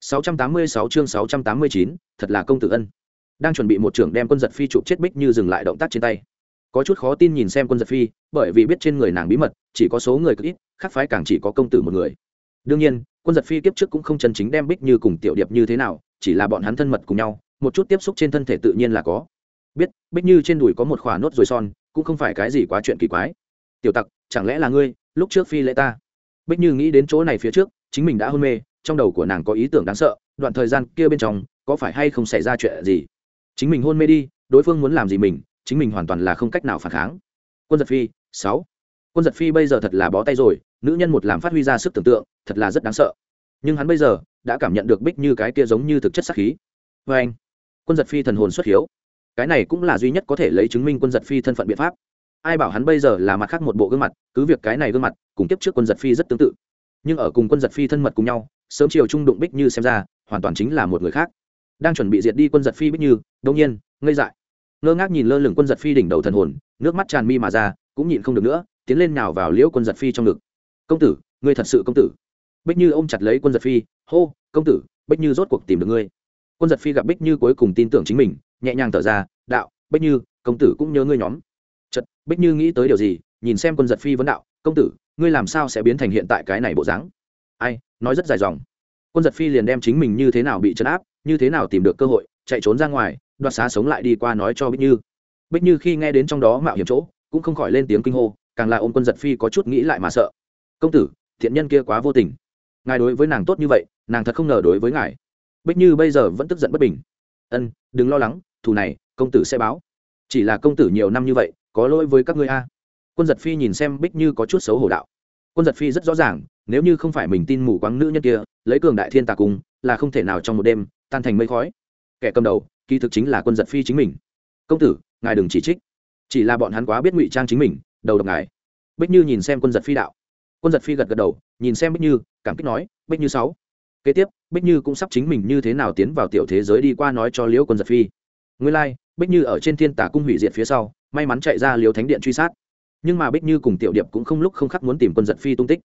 686 chương 689, thật là công tử ân. Đang chuẩn bị một trưởng đem quân giật phi chụp chết bích như dừng lại động tác trên tay. Có chút khó tin nhìn xem quân giật phi bởi vì biết trên người nàng bí mật chỉ có số người cực ít khác phái càng chỉ có công tử một người. Đương nhiên quân giật phi kiếp trước cũng không chân chính đem bích như cùng tiểu điệp như thế nào chỉ là bọn hắn thân mật cùng nhau một chút tiếp xúc trên thân thể tự nhiên là có. Biết bích như trên đùi có một khỏa nốt rồi son cũng không phải cái gì quá chuyện kỳ quái. Tiểu tặc chẳng lẽ là ngươi lúc trước phi lễ ta? Bích như nghĩ đến chỗ này phía trước chính mình đã hôn mê trong đầu của nàng có ý tưởng đáng sợ, đoạn thời gian kia bên trong, có phải hay không xảy ra chuyện gì? Chính mình hôn mê đi, đối phương muốn làm gì mình, chính mình hoàn toàn là không cách nào phản kháng. Quân giật phi, sáu. Quân giật phi bây giờ thật là bó tay rồi, nữ nhân một làm phát huy ra sức tưởng tượng, thật là rất đáng sợ. Nhưng hắn bây giờ, đã cảm nhận được bích như cái kia giống như thực chất sắc khí. Vê anh, quân giật phi thần hồn xuất hiếu. Cái này cũng là duy nhất có thể lấy chứng minh quân giật phi thân phận biện pháp. Ai bảo hắn bây giờ là mặt khác một bộ gương mặt, cứ việc cái này gương mặt, cùng tiếp trước quân giật phi rất tương tự. Nhưng ở cùng quân giật phi thân mật cùng nhau sớm chiều trung đụng bích như xem ra, hoàn toàn chính là một người khác. Đang chuẩn bị diệt đi quân giật phi bích như đông nhiên, ngây dại. Ngơ ngác nhìn lơ lửng quân giật phi đỉnh đầu thần hồn, nước mắt tràn mi mà ra, cũng nhịn không được nữa, tiến lên nào vào liễu quân giật phi trong ngực. Công tử, ngươi thật sự công tử. Bích như ôm chặt lấy quân giật phi, hô, công tử, bích như rốt cuộc tìm được ngươi. Quân giật phi gặp bích như cuối cùng tin tưởng chính mình, nhẹ nhàng thở ra, đạo, bích như, công tử cũng nhớ ngươi nhóm. Chật bích như nghĩ tới điều gì, nhìn xem quân giật phi vấn đạo, công tử, ngươi làm sao sẽ biến thành hiện tại cái này bộ dáng? Ai nói rất dài dòng. Quân giật phi liền đem chính mình như thế nào bị chấn áp, như thế nào tìm được cơ hội, chạy trốn ra ngoài, đoạt xá sống lại đi qua nói cho bích như. Bích như khi nghe đến trong đó mạo hiểm chỗ, cũng không khỏi lên tiếng kinh hô, càng là ôm quân giật phi có chút nghĩ lại mà sợ. Công tử, thiện nhân kia quá vô tình. Ngài đối với nàng tốt như vậy, nàng thật không ngờ đối với ngài. Bích như bây giờ vẫn tức giận bất bình. Ân, đừng lo lắng, thù này, công tử sẽ báo. Chỉ là công tử nhiều năm như vậy, có lỗi với các ngươi a. Quân giật phi nhìn xem bích như có chút xấu hổ đạo quân giật phi rất rõ ràng nếu như không phải mình tin mù quáng nữ nhân kia lấy cường đại thiên tà cung là không thể nào trong một đêm tan thành mây khói. Kẻ cầm đầu kỳ thực chính là quân giật phi chính mình. Công tử ngài đừng chỉ trích. Chỉ là bọn hắn quá biết ngụy trang chính mình đầu độc ngài. Bích như nhìn xem quân giật phi đạo. Quân giật phi gật gật đầu nhìn xem bích như cảm kích nói bích như sáu. Kế tiếp bích như cũng sắp chính mình như thế nào tiến vào tiểu thế giới đi qua nói cho liễu quân giật phi. Nguyên lai、like, bích như ở trên thiên tả cung hủy diệt phía sau may mắn chạy ra liều thánh điện truy sát nhưng mà bích như cùng tiểu điệp cũng không lúc không khắc muốn tìm quân giật phi tung tích.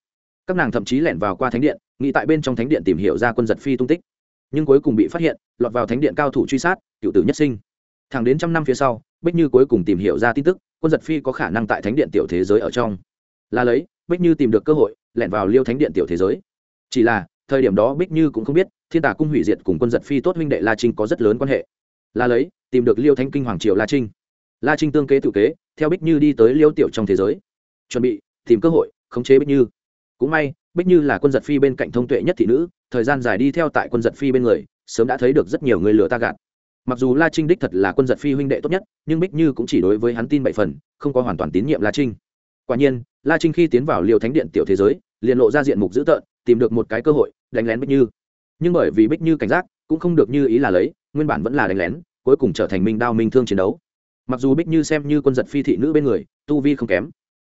Các nàng thậm chí lẻn vào qua thánh điện, nghĩ tại bên trong thánh điện tìm hiểu ra quân giật phi tung tích. Nhưng cuối cùng bị phát hiện, lọt vào thánh điện cao thủ truy sát, cựu tử nhất sinh. Thẳng đến trăm năm phía sau, bích như cuối cùng tìm hiểu ra tin tức, quân giật phi có khả năng tại thánh điện tiểu thế giới ở trong. Là lấy, bích như tìm được cơ hội, lẻn vào liêu thánh điện tiểu thế giới. Chỉ là, thời điểm đó bích như cũng không biết, thiên tả cung hủy diệt cùng quân giật phi tốt huynh đệ la trinh có rất lớn quan hệ. Là lấy, tìm được liêu thánh kinh hoàng triều la trinh. La trinh tương kế tự kế theo bích như đi tới liêu tiểu trong thế giới. Chuẩn bị, tìm cơ hội, khống chế bích như. Cũng may, bích như là quân giật phi bên cạnh thông tuệ nhất thị nữ, thời gian dài đi theo tại quân giật phi bên người, sớm đã thấy được rất nhiều người lừa ta gạt. Mặc dù la trinh đích thật là quân giật phi huynh đệ tốt nhất, nhưng bích như cũng chỉ đối với hắn tin bảy phần, không có hoàn toàn tín nhiệm la trinh. Quả nhiên, la trinh khi tiến vào liều thánh điện tiểu thế giới, liền lộ ra diện mục dữ tợn, tìm được một cái cơ hội, đánh lén bích như. Nhưng bởi vì bích như cảnh giác, cũng không được như ý là lấy, nguyên bản vẫn là đánh lén, cuối cùng trở thành minh đao minh thương chiến đấu mặc dù bích như xem như quân giật phi thị nữ bên người tu vi không kém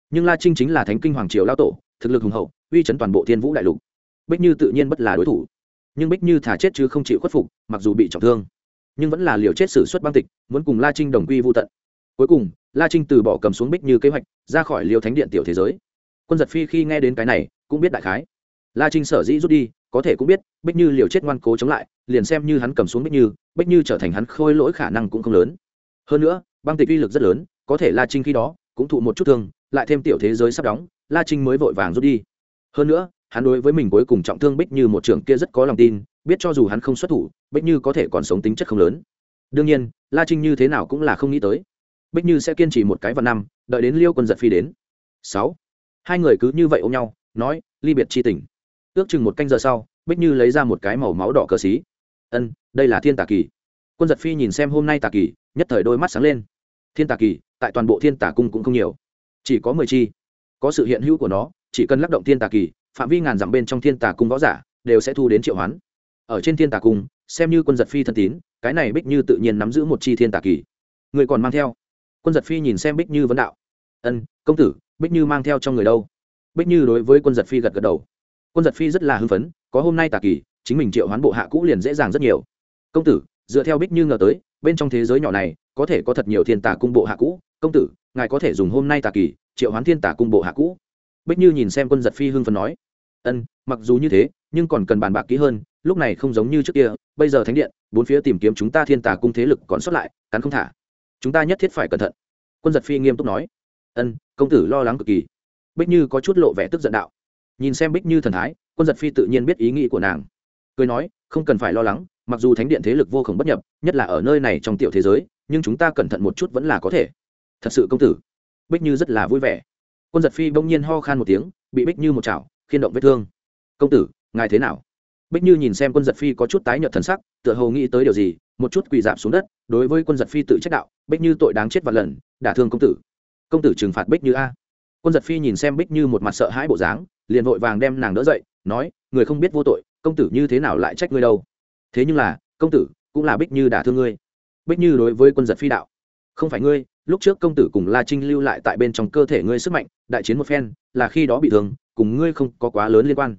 nhưng la trinh chính là thánh kinh hoàng triều lao tổ thực lực hùng hậu uy chấn toàn bộ thiên vũ đại lục bích như tự nhiên bất là đối thủ nhưng bích như thả chết chứ không chịu khuất phục mặc dù bị trọng thương nhưng vẫn là liều chết xử suất băng tịch muốn cùng la trinh đồng quy vô tận cuối cùng la trinh từ bỏ cầm xuống bích như kế hoạch ra khỏi liều thánh điện tiểu thế giới quân giật phi khi nghe đến cái này cũng biết đại khái la trinh sở dĩ rút đi có thể cũng biết bích như liều chết ngoan cố chống lại liền xem như hắn cầm xuống bích như bích như trở thành hắn khôi lỗi khả năng cũng không lớn hơn nữa băng tịch uy lực rất lớn, có thể la trinh khi đó cũng thụ một chút thương, lại thêm tiểu thế giới sắp đóng, la trinh mới vội vàng rút đi. Hơn nữa, hắn đối với mình cuối cùng trọng thương bích như một trưởng kia rất có lòng tin, biết cho dù hắn không xuất thủ, bích như có thể còn sống tính chất không lớn. Đương nhiên, la trinh như thế nào cũng là không nghĩ tới. Bích như sẽ kiên trì một cái vào năm, đợi đến liêu quân giật phi đến. Sáu. Hai người cứ như vậy ôm nhau, nói, ly biệt c h i tình. Ước chừng một canh giờ sau, bích như lấy ra một cái màu máu đỏ cờ xí. Ân, đây là thiên tà kỳ. Quân giật phi nhìn xem hôm nay tà kỳ, nhất thời đôi mắt sáng lên thiên tà kỳ, tại toàn bộ thiên tà cung cũng không nhiều. Chỉ có mười chi. Có sự hiện hữu của nó, chỉ cần lắc động thiên tà kỳ, phạm vi ngàn dặm bên trong thiên tà cung võ giả đều sẽ thu đến triệu hoán. Ở trên thiên tà cung, xem như quân giật phi thân tín, cái này bích như tự nhiên nắm giữ một chi thiên tà kỳ. Người còn mang theo. Quân giật phi nhìn xem bích như vấn đạo. Ân, công tử, bích như mang theo trong người đâu? Bích như đối với quân giật phi gật gật đầu. Quân giật phi rất là hưng phấn, có hôm nay tà kỳ, chính mình triệu hoán bộ hạ cũ liền dễ dàng rất nhiều. Công tử, dựa theo bích như ngờ tới bên trong thế giới nhỏ này, có thể có thật nhiều thiên tà cung bộ hạ cũ. Công tử, ngài có thể dùng hôm nay tà kỳ, triệu hoán thiên tà cung bộ hạ cũ. Bích như nhìn xem quân giật phi hưng phấn nói, ân, mặc dù như thế, nhưng còn cần bàn bạc kỹ hơn, lúc này không giống như trước kia, bây giờ thánh điện, bốn phía tìm kiếm chúng ta thiên tà cung thế lực còn sót lại, cắn không thả. Chúng ta nhất thiết phải cẩn thận. Quân giật phi nghiêm túc nói, ân, công tử lo lắng cực kỳ. Bích như có chút lộ vẻ tức giận đạo. Nhìn xem bích như thần thái, quân giật phi tự nhiên biết ý nghĩ của nàng. Cười nói, không cần phải lo lắng mặc dù thánh điện thế lực vô khổng bất nhập, nhất là ở nơi này trong tiểu thế giới, nhưng chúng ta cẩn thận một chút vẫn là có thể. Thật sự công tử, bích như rất là vui vẻ. Quân giật phi bỗng nhiên ho khan một tiếng, bị bích như một chảo, khiên động vết thương. Công tử, ngài thế nào? Bích như nhìn xem quân giật phi có chút tái nhợt thần sắc, tựa hồ nghĩ tới điều gì, một chút quỳ dạp xuống đất, đối với quân giật phi tự trách đạo, bích như tội đáng chết và lần, đả thương công tử. Công tử trừng phạt bích như a. Quân giật phi nhìn xem bích như một mặt sợ hãi bộ dáng, liền vội vàng đem nàng đỡ dậy, nói, người không biết vô tội, công tử như thế nào lại trách ngươi đâu? Thế nhưng là, công tử cũng là bích như đả thương ngươi. Bích như đối với quân giật phi đạo. Không phải ngươi, lúc trước công tử cùng la trinh lưu lại tại bên trong cơ thể ngươi sức mạnh, đại chiến một phen, là khi đó bị thương, cùng ngươi không có quá lớn liên quan.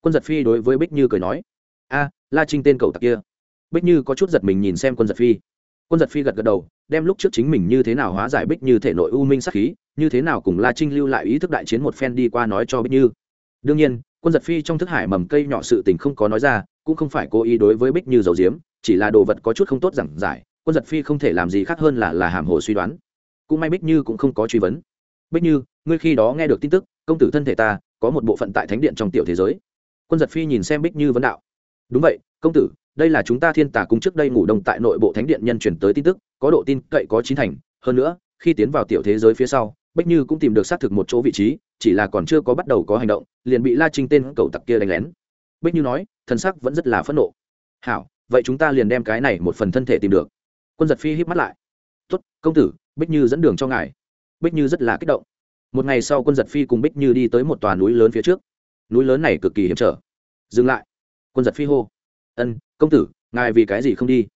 Quân giật phi đối với bích như cười nói. A, la trinh tên cầu tặc kia. Bích như có chút giật mình nhìn xem quân giật phi. Quân giật phi gật gật đầu, đem lúc trước chính mình như thế nào hóa giải bích như thể nội u minh sắc khí, như thế nào cùng la trinh lưu lại ý thức đại chiến một phen đi qua nói cho bích như. Đương nhiên, quân giật phi trong thức hải mầm cây nhỏ sự tình không có nói ra cũng không phải cố ý đối với bích như dầu diếm chỉ là đồ vật có chút không tốt giảng giải, quân giật phi không thể làm gì khác hơn là là hàm hồ suy đoán. Cũng may bích như cũng không có truy vấn. Bích như, ngươi khi đó nghe được tin tức, công tử thân thể ta, có một bộ phận tại thánh điện trong tiểu thế giới. Quân giật phi nhìn xem bích như vấn đạo. Đúng vậy, công tử, đây là chúng ta thiên tả cung trước đây ngủ đông tại nội bộ thánh điện nhân chuyển tới tin tức, có độ tin cậy có chín thành. Hơn nữa, khi tiến vào tiểu thế giới phía sau, bích như cũng tìm được xác thực một chỗ vị trí, chỉ là còn chưa có bắt đầu có hành động, liền bị la trinh tên cầu tặc kia đánh lén. Bích như nói thân sắc vẫn rất là phẫn nộ. Hảo, vậy chúng ta liền đem cái này một phần thân thể tìm được. Quân giật phi híp mắt lại. Tốt, công tử, bích như dẫn đường cho ngài. Bích như rất là kích động. Một ngày sau quân giật phi cùng bích như đi tới một tòa núi lớn phía trước. Núi lớn này cực kỳ hiểm trở. Dừng lại. Quân giật phi hô. Ân, công tử, ngài vì cái gì không đi?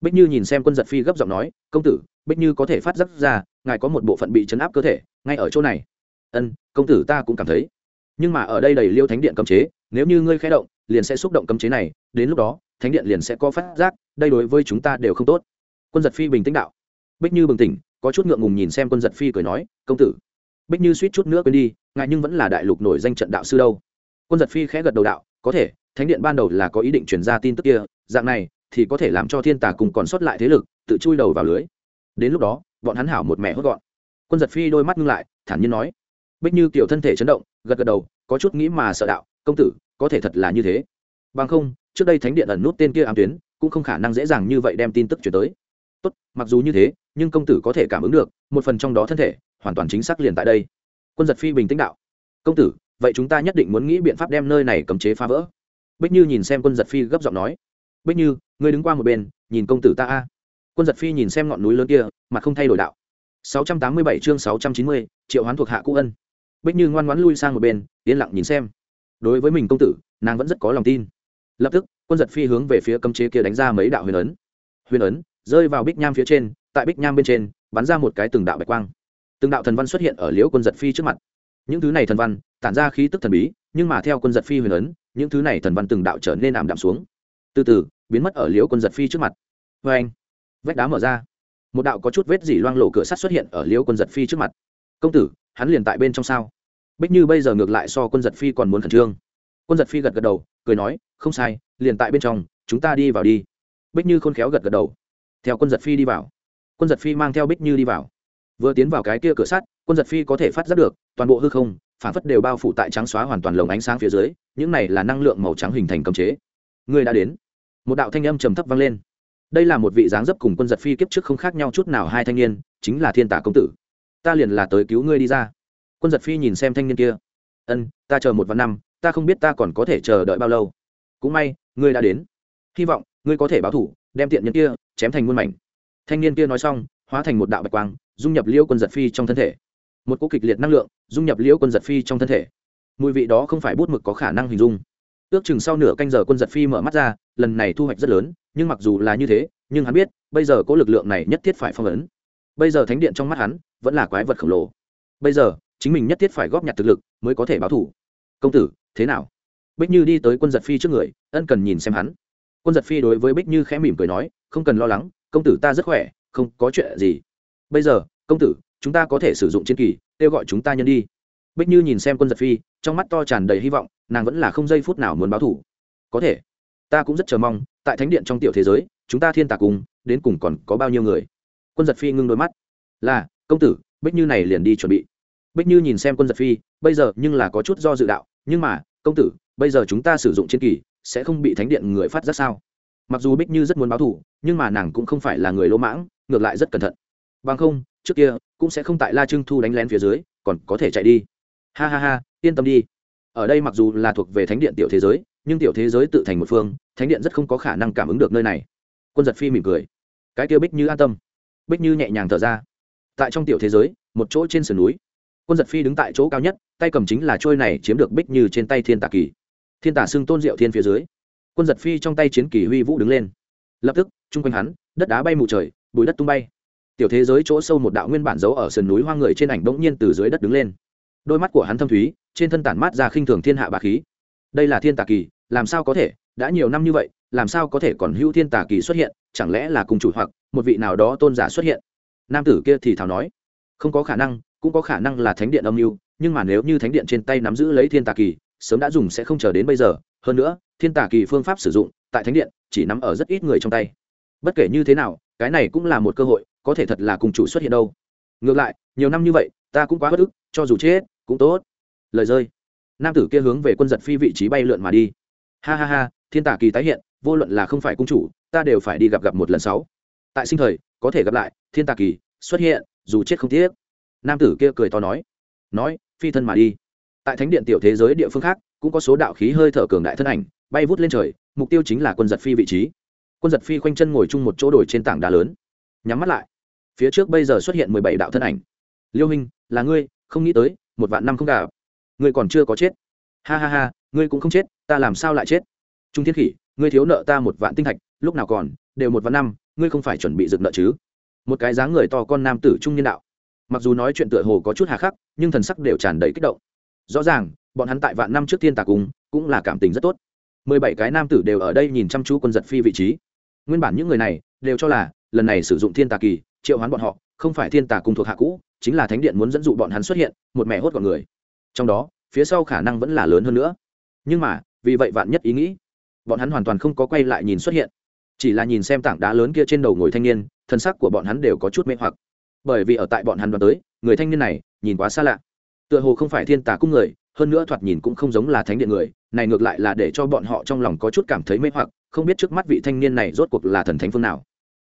Bích như nhìn xem quân giật phi gấp giọng nói, công tử, bích như có thể phát giác ra, ngài có một bộ phận bị chấn áp cơ thể, ngay ở chỗ này. Ân, công tử ta cũng cảm thấy. Nhưng mà ở đây đầy liêu thánh điện cấm chế, nếu như ngươi khé động liền sẽ xúc động cấm chế này, đến lúc đó, thánh điện liền sẽ có phát giác, đây đối với chúng ta đều không tốt. Quân giật phi bình tĩnh đạo. Bích như bừng tỉnh, có chút ngượng ngùng nhìn xem quân giật phi cười nói, công tử. Bích như suýt chút nữa quên đi ngại nhưng vẫn là đại lục nổi danh trận đạo sư đâu. Quân giật phi khẽ gật đầu đạo, có thể, thánh điện ban đầu là có ý định truyền ra tin tức kia, dạng này thì có thể làm cho thiên tà cùng còn sót lại thế lực tự chui đầu vào lưới. Đến lúc đó, bọn hắn hảo một mẹ hốt gọn. Quân giật phi đôi mắt ngưng lại, thản nhiên nói. Bích như kiểu thân thể chấn động, gật gật đầu có chút nghĩ mà sợ đạo công tử có thể thật là như thế. Bằng không trước đây thánh điện ẩn nút tên kia ám tuyến cũng không khả năng dễ dàng như vậy đem tin tức chuyển tới. Tốt mặc dù như thế nhưng công tử có thể cảm ứng được một phần trong đó thân thể hoàn toàn chính xác liền tại đây. Quân giật phi bình tĩnh đạo công tử vậy chúng ta nhất định muốn nghĩ biện pháp đem nơi này cấm chế phá vỡ. Bích như nhìn xem quân giật phi gấp giọng nói bích như ngươi đứng qua một bên nhìn công tử ta a. Quân giật phi nhìn xem ngọn núi lớn kia mà không thay đổi đạo 687 chương 690, triệu hoán thuộc hạ cũ ân bích như ngoan ngoãn lui sang một bên, yên lặng nhìn xem. Đối với mình công tử, nàng vẫn rất có lòng tin. Lập tức, quân giật phi hướng về phía cấm chế kia đánh ra mấy đạo huyền ấn. Huyền ấn rơi vào bích nham phía trên, tại bích nham bên trên, bắn ra một cái từng đạo bạch quang. Từng đạo thần văn xuất hiện ở liễu quân giật phi trước mặt. Những thứ này thần văn, tản ra khí tức thần bí, nhưng mà theo quân giật phi huyền ấn, những thứ này thần văn từng đạo trở nên ảm đạm xuống. Từ từ, biến mất ở liễu quân giật phi trước mặt. Vê anh vách đá mở ra. Một đạo có chút vết dỉ loang lộ cửa sắt xuất hiện ở liễu quân giật phi trước mặt công tử, hắn liền tại bên trong sao? Bích như bây giờ ngược lại so quân giật phi còn muốn khẩn trương. Quân giật phi gật gật đầu, cười nói, không sai, liền tại bên trong, chúng ta đi vào đi. Bích như khôn khéo gật gật đầu. Theo quân giật phi đi vào. Quân giật phi mang theo bích như đi vào. Vừa tiến vào cái kia cửa sắt, quân giật phi có thể phát giác được, toàn bộ hư không, phản phất đều bao phủ tại trắng xóa hoàn toàn lồng ánh sáng phía dưới, những này là năng lượng màu trắng hình thành cấm chế. Người đã đến. Một đạo thanh âm trầm thấp vang lên. Đây là một vị dáng dấp cùng quân giật phi kiếp trước không khác nhau chút nào hai thanh niên, chính là thiên tả công tử ta liền là tới cứu ngươi đi ra. Quân giật phi nhìn xem thanh niên kia. Ân, ta chờ một vạn năm, ta không biết ta còn có thể chờ đợi bao lâu. Cũng may, ngươi đã đến. Hy vọng, ngươi có thể báo thủ, đem tiện nhân kia chém thành muôn mảnh. Thanh niên kia nói xong, hóa thành một đạo bạch quang, dung nhập liễu quân giật phi trong thân thể. Một cỗ kịch liệt năng lượng, dung nhập liễu quân giật phi trong thân thể. Mùi vị đó không phải bút mực có khả năng hình dung. Ước chừng sau nửa canh giờ quân giật phi mở mắt ra, lần này thu hoạch rất lớn, nhưng mặc dù là như thế, nhưng hắn biết, bây giờ có lực lượng này nhất thiết phải phong ấn. Bây giờ thánh điện trong mắt hắn vẫn là quái vật khổng lồ. Bây giờ, chính mình nhất thiết phải góp nhặt thực lực mới có thể báo thủ. Công tử, thế nào? Bích như đi tới quân giật phi trước người, ân cần nhìn xem hắn. Quân giật phi đối với bích như khẽ mỉm cười nói, không cần lo lắng, công tử ta rất khỏe, không có chuyện gì. Bây giờ, công tử, chúng ta có thể sử dụng chiến kỳ, kêu gọi chúng ta nhân đi. Bích như nhìn xem quân giật phi, trong mắt to tràn đầy hy vọng, nàng vẫn là không giây phút nào muốn báo thủ. Có thể, ta cũng rất chờ mong, tại thánh điện trong tiểu thế giới, chúng ta thiên tạc cùng, đến cùng còn có bao nhiêu người? Quân giật phi ngưng đôi mắt. Là công tử, bích như này liền đi chuẩn bị. Bích như nhìn xem quân giật phi, bây giờ nhưng là có chút do dự đạo, nhưng mà, công tử, bây giờ chúng ta sử dụng chiến kỳ, sẽ không bị thánh điện người phát giác sao? Mặc dù bích như rất muốn báo thù, nhưng mà nàng cũng không phải là người lỗ mãng, ngược lại rất cẩn thận. Bằng không, trước kia, cũng sẽ không tại la trưng thu đánh lén phía dưới, còn có thể chạy đi. Ha ha ha, yên tâm đi. Ở đây mặc dù là thuộc về thánh điện tiểu thế giới, nhưng tiểu thế giới tự thành một phương, thánh điện rất không có khả năng cảm ứng được nơi này. Quân giật phi mỉm cười. Cái kia bích như an tâm. Bích như nhẹ nhàng thở ra tại trong tiểu thế giới, một chỗ trên sườn núi. Quân giật phi đứng tại chỗ cao nhất, tay cầm chính là trôi này chiếm được bích như trên tay thiên tà kỳ. Thiên tà xưng tôn diệu thiên phía dưới. Quân giật phi trong tay chiến kỳ huy vũ đứng lên. Lập tức, chung quanh hắn, đất đá bay mù trời bụi đất tung bay. Tiểu thế giới chỗ sâu một đạo nguyên bản giấu ở sườn núi hoang người trên ảnh bỗng nhiên từ dưới đất đứng lên. Đôi mắt của hắn thâm thúy, trên thân tản mát ra khinh thường thiên hạ bà khí. Đây là thiên tà kỳ, làm sao có thể? Đã nhiều năm như vậy, làm sao có thể còn hữu thiên tà kỳ xuất hiện? Chẳng lẽ là cùng chủ hoặc, một vị nào đó tôn giả xuất hiện? Nam tử kia thì thào nói, không có khả năng, cũng có khả năng là thánh điện âm mưu, nhưng mà nếu như thánh điện trên tay nắm giữ lấy thiên tà kỳ, sớm đã dùng sẽ không chờ đến bây giờ. Hơn nữa, thiên tà kỳ phương pháp sử dụng tại thánh điện chỉ nắm ở rất ít người trong tay. Bất kể như thế nào, cái này cũng là một cơ hội, có thể thật là cùng chủ xuất hiện đâu. Ngược lại, nhiều năm như vậy, ta cũng quá bất ức, cho dù chết, cũng tốt. Lời rơi. Nam tử kia hướng về quân giật phi vị trí bay lượn mà đi. Ha ha ha, thiên tả kỳ tái hiện, vô luận là không phải cung chủ, ta đều phải đi gặp gặp một lần sáu. Tại sinh thời có thể gặp lại, thiên tả kỳ xuất hiện, dù chết không tiếc. Nam tử kia cười to nói nói, phi thân mà đi. Tại thánh điện tiểu thế giới địa phương khác, cũng có số đạo khí hơi thở cường đại thân ảnh, bay vút lên trời, mục tiêu chính là quân giật phi vị trí. Quân giật phi khoanh chân ngồi chung một chỗ đồi trên tảng đá lớn. Nhắm mắt lại. Phía trước bây giờ xuất hiện mười bảy đạo thân ảnh. Liêu hình là ngươi, không nghĩ tới, một vạn năm không gặp. Ngươi còn chưa có chết. Ha ha ha, ngươi cũng không chết, ta làm sao lại chết? Trung thiên khỉ, ngươi thiếu nợ ta một vạn tinh thạch, lúc nào còn, đều một vạn năm ngươi không phải chuẩn bị dựng nợ chứ? Một cái dáng người to con nam tử trung niên đạo. Mặc dù nói chuyện tựa hồ có chút hà khắc, nhưng thần sắc đều tràn đầy kích động. Rõ ràng, bọn hắn tại vạn năm trước thiên tà cung, cũng là cảm tình rất tốt. Mười bảy cái nam tử đều ở đây nhìn chăm chú quân giật phi vị trí. Nguyên bản những người này đều cho là, lần này sử dụng thiên tà kỳ, triệu hoán bọn họ, không phải thiên tà cung thuộc hạ cũ, chính là thánh điện muốn dẫn dụ bọn hắn xuất hiện, một mẹ hốt gọn người. Trong đó, phía sau khả năng vẫn là lớn hơn nữa. Nhưng mà, vì vậy vạn nhất ý nghĩ, bọn hắn hoàn toàn không có quay lại nhìn xuất hiện chỉ là nhìn xem tảng đá lớn kia trên đầu ngồi thanh niên, thân sắc của bọn hắn đều có chút mê hoặc. Bởi vì ở tại bọn hắn đoán tới, người thanh niên này nhìn quá xa lạ. Tựa hồ không phải thiên tà cung người, hơn nữa thoạt nhìn cũng không giống là thánh điện người, này ngược lại là để cho bọn họ trong lòng có chút cảm thấy mê hoặc, không biết trước mắt vị thanh niên này rốt cuộc là thần thánh phương nào.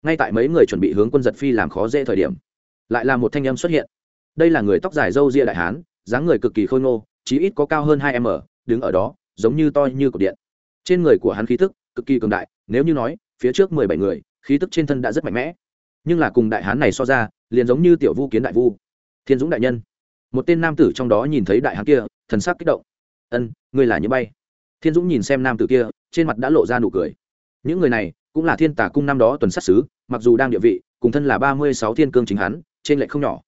Ngay tại mấy người chuẩn bị hướng quân giật phi làm khó dễ thời điểm, lại là một thanh âm xuất hiện. Đây là người tóc dài râu ria đại hán, dáng người cực kỳ khôi ngô, chí ít có cao hơn hai m đứng ở đó, giống như to như cột điện. Trên người của hắn khí tức cực kỳ cường đại, nếu như nói phía trước mười bảy người, khí tức trên thân đã rất mạnh mẽ. Nhưng là cùng đại hán này so ra, liền giống như tiểu vu kiến đại vu. Thiên dũng đại nhân. Một tên nam tử trong đó nhìn thấy đại hán kia, thần sắc kích động. Ân, ngươi là như bay. Thiên dũng nhìn xem nam tử kia, trên mặt đã lộ ra nụ cười. Những người này cũng là thiên tả cung năm đó tuần sát xứ mặc dù đang địa vị, cùng thân là ba mươi sáu thiên cương chính hắn, trên lệ không nhỏ.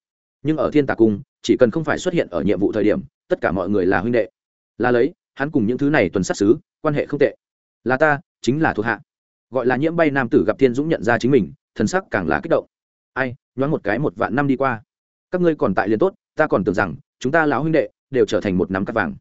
Nhưng ở thiên tả cung, chỉ cần không phải xuất hiện ở nhiệm vụ thời điểm, tất cả mọi người là huynh đệ. Là lấy, hắn cùng những thứ này tuần sát xứ quan hệ không tệ. Là ta, chính là thuộc hạ gọi là nhiễm bay nam tử gặp thiên dũng nhận ra chính mình, thần sắc càng là kích động. Ai, nhoáng một cái một vạn năm đi qua. Các ngươi còn tại liền tốt, ta còn tưởng rằng, chúng ta lão huynh đệ đều trở thành một nắm cắt vàng.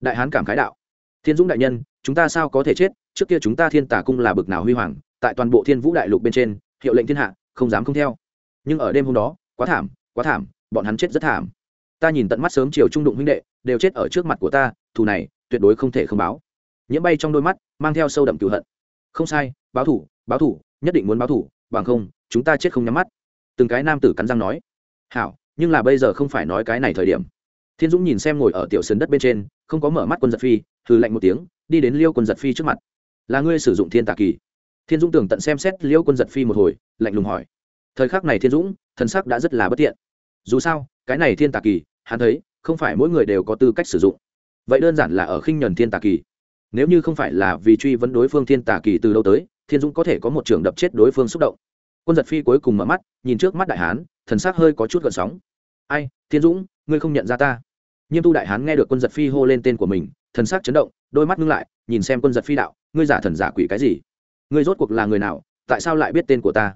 Đại hán cảm khái đạo. Thiên dũng đại nhân, chúng ta sao có thể chết? Trước kia chúng ta thiên tả cung là bực nào huy hoàng, tại toàn bộ thiên vũ đại lục bên trên, hiệu lệnh thiên hạ, không dám không theo. Nhưng ở đêm hôm đó, quá thảm quá thảm, bọn hắn chết rất thảm. Ta nhìn tận mắt sớm chiều trung đụng huynh đệ, đều chết ở trước mặt của ta, thù này tuyệt đối không thể không báo. Nhiễm bay trong đôi mắt, mang theo sâu đậm cựu hận. Không sai báo thủ báo thủ, nhất định muốn báo thủ, bằng không, chúng ta chết không nhắm mắt. Từng cái nam tử cắn răng nói. Hảo, nhưng là bây giờ không phải nói cái này thời điểm. Thiên dũng nhìn xem ngồi ở tiểu sườn đất bên trên, không có mở mắt quân giật phi, hừ lạnh một tiếng, đi đến liêu quân giật phi trước mặt. Là ngươi sử dụng thiên tà kỳ. Thiên dũng tưởng tận xem xét liêu quân giật phi một hồi, lạnh lùng hỏi. Thời khắc này thiên dũng, thần sắc đã rất là bất tiện. Dù sao, cái này thiên tà kỳ, hắn thấy, không phải mỗi người đều có tư cách sử dụng. Vậy đơn giản là ở khinh nhuần thiên tà kỳ. Nếu như không phải là vì truy vấn đối phương thiên tà kỳ từ đâu tới thiên dũng có thể có một trường đập chết đối phương xúc động. Quân giật phi cuối cùng mở mắt, nhìn trước mắt đại hán, thần sắc hơi có chút gợn sóng. Ai, thiên dũng, ngươi không nhận ra ta? Nghiêm tu đại hán nghe được quân giật phi hô lên tên của mình, thần sắc chấn động, đôi mắt ngưng lại, nhìn xem quân giật phi đạo, ngươi giả thần giả quỷ cái gì? Ngươi rốt cuộc là người nào, tại sao lại biết tên của ta?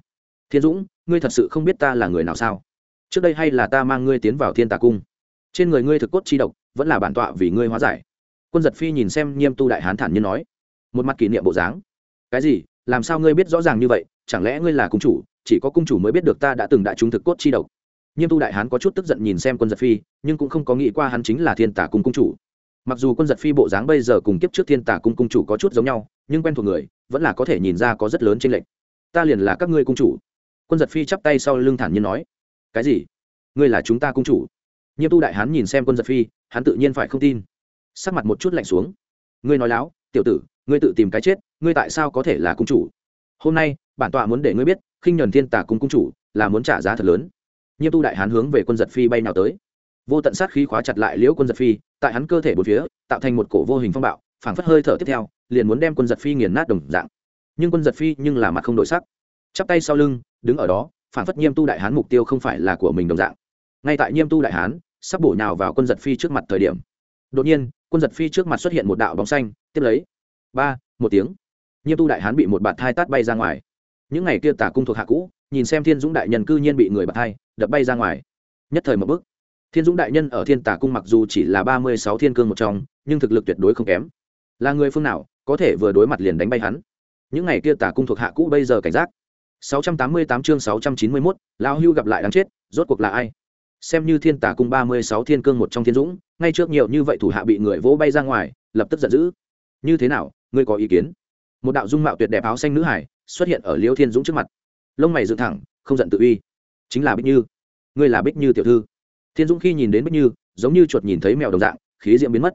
Thiên dũng, ngươi thật sự không biết ta là người nào sao? Trước đây hay là ta mang ngươi tiến vào thiên tà cung? Trên người ngươi thực cốt chi độc, vẫn là bản tọa vì ngươi hóa giải. Quân giật phi nhìn xem nghiêm tu đại hán thản nhiên nói, một mặt kỷ niệm bộ dáng. Cái gì? Làm sao ngươi biết rõ ràng như vậy, chẳng lẽ ngươi là cung chủ, chỉ có cung chủ mới biết được ta đã từng đại chúng thực cốt chi độc. Nghiêm tu đại hán có chút tức giận nhìn xem quân giật phi, nhưng cũng không có nghĩ qua hắn chính là thiên tả cung cung chủ. Mặc dù quân giật phi bộ dáng bây giờ cùng kiếp trước thiên tả cung cung chủ có chút giống nhau, nhưng quen thuộc người, vẫn là có thể nhìn ra có rất lớn trên lệnh ta liền là các ngươi cung chủ. Quân giật phi chắp tay sau lưng thản nhiên nói. Cái gì? Ngươi là chúng ta cung chủ? Nghiêm tu đại hán nhìn xem quân giật phi, hắn tự nhiên phải không tin. Sắc mặt một chút lạnh xuống. Ngươi nói láo, tiểu tử ngươi tự tìm cái chết, ngươi tại sao có thể là cung chủ? Hôm nay, bản tọa muốn để ngươi biết, khinh nhuần thiên tả cung cung chủ là muốn trả giá thật lớn. Nhiêm tu đại hán hướng về quân giật phi bay nào tới. Vô tận sát khí khóa chặt lại liễu quân giật phi, tại hắn cơ thể bốn phía, tạo thành một cổ vô hình phong bạo, phảng phất hơi thở tiếp theo, liền muốn đem quân giật phi nghiền nát đồng dạng. Nhưng quân giật phi nhưng là mặt không đổi sắc. Chắp tay sau lưng, đứng ở đó, phảng phất nhiêm tu đại hán mục tiêu không phải là của mình đồng dạng. Ngay tại nhiêm tu đại hán sắp bổ nhào vào quân giật phi trước mặt thời điểm, đột nhiên, quân giật phi trước mặt xuất hiện một đạo bóng xanh, tiếp lấy ba một tiếng. Nhiêm tu đại hán bị một bạt thai tát bay ra ngoài. Những ngày kia tả cung thuộc hạ cũ nhìn xem thiên dũng đại nhân cư nhiên bị người bạt thai đập bay ra ngoài. Nhất thời một bước. Thiên dũng đại nhân ở thiên tả cung mặc dù chỉ là ba mươi sáu thiên cương một trong nhưng thực lực tuyệt đối không kém. Là người phương nào có thể vừa đối mặt liền đánh bay hắn? Những ngày kia tả cung thuộc hạ cũ bây giờ cảnh giác. 688 chương 691, lão hưu gặp lại đáng chết rốt cuộc là ai? Xem như thiên tả cung 36 thiên cương một trong thiên dũng ngay trước nhiều như vậy thủ hạ bị người vỗ bay ra ngoài lập tức giận dữ như thế nào, ngươi có ý kiến? Một đạo dung mạo tuyệt đẹp áo xanh nữ hải xuất hiện ở liêu thiên dũng trước mặt. Lông mày dựng thẳng, không giận tự uy. Chính là bích như. Ngươi là bích như tiểu thư. Thiên dũng khi nhìn đến bích như, giống như chuột nhìn thấy mèo đồng dạng, khí diễm biến mất.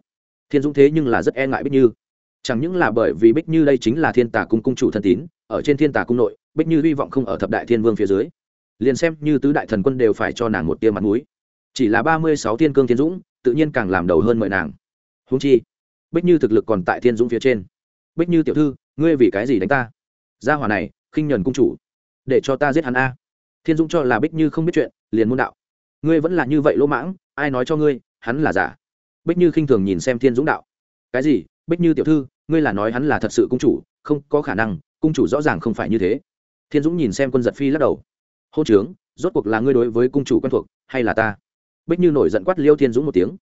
Thiên dũng thế nhưng là rất e ngại bích như. Chẳng những là bởi vì bích như đây chính là thiên tà cung cung chủ thân tín, ở trên thiên tà cung nội, bích như hy vọng không ở thập đại thiên vương phía dưới. Liền xem như tứ đại thần quân đều phải cho nàng một tia mặt mũi. Chỉ là ba mươi sáu thiên cương thiên dũng, tự nhiên càng làm đầu hơn mời nàng. Húng chi bích như thực lực còn tại thiên dũng phía trên. Bích như tiểu thư, ngươi vì cái gì đánh ta? Gia hỏa này, khinh nhuần cung chủ. Để cho ta giết hắn a. Thiên dũng cho là bích như không biết chuyện, liền môn đạo. Ngươi vẫn là như vậy lỗ mãng, ai nói cho ngươi, hắn là giả? Bích như khinh thường nhìn xem thiên dũng đạo. Cái gì? Bích như tiểu thư, ngươi là nói hắn là thật sự cung chủ, không có khả năng, cung chủ rõ ràng không phải như thế. Thiên dũng nhìn xem quân giật phi lắc đầu. Hô trướng rốt cuộc là ngươi đối với cung chủ quen thuộc, hay là ta? Bích như nổi giận quát liêu thiên dũng một tiếng.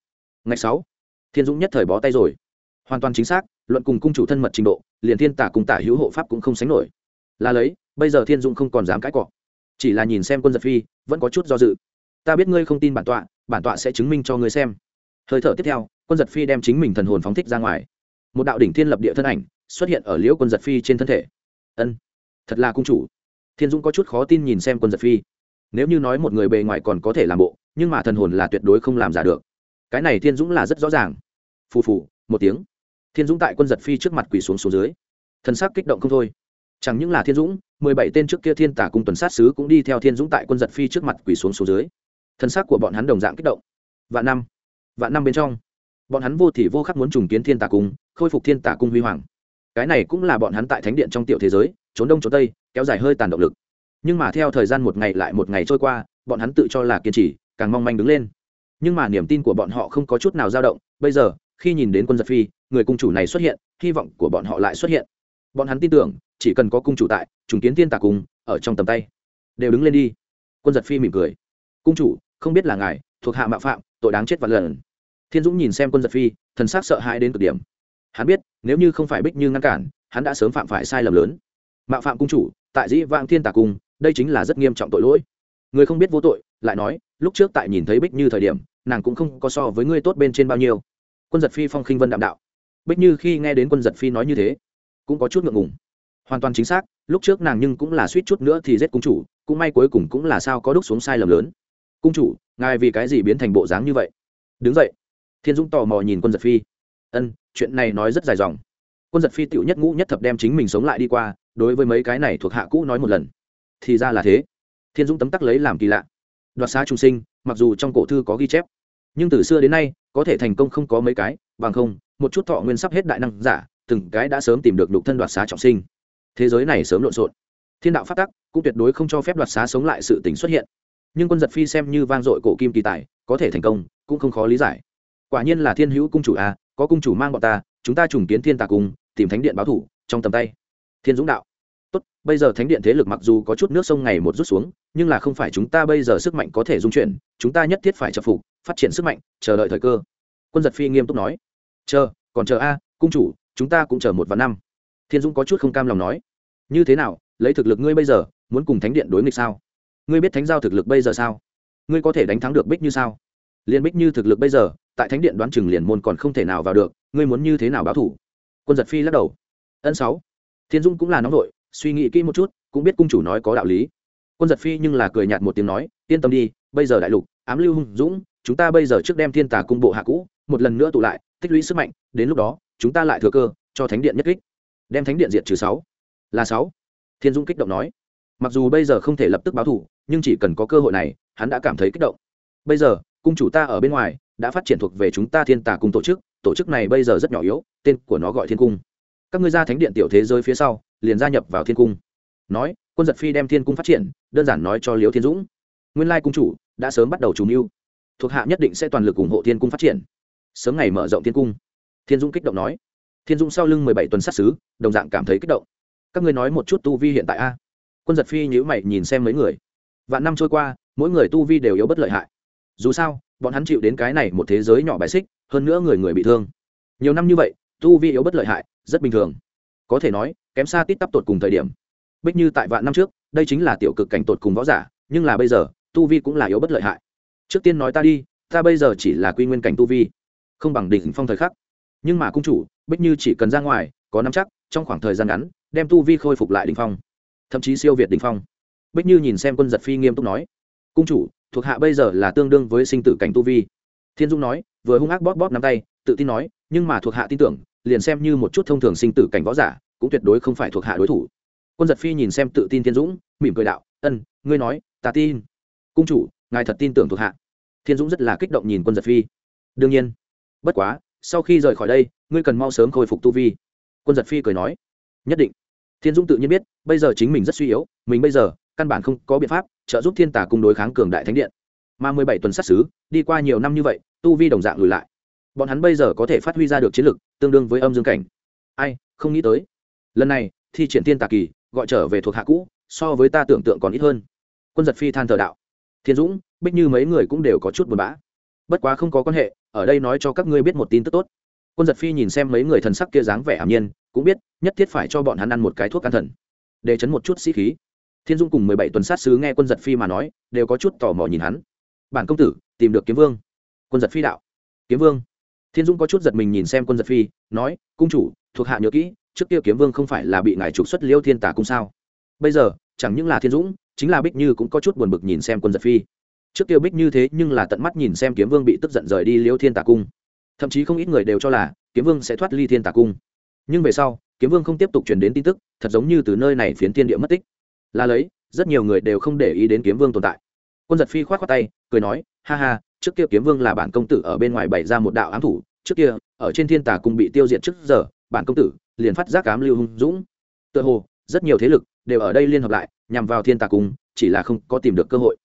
Ngày sáu, thiên dũng nhất thời bó tay rồi hoàn toàn chính xác, luận cùng cung chủ thân mật trình độ, liền thiên tả cùng tả hữu hộ pháp cũng không sánh nổi. Là lấy, bây giờ thiên dũng không còn dám cãi cọ. Chỉ là nhìn xem quân giật phi, vẫn có chút do dự. Ta biết ngươi không tin bản tọa bản tọa sẽ chứng minh cho ngươi xem. Hơi thở tiếp theo, quân giật phi đem chính mình thần hồn phóng thích ra ngoài. Một đạo đỉnh thiên lập địa thân ảnh xuất hiện ở liễu quân giật phi trên thân thể. Ân, thật là cung chủ. Thiên dũng có chút khó tin nhìn xem quân giật phi. Nếu như nói một người bề ngoài còn có thể làm bộ, nhưng mà thần hồn là tuyệt đối không làm giả được. Cái này thiên dũng là rất rõ ràng. Phù phù, một tiếng thiên dũng tại quân giật phi trước mặt quỳ xuống xuống dưới. Thân xác kích động không thôi. Chẳng những là thiên dũng, mười bảy tên trước kia thiên tả cung tuần sát sứ cũng đi theo thiên dũng tại quân giật phi trước mặt quỳ xuống xuống dưới. Thân xác của bọn hắn đồng dạng kích động. Vạn năm vạn năm bên trong, bọn hắn vô thì vô khắc muốn trùng kiến thiên tả cung, khôi phục thiên tả cung huy hoàng. Cái này cũng là bọn hắn tại thánh điện trong tiểu thế giới, trốn đông trốn tây, kéo dài hơi tàn động lực. Nhưng mà theo thời gian một ngày lại một ngày trôi qua, bọn hắn tự cho là kiên trì, càng mong manh đứng lên. Nhưng mà niềm tin của bọn họ không có chút nào dao động, bây giờ, khi nhìn đến quân giật phi người cung chủ này xuất hiện, hy vọng của bọn họ lại xuất hiện. Bọn hắn tin tưởng, chỉ cần có cung chủ tại, trùng kiến thiên tà cung, ở trong tầm tay, đều đứng lên đi. Quân giật phi mỉm cười. Cung chủ, không biết là ngài, thuộc hạ mạo phạm, tội đáng chết vạn lần. Thiên dũng nhìn xem quân giật phi, thần s á c sợ hãi đến cực điểm. Hắn biết, nếu như không phải bích như ngăn cản, hắn đã sớm phạm phải sai lầm lớn. Mạo phạm cung chủ, tại dĩ vạn thiên tà cung, đây chính là rất nghiêm trọng tội lỗi. Người không biết vô tội, lại nói, lúc trước tại nhìn thấy bích như thời điểm, nàng cũng không có so với ngươi tốt bên trên bao nhiêu. Quân giật phi phong khinh vân đạm đạo bích như khi nghe đến quân giật phi nói như thế, cũng có chút ngượng ngùng. Hoàn toàn chính xác, lúc trước nàng nhưng cũng là suýt chút nữa thì giết cung chủ, cũng may cuối cùng cũng là sao có đúc xuống sai lầm lớn. Cung chủ, ngài vì cái gì biến thành bộ dáng như vậy? Đứng dậy. Thiên dũng tò mò nhìn quân giật phi. Ân, chuyện này nói rất dài dòng. Quân giật phi tựu nhất ngũ nhất thập đem chính mình sống lại đi qua, đối với mấy cái này thuộc hạ cũ nói một lần. Thì ra là thế. Thiên dũng tấm tắc lấy làm kỳ lạ. Đoạt xá trung sinh, mặc dù trong cổ thư có ghi chép, nhưng từ xưa đến nay, có thể thành công không có mấy cái, bằng không một chút thọ nguyên sắp hết đại năng giả từng cái đã sớm tìm được đục thân đoạt xá trọng sinh. Thế giới này sớm lộn xộn. Thiên đạo phát tắc cũng tuyệt đối không cho phép đoạt xá sống lại sự tình xuất hiện. Nhưng quân giật phi xem như vang dội cổ kim kỳ tài có thể thành công cũng không khó lý giải. Quả nhiên là thiên hữu cung chủ a à, có cung chủ mang bọn ta chúng ta trùng kiến thiên tà cung tìm thánh điện báo thủ trong tầm tay. Thiên dũng đạo. Tốt bây giờ thánh điện thế lực mặc dù có chút nước sông ngày một rút xuống nhưng là không phải chúng ta bây giờ sức mạnh có thể dung chuyển chúng ta nhất thiết phải chập phục phát triển sức mạnh chờ đợi thời cơ. Quân giật phi nghiêm túc nói chờ, còn chờ a, cung chủ, chúng ta cũng chờ một vạn năm. Thiên dũng có chút không cam lòng nói. Như thế nào, lấy thực lực ngươi bây giờ, muốn cùng thánh điện đối nghịch sao? Ngươi biết thánh giao thực lực bây giờ sao? Ngươi có thể đánh thắng được bích như sao? Liền bích như thực lực bây giờ, tại thánh điện đoán chừng liền môn còn không thể nào vào được, ngươi muốn như thế nào báo thủ? Quân giật phi lắc đầu. Ân sáu. Thiên dung cũng là nóng vội, suy nghĩ kỹ một chút, cũng biết cung chủ nói có đạo lý. Quân giật phi nhưng là cười nhạt một tiếng nói, yên tâm đi, bây giờ đại lục, ám lưu hung dũng, chúng ta bây giờ trước đem thiên tà cung bộ hạ cũ, một lần nữa tụ lại tích lũy sức mạnh, đến lúc đó, chúng ta lại thừa cơ, cho thánh điện nhất kích. Đem thánh điện diệt trừ sáu. Là sáu. Thiên dung kích động nói. Mặc dù bây giờ không thể lập tức báo thủ nhưng chỉ cần có cơ hội này, hắn đã cảm thấy kích động. Bây giờ, cung chủ ta ở bên ngoài, đã phát triển thuộc về chúng ta thiên tà cung tổ chức tổ chức này bây giờ rất nhỏ yếu, tên của nó gọi thiên cung. Các ngươi ra thánh điện tiểu thế giới phía sau, liền gia nhập vào thiên cung. Nói, quân giật phi đem thiên cung phát triển, đơn giản nói cho liễu thiên dũng. Nguyên lai cung chủ đã sớm bắt đầu chủ mưu. Thuộc hạ nhất định sẽ toàn lực ủng hộ thiên cung phát triển sớm ngày mở rộng thiên cung. Thiên dũng kích động nói. Thiên dũng sau lưng mười bảy tuần sát xứ, đồng dạng cảm thấy kích động. Các ngươi nói một chút tu vi hiện tại a. Quân giật phi nhữ mày nhìn xem mấy người. Vạn năm trôi qua, mỗi người tu vi đều yếu bất lợi hại. Dù sao, bọn hắn chịu đến cái này một thế giới nhỏ bài xích, hơn nữa người người bị thương. Nhiều năm như vậy, tu vi yếu bất lợi hại, rất bình thường. Có thể nói, kém xa tít tắp tột cùng thời điểm. Bích như tại vạn năm trước, đây chính là tiểu cực cảnh tột cùng võ giả, nhưng là bây giờ, tu vi cũng là yếu bất lợi hại. Trước tiên nói ta đi, ta bây giờ chỉ là quy nguyên cảnh tu vi không bằng đỉnh phong thời khắc. Nhưng mà cung chủ, bích như chỉ cần ra ngoài, có nắm chắc, trong khoảng thời gian ngắn, đem tu vi khôi phục lại đỉnh phong, thậm chí siêu việt đỉnh phong. Bích như nhìn xem quân giật phi nghiêm túc nói, cung chủ, thuộc hạ bây giờ là tương đương với sinh tử cảnh tu vi. Thiên dung nói, vừa hung ác bóp bóp nắm tay, tự tin nói, nhưng mà thuộc hạ tin tưởng, liền xem như một chút thông thường sinh tử cảnh võ giả, cũng tuyệt đối không phải thuộc hạ đối thủ. Quân giật phi nhìn xem tự tin thiên dũng, mỉm cười đạo, ân, ngươi nói, ta tin. Cung chủ, ngài thật tin tưởng thuộc hạ. Thiên dũng rất là kích động nhìn quân giật phi. Đương nhiên bất quá, sau khi rời khỏi đây, ngươi cần mau sớm khôi phục tu vi. Quân giật phi cười nói. Nhất định. Thiên dũng tự nhiên biết, bây giờ chính mình rất suy yếu, mình bây giờ căn bản không có biện pháp trợ giúp thiên tà cung đối kháng cường đại thánh điện. Mà mười bảy tuần sát xứ, đi qua nhiều năm như vậy, tu vi đồng dạng lùi lại. Bọn hắn bây giờ có thể phát huy ra được chiến lực, tương đương với âm dương cảnh. Ai, không nghĩ tới. Lần này, thi triển thiên tà kỳ, gọi trở về thuộc hạ cũ, so với ta tưởng tượng còn ít hơn. Quân giật phi than thờ đạo. Thiên dũng, bích như mấy người cũng đều có chút buồn bã. Bất quá không có quan hệ ở đây nói cho các ngươi biết một tin tức tốt. Quân giật phi nhìn xem mấy người thần sắc kia dáng vẻ hàm nhiên cũng biết, nhất thiết phải cho bọn hắn ăn một cái thuốc an thần. Để chấn một chút sĩ khí. Thiên dung cùng mười bảy tuần sát sứ nghe quân giật phi mà nói, đều có chút tò mò nhìn hắn. Bản công tử, tìm được kiếm vương. Quân giật phi đạo. Kiếm vương. Thiên dung có chút giật mình nhìn xem quân giật phi, nói, cung chủ, thuộc hạ nhớ kỹ, trước kia kiếm vương không phải là bị ngài trục xuất liêu thiên tả cung sao? Bây giờ, chẳng những là thiên dũng chính là bích như cũng có chút buồn bực nhìn xem quân giật phi trước kia bích như thế nhưng là tận mắt nhìn xem kiếm vương bị tức giận rời đi liêu thiên tả cung. Thậm chí không ít người đều cho là kiếm vương sẽ thoát ly thiên tả cung. Nhưng về sau, kiếm vương không tiếp tục truyền đến tin tức, thật giống như từ nơi này phiến thiên địa mất tích. Là lấy, rất nhiều người đều không để ý đến kiếm vương tồn tại. Quân giật phi k h o á t khoác tay, cười nói, ha ha, trước kia kiếm vương là bản công tử ở bên ngoài bày ra một đạo ám thủ, trước kia, ở trên thiên tà cung bị tiêu diệt trước giờ, bản công tử liền phát giác cám lưu hung dũng. Tựa hồ, rất nhiều thế lực đều ở đây liên hợp lại, nhằm vào thiên tà cung, chỉ là không có tìm được cơ hội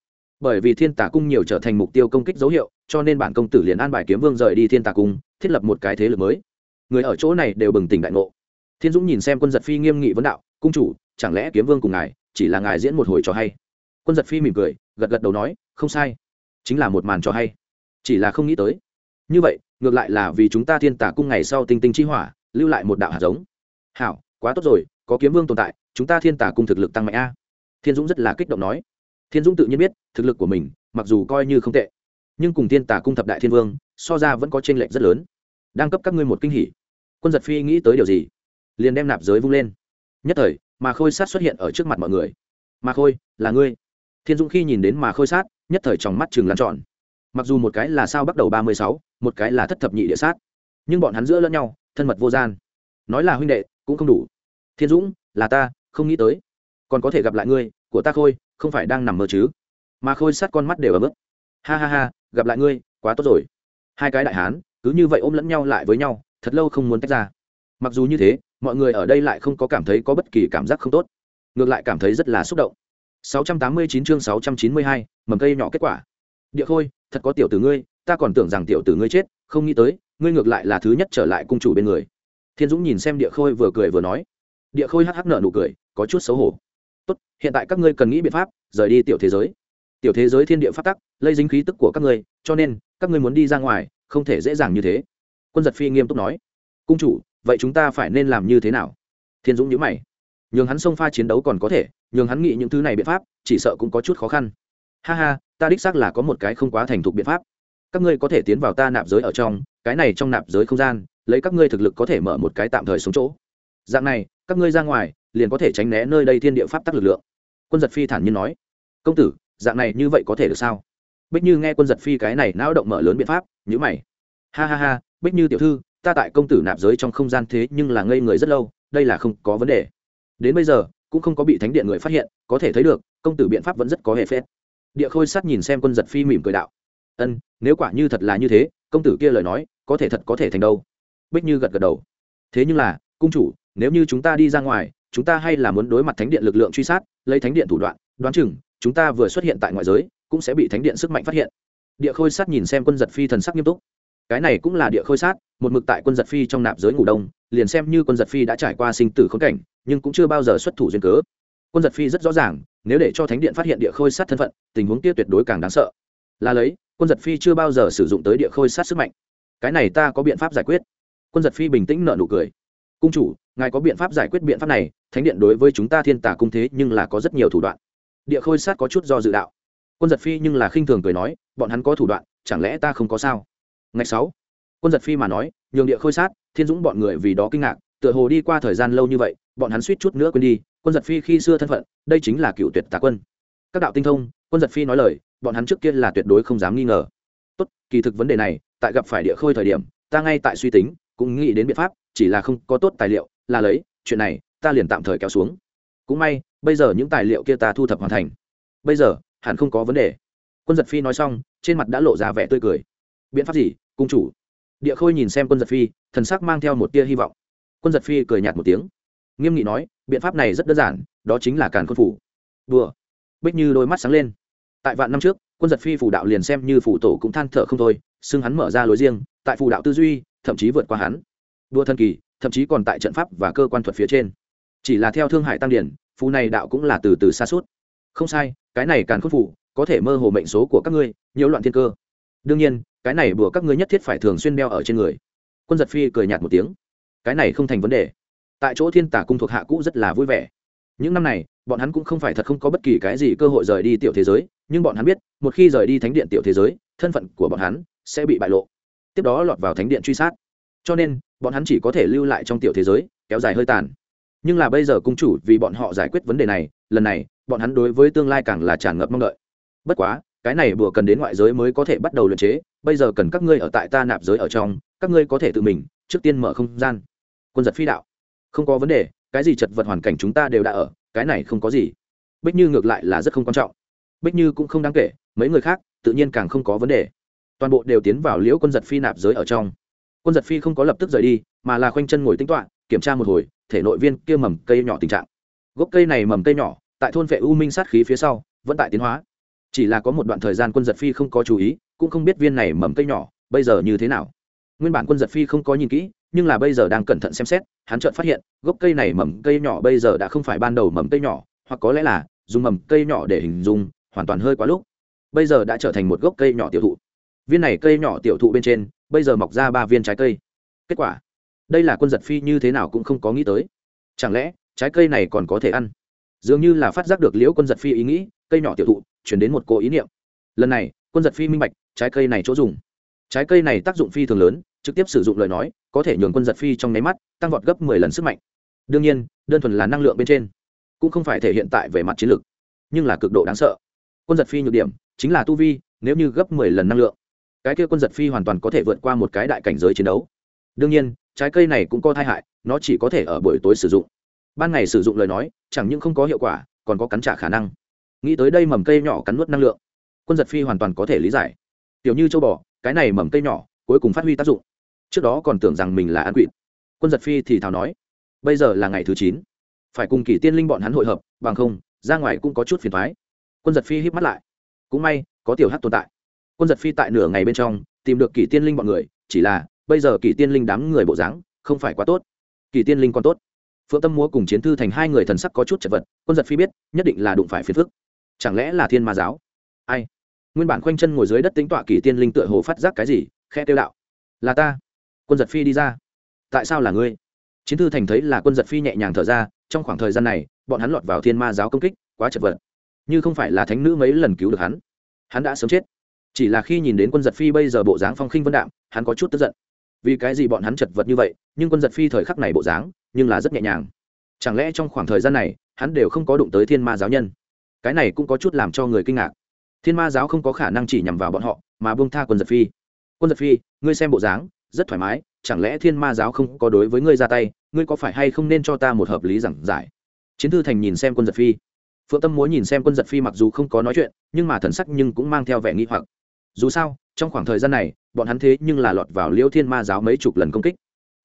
bởi vì thiên tà cung nhiều trở thành mục tiêu công kích dấu hiệu, cho nên bản công tử liền an bài kiếm vương rời đi thiên tà cung, thiết lập một cái thế lực mới. Người ở chỗ này đều bừng tỉnh đại ngộ. Thiên dũng nhìn xem quân giật phi nghiêm nghị vấn đạo, cung chủ, chẳng lẽ kiếm vương cùng ngài, chỉ là ngài diễn một hồi trò hay? Quân giật phi mỉm cười, gật gật đầu nói, không sai. Chính là một màn trò hay. Chỉ là không nghĩ tới. Như vậy, ngược lại là vì chúng ta thiên tả cung ngày sau tinh tinh chi hỏa, lưu lại một đạo hạt giống. Hảo, quá tốt rồi, có kiếm vương tồn tại, chúng ta thiên tả cung thực lực tăng mạnh a. Thiên dũng rất là kích động nói thiên dũng tự nhiên biết, thực lực của mình, mặc dù coi như không tệ, nhưng cùng thiên tả cung thập đại thiên vương, so ra vẫn có t r ê n lệch rất lớn. Đang cấp các ngươi một kinh hỉ. Quân giật phi nghĩ tới điều gì? Liền đem nạp giới vung lên. Nhất thời, mà khôi sát xuất hiện ở trước mặt mọi người. Mà khôi, là ngươi. Thiên dũng khi nhìn đến mà khôi sát, nhất thời trong mắt chừng lăn tròn. Mặc dù một cái là sao bắt đầu ba mươi sáu, một cái là thất thập nhị địa sát. Nhưng bọn hắn giữa lẫn nhau, thân mật vô gian. Nói là huynh đệ, cũng không đủ. Thiên dũng, là ta, không nghĩ tới. Còn có thể gặp lại ngươi, của ta khôi không phải đang nằm mơ chứ? Mà khôi sát con mắt đều ở mức ha ha ha gặp lại ngươi quá tốt rồi. Hai cái đại hán cứ như vậy ôm lẫn nhau lại với nhau thật lâu không muốn tách ra. Mặc dù như thế mọi người ở đây lại không có cảm thấy có bất kỳ cảm giác không tốt. Ngược lại cảm thấy rất là xúc động. 689 chương 692, mầm cây nhỏ kết quả. Địa khôi thật có tiểu tử ngươi ta còn tưởng rằng tiểu tử ngươi chết không nghĩ tới ngươi ngược lại là thứ nhất trở lại cung chủ bên người. Thiên dũng nhìn xem địa khôi vừa cười vừa nói. Địa khôi hắc hắc nở nụ cười có chút xấu hổ tốt, hiện tại các ngươi cần nghĩ biện pháp, rời đi tiểu thế giới. Tiểu thế giới thiên địa phát tắc, lây dính khí tức của các ngươi, cho nên, các ngươi muốn đi ra ngoài, không thể dễ dàng như thế. Quân giật phi nghiêm túc nói. Cung chủ, vậy chúng ta phải nên làm như thế nào? Thiên dũng nhữ mày. Nhường hắn xông pha chiến đấu còn có thể, nhường hắn nghĩ những thứ này biện pháp, chỉ sợ cũng có chút khó khăn. Ha ha, ta đích xác là có một cái không quá thành thục biện pháp. Các ngươi có thể tiến vào ta nạp giới ở trong, cái này trong nạp giới không gian, lấy các ngươi thực lực có thể mở một cái tạm thời xuống chỗ. Dạng này, các ngươi ra ngoài liền có thể tránh né nơi đây thiên địa pháp tắc lực lượng. Quân giật phi thản nhiên nói, công tử, dạng này như vậy có thể được sao? Bích như nghe quân giật phi cái này não động mở lớn biện pháp nhữ mày. Ha ha ha, bích như tiểu thư, ta tại công tử nạp giới trong không gian thế nhưng là ngây người rất lâu, đây là không có vấn đề. Đến bây giờ, cũng không có bị thánh điện người phát hiện, có thể thấy được, công tử biện pháp vẫn rất có hệ phết. Địa khôi sát nhìn xem quân giật phi mỉm cười đạo, ân, nếu quả như thật là như thế, công tử kia lời nói, có thể thật có thể thành đâu? Bích như gật gật đầu, thế nhưng là, cung chủ, nếu như chúng ta đi ra ngoài chúng ta hay là muốn đối mặt thánh điện lực lượng truy sát, lấy thánh điện thủ đoạn, đoán chừng, chúng ta vừa xuất hiện tại ngoại giới, cũng sẽ bị thánh điện sức mạnh phát hiện. Địa khôi sát nhìn xem quân giật phi thần sắc nghiêm túc. Cái này cũng là địa khôi sát, một mực tại quân giật phi trong nạp giới ngủ đông, liền xem như quân giật phi đã trải qua sinh tử khốn cảnh, nhưng cũng chưa bao giờ xuất thủ duyên cớ. Quân giật phi rất rõ ràng, nếu để cho thánh điện phát hiện địa khôi sát thân phận, tình huống kia tuyệt đối càng đáng sợ. Là lấy, quân giật phi chưa bao giờ sử dụng tới địa khôi sát sức mạnh. Cái này ta có biện pháp giải quyết. Quân giật phi bình tĩnh nợ nụ cười. Cung chủ ngài có biện pháp giải quyết biện pháp này, thánh điện đối với chúng ta thiên tả cung thế nhưng là có rất nhiều thủ đoạn. Địa khôi sát có chút do dự đạo. Quân giật phi nhưng là khinh thường cười nói, bọn hắn có thủ đoạn, chẳng lẽ ta không có sao? Ngày sáu, quân giật phi mà nói, nhường địa khôi sát, thiên dũng bọn người vì đó kinh ngạc, tựa hồ đi qua thời gian lâu như vậy, bọn hắn suýt chút nữa quên đi, quân giật phi khi xưa thân phận, đây chính là cựu tuyệt tà quân. Các đạo tinh thông, quân giật phi nói lời, bọn hắn trước kia là tuyệt đối không dám nghi ngờ. Tốt, kỳ thực vấn đề này, tại gặp phải địa khôi thời điểm, ta ngay tại suy tính, cũng nghĩ đến biện pháp, chỉ là không có tốt tài liệu là lấy, chuyện này, ta liền tạm thời kéo xuống. Cũng may, bây giờ những tài liệu kia ta thu thập hoàn thành. Bây giờ, hẳn không có vấn đề. Quân giật phi nói xong, trên mặt đã lộ ra vẻ tươi cười. Biện pháp gì, cung chủ? Địa khôi nhìn xem quân giật phi, thần sắc mang theo một tia hy vọng. Quân giật phi cười nhạt một tiếng. Nghiêm nghị nói, biện pháp này rất đơn giản, đó chính là càn khôn phủ. Đùa. Bích như đôi mắt sáng lên. Tại vạn năm trước, quân giật phi phủ đạo liền xem như phủ tổ cũng than thở không thôi, xưng hắn mở ra lối riêng, tại phủ đạo tư duy, thậm chí vượt qua hắn. Đua thần kỳ thậm chí còn tại trận pháp và cơ quan thuật phía trên. Chỉ là theo thương hải tăng điển phù này đạo cũng là từ từ xa suốt. Không sai, cái này càng khôn phủ, có thể mơ hồ mệnh số của các ngươi, nhiễu loạn thiên cơ. Đương nhiên, cái này bùa các ngươi nhất thiết phải thường xuyên đeo ở trên người. Quân giật phi cười nhạt một tiếng. Cái này không thành vấn đề. Tại chỗ thiên tả cung thuộc hạ cũ rất là vui vẻ. Những năm này, bọn hắn cũng không phải thật không có bất kỳ cái gì cơ hội rời đi tiểu thế giới, nhưng bọn hắn biết, một khi rời đi thánh điện tiểu thế giới, thân phận của bọn hắn sẽ bị bại lộ. Tiếp đó lọt vào thánh điện truy sát. Cho nên bọn hắn chỉ có thể lưu lại trong tiểu thế giới, kéo dài hơi tàn. Nhưng là bây giờ cung chủ vì bọn họ giải quyết vấn đề này, lần này, bọn hắn đối với tương lai càng là tràn ngập mong đợi. Bất quá, cái này vừa cần đến ngoại giới mới có thể bắt đầu luyện chế, bây giờ cần các ngươi ở tại ta nạp giới ở trong, các ngươi có thể tự mình, trước tiên mở không gian. Quân giật phi đạo. Không có vấn đề, cái gì chật vật hoàn cảnh chúng ta đều đã ở, cái này không có gì. Bích như ngược lại là rất không quan trọng. Bích như cũng không đáng kể, mấy người khác, tự nhiên càng không có vấn đề. Toàn bộ đều tiến vào liễu quân giật phi nạp giới ở trong quân giật phi không có lập tức rời đi, mà là khoanh chân ngồi tính toạ kiểm tra một hồi, thể nội viên kia mầm cây nhỏ tình trạng. Gốc cây này mầm cây nhỏ, tại thôn vệ u minh sát khí phía sau, vẫn tại tiến hóa. Chỉ là có một đoạn thời gian quân giật phi không có chú ý, cũng không biết viên này mầm cây nhỏ, bây giờ như thế nào. Nguyên bản quân giật phi không có nhìn kỹ, nhưng là bây giờ đang cẩn thận xem xét, hắn chợt phát hiện, gốc cây này mầm cây nhỏ bây giờ đã không phải ban đầu mầm cây nhỏ, hoặc có lẽ là, dùng mầm cây nhỏ để hình dung, hoàn toàn hơi quá lúc. Bây giờ đã trở thành một gốc cây nhỏ tiểu thụ. Viên này cây nhỏ tiểu thụ bên trên bây giờ mọc ra ba viên trái cây. Kết quả, đây là quân giật phi như thế nào cũng không có nghĩ tới. Chẳng lẽ, trái cây này còn có thể ăn? Dường như là phát giác được liễu quân giật phi ý nghĩ, cây nhỏ tiểu thụ, chuyển đến một cô ý niệm. Lần này, quân giật phi minh bạch, trái cây này chỗ dùng. Trái cây này tác dụng phi thường lớn, trực tiếp sử dụng lời nói, có thể nhường quân giật phi trong nháy mắt, tăng vọt gấp mười lần sức mạnh. Đương nhiên, đơn thuần là năng lượng bên trên, cũng không phải thể hiện tại về mặt chiến lược, nhưng là cực độ đáng sợ. Quân giật phi nhược điểm, chính là tu vi, nếu như gấp mười lần năng lượng cái kia quân giật phi hoàn toàn có thể vượt qua một cái đại cảnh giới chiến đấu. Đương nhiên, trái cây này cũng có thai hại, nó chỉ có thể ở buổi tối sử dụng. Ban ngày sử dụng lời nói, chẳng những không có hiệu quả, còn có cắn trả khả năng. Nghĩ tới đây mầm cây nhỏ cắn nuốt năng lượng. Quân giật phi hoàn toàn có thể lý giải. Tiểu như châu bò, cái này mầm cây nhỏ, cuối cùng phát huy tác dụng. Trước đó còn tưởng rằng mình là ăn quỵt. Quân giật phi thì thào nói, bây giờ là ngày thứ chín. Phải cùng kỷ tiên linh bọn hắn hội hợp, bằng không, ra ngoài cũng có chút phiền thoái. Quân giật phi híp mắt lại. Cũng may, có tiểu hát tồn tại quân giật phi tại nửa ngày bên trong, tìm được kỷ tiên linh bọn người, chỉ là, bây giờ kỷ tiên linh đám người bộ dáng, không phải quá tốt. Kỷ tiên linh còn tốt. Phượng tâm múa cùng chiến thư thành hai người thần sắc có chút chật vật, quân giật phi biết, nhất định là đụng phải phiền phức. Chẳng lẽ là thiên ma giáo? Ai? Nguyên bản khoanh chân ngồi dưới đất tính tọa kỷ tiên linh tựa hồ phát giác cái gì khe tiêu đạo. Là ta. Quân giật phi đi ra. Tại sao là ngươi? Chiến thư thành thấy là quân giật phi nhẹ nhàng thở ra, trong khoảng thời gian này, bọn hắn lọt vào thiên ma giáo công kích, quá chật vật. Như không phải là thánh nữ mấy lần cứu được hắn hắn đã sớm chết chỉ là khi nhìn đến quân giật phi bây giờ bộ dáng phong khinh vân đạm, hắn có chút tức giận. Vì cái gì bọn hắn chật vật như vậy, nhưng quân giật phi thời khắc này bộ dáng, nhưng là rất nhẹ nhàng. Chẳng lẽ trong khoảng thời gian này, hắn đều không có đụng tới thiên ma giáo nhân? Cái này cũng có chút làm cho người kinh ngạc. Thiên ma giáo không có khả năng chỉ nhằm vào bọn họ, mà buông tha quân giật phi. Quân giật phi, ngươi xem bộ dáng, rất thoải mái, chẳng lẽ thiên ma giáo không có đối với ngươi ra tay, ngươi có phải hay không nên cho ta một hợp lý giảng giải? Chiến thư thành nhìn xem quân giật phi. Phượng tâm muốn nhìn xem quân giật phi mặc dù không có nói chuyện, nhưng mà thần sắc nhưng cũng mang theo vẻ nghi hoặc dù sao, trong khoảng thời gian này, bọn hắn thế nhưng là lọt vào liễu thiên ma giáo mấy chục lần công kích.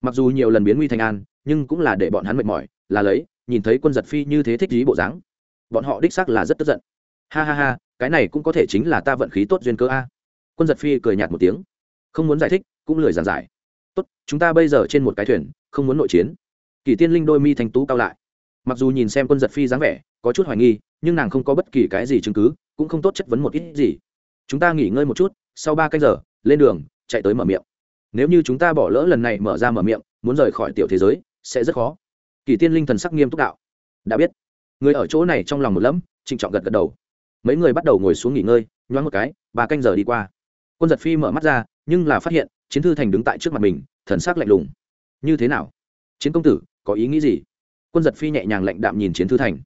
Mặc dù nhiều lần biến nguy thành an, nhưng cũng là để bọn hắn mệt mỏi, là lấy, nhìn thấy quân giật phi như thế thích lý bộ dáng, bọn họ đích xác là rất tức giận. Ha ha ha, cái này cũng có thể chính là ta vận khí tốt duyên cơ a. Quân giật phi cười nhạt một tiếng, không muốn giải thích, cũng lười giảng giải. Tốt, chúng ta bây giờ trên một cái thuyền, không muốn nội chiến. Kỳ tiên linh đôi mi thành tú cao lại. Mặc dù nhìn xem quân giật phi dáng vẻ, có chút hoài nghi, nhưng nàng không có bất kỳ cái gì chứng cứ, cũng không tốt chất vấn một ít gì chúng ta nghỉ ngơi một chút, sau ba canh giờ, lên đường, chạy tới mở miệng. Nếu như chúng ta bỏ lỡ lần này mở ra mở miệng, muốn rời khỏi tiểu thế giới, sẽ rất khó. Kỳ tiên linh thần sắc nghiêm túc đạo. Đã biết. Người ở chỗ này trong lòng một lẫm, trịnh trọng gật gật đầu. Mấy người bắt đầu ngồi xuống nghỉ ngơi, nhoáng một cái, ba canh giờ đi qua. Quân giật phi mở mắt ra, nhưng là phát hiện, chiến thư thành đứng tại trước mặt mình, thần sắc lạnh lùng. Như thế nào? Chiến công tử, có ý nghĩ gì? Quân giật phi nhẹ nhàng lạnh đạm nhìn chiến thư thành.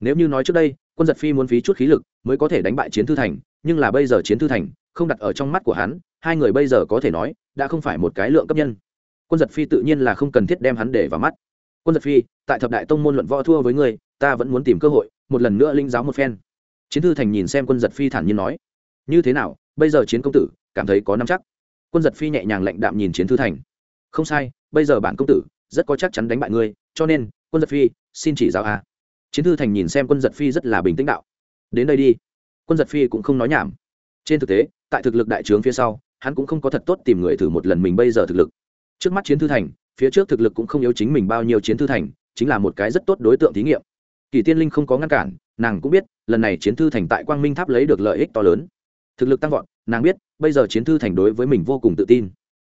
Nếu như nói trước đây, quân giật phi muốn phí chút khí lực, mới có thể đánh bại chiến thư thành nhưng là bây giờ chiến thư thành, không đặt ở trong mắt của hắn, hai người bây giờ có thể nói, đã không phải một cái lượng cấp nhân. Quân giật phi tự nhiên là không cần thiết đem hắn để vào mắt. Quân giật phi, tại thập đại tông môn luận võ thua với ngươi, ta vẫn muốn tìm cơ hội, một lần nữa linh giáo một phen. Chiến thư thành nhìn xem quân giật phi thản nhiên nói, như thế nào, bây giờ chiến công tử, cảm thấy có năm chắc? Quân giật phi nhẹ nhàng lạnh đạm nhìn chiến thư thành, không sai, bây giờ bản công tử, rất có chắc chắn đánh bại ngươi, cho nên, quân giật phi, xin chỉ giáo a. Chiến thư thành nhìn xem quân giật phi rất là bình tĩnh đạo, đến đây đi quân giật phi cũng không nói nhảm. Trên thực tế, tại thực lực đại trướng phía sau, hắn cũng không có thật tốt tìm người thử một lần mình bây giờ thực lực. Trước mắt chiến thư thành, phía trước thực lực cũng không yếu chính mình bao nhiêu chiến thư thành, chính là một cái rất tốt đối tượng thí nghiệm. Kỳ tiên linh không có ngăn cản, nàng cũng biết, lần này chiến thư thành tại quang minh tháp lấy được lợi ích to lớn. Thực lực tăng vọt, nàng biết, bây giờ chiến thư thành đối với mình vô cùng tự tin.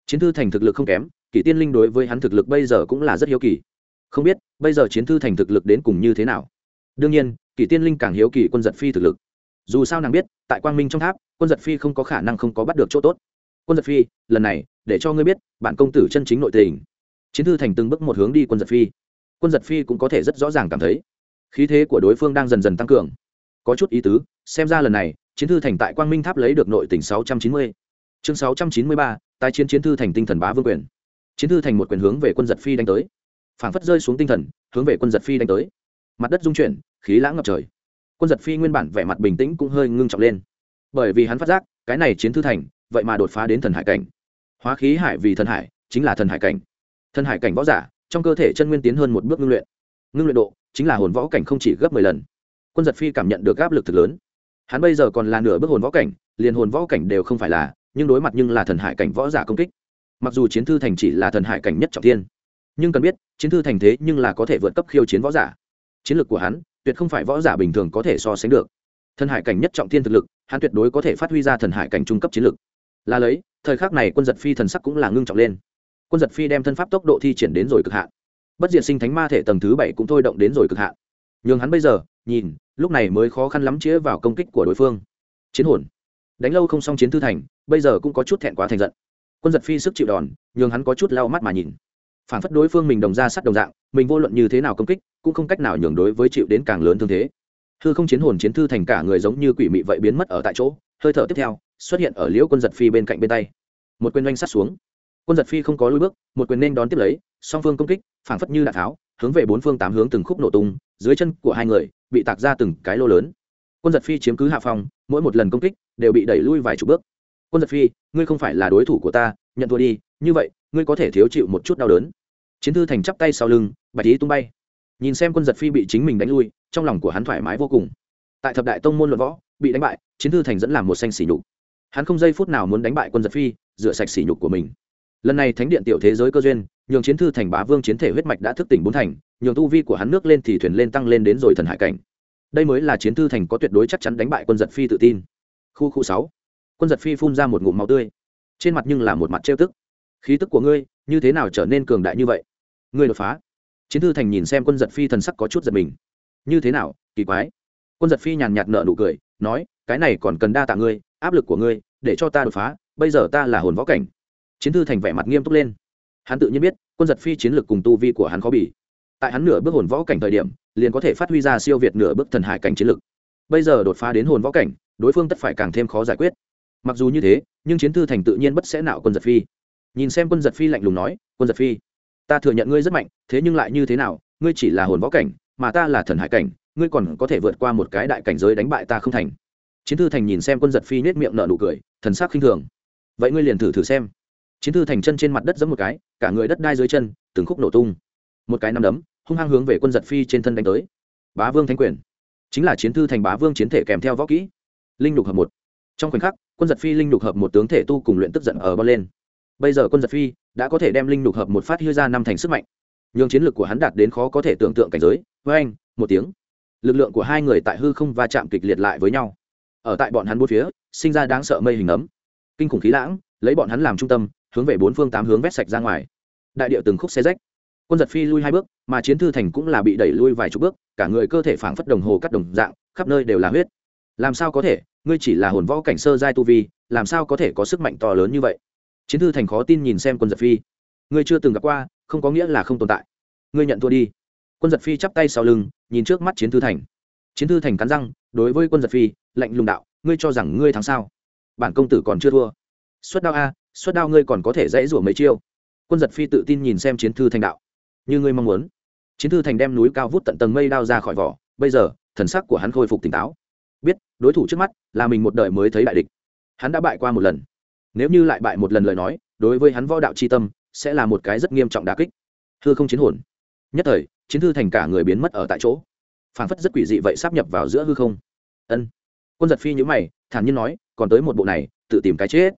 Chiến thư thành thực lực không kém, kỳ tiên linh đối với hắn thực lực bây giờ cũng là rất hiếu kỳ. Không biết, bây giờ chiến thư thành thực lực đến cùng như thế nào? Đương nhiên, kỳ tiên linh càng hiếu kỳ quân giật phi thực lực dù sao nàng biết, tại quang minh trong tháp, quân giật phi không có khả năng không có bắt được chỗ tốt. Quân giật phi, lần này, để cho ngươi biết, bản công tử chân chính nội tình. Chiến thư thành từng bước một hướng đi quân giật phi. Quân giật phi cũng có thể rất rõ ràng cảm thấy, khí thế của đối phương đang dần dần tăng cường. Có chút ý tứ, xem ra lần này, chiến thư thành tại quang minh tháp lấy được nội tỉnh sáu trăm chín mươi. Chương sáu trăm chín mươi ba, tái chiến chiến thư thành tinh thần bá vương quyền. Chiến thư thành một quyền hướng về quân giật phi đánh tới. Phảng phất rơi xuống tinh thần, hướng về quân giật phi đánh tới. Mặt đất dung chuyển, khí lãng ngập trời quân giật phi nguyên bản vẻ mặt bình tĩnh cũng hơi ngưng trọng lên. Bởi vì hắn phát giác, cái này chiến thư thành, vậy mà đột phá đến thần hải cảnh. Hóa khí hải vì thần hải, chính là thần hải cảnh. Thần hải cảnh võ giả, trong cơ thể chân nguyên tiến hơn một bước ngưng luyện. Ngưng luyện độ, chính là hồn võ cảnh không chỉ gấp mười lần. Quân giật phi cảm nhận được áp lực thực lớn. Hắn bây giờ còn là nửa bước hồn võ cảnh, liền hồn võ cảnh đều không phải là, nhưng đối mặt nhưng là thần hải cảnh võ giả công kích. Mặc dù chiến thư thành chỉ là thần hải cảnh nhất trọng thiên, nhưng cần biết, chiến thư thành thế nhưng là có thể vượt cấp khiêu chiến võ giả. Chiến lược của hắn tuyệt không phải võ giả bình thường có thể so sánh được. Thần hải cảnh nhất trọng thiên thực lực, hắn tuyệt đối có thể phát huy ra thần hải cảnh trung cấp chiến lực. là lấy, thời khắc này quân giật phi thần sắc cũng là ngưng trọng lên. Quân giật phi đem thân pháp tốc độ thi triển đến rồi cực hạn. Bất diệt sinh thánh ma thể tầng thứ bảy cũng thôi động đến rồi cực hạn. Nhường hắn bây giờ, nhìn, lúc này mới khó khăn lắm chĩa vào công kích của đối phương. Chiến hồn. Đánh lâu không xong chiến thư thành, bây giờ cũng có chút thẹn quá thành giận. Quân giật phi sức chịu đòn nhường hắn có chút lau mắt mà nhìn phản phất đối phương mình đồng ra sắt đồng dạng, mình vô luận như thế nào công kích, cũng không cách nào nhường đối với chịu đến càng lớn thương thế. Hư không chiến hồn chiến thư thành cả người giống như quỷ mị vậy biến mất ở tại chỗ, hơi thở tiếp theo, xuất hiện ở liễu quân giật phi bên cạnh bên tay. Một quyền oanh sát xuống. Quân giật phi không có lui bước, một quyền nên đón tiếp lấy, song phương công kích, phảng phất như đạn tháo, hướng về bốn phương tám hướng từng khúc nổ tung, dưới chân của hai người, bị tạc ra từng cái lô lớn. Quân giật phi chiếm cứ hạ phòng mỗi một lần công kích, đều bị đẩy lui vài chục bước. Quân giật phi, ngươi không phải là đối thủ của ta, nhận thua đi, như vậy, ngươi có thể thiếu chịu một chút đau đớn chiến thư thành chắp tay sau lưng, bạch ý tung bay. Nhìn xem quân giật phi bị chính mình đánh lui, trong lòng của hắn thoải mái vô cùng. Tại thập đại tông môn luận võ, bị đánh bại, chiến thư thành dẫn làm một xanh xỉ nhục. Hắn không giây phút nào muốn đánh bại quân giật phi, rửa sạch sỉ nhục của mình. Lần này thánh điện tiểu thế giới cơ duyên, nhường chiến thư thành bá vương chiến thể huyết mạch đã thức tỉnh bốn thành, nhường tu vi của hắn nước lên thì thuyền lên tăng lên đến rồi thần hải cảnh. Đây mới là chiến thư thành có tuyệt đối chắc chắn đánh bại quân giật phi tự tin. Khu khu sáu. Quân giật phi phun ra một ngụm máu tươi. Trên mặt nhưng là một mặt trêu tức. Khí tức của ngươi, như thế nào trở nên cường đại như vậy? Ngươi đột phá. Chiến thư thành nhìn xem quân giật phi thần sắc có chút giật mình. Như thế nào, kỳ quái. Quân giật phi nhàn nhạt nợ nụ cười, nói, cái này còn cần đa tạ ngươi, áp lực của ngươi, để cho ta đột phá, bây giờ ta là hồn võ cảnh. Chiến thư thành vẻ mặt nghiêm túc lên. Hắn tự nhiên biết, quân giật phi chiến lược cùng tu vi của hắn khó bỉ tại hắn nửa bước hồn võ cảnh thời điểm, liền có thể phát huy ra siêu việt nửa bước thần hải cảnh chiến lược. Bây giờ đột phá đến hồn võ cảnh, đối phương tất phải càng thêm khó giải quyết. Mặc dù như thế, nhưng chiến thư thành tự nhiên bất sẽ nạo quân giật phi. Nhìn xem quân giật phi lạnh lùng nói, quân giật phi ta thừa nhận ngươi rất mạnh, thế nhưng lại như thế nào, ngươi chỉ là hồn võ cảnh, mà ta là thần hải cảnh, ngươi còn có thể vượt qua một cái đại cảnh giới đánh bại ta không thành. Chiến thư thành nhìn xem quân giật phi nết miệng nở nụ cười, thần sắc khinh thường. Vậy ngươi liền thử thử xem. Chiến thư thành chân trên mặt đất giẫm một cái, cả người đất đai dưới chân, từng khúc nổ tung. Một cái nắm đấm, hung hăng hướng về quân giật phi trên thân đánh tới. Bá vương thánh quyền. Chính là chiến thư thành bá vương chiến thể kèm theo võ kỹ. Linh đục hợp một. Trong khoảnh khắc, quân giật phi linh đục hợp một tướng thể tu cùng luyện tức giận ở bao lên. Bây giờ quân giật phi đã có thể đem linh lục hợp một phát hư ra năm thành sức mạnh. Nhường chiến lược của hắn đạt đến khó có thể tưởng tượng cảnh giới. Với anh, một tiếng. Lực lượng của hai người tại hư không va chạm kịch liệt lại với nhau. Ở tại bọn hắn bốn phía, sinh ra đáng sợ mây hình ấm. Kinh khủng khí lãng, lấy bọn hắn làm trung tâm, hướng về bốn phương tám hướng vét sạch ra ngoài. Đại điệu từng khúc xe rách. Quân giật phi lui hai bước, mà chiến thư thành cũng là bị đẩy lui vài chục bước, cả người cơ thể phảng phất đồng hồ cắt đồng dạng, khắp nơi đều là huyết. Làm sao có thể? Ngươi chỉ là hồn võ cảnh sơ giai tu vi, làm sao có thể có sức mạnh to lớn như vậy? Chiến thư thành khó tin nhìn xem quân giật phi. Ngươi chưa từng gặp qua, không có nghĩa là không tồn tại. Ngươi nhận thua đi. Quân giật phi chắp tay sau lưng, nhìn trước mắt chiến thư thành. Chiến thư thành cắn răng, đối với quân giật phi, lạnh lùng đạo, ngươi cho rằng ngươi thắng sao? Bản công tử còn chưa thua. Xuất đao a, xuất đao ngươi còn có thể dãy rủa mấy chiêu. Quân giật phi tự tin nhìn xem chiến thư thành đạo. Như ngươi mong muốn. Chiến thư thành đem núi cao vút tận tầng mây đao ra khỏi vỏ, bây giờ, thần sắc của hắn khôi phục tỉnh táo. Biết, đối thủ trước mắt là mình một đời mới thấy đại địch. Hắn đã bại qua một lần nếu như lại bại một lần lời nói, đối với hắn võ đạo c h i tâm, sẽ là một cái rất nghiêm trọng đà kích. Thưa không chiến hồn. Nhất thời, chiến thư thành cả người biến mất ở tại chỗ. Phảng phất rất quỷ dị vậy sắp nhập vào giữa hư không. Ân. Quân giật phi nhữ mày, thản nhiên nói, còn tới một bộ này, tự tìm cái chết.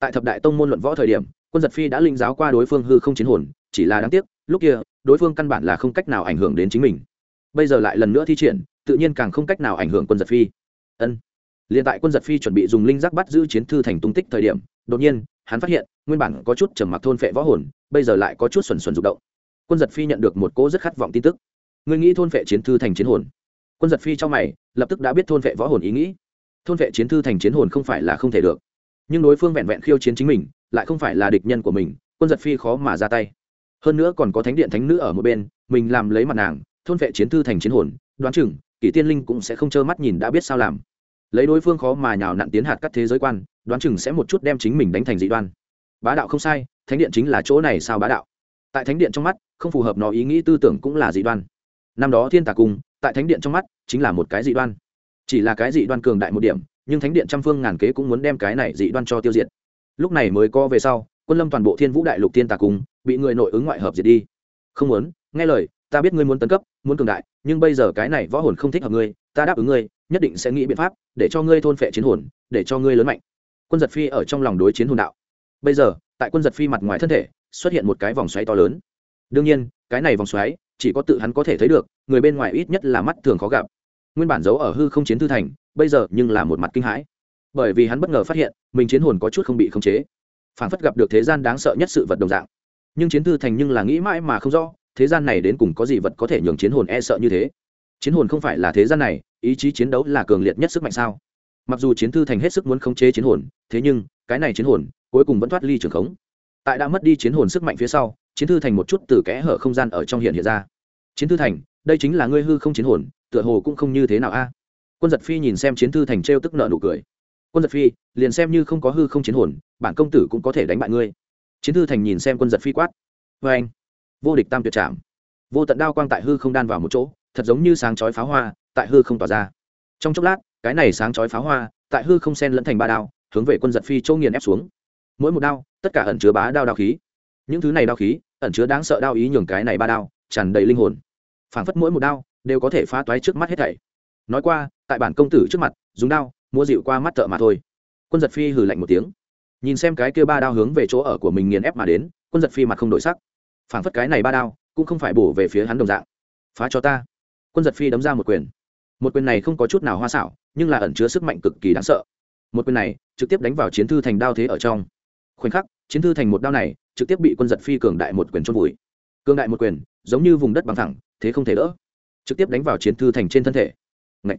Tại thập đại tông môn luận võ thời điểm, quân giật phi đã linh giáo qua đối phương hư không chiến hồn, chỉ là đáng tiếc, lúc kia, đối phương căn bản là không cách nào ảnh hưởng đến chính mình. Bây giờ lại lần nữa thi triển, tự nhiên càng không cách nào ảnh hưởng quân giật phi. Ân liền tại quân giật phi chuẩn bị dùng linh giác bắt giữ chiến thư thành tung tích thời điểm, đột nhiên, hắn phát hiện, nguyên bản có chút trầm mặc thôn phệ võ hồn, bây giờ lại có chút xuẩn xuẩn rụng động. Quân giật phi nhận được một cỗ rất khát vọng tin tức. Người nghĩ thôn phệ chiến thư thành chiến hồn? Quân giật phi trong mày, lập tức đã biết thôn phệ võ hồn ý nghĩ. Thôn phệ chiến thư thành chiến hồn không phải là không thể được. Nhưng đối phương vẹn vẹn khiêu chiến chính mình, lại không phải là địch nhân của mình, quân giật phi khó mà ra tay. Hơn nữa còn có thánh điện thánh nữ ở một bên, mình làm lấy mặt nàng, thôn vệ chiến thư thành chiến hồn, đoán chừng, kỷ tiên linh cũng sẽ không trơ mắt nhìn đã biết sao làm lấy đối phương khó mà nhào nặn tiến hạt cắt thế giới quan, đoán chừng sẽ một chút đem chính mình đánh thành dị đoan. Bá đạo không sai, thánh điện chính là chỗ này sao bá đạo? Tại thánh điện trong mắt, không phù hợp nó ý nghĩ tư tưởng cũng là dị đoan. Năm đó thiên tà cung, tại thánh điện trong mắt, chính là một cái dị đoan. Chỉ là cái dị đoan cường đại một điểm, nhưng thánh điện trăm phương ngàn kế cũng muốn đem cái này dị đoan cho tiêu diệt. Lúc này mới co về sau, quân lâm toàn bộ thiên vũ đại lục thiên tà cung, bị người nội ứng ngoại hợp diệt đi. Không muốn, nghe lời, ta biết ngươi muốn tấn cấp, muốn cường đại nhưng bây giờ cái này võ hồn không thích hợp ngươi, ta đáp ứng ngươi, nhất định sẽ nghĩ biện pháp để cho ngươi thôn phệ chiến hồn, để cho ngươi lớn mạnh. Quân giật phi ở trong lòng đối chiến hồn đạo. Bây giờ, tại quân giật phi mặt ngoài thân thể, xuất hiện một cái vòng xoáy to lớn. Đương nhiên, cái này vòng xoáy, chỉ có tự hắn có thể thấy được, người bên ngoài ít nhất là mắt thường khó gặp. Nguyên bản giấu ở hư không chiến thư thành, bây giờ nhưng là một mặt kinh hãi. Bởi vì hắn bất ngờ phát hiện, mình chiến hồn có chút không bị khống chế. Phản phất gặp được thế gian đáng sợ nhất sự vật đồng dạng. Nhưng chiến thư thành nhưng là nghĩ mãi mà không rõ thế gian này đến cùng có gì vật có thể nhường chiến hồn e sợ như thế? Chiến hồn không phải là thế gian này, ý chí chiến đấu là cường liệt nhất sức mạnh sao? Mặc dù chiến thư thành hết sức muốn khống chế chiến hồn, thế nhưng, cái này chiến hồn, cuối cùng vẫn thoát ly trường khống. Tại đã mất đi chiến hồn sức mạnh phía sau, chiến thư thành một chút từ kẽ hở không gian ở trong hiện hiện ra. Chiến thư thành, đây chính là ngươi hư không chiến hồn, tựa hồ cũng không như thế nào a? Quân giật phi nhìn xem chiến thư thành t tức nợ nụ cười. Quân giật phi, liền xem như không có hư không chiến hồn, bản công tử cũng có thể đánh bại ngươi. Chiến thư thành nhìn xem quân giật phi quát. Vê anh vô địch tam tuyệt trảm. Vô tận đao quang tại hư không đan vào một chỗ, thật giống như sáng chói pháo hoa tại hư không tỏa ra. Trong chốc lát, cái này sáng chói pháo hoa tại hư không sen lẫn thành ba đao, hướng về quân giật phi châu nghiền ép xuống. Mỗi một đao, tất cả ẩn chứa bá đao đao khí. Những thứ này đao khí, ẩn chứa đáng sợ đao ý nhường cái này ba đao tràn đầy linh hồn. Phảng phất mỗi một đao đều có thể phá toái trước mắt hết thảy. Nói qua, tại bản công tử trước mặt, dùng đao mua dịu qua mắt thợ mà thôi. Quân giật phi hừ lạnh một tiếng. Nhìn xem cái kia ba đao hướng về chỗ ở của mình nghiền ép mà đến, quân giật phi mặt không đổi sắc phản phất cái này ba đao, cũng không phải bổ về phía hắn đồng dạng. Phá cho ta. Quân giật phi đấm ra một quyền. Một quyền này không có chút nào hoa xảo, nhưng là ẩn chứa sức mạnh cực kỳ đáng sợ. Một quyền này, trực tiếp đánh vào chiến thư thành đao thế ở trong. Khoảnh khắc, chiến thư thành một đao này, trực tiếp bị quân giật phi cường đại một quyền chôn vùi. Cường đại một quyền, giống như vùng đất bằng thẳng, thế không thể đỡ. Trực tiếp đánh vào chiến thư thành trên thân thể. Ngậy.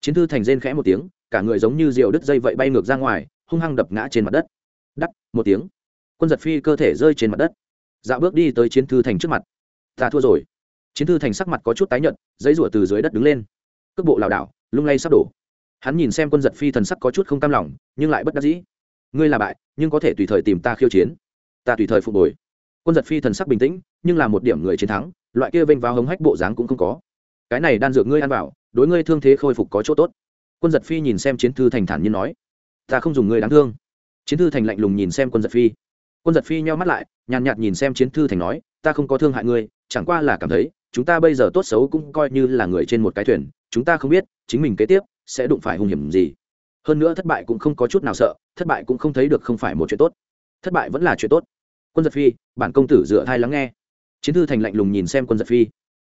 chiến thư thành rên khẽ một tiếng, cả người giống như rượu đứt dây vậy bay ngược ra ngoài, hung hăng đập ngã trên mặt đất. Đắt một tiếng. Quân giật phi cơ thể rơi trên mặt đất dạo bước đi tới chiến thư thành trước mặt. Ta thua rồi. Chiến thư thành sắc mặt có chút tái nhợt giấy rủa từ dưới đất đứng lên. Cước bộ lảo đảo, lung lay sắp đổ. Hắn nhìn xem quân giật phi thần sắc có chút không cam lòng, nhưng lại bất đắc dĩ. Ngươi là bại, nhưng có thể tùy thời tìm ta khiêu chiến. Ta tùy thời phục hồi. Quân giật phi thần sắc bình tĩnh, nhưng là một điểm người chiến thắng, loại kia vênh vào hống hách bộ dáng cũng không có. Cái này đan dược ngươi ăn vào, đối ngươi thương thế khôi phục có chỗ tốt. Quân giật phi nhìn xem chiến thư thành thản nhiên nói, ta không dùng ngươi đáng thương. Chiến thư thành lạnh lùng nhìn xem quân giật phi quân giật phi nheo mắt lại nhàn nhạt nhìn xem chiến thư thành nói ta không có thương hại ngươi chẳng qua là cảm thấy chúng ta bây giờ tốt xấu cũng coi như là người trên một cái thuyền chúng ta không biết chính mình kế tiếp sẽ đụng phải hung hiểm gì. Hơn nữa thất bại cũng không có chút nào sợ thất bại cũng không thấy được không phải một chuyện tốt. Thất bại vẫn là chuyện tốt. Quân giật phi bản công tử dựa thai lắng nghe. Chiến thư thành lạnh lùng nhìn xem quân giật phi.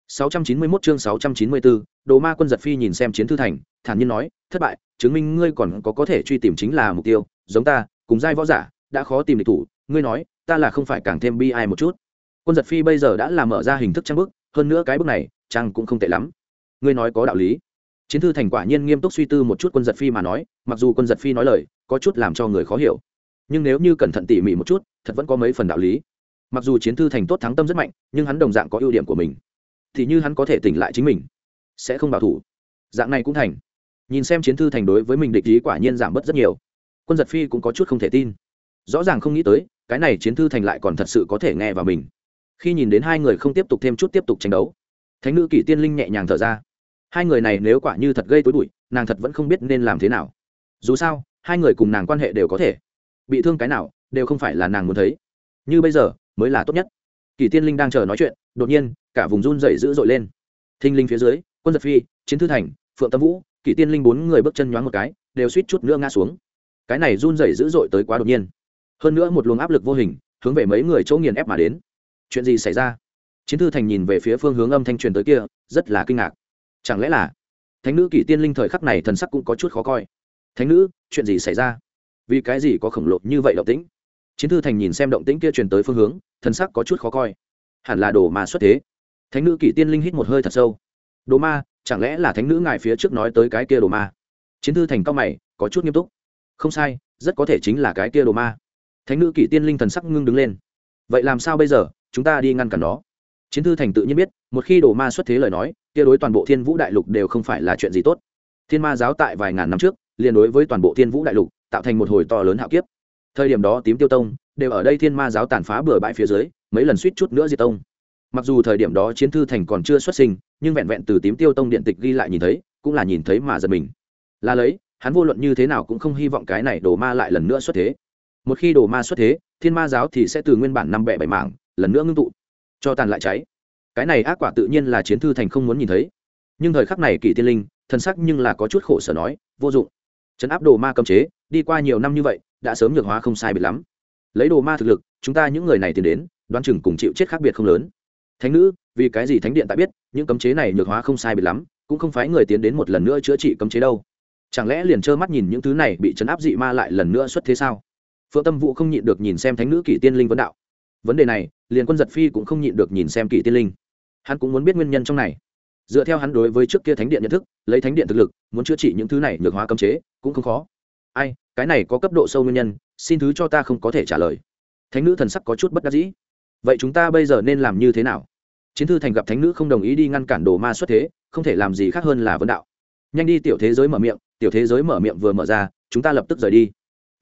691 chương 694, Đồ Ma quân giật phi nhìn xem Chiến Thư Thành, thản nhiên nói, thất bại, chứng minh ngươi còn có có thể truy tìm chính là mục tiêu, giống ta, cùng giai võ giả, đã khó tìm địch thủ, ngươi nói, ta là không phải càng thêm bi ai một chút. Quân giật phi bây giờ đã làm mở ra hình thức trang bức, hơn nữa cái bức này, trang cũng không tệ lắm. Ngươi nói có đạo lý. Chiến Thư Thành quả nhiên nghiêm túc suy tư một chút quân giật phi mà nói, mặc dù quân giật phi nói lời, có chút làm cho người khó hiểu, nhưng nếu như cẩn thận tỉ mỉ một chút, thật vẫn có mấy phần đạo lý. Mặc dù Chiến Thư Thành tốt thắng tâm rất mạnh, nhưng hắn đồng dạng có ưu điểm của mình thì như hắn có thể tỉnh lại chính mình sẽ không bảo thủ dạng này cũng thành nhìn xem chiến thư thành đối với mình địch ý quả nhiên giảm bớt rất nhiều quân giật phi cũng có chút không thể tin rõ ràng không nghĩ tới, cái này chiến thư thành lại còn thật sự có thể nghe vào mình. Khi nhìn đến hai người không tiếp tục thêm chút tiếp tục tranh đấu, thánh nữ kỷ tiên linh nhẹ nhàng thở ra. Hai người này nếu quả như thật gây tối bụi, nàng thật vẫn không biết nên làm thế nào. Dù sao, hai người cùng nàng quan hệ đều có thể. Bị thương cái nào, đều không phải là nàng muốn thấy. Như bây giờ, mới là tốt nhất. Kỳ tiên linh đang chờ nói chuyện, đột nhiên, cả vùng run dậy dữ dội lên. Thinh linh phía dưới, quân giật phi, chiến thư thành, phượng tâm vũ, kỷ tiên linh bốn người bước chân nhoáng một cái, đều suýt chút nữa ngã xuống. Cái này run dậy dữ dội tới quá đột nhiên hơn nữa một luồng áp lực vô hình, hướng về mấy người chỗ nghiền ép mà đến. Chuyện gì xảy ra? Chiến thư thành nhìn về phía phương hướng âm thanh truyền tới kia, rất là kinh ngạc. Chẳng lẽ là thánh nữ kỷ tiên linh thời khắc này thần sắc cũng có chút khó coi? Thánh nữ, chuyện gì xảy ra? Vì cái gì có khổng lồ như vậy động tĩnh? Chiến thư thành nhìn xem động tĩnh kia truyền tới phương hướng, thần sắc có chút khó coi. Hẳn là đồ ma xuất thế. Thánh nữ kỷ tiên linh hít một hơi thật sâu. Đồ ma, chẳng lẽ là thánh nữ ngài phía trước nói tới cái kia đồ ma? Chiến thư thành cao mày, có chút nghiêm túc. Không sai, rất có thể chính là cái kia đồ ma thánh nữ kỷ tiên linh thần sắc ngưng đứng lên. Vậy làm sao bây giờ? Chúng ta đi ngăn cản nó. Chiến thư thành tự nhiên biết, một khi đồ ma xuất thế lời nói, kia đối toàn bộ thiên vũ đại lục đều không phải là chuyện gì tốt. Thiên ma giáo tại vài ngàn năm trước, liền đối với toàn bộ thiên vũ đại lục tạo thành một hồi to lớn hạo kiếp. Thời điểm đó tím tiêu tông đều ở đây thiên ma giáo tàn phá bừa bãi phía dưới, mấy lần suýt chút nữa diệt tông. Mặc dù thời điểm đó chiến thư thành còn chưa xuất sinh, nhưng vẹn vẹn từ tím tiêu tông điện tịch ghi lại nhìn thấy, cũng là nhìn thấy mà giật mình. Là lấy, hắn vô luận như thế nào cũng không hy vọng cái này đồ ma lại lần nữa xuất thế một khi đồ ma xuất thế, thiên ma giáo thì sẽ từ nguyên bản năm bẹ bảy mảng, lần nữa ngưng tụ, cho tàn lại cháy. Cái này ác quả tự nhiên là chiến thư thành không muốn nhìn thấy. Nhưng thời khắc này kỳ tiên linh, thân sắc nhưng là có chút khổ sở nói, vô dụng. Trấn áp đồ ma cấm chế, đi qua nhiều năm như vậy, đã sớm nhược hóa không sai biệt lắm. Lấy đồ ma thực lực, chúng ta những người này tiến đến, đoán chừng cùng chịu chết khác biệt không lớn. Thánh nữ, vì cái gì thánh điện tại biết, những cấm chế này nhược hóa không sai biệt lắm, cũng không phải người tiến đến một lần nữa chữa trị cấm chế đâu. Chẳng lẽ liền trơ mắt nhìn những thứ này bị chấn áp dị ma lại lần nữa xuất thế sao? Phượng tâm vũ không nhịn được nhìn xem thánh nữ kỷ tiên linh vấn đạo. Vấn đề này, liền quân giật phi cũng không nhịn được nhìn xem kỷ tiên linh. Hắn cũng muốn biết nguyên nhân trong này. Dựa theo hắn đối với trước kia thánh điện nhận thức, lấy thánh điện thực lực, muốn chữa trị những thứ này nhược hóa cấm chế, cũng không khó. Ai, cái này có cấp độ sâu nguyên nhân, xin thứ cho ta không có thể trả lời. Thánh nữ thần sắc có chút bất đắc dĩ. Vậy chúng ta bây giờ nên làm như thế nào? Chiến thư thành gặp thánh nữ không đồng ý đi ngăn cản đồ ma xuất thế, không thể làm gì khác hơn là vấn đạo. Nhanh đi, tiểu thế giới mở miệng, tiểu thế giới mở miệng vừa mở ra, chúng ta lập tức rời đi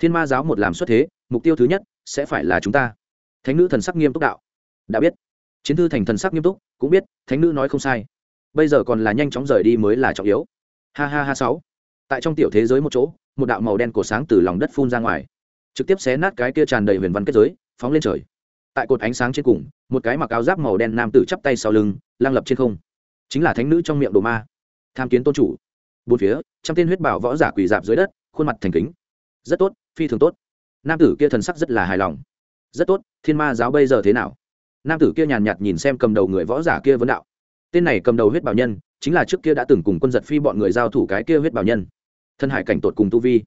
thiên ma giáo một làm xuất thế, mục tiêu thứ nhất sẽ phải là chúng ta. Thánh nữ thần sắc nghiêm túc đạo. Đã biết. Chiến thư thành thần sắc nghiêm túc, cũng biết, thánh nữ nói không sai. Bây giờ còn là nhanh chóng rời đi mới là trọng yếu. Ha ha ha sáu. Tại trong tiểu thế giới một chỗ, một đạo màu đen cổ sáng từ lòng đất phun ra ngoài. Trực tiếp xé nát cái kia tràn đầy huyền văn kết giới, phóng lên trời. Tại cột ánh sáng trên cùng, một cái mặc áo giáp màu đen nam tử chắp tay sau lưng lang lập trên không. Chính là thánh nữ trong miệng đồ ma. Tham kiến tôn chủ. Bốn phía, trăm tên huyết bảo võ giả quỳ dạp dưới đất, khuôn mặt thành kính. Rất tốt phi thường tốt. Nam tử kia thần sắc rất là hài lòng. Rất tốt, thiên ma giáo bây giờ thế nào? Nam tử kia nhàn nhạt nhìn xem cầm đầu người võ giả kia vấn đạo. Tên này cầm đầu huyết bảo nhân, chính là trước kia đã từng cùng quân giật phi bọn người giao thủ cái kia huyết bảo nhân. Thân hải cảnh tột cùng tu vi.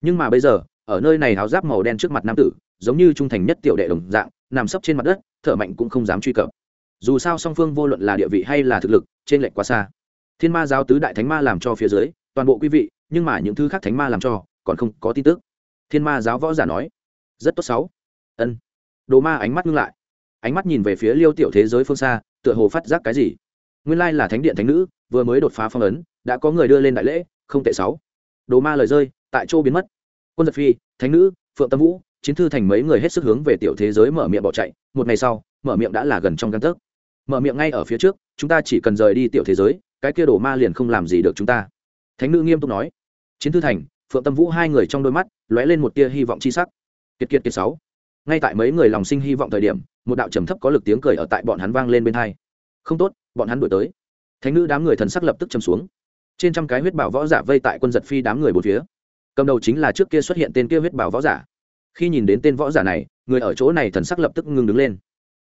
Nhưng mà bây giờ, ở nơi này áo giáp màu đen trước mặt nam tử, giống như trung thành nhất tiểu đệ đồng dạng, nằm sấp trên mặt đất, thở mạnh cũng không dám truy cập. Dù sao song phương vô luận là địa vị hay là thực lực, trên lệch quá xa. Thiên ma giáo tứ đại thánh ma làm cho phía dưới, toàn bộ quý vị, nhưng mà những thứ khác thánh ma làm cho, còn không có tin tức thiên ma giáo võ giả nói. Rất tốt sáu. Ân. Đồ ma ánh mắt ngưng lại. Ánh mắt nhìn về phía liêu tiểu thế giới phương xa, tựa hồ phát giác cái gì. Nguyên lai là thánh điện thánh nữ, vừa mới đột phá phong ấn, đã có người đưa lên đại lễ, không tệ sáu. Đồ ma lời rơi, tại chỗ biến mất. Quân giật phi, thánh nữ, phượng tâm vũ, chiến thư thành mấy người hết sức hướng về tiểu thế giới mở miệng bỏ chạy. Một ngày sau, mở miệng đã là gần trong căn tấc. Mở miệng ngay ở phía trước, chúng ta chỉ cần rời đi tiểu thế giới, cái kia đồ ma liền không làm gì được chúng ta. Thánh nữ nghiêm túc nói. Chiến thư thành, phượng tâm vũ hai người trong đôi mắt lóe lên một tia hy vọng chi sắc. Kiệt kiệt kiệt sáu. Ngay tại mấy người lòng sinh hy vọng thời điểm, một đạo trầm thấp có lực tiếng cười ở tại bọn hắn vang lên bên hai. Không tốt, bọn hắn đuổi tới. Thánh nữ đám người thần sắc lập tức trầm xuống. Trên trăm cái huyết bảo võ giả vây tại quân giật phi đám người bốn phía. Cầm đầu chính là trước kia xuất hiện tên kia huyết bảo võ giả. Khi nhìn đến tên võ giả này, người ở chỗ này thần sắc lập tức ngưng đứng lên.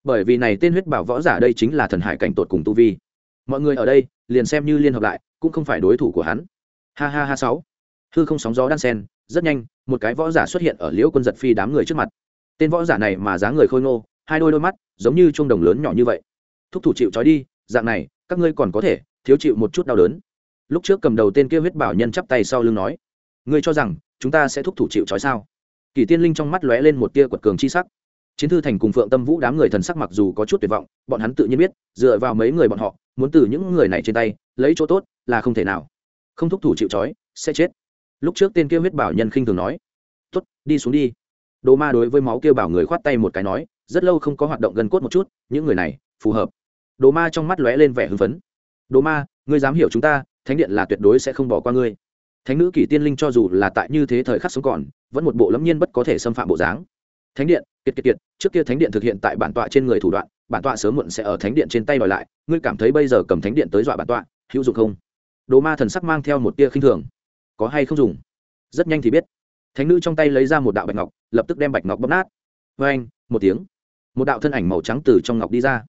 Bởi vì này tên huyết bảo võ giả đây chính là thần hải cảnh tột cùng tu vi. Mọi người ở đây, liền xem như liên hợp lại, cũng không phải đối thủ của hắn. Ha ha ha sáu. Hư không sóng gió đan sen rất nhanh, một cái võ giả xuất hiện ở liễu quân giật phi đám người trước mặt. Tên võ giả này mà dáng người khôi ngô, hai đôi đôi mắt giống như chuông đồng lớn nhỏ như vậy. Thúc thủ chịu trói đi, dạng này, các ngươi còn có thể, thiếu chịu một chút đau đớn. Lúc trước cầm đầu tên kia huyết bảo nhân chắp tay sau lưng nói, ngươi cho rằng, chúng ta sẽ thúc thủ chịu trói sao? Kỳ tiên linh trong mắt lóe lên một tia quật cường chi sắc. Chiến thư thành cùng phượng tâm vũ đám người thần sắc mặc dù có chút tuyệt vọng, bọn hắn tự nhiên biết, dựa vào mấy người bọn họ, muốn từ những người này trên tay, lấy chỗ tốt là không thể nào. Không thúc thủ chịu trói, sẽ chết lúc trước tên kia huyết bảo nhân khinh thường nói tuất đi xuống đi. Đồ ma đối với máu kia bảo người khoát tay một cái nói, rất lâu không có hoạt động gần cốt một chút, những người này, phù hợp. Đồ ma trong mắt lóe lên vẻ hưng phấn. Đồ ma, ngươi dám hiểu chúng ta, thánh điện là tuyệt đối sẽ không bỏ qua ngươi. Thánh nữ kỷ tiên linh cho dù là tại như thế thời khắc sống còn, vẫn một bộ lâm nhiên bất có thể xâm phạm bộ dáng. Thánh điện, kiệt kiệt kiệt, trước kia thánh điện thực hiện tại bản tọa trên người thủ đoạn, bản tọa sớm muộn sẽ ở thánh điện trên tay đòi lại, ngươi cảm thấy bây giờ cầm thánh điện tới dọa bản tọa, hữu dụng không? Đồ ma thần sắc mang theo một tia khinh thường có hay không dùng? Rất nhanh thì biết. Thánh nữ trong tay lấy ra một đạo bạch ngọc, lập tức đem bạch ngọc bóp nát. Vê anh, một tiếng. Một đạo thân ảnh màu trắng từ trong ngọc đi ra.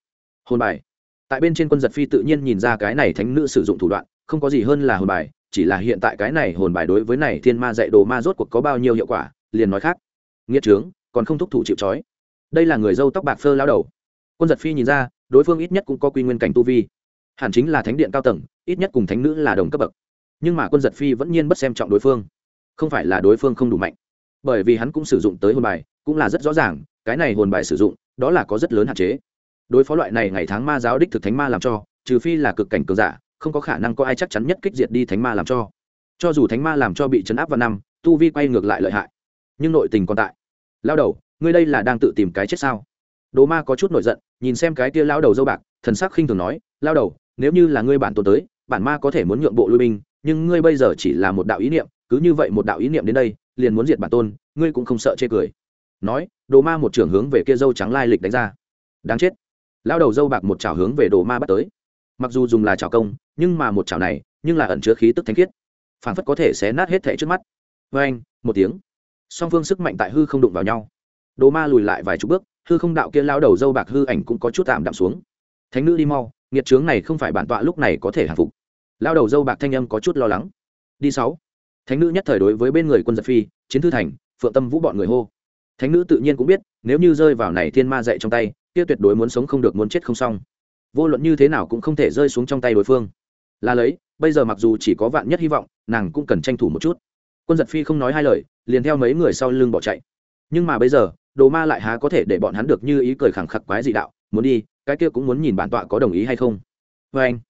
Hồn bài. Tại bên trên quân giật phi tự nhiên nhìn ra cái này thánh nữ sử dụng thủ đoạn, không có gì hơn là hồn bài, chỉ là hiện tại cái này hồn bài đối với này thiên ma dạy đồ ma rốt cuộc có bao nhiêu hiệu quả, liền nói khác. Nghĩa trướng, còn không thúc thủ chịu trói. Đây là người dâu tóc bạc phơ lao đầu. Quân giật phi nhìn ra, đối phương ít nhất cũng có quy nguyên cảnh tu vi. Hẳn chính là thánh điện cao tầng, ít nhất cùng thánh nữ là đồng cấp bậc nhưng mà quân giật phi vẫn nhiên bất xem trọng đối phương. Không phải là đối phương không đủ mạnh. Bởi vì hắn cũng sử dụng tới hồn bài, cũng là rất rõ ràng, cái này hồn bài sử dụng, đó là có rất lớn hạn chế. Đối phó loại này ngày tháng ma giáo đích thực thánh ma làm cho, trừ phi là cực cảnh cường giả, không có khả năng có ai chắc chắn nhất kích diệt đi thánh ma làm cho. Cho dù thánh ma làm cho bị chấn áp vào năm, tu vi quay ngược lại lợi hại. Nhưng nội tình còn tại. Lao đầu, ngươi đây là đang tự tìm cái chết sao? Đồ ma có chút nổi giận, nhìn xem cái kia lao đầu dâu bạc, thần sắc khinh thường nói, lao đầu, nếu như là ngươi bản tồn tới, bản ma có thể muốn nhượng bộ lui binh nhưng ngươi bây giờ chỉ là một đạo ý niệm, cứ như vậy một đạo ý niệm đến đây, liền muốn diệt bản tôn, ngươi cũng không sợ chê cười. Nói, đồ ma một trưởng hướng về kia dâu trắng lai lịch đánh ra. Đáng chết. Lao đầu dâu bạc một chảo hướng về đồ ma bắt tới. Mặc dù dùng là chảo công, nhưng mà một chảo này, nhưng là ẩn chứa khí tức thánh khiết. Phản phất có thể xé nát hết thẻ trước mắt. Vê anh một tiếng. Song phương sức mạnh tại hư không đụng vào nhau. Đồ ma lùi lại vài chục bước, hư không đạo kia lao đầu dâu bạc hư ảnh cũng có chút tạm đạm xuống. Thánh nữ đi mau, nghiệt trướng này không phải bản tọa lúc này có thể hạ phục lao đầu dâu bạc thanh âm có chút lo lắng. Đi sáu. Thánh nữ nhất thời đối với bên người quân giật phi, chiến thư thành, phượng tâm vũ bọn người hô. Thánh nữ tự nhiên cũng biết, nếu như rơi vào này thiên ma dạy trong tay, kia tuyệt đối muốn sống không được muốn chết không xong. Vô luận như thế nào cũng không thể rơi xuống trong tay đối phương. Là lấy, bây giờ mặc dù chỉ có vạn nhất hy vọng, nàng cũng cần tranh thủ một chút. Quân giật phi không nói hai lời, liền theo mấy người sau lưng bỏ chạy. Nhưng mà bây giờ, đồ ma lại há có thể để bọn hắn được như ý cười khẳng khặc quái dị đạo, muốn đi, cái kia cũng muốn nhìn bản tọa có đồng ý hay không? Vê anh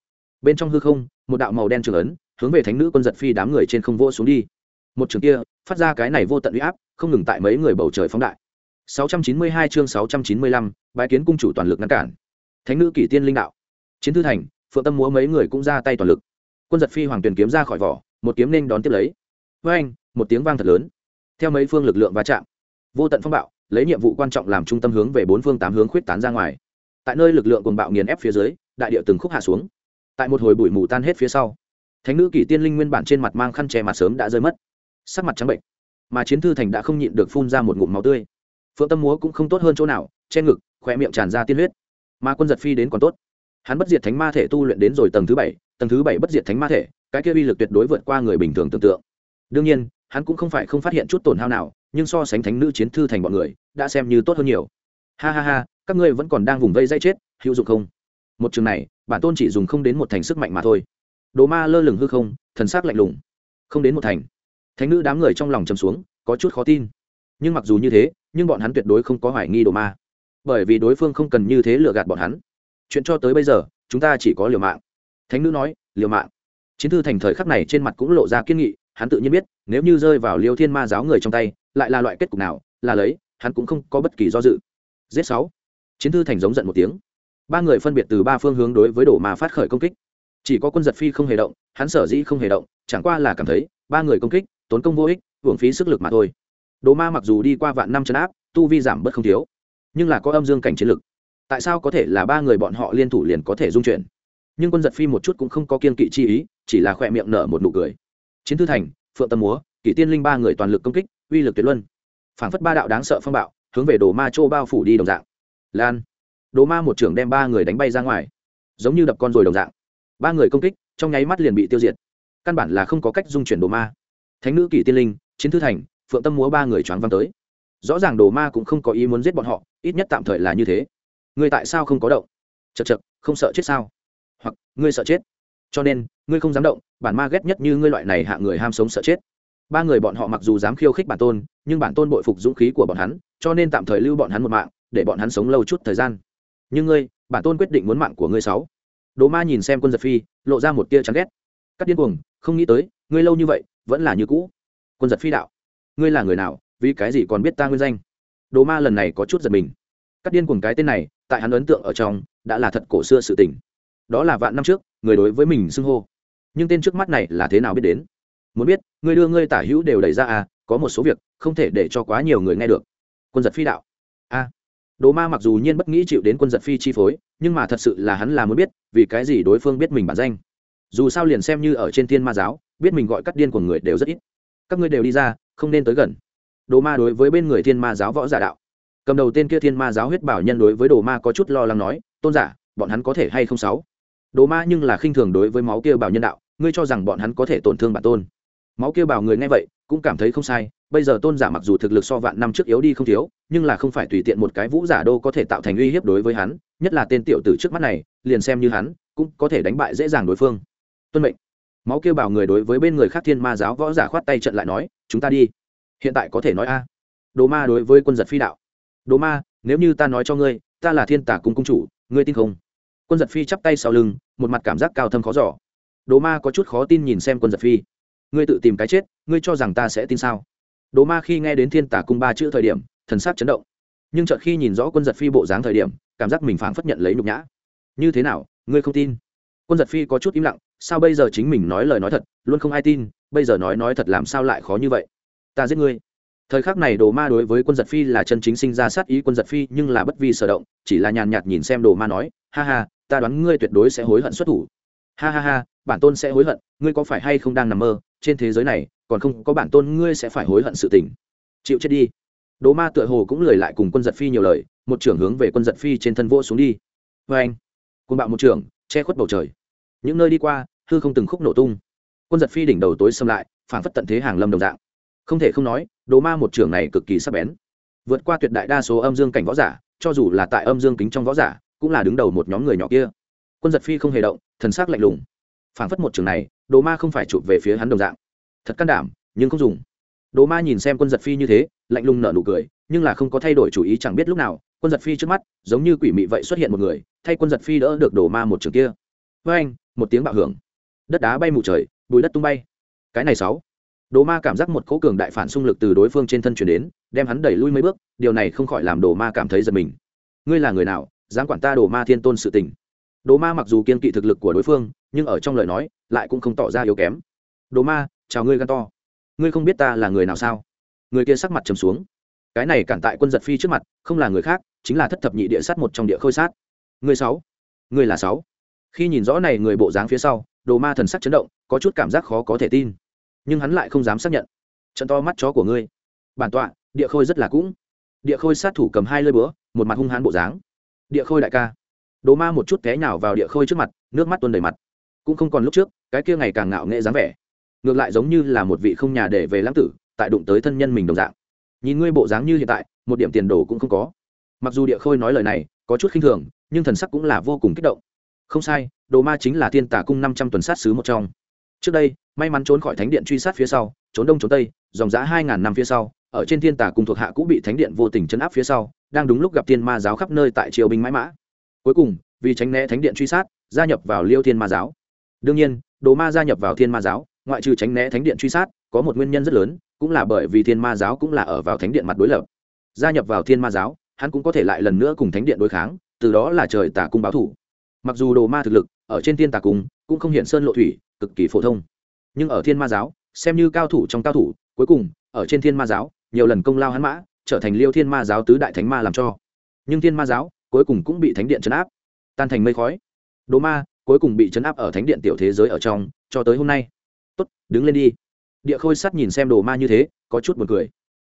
bên trong hư không một đạo màu đen trường ấn hướng về thánh nữ quân giật phi đám người trên không vô xuống đi. Một trường kia phát ra cái này vô tận uy áp không ngừng tại mấy người bầu trời phóng đại. 692 chương 695, bái kiến cung chủ toàn lực ngăn cản. Thánh nữ kỷ tiên linh đạo. Chiến thư thành phượng tâm múa mấy người cũng ra tay toàn lực. Quân giật phi hoàng tuyền kiếm ra khỏi vỏ một kiếm nên đón tiếp lấy. Với anh một tiếng vang thật lớn. Theo mấy phương lực lượng va chạm vô tận phong bạo lấy nhiệm vụ quan trọng làm trung tâm hướng về bốn phương tám hướng khuyết tán ra ngoài. Tại nơi lực lượng cùng bạo nghiền ép phía dưới đại địa từng khúc hạ xuống tại một hồi bụi mù tan hết phía sau, thánh nữ kỷ tiên linh nguyên bản trên mặt mang khăn che mặt sớm đã rơi mất, sắc mặt trắng bệnh, mà chiến thư thành đã không nhịn được phun ra một ngụm máu tươi. Phượng tâm múa cũng không tốt hơn chỗ nào, che ngực khoe miệng tràn ra tiên huyết. Mà quân giật phi đến còn tốt. Hắn bất diệt thánh ma thể tu luyện đến rồi tầng thứ bảy, tầng thứ bảy bất diệt thánh ma thể, cái kia uy lực tuyệt đối vượt qua người bình thường tưởng tượng. Đương nhiên, hắn cũng không phải không phát hiện chút tổn hao nào, nhưng so sánh thánh nữ chiến thư thành bọn người, đã xem như tốt hơn nhiều. Ha ha ha, các ngươi vẫn còn đang vùng vây dây chết, hữu dụng không? Một trường này bản tôn chỉ dùng không đến một thành sức mạnh mà thôi. Đồ ma lơ lửng hư không, thần sắc lạnh lùng. Không đến một thành. Thánh nữ đám người trong lòng trầm xuống, có chút khó tin. Nhưng mặc dù như thế, nhưng bọn hắn tuyệt đối không có hoài nghi đồ ma. Bởi vì đối phương không cần như thế lừa gạt bọn hắn. Chuyện cho tới bây giờ, chúng ta chỉ có liều mạng. Thánh nữ nói, liều mạng. Chiến thư thành thời khắc này trên mặt cũng lộ ra kiên nghị, hắn tự nhiên biết, nếu như rơi vào liêu thiên ma giáo người trong tay, lại là loại kết cục nào, là lấy, hắn cũng không có bất kỳ do dự. Giết sáu. Chiến thư thành giống giận một tiếng ba người phân biệt từ ba phương hướng đối với đổ ma phát khởi công kích. Chỉ có quân giật phi không hề động, hắn sở dĩ không hề động, chẳng qua là cảm thấy, ba người công kích, tốn công vô ích hưởng phí sức lực mà thôi. Đồ ma mặc dù đi qua vạn năm chấn áp, tu vi giảm bớt không thiếu, nhưng là có âm dương cảnh chiến lực. Tại sao có thể là ba người bọn họ liên thủ liền có thể dung chuyển? Nhưng quân giật phi một chút cũng không có kiên kỵ chi ý, chỉ là khỏe miệng nở một nụ cười. Chiến thư thành, phượng tâm múa, kỷ tiên linh ba người toàn lực công kích, uy lực tuyệt luân. Phảng phất ba đạo đáng sợ phong bạo, hướng về đồ ma châu bao phủ đi đồng dạng. Lan đồ ma một trưởng đem ba người đánh bay ra ngoài. Giống như đập con rồi đồng dạng. Ba người công kích, trong nháy mắt liền bị tiêu diệt. Căn bản là không có cách dung chuyển đồ ma. Thánh nữ kỷ tiên linh, chiến thư thành, phượng tâm múa ba người choáng văng tới. Rõ ràng đồ ma cũng không có ý muốn giết bọn họ, ít nhất tạm thời là như thế. Ngươi tại sao không có động? Chật chật không sợ chết sao? Hoặc, ngươi sợ chết. Cho nên, ngươi không dám động, bản ma ghét nhất như ngươi loại này hạ người ham sống sợ chết. Ba người bọn họ mặc dù dám khiêu khích bản tôn, nhưng bản tôn bội phục dũng khí của bọn hắn, cho nên tạm thời lưu bọn hắn một mạng, để bọn hắn sống lâu chút thời gian nhưng ngươi, bản tôn quyết định muốn mạng của ngươi sáu. Đồ ma nhìn xem quân giật phi, lộ ra một tia chán ghét. Cắt điên cuồng, không nghĩ tới, ngươi lâu như vậy, vẫn là như cũ. Quân giật phi đạo, ngươi là người nào, vì cái gì còn biết ta nguyên danh? Đồ ma lần này có chút giật mình. Cắt điên cuồng cái tên này, tại hắn ấn tượng ở trong, đã là thật cổ xưa sự tình. Đó là vạn năm trước, người đối với mình xưng hô. Nhưng tên trước mắt này là thế nào biết đến? Muốn biết, ngươi đưa ngươi tả hữu đều đẩy ra à có một số việc, không thể để cho quá nhiều người nghe được. Quân giật phi đạo đồ ma mặc dù nhiên bất nghĩ chịu đến quân giật phi chi phối, nhưng mà thật sự là hắn là muốn biết, vì cái gì đối phương biết mình bản danh. Dù sao liền xem như ở trên thiên ma giáo, biết mình gọi cắt điên của người đều rất ít. Các ngươi đều đi ra, không nên tới gần. Đồ ma đối với bên người thiên ma giáo võ giả đạo. Cầm đầu tên kia thiên ma giáo huyết bảo nhân đối với đồ ma có chút lo lắng nói, tôn giả, bọn hắn có thể hay không sáu? Đồ ma nhưng là khinh thường đối với máu kia bảo nhân đạo, ngươi cho rằng bọn hắn có thể tổn thương bản tôn? Máu kia bảo người nghe vậy, cũng cảm thấy không sai bây giờ tôn giả mặc dù thực lực so vạn năm trước yếu đi không thiếu, nhưng là không phải tùy tiện một cái vũ giả đô có thể tạo thành uy hiếp đối với hắn, nhất là tên tiểu tử trước mắt này, liền xem như hắn, cũng có thể đánh bại dễ dàng đối phương. Tuân mệnh. Máu kêu bảo người đối với bên người khác thiên ma giáo võ giả khoát tay trận lại nói, chúng ta đi. Hiện tại có thể nói a. Đồ ma đối với quân giật phi đạo. Đồ ma, nếu như ta nói cho ngươi, ta là thiên tả cung cung chủ, ngươi tin không? Quân giật phi chắp tay sau lưng, một mặt cảm giác cao thâm khó giỏ đồ ma có chút khó tin nhìn xem quân giật phi. Ngươi tự tìm cái chết, ngươi cho rằng ta sẽ tin sao? Đồ ma khi nghe đến thiên tả cung ba chữ thời điểm, thần sắc chấn động. Nhưng chợt khi nhìn rõ quân giật phi bộ dáng thời điểm, cảm giác mình phảng phất nhận lấy nhục nhã. Như thế nào, ngươi không tin? Quân giật phi có chút im lặng, sao bây giờ chính mình nói lời nói thật, luôn không ai tin, bây giờ nói nói thật làm sao lại khó như vậy? Ta giết ngươi. Thời khắc này đồ ma đối với quân giật phi là chân chính sinh ra sát ý, quân giật phi nhưng là bất vi sở động, chỉ là nhàn nhạt nhìn xem đồ ma nói, ha ha, ta đoán ngươi tuyệt đối sẽ hối hận xuất thủ. Ha ha ha, bản tôn sẽ hối hận, ngươi có phải hay không đang nằm mơ? Trên thế giới này, còn không có bản tôn ngươi sẽ phải hối hận sự tình. Chịu chết đi. Đố ma tựa hồ cũng lười lại cùng quân giật phi nhiều lời, một trưởng hướng về quân giật phi trên thân vô xuống đi. Vê anh quân bạo một trưởng, che khuất bầu trời. Những nơi đi qua, hư không từng khúc nổ tung. Quân giật phi đỉnh đầu tối xâm lại phản phất tận thế hàng lâm đồng dạng. Không thể không nói đố ma một trưởng này cực kỳ sắc bén. Vượt qua tuyệt đại đa số âm dương cảnh võ giả, cho dù là tại âm dương kính trong võ giả, cũng là đứng đầu một nhóm người nhỏ kia. Quân giật phi không hề động, thần s ắ c lạnh lùng phảng phất một trường này, đồ ma không phải chụp về phía hắn đồng dạng. Thật can đảm, nhưng không dùng. Đồ ma nhìn xem quân giật phi như thế, lạnh lùng nở nụ cười, nhưng là không có thay đổi chủ ý chẳng biết lúc nào, quân giật phi trước mắt, giống như quỷ mị vậy xuất hiện một người, thay quân giật phi đỡ được đồ ma một trường kia. Với anh, một tiếng bạo hưởng. Đất đá bay mù trời, bùi đất tung bay. Cái này sáu. Đồ ma cảm giác một cỗ cường đại phản xung lực từ đối phương trên thân chuyển đến, đem hắn đẩy lui mấy bước, điều này không khỏi làm đồ ma cảm thấy giật mình. Ngươi là người nào, dám quản ta đồ ma thiên tôn sự tình? Đồ ma mặc dù kiên kỵ thực lực của đối phương, nhưng ở trong lời nói, lại cũng không tỏ ra yếu kém. Đồ ma, chào ngươi gan to. Ngươi không biết ta là người nào sao? Người kia sắc mặt trầm xuống. Cái này cản tại quân giật phi trước mặt, không là người khác, chính là thất thập nhị địa sát một trong địa khôi sát. Người sáu? Người là sáu? Khi nhìn rõ này người bộ dáng phía sau đồ ma thần sắc chấn động, có chút cảm giác khó có thể tin. Nhưng hắn lại không dám xác nhận. Trận to mắt chó của ngươi. Bản tọa, địa khôi rất là cũng. Địa khôi sát thủ cầm hai lơi búa, một mặt hung hãn bộ dáng. Địa khôi đại ca đồ ma một chút té nhào vào địa khôi trước mặt, nước mắt tuôn đầy mặt. Cũng không còn lúc trước, cái kia ngày càng ngạo nghệ dáng vẻ. Ngược lại giống như là một vị không nhà để về lãng tử, tại đụng tới thân nhân mình đồng dạng. Nhìn ngươi bộ dáng như hiện tại, một điểm tiền đồ cũng không có. Mặc dù địa khôi nói lời này, có chút khinh thường, nhưng thần sắc cũng là vô cùng kích động. Không sai đồ ma chính là thiên tả cung năm trăm tuần sát sứ một trong. Trước đây, may mắn trốn khỏi thánh điện truy sát phía sau, trốn đông trốn tây, dòng giã hai ngàn năm phía sau, ở trên thiên tả cung thuộc hạ cũng bị thánh điện vô tình chấn áp phía sau, đang đúng lúc gặp thiên ma giáo khắp nơi tại triều binh mãi mã cuối cùng, vì tránh né thánh điện truy sát, gia nhập vào liêu thiên ma giáo. Đương nhiên, đồ ma gia nhập vào thiên ma giáo, ngoại trừ tránh né thánh điện truy sát, có một nguyên nhân rất lớn, cũng là bởi vì thiên ma giáo cũng là ở vào thánh điện mặt đối lập. Gia nhập vào thiên ma giáo, hắn cũng có thể lại lần nữa cùng thánh điện đối kháng, từ đó là trời tà cung báo thủ. Mặc dù đồ ma thực lực ở trên thiên tà cung cũng không hiện sơn lộ thủy, cực kỳ phổ thông. Nhưng ở thiên ma giáo, xem như cao thủ trong cao thủ, cuối cùng, ở trên thiên ma giáo, nhiều lần công lao hắn mã, trở thành liêu thiên ma giáo tứ đại thánh ma làm cho. Nhưng thiên ma giáo cuối cùng cũng bị thánh điện chấn áp. Tan thành mây khói. Đồ ma, cuối cùng bị chấn áp ở thánh điện tiểu thế giới ở trong, cho tới hôm nay. Tốt, đứng lên đi. Địa khôi sắt nhìn xem đồ ma như thế, có chút b u ồ n cười.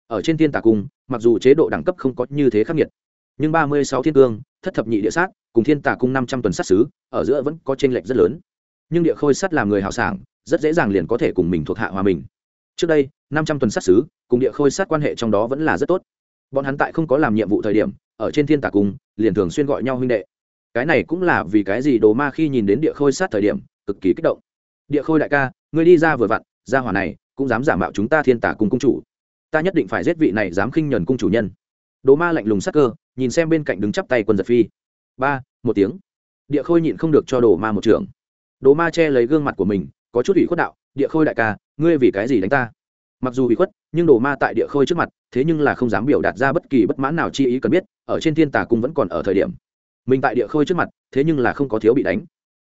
Ở trên thiên tà cung, mặc dù chế độ đẳng cấp không có như thế khắc nghiệt, nhưng ba mươi sáu thiên cương, thất thập nhị địa sát, cùng thiên tà cung năm trăm tuần sát xứ, ở giữa vẫn có t r ê n lệch rất lớn. Nhưng địa khôi sắt làm người hào sảng, rất dễ dàng liền có thể cùng mình thuộc hạ hòa mình. Trước đây, năm trăm tuần sát xứ, cùng địa khôi sát quan hệ trong đó vẫn là rất tốt. Bọn hắn tại không có làm nhiệm vụ thời điểm ở trên thiên tà cung, liền thường xuyên gọi nhau huynh đệ. Cái này cũng là vì cái gì đồ ma khi nhìn đến địa khôi sát thời điểm, cực kỳ kích động. Địa khôi đại ca, ngươi đi ra vừa vặn, ra hỏa này cũng dám giả mạo chúng ta thiên tả cung cung chủ. Ta nhất định phải giết vị này dám khinh nhuần cung chủ nhân. Đồ ma lạnh lùng sắc cơ, nhìn xem bên cạnh đứng chắp tay quân giật phi. Ba, một tiếng. Địa khôi nhịn không được cho đồ ma một trường đồ ma che lấy gương mặt của mình, có chút ủy khuất đạo, địa khôi đại ca, ngươi vì cái gì đánh ta? Mặc dù ủy khuất, nhưng đồ ma tại địa khôi trước mặt, thế nhưng là không dám biểu đạt ra bất kỳ bất mãn nào chi ý cần biết ở trên thiên tà cung vẫn còn ở thời điểm. Mình tại địa khôi trước mặt, thế nhưng là không có thiếu bị đánh.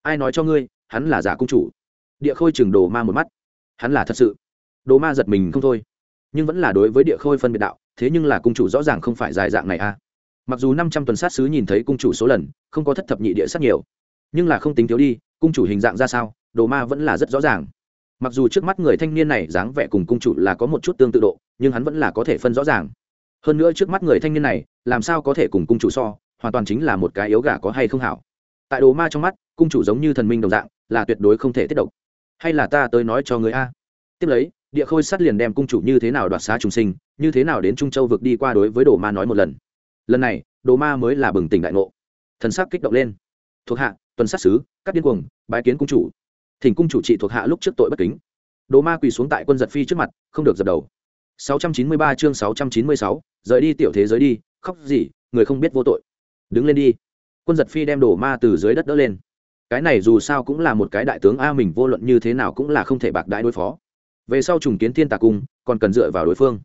Ai nói cho ngươi, hắn là giả cung chủ. Địa khôi chừng đồ ma một mắt. Hắn là thật sự. Đồ ma giật mình không thôi. Nhưng vẫn là đối với địa khôi phân biệt đạo, thế nhưng là cung chủ rõ ràng không phải dài dạng này a à. mặc dù năm trăm tuần sát sứ nhìn thấy cung chủ số lần, không có thất thập nhị địa sát nhiều. Nhưng là không tính thiếu đi, cung chủ hình dạng ra sao, đồ ma vẫn là rất rõ ràng. Mặc dù trước mắt người thanh niên này dáng vẻ cùng cung chủ là có một chút tương tự độ, nhưng hắn vẫn là có thể phân rõ ràng hơn nữa trước mắt người thanh niên này, làm sao có thể cùng cung chủ so, hoàn toàn chính là một cái yếu gà có hay không hảo. Tại đồ ma trong mắt, cung chủ giống như thần minh đồng dạng, là tuyệt đối không thể tiết độc. Hay là ta tới nói cho người a? Tiếp lấy, địa khôi sắt liền đem cung chủ như thế nào đoạt xá trùng sinh, như thế nào đến trung châu vực đi qua đối với đồ ma nói một lần. Lần này, đồ ma mới là bừng tỉnh đại ngộ. Thần sắc kích động lên. Thuộc hạ, tuần sát xứ các điên cuồng, bái kiến cung chủ. Thỉnh cung chủ trị thuộc hạ lúc trước tội bất kính. Đồ ma quỳ xuống tại quân giật phi trước mặt, không được dập đầu. 693 chương 696, rời đi tiểu thế giới đi khóc gì người không biết vô tội. Đứng lên đi. Quân giật phi đem đổ ma từ dưới đất đỡ lên. Cái này dù sao cũng là một cái đại tướng a mình vô luận như thế nào cũng là không thể bạc đại đối phó. Về sau trùng kiến thiên tà cung còn cần dựa vào đối phương.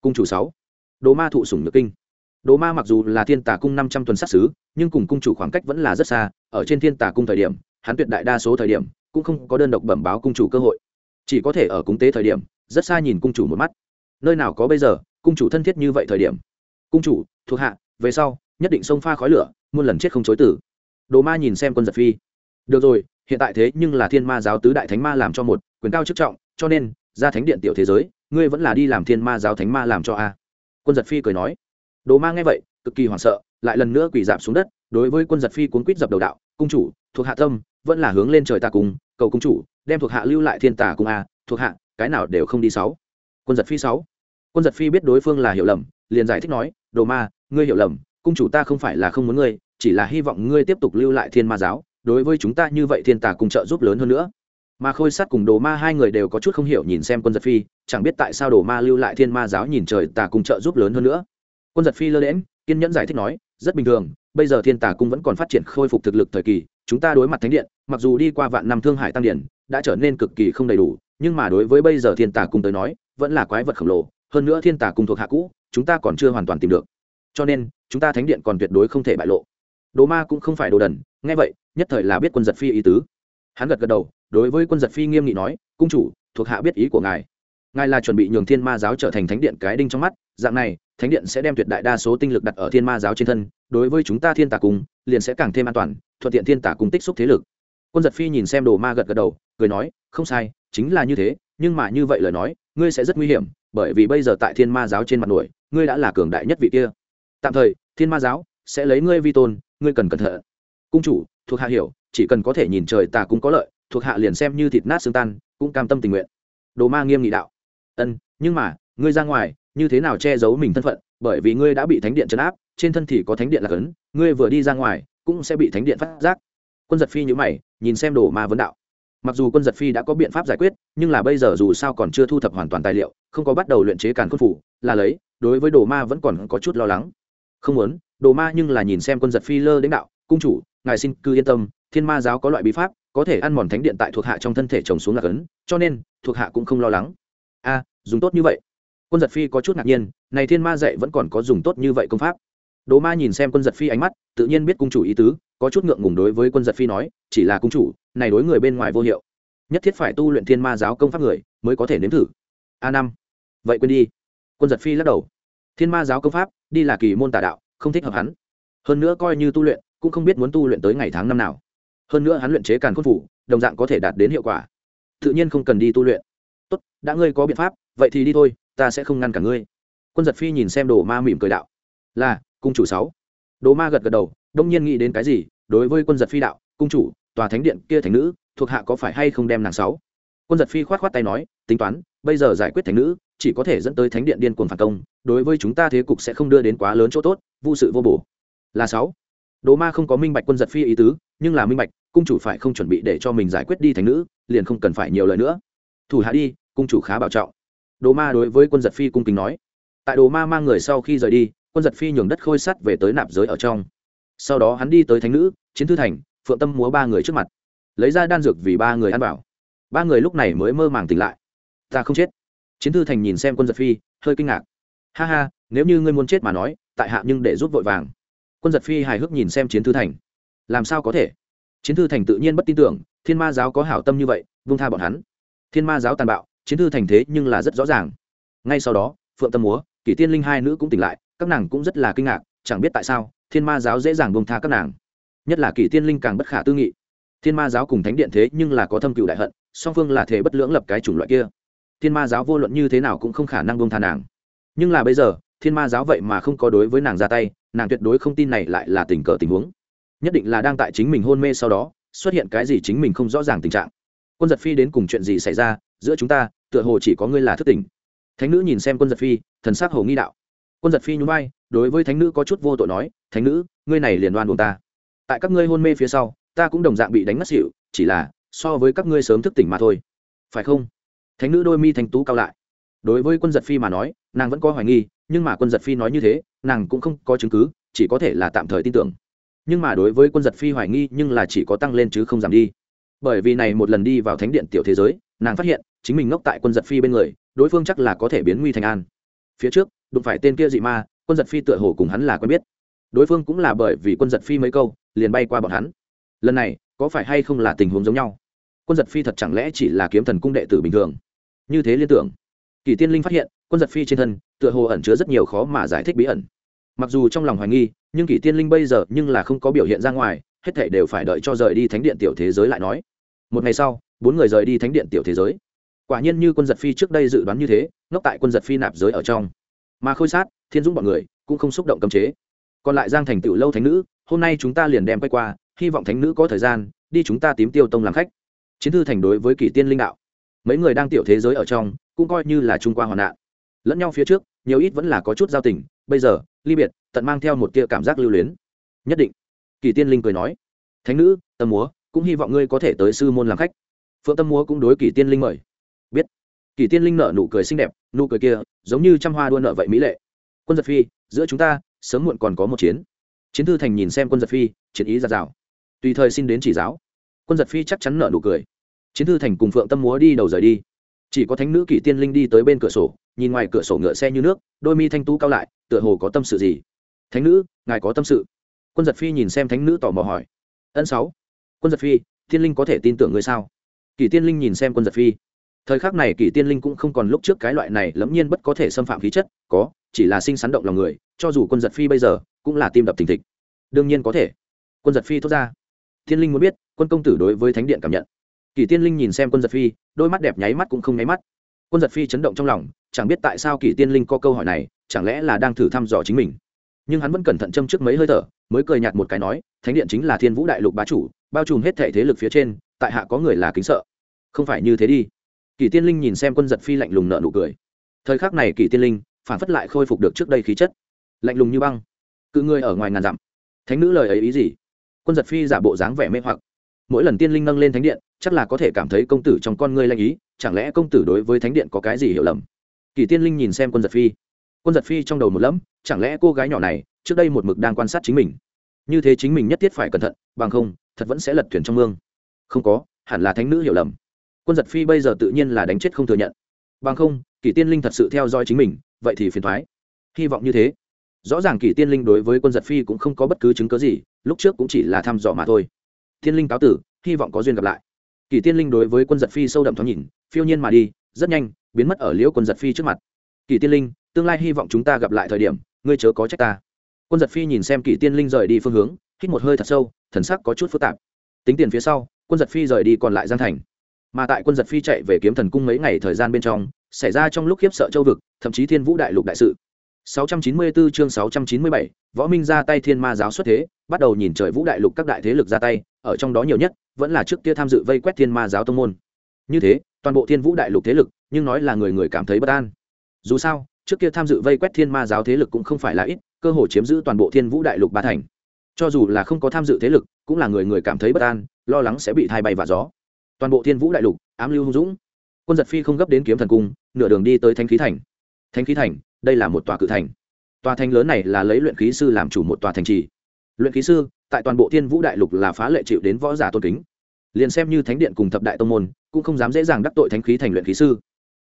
Cung chủ sáu. Đồ ma thụ sủng nhược kinh. Đồ ma mặc dù là thiên tà cung năm trăm tuần sát xứ nhưng cùng cung chủ khoảng cách vẫn là rất xa. Ở trên thiên tà cung thời điểm hắn tuyệt đại đa số thời điểm cũng không có đơn độc bẩm báo cung chủ cơ hội. Chỉ có thể ở cung tế thời điểm rất xa nhìn cung chủ một mắt nơi nào có bây giờ, cung chủ thân thiết như vậy thời điểm. Cung chủ, thuộc hạ, về sau, nhất định xông pha khói lửa, muôn lần chết không chối tử đồ ma nhìn xem quân giật phi. Được rồi, hiện tại thế nhưng là thiên ma giáo tứ đại thánh ma làm cho một, quyền cao chức trọng, cho nên, ra thánh điện tiểu thế giới, ngươi vẫn là đi làm thiên ma giáo thánh ma làm cho a. Quân giật phi cười nói. Đồ ma nghe vậy, cực kỳ hoảng sợ, lại lần nữa quỳ dạp xuống đất, đối với quân giật phi cuốn quýt dập đầu đạo, cung chủ, thuộc hạ tâm, vẫn là hướng lên trời ta cung cầu cung chủ, đem thuộc hạ lưu lại thiên tà cung a, thuộc hạ, cái nào đều không đi sáu quân giật phi sáu. Quân giật phi biết đối phương là hiểu lầm, liền giải thích nói, đồ ma, ngươi hiểu lầm, cung chủ ta không phải là không muốn ngươi, chỉ là hy vọng ngươi tiếp tục lưu lại thiên ma giáo, đối với chúng ta như vậy thiên tà cùng trợ giúp lớn hơn nữa. Mà khôi sát cùng đồ ma hai người đều có chút không hiểu nhìn xem quân giật phi, chẳng biết tại sao đồ ma lưu lại thiên ma giáo nhìn trời tà cùng trợ giúp lớn hơn nữa. Quân giật phi lơ đễm kiên nhẫn giải thích nói, rất bình thường, bây giờ thiên tà cung vẫn còn phát triển khôi phục thực lực thời kỳ, chúng ta đối mặt thánh điện, mặc dù đi qua vạn năm thương hải tăng điển, đã trở nên cực kỳ không đầy đủ, nhưng mà đối với bây giờ thiên tà cung tới nói vẫn là quái vật khổng lồ, hơn nữa thiên tà cung thuộc hạ cũ, chúng ta còn chưa hoàn toàn tìm được. Cho nên, chúng ta thánh điện còn tuyệt đối không thể bại lộ. Đồ ma cũng không phải đồ đần, nghe vậy, nhất thời là biết quân giật phi ý tứ. Hắn gật gật đầu, đối với quân giật phi nghiêm nghị nói, cung chủ, thuộc hạ biết ý của ngài. Ngài là chuẩn bị nhường thiên ma giáo trở thành thánh điện cái đinh trong mắt, dạng này, thánh điện sẽ đem tuyệt đại đa số tinh lực đặt ở thiên ma giáo trên thân, đối với chúng ta thiên tả cung, liền sẽ càng thêm an toàn, thuận tiện thiên tả cung tích xúc thế lực. Quân giật phi nhìn xem đồ ma gật gật đầu, cười nói, không sai, chính là như thế nhưng mà như vậy lời nói, ngươi sẽ rất nguy hiểm, bởi vì bây giờ tại thiên ma giáo trên mặt nổi, ngươi đã là cường đại nhất vị kia. Tạm thời, thiên ma giáo sẽ lấy ngươi vi tôn, ngươi cần cẩn thận. Cung chủ, thuộc hạ hiểu, chỉ cần có thể nhìn trời tà cũng có lợi, thuộc hạ liền xem như thịt nát xương tan, cũng cam tâm tình nguyện. Đồ ma nghiêm nghị đạo. Ân, nhưng mà, ngươi ra ngoài, như thế nào che giấu mình thân phận? Bởi vì ngươi đã bị thánh điện chấn áp, trên thân thì có thánh điện là cấn, ngươi vừa đi ra ngoài, cũng sẽ bị thánh điện phát giác. Quân giật phi nhữ mày, nhìn xem đồ ma vấn đạo mặc dù quân giật phi đã có biện pháp giải quyết, nhưng là bây giờ dù sao còn chưa thu thập hoàn toàn tài liệu, không có bắt đầu luyện chế càn khôn phủ, là lấy, đối với đồ ma vẫn còn có chút lo lắng. Không muốn, đồ ma nhưng là nhìn xem quân giật phi lơ lãnh đạo, cung chủ, ngài xin cứ yên tâm, thiên ma giáo có loại bí pháp, có thể ăn mòn thánh điện tại thuộc hạ trong thân thể trồng xuống là cấn, cho nên, thuộc hạ cũng không lo lắng. A, dùng tốt như vậy. Quân giật phi có chút ngạc nhiên, này thiên ma dạy vẫn còn có dùng tốt như vậy công pháp đồ ma nhìn xem quân giật phi ánh mắt, tự nhiên biết cung chủ ý tứ, có chút ngượng ngùng đối với quân giật phi nói, chỉ là cung chủ, này đối người bên ngoài vô hiệu. Nhất thiết phải tu luyện thiên ma giáo công pháp người, mới có thể nếm thử. A năm. Vậy quên đi. Quân giật phi lắc đầu. Thiên ma giáo công pháp, đi là kỳ môn tà đạo, không thích hợp hắn. Hơn nữa coi như tu luyện, cũng không biết muốn tu luyện tới ngày tháng năm nào. Hơn nữa hắn luyện chế càn khôn phủ, đồng dạng có thể đạt đến hiệu quả. Tự nhiên không cần đi tu luyện. Tốt, đã ngươi có biện pháp, vậy thì đi thôi, ta sẽ không ngăn cả ngươi. Quân giật phi nhìn xem đồ ma mỉm cười đạo. Là cung chủ sáu. Đồ ma gật gật đầu, đông nhiên nghĩ đến cái gì, đối với quân giật phi đạo, cung chủ, tòa thánh điện kia thành nữ, thuộc hạ có phải hay không đem nàng sáu? Quân giật phi khoát khoát tay nói, tính toán, bây giờ giải quyết thánh nữ, chỉ có thể dẫn tới thánh điện điên cuồng phản công, đối với chúng ta thế cục sẽ không đưa đến quá lớn chỗ tốt, vô sự vô bổ. Là sáu. Đồ ma không có minh bạch quân giật phi ý tứ, nhưng là minh bạch, cung chủ phải không chuẩn bị để cho mình giải quyết đi thánh nữ, liền không cần phải nhiều lời nữa. Thủ hạ đi, cung chủ khá bảo trọng. Đồ ma đối với quân giật phi cung kính nói. Tại đồ ma mang người sau khi rời đi quân giật phi nhường đất khôi sắt về tới nạp giới ở trong. Sau đó hắn đi tới thánh nữ, chiến thư thành, phượng tâm múa ba người trước mặt. Lấy ra đan dược vì ba người ăn bảo ba người lúc này mới mơ màng tỉnh lại. Ta không chết. Chiến thư thành nhìn xem quân giật phi, hơi kinh ngạc. Ha ha, nếu như ngươi muốn chết mà nói, tại hạ nhưng để rút vội vàng. Quân giật phi hài hước nhìn xem chiến thư thành. Làm sao có thể? Chiến thư thành tự nhiên bất tin tưởng, thiên ma giáo có hảo tâm như vậy, vung tha bọn hắn. Thiên ma giáo tàn bạo, chiến thư thành thế nhưng là rất rõ ràng. Ngay sau đó, phượng tâm múa, kỷ tiên linh hai nữ cũng tỉnh lại các nàng cũng rất là kinh ngạc, chẳng biết tại sao, thiên ma giáo dễ dàng bông tha các nàng. Nhất là kỷ tiên linh càng bất khả tư nghị. Thiên ma giáo cùng thánh điện thế nhưng là có thâm cựu đại hận, song phương là thể bất lưỡng lập cái chủng loại kia. Thiên ma giáo vô luận như thế nào cũng không khả năng bông tha nàng. Nhưng là bây giờ, thiên ma giáo vậy mà không có đối với nàng ra tay, nàng tuyệt đối không tin này lại là tình cờ tình huống. Nhất định là đang tại chính mình hôn mê sau đó, xuất hiện cái gì chính mình không rõ ràng tình trạng. Quân giật phi đến cùng chuyện gì xảy ra, giữa chúng ta, tựa hồ chỉ có ngươi là thức tỉnh. Thánh nữ nhìn xem quân giật phi, thần s ắ c hồ nghi đạo quân giật phi nhún vai, đối với thánh nữ có chút vô tội nói, thánh nữ, ngươi này liền đoan buồn ta. Tại các ngươi hôn mê phía sau, ta cũng đồng dạng bị đánh mất xịu chỉ là so với các ngươi sớm thức tỉnh mà thôi. Phải không? Thánh nữ đôi mi thanh tú cao lại. Đối với quân giật phi mà nói, nàng vẫn có hoài nghi, nhưng mà quân giật phi nói như thế, nàng cũng không có chứng cứ, chỉ có thể là tạm thời tin tưởng. Nhưng mà đối với quân giật phi hoài nghi, nhưng là chỉ có tăng lên chứ không giảm đi. Bởi vì này một lần đi vào thánh điện tiểu thế giới, nàng phát hiện, chính mình ngốc tại quân giật phi bên người, đối phương chắc là có thể biến nguy thành an phía trước, đụng phải tên kia dị ma, quân giật phi tựa hồ cùng hắn là quen biết. Đối phương cũng là bởi vì quân giật phi mấy câu, liền bay qua bọn hắn. Lần này, có phải hay không là tình huống giống nhau? Quân giật phi thật chẳng lẽ chỉ là kiếm thần cung đệ tử bình thường? Như thế liên tưởng, kỳ tiên linh phát hiện, quân giật phi trên thân, tựa hồ ẩn chứa rất nhiều khó mà giải thích bí ẩn. Mặc dù trong lòng hoài nghi, nhưng kỳ tiên linh bây giờ nhưng là không có biểu hiện ra ngoài, hết thể đều phải đợi cho rời đi thánh điện tiểu thế giới lại nói. Một ngày sau, bốn người rời đi thánh điện tiểu thế giới quả nhiên như quân giật phi trước đây dự đoán như thế, ngốc tại quân giật phi nạp giới ở trong. Mà khôi sát, thiên dũng bọn người, cũng không xúc động cấm chế. Còn lại giang thành tựu lâu thánh nữ, hôm nay chúng ta liền đem quay qua, hy vọng thánh nữ có thời gian, đi chúng ta tím tiêu tông làm khách. Chiến thư thành đối với kỷ tiên linh đạo. Mấy người đang tiểu thế giới ở trong, cũng coi như là trung qua hoạn nạn. Lẫn nhau phía trước, nhiều ít vẫn là có chút giao tình, bây giờ, ly biệt, tận mang theo một tia cảm giác lưu luyến. Nhất định kỳ tiên linh cười nói, thánh nữ, tâm múa, cũng hy vọng ngươi có thể tới sư môn làm khách. Phượng tâm múa cũng đối kỳ tiên linh mời kỳ tiên linh nợ nụ cười xinh đẹp, nụ cười kia giống như trăm hoa đua nợ vậy mỹ lệ. Quân giật phi, giữa chúng ta sớm muộn còn có một chiến. Chiến thư thành nhìn xem quân giật phi, chiến ý giạt rào. Tùy thời xin đến chỉ giáo. Quân giật phi chắc chắn nợ nụ cười. Chiến thư thành cùng phượng tâm múa đi đầu rời đi. Chỉ có thánh nữ kỷ tiên linh đi tới bên cửa sổ, nhìn ngoài cửa sổ ngựa xe như nước, đôi mi thanh tú cao lại, tựa hồ có tâm sự gì. Thánh nữ, ngài có tâm sự? Quân giật phi nhìn xem thánh nữ tò mò hỏi. Ân sáu. Quân giật phi, tiên linh có thể tin tưởng ngươi sao? Kỷ tiên linh nhìn xem quân giật phi thời khắc này kỷ tiên linh cũng không còn lúc trước cái loại này lẫm nhiên bất có thể xâm phạm khí chất, có, chỉ là sinh sắn động lòng người, cho dù quân giật phi bây giờ, cũng là tim đập thình thịch. Đương nhiên có thể. Quân giật phi thốt ra. Tiên linh muốn biết, quân công tử đối với thánh điện cảm nhận. Kỳ tiên linh nhìn xem quân giật phi, đôi mắt đẹp nháy mắt cũng không nháy mắt. Quân giật phi chấn động trong lòng, chẳng biết tại sao kỳ tiên linh có câu hỏi này, chẳng lẽ là đang thử thăm dò chính mình. Nhưng hắn vẫn cẩn thận châm trước mấy hơi thở, mới cười nhạt một cái nói, thánh điện chính là thiên vũ đại lục bá chủ, bao trùm hết thể thế lực phía trên, tại hạ có người là kính sợ. Không phải như thế đi kỳ tiên linh nhìn xem quân giật phi lạnh lùng nợ nụ cười. Thời khắc này kỳ tiên linh phản phất lại khôi phục được trước đây khí chất. Lạnh lùng như băng. Cự người ở ngoài ngàn dặm. Thánh nữ lời ấy ý gì? Quân giật phi giả bộ dáng vẻ mê hoặc. Mỗi lần tiên linh nâng lên thánh điện, chắc là có thể cảm thấy công tử trong con ngươi lanh ý, chẳng lẽ công tử đối với thánh điện có cái gì hiểu lầm? Kỳ tiên linh nhìn xem quân giật phi. Quân giật phi trong đầu một lẫm, chẳng lẽ cô gái nhỏ này trước đây một mực đang quan sát chính mình? Như thế chính mình nhất thiết phải cẩn thận, bằng không, thật vẫn sẽ lật thuyền trong mương. Không có, hẳn là thánh nữ hiểu lầm quân giật phi bây giờ tự nhiên là đánh chết không thừa nhận. Bằng không, kỷ tiên linh thật sự theo dõi chính mình, vậy thì phiền thoái. Hy vọng như thế. Rõ ràng kỷ tiên linh đối với quân giật phi cũng không có bất cứ chứng cớ gì, lúc trước cũng chỉ là thăm dò mà thôi. Tiên linh cáo tử, hy vọng có duyên gặp lại. Kỷ tiên linh đối với quân giật phi sâu đậm thoáng nhìn, phiêu nhiên mà đi, rất nhanh, biến mất ở liễu quân giật phi trước mặt. Kỷ tiên linh, tương lai hy vọng chúng ta gặp lại thời điểm, ngươi chớ có trách ta. Quân giật phi nhìn xem kỷ tiên linh rời đi phương hướng, hít một hơi thật sâu, thần sắc có chút phức tạp. Tính tiền phía sau, quân giật phi rời đi còn lại giang thành mà tại quân giật phi chạy về kiếm thần cung mấy ngày thời gian bên trong xảy ra trong lúc khiếp sợ châu vực thậm chí thiên vũ đại lục đại sự. 694 chương 697, võ minh ra tay thiên ma giáo xuất thế bắt đầu nhìn trời vũ đại lục các đại thế lực ra tay ở trong đó nhiều nhất vẫn là trước kia tham dự vây quét thiên ma giáo tông môn. Như thế toàn bộ thiên vũ đại lục thế lực nhưng nói là người người cảm thấy bất an. Dù sao trước kia tham dự vây quét thiên ma giáo thế lực cũng không phải là ít cơ hội chiếm giữ toàn bộ thiên vũ đại lục ba thành. Cho dù là không có tham dự thế lực cũng là người người cảm thấy bất an lo lắng sẽ bị thai bay và gió toàn bộ thiên vũ đại lục, ám lưu hung dũng. Quân giật phi không gấp đến kiếm thần cung, nửa đường đi tới thanh khí thành. Thanh khí thành, đây là một tòa cự thành. Tòa thành lớn này là lấy luyện khí sư làm chủ một tòa thành trì. Luyện khí sư, tại toàn bộ thiên vũ đại lục là phá lệ chịu đến võ giả tôn kính. Liền xem như thánh điện cùng thập đại tông môn, cũng không dám dễ dàng đắc tội thánh khí thành luyện khí sư.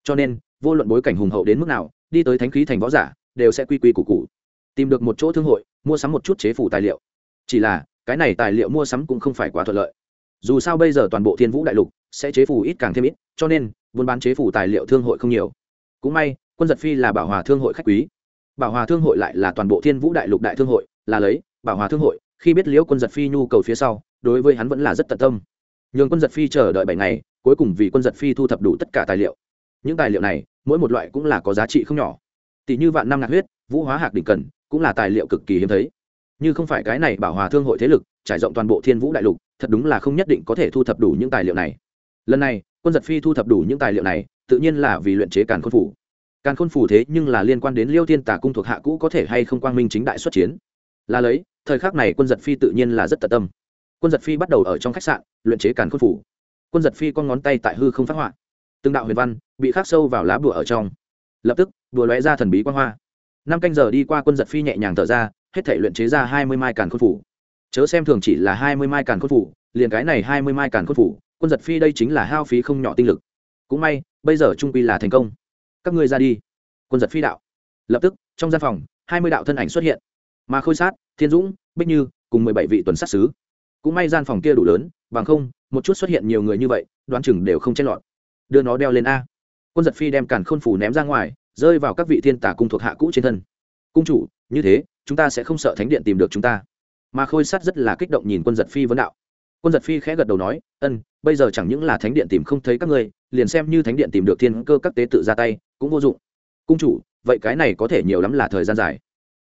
Cho nên, vô luận bối cảnh hùng hậu đến mức nào, đi tới thánh khí thành võ giả, đều sẽ quy quy củ cụ tìm được một chỗ thương hội, mua sắm một chút chế phủ tài liệu. Chỉ là, cái này tài liệu mua sắm cũng không phải quá thuận lợi dù sao bây giờ toàn bộ thiên vũ đại lục sẽ chế phủ ít càng thêm ít, cho nên buôn bán chế phủ tài liệu thương hội không nhiều. Cũng may, quân giật phi là bảo hòa thương hội khách quý. Bảo hòa thương hội lại là toàn bộ thiên vũ đại lục đại thương hội, là lấy, bảo hòa thương hội, khi biết liễu quân giật phi nhu cầu phía sau, đối với hắn vẫn là rất tận tâm. Nhường quân giật phi chờ đợi bảy ngày, cuối cùng vì quân giật phi thu thập đủ tất cả tài liệu. Những tài liệu này, mỗi một loại cũng là có giá trị không nhỏ. Tỷ như vạn năm ngạc huyết, vũ hóa hạc đỉnh cần, cũng là tài liệu cực kỳ hiếm thấy. Như không phải cái này bảo hòa thương hội thế lực, trải rộng toàn bộ thiên vũ đại lục thật đúng là không nhất định có thể thu thập đủ những tài liệu này. Lần này, quân giật phi thu thập đủ những tài liệu này, tự nhiên là vì luyện chế càn khôn phủ. Càn khôn phủ thế nhưng là liên quan đến liêu thiên tả cung thuộc hạ cũ có thể hay không quang minh chính đại xuất chiến. Là lấy, thời khắc này quân giật phi tự nhiên là rất tận tâm. Quân giật phi bắt đầu ở trong khách sạn, luyện chế càn khôn phủ. Quân giật phi con ngón tay tại hư không phát họa. Từng đạo huyền văn bị khắc sâu vào lá bùa ở trong. Lập tức, bùa lóe ra thần bí quang hoa. Năm canh giờ đi qua, quân giật phi nhẹ nhàng thở ra, hết thể luyện chế ra hai mươi mai càn khôn phủ chớ xem thường chỉ là hai mươi mai càn khôn phủ, liền cái này hai mươi mai càn khôn phủ, quân giật phi đây chính là hao phí không nhỏ tinh lực. Cũng may, bây giờ trung quy là thành công. Các ngươi ra đi. Quân giật phi đạo. Lập tức, trong gian phòng, hai mươi đạo thân ảnh xuất hiện. Mà khôi sát, thiên dũng, bích như cùng mười bảy vị tuần sát xứ cũng may gian phòng kia đủ lớn, bằng không, một chút xuất hiện nhiều người như vậy, đoán chừng đều không chen lọt. Đưa nó đeo lên a. Quân giật phi đem càn khôn phủ ném ra ngoài, rơi vào các vị thiên tả cung thuộc hạ cũ trên thân. Cung chủ, như thế, chúng ta sẽ không sợ thánh điện tìm được chúng ta mà khôi sát rất là kích động nhìn quân giật phi vấn đạo. Quân giật phi khẽ gật đầu nói, ân, bây giờ chẳng những là thánh điện tìm không thấy các ngươi, liền xem như thánh điện tìm được thiên cơ các tế tự ra tay, cũng vô dụng. Cung chủ, vậy cái này có thể nhiều lắm là thời gian dài.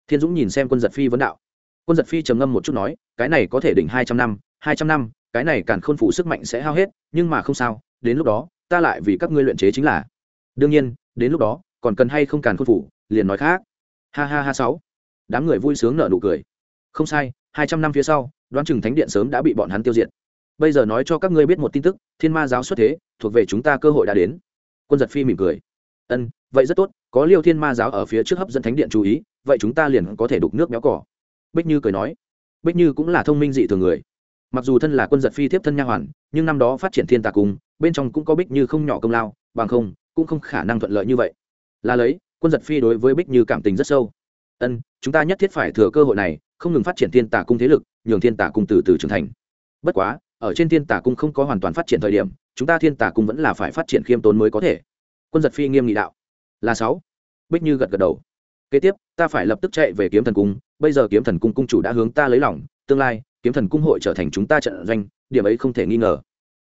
Thiên dũng nhìn xem quân giật phi vấn đạo. Quân giật phi trầm ngâm một chút nói, cái này có thể đỉnh hai trăm năm, hai trăm năm, cái này càng khôn phủ sức mạnh sẽ hao hết, nhưng mà không sao, đến lúc đó, ta lại vì các ngươi luyện chế chính là. Đương nhiên, đến lúc đó, còn cần hay không càn khôn phủ, liền nói khác. Ha ha ha sáu. Đám người vui sướng nở nụ cười. Không sai hai trăm năm phía sau, đoán chừng thánh điện sớm đã bị bọn hắn tiêu diệt. Bây giờ nói cho các ngươi biết một tin tức, thiên ma giáo xuất thế, thuộc về chúng ta cơ hội đã đến. Quân giật phi mỉm cười. Ân, vậy rất tốt, có liêu thiên ma giáo ở phía trước hấp dẫn thánh điện chú ý, vậy chúng ta liền có thể đục nước béo cỏ. Bích như cười nói. Bích như cũng là thông minh dị thường người. Mặc dù thân là quân giật phi tiếp thân nha hoàn, nhưng năm đó phát triển thiên tà cung bên trong cũng có bích như không nhỏ công lao, bằng không, cũng không khả năng thuận lợi như vậy. Là lấy, quân giật phi đối với bích như cảm tình rất sâu. Ân, chúng ta nhất thiết phải thừa cơ hội này không ngừng phát triển thiên tà cung thế lực, nhường thiên tà cung từ từ trưởng thành. Bất quá, ở trên thiên tà cung không có hoàn toàn phát triển thời điểm, chúng ta thiên tà cung vẫn là phải phát triển khiêm tốn mới có thể. Quân giật phi nghiêm nghị đạo. Là sáu. Bích như gật gật đầu. Kế tiếp, ta phải lập tức chạy về kiếm thần cung, bây giờ kiếm thần cung cung chủ đã hướng ta lấy lòng, tương lai, kiếm thần cung hội trở thành chúng ta trận doanh, điểm ấy không thể nghi ngờ.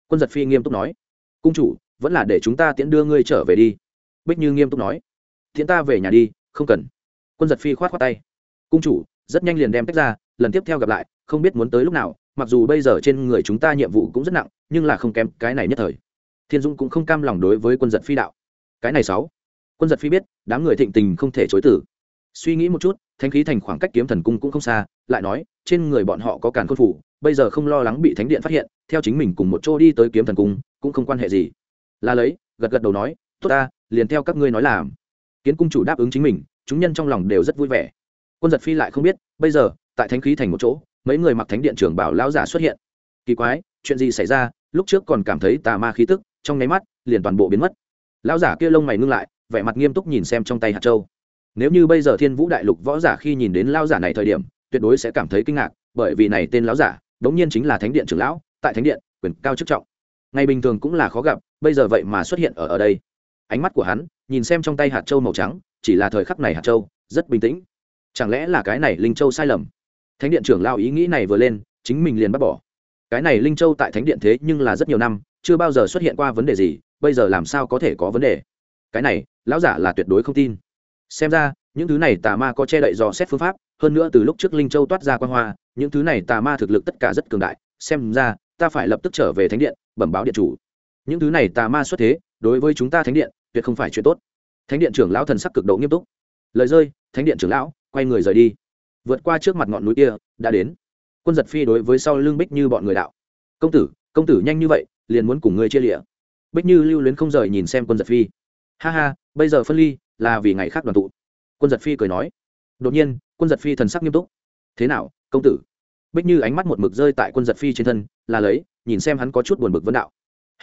Quân giật phi nghiêm túc nói. Cung chủ, vẫn là để chúng ta tiễn đưa ngươi trở về đi. Bích như nghiêm túc nói. Tiễn ta về nhà đi, không cần. Quân giật phi khoát khoát tay. Cung chủ rất nhanh liền đem tách ra, lần tiếp theo gặp lại, không biết muốn tới lúc nào, mặc dù bây giờ trên người chúng ta nhiệm vụ cũng rất nặng, nhưng là không kém cái này nhất thời. Thiên dung cũng không cam lòng đối với quân giật phi đạo. Cái này sáu. Quân giật phi biết, đám người thịnh tình không thể chối tử suy nghĩ một chút thanh khí thành khoảng cách kiếm thần cung cũng không xa, lại nói, trên người bọn họ có càn khôn phủ, bây giờ không lo lắng bị thánh điện phát hiện, theo chính mình cùng một chỗ đi tới kiếm thần cung, cũng không quan hệ gì. Là lấy, gật gật đầu nói, tốt ta, liền theo các ngươi nói làm. Kiến cung chủ đáp ứng chính mình, chúng nhân trong lòng đều rất vui vẻ quân giật phi lại không biết, bây giờ, tại thánh khí thành một chỗ, mấy người mặc thánh điện trưởng bảo lão giả xuất hiện. Kỳ quái, chuyện gì xảy ra? Lúc trước còn cảm thấy tà ma khí tức, trong nháy mắt, liền toàn bộ biến mất. Lão giả kia lông mày ngưng lại, vẻ mặt nghiêm túc nhìn xem trong tay hạt châu. Nếu như bây giờ thiên vũ đại lục võ giả khi nhìn đến lão giả này thời điểm, tuyệt đối sẽ cảm thấy kinh ngạc, bởi vì này tên lão giả, đống nhiên chính là thánh điện trưởng lão, tại thánh điện, quyền cao chức trọng. Ngày bình thường cũng là khó gặp, bây giờ vậy mà xuất hiện ở ở đây. Ánh mắt của hắn, nhìn xem trong tay hạt châu màu trắng, chỉ là thời khắc này hạt châu, rất bình tĩnh chẳng lẽ là cái này linh châu sai lầm? Thánh điện trưởng lao ý nghĩ này vừa lên, chính mình liền bắt bỏ. Cái này linh châu tại thánh điện thế nhưng là rất nhiều năm, chưa bao giờ xuất hiện qua vấn đề gì, bây giờ làm sao có thể có vấn đề? Cái này, lão giả là tuyệt đối không tin. Xem ra, những thứ này tà ma có che đậy dò xét phương pháp, hơn nữa từ lúc trước linh châu toát ra quan hoa, những thứ này tà ma thực lực tất cả rất cường đại. Xem ra, ta phải lập tức trở về thánh điện, bẩm báo điện chủ. Những thứ này tà ma xuất thế, đối với chúng ta thánh điện, tuyệt không phải chuyện tốt. Thánh điện trưởng lão thần sắc cực độ nghiêm túc. Lời rơi, thánh điện trưởng lão quay người rời đi. Vượt qua trước mặt ngọn núi kia, đã đến. Quân giật phi đối với sau lưng bích như bọn người đạo. Công tử công tử nhanh như vậy, liền muốn cùng ngươi chia lịa. Bích như lưu luyến không rời nhìn xem quân giật phi. Ha ha, bây giờ phân ly, là vì ngày khác đoàn tụ. Quân giật phi cười nói. Đột nhiên, quân giật phi thần sắc nghiêm túc. Thế nào, công tử? Bích như ánh mắt một mực rơi tại quân giật phi trên thân, là lấy, nhìn xem hắn có chút buồn bực vấn đạo.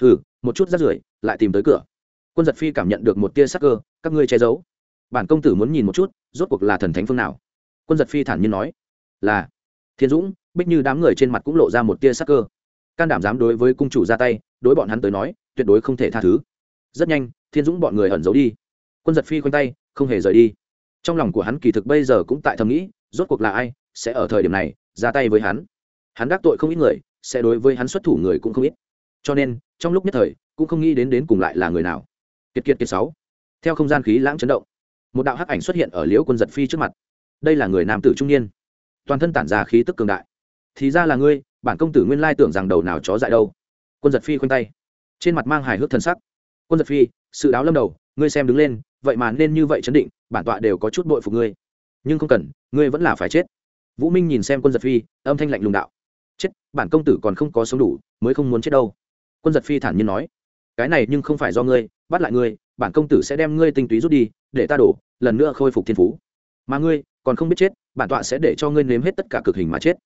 Hừ, một chút rắt rưởi, lại tìm tới cửa. Quân giật phi cảm nhận được một tia sắc cơ, các ngươi che giấu bản công tử muốn nhìn một chút, rốt cuộc là thần thánh phương nào? Quân giật phi thản nhiên nói, là. Thiên dũng, bích như đám người trên mặt cũng lộ ra một tia sắc cơ. Can đảm dám đối với cung chủ ra tay, đối bọn hắn tới nói, tuyệt đối không thể tha thứ. Rất nhanh, thiên dũng bọn người ẩn giấu đi. Quân giật phi khoanh tay, không hề rời đi. Trong lòng của hắn kỳ thực bây giờ cũng tại thầm nghĩ, rốt cuộc là ai, sẽ ở thời điểm này, ra tay với hắn. Hắn đắc tội không ít người, sẽ đối với hắn xuất thủ người cũng không ít. Cho nên, trong lúc nhất thời, cũng không nghĩ đến đến cùng lại là người nào. Kiệt kiệt kiệt sáu. Theo không gian khí lãng chấn động một đạo hắc ảnh xuất hiện ở liễu quân giật phi trước mặt. Đây là người nam tử trung niên. Toàn thân tản ra khí tức cường đại. Thì ra là ngươi, bản công tử nguyên lai tưởng rằng đầu nào chó dại đâu. Quân giật phi khoanh tay. Trên mặt mang hài hước thần sắc. Quân giật phi, sự đáo lâm đầu, ngươi xem đứng lên, vậy mà nên như vậy chấn định, bản tọa đều có chút bội phục ngươi. Nhưng không cần, ngươi vẫn là phải chết. Vũ minh nhìn xem quân giật phi, âm thanh lạnh lùng đạo. Chết, bản công tử còn không có sống đủ, mới không muốn chết đâu. Quân giật phi thản nhiên nói. Cái này nhưng không phải do ngươi, bắt lại ngươi, bản công tử sẽ đem ngươi tinh túy rút đi, để ta đổ lần nữa khôi phục thiên phú. Mà ngươi, còn không biết chết, bản tọa sẽ để cho ngươi nếm hết tất cả cực hình mà chết.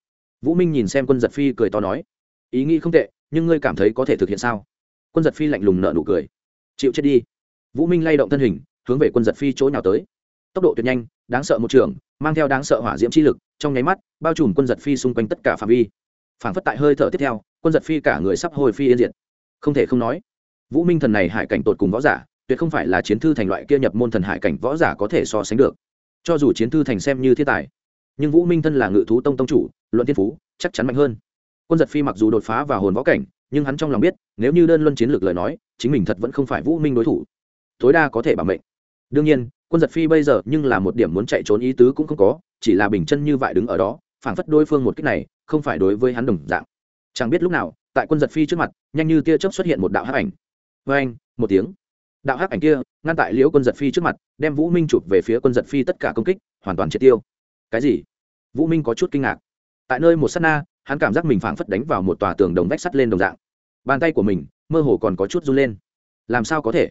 Vũ minh nhìn xem quân giật phi cười to nói, ý nghĩ không tệ, nhưng ngươi cảm thấy có thể thực hiện sao? Quân giật phi lạnh lùng nợ nụ cười. Chịu chết đi. Vũ minh lay động thân hình, hướng về quân giật phi chỗ nào tới. Tốc độ tuyệt nhanh, đáng sợ một trường, mang theo đáng sợ hỏa diễm chi lực, trong nháy mắt, bao trùm quân giật phi xung quanh tất cả phạm vi. Phản phất tại hơi thở tiếp theo, quân giật phi cả người sắp hồi phi yên diệt. Không thể không nói, vũ minh thần này hải cảnh tột cùng võ giả tuyệt không phải là chiến thư thành loại kia nhập môn thần hải cảnh võ giả có thể so sánh được. Cho dù chiến thư thành xem như thiên tài, nhưng vũ minh thân là ngự thú tông tông chủ, luận tiên phú, chắc chắn mạnh hơn. Quân giật phi mặc dù đột phá vào hồn võ cảnh, nhưng hắn trong lòng biết, nếu như đơn luân chiến lược lời nói, chính mình thật vẫn không phải vũ minh đối thủ. Tối đa có thể bảo mệnh. Đương nhiên, quân giật phi bây giờ nhưng là một điểm muốn chạy trốn ý tứ cũng không có, chỉ là bình chân như vậy đứng ở đó, phảng phất đối phương một cách này, không phải đối với hắn đồng dạng. Chẳng biết lúc nào, tại quân giật phi trước mặt, nhanh như tia chớp xuất hiện một đạo hắc ảnh. Vê anh một tiếng đạo hắc ảnh kia, ngăn tại liễu quân giật phi trước mặt, đem vũ minh chụp về phía quân giật phi tất cả công kích, hoàn toàn triệt tiêu. Cái gì? Vũ minh có chút kinh ngạc. Tại nơi một s á t na, hắn cảm giác mình phảng phất đánh vào một tòa tường đồng vách sắt lên đồng dạng. Bàn tay của mình, mơ hồ còn có chút run lên. Làm sao có thể?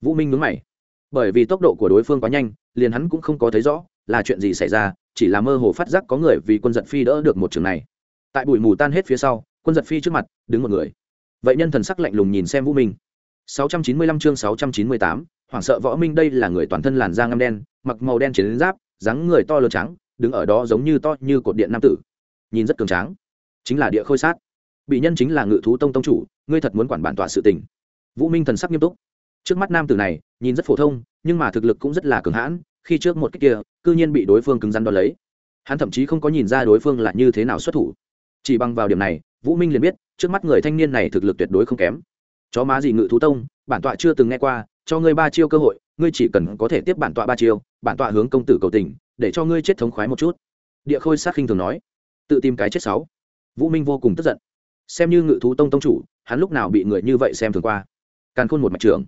Vũ minh mướn mày. Bởi vì tốc độ của đối phương quá nhanh, liền hắn cũng không có thấy rõ là chuyện gì xảy ra, chỉ là mơ hồ phát giác có người vì quân giật phi đỡ được một trường này. Tại bụi mù tan hết phía sau, quân giật phi trước mặt, đứng một người. Vậy nhân thần sắc lạnh lùng nhìn xem vũ minh. 695 chương 698, hoảng sợ võ minh đây là người toàn thân làn da ngăm đen mặc màu đen chiến giáp dáng người to lớn trắng đứng ở đó giống như to như cột điện nam tử. Nhìn rất cường tráng. Chính là địa khôi sát. Bị nhân chính là ngự thú tông tông chủ ngươi thật muốn quản bản tọa sự tình. Vũ minh thần sắc nghiêm túc. Trước mắt nam tử này nhìn rất phổ thông nhưng mà thực lực cũng rất là cường hãn khi trước một cái kia cư nhiên bị đối phương cứng rắn đo lấy. Hắn thậm chí không có nhìn ra đối phương là như thế nào xuất thủ. Chỉ bằng vào điểm này vũ minh liền biết trước mắt người thanh niên này thực lực tuyệt đối không kém chó má gì ngự thú tông, bản tọa chưa từng nghe qua, cho ngươi ba chiêu cơ hội, ngươi chỉ cần có thể tiếp bản tọa ba chiêu, bản tọa hướng công tử cầu tình, để cho ngươi chết thống khoái một chút. Địa khôi sát khinh thường nói. Tự tìm cái chết sáu. Vũ minh vô cùng tức giận. Xem như ngự thú tông tông chủ, hắn lúc nào bị người như vậy xem thường qua? Càn khôn một mặt trưởng.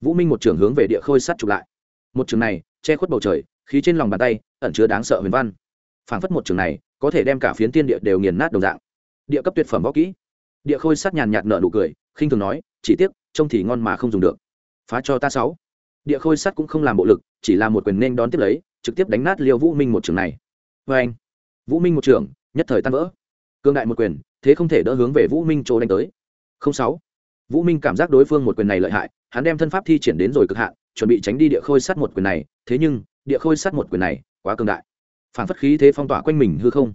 Vũ minh một trưởng hướng về địa khôi sát chụp lại. Một trường này, che khuất bầu trời, khí trên lòng bàn tay, ẩn chứa đáng sợ huyền văn. Phảng phất một trường này, có thể đem cả phiến tiên địa đều nghiền nát đồng dạng. Địa cấp tuyệt phẩm võ kỹ. Địa khôi sát nhàn nhạt nợ nụ cười, khinh thường nói chỉ tiếc, trông thì ngon mà không dùng được. Phá cho ta sáu. Địa khôi sắt cũng không làm bộ lực, chỉ là một quyền nên đón tiếp lấy, trực tiếp đánh nát liêu vũ minh một trường này. Vê anh, vũ minh một trường, nhất thời tan vỡ. Cương đại một quyền, thế không thể đỡ hướng về vũ minh chỗ đánh tới. Không sáu. Vũ minh cảm giác đối phương một quyền này lợi hại, hắn đem thân pháp thi triển đến rồi cực hạn, chuẩn bị tránh đi địa khôi sắt một quyền này, thế nhưng, địa khôi sắt một quyền này, quá cường đại. Phản phất khí thế phong tỏa quanh mình hư không.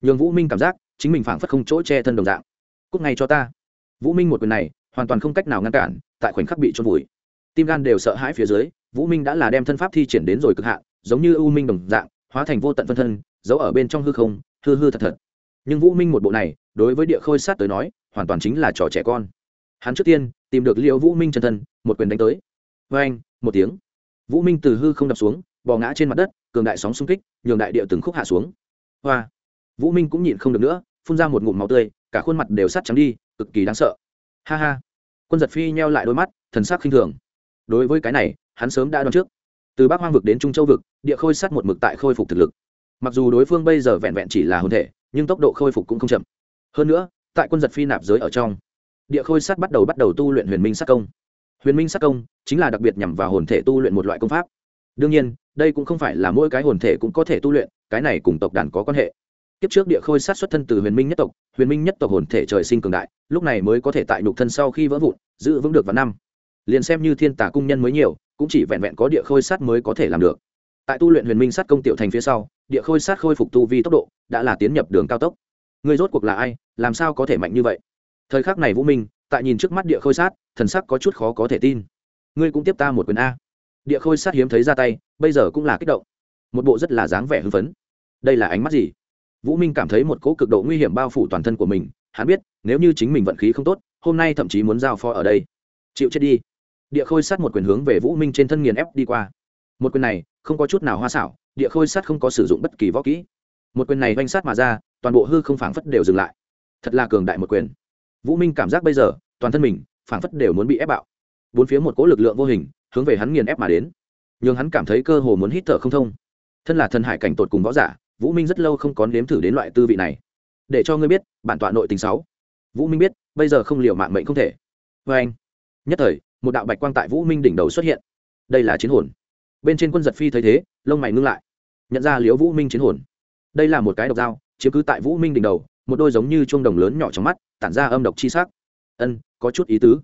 Nhường vũ minh cảm giác, chính mình phản phất không chỗ che thân đồng dạng. Cúc ngay cho ta. Vũ minh một quyền này hoàn toàn không cách nào ngăn cản, tại khoảnh khắc bị trôn vùi. Tim gan đều sợ hãi phía dưới, vũ minh đã là đem thân pháp thi triển đến rồi cực hạn, giống như u minh đồng dạng, hóa thành vô tận phân thân, giấu ở bên trong hư không, hư hư thật thật. Nhưng vũ minh một bộ này, đối với địa khôi sát tới nói, hoàn toàn chính là trò trẻ con. Hắn trước tiên, tìm được liệu vũ minh chân thân, một quyền đánh tới. Vê anh một tiếng. Vũ minh từ hư không đập xuống, bò ngã trên mặt đất, cường đại sóng xung kích, nhường đại địa từng khúc hạ xuống. Hoa. Vũ minh cũng nhịn không được nữa, phun ra một ngụm máu tươi, cả khuôn mặt đều sắt trắng đi, cực kỳ đáng sợ ha ha. Quân giật phi nheo lại đôi mắt, thần sắc khinh thường. Đối với cái này, hắn sớm đã đoán trước. Từ bắc hoang vực đến trung châu vực, địa khôi sắt một mực tại khôi phục thực lực. Mặc dù đối phương bây giờ vẹn vẹn chỉ là hồn thể, nhưng tốc độ khôi phục cũng không chậm. Hơn nữa, tại quân giật phi nạp giới ở trong, địa khôi sắt bắt đầu bắt đầu tu luyện huyền minh sắc công. Huyền minh sắc công chính là đặc biệt nhằm vào hồn thể tu luyện một loại công pháp. Đương nhiên, đây cũng không phải là mỗi cái hồn thể cũng có thể tu luyện, cái này cùng tộc đàn có quan hệ kiếp trước địa khôi sát xuất thân từ huyền minh nhất tộc, huyền minh nhất tộc hồn thể trời sinh cường đại, lúc này mới có thể tại nhục thân sau khi vỡ vụn, giữ vững được vào năm. Liền xem như thiên tả cung nhân mới nhiều, cũng chỉ vẹn vẹn có địa khôi sát mới có thể làm được. Tại tu luyện huyền minh sát công tiểu thành phía sau, địa khôi sát khôi phục tu vi tốc độ đã là tiến nhập đường cao tốc. Người rốt cuộc là ai, làm sao có thể mạnh như vậy? Thời khắc này vũ minh, tại nhìn trước mắt địa khôi sát, thần sắc có chút khó có thể tin. Ngươi cũng tiếp ta một quyền a. Địa khôi sát hiếm thấy ra tay, bây giờ cũng là kích động. Một bộ rất là dáng vẻ hưng phấn. Đây là ánh mắt gì? Vũ minh cảm thấy một cỗ cực độ nguy hiểm bao phủ toàn thân của mình, hắn biết, nếu như chính mình vận khí không tốt, hôm nay thậm chí muốn giao phó ở đây. Chịu chết đi. Địa khôi sát một quyền hướng về vũ minh trên thân nghiền ép đi qua. Một quyền này, không có chút nào hoa xảo, địa khôi sát không có sử dụng bất kỳ võ kỹ. Một quyền này oanh sát mà ra, toàn bộ hư không phảng phất đều dừng lại. Thật là cường đại một quyền. Vũ minh cảm giác bây giờ, toàn thân mình, phảng phất đều muốn bị ép bạo. Bốn phía một cỗ lực lượng vô hình, hướng về hắn nghiền ép mà đến. Nhưng hắn cảm thấy cơ hồ muốn hít thở không thông. Thân là thân hải cảnh tột cùng võ giả vũ minh rất lâu không có nếm thử đến loại tư vị này. Để cho ngươi biết, bản tọa nội tình sáu. Vũ minh biết, bây giờ không liều mạng mệnh không thể. Vê anh. Nhất thời, một đạo bạch quang tại vũ minh đỉnh đầu xuất hiện. Đây là chiến hồn. Bên trên quân giật phi thấy thế, lông mày ngưng lại. Nhận ra liếu vũ minh chiến hồn. Đây là một cái độc dao, chiếm cứ tại vũ minh đỉnh đầu, một đôi giống như chuông đồng lớn nhỏ trong mắt, tản ra âm độc chi sắc. Ân, có chút ý tứ.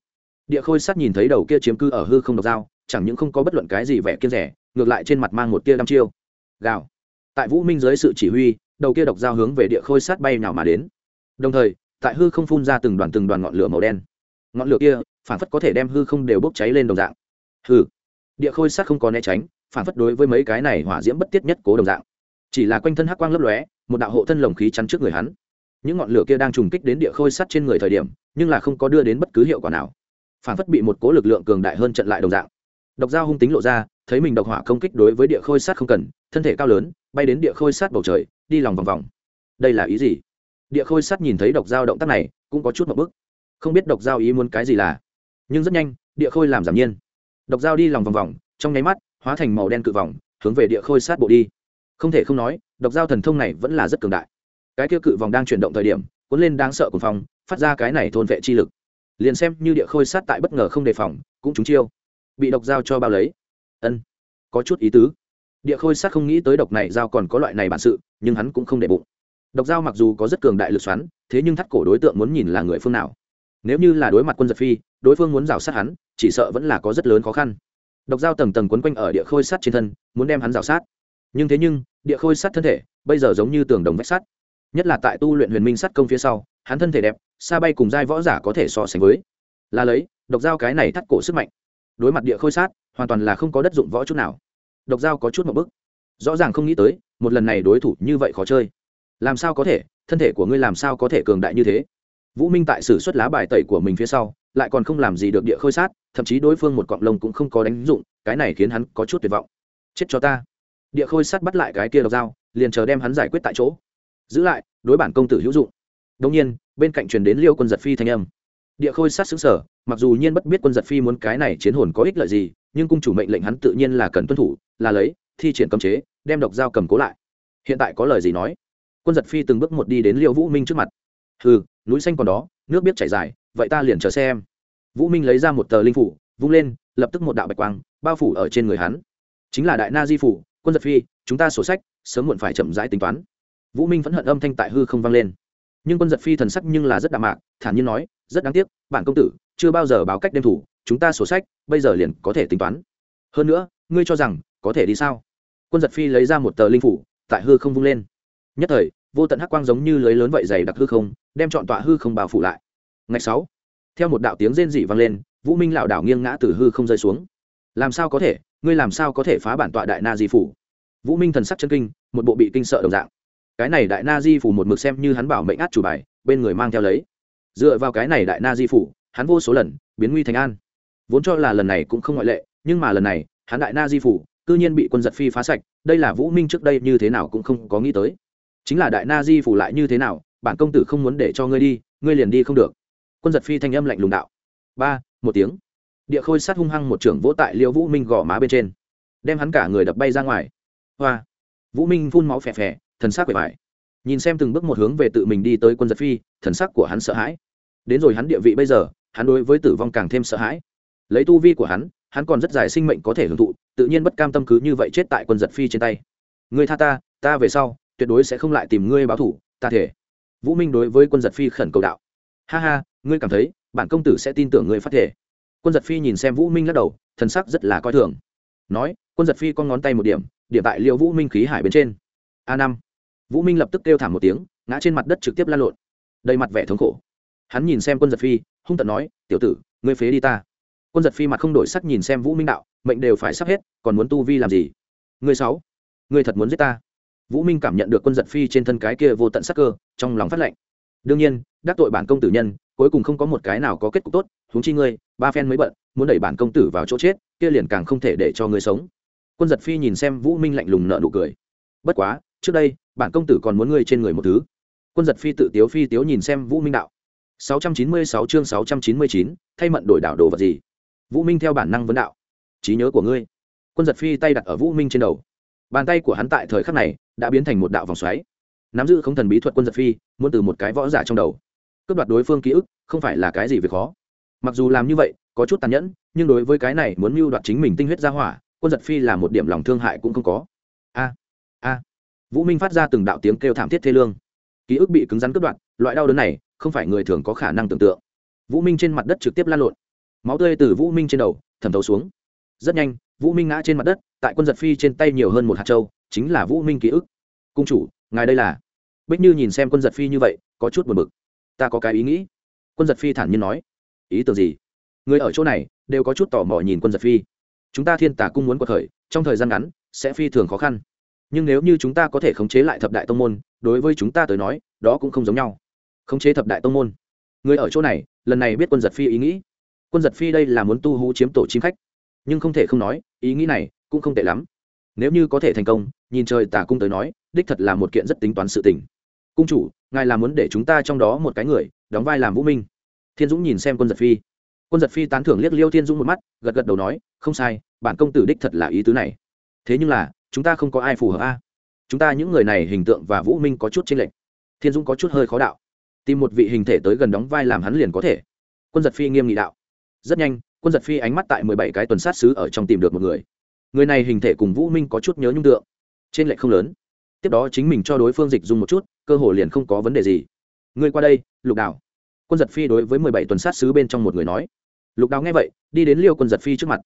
Địa khôi sắt nhìn thấy đầu kia chiếm cứ ở hư không độc dao, chẳng những không có bất luận cái gì vẻ kiên rẻ, ngược lại trên mặt mang một tia đăm chiêu. Gào tại vũ minh dưới sự chỉ huy, đầu kia độc dao hướng về địa khôi sát bay nào mà đến. Đồng thời, tại hư không phun ra từng đoàn từng đoàn ngọn lửa màu đen. Ngọn lửa kia, phản phất có thể đem hư không đều bốc cháy lên đồng dạng. Hư địa khôi sát không có né tránh, phản phất đối với mấy cái này hỏa diễm bất tiết nhất cố đồng dạng. Chỉ là quanh thân hắc quang lấp lóe, một đạo hộ thân lồng khí chắn trước người hắn. Những ngọn lửa kia đang trùng kích đến địa khôi sắt trên người thời điểm, nhưng là không có đưa đến bất cứ hiệu quả nào. Phản phất bị một cố lực lượng cường đại hơn trận lại đồng dạng. Độc dao hung tính lộ ra, thấy mình độc hỏa công kích đối với địa khôi sắt không cần thân thể cao lớn, bay đến địa khôi sát bầu trời, đi lòng vòng vòng. Đây là ý gì? Địa khôi sát nhìn thấy độc dao động tác này, cũng có chút một bức. Không biết độc dao ý muốn cái gì là. Nhưng rất nhanh, địa khôi làm giảm nhiên. Độc dao đi lòng vòng vòng, trong nháy mắt, hóa thành màu đen cự vòng, hướng về địa khôi sát bộ đi. Không thể không nói, độc dao thần thông này vẫn là rất cường đại. Cái kia cự vòng đang chuyển động thời điểm, cuốn lên đáng sợ cùng phòng phát ra cái này thôn vệ chi lực. Liền xem như địa khôi sát tại bất ngờ không đề phòng, cũng trúng chiêu. Bị độc dao cho bao lấy. Ân, có chút ý tứ địa khôi sát không nghĩ tới độc này dao còn có loại này bản sự, nhưng hắn cũng không để bụng. Độc dao mặc dù có rất cường đại lực xoắn, thế nhưng thắt cổ đối tượng muốn nhìn là người phương nào. Nếu như là đối mặt quân giật phi, đối phương muốn rào sát hắn, chỉ sợ vẫn là có rất lớn khó khăn. Độc dao tầng tầng quấn quanh ở địa khôi sát trên thân, muốn đem hắn rào sát. Nhưng thế nhưng, địa khôi sát thân thể, bây giờ giống như tường đồng vách sắt. Nhất là tại tu luyện huyền minh sắt công phía sau, hắn thân thể đẹp xa bay cùng giai võ giả có thể so sánh với. Là lấy, độc dao cái này thắt cổ sức mạnh. Đối mặt địa khôi sát, hoàn toàn là không có đất dụng võ chút nào độc dao có chút một bức. Rõ ràng không nghĩ tới, một lần này đối thủ như vậy khó chơi. Làm sao có thể? Thân thể của ngươi làm sao có thể cường đại như thế? Vũ minh tại sử xuất lá bài tẩy của mình phía sau, lại còn không làm gì được địa khôi sát, thậm chí đối phương một cọng lông cũng không có đánh dụng, cái này khiến hắn có chút tuyệt vọng. Chết cho ta. Địa khôi sát bắt lại cái kia độc dao liền chờ đem hắn giải quyết tại chỗ. Giữ lại, đối bản công tử hữu dụng. Đông nhiên, bên cạnh truyền đến liêu quân giật phi thanh âm địa khôi sát xứng sở, mặc dù nhiên bất biết quân giật phi muốn cái này chiến hồn có ích lợi gì, nhưng cung chủ mệnh lệnh hắn tự nhiên là cần tuân thủ, là lấy, thi triển cấm chế, đem độc dao cầm cố lại. Hiện tại có lời gì nói? Quân giật phi từng bước một đi đến liêu vũ minh trước mặt. Hừ, núi xanh còn đó, nước biết chảy dài, vậy ta liền chờ xem. Vũ minh lấy ra một tờ linh phủ, vung lên, lập tức một đạo bạch quang, bao phủ ở trên người hắn. Chính là đại na di phủ, quân giật phi, chúng ta sổ sách, sớm muộn phải chậm rãi tính toán. Vũ minh vẫn hận âm thanh tại hư không vang lên nhưng quân giật phi thần sắc nhưng là rất đạm mạc, thản nhiên nói, rất đáng tiếc, bản công tử chưa bao giờ báo cách đêm thủ, chúng ta sổ sách, bây giờ liền có thể tính toán. Hơn nữa, ngươi cho rằng có thể đi sao? Quân giật phi lấy ra một tờ linh phủ, tại hư không vung lên. Nhất thời, vô tận hắc quang giống như lưới lớn vậy dày đặc hư không, đem chọn tọa hư không bao phủ lại. Ngày sáu, theo một đạo tiếng rên dị vang lên, vũ minh lảo đảo nghiêng ngã từ hư không rơi xuống. Làm sao có thể? Ngươi làm sao có thể phá bản tọa đại na di phủ? Vũ minh thần sắc chân kinh, một bộ bị kinh sợ đồng dạng cái này đại na di phủ một mực xem như hắn bảo mệnh át chủ bài, bên người mang theo lấy. Dựa vào cái này đại na di phủ, hắn vô số lần biến nguy thành an. Vốn cho là lần này cũng không ngoại lệ, nhưng mà lần này, hắn đại na di phủ, cư nhiên bị quân giật phi phá sạch, đây là vũ minh trước đây như thế nào cũng không có nghĩ tới. Chính là đại na di phủ lại như thế nào, bản công tử không muốn để cho ngươi đi, ngươi liền đi không được. Quân giật phi thanh âm lạnh lùng đạo. Ba, một tiếng. Địa khôi sát hung hăng một trưởng vỗ tại liêu vũ minh gõ má bên trên, đem hắn cả người đập bay ra ngoài. Hoa. Vũ minh phun máu phè phè thần sắc quệ bại nhìn xem từng bước một hướng về tự mình đi tới quân giật phi, thần sắc của hắn sợ hãi. Đến rồi hắn địa vị bây giờ, hắn đối với tử vong càng thêm sợ hãi. Lấy tu vi của hắn hắn còn rất dài sinh mệnh có thể hưởng thụ, tự nhiên bất cam tâm cứ như vậy chết tại quân giật phi trên tay. Người tha ta ta về sau, tuyệt đối sẽ không lại tìm ngươi báo thủ, ta thể. Vũ minh đối với quân giật phi khẩn cầu đạo. Ha ha, ngươi cảm thấy, bản công tử sẽ tin tưởng ngươi phát thể. Quân giật phi nhìn xem vũ minh lắc đầu, thần sắc rất là coi thường. Nói, quân giật phi con ngón tay một điểm điểm tại liệu vũ minh khí hải bên trên. A năm vũ minh lập tức kêu thảm một tiếng, ngã trên mặt đất trực tiếp la lộn. Đầy mặt vẻ thống khổ. Hắn nhìn xem quân giật phi, hung tận nói, tiểu tử, ngươi phế đi ta. Quân giật phi mặt không đổi sắc nhìn xem vũ minh đạo, mệnh đều phải sắp hết, còn muốn tu vi làm gì? Ngươi sáu, ngươi thật muốn giết ta? Vũ minh cảm nhận được quân giật phi trên thân cái kia vô tận sắc cơ, trong lòng phát lệnh đương nhiên, đắc tội bản công tử nhân, cuối cùng không có một cái nào có kết cục tốt, huống chi ngươi, ba phen mới bận, muốn đẩy bản công tử vào chỗ chết, kia liền càng không thể để cho ngươi sống. Quân giật phi nhìn xem vũ minh lạnh lùng nợ nụ cười. Bất quá trước đây bản công tử còn muốn ngươi trên người một thứ. Quân giật phi tự tiếu phi tiếu nhìn xem vũ minh đạo. 696 chương 699, thay mận đổi đảo đồ vật gì? Vũ minh theo bản năng vấn đạo. Trí nhớ của ngươi. Quân giật phi tay đặt ở vũ minh trên đầu. Bàn tay của hắn tại thời khắc này đã biến thành một đạo vòng xoáy. Nắm giữ không thần bí thuật quân giật phi muốn từ một cái võ giả trong đầu. Cướp đoạt đối phương ký ức không phải là cái gì việc khó. Mặc dù làm như vậy có chút tàn nhẫn nhưng đối với cái này muốn mưu đoạt chính mình tinh huyết ra hỏa quân giật phi là một điểm lòng thương hại cũng không có. A a vũ minh phát ra từng đạo tiếng kêu thảm thiết thê lương. Ký ức bị cứng rắn cất đoạn loại đau đớn này không phải người thường có khả năng tưởng tượng. Vũ minh trên mặt đất trực tiếp lan lộn. Máu tươi từ vũ minh trên đầu, thẩm thấu xuống. Rất nhanh, vũ minh ngã trên mặt đất, tại quân giật phi trên tay nhiều hơn một hạt trâu chính là vũ minh ký ức. Cung chủ, ngài đây là? Bích như nhìn xem quân giật phi như vậy, có chút buồn bực. Ta có cái ý nghĩ. Quân giật phi thản nhiên nói. Ý tưởng gì? Người ở chỗ này, đều có chút tò mò nhìn quân giật phi. Chúng ta thiên tả cung muốn cuộc khởi, trong thời gian ngắn, sẽ phi thường khó khăn nhưng nếu như chúng ta có thể khống chế lại thập đại tông môn, đối với chúng ta tới nói, đó cũng không giống nhau. Khống chế thập đại tông môn. Người ở chỗ này, lần này biết quân giật phi ý nghĩ. Quân giật phi đây là muốn tu hú chiếm tổ chim khách. Nhưng không thể không nói, ý nghĩ này cũng không tệ lắm. Nếu như có thể thành công, nhìn trời tả cung tới nói, đích thật là một kiện rất tính toán sự tình. Cung chủ, ngài là muốn để chúng ta trong đó một cái người, đóng vai làm vũ minh. Thiên dũng nhìn xem quân giật phi. Quân giật phi tán thưởng liếc liêu thiên dũng một mắt, gật gật đầu nói, không sai, bản công tử đích thật là ý tứ này. Thế nhưng là chúng ta không có ai phù hợp a. Chúng ta những người này hình tượng và vũ minh có chút chênh lệch. Thiên dũng có chút hơi khó đạo. Tìm một vị hình thể tới gần đóng vai làm hắn liền có thể. Quân giật phi nghiêm nghị đạo. Rất nhanh, quân giật phi ánh mắt tại mười bảy cái tuần sát xứ ở trong tìm được một người. Người này hình thể cùng vũ minh có chút nhớ nhung tượng. Trên lệch không lớn. Tiếp đó chính mình cho đối phương dịch dùng một chút, cơ hồ liền không có vấn đề gì. Ngươi qua đây, lục đào quân giật phi đối với mười bảy tuần sát xứ bên trong một người nói. Lục đào nghe vậy, đi đến liêu quân giật phi trước mặt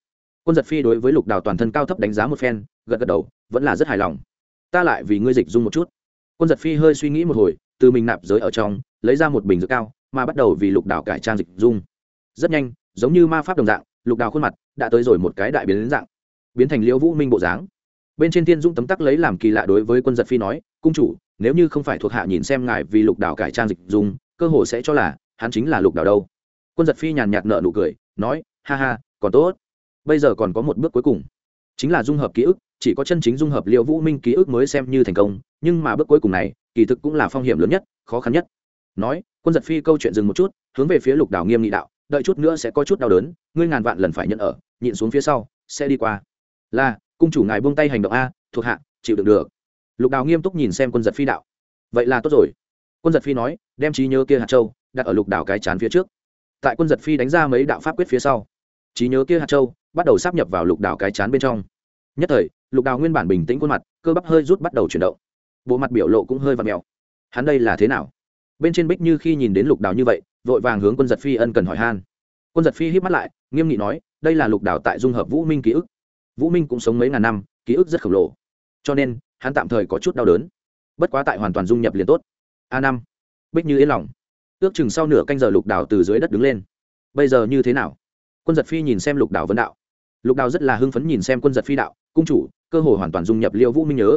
quân giật phi đối với lục đào toàn thân cao thấp đánh giá một phen, gật gật đầu, vẫn là rất hài lòng. Ta lại vì ngươi dịch dung một chút. Quân giật phi hơi suy nghĩ một hồi, từ mình nạp giới ở trong, lấy ra một bình dược cao, mà bắt đầu vì lục đào cải trang dịch dung. Rất nhanh, giống như ma pháp đồng dạng, lục đào khuôn mặt đã tới rồi một cái đại biến dạng, biến thành liễu vũ minh bộ dáng. Bên trên thiên dung tấm tắc lấy làm kỳ lạ đối với quân giật phi nói, cung chủ, nếu như không phải thuộc hạ nhìn xem ngài vì lục đào cải trang dịch dung, cơ hồ sẽ cho là hắn chính là lục đào đâu. Quân giật phi nhàn nhạt nợ nụ cười, nói, ha ha, còn tốt bây giờ còn có một bước cuối cùng. Chính là dung hợp ký ức, chỉ có chân chính dung hợp liệu vũ minh ký ức mới xem như thành công, nhưng mà bước cuối cùng này, kỳ thực cũng là phong hiểm lớn nhất, khó khăn nhất. Nói, quân giật phi câu chuyện dừng một chút, hướng về phía lục đảo nghiêm nghị đạo, đợi chút nữa sẽ có chút đau đớn, ngươi ngàn vạn lần phải nhận ở, nhịn xuống phía sau, sẽ đi qua. Là, cung chủ ngài buông tay hành động a, thuộc hạ, chịu đựng được. Lục đào nghiêm túc nhìn xem quân giật phi đạo. Vậy là tốt rồi. Quân giật phi nói, đem trí nhớ kia hạt châu, đặt ở lục đảo cái chán phía trước. Tại quân giật phi đánh ra mấy đạo pháp quyết phía sau. Trí nhớ kia hạt châu bắt đầu sắp nhập vào lục đảo cái chán bên trong. Nhất thời, lục đào nguyên bản bình tĩnh khuôn mặt, cơ bắp hơi rút bắt đầu chuyển động. Bộ mặt biểu lộ cũng hơi vặt mèo. Hắn đây là thế nào? Bên trên bích như khi nhìn đến lục đào như vậy, vội vàng hướng quân giật phi ân cần hỏi han. Quân giật phi hít mắt lại, nghiêm nghị nói, đây là lục đào tại dung hợp vũ minh ký ức. Vũ minh cũng sống mấy ngàn năm, ký ức rất khổng lồ. Cho nên, hắn tạm thời có chút đau đớn. Bất quá tại hoàn toàn dung nhập liền tốt. A năm. Bích như yên lòng. Ước chừng sau nửa canh giờ lục đào từ dưới đất đứng lên. Bây giờ như thế nào? Quân giật phi nhìn xem lục đào vân đạo lục đào rất là hưng phấn nhìn xem quân giật phi đạo, cung chủ, cơ hồ hoàn toàn dung nhập liêu vũ minh nhớ.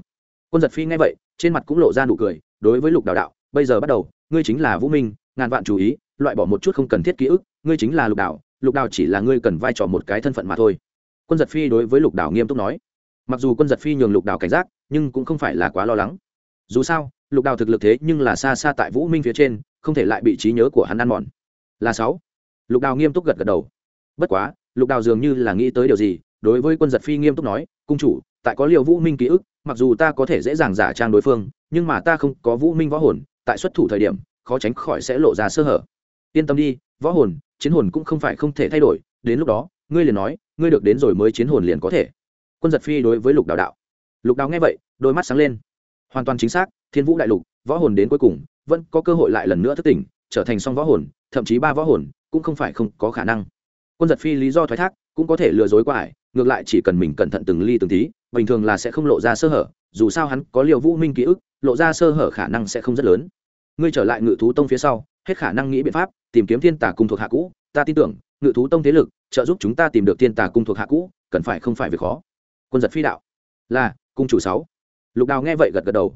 Quân giật phi nghe vậy, trên mặt cũng lộ ra nụ cười, đối với lục đào đạo, bây giờ bắt đầu, ngươi chính là vũ minh, ngàn vạn chú ý, loại bỏ một chút không cần thiết ký ức, ngươi chính là lục đào lục đào chỉ là ngươi cần vai trò một cái thân phận mà thôi. Quân giật phi đối với lục đào nghiêm túc nói. Mặc dù quân giật phi nhường lục đào cảnh giác, nhưng cũng không phải là quá lo lắng. Dù sao, lục đào thực lực thế nhưng là xa xa tại vũ minh phía trên, không thể lại bị trí nhớ của hắn ăn mòn. Là sáu. Lục đào nghiêm túc gật gật đầu. Bất quá lục đào dường như là nghĩ tới điều gì, đối với quân giật phi nghiêm túc nói, cung chủ, tại có liệu vũ minh ký ức, mặc dù ta có thể dễ dàng giả trang đối phương, nhưng mà ta không có vũ minh võ hồn, tại xuất thủ thời điểm, khó tránh khỏi sẽ lộ ra sơ hở. Yên tâm đi, võ hồn, chiến hồn cũng không phải không thể thay đổi, đến lúc đó, ngươi liền nói, ngươi được đến rồi mới chiến hồn liền có thể. Quân giật phi đối với lục đào đạo. Lục đào nghe vậy, đôi mắt sáng lên. Hoàn toàn chính xác, thiên vũ đại lục, võ hồn đến cuối cùng, vẫn có cơ hội lại lần nữa thức tỉnh, trở thành song võ hồn, thậm chí ba võ hồn, cũng không phải không có khả năng quân giật phi lý do thoái thác, cũng có thể lừa dối qua ải, ngược lại chỉ cần mình cẩn thận từng ly từng tí, bình thường là sẽ không lộ ra sơ hở, dù sao hắn có liều vũ minh ký ức, lộ ra sơ hở khả năng sẽ không rất lớn. Ngươi trở lại ngự thú tông phía sau, hết khả năng nghĩ biện pháp tìm kiếm thiên tả cung thuộc hạ cũ, ta tin tưởng, ngự thú tông thế lực trợ giúp chúng ta tìm được thiên tả cung thuộc hạ cũ, cần phải không phải việc khó. Quân giật phi đạo, là, cung chủ sáu. Lục đào nghe vậy gật gật đầu.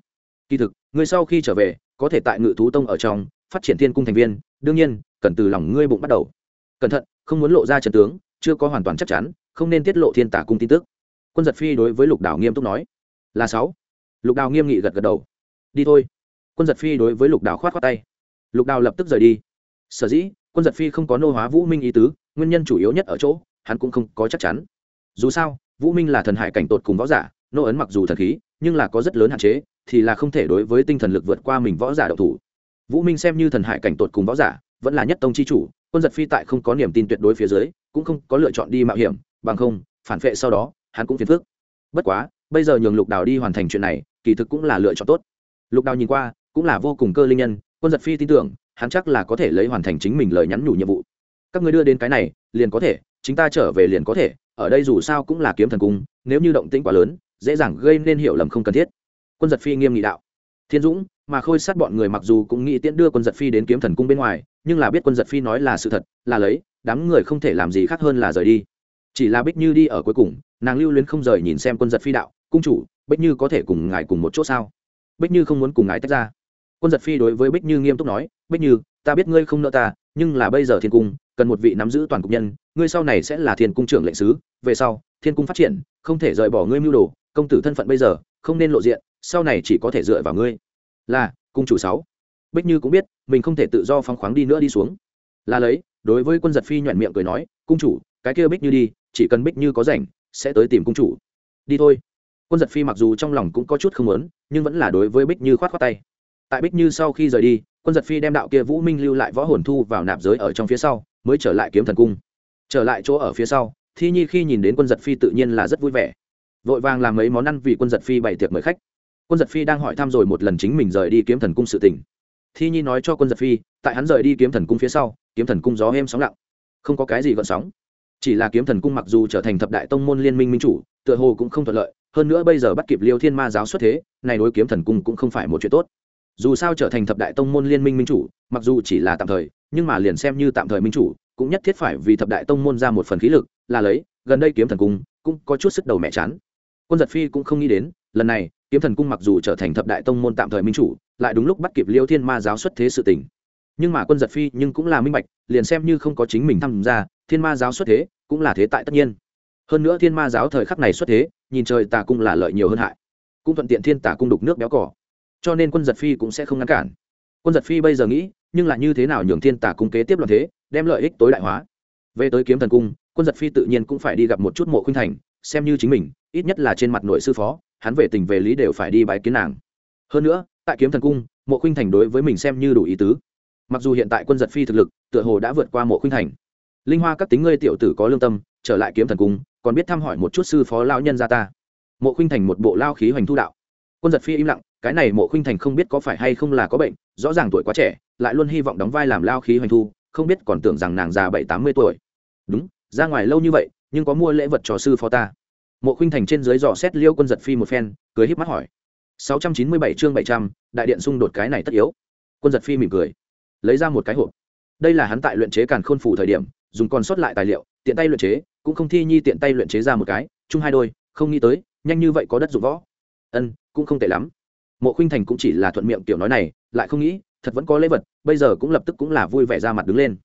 Kỳ thực, ngươi sau khi trở về, có thể tại ngự thú tông ở trong, phát triển thiên cung thành viên, đương nhiên, cần từ lòng ngươi bụng bắt đầu. Cẩn thận không muốn lộ ra trận tướng, chưa có hoàn toàn chắc chắn, không nên tiết lộ thiên tả cung tin tức. Quân giật phi đối với lục đào nghiêm túc nói. Là sáu. Lục đào nghiêm nghị gật gật đầu. Đi thôi. Quân giật phi đối với lục đào khoát khoát tay. Lục đào lập tức rời đi. Sở dĩ, quân giật phi không có nô hóa vũ minh ý tứ, nguyên nhân chủ yếu nhất ở chỗ, hắn cũng không có chắc chắn. Dù sao, vũ minh là thần hải cảnh tột cùng võ giả, nô ấn mặc dù thần khí, nhưng là có rất lớn hạn chế, thì là không thể đối với tinh thần lực vượt qua mình võ giả độc thủ. Vũ minh xem như thần hải cảnh tột cùng võ giả, vẫn là nhất tông chi chủ quân giật phi tại không có niềm tin tuyệt đối phía dưới, cũng không có lựa chọn đi mạo hiểm, bằng không, phản vệ sau đó, hắn cũng phiền phức. Bất quá, bây giờ nhường lục đào đi hoàn thành chuyện này, kỳ thực cũng là lựa chọn tốt. Lục đào nhìn qua, cũng là vô cùng cơ linh nhân, quân giật phi tin tưởng, hắn chắc là có thể lấy hoàn thành chính mình lời nhắn nhủ nhiệm vụ. Các người đưa đến cái này, liền có thể chúng ta trở về liền có thể, ở đây dù sao cũng là kiếm thần cung, nếu như động tĩnh quá lớn, dễ dàng gây nên hiểu lầm không cần thiết. Quân giật phi nghiêm nghị đạo. Thiên dũng, mà khôi sát bọn người mặc dù cũng nghĩ tiễn đưa quân giật phi đến kiếm thần cung bên ngoài nhưng là biết quân giật phi nói là sự thật, là lấy, đám người không thể làm gì khác hơn là rời đi. Chỉ là bích như đi ở cuối cùng, nàng lưu luyến không rời nhìn xem quân giật phi đạo, cung chủ, bích như có thể cùng ngài cùng một chỗ sao? Bích như không muốn cùng ngài tách ra. Quân giật phi đối với bích như nghiêm túc nói, bích như, ta biết ngươi không nợ ta, nhưng là bây giờ thiên cung, cần một vị nắm giữ toàn cục nhân, ngươi sau này sẽ là thiên cung trưởng lệnh sứ, về sau, thiên cung phát triển, không thể rời bỏ ngươi mưu đồ, công tử thân phận bây giờ, không nên lộ diện, sau này chỉ có thể dựa vào ngươi. Là, cung chủ sáu bích như cũng biết, mình không thể tự do phóng khoáng đi nữa đi xuống. Là lấy, đối với quân giật phi nhoẹn miệng cười nói, cung chủ, cái kia bích như đi, chỉ cần bích như có rảnh, sẽ tới tìm cung chủ. Đi thôi. Quân giật phi mặc dù trong lòng cũng có chút không lớn nhưng vẫn là đối với bích như khoát khoát tay. Tại bích như sau khi rời đi, quân giật phi đem đạo kia vũ minh lưu lại võ hồn thu vào nạp giới ở trong phía sau, mới trở lại kiếm thần cung. Trở lại chỗ ở phía sau, thi nhi khi nhìn đến quân giật phi tự nhiên là rất vui vẻ. Vội vàng làm mấy món ăn vì quân giật phi bày tiệc mời khách. Quân giật phi đang hỏi thăm rồi một lần chính mình rời đi kiếm thần cung sự tình thi nhi nói cho quân giật phi, tại hắn rời đi kiếm thần cung phía sau, kiếm thần cung gió êm sóng lặng. Không có cái gì gợn sóng. Chỉ là kiếm thần cung mặc dù trở thành thập đại tông môn liên minh minh chủ, tựa hồ cũng không thuận lợi, hơn nữa bây giờ bắt kịp liêu thiên ma giáo xuất thế, này đối kiếm thần cung cũng không phải một chuyện tốt. Dù sao trở thành thập đại tông môn liên minh minh chủ, mặc dù chỉ là tạm thời, nhưng mà liền xem như tạm thời minh chủ, cũng nhất thiết phải vì thập đại tông môn ra một phần khí lực, là lấy, gần đây kiếm thần cung cũng có chút sức đầu mẹ chán. Quân giật phi cũng không nghĩ đến, lần này, kiếm thần cung mặc dù trở thành thập đại tông môn tạm thời minh chủ lại đúng lúc bắt kịp liêu thiên ma giáo xuất thế sự tình. Nhưng mà quân giật phi nhưng cũng là minh bạch, liền xem như không có chính mình tham gia, thiên ma giáo xuất thế cũng là thế tại tất nhiên. Hơn nữa thiên ma giáo thời khắc này xuất thế, nhìn trời tà cung là lợi nhiều hơn hại. Cũng thuận tiện thiên tà cung đục nước béo cỏ. Cho nên quân giật phi cũng sẽ không ngăn cản. Quân giật phi bây giờ nghĩ, nhưng là như thế nào nhường thiên tà cung kế tiếp luận thế, đem lợi ích tối đại hóa. Về tới kiếm thần cung, quân giật phi tự nhiên cũng phải đi gặp một chút mộ khuynh thành, xem như chính mình, ít nhất là trên mặt nội sư phó, hắn về tình về lý đều phải đi bái kiến nàng. Hơn nữa tại kiếm thần cung, mộ khuynh thành đối với mình xem như đủ ý tứ. Mặc dù hiện tại quân giật phi thực lực, tựa hồ đã vượt qua mộ khuynh thành. Linh hoa các tính ngươi tiểu tử có lương tâm, trở lại kiếm thần cung, còn biết thăm hỏi một chút sư phó lao nhân gia ta. Mộ khuynh thành một bộ lao khí hoành thu đạo. Quân giật phi im lặng, cái này mộ khuynh thành không biết có phải hay không là có bệnh, rõ ràng tuổi quá trẻ, lại luôn hy vọng đóng vai làm lao khí hoành thu, không biết còn tưởng rằng nàng già bảy tám mươi tuổi. Đúng, ra ngoài lâu như vậy, nhưng có mua lễ vật cho sư phó ta. Mộ khuynh thành trên dưới dò xét liêu quân giật phi một phen, cười híp mắt hỏi sáu trăm chín mươi bảy chương bảy trăm, đại điện xung đột cái này tất yếu. Quân giật phi mỉm cười, lấy ra một cái hộp. Đây là hắn tại luyện chế càn khôn phủ thời điểm, dùng còn sót lại tài liệu, tiện tay luyện chế, cũng không thi nhi tiện tay luyện chế ra một cái, chung hai đôi, không nghĩ tới, nhanh như vậy có đất dụng võ. Ân, cũng không tệ lắm. Mộ khuynh thành cũng chỉ là thuận miệng tiểu nói này, lại không nghĩ, thật vẫn có lễ vật, bây giờ cũng lập tức cũng là vui vẻ ra mặt đứng lên.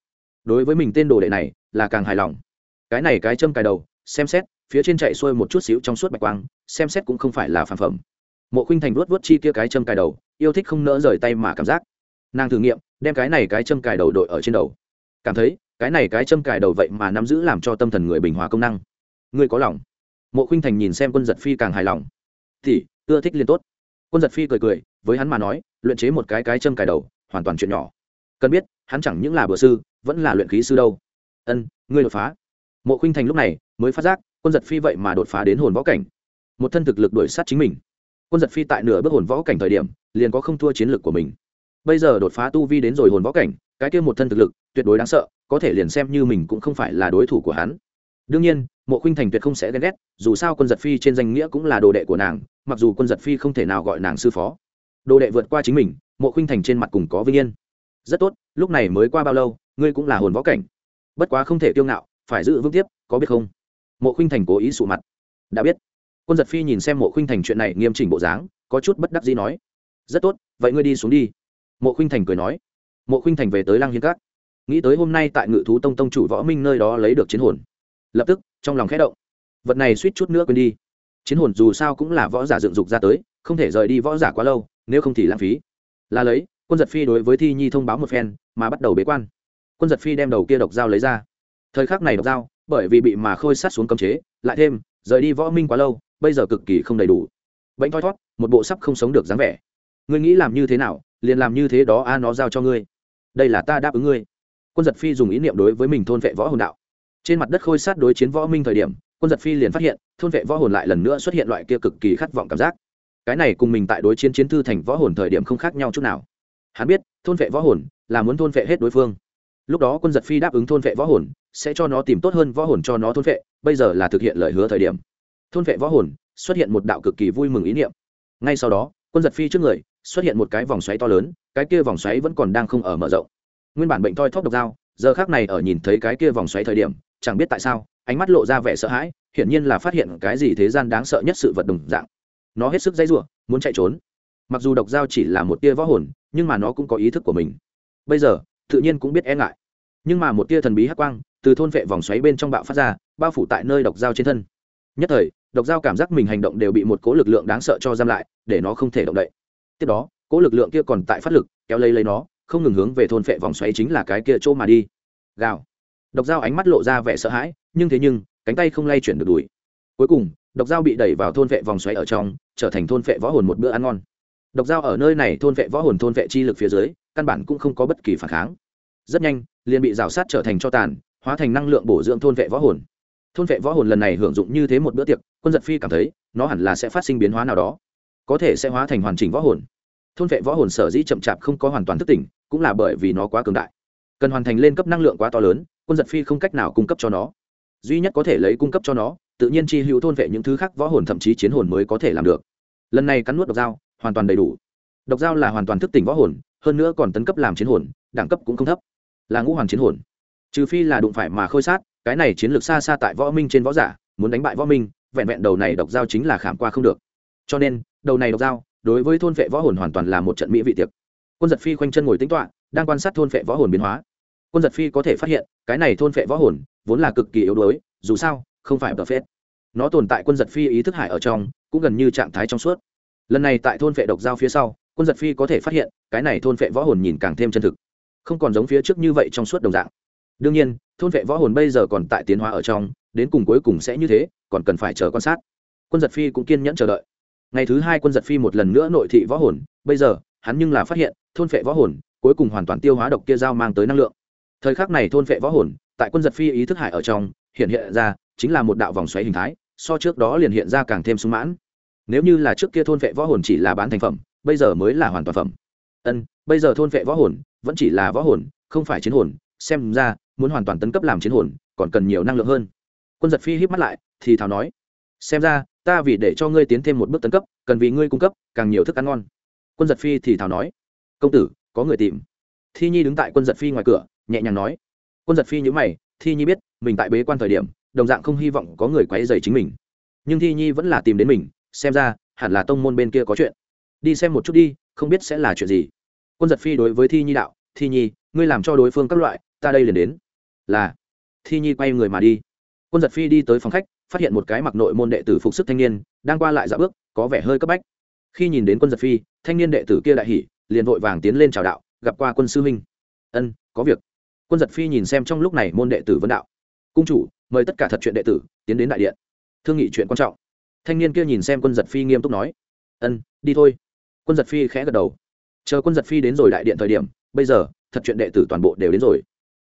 Đối với mình tên đồ đệ này, là càng hài lòng. Cái này cái châm cài đầu, xem xét, phía trên chạy xuôi một chút xíu trong suốt bạch quang, xem xét cũng không phải là phản phẩm mộ khinh thành vuốt vuốt chi kia cái châm cài đầu, yêu thích không nỡ rời tay mà cảm giác. Nàng thử nghiệm, đem cái này cái châm cài đầu đội ở trên đầu. Cảm thấy, cái này cái châm cài đầu vậy mà nắm giữ làm cho tâm thần người bình hòa công năng. Ngươi có lòng. Mộ khinh thành nhìn xem quân giật phi càng hài lòng. Thì, ưa thích liên tốt. Quân giật phi cười cười, với hắn mà nói, luyện chế một cái cái châm cài đầu, hoàn toàn chuyện nhỏ. Cần biết, hắn chẳng những là bữa sư, vẫn là luyện khí sư đâu. Ân, ngươi đột phá. Mộ khinh thành lúc này mới phát giác, quân giật phi vậy mà đột phá đến hồn võ cảnh. Một thân thực lực đuổi sát chính mình quân giật phi tại nửa bước hồn võ cảnh thời điểm, liền có không thua chiến lược của mình. Bây giờ đột phá tu vi đến rồi hồn võ cảnh, cái kia một thân thực lực, tuyệt đối đáng sợ, có thể liền xem như mình cũng không phải là đối thủ của hắn. Đương nhiên, mộ khinh thành tuyệt không sẽ ghen ghét, dù sao quân giật phi trên danh nghĩa cũng là đồ đệ của nàng, mặc dù quân giật phi không thể nào gọi nàng sư phó. Đồ đệ vượt qua chính mình, mộ khinh thành trên mặt cùng có vinh yên. Rất tốt, lúc này mới qua bao lâu, ngươi cũng là hồn võ cảnh. Bất quá không thể kiêu ngạo, phải giữ vững tiếp, có biết không? Mộ khinh thành cố ý sụ mặt. Đã biết quân giật phi nhìn xem mộ khuynh thành chuyện này nghiêm chỉnh bộ dáng có chút bất đắc dĩ nói rất tốt vậy ngươi đi xuống đi. Mộ khuynh thành cười nói mộ khuynh thành về tới lăng hiên Cát, nghĩ tới hôm nay tại ngự thú tông tông chủ võ minh nơi đó lấy được chiến hồn. Lập tức trong lòng khẽ động. Vật này suýt chút nữa quên đi. Chiến hồn dù sao cũng là võ giả dựng dục ra tới không thể rời đi võ giả quá lâu nếu không thì lãng phí. Là lấy quân giật phi đối với thi nhi thông báo một phen mà bắt đầu bế quan. Quân giật phi đem đầu kia độc dao lấy ra. Thời khắc này độc dao bởi vì bị mà khôi sát xuống cấm chế lại thêm rời đi võ minh quá lâu bây giờ cực kỳ không đầy đủ. Bệnh thoi thót, một bộ sắp không sống được dáng vẻ. Ngươi nghĩ làm như thế nào, liền làm như thế đó, a, nó giao cho ngươi. Đây là ta đáp ứng ngươi. Quân giật phi dùng ý niệm đối với mình thôn vệ võ hồn đạo. Trên mặt đất khôi sát đối chiến võ minh thời điểm, quân giật phi liền phát hiện, thôn vệ võ hồn lại lần nữa xuất hiện loại kia cực kỳ khát vọng cảm giác. Cái này cùng mình tại đối chiến chiến thư thành võ hồn thời điểm không khác nhau chút nào. Hắn biết, thôn vệ võ hồn là muốn thôn vệ hết đối phương. Lúc đó quân giật phi đáp ứng thôn vệ võ hồn, sẽ cho nó tìm tốt hơn võ hồn cho nó thôn vệ, bây giờ là thực hiện lời hứa thời điểm thôn vệ võ hồn, xuất hiện một đạo cực kỳ vui mừng ý niệm. Ngay sau đó, quân giật phi trước người, xuất hiện một cái vòng xoáy to lớn, cái kia vòng xoáy vẫn còn đang không ở mở rộng. Nguyên bản bệnh thoi thóp độc dao, giờ khác này ở nhìn thấy cái kia vòng xoáy thời điểm, chẳng biết tại sao, ánh mắt lộ ra vẻ sợ hãi, hiển nhiên là phát hiện cái gì thế gian đáng sợ nhất sự vật đồng dạng. Nó hết sức dãy rủa, muốn chạy trốn. Mặc dù độc dao chỉ là một tia võ hồn, nhưng mà nó cũng có ý thức của mình. Bây giờ, tự nhiên cũng biết e ngại. Nhưng mà một tia thần bí hắc quang, từ thôn vệ vòng xoáy bên trong bạo phát ra, bao phủ tại nơi độc dao trên thân. Nhất thời độc Giao cảm giác mình hành động đều bị một cố lực lượng đáng sợ cho giam lại, để nó không thể động đậy. Tiếp đó cố lực lượng kia còn tại phát lực, kéo lấy lấy nó, không ngừng hướng về thôn vệ vòng xoáy chính là cái kia chỗ mà đi. Gào. Độc dao ánh mắt lộ ra vẻ sợ hãi, nhưng thế nhưng, cánh tay không lay chuyển được đuổi cuối cùng, độc dao bị đẩy vào thôn vệ vòng xoáy ở trong, trở thành thôn vệ võ hồn một bữa ăn ngon. Độc dao ở nơi này thôn vệ võ hồn thôn vệ chi lực phía dưới, căn bản cũng không có bất kỳ phản kháng. Rất nhanh, liền bị rào sát trở thành cho tàn, hóa thành năng lượng bổ dưỡng thôn vệ võ hồn thôn vệ võ hồn lần này hưởng dụng như thế một bữa tiệc, quân giật phi cảm thấy, nó hẳn là sẽ phát sinh biến hóa nào đó. Có thể sẽ hóa thành hoàn chỉnh võ hồn. Thôn vệ võ hồn sở dĩ chậm chạp không có hoàn toàn thức tỉnh, cũng là bởi vì nó quá cường đại. Cần hoàn thành lên cấp năng lượng quá to lớn, quân giật phi không cách nào cung cấp cho nó. Duy nhất có thể lấy cung cấp cho nó, tự nhiên chi hữu thôn vệ những thứ khác võ hồn thậm chí chiến hồn mới có thể làm được. Lần này cắn nuốt độc dao, hoàn toàn đầy đủ. Độc dao là hoàn toàn thức tỉnh võ hồn, hơn nữa còn tấn cấp làm chiến hồn, đẳng cấp cũng không thấp. Là ngũ hoàn chiến hồn. Trừ phi là đụng phải mà khôi sát cái này chiến lược xa xa tại võ minh trên võ giả, muốn đánh bại võ minh, vẹn vẹn đầu này độc giao chính là khảm qua không được. Cho nên, đầu này độc giao đối với thôn vệ võ hồn hoàn toàn là một trận mỹ vị tiệc. Quân giật phi khoanh chân ngồi tính toạ đang quan sát thôn vệ võ hồn biến hóa. Quân giật phi có thể phát hiện, cái này thôn vệ võ hồn, vốn là cực kỳ yếu đuối, dù sao, không phải bờ phết. Nó tồn tại quân giật phi ý thức hải ở trong, cũng gần như trạng thái trong suốt. Lần này tại thôn vệ độc giao phía sau, quân giật phi có thể phát hiện, cái này thôn vệ võ hồn nhìn càng thêm chân thực. Không còn giống phía trước như vậy trong suốt đồng dạng. Đương nhiên thôn vệ võ hồn bây giờ còn tại tiến hóa ở trong, đến cùng cuối cùng sẽ như thế, còn cần phải chờ quan sát. Quân giật phi cũng kiên nhẫn chờ đợi. Ngày thứ hai quân giật phi một lần nữa nội thị võ hồn, bây giờ, hắn nhưng là phát hiện, thôn vệ võ hồn, cuối cùng hoàn toàn tiêu hóa độc kia dao mang tới năng lượng. Thời khắc này thôn vệ võ hồn, tại quân giật phi ý thức hải ở trong, hiện hiện ra, chính là một đạo vòng xoáy hình thái, so trước đó liền hiện ra càng thêm sung mãn. Nếu như là trước kia thôn vệ võ hồn chỉ là bán thành phẩm, bây giờ mới là hoàn toàn phẩm. Ân, bây giờ thôn vệ võ hồn, vẫn chỉ là võ hồn, không phải chiến hồn, xem ra muốn hoàn toàn tấn cấp làm chiến hồn, còn cần nhiều năng lượng hơn. Quân giật phi híp mắt lại, thì thào nói, xem ra, ta vì để cho ngươi tiến thêm một bước tấn cấp, cần vì ngươi cung cấp càng nhiều thức ăn ngon. Quân giật phi thì thào nói, công tử, có người tìm. Thi nhi đứng tại quân giật phi ngoài cửa, nhẹ nhàng nói, quân giật phi nhữ mày, thi nhi biết, mình tại bế quan thời điểm, đồng dạng không hy vọng có người quấy dày chính mình. Nhưng thi nhi vẫn là tìm đến mình, xem ra, hẳn là tông môn bên kia có chuyện. Đi xem một chút đi, không biết sẽ là chuyện gì. Quân giật phi đối với thi nhi đạo, thi nhi, ngươi làm cho đối phương các loại, ta đây liền đến là, thi nhi quay người mà đi. Quân giật phi đi tới phòng khách, phát hiện một cái mặc nội môn đệ tử phục sức thanh niên, đang qua lại dạ bước, có vẻ hơi cấp bách. Khi nhìn đến quân giật phi, thanh niên đệ tử kia đại hỉ, liền vội vàng tiến lên chào đạo, gặp qua quân sư huynh. Ân, có việc. Quân giật phi nhìn xem trong lúc này môn đệ tử vân đạo. Cung chủ, mời tất cả thật chuyện đệ tử, tiến đến đại điện. Thương nghị chuyện quan trọng. Thanh niên kia nhìn xem quân giật phi nghiêm túc nói. Ân, đi thôi. Quân giật phi khẽ gật đầu. Chờ quân giật phi đến rồi đại điện thời điểm, bây giờ, thật chuyện đệ tử toàn bộ đều đến rồi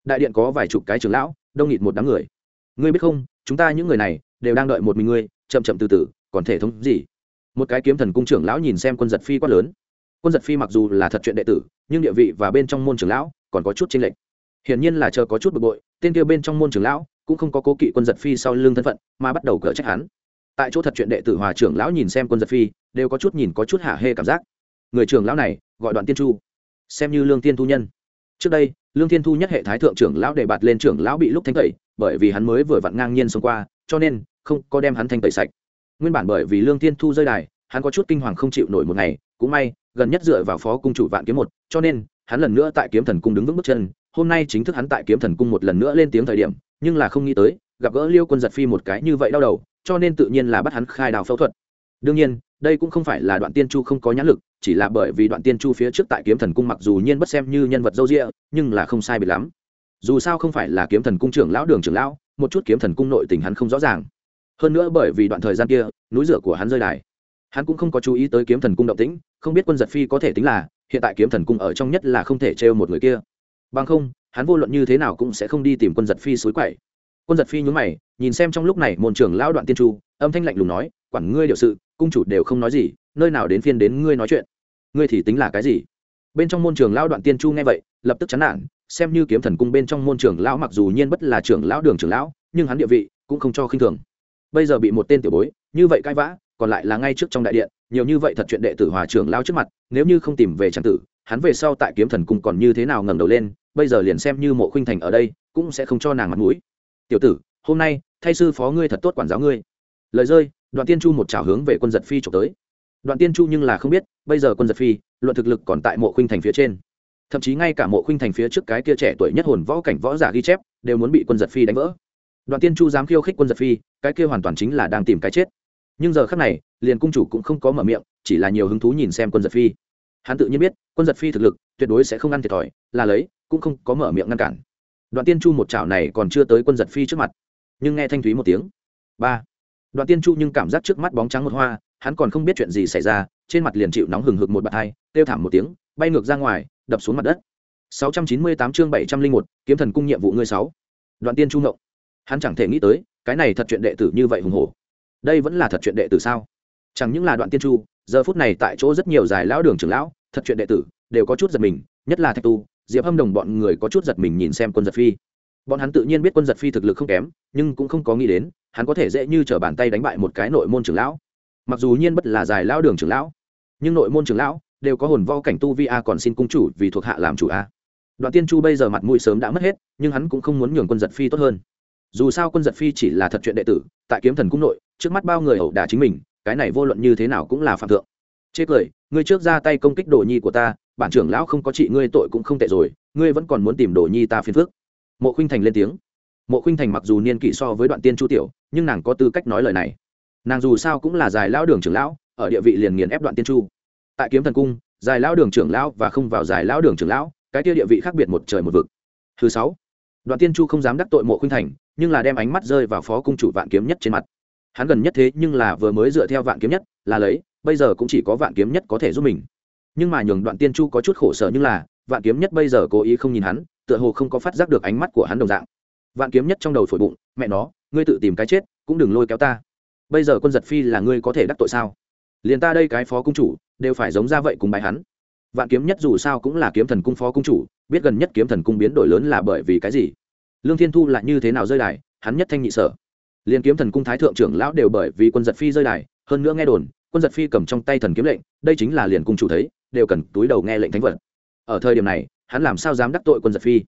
đại điện có vài chục cái trưởng lão, đông nghịt một đám người. Ngươi biết không, chúng ta những người này đều đang đợi một mình ngươi, chậm chậm từ từ, còn thể thống gì? Một cái kiếm thần cung trưởng lão nhìn xem quân giật phi quát lớn. Quân giật phi mặc dù là thật chuyện đệ tử, nhưng địa vị và bên trong môn trưởng lão còn có chút tranh lệch. Hiển nhiên là chờ có chút bực bội, tên kia bên trong môn trưởng lão cũng không có cố kỵ quân giật phi sau lưng thân phận, mà bắt đầu cỡ trách hắn. Tại chỗ thật chuyện đệ tử hòa trưởng lão nhìn xem quân giật phi, đều có chút nhìn có chút hả hê cảm giác. Người trưởng lão này gọi đoạn tiên chu, xem như lương tiên thu nhân. Trước đây lương Thiên thu nhất hệ thái thượng trưởng lão đề bạt lên trưởng lão bị lúc thanh tẩy, bởi vì hắn mới vừa vặn ngang nhiên xông qua, cho nên không có đem hắn thanh tẩy sạch. Nguyên bản bởi vì lương Thiên thu rơi đài, hắn có chút kinh hoàng không chịu nổi một ngày, cũng may, gần nhất dựa vào phó cung chủ vạn kiếm một, cho nên hắn lần nữa tại kiếm thần cung đứng vững bước chân, hôm nay chính thức hắn tại kiếm thần cung một lần nữa lên tiếng thời điểm, nhưng là không nghĩ tới, gặp gỡ liêu quân giật phi một cái như vậy đau đầu, cho nên tự nhiên là bắt hắn khai đào phẫu thuật đương nhiên, đây cũng không phải là đoạn tiên chu không có nhãn lực, chỉ là bởi vì đoạn tiên chu phía trước tại kiếm thần cung mặc dù nhiên bất xem như nhân vật dâu rịa, nhưng là không sai biệt lắm. Dù sao không phải là kiếm thần cung trưởng lão đường trưởng lão, một chút kiếm thần cung nội tình hắn không rõ ràng. Hơn nữa bởi vì đoạn thời gian kia, núi rửa của hắn rơi đài. Hắn cũng không có chú ý tới kiếm thần cung động tĩnh, không biết quân giật phi có thể tính là, hiện tại kiếm thần cung ở trong nhất là không thể trêu một người kia. Bằng không, hắn vô luận như thế nào cũng sẽ không đi tìm quân giật phi suối quậy quân giật phi nhún mày, nhìn xem trong lúc này môn trưởng lão đoạn tiên chu, âm thanh lạnh lùng nói, quản ngươi điều sự, cung chủ đều không nói gì, nơi nào đến phiên đến ngươi nói chuyện. Ngươi thì tính là cái gì? Bên trong môn trường lão đoạn tiên chu nghe vậy, lập tức chán nản, xem như kiếm thần cung bên trong môn trưởng lão mặc dù nhiên bất là trưởng lão đường trưởng lão, nhưng hắn địa vị cũng không cho khinh thường. Bây giờ bị một tên tiểu bối, như vậy cãi vã, còn lại là ngay trước trong đại điện, nhiều như vậy thật chuyện đệ tử hòa trưởng lão trước mặt, nếu như không tìm về tràng tử, hắn về sau tại kiếm thần cung còn như thế nào ngẩng đầu lên, bây giờ liền xem như mộ khuynh thành ở đây, cũng sẽ không cho nàng mặt mũi tiểu tử, hôm nay, thay sư phó ngươi thật tốt quản giáo ngươi. Lời rơi, đoạn tiên chu một trào hướng về quân giật phi trộm tới. Đoạn tiên chu nhưng là không biết, bây giờ quân giật phi, luận thực lực còn tại mộ khuynh thành phía trên. Thậm chí ngay cả mộ khuynh thành phía trước cái kia trẻ tuổi nhất hồn võ cảnh võ giả ghi chép, đều muốn bị quân giật phi đánh vỡ. Đoạn tiên chu dám khiêu khích quân giật phi, cái kia hoàn toàn chính là đang tìm cái chết. Nhưng giờ khác này, liền cung chủ cũng không có mở miệng, chỉ là nhiều hứng thú nhìn xem quân giật phi. Hắn tự nhiên biết, quân giật phi thực lực tuyệt đối sẽ không ăn thiệt thòi, là lấy, cũng không có mở miệng ngăn cản đoạn tiên chu một chảo này còn chưa tới quân giật phi trước mặt nhưng nghe thanh thúy một tiếng ba. Đoạn tiên chu nhưng cảm giác trước mắt bóng trắng một hoa hắn còn không biết chuyện gì xảy ra trên mặt liền chịu nóng hừng hực một bạt hai kêu thảm một tiếng bay ngược ra ngoài đập xuống mặt đất. 698 chương 701, kiếm thần cung nhiệm vụ ngươi sáu. Đoạn tiên chu ngộng. Hắn chẳng thể nghĩ tới cái này thật chuyện đệ tử như vậy hùng hổ. Đây vẫn là thật chuyện đệ tử sao? Chẳng những là đoạn tiên chu giờ phút này tại chỗ rất nhiều dài lão đường trưởng lão thật chuyện đệ tử đều có chút giật mình nhất là thạch tu diệp hâm đồng bọn người có chút giật mình nhìn xem quân giật phi. Bọn hắn tự nhiên biết quân giật phi thực lực không kém, nhưng cũng không có nghĩ đến, hắn có thể dễ như t r ở bàn tay đánh bại một cái nội môn trưởng lão. Mặc dù nhiên bất là dài lão đường trưởng lão, nhưng nội môn trưởng lão đều có hồn vo cảnh tu vi a còn xin cung chủ vì thuộc hạ làm chủ a. Đoạn tiên chu bây giờ mặt mũi sớm đã mất hết, nhưng hắn cũng không muốn nhường quân giật phi tốt hơn. Dù sao quân giật phi chỉ là thật chuyện đệ tử, tại kiếm thần cung nội, trước mắt bao người ẩu đả chính mình, cái này vô luận như thế nào cũng là phạm thượng. Chê cười, ngươi trước ra tay công kích đồ nhi của ta bản trưởng lão không có trị ngươi tội cũng không tệ rồi, ngươi vẫn còn muốn tìm đồ nhi ta phiền phước mộ khinh thành lên tiếng. Mộ khinh thành mặc dù niên kỷ so với đoạn tiên chu tiểu, nhưng nàng có tư cách nói lời này. Nàng dù sao cũng là dài lão đường trưởng lão, ở địa vị liền nghiền ép đoạn tiên chu. Tại kiếm thần cung, dài lão đường trưởng lão và không vào dài lão đường trưởng lão, cái kia địa vị khác biệt một trời một vực. Thứ sáu, đoạn tiên chu không dám đắc tội mộ khinh thành, nhưng là đem ánh mắt rơi vào phó cung chủ vạn kiếm nhất trên mặt. Hắn gần nhất thế nhưng là vừa mới dựa theo vạn kiếm nhất, là lấy, bây giờ cũng chỉ có vạn kiếm nhất có thể giúp mình nhưng mà nhường đoạn tiên chu có chút khổ sở nhưng là, vạn kiếm nhất bây giờ cố ý không nhìn hắn, tựa hồ không có phát giác được ánh mắt của hắn đồng dạng. Vạn kiếm nhất trong đầu phổi bụng, mẹ nó, ngươi tự tìm cái chết, cũng đừng lôi kéo ta. Bây giờ quân giật phi là ngươi có thể đắc tội sao? Liền ta đây cái phó cung chủ, đều phải giống ra vậy cùng bài hắn. Vạn kiếm nhất dù sao cũng là kiếm thần cung phó cung chủ, biết gần nhất kiếm thần cung biến đổi lớn là bởi vì cái gì? Lương thiên thu là như thế nào rơi đài, hắn nhất thanh nhị sở. Liền kiếm thần cung thái thượng trưởng lão đều bởi vì quân giật phi rơi đài, hơn nữa nghe đồn, quân giật phi cầm trong tay thần kiếm lệnh, đây chính là liền cung chủ thấy đều cần túi đầu nghe lệnh thánh vật. Ở thời điểm này, hắn làm sao dám đắc tội quân giật phi?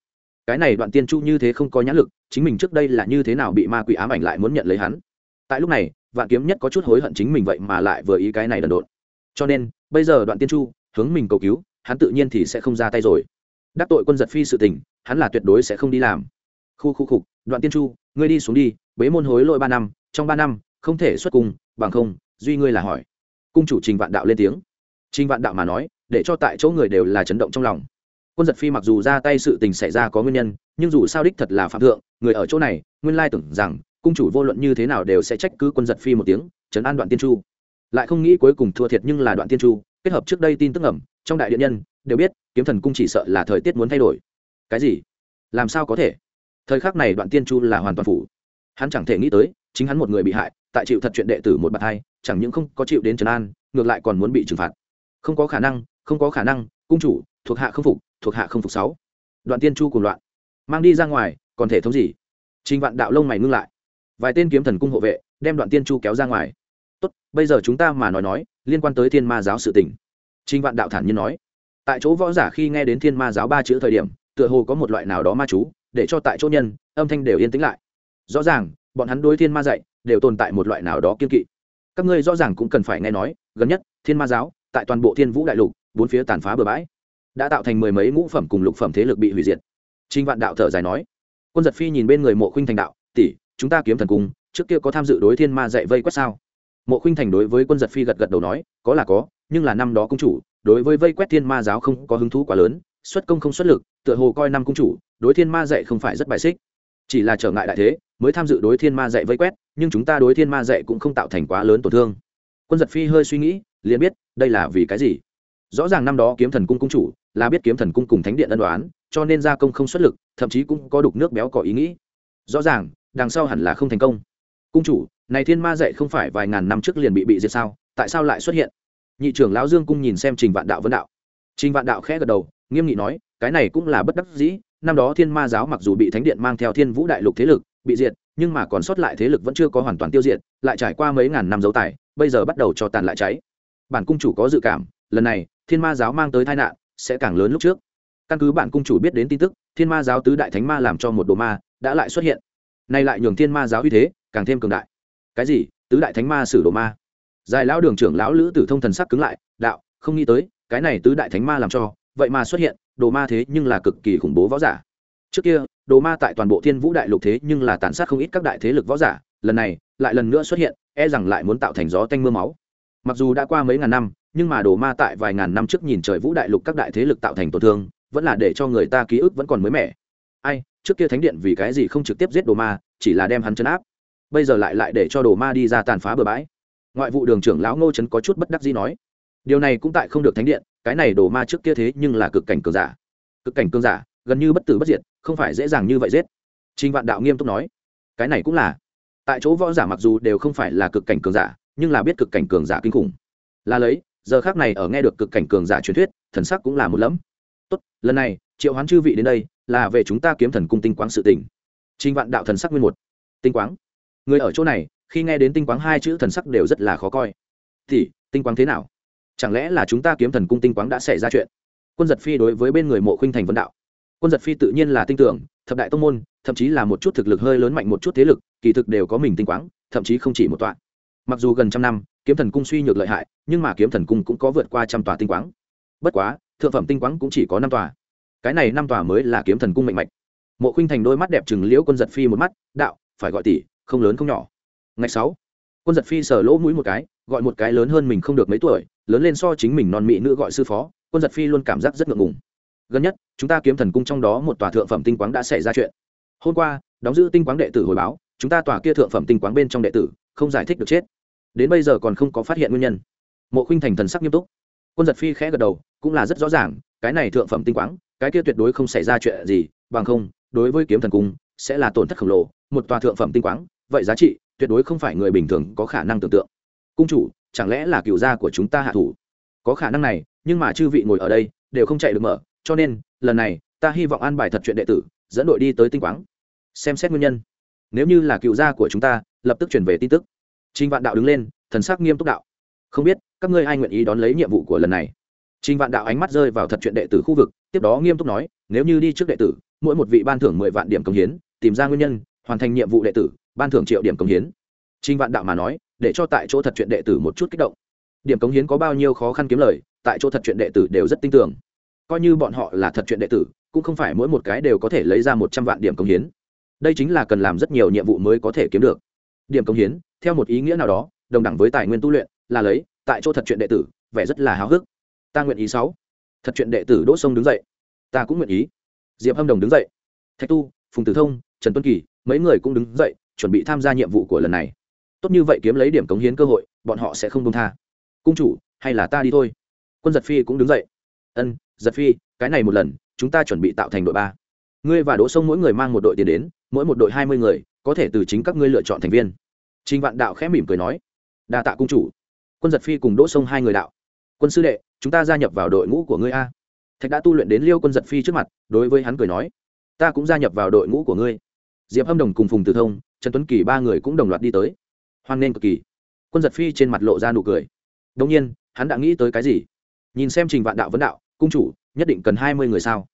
Cái này đoạn tiên chu như thế không có nhãn lực, chính mình trước đây là như thế nào bị ma quỷ ám ảnh lại muốn nhận lấy hắn? Tại lúc này, vạn kiếm nhất có chút hối hận chính mình vậy mà lại vừa ý cái này đần độn. Cho nên, bây giờ đoạn tiên chu, hướng mình cầu cứu, hắn tự nhiên thì sẽ không ra tay rồi. Đắc tội quân giật phi sự tình, hắn là tuyệt đối sẽ không đi làm. Khu khu khục đoạn tiên chu, ngươi đi xuống đi, bế môn hối lỗi ba năm, trong ba năm, không thể xuất cung, bằng không, duy ngươi là hỏi. Cung chủ trình vạn đạo lên tiếng trình vạn đạo mà nói, để cho tại chỗ người đều là chấn động trong lòng. Quân giật phi mặc dù ra tay sự tình xảy ra có nguyên nhân, nhưng dù sao đích thật là phạm thượng, người ở chỗ này, nguyên lai tưởng rằng, cung chủ vô luận như thế nào đều sẽ trách cứ quân giật phi một tiếng trấn an đoạn tiên chu. Lại không nghĩ cuối cùng thua thiệt nhưng là đoạn tiên chu, kết hợp trước đây tin tức ẩm, trong đại điện nhân, đều biết, kiếm thần cung chỉ sợ là thời tiết muốn thay đổi. Cái gì? Làm sao có thể? Thời khắc này đoạn tiên chu là hoàn toàn phủ. Hắn chẳng thể nghĩ tới, chính hắn một người bị hại, tại chịu thật chuyện đệ tử một bậc hai, chẳng những không có chịu đến trấn an, ngược lại còn muốn bị trừng phạt không có khả năng, không có khả năng, cung chủ, thuộc hạ không phục, thuộc hạ không phục sáu. Đoạn tiên chu cùng loạn, mang đi ra ngoài, còn thể thống gì? Trình vạn đạo lông mày ngưng lại. Vài tên kiếm thần cung hộ vệ, đem đoạn tiên chu kéo ra ngoài. Tốt, bây giờ chúng ta mà nói nói, liên quan tới thiên ma giáo sự tình. Trình vạn đạo thản nhiên nói. Tại chỗ võ giả khi nghe đến thiên ma giáo ba chữ thời điểm, tựa hồ có một loại nào đó ma chú, để cho tại chỗ nhân, âm thanh đều yên tĩnh lại. Rõ ràng, bọn hắn đối thiên ma dạy, đều tồn tại một loại nào đó kiên kỵ. Các ngươi rõ ràng cũng cần phải nghe nói, gần nhất, thiên ma giáo tại toàn bộ thiên vũ đại lục, bốn phía tàn phá bừa bãi, đã tạo thành mười mấy ngũ phẩm cùng lục phẩm thế lực bị hủy diệt. Trinh vạn đạo thở dài nói, quân giật phi nhìn bên người mộ khuynh thành đạo, tỷ, chúng ta kiếm thần cung trước kia có tham dự đối thiên ma dạy vây quét sao? Mộ khuynh thành đối với quân giật phi gật gật đầu nói, có là có, nhưng là năm đó cung chủ, đối với vây quét thiên ma giáo không có hứng thú quá lớn, xuất công không xuất lực, tựa hồ coi năm cung chủ, đối thiên ma dạy không phải rất bài xích. Chỉ là trở ngại đại thế, mới tham dự đối thiên ma dạy vây quét, nhưng chúng ta đối thiên ma dạy cũng không tạo thành quá lớn tổn thương quân giật phi hơi suy nghĩ, liền biết, đây là vì cái gì? Rõ ràng năm đó kiếm thần cung cung chủ là biết kiếm thần cung cùng thánh điện ân đoán cho nên gia công không xuất lực, thậm chí cũng có đục nước béo có ý nghĩ. Rõ ràng, đằng sau hẳn là không thành công. Cung chủ, này thiên ma dạy không phải vài ngàn năm trước liền bị bị diệt sao? Tại sao lại xuất hiện? Nhị trưởng lão dương cung nhìn xem trình vạn đạo vân đạo. Trình vạn đạo khẽ gật đầu, nghiêm nghị nói, cái này cũng là bất đắc dĩ, năm đó thiên ma giáo mặc dù bị thánh điện mang theo thiên vũ đại lục thế lực bị diệt, nhưng mà còn sót lại thế lực vẫn chưa có hoàn toàn tiêu diệt, lại trải qua mấy ngàn năm dấu tài bây giờ bắt đầu cho tàn lại cháy. Bản cung chủ có dự cảm, lần này, thiên ma giáo mang tới tai nạn sẽ càng lớn lúc trước. Căn cứ bản cung chủ biết đến tin tức, thiên ma giáo tứ đại thánh ma làm cho một đồ ma đã lại xuất hiện. Nay lại nhường thiên ma giáo uy thế càng thêm cường đại. Cái gì? Tứ đại thánh ma xử đồ ma? Dài lão đường trưởng lão lữ tử thông thần sắc cứng lại, đạo, không nghĩ tới, cái này tứ đại thánh ma làm cho, vậy mà xuất hiện, đồ ma thế nhưng là cực kỳ khủng bố võ giả. Trước kia, đồ ma tại toàn bộ thiên vũ đại lục thế nhưng là tàn sát không ít các đại thế lực võ giả, lần này, lại lần nữa xuất hiện e rằng lại muốn tạo thành gió tanh mưa máu. Mặc dù đã qua mấy ngàn năm, nhưng mà đồ ma tại vài ngàn năm trước nhìn trời vũ đại lục các đại thế lực tạo thành tổn thương, vẫn là để cho người ta ký ức vẫn còn mới mẻ. Ai, trước kia thánh điện vì cái gì không trực tiếp giết đồ ma, chỉ là đem hắn chấn áp. Bây giờ lại lại để cho đồ ma đi ra tàn phá bừa bãi. Ngoại vụ đường trưởng lão ngô trấn có chút bất đắc gì nói, điều này cũng tại không được thánh điện, cái này đồ ma trước kia thế nhưng là cực cảnh cường giả. Cực cảnh cường giả, gần như bất tử bất diệt, không phải dễ dàng như vậy giết. Trình vạn đạo nghiêm túc nói, cái này cũng là tại chỗ võ giả mặc dù đều không phải là cực cảnh cường giả, nhưng là biết cực cảnh cường giả kinh khủng. Là lấy, giờ khác này ở nghe được cực cảnh cường giả truyền thuyết, thần sắc cũng là một lẫm. Tốt, lần này, triệu hoán chư vị đến đây, là về chúng ta kiếm thần cung tinh quáng sự tỉnh trinh vạn đạo thần sắc nguyên một. Tinh quáng. Người ở chỗ này, khi nghe đến tinh quáng hai chữ thần sắc đều rất là khó coi. Thì, tinh quáng thế nào? Chẳng lẽ là chúng ta kiếm thần cung tinh quáng đã xảy ra chuyện? Quân giật phi đối với bên người mộ khuynh thành vân đạo quân giật phi tự nhiên là tin tưởng, thập đại tông môn, thậm chí là một chút thực lực hơi lớn mạnh một chút thế lực, kỳ thực đều có mình tinh quáng, thậm chí không chỉ một tọa. Mặc dù gần trăm năm, kiếm thần cung suy nhược lợi hại, nhưng mà kiếm thần cung cũng có vượt qua trăm tòa tinh quáng. Bất quá, thượng phẩm tinh quáng cũng chỉ có năm tòa cái này năm tòa mới là kiếm thần cung mạnh mạnh mộ khinh thành đôi mắt đẹp chừng liễu quân giật phi một mắt, đạo, phải gọi tỷ, không lớn không nhỏ. Ngày sáu, quân giật phi sờ lỗ mũi một cái, gọi một cái lớn hơn mình không được mấy tuổi, lớn lên so chính mình non mỹ nữ gọi sư phó, quân giật phi luôn cảm giác rất ngượng ngùng gần nhất, chúng ta kiếm thần cung trong đó một tòa thượng phẩm tinh quáng đã xảy ra chuyện. Hôm qua, đóng giữ tinh quáng đệ tử hồi báo, chúng ta tòa kia thượng phẩm tinh quáng bên trong đệ tử, không giải thích được chết. Đến bây giờ còn không có phát hiện nguyên nhân. Mộ khinh thành thần sắc nghiêm túc. Quân giật phi khẽ gật đầu, cũng là rất rõ ràng, cái này thượng phẩm tinh quáng, cái kia tuyệt đối không xảy ra chuyện gì, bằng không, đối với kiếm thần cung, sẽ là tổn thất khổng lồ. Một tòa thượng phẩm tinh quáng, vậy giá trị, tuyệt đối không phải người bình thường có khả năng tưởng tượng. Cung chủ, chẳng lẽ là cựu gia của chúng ta hạ thủ? Có khả năng này, nhưng mà chư vị ngồi ở đây, đều không chạy được mở cho nên, lần này, ta hy vọng an bài thật chuyện đệ tử, dẫn đội đi tới tinh quáng. Xem xét nguyên nhân. Nếu như là cựu gia của chúng ta, lập tức chuyển về tin tức. Trinh vạn đạo đứng lên, thần sắc nghiêm túc đạo. Không biết, các ngươi ai nguyện ý đón lấy nhiệm vụ của lần này? Trinh vạn đạo ánh mắt rơi vào thật chuyện đệ tử khu vực, tiếp đó nghiêm túc nói, nếu như đi trước đệ tử, mỗi một vị ban thưởng mười vạn điểm công hiến, tìm ra nguyên nhân, hoàn thành nhiệm vụ đệ tử, ban thưởng triệu điểm công hiến. Trinh vạn đạo mà nói, để cho tại chỗ thật chuyện đệ tử một chút kích động. Điểm cống hiến có bao nhiêu khó khăn kiếm lời, tại chỗ thật chuyện đệ tử đều rất tin tưởng coi như bọn họ là thật chuyện đệ tử, cũng không phải mỗi một cái đều có thể lấy ra một trăm vạn điểm công hiến. Đây chính là cần làm rất nhiều nhiệm vụ mới có thể kiếm được. Điểm công hiến, theo một ý nghĩa nào đó, đồng đẳng với tài nguyên tu luyện, là lấy, tại chỗ thật chuyện đệ tử, vẻ rất là háo hức. Ta nguyện ý sáu. Thật chuyện đệ tử đỗ sông đứng dậy. Ta cũng nguyện ý. Diệp hâm đồng đứng dậy. Thạch tu, phùng tử thông, trần tuân kỳ, mấy người cũng đứng dậy, chuẩn bị tham gia nhiệm vụ của lần này. Tốt như vậy kiếm lấy điểm cống hiến cơ hội, bọn họ sẽ không công tha. Cung chủ, hay là ta đi thôi? Quân giật phi cũng đứng dậy. Ân giật phi, cái này một lần, chúng ta chuẩn bị tạo thành đội ba. Ngươi và đỗ sông mỗi người mang một đội tiền đến, mỗi một đội hai mươi người, có thể từ chính các ngươi lựa chọn thành viên. Trình vạn đạo khẽ mỉm cười nói, đa tạ cung chủ. Quân giật phi cùng đỗ sông hai người đạo, quân sư đệ, chúng ta gia nhập vào đội ngũ của ngươi a. Thạch đã tu luyện đến liêu quân giật phi trước mặt, đối với hắn cười nói, ta cũng gia nhập vào đội ngũ của ngươi. Diệp hâm đồng cùng phùng tử thông, trần tuấn kỳ ba người cũng đồng loạt đi tới. Hoan nghênh cực kỳ. Quân giật phi trên mặt lộ ra nụ cười. Đông nhiên, hắn đã nghĩ tới cái gì? Nhìn xem trình vạn đạo vấn đạo cung chủ nhất định cần hai mươi người sao?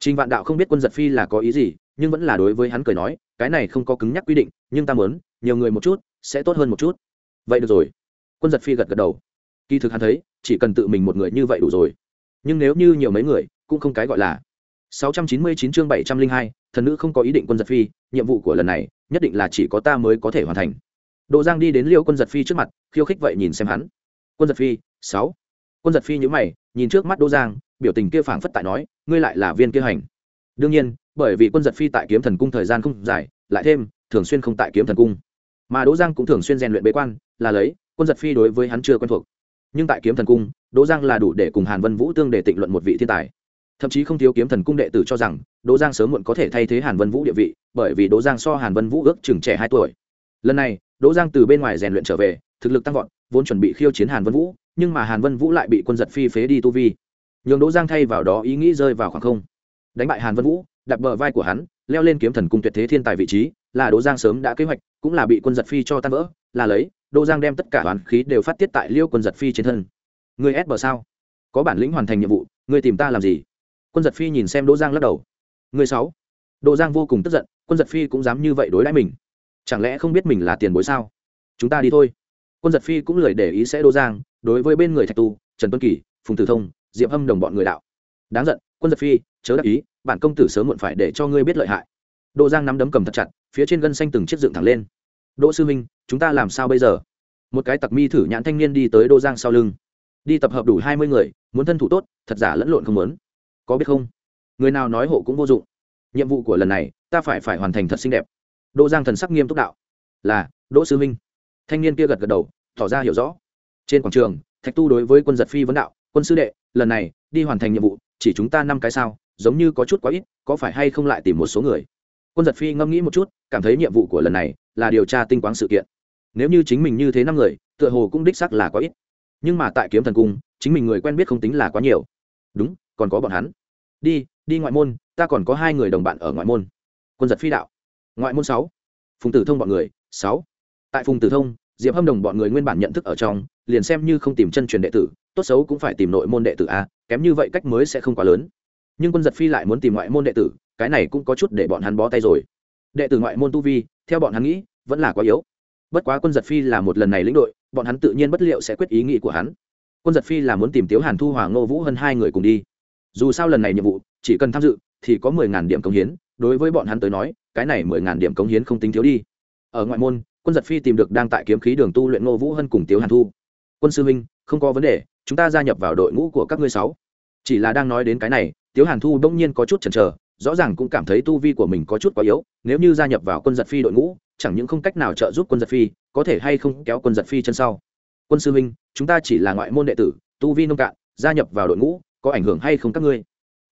Trình vạn đạo không biết quân giật phi là có ý gì nhưng vẫn là đối với hắn cười nói cái này không có cứng nhắc quy định nhưng ta muốn nhiều người một chút sẽ tốt hơn một chút. Vậy được rồi. Quân giật phi gật gật đầu. Kỳ thực hắn thấy chỉ cần tự mình một người như vậy đủ rồi. Nhưng nếu như nhiều mấy người cũng không cái gọi là. 699 chương 702, thần nữ không có ý định quân giật phi nhiệm vụ của lần này nhất định là chỉ có ta mới có thể hoàn thành. Đỗ Giang đi đến Liêu Quân Giật Phi trước mặt, khiêu khích vậy nhìn xem hắn. Quân Giật Phi, sáu. Quân Giật Phi nhíu mày, nhìn trước mắt Đỗ Giang, biểu tình kia phảng phất tại nói, ngươi lại là viên kia hành. Đương nhiên, bởi vì Quân Giật Phi tại Kiếm Thần Cung thời gian không dài, lại thêm thường xuyên không tại Kiếm Thần Cung, mà Đỗ Giang cũng thường xuyên rèn luyện bế quan, là lấy, Quân Giật Phi đối với hắn chưa quen thuộc. Nhưng tại Kiếm Thần Cung, Đỗ Giang là đủ để cùng Hàn Vân Vũ tương để tịnh luận một vị thiên tài. Thậm chí không thiếu Kiếm Thần Cung đệ tử cho rằng, Đỗ Giang sớm muộn có thể thay thế Hàn Vân Vũ địa vị, bởi vì Đỗ Giang so Hàn Vân Vũ ước chừng trẻ hai tuổi. Lần này, Đỗ Giang từ bên ngoài rèn luyện trở về, thực lực tăng vọt, vốn chuẩn bị khiêu chiến Hàn Vân Vũ, nhưng mà Hàn Vân Vũ lại bị quân giật phi phế đi tu vi. Nhường Đỗ Giang thay vào đó ý nghĩ rơi vào khoảng không. Đánh bại Hàn Vân Vũ, đặt bờ vai của hắn, leo lên kiếm thần cung tuyệt thế thiên tài vị trí, là Đỗ Giang sớm đã kế hoạch, cũng là bị quân giật phi cho tan vỡ, là lấy, Đỗ Giang đem tất cả oán khí đều phát tiết tại Liêu quân giật phi trên thân. người ép bờ sao? Có bản lĩnh hoàn thành nhiệm vụ, người tìm ta làm gì? Quân giật phi nhìn xem Đỗ Giang lắc đầu. người sáu. Đỗ Giang vô cùng tức giận, quân giật phi cũng dám như vậy đối đãi mình. Chẳng lẽ không biết mình là tiền bối sao? chúng ta đi thôi quân giật phi cũng lười để ý sẽ Đỗ giang đối với bên người thạch tu trần tuân kỳ phùng tử thông diệp hâm đồng bọn người đạo. Đáng giận, quân giật phi, chớ đắc ý, bản công tử sớm muộn phải để cho ngươi biết lợi hại. Đỗ giang nắm đấm cầm thật chặt, phía trên gân xanh từng chiếc dựng thẳng lên. Đỗ sư minh chúng ta làm sao bây giờ? Một cái tặc mi thử nhãn thanh niên đi tới đỗ giang sau lưng. Đi tập hợp đủ hai mươi người, muốn thân thủ tốt, thật giả lẫn lộn không muốn. Có biết không? Người nào nói hộ cũng vô dụng. Nhiệm vụ của lần này, ta phải phải hoàn thành thật xinh đẹp. Đỗ giang thần sắc nghiêm túc đạo. Là, đỗ sư minh thanh niên kia gật gật đầu, tỏ ra hiểu rõ. Trên quảng trường, thạch tu đối với quân giật phi vấn đạo, quân sư đệ lần này, đi hoàn thành nhiệm vụ, chỉ chúng ta năm cái sao, giống như có chút quá ít, có phải hay không lại tìm một số người? Quân giật phi ngẫm nghĩ một chút, cảm thấy nhiệm vụ của lần này là điều tra tinh quáng sự kiện. Nếu như chính mình như thế năm người, tựa hồ cũng đích sắc là quá ít. Nhưng mà tại kiếm thần cung, chính mình người quen biết không tính là quá nhiều. Đúng, còn có bọn hắn. Đi đi ngoại môn, ta còn có hai người đồng bạn ở ngoại môn. Quân giật phi đạo. Ngoại môn sáu. Phùng tử thông bọn người, sáu. Tại phùng tử thông, diệp hâm đồng bọn người nguyên bản nhận thức ở trong, liền xem như không tìm chân truyền đệ tử tốt xấu cũng phải tìm nội môn đệ tử a, kém như vậy cách mới sẽ không quá lớn. Nhưng quân giật phi lại muốn tìm ngoại môn đệ tử, cái này cũng có chút để bọn hắn bó tay rồi. Đệ tử ngoại môn tu vi, theo bọn hắn nghĩ, vẫn là quá yếu. Bất quá quân giật phi là một lần này lĩnh đội, bọn hắn tự nhiên bất liệu sẽ quyết ý nghĩ của hắn. Quân giật phi là muốn tìm tiếu hàn thu, hoàng ngô vũ hơn hai người cùng đi. Dù sao lần này nhiệm vụ, chỉ cần tham dự, thì có mười ngàn điểm cống hiến, đối với bọn hắn tới nói, cái này mười ngàn điểm cống hiến không tính thiếu đi. Ở ngoại môn, quân giật phi tìm được đang tại kiếm khí đường tu luyện ngô vũ hơn cùng tiếu hàn thu. Quân sư huynh, không có vấn đề chúng ta gia nhập vào đội ngũ của các ngươi sáu. Chỉ là đang nói đến cái này, tiếu hàn thu bỗng nhiên có chút chần chờ, rõ ràng cũng cảm thấy tu vi của mình có chút quá yếu, nếu như gia nhập vào quân giật phi đội ngũ, chẳng những không cách nào trợ giúp quân giật phi, có thể hay không kéo quân giật phi chân sau. Quân sư huynh, chúng ta chỉ là ngoại môn đệ tử, tu vi nông cạn, gia nhập vào đội ngũ, có ảnh hưởng hay không các ngươi?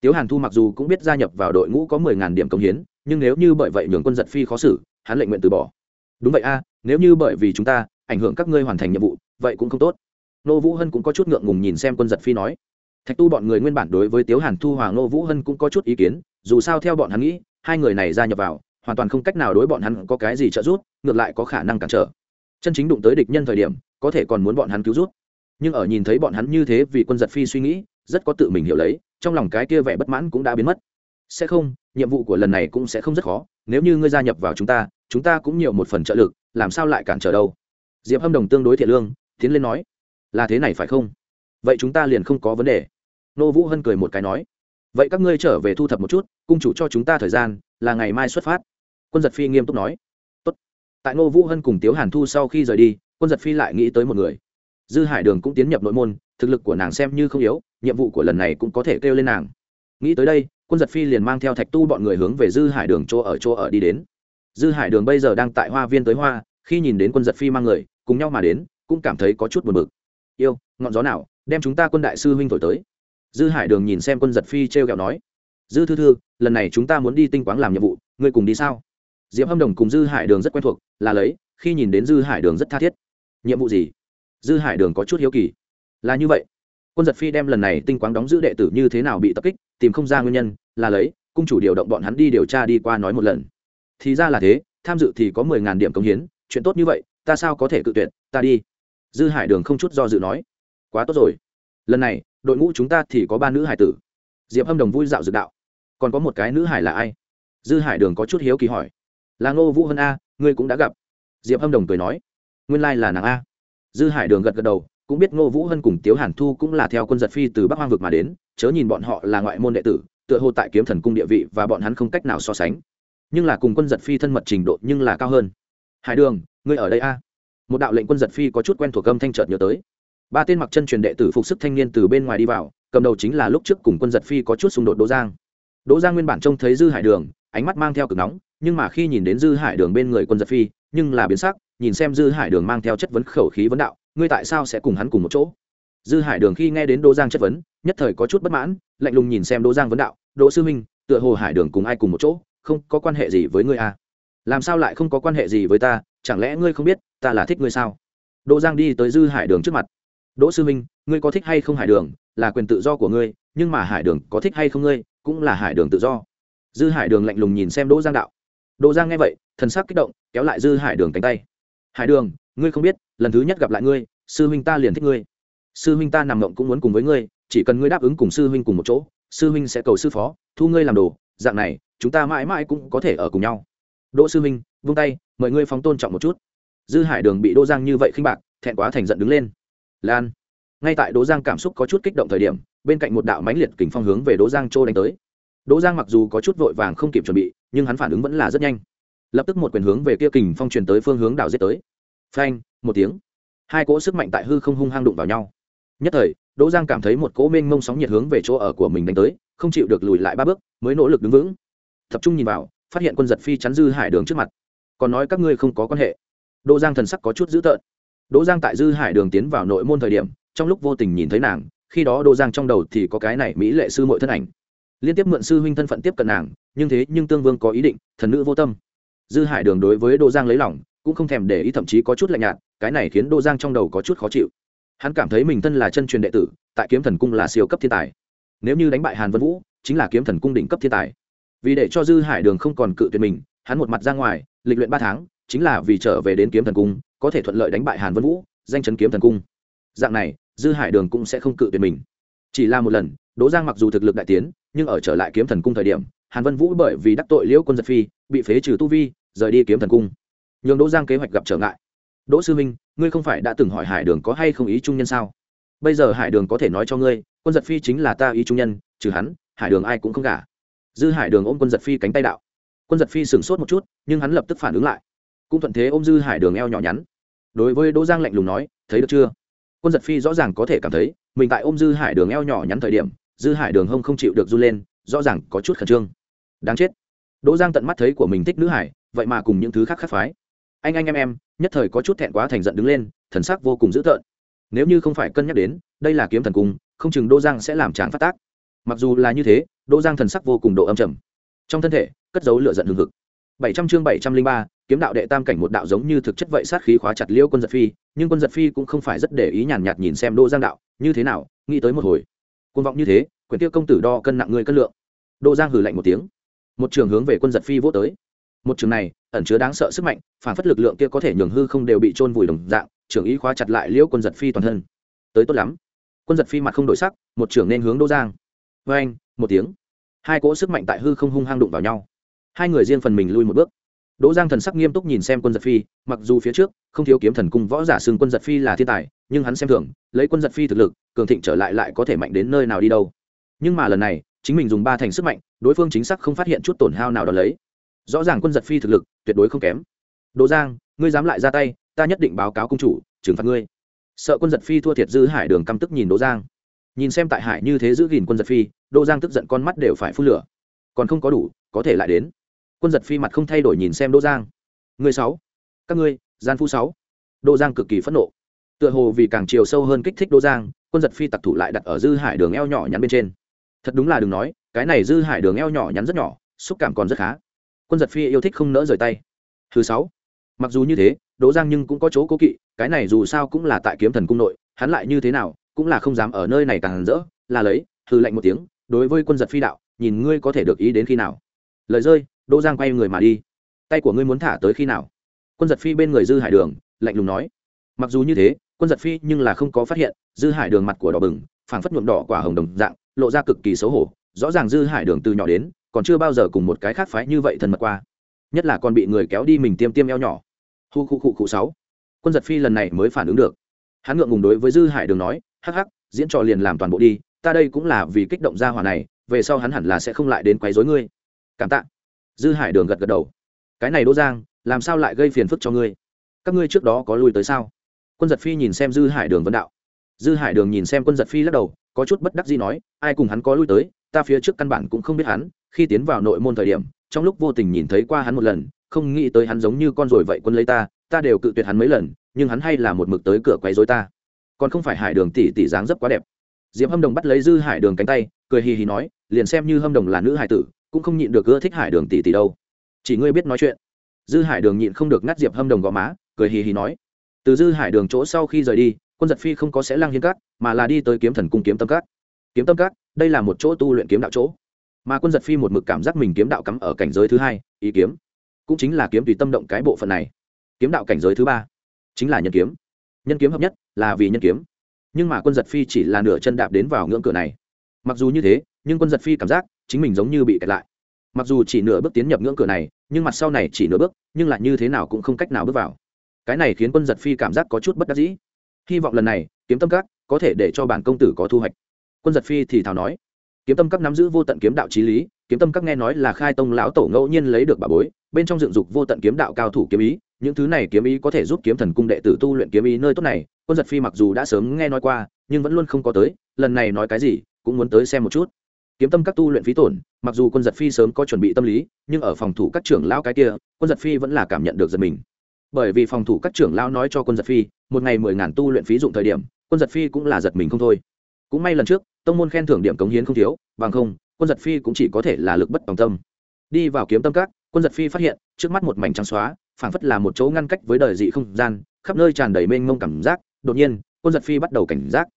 Tiếu hàn thu mặc dù cũng biết gia nhập vào đội ngũ có mười ngàn điểm công hiến, nhưng nếu như bởi vậy nhường quân giật phi khó xử, hắn lệnh nguyện từ bỏ. Đúng vậy a, nếu như bởi vì chúng ta, ảnh hưởng các ngươi hoàn thành nhiệm vụ, vậy cũng không tốt nô vũ hân cũng có chút ngượng ngùng nhìn xem quân giật phi nói. Thạch tu bọn người nguyên bản đối với tiếu hàn thu hoàng nô vũ hân cũng có chút ý kiến, dù sao theo bọn hắn nghĩ, hai người này gia nhập vào, hoàn toàn không cách nào đối bọn hắn có cái gì trợ giúp, ngược lại có khả năng cản trở. Chân chính đụng tới địch nhân thời điểm, có thể còn muốn bọn hắn cứu rút. Nhưng ở nhìn thấy bọn hắn như thế vì quân giật phi suy nghĩ, rất có tự mình hiểu lấy, trong lòng cái kia vẻ bất mãn cũng đã biến mất. Sẽ không, nhiệm vụ của lần này cũng sẽ không rất khó, nếu như ngươi gia nhập vào chúng ta chúng ta cũng nhiều một phần trợ lực, làm sao lại cản trở đâu? Diệp hâm đồng tương đối thiện lương, tiến lên nói là thế này phải không? Vậy chúng ta liền không có vấn đề. Nô vũ hân cười một cái nói. Vậy các ngươi trở về thu thập một chút, cung chủ cho chúng ta thời gian, là ngày mai xuất phát. Quân giật phi nghiêm túc nói. Tốt. tại nô vũ hân cùng tiếu hàn thu sau khi rời đi, quân giật phi lại nghĩ tới một người. Dư hải đường cũng tiến nhập nội môn, thực lực của nàng xem như không yếu, nhiệm vụ của lần này cũng có thể kêu lên nàng. Nghĩ tới đây, quân giật phi liền mang theo thạch tu bọn người hướng về dư hải đường chỗ ở chỗ ở đi đến. Dư hải đường bây giờ đang tại hoa viên tới hoa, khi nhìn đến quân giật phi mang người, cùng nhau mà đến, cũng cảm thấy có chút buồn bực yêu, ngọn gió nào, đem chúng ta quân đại sư huynh thổi tới. Dư hải đường nhìn xem quân giật phi t r e o kẹo nói. Dư thư thư, lần này chúng ta muốn đi tinh quáng làm nhiệm vụ, ngươi cùng đi sao? Diệp hâm đồng cùng dư hải đường rất quen thuộc, là lấy, khi nhìn đến dư hải đường rất tha thiết. Nhiệm vụ gì? Dư hải đường có chút hiếu kỳ. Là như vậy. Quân giật phi đem lần này tinh quáng đóng giữ đệ tử như thế nào bị tập kích, tìm không ra nguyên nhân, là lấy, cung chủ điều động bọn hắn đi điều tra đi qua nói một lần. Thì ra là thế, tham dự thì có mười ngàn điểm công hiến, chuyện tốt như vậy, ta sao có thể cự tuyệt, ta đi dư hải đường không chút do dự nói, quá tốt rồi. Lần này, đội ngũ chúng ta thì có ba nữ hải tử. Diệp hâm đồng vui dạo dược đạo, còn có một cái nữ hải là ai? Dư hải đường có chút hiếu kỳ hỏi, là ngô vũ hân a, ngươi cũng đã gặp. Diệp hâm đồng cười nói, nguyên lai là nàng a. Dư hải đường gật gật đầu, cũng biết ngô vũ hân cùng tiếu hàn thu cũng là theo quân giật phi từ bắc hoang vực mà đến, chớ nhìn bọn họ là ngoại môn đệ tử, tựa hồ tại kiếm thần cung địa vị và bọn hắn không cách nào so sánh. Nhưng là cùng quân giật phi thân mật trình độ nhưng là cao hơn. Hải đường, ngươi ở đây a một đạo lệnh quân giật phi có chút quen thuộc âm thanh chợt nhớ tới. Ba tên mặc chân truyền đệ tử phục sức thanh niên từ bên ngoài đi vào, cầm đầu chính là lúc trước cùng quân giật phi có chút xung đột đỗ giang. Đỗ giang nguyên bản trông thấy dư hải đường, ánh mắt mang theo cực nóng, nhưng mà khi nhìn đến dư hải đường bên người quân giật phi, nhưng là biến sắc, nhìn xem dư hải đường mang theo chất vấn khẩu khí vấn đạo, ngươi tại sao sẽ cùng hắn cùng một chỗ? Dư hải đường khi nghe đến đỗ giang chất vấn, nhất thời có chút bất mãn, lạnh lùng nhìn xem đỗ giang vấn đạo, đỗ sư minh tựa hồ hải đường cùng ai cùng một chỗ, không có quan hệ gì với ngươi à? làm sao lại không có quan hệ gì với ta chẳng lẽ ngươi không biết ta là thích ngươi sao? Đỗ giang đi tới dư hải đường trước mặt. Đỗ sư minh ngươi có thích hay không hải đường? Là quyền tự do của ngươi, nhưng mà hải đường có thích hay không ngươi, cũng là hải đường tự do. Dư hải đường lạnh lùng nhìn xem đỗ giang đạo. Đỗ giang nghe vậy, thần sắc kích động, kéo lại dư hải đường cánh tay. Hải đường, ngươi không biết, lần thứ nhất gặp lại ngươi, sư huynh ta liền thích ngươi. Sư huynh ta nằm mộng cũng muốn cùng với ngươi, chỉ cần ngươi đáp ứng cùng sư huynh cùng một chỗ, sư huynh sẽ cầu sư phó, thu ngươi làm đồ, dạng này, chúng ta mãi mãi cũng có thể ở cùng nhau. Đỗ sư huynh, vung tay mời ngươi phóng tôn trọng một chút. Dư hải đường bị đỗ giang như vậy khinh bạc, thẹn quá thành giận đứng lên. Lan. Ngay tại đỗ giang cảm xúc có chút kích động thời điểm, bên cạnh một đạo mãnh liệt kình phong hướng về đỗ giang trô đánh tới. Đỗ giang mặc dù có chút vội vàng không kịp chuẩn bị, nhưng hắn phản ứng vẫn là rất nhanh. Lập tức một quyền hướng về kia kình phong truyền tới phương hướng đảo giết tới. Phanh, một tiếng. Hai cỗ sức mạnh tại hư không hung hăng đụng vào nhau. Nhất thời, đỗ giang cảm thấy một cỗ mênh mông sóng nhiệt hướng về chỗ ở của mình đánh tới, không chịu được lùi lại ba bước, mới nỗ lực đứng vững. Tập trung nhìn vào, phát hiện quân giật phi chắn dư hải đường trước mặt còn nói các ngươi không có quan hệ. Đỗ giang thần sắc có chút dữ tợn. Đỗ giang tại dư hải đường tiến vào nội môn thời điểm, trong lúc vô tình nhìn thấy nàng, khi đó đỗ giang trong đầu thì có cái này mỹ lệ sư mội thân ảnh. Liên tiếp mượn sư huynh thân phận tiếp cận nàng, nhưng thế nhưng tương vương có ý định, thần nữ vô tâm. Dư hải đường đối với đỗ giang lấy lòng, cũng không thèm để ý thậm chí có chút lạnh nhạt, cái này khiến đỗ giang trong đầu có chút khó chịu. Hắn cảm thấy mình thân là chân truyền đệ tử, tại kiếm thần cung là siêu cấp thiên tài. Nếu như đánh bại hàn vân vũ, chính là kiếm thần cung đỉnh cấp thiên tài. Vì để cho dư hải đường không còn cự tuyệt mình hắn một mặt ra ngoài, lịch luyện ba tháng, chính là vì trở về đến kiếm thần cung, có thể thuận lợi đánh bại hàn vân vũ, danh chấn kiếm thần cung. Dạng này, dư hải đường cũng sẽ không cự tuyệt mình. Chỉ là một lần, đỗ giang mặc dù thực lực đại tiến, nhưng ở trở lại kiếm thần cung thời điểm, hàn vân vũ bởi vì đắc tội liễu quân giật phi, bị phế trừ tu vi, rời đi kiếm thần cung. Nhường đỗ giang kế hoạch gặp trở ngại. Đỗ sư minh ngươi không phải đã từng hỏi hải đường có hay không ý trung nhân sao? Bây giờ hải đường có thể nói cho ngươi, quân giật phi chính là ta ý trung nhân, trừ hắn, hải đường ai cũng không gả. Dư hải đường ôm quân giật phi cánh tay đạo quân giật phi sửng sốt một chút, nhưng hắn lập tức phản ứng lại. Cũng thuận thế ôm dư hải đường eo nhỏ nhắn. Đối với đỗ giang lạnh lùng nói, thấy được chưa? Quân giật phi rõ ràng có thể cảm thấy, mình tại ôm dư hải đường eo nhỏ nhắn thời điểm, dư hải đường hông không chịu được run lên, rõ ràng có chút khẩn trương. Đáng chết. Đỗ giang tận mắt thấy của mình thích nữ hải, vậy mà cùng những thứ khác khác phái. Anh anh, em em, nhất thời có chút thẹn quá thành giận đứng lên, thần sắc vô cùng dữ tợn. Nếu như không phải cân nhắc đến, đây là kiếm thần cung, không chừng Đỗ giang sẽ làm tráng phát tác. Mặc dù là như thế, Đỗ giang thần sắc vô cùng độ âm trầm trong thân thể, cất dấu lửa giận hừng hực. Bảy trăm chương bảy trăm linh ba, kiếm đạo đệ tam cảnh một đạo giống như thực chất vậy sát khí khóa chặt liêu quân giật phi, nhưng quân giật phi cũng không phải rất để ý nhàn nhạt nhìn xem đô giang đạo, như thế nào, nghĩ tới một hồi. Côn vọng như thế, quyển tiêu công tử đo cân nặng người cân lượng. Đô giang hừ lạnh một tiếng. Một trường hướng về quân giật phi vô tới. Một trường này, ẩn chứa đáng sợ sức mạnh, phản phất lực lượng kia có thể nhường hư không đều bị trôn vùi đồng dạng, trường ý khóa chặt lại liễu quân giật phi toàn thân. Tới tốt lắm. Quân giật phi mặt không đổi sắc, một trường nên hướng đô giang. Vê anh một tiếng hai cỗ sức mạnh tại hư không hung hăng đụng vào nhau. Hai người riêng phần mình lui một bước. Đỗ giang thần sắc nghiêm túc nhìn xem quân giật phi, mặc dù phía trước không thiếu kiếm thần cung võ giả xưng quân giật phi là thiên tài, nhưng hắn xem thường, lấy quân giật phi thực lực, cường thịnh trở lại lại có thể mạnh đến nơi nào đi đâu. Nhưng mà lần này, chính mình dùng ba thành sức mạnh, đối phương chính xác không phát hiện chút tổn hao nào đó lấy. Rõ ràng quân giật phi thực lực tuyệt đối không kém. Đỗ giang, ngươi dám lại ra tay, ta nhất định báo cáo công chủ, trừng phạt ngươi. Sợ quân giật phi thua thiệt dư hải đường căm tức nhìn đỗ giang nhìn xem tại hải như thế giữ gìn quân giật phi, đỗ giang tức giận con mắt đều phải phun lửa. Còn không có đủ, có thể lại đến. Quân giật phi mặt không thay đổi nhìn xem đỗ giang. Người sáu, các ngươi gian phu sáu. Đỗ giang cực kỳ phẫn nộ. Tựa hồ vì càng chiều sâu hơn kích thích đỗ giang, quân giật phi tặc thủ lại đặt ở dư hải đường eo nhỏ nhắn bên trên. Thật đúng là đừng nói, cái này dư hải đường eo nhỏ nhắn rất nhỏ, xúc cảm còn rất khá. Quân giật phi yêu thích không nỡ rời tay. Thứ sáu, mặc dù như thế, đỗ giang nhưng cũng có chỗ cố kỵ, cái này dù sao cũng là tại kiếm thần cung nội, hắn lại như thế nào cũng là không dám ở nơi này càng rỡ, là lấy hư lệnh một tiếng, đối với quân giật phi đạo, nhìn ngươi có thể được ý đến khi nào. Lời rơi, đỗ giang quay người mà đi. Tay của ngươi muốn thả tới khi nào? Quân giật phi bên người dư hải đường, lạnh lùng nói. Mặc dù như thế, quân giật phi nhưng là không có phát hiện, dư hải đường mặt của đỏ bừng, phảng phất nhuộm đỏ quả hồng đồng dạng, lộ ra cực kỳ xấu hổ. Rõ ràng dư hải đường từ nhỏ đến, còn chưa bao giờ cùng một cái khác phái như vậy thân mật qua. Nhất là còn bị người kéo đi mình tiêm tiêm eo nhỏ. Hu khu khu khu sáu. Quân giật phi lần này mới phản ứng được. Hắn ngượng ngùng đối với dư hải đường nói hắc hắc, diễn trò liền làm toàn bộ đi, ta đây cũng là vì kích động gia hỏa này, về sau hắn hẳn là sẽ không lại đến quấy rối ngươi. Cảm tạ. Dư hải đường gật gật đầu. Cái này đỗ giang, làm sao lại gây phiền phức cho ngươi? Các ngươi trước đó có lui tới sao? Quân giật phi nhìn xem dư hải đường vấn đạo. Dư hải đường nhìn xem quân giật phi lắc đầu, có chút bất đắc gì nói, ai cùng hắn có lui tới, ta phía trước căn bản cũng không biết hắn, khi tiến vào nội môn thời điểm, trong lúc vô tình nhìn thấy qua hắn một lần, không nghĩ tới hắn giống như con rồi vậy quân lấy ta ta đều cự tuyệt hắn mấy lần, nhưng hắn hay là một mực tới cửa quấy rối ta còn không phải hải đường tỷ tỷ dáng dấp quá đẹp. Diệp hâm đồng bắt lấy dư hải đường cánh tay, cười hì hì nói, liền xem như hâm đồng là nữ hải tử, cũng không nhịn được ưa thích hải đường tỷ tỷ đâu. Chỉ ngươi biết nói chuyện. Dư hải đường nhịn không được ngắt diệp hâm đồng gò má, cười hì hì nói. Từ dư hải đường chỗ sau khi rời đi, quân giật phi không có sẽ lang hiên cát, mà là đi tới kiếm thần cung kiếm tâm cát. Kiếm tâm cát, đây là một chỗ tu luyện kiếm đạo chỗ. Mà quân giật phi một mực cảm giác mình kiếm đạo cắm ở cảnh giới thứ hai, ý kiếm. Cũng chính là kiếm tùy tâm động cái bộ phận này. Kiếm đạo cảnh giới thứ ba, chính là nhân kiếm nhân kiếm hợp nhất là vì nhân kiếm. Nhưng mà quân giật phi chỉ là nửa chân đạp đến vào ngưỡng cửa này. Mặc dù như thế, nhưng quân giật phi cảm giác chính mình giống như bị kẹt lại. Mặc dù chỉ nửa bước tiến nhập ngưỡng cửa này, nhưng mặt sau này chỉ nửa bước, nhưng lại như thế nào cũng không cách nào bước vào. Cái này khiến quân giật phi cảm giác có chút bất đắc dĩ. Hy vọng lần này, kiếm tâm các có thể để cho bản công tử có thu hoạch. Quân giật phi thì thào nói, kiếm tâm các nắm giữ vô tận kiếm đạo trí lý, kiếm tâm các nghe nói là khai tông lão tổ ngẫu nhiên lấy được bà bối, bên trong dựng dục vô tận kiếm đạo cao thủ kiếm ý những thứ này kiếm ý có thể giúp kiếm thần cung đệ tử tu luyện kiếm ý nơi tốt này, quân giật phi mặc dù đã sớm nghe nói qua, nhưng vẫn luôn không có tới, lần này nói cái gì, cũng muốn tới xem một chút. Kiếm tâm các tu luyện phí tổn, mặc dù quân giật phi sớm có chuẩn bị tâm lý, nhưng ở phòng thủ các trưởng lão cái kia, quân giật phi vẫn là cảm nhận được giật mình. Bởi vì phòng thủ các trưởng lão nói cho quân giật phi, một ngày mười ngàn tu luyện phí dụng thời điểm, quân giật phi cũng là giật mình không thôi. Cũng may lần trước, tông môn khen thưởng điểm cống hiến không thiếu, bằng không, quân giật phi cũng chỉ có thể là lực bất tòng tâm. Đi vào kiếm tâm các, quân giật phi phát hiện, trước mắt một mảnh trắng xóa phảng phất là một chỗ ngăn cách với đời dị không gian, khắp nơi tràn đầy mênh mông cảm giác, đột nhiên, quân giật phi bắt đầu cảnh giác.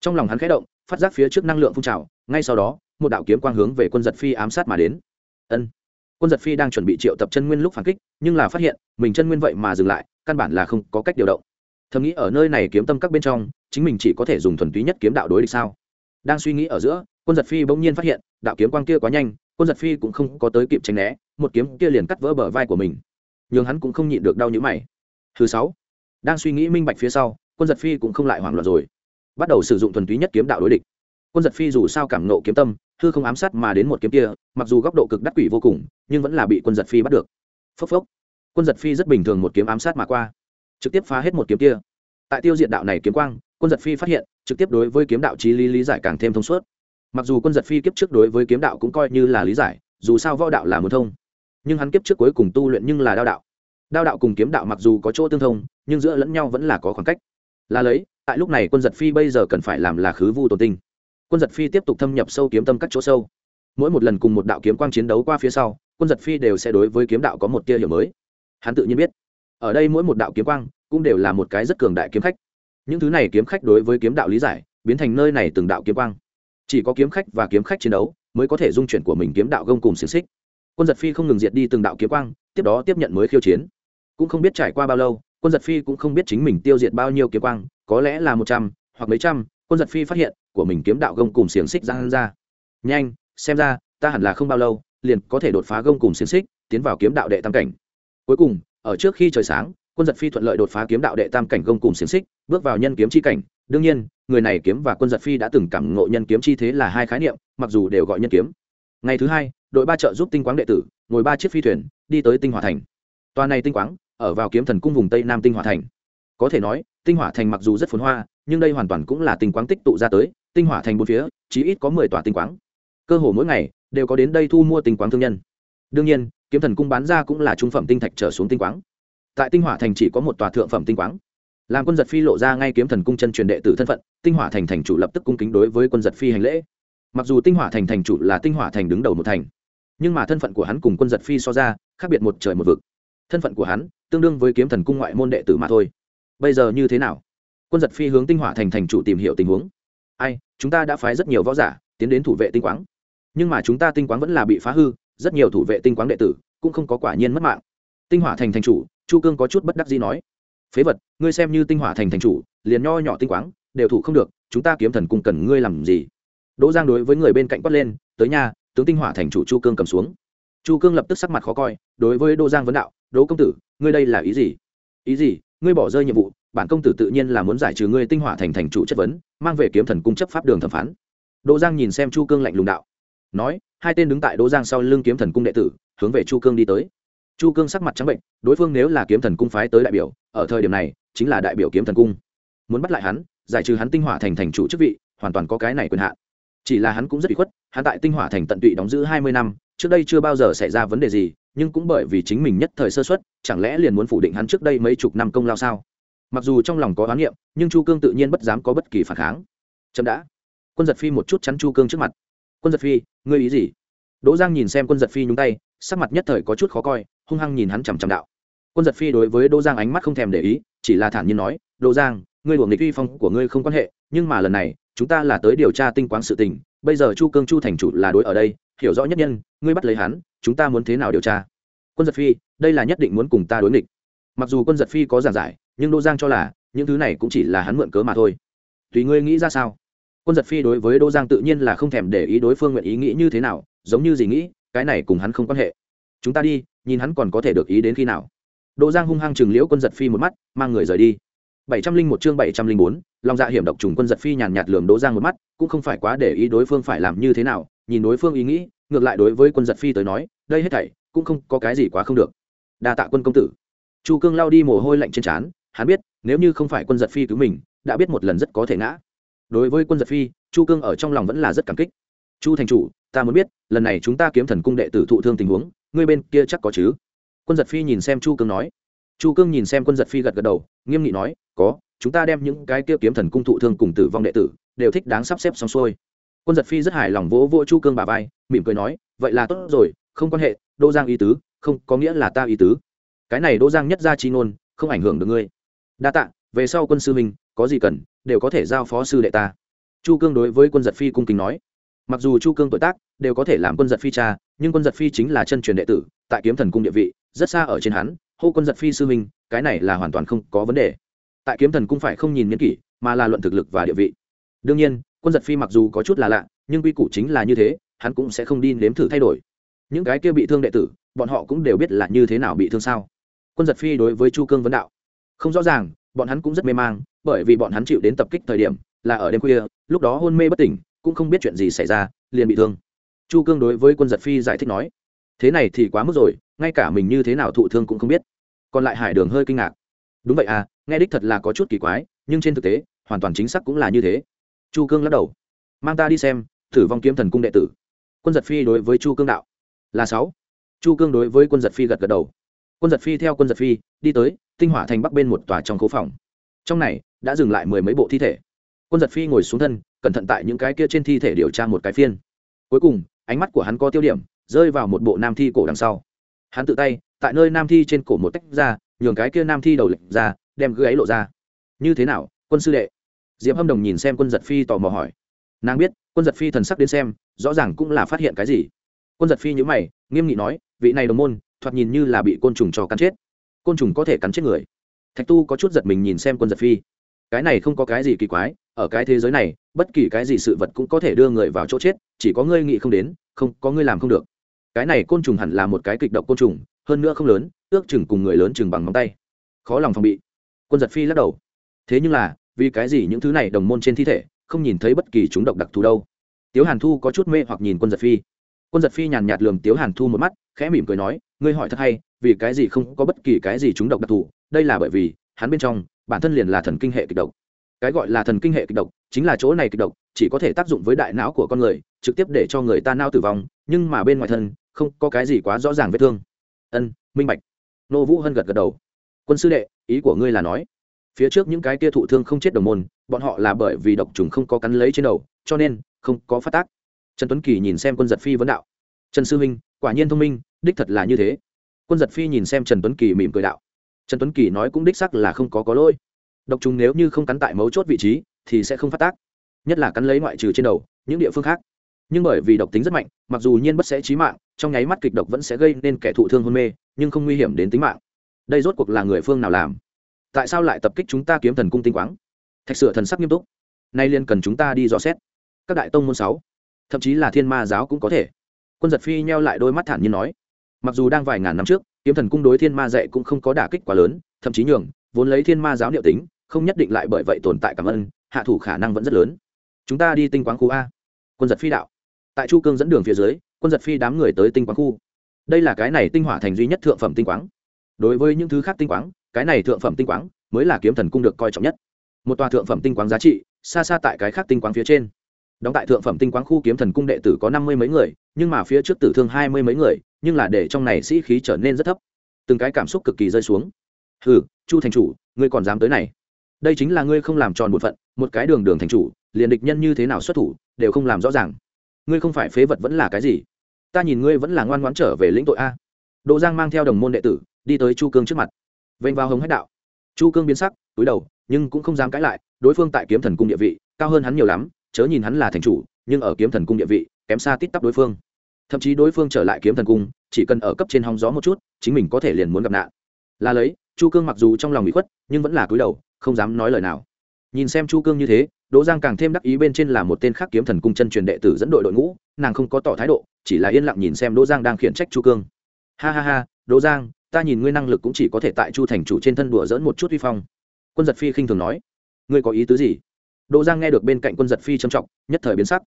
Trong lòng hắn khẽ động, phát giác phía trước năng lượng phun trào, ngay sau đó, một đạo kiếm quang hướng về quân giật phi ám sát mà đến. Ân. Quân giật phi đang chuẩn bị triệu tập chân nguyên lúc phản kích, nhưng là phát hiện, mình chân nguyên vậy mà dừng lại, căn bản là không có cách điều động. Thầm nghĩ ở nơi này kiếm tâm các bên trong, chính mình chỉ có thể dùng thuần túy nhất kiếm đạo đối địch sao? Đang suy nghĩ ở giữa, quân giật phi bỗng nhiên phát hiện, đạo kiếm quang kia quá nhanh, quân giật phi cũng không có tới kịp tránh né, một kiếm kia liền cắt vỡ bờ vai của mình nhưng hắn cũng không nhịn được đau nhữ mày. Thứ sáu, đang suy nghĩ minh bạch phía sau, quân giật phi cũng không lại hoảng loạn rồi. Bắt đầu sử dụng thuần túy nhất kiếm đạo đối địch. Quân giật phi dù sao cảm nộ kiếm tâm thư không ám sát mà đến một kiếm kia, mặc dù góc độ cực đắc quỷ vô cùng, nhưng vẫn là bị quân giật phi bắt được. Phốc phốc. Quân giật phi rất bình thường một kiếm ám sát mà qua. Trực tiếp phá hết một kiếm kia. Tại tiêu diệt đạo này kiếm quang, quân giật phi phát hiện, trực tiếp đối với kiếm đạo trí lý lý giải càng thêm thông suốt. Mặc dù quân giật phi kiếp trước đối với kiếm đạo cũng coi như là lý giải, dù sao võ đạo là một thông nhưng hắn kiếp trước cuối cùng tu luyện nhưng là đao đạo. Đao đạo cùng kiếm đạo mặc dù có chỗ tương thông, nhưng giữa lẫn nhau vẫn là có khoảng cách. Là lấy, tại lúc này quân giật phi bây giờ cần phải làm là khứ vu tồn tinh. Quân giật phi tiếp tục thâm nhập sâu kiếm tâm các chỗ sâu. Mỗi một lần cùng một đạo kiếm quang chiến đấu qua phía sau, quân giật phi đều sẽ đối với kiếm đạo có một tia hiểu mới. Hắn tự nhiên biết, ở đây mỗi một đạo kiếm quang cũng đều là một cái rất cường đại kiếm khách. Những thứ này kiếm khách đối với kiếm đạo lý giải, biến thành nơi này từng đạo kiếm quang. Chỉ có kiếm khách và kiếm khách chiến đấu mới có thể dung chuyển của mình kiếm đạo gông cùng xiềng xích quân giật phi không ngừng diệt đi từng đạo kiếm quang, tiếp đó tiếp nhận mới khiêu chiến. Cũng không biết trải qua bao lâu, quân giật phi cũng không biết chính mình tiêu diệt bao nhiêu kiếm quang, có lẽ là một trăm hoặc mấy trăm, quân giật phi phát hiện, của mình kiếm đạo gông cùng xiềng xích ra ra. Nhanh, xem ra, ta hẳn là không bao lâu, liền có thể đột phá gông cùng xiềng xích, tiến vào kiếm đạo đệ tam cảnh. Cuối cùng, ở trước khi trời sáng, quân giật phi thuận lợi đột phá kiếm đạo đệ tam cảnh gông cùng xiềng xích, bước vào nhân kiếm chi cảnh. Đương nhiên, người này kiếm và quân giật phi đã từng cảm ngộ nhân kiếm chi thế là hai khái niệm, mặc dù đều gọi nhân kiếm. Ngày thứ hai đội ba trợ giúp tinh quáng đệ tử, ngồi ba chiếc phi thuyền, đi tới tinh hòa thành. Toa này tinh quáng, ở vào kiếm thần cung vùng tây nam tinh hòa thành. Có thể nói, tinh hỏa thành mặc dù rất phồn hoa, nhưng đây hoàn toàn cũng là tinh quáng tích tụ ra tới, tinh hỏa thành bốn phía chỉ ít có mười tòa tinh quáng. Cơ hồ mỗi ngày, đều có đến đây thu mua tinh quáng thương nhân. Đương nhiên, kiếm thần cung bán ra cũng là trung phẩm tinh thạch trở xuống tinh quáng. Tại tinh hỏa thành chỉ có một tòa thượng phẩm tinh quáng. Làm quân giật phi lộ ra ngay kiếm thần cung chân truyền đệ tử thân phận, tinh hỏa thành thành chủ lập tức cung kính đối với quân giật phi hành lễ. Mặc dù tinh hỏa thành thành chủ là tinh hỏa thành đứng đầu một thành nhưng mà thân phận của hắn cùng quân giật phi so ra, khác biệt một trời một vực. Thân phận của hắn tương đương với kiếm thần cung ngoại môn đệ tử mà thôi. Bây giờ như thế nào? Quân giật phi hướng tinh hỏa thành thành chủ tìm hiểu tình huống. Ai, chúng ta đã phái rất nhiều võ giả tiến đến thủ vệ tinh quáng. Nhưng mà chúng ta tinh quáng vẫn là bị phá hư, rất nhiều thủ vệ tinh quáng đệ tử cũng không có quả nhiên mất mạng. Tinh hỏa thành thành chủ, chu cương có chút bất đắc gì nói. Phế vật, ngươi xem như tinh hỏa thành thành chủ, liền nho nhỏ tinh quáng, đều thủ không được, chúng ta kiếm thần cung cần ngươi làm gì? Đỗ giang đối với người bên cạnh quát lên, tới nhà tướng tinh hỏa thành chủ chu cương cầm xuống. Chu cương lập tức sắc mặt khó coi, đối với đô giang vấn đạo, đỗ công tử, ngươi đây là ý gì? Ý gì? Ngươi bỏ rơi nhiệm vụ, bản công tử tự nhiên là muốn giải trừ ngươi tinh hỏa thành thành chủ chất vấn, mang về kiếm thần cung chấp pháp đường thẩm phán. Đỗ giang nhìn xem chu cương lạnh lùng đạo, nói, hai tên đứng tại đỗ giang sau lưng kiếm thần cung đệ tử, hướng về chu cương đi tới. Chu cương sắc mặt trắng bệnh, đối phương nếu là kiếm thần cung phái tới đại biểu, ở thời điểm này, chính là đại biểu kiếm thần cung. Muốn bắt lại hắn, giải trừ hắn tinh hỏa thành thành chủ chức vị, hoàn toàn có cái này quyền hạn chỉ là hắn cũng rất bị khuất, hắn tại tinh hỏa thành tận tụy đóng giữ hai mươi năm, trước đây chưa bao giờ xảy ra vấn đề gì, nhưng cũng bởi vì chính mình nhất thời sơ xuất chẳng lẽ liền muốn phủ định hắn trước đây mấy chục năm công lao sao? Mặc dù trong lòng có oán niệm, nhưng chu cương tự nhiên bất dám có bất kỳ phản kháng. Chậm đã. Quân giật phi một chút chắn chu cương trước mặt. Quân giật phi, ngươi ý gì? Đỗ giang nhìn xem quân giật phi nhúng tay, sắc mặt nhất thời có chút khó coi, hung hăng nhìn hắn chằm chằm đạo. Quân giật phi đối với đỗ giang ánh mắt không thèm để ý, chỉ là thản nhiên nói, đỗ giang, ngươi đuổi nghịch uy phong của ngươi không quan hệ, nhưng mà lần này chúng ta là tới điều tra tinh quáng sự tình, bây giờ chu cương chu thành chủ là đối ở đây, hiểu rõ nhất nhân, ngươi bắt lấy hắn, chúng ta muốn thế nào điều tra? Quân giật phi, đây là nhất định muốn cùng ta đối nghịch. Mặc dù quân giật phi có giảng giải, nhưng đỗ giang cho là, những thứ này cũng chỉ là hắn mượn cớ mà thôi. Tùy ngươi nghĩ ra sao? Quân giật phi đối với đỗ giang tự nhiên là không thèm để ý đối phương nguyện ý nghĩ như thế nào, giống như gì nghĩ, cái này cùng hắn không quan hệ. Chúng ta đi, nhìn hắn còn có thể được ý đến khi nào. Đỗ giang hung hăng chừng liễu quân giật phi một mắt, mang người rời đi bảy trăm linh một chương bảy trăm linh bốn lòng dạ hiểm độc trùng quân giật phi nhàn nhạt lườm đỗ giang một mắt, cũng không phải quá để ý đối phương phải làm như thế nào, nhìn đối phương ý nghĩ, ngược lại đối với quân giật phi tới nói, đây hết thảy cũng không có cái gì quá không được. Đa tạ quân công tử. Chu cương lao đi mồ hôi lạnh trên trán, hắn biết, nếu như không phải quân giật phi cứu mình, đã biết một lần rất có thể ngã. Đối với quân giật phi, chu cương ở trong lòng vẫn là rất cảm kích. Chu thành chủ, ta muốn biết, lần này chúng ta kiếm thần cung đệ tử thụ thương tình huống, ngươi bên kia chắc có chứ? Quân giật phi nhìn xem chu cương nói chu cương nhìn xem quân giật phi gật gật đầu, nghiêm nghị nói, có, chúng ta đem những cái kia kiếm thần cung thụ thương cùng tử vong đệ tử đều thích đáng sắp xếp xong xuôi. Quân giật phi rất hài lòng vỗ vỗ chu cương bà vai, mỉm cười nói, vậy là tốt rồi, không quan hệ đô giang ý tứ, không, có nghĩa là ta ý tứ. Cái này đô giang nhất ra chi ngôn, không ảnh hưởng được ngươi. Đa tạ, về sau quân sư minh có gì cần, đều có thể giao phó sư đệ ta. Chu cương đối với quân giật phi cung kính nói. Mặc dù chu cương tuổi tác đều có thể làm quân giật phi cha, nhưng quân giật phi chính là chân truyền đệ tử, tại kiếm thần cung địa vị, rất xa ở trên hắn hô quân giật phi sư minh cái này là hoàn toàn không có vấn đề. Tại kiếm thần cũng phải không nhìn miễn kỷ, mà là luận thực lực và địa vị. Đương nhiên, quân giật phi mặc dù có chút là lạ, nhưng quy củ chính là như thế, hắn cũng sẽ không đi nếm thử thay đổi. Những cái kia bị thương đệ tử, bọn họ cũng đều biết là như thế nào bị thương sao. Quân giật phi đối với chu cương vấn đạo. Không rõ ràng, bọn hắn cũng rất mê mang, bởi vì bọn hắn chịu đến tập kích thời điểm, là ở đêm khuya, lúc đó hôn mê bất tỉnh, cũng không biết chuyện gì xảy ra, liền bị thương. Chu cương đối với quân giật phi giải thích nói thế này thì quá mức rồi, ngay cả mình như thế nào thụ thương cũng không biết. Còn lại hải đường hơi kinh ngạc. Đúng vậy à nghe đích thật là có chút kỳ quái, nhưng trên thực tế, hoàn toàn chính xác cũng là như thế. Chu cương lắc đầu. Mang ta đi xem thử vong kiếm thần cung đệ tử. Quân giật phi đối với chu cương đạo. Là sáu. Chu cương đối với quân giật phi gật gật đầu. Quân giật phi theo quân giật phi, đi tới, tinh hỏa thành bắc bên một tòa trong khố phòng. Trong này, đã dừng lại mười mấy bộ thi thể. Quân giật phi ngồi xuống thân, cẩn thận tại những cái kia trên thi thể điều tra một cái phiên. Cuối cùng, ánh mắt của hắn có tiêu điểm rơi vào một bộ nam thi cổ đằng sau. Hắn tự tay, tại nơi nam thi trên cổ một tách ra, nhường cái kia nam thi đầu lệnh ra, đem gáy ấy lộ ra. Như thế nào, quân sư đệ? Diệp hâm đồng nhìn xem quân giật phi tò mò hỏi. Nàng biết, quân giật phi thần sắc đến xem, rõ ràng cũng là phát hiện cái gì. Quân giật phi nhữ mày, nghiêm nghị nói, vị này đồng môn, thoạt nhìn như là bị côn trùng cho cắn chết. Côn trùng có thể cắn chết người. Thạch tu có chút giật mình nhìn xem quân giật phi. Cái này không có cái gì kỳ quái, ở cái thế giới này, bất kỳ cái gì sự vật cũng có thể đưa người vào chỗ chết, chỉ có ngươi nghĩ không đến, không, có ngươi làm không được cái này côn trùng hẳn là một cái kịch độc côn trùng, hơn nữa không lớn, ước chừng cùng người lớn chừng bằng ngón tay. Khó lòng phòng bị. Quân giật phi lắc đầu. Thế nhưng là, vì cái gì những thứ này đồng môn trên thi thể, không nhìn thấy bất kỳ chúng độc đặc thù đâu? Tiếu hàn thu có chút mê hoặc nhìn quân giật phi. Quân giật phi nhàn nhạt lườm tiếu hàn thu một mắt, khẽ mỉm cười nói, ngươi hỏi thật hay, vì cái gì không có bất kỳ cái gì chúng độc đặc thù? Đây là bởi vì, hắn bên trong, bản thân liền là thần kinh hệ kịch độc. Cái gọi là thần kinh hệ kịch độc, chính là chỗ này kịch độc, chỉ có thể tác dụng với đại não của con người, trực tiếp để cho người ta nao tử vong, nhưng mà bên ngoài thân không có cái gì quá rõ ràng vết thương. Ân, minh bạch. Nô vũ hân gật gật đầu. Quân sư đệ, ý của ngươi là nói, phía trước những cái kia thụ thương không chết đồng môn, bọn họ là bởi vì độc trùng không có cắn lấy trên đầu, cho nên không có phát tác. Trần tuấn kỳ nhìn xem quân giật phi vấn đạo. Trần sư minh, quả nhiên thông minh, đích thật là như thế. Quân giật phi nhìn xem trần tuấn kỳ mỉm cười đạo. Trần tuấn kỳ nói cũng đích sắc là không có có lỗi. Độc trùng nếu như không cắn tại mấu chốt vị trí, thì sẽ không phát tác. Nhất là cắn lấy ngoại trừ trên đầu, những địa phương khác. Nhưng bởi vì độc tính rất mạnh, mặc dù nhiên bất sẽ trí mạng trong nháy mắt kịch độc vẫn sẽ gây nên kẻ thụ thương hôn mê, nhưng không nguy hiểm đến tính mạng. Đây rốt cuộc là người phương nào làm? Tại sao lại tập kích chúng ta kiếm thần cung tinh quáng? Thạch sửa thần sắc nghiêm túc. Nay liên cần chúng ta đi dò xét. Các đại tông môn sáu, thậm chí là thiên ma giáo cũng có thể. Quân giật phi nheo lại đôi mắt thản nhiên nói. Mặc dù đang vài ngàn năm trước, kiếm thần cung đối thiên ma dạy cũng không có đả kích quá lớn, thậm chí nhường, vốn lấy thiên ma giáo liệu tính, không nhất định lại bởi vậy tồn tại cảm ơn, hạ thủ khả năng vẫn rất lớn. Chúng ta đi tinh quáng khu a. Quân giật phi đạo. Tại chu cương dẫn đường phía dưới quân giật phi đám người tới tinh quáng khu. Đây là cái này tinh hỏa thành duy nhất thượng phẩm tinh quáng. Đối với những thứ khác tinh quáng, cái này thượng phẩm tinh quáng mới là kiếm thần cung được coi trọng nhất. Một tòa thượng phẩm tinh quáng giá trị, xa xa tại cái khác tinh quáng phía trên. Đóng tại thượng phẩm tinh quáng khu kiếm thần cung đệ tử có năm mươi mấy người, nhưng mà phía trước tử thương hai mươi mấy người, nhưng là để trong này sĩ khí trở nên rất thấp. Từng cái cảm xúc cực kỳ rơi xuống. Ừ chu thành chủ, ngươi còn dám tới này? Đây chính là ngươi không làm tròn bổn phận, một cái đường đường thành chủ, liền địch nhân như thế nào xuất thủ, đều không làm rõ ràng ngươi không phải phế vật vẫn là cái gì? Ta nhìn ngươi vẫn là ngoan ngoãn trở về lĩnh tội a. Đỗ giang mang theo đồng môn đệ tử, đi tới chu cương trước mặt. Vênh vào hống hách đạo. Chu cương biến sắc, túi đầu, nhưng cũng không dám cãi lại, đối phương tại kiếm thần cung địa vị, cao hơn hắn nhiều lắm, chớ nhìn hắn là thành chủ, nhưng ở kiếm thần cung địa vị, kém xa tít tắp đối phương. Thậm chí đối phương trở lại kiếm thần cung, chỉ cần ở cấp trên hóng gió một chút, chính mình có thể liền muốn gặp nạn. Là lấy, chu cương mặc dù trong lòng bị khuất, nhưng vẫn là cúi đầu, không dám nói lời nào. Nhìn xem chu cương như thế đỗ giang càng thêm đắc ý bên trên là một tên khác kiếm thần cung chân truyền đệ tử dẫn đội đội ngũ, nàng không có tỏ thái độ, chỉ là yên lặng nhìn xem đỗ giang đang khiển trách chu cương. Ha ha ha, đỗ giang, ta nhìn ngươi năng lực cũng chỉ có thể tại chu thành chủ trên thân đùa dỡn một chút uy phong. Quân giật phi khinh thường nói. Ngươi có ý tứ gì? Đỗ giang nghe được bên cạnh quân giật phi trầm trọng, nhất thời biến sắc.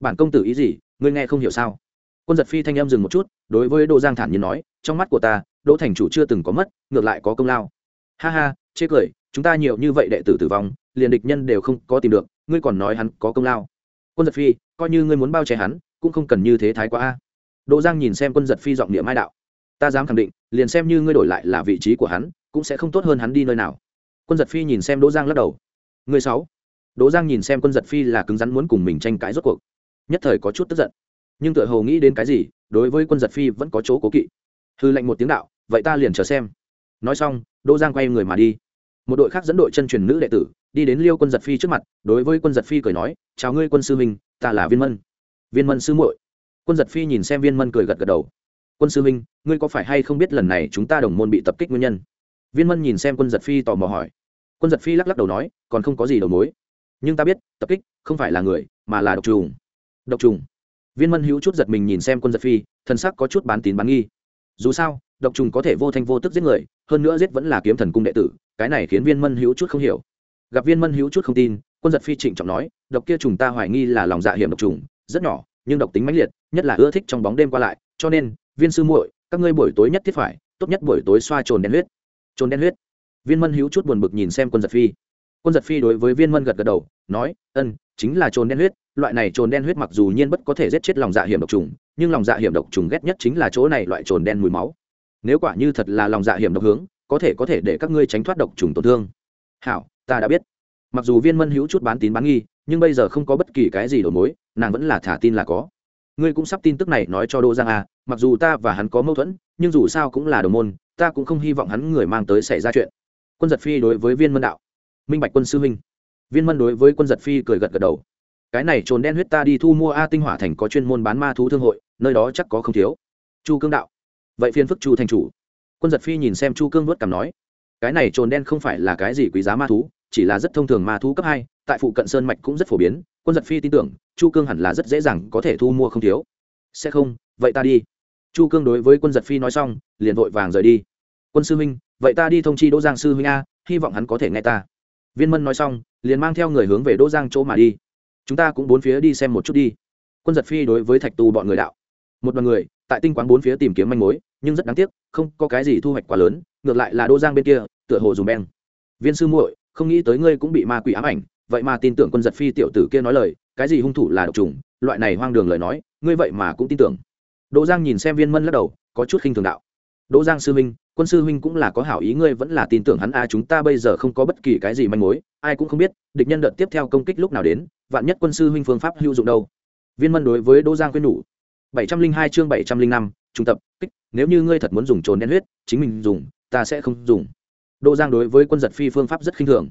Bản công tử ý gì? Ngươi nghe không hiểu sao? Quân giật phi thanh âm dừng một chút, đối với đỗ giang thản nhiên nói, trong mắt của ta, đỗ thành chủ chưa từng có mất, ngược lại có công lao. Ha ha, chê cười chúng ta nhiều như vậy đệ tử tử vong, liền địch nhân đều không có tìm được, ngươi còn nói hắn có công lao. Quân giật phi, coi như ngươi muốn bao che hắn, cũng không cần như thế thái quá a. Đỗ giang nhìn xem quân giật phi giọng địa mai đạo. Ta dám khẳng định, liền xem như ngươi đổi lại là vị trí của hắn, cũng sẽ không tốt hơn hắn đi nơi nào. Quân giật phi nhìn xem đỗ giang lắc đầu. Người sáu. Đỗ giang nhìn xem quân giật phi là cứng rắn muốn cùng mình tranh cãi rốt cuộc. Nhất thời có chút tức giận. Nhưng tựa hồ nghĩ đến cái gì, đối với quân giật phi vẫn có chỗ cố kỵ. Hư lệnh một tiếng đạo, vậy ta liền chờ xem. Nói xong, đỗ giang quay người mà đi một đội khác dẫn đội chân truyền nữ đệ tử, đi đến liêu quân giật phi trước mặt, đối với quân giật phi cười nói, chào ngươi quân sư minh ta là viên mân. Viên mân sư muội. Quân giật phi nhìn xem viên mân cười gật gật đầu. Quân sư minh ngươi có phải hay không biết lần này chúng ta đồng môn bị tập kích nguyên nhân? Viên mân nhìn xem quân giật phi tò mò hỏi. Quân giật phi lắc lắc đầu nói, còn không có gì đầu mối. Nhưng ta biết, tập kích không phải là người, mà là độc trùng. Độc trùng. Viên mân hữu chút giật mình nhìn xem quân giật phi thân sắc có chút bán tín bán nghi. Dù sao, độc trùng có thể vô thanh vô tức giết người, hơn nữa giết vẫn là kiếm thần cung đệ tử cái này khiến viên mân hữu chút không hiểu. Gặp viên mân hữu chút không tin, quân giật phi trịnh trọng nói, độc kia trùng ta hoài nghi là lòng dạ hiểm độc trùng, rất nhỏ, nhưng độc tính mãnh liệt, nhất là ưa thích trong bóng đêm qua lại, cho nên, viên sư muội, các ngươi buổi tối nhất thiết phải, tốt nhất buổi tối xoa trồn đen huyết. Trồn đen huyết. Viên mân hữu chút buồn bực nhìn xem quân giật phi. Quân giật phi đối với viên mân gật gật đầu, nói ân chính là trồn đen huyết, loại này trồn đen huyết mặc dù nhiên bất có thể giết chết lòng dạ hiểm độc trùng, nhưng lòng dạ hiểm độc trùng ghét nhất chính là chỗ này loại trồn đen mùi máu. Nếu quả như thật là lòng dạ hiểm độc hướng có thể có thể để các ngươi tránh thoát độc trùng tổn thương. Hảo, ta đã biết. Mặc dù viên mân hữu chút bán tín bán nghi, nhưng bây giờ không có bất kỳ cái gì đổi mối, nàng vẫn là thả tin là có. Ngươi cũng sắp tin tức này nói cho đỗ giang à mặc dù ta và hắn có mâu thuẫn, nhưng dù sao cũng là đồng môn, ta cũng không hy vọng hắn người mang tới xảy ra chuyện. Quân giật phi đối với viên mân đạo. Minh bạch quân sư huynh viên mân đối với quân giật phi cười gật gật đầu. Cái này trồn đen huyết ta đi thu mua a tinh hỏa thành có chuyên môn bán ma thú thương hội, nơi đó chắc có không thiếu. Chu cương đạo. Vậy phiên phức chu thành chủ quân giật phi nhìn xem chu cương vớt cảm nói, cái này trồn đen không phải là cái gì quý giá ma thú, chỉ là rất thông thường ma thú cấp hai, tại phụ cận sơn mạch cũng rất phổ biến, quân giật phi tin tưởng, chu cương hẳn là rất dễ dàng có thể thu mua không thiếu. Sẽ không, vậy ta đi. Chu cương đối với quân giật phi nói xong, liền vội vàng rời đi. Quân sư huynh, vậy ta đi thông chi đỗ giang sư huynh a, hy vọng hắn có thể nghe ta. Viên mân nói xong, liền mang theo người hướng về đỗ giang chỗ mà đi. Chúng ta cũng bốn phía đi xem một chút đi. Quân giật phi đối với thạch tu bọn người đạo. Một đoàn người, tại tinh quán bốn phía tìm kiếm manh mối nhưng rất đáng tiếc, không có cái gì thu hoạch quá lớn, ngược lại là đỗ giang bên kia, tựa hồ dùm beng. Viên sư muội, không nghĩ tới ngươi cũng bị ma quỷ ám ảnh, vậy mà tin tưởng quân giật phi tiểu tử kia nói lời, cái gì hung thủ là độc trùng, loại này hoang đường lời nói, ngươi vậy mà cũng tin tưởng. Đỗ giang nhìn xem viên mân lắc đầu, có chút khinh thường đạo. Đỗ giang sư huynh, quân sư huynh cũng là có hảo ý, ngươi vẫn là tin tưởng hắn, a, chúng ta bây giờ không có bất kỳ cái gì manh mối, ai cũng không biết, địch nhân đợt tiếp theo công kích lúc nào đến, vạn nhất quân sư huynh phương pháp hữu dụng đâu. Viên mân đối với đỗ giang khuyên nhủ. Bảy trăm linh hai chương bảy trăm linh năm, trung tập, kích nếu như ngươi thật muốn dùng trồn đen huyết, chính mình dùng, ta sẽ không dùng. Đỗ giang đối với quân giật phi phương pháp rất khinh thường.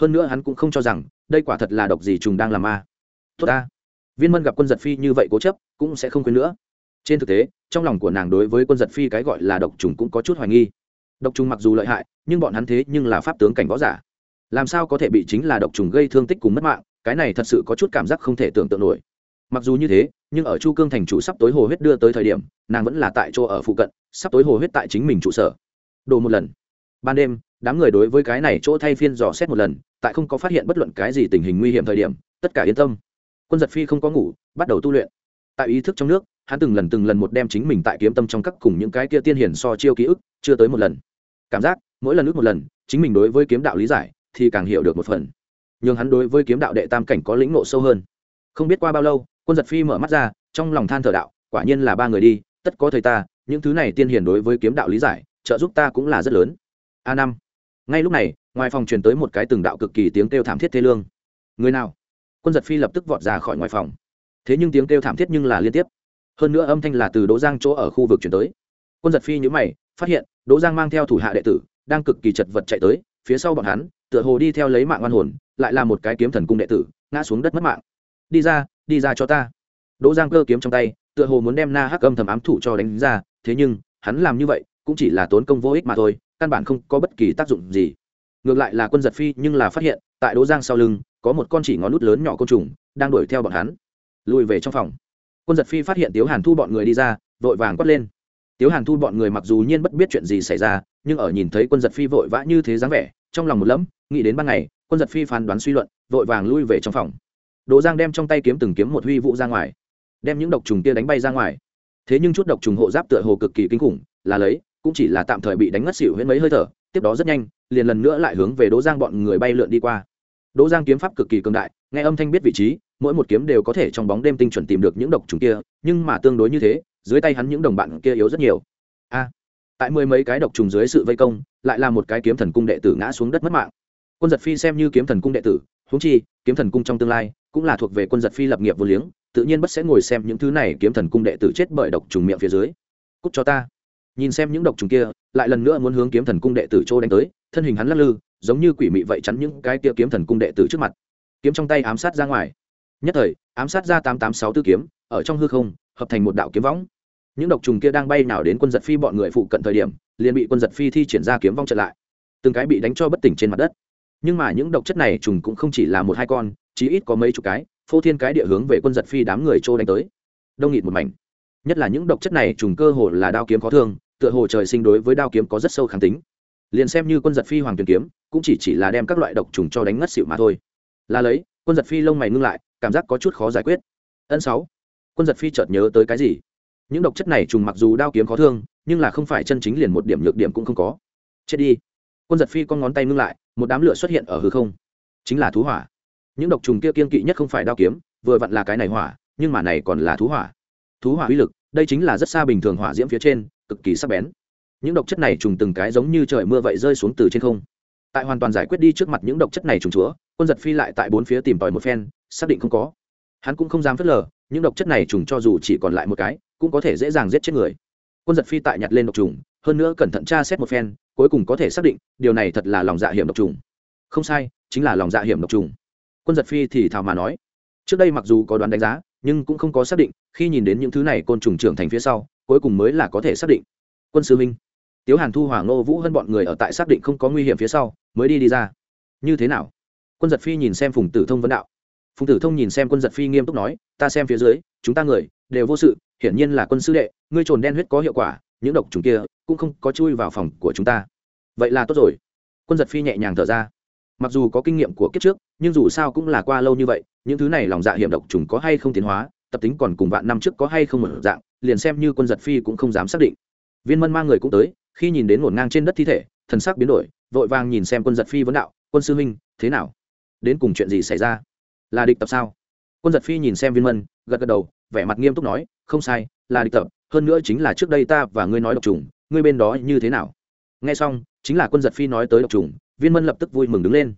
Hơn nữa hắn cũng không cho rằng, đây quả thật là độc gì trùng đang làm ma. Tốt ta. Viên mân gặp quân giật phi như vậy cố chấp, cũng sẽ không quên nữa. Trên thực tế, trong lòng của nàng đối với quân giật phi cái gọi là độc trùng cũng có chút hoài nghi. Độc trùng mặc dù lợi hại, nhưng bọn hắn thế nhưng là pháp tướng cảnh võ giả. Làm sao có thể bị chính là độc trùng gây thương tích cùng mất mạng, cái này thật sự có chút cảm giác không thể tưởng tượng nổi mặc dù như thế, nhưng ở chu cương thành chủ sắp tối hồ huyết đưa tới thời điểm, nàng vẫn là tại chỗ ở phụ cận, sắp tối hồ huyết tại chính mình trụ sở. Đồ một lần. Ban đêm, đám người đối với cái này chỗ thay phiên dò xét một lần, tại không có phát hiện bất luận cái gì tình hình nguy hiểm thời điểm, tất cả yên tâm. Quân giật phi không có ngủ, bắt đầu tu luyện. Tại ý thức trong nước, hắn từng lần từng lần một đem chính mình tại kiếm tâm trong các cùng những cái kia tiên hiển so chiêu ký ức, chưa tới một lần. Cảm giác, mỗi lần ước một lần, chính mình đối với kiếm đạo lý giải, thì càng hiểu được một phần. Nhưng hắn đối với kiếm đạo đệ tam cảnh có lĩnh nộ sâu hơn. Không biết qua bao lâu quân giật phi mở mắt ra, trong lòng than thở đạo, quả nhiên là ba người đi, tất có thầy ta, những thứ này tiên hiển đối với kiếm đạo lý giải, trợ giúp ta cũng là rất lớn. A năm. Ngay lúc này, ngoài phòng truyền tới một cái từng đạo cực kỳ tiếng kêu thảm thiết thê lương. Người nào? Quân giật phi lập tức vọt ra khỏi ngoài phòng. Thế nhưng tiếng kêu thảm thiết nhưng là liên tiếp. Hơn nữa âm thanh là từ đỗ giang chỗ ở khu vực chuyển tới. Quân giật phi nhữ mày, phát hiện đỗ giang mang theo thủ hạ đệ tử, đang cực kỳ chật vật chạy tới, phía sau bọn hắn, tựa hồ đi theo lấy mạng oan hồn, lại là một cái kiếm thần cung đệ tử, ngã xuống đất mất mạng. Đi ra đi ra cho ta. Đỗ giang cơ kiếm trong tay, tựa hồ muốn đem na hắc âm thầm ám thủ cho đánh ra, thế nhưng, hắn làm như vậy, cũng chỉ là tốn công vô ích mà thôi, căn bản không có bất kỳ tác dụng gì. Ngược lại là quân giật phi nhưng là phát hiện, tại đỗ giang sau lưng, có một con chỉ ngón nút lớn nhỏ côn trùng, đang đuổi theo bọn hắn. Lùi về trong phòng. Quân giật phi phát hiện tiếu hàn thu bọn người đi ra, vội vàng quát lên. Tiếu hàn thu bọn người mặc dù nhiên bất biết chuyện gì xảy ra, nhưng ở nhìn thấy quân giật phi vội vã như thế dáng vẻ, trong lòng một lẫm, nghĩ đến ban ngày, quân giật phi phán đoán suy luận, vội vàng lui về trong phòng đỗ giang đem trong tay kiếm từng kiếm một huy vụ ra ngoài, đem những độc trùng kia đánh bay ra ngoài. Thế nhưng chút độc trùng hộ giáp tựa hồ cực kỳ kinh khủng, là lấy, cũng chỉ là tạm thời bị đánh ngất xỉu huyễn mấy hơi thở, tiếp đó rất nhanh, liền lần nữa lại hướng về đỗ giang bọn người bay lượn đi qua. Đỗ giang kiếm pháp cực kỳ cường đại, nghe âm thanh biết vị trí, mỗi một kiếm đều có thể trong bóng đêm tinh chuẩn tìm được những độc trùng kia, nhưng mà tương đối như thế, dưới tay hắn những đồng bạn kia yếu rất nhiều. A, tại mười mấy cái độc trùng dưới sự vây công, lại là một cái kiếm thần cung đệ tử ngã xuống đất mất mạng. Quân giật phi xem như kiếm thần cung đệ tử húng chi, kiếm thần cung trong tương lai cũng là thuộc về quân giật phi lập nghiệp vô liếng, tự nhiên bất sẽ ngồi xem những thứ này kiếm thần cung đệ tử chết bởi độc trùng miệng phía dưới. Cúc cho ta. Nhìn xem những độc trùng kia, lại lần nữa muốn hướng kiếm thần cung đệ tử châu đánh tới, thân hình hắn lắc lư, giống như quỷ mị vậy chắn những cái kia kiếm thần cung đệ tử trước mặt. Kiếm trong tay ám sát ra ngoài. Nhất thời, ám sát ra tám tám sáu tư kiếm, ở trong hư không, hợp thành một đạo kiếm võng. Những độc trùng kia đang bay nào đến quân giật phi bọn người phụ cận thời điểm, liền bị quân giật phi thi triển ra kiếm vong trận lại. Từng cái bị đánh cho bất tỉnh trên mặt đất. Nhưng mà những độc chất này trùng cũng không chỉ là một hai con chí ít có mấy chục cái, phô thiên cái địa hướng về quân giật phi đám người trô đánh tới. Đông nghịt một mảnh. Nhất là những độc chất này trùng cơ hồ là đao kiếm khó thương, tựa hồ trời sinh đối với đao kiếm có rất sâu kháng tính. Liền xem như quân giật phi hoàng tuyền kiếm, cũng chỉ chỉ là đem các loại độc trùng cho đánh ngất xỉu mà thôi. Là lấy, quân giật phi lông mày ngưng lại, cảm giác có chút khó giải quyết. Ân sáu, quân giật phi chợt nhớ tới cái gì? Những độc chất này trùng mặc dù đao kiếm khó thương, nhưng là không phải chân chính liền một điểm nhược điểm cũng không có. Chết đi. Quân giật phi con ngón tay ngưng lại, một đám lửa xuất hiện ở hư không. Chính là thú hỏa những độc trùng kia kiên kỵ nhất không phải đao kiếm, vừa vặn là cái này hỏa, nhưng mà này còn là thú hỏa. Thú hỏa uy lực, đây chính là rất xa bình thường hỏa diễm phía trên, cực kỳ sắc bén. Những độc chất này trùng từng cái giống như trời mưa vậy rơi xuống từ trên không. Tại hoàn toàn giải quyết đi trước mặt những độc chất này trùng chúa, quân giật phi lại tại bốn phía tìm tòi một phen, xác định không có. Hắn cũng không dám phớt lờ, những độc chất này trùng cho dù chỉ còn lại một cái, cũng có thể dễ dàng giết chết người. Quân giật phi tại nhặt lên độc trùng, hơn nữa cẩn thận tra xét một phen, cuối cùng có thể xác định, điều này thật là lòng dạ hiểm độc trùng. Không sai, chính là lòng dạ hiểm độc trùng quân giật phi thì thào mà nói. Trước đây mặc dù có đoán đánh giá, nhưng cũng không có xác định, khi nhìn đến những thứ này côn trùng trưởng thành phía sau, cuối cùng mới là có thể xác định. Quân sư minh tiếu hàn thu hoàng ngô, vũ hơn bọn người ở tại xác định không có nguy hiểm phía sau, mới đi đi ra. Như thế nào? Quân giật phi nhìn xem phùng tử thông vấn đạo. Phùng tử thông nhìn xem quân giật phi nghiêm túc nói, ta xem phía dưới, chúng ta người đều vô sự, hiển nhiên là quân sư đệ, ngươi trồn đen huyết có hiệu quả, những độc trùng kia cũng không có chui vào phòng của chúng ta. Vậy là tốt rồi. Quân giật phi nhẹ nhàng thở ra. Mặc dù có kinh nghiệm của kiếp trước nhưng dù sao cũng là qua lâu như vậy, những thứ này lòng dạ hiểm độc trùng có hay không tiến hóa, tập tính còn cùng vạn năm trước có hay không một dạng, liền xem như quân giật phi cũng không dám xác định. Viên mân mang người cũng tới, khi nhìn đến ngổn ngang trên đất thi thể, thần sắc biến đổi, vội vàng nhìn xem quân giật phi vấn đạo, quân sư huynh, thế nào? Đến cùng chuyện gì xảy ra? Là địch tập sao? Quân giật phi nhìn xem viên mân, gật gật đầu, vẻ mặt nghiêm túc nói, không sai, là địch tập, hơn nữa chính là trước đây ta và ngươi nói độc trùng, ngươi bên đó như thế nào? Nghe xong, chính là quân giật phi nói tới độc trùng, viên mân lập tức vui mừng đứng lên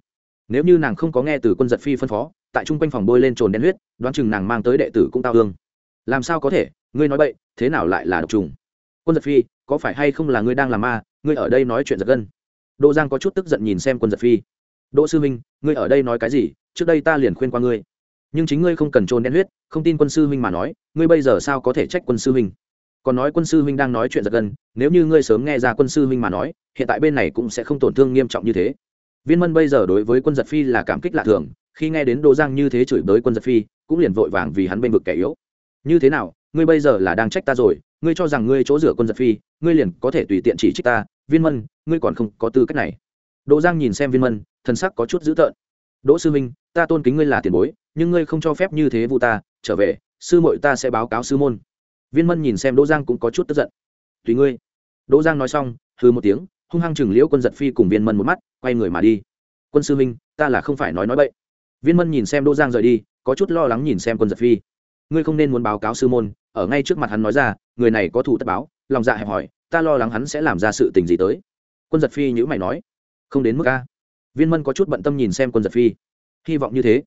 nếu như nàng không có nghe từ quân giật phi phân phó, tại chung quanh phòng bôi lên trồn đen huyết, đoán chừng nàng mang tới đệ tử cũng tao hương. Làm sao có thể? Ngươi nói bậy, thế nào lại là độc trùng? Quân giật phi, có phải hay không là ngươi đang làm ma? Ngươi ở đây nói chuyện giật gân. Đỗ giang có chút tức giận nhìn xem quân giật phi. Đỗ sư minh ngươi ở đây nói cái gì? Trước đây ta liền khuyên qua ngươi. Nhưng chính ngươi không cần trôn đen huyết, không tin quân sư huynh mà nói, ngươi bây giờ sao có thể trách quân sư huynh? Còn nói quân sư huynh đang nói chuyện giật gân, nếu như ngươi sớm nghe ra quân sư huynh mà nói, hiện tại bên này cũng sẽ không tổn thương nghiêm trọng như thế viên mân bây giờ đối với quân giật phi là cảm kích lạ thường, khi nghe đến đỗ giang như thế chửi bới quân giật phi, cũng liền vội vàng vì hắn bên vực kẻ yếu. Như thế nào, ngươi bây giờ là đang trách ta rồi, ngươi cho rằng ngươi chỗ rửa quân giật phi, ngươi liền có thể tùy tiện chỉ trích ta, viên mân, ngươi còn không có tư cách này. Đỗ giang nhìn xem viên mân thân sắc có chút dữ tợn. Đỗ sư minh ta tôn kính ngươi là tiền bối, nhưng ngươi không cho phép như thế vụ ta, trở về, sư muội ta sẽ báo cáo sư môn. Viên mân nhìn xem đỗ giang cũng có chút tức giận. Tùy ngươi. Đỗ giang nói xong hư một tiếng hung hăng chừng liễu quân giật phi cùng viên mân một mắt, quay người mà đi. Quân sư minh ta là không phải nói nói bậy. Viên mân nhìn xem đỗ giang rời đi, có chút lo lắng nhìn xem quân giật phi. Ngươi không nên muốn báo cáo sư môn, ở ngay trước mặt hắn nói ra, người này có thủ tất báo, lòng dạ hẹp hỏi ta lo lắng hắn sẽ làm ra sự tình gì tới. Quân giật phi nhữ mày nói. Không đến mức a. Viên mân có chút bận tâm nhìn xem quân giật phi. Hy vọng như thế.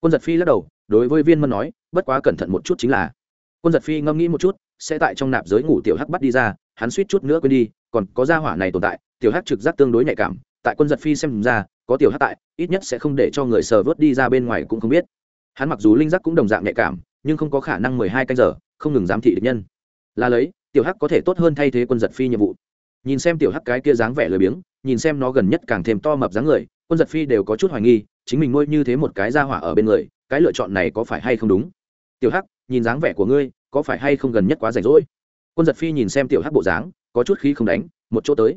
Quân giật phi lắc đầu, đối với viên mân nói, bất quá cẩn thận một chút chính là. Quân giật phi ngẫm nghĩ một chút, sẽ tại trong nạp giới ngủ tiểu hắc bắt đi ra, hắn suýt chút nữa quên đi, còn có gia hỏa này tồn tại tiểu hắc trực giác tương đối nhạy cảm, tại quân giật phi xem ra, có tiểu hắc tại, ít nhất sẽ không để cho người sờ vớt đi ra bên ngoài cũng không biết. Hắn mặc dù linh giác cũng đồng dạng nhạy cảm, nhưng không có khả năng mười hai canh giờ, không ngừng giám thị địch nhân. Là lấy, tiểu hắc có thể tốt hơn thay thế quân giật phi nhiệm vụ. Nhìn xem tiểu hắc cái kia dáng vẻ lười biếng, nhìn xem nó gần nhất càng thêm to mập dáng người, quân giật phi đều có chút hoài nghi, chính mình nuôi như thế một cái ra hỏa ở bên người, cái lựa chọn này có phải hay không đúng? Tiểu hắc nhìn dáng vẻ của ngươi, có phải hay không gần nhất quá rảnh rỗi? Quân giật phi nhìn xem tiểu hắc bộ dáng, có chút khí không đánh, một chỗ tới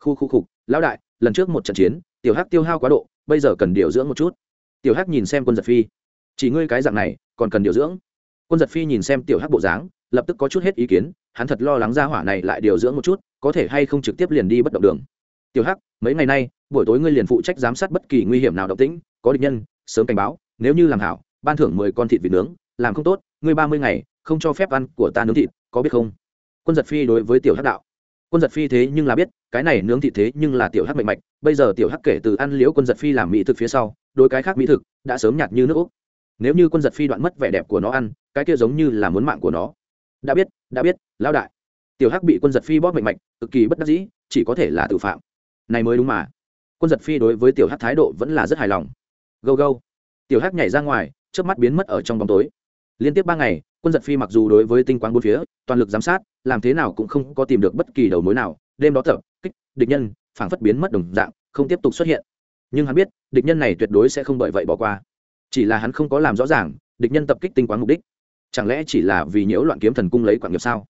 khu khu khục, lão đại, lần trước một trận chiến, tiểu hắc tiêu hao quá độ, bây giờ cần điều dưỡng một chút. Tiểu hắc nhìn xem quân giật phi. Chỉ ngươi cái dạng này, còn cần điều dưỡng? Quân giật phi nhìn xem tiểu hắc bộ dáng, lập tức có chút hết ý kiến, hắn thật lo lắng ra hỏa này lại điều dưỡng một chút, có thể hay không trực tiếp liền đi bất động đường. Tiểu hắc, mấy ngày nay, buổi tối ngươi liền phụ trách giám sát bất kỳ nguy hiểm nào động tĩnh, có địch nhân, sớm cảnh báo, nếu như làm hảo, ban thưởng mười con thịt vịt nướng, làm không tốt, ngươi ba mươi ngày, không cho phép ăn của ta nướng thịt, có biết không? Quân giật phi đối với tiểu hắc đạo quân giật phi thế nhưng là biết, cái này nướng thịt thế nhưng là tiểu hắc mạnh mạch, bây giờ tiểu hắc kể từ ăn liễu quân giật phi làm mỹ thực phía sau đôi cái khác mỹ thực đã sớm nhạt như nước úc. Nếu như quân giật phi đoạn mất vẻ đẹp của nó ăn, cái kia giống như là muốn mạng của nó. Đã biết đã biết lao đại. Tiểu hắc bị quân giật phi bóp mạnh mạnh cực kỳ bất đắc dĩ, chỉ có thể là tự phạm. Này mới đúng mà. Quân giật phi đối với tiểu hắc thái độ vẫn là rất hài lòng. Gâu gâu. Tiểu hắc nhảy ra ngoài trước mắt biến mất ở trong bóng tối. Liên tiếp ba ngày, quân giật phi mặc dù đối với tinh quang bốn phía, toàn lực giám sát làm thế nào cũng không có tìm được bất kỳ đầu mối nào. Đêm đó tập kích địch nhân phảng phất biến mất đồng dạng không tiếp tục xuất hiện. Nhưng hắn biết địch nhân này tuyệt đối sẽ không bởi vậy bỏ qua. Chỉ là hắn không có làm rõ ràng địch nhân tập kích tinh quán mục đích. Chẳng lẽ chỉ là vì nhiễu loạn kiếm thần cung lấy quản nghiệp sao?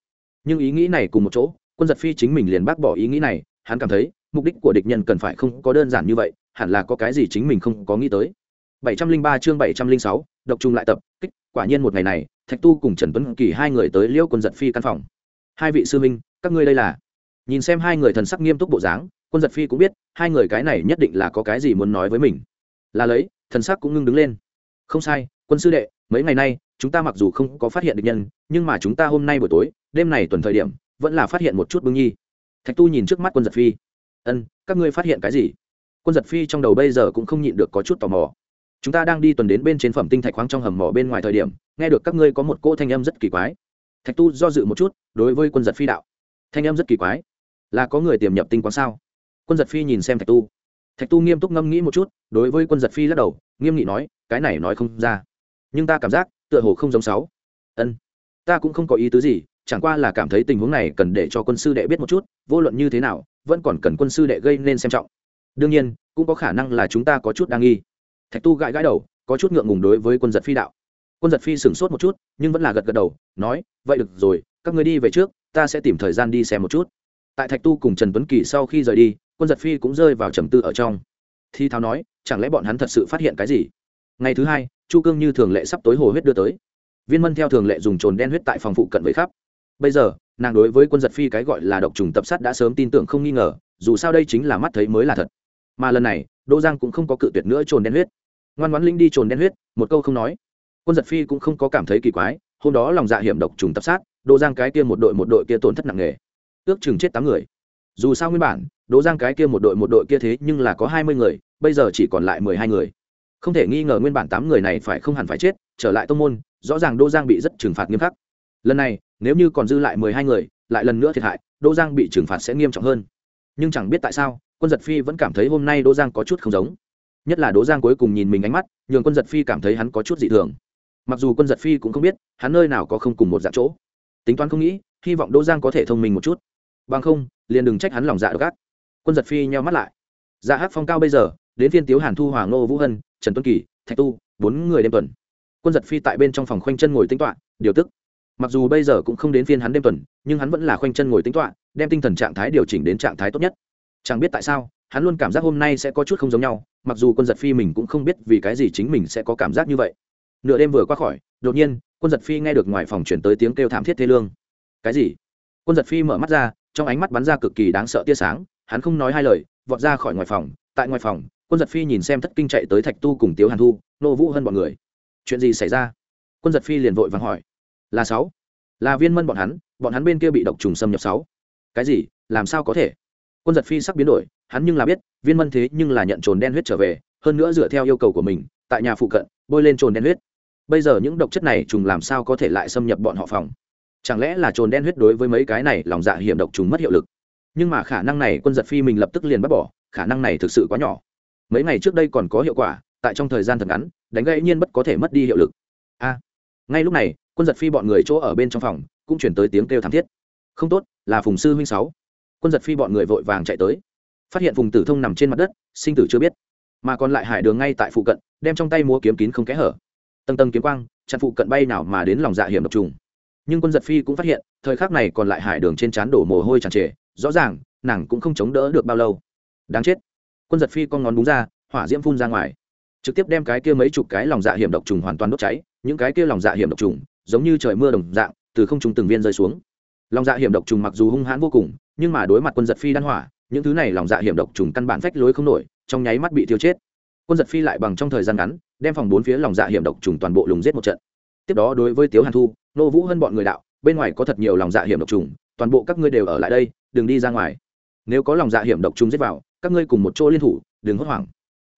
Nhưng ý nghĩ này cùng một chỗ quân giật phi chính mình liền bác bỏ ý nghĩ này hắn cảm thấy mục đích của địch nhân cần phải không có đơn giản như vậy hẳn là có cái gì chính mình không có nghĩ tới. 703 chương 706, độc trùng lại tập kích quả nhiên một ngày này thạch tu cùng trần tuấn kỳ hai người tới liễu quân giật phi căn phòng hai vị sư minh các ngươi đây là. Nhìn xem hai người thần sắc nghiêm túc bộ dáng, quân giật phi cũng biết, hai người cái này nhất định là có cái gì muốn nói với mình. Là lấy, thần sắc cũng ngưng đứng lên. Không sai, quân sư đệ, mấy ngày nay, chúng ta mặc dù không có phát hiện được nhân, nhưng mà chúng ta hôm nay buổi tối, đêm này tuần thời điểm, vẫn là phát hiện một chút bưng nhi. Thạch tu nhìn trước mắt quân giật phi. Ân, các ngươi phát hiện cái gì? Quân giật phi trong đầu bây giờ cũng không nhịn được có chút tò mò. Chúng ta đang đi tuần đến bên trên phẩm tinh thạch khoáng trong hầm mỏ bên ngoài thời điểm, nghe được các ngươi có một cỗ thanh âm rất kỳ quái thạch tu do dự một chút, đối với quân giật phi đạo. Thanh em rất kỳ quái. Là có người tiềm nhập tinh quán sao? Quân giật phi nhìn xem thạch tu. Thạch tu nghiêm túc ngâm nghĩ một chút, đối với quân giật phi lắc đầu, nghiêm nghị nói, cái này nói không ra. Nhưng ta cảm giác, tựa hồ không giống sáu. Ân, ta cũng không có ý tứ gì, chẳng qua là cảm thấy tình huống này cần để cho quân sư đệ biết một chút, vô luận như thế nào, vẫn còn cần quân sư đệ gây nên xem trọng. Đương nhiên, cũng có khả năng là chúng ta có chút đa nghi. Thạch tu gãi gãi đầu, có chút ngượng ngùng đối với quân giật phi đạo quân giật phi sửng sốt một chút, nhưng vẫn là gật gật đầu, nói, vậy được rồi, các người đi về trước, ta sẽ tìm thời gian đi xem một chút. Tại thạch tu cùng trần tuấn kỳ sau khi rời đi, quân giật phi cũng rơi vào trầm tư ở trong. Thi thao nói, chẳng lẽ bọn hắn thật sự phát hiện cái gì? Ngày thứ hai, chu cương như thường lệ sắp tối hồ huyết đưa tới. Viên mân theo thường lệ dùng trồn đen huyết tại phòng phụ cận với khắp. Bây giờ, nàng đối với quân giật phi cái gọi là độc trùng tập sát đã sớm tin tưởng không nghi ngờ, dù sao đây chính là mắt thấy mới là thật. Mà lần này, đỗ giang cũng không có cự tuyệt nữa trồn đen huyết. Ngoan ngoãn linh đi trồn đen huyết, một câu không nói quân giật phi cũng không có cảm thấy kỳ quái, hôm đó lòng dạ hiểm độc trùng tập sát, đỗ giang cái kia một đội một đội kia tổn thất nặng nề. Ước chừng chết tám người. Dù sao nguyên bản, đỗ giang cái kia một đội một đội kia thế nhưng là có hai mươi người, bây giờ chỉ còn lại mười hai người. Không thể nghi ngờ nguyên bản tám người này phải không hẳn phải chết, trở lại tông môn, rõ ràng đỗ giang bị rất trừng phạt nghiêm khắc. Lần này, nếu như còn dư lại mười hai người, lại lần nữa thiệt hại, đỗ giang bị trừng phạt sẽ nghiêm trọng hơn. Nhưng chẳng biết tại sao, quân giật phi vẫn cảm thấy hôm nay đỗ giang có chút không giống. Nhất là đỗ giang cuối cùng nhìn mình ánh mắt, nhường quân giật phi cảm thấy hắn có chút dị thường mặc dù quân giật phi cũng không biết, hắn nơi nào có không cùng một dạng chỗ. Tính toán không nghĩ, hy vọng đỗ giang có thể thông minh một chút. Bằng không, liền đừng trách hắn lòng dạ gác quân giật phi nheo mắt lại. Dạ hát phong cao bây giờ, đến phiên tiếu hàn thu hoàng ngô vũ hân, trần tuấn kỳ, thạch tu, bốn người đêm tuần. Quân giật phi tại bên trong phòng khoanh chân ngồi tính toạ điều tức. Mặc dù bây giờ cũng không đến phiên hắn đêm tuần, nhưng hắn vẫn là khoanh chân ngồi tính toạ đem tinh thần trạng thái điều chỉnh đến trạng thái tốt nhất. Chẳng biết tại sao, hắn luôn cảm giác hôm nay sẽ có chút không giống nhau, mặc dù quân giật phi mình cũng không biết vì cái gì chính mình sẽ có cảm giác như vậy nửa đêm vừa qua khỏi, đột nhiên, quân giật phi nghe được ngoài phòng chuyển tới tiếng kêu thảm thiết thê lương. Cái gì? Quân giật phi mở mắt ra, trong ánh mắt bắn ra cực kỳ đáng sợ tia sáng, hắn không nói hai lời, vọt ra khỏi ngoài phòng. Tại ngoài phòng, quân giật phi nhìn xem thất kinh chạy tới thạch tu cùng tiếu hàn thu, nô vũ hơn bọn người. Chuyện gì xảy ra? Quân giật phi liền vội vàng hỏi. Là sáu. Là viên mân bọn hắn bọn hắn bên kia bị độc trùng xâm nhập sáu. Cái gì? Làm sao có thể? Quân giật phi sắp biến đổi, hắn nhưng là biết, viên mân thế nhưng là nhận trồn đen huyết trở về, hơn nữa dựa theo yêu cầu của mình, tại nhà phụ cận, bôi lên trồn đen huyết bây giờ những độc chất này trùng làm sao có thể lại xâm nhập bọn họ phòng? Chẳng lẽ là trồn đen huyết đối với mấy cái này lòng dạ hiểm độc trùng mất hiệu lực? Nhưng mà khả năng này quân giật phi mình lập tức liền bắt bỏ, khả năng này thực sự quá nhỏ. Mấy ngày trước đây còn có hiệu quả, tại trong thời gian thật ngắn, đánh gây nhiên bất có thể mất đi hiệu lực. A! Ngay lúc này, quân giật phi bọn người chỗ ở bên trong phòng, cũng chuyển tới tiếng kêu thảm thiết. Không tốt, là phùng sư huynh sáu. Quân giật phi bọn người vội vàng chạy tới. Phát hiện phùng tử thông nằm trên mặt đất, sinh tử chưa biết. Mà còn lại hải đường ngay tại phụ cận, đem trong tay múa kiếm kín không kẽ hở tầng tầng kiếm quang, chặn phụ cận bay nào mà đến lòng dạ hiểm độc trùng. Nhưng quân giật phi cũng phát hiện, thời khắc này còn lại hải đường trên trán đổ mồ hôi tràn trề, rõ ràng, nàng cũng không chống đỡ được bao lâu. Đáng chết. Quân giật phi con ngón đúng ra, hỏa diễm phun ra ngoài. Trực tiếp đem cái kia mấy chục cái lòng dạ hiểm độc trùng hoàn toàn đốt cháy, những cái kia lòng dạ hiểm độc trùng, giống như trời mưa đồng dạng, từ không trùng từng viên rơi xuống. Lòng dạ hiểm độc trùng mặc dù hung hãn vô cùng, nhưng mà đối mặt quân giật phi đan hỏa, những thứ này lòng dạ hiểm độc trùng căn bản phách lối không nổi, trong nháy mắt bị tiêu chết quân giật phi lại bằng trong thời gian ngắn, đem phòng bốn phía lòng dạ hiểm độc trùng toàn bộ lùng giết một trận. Tiếp đó đối với tiếu hàn thu, nô vũ hơn bọn người đạo, bên ngoài có thật nhiều lòng dạ hiểm độc trùng, toàn bộ các ngươi đều ở lại đây, đừng đi ra ngoài. Nếu có lòng dạ hiểm độc trùng giết vào, các ngươi cùng một chỗ liên thủ, đừng hốt hoảng.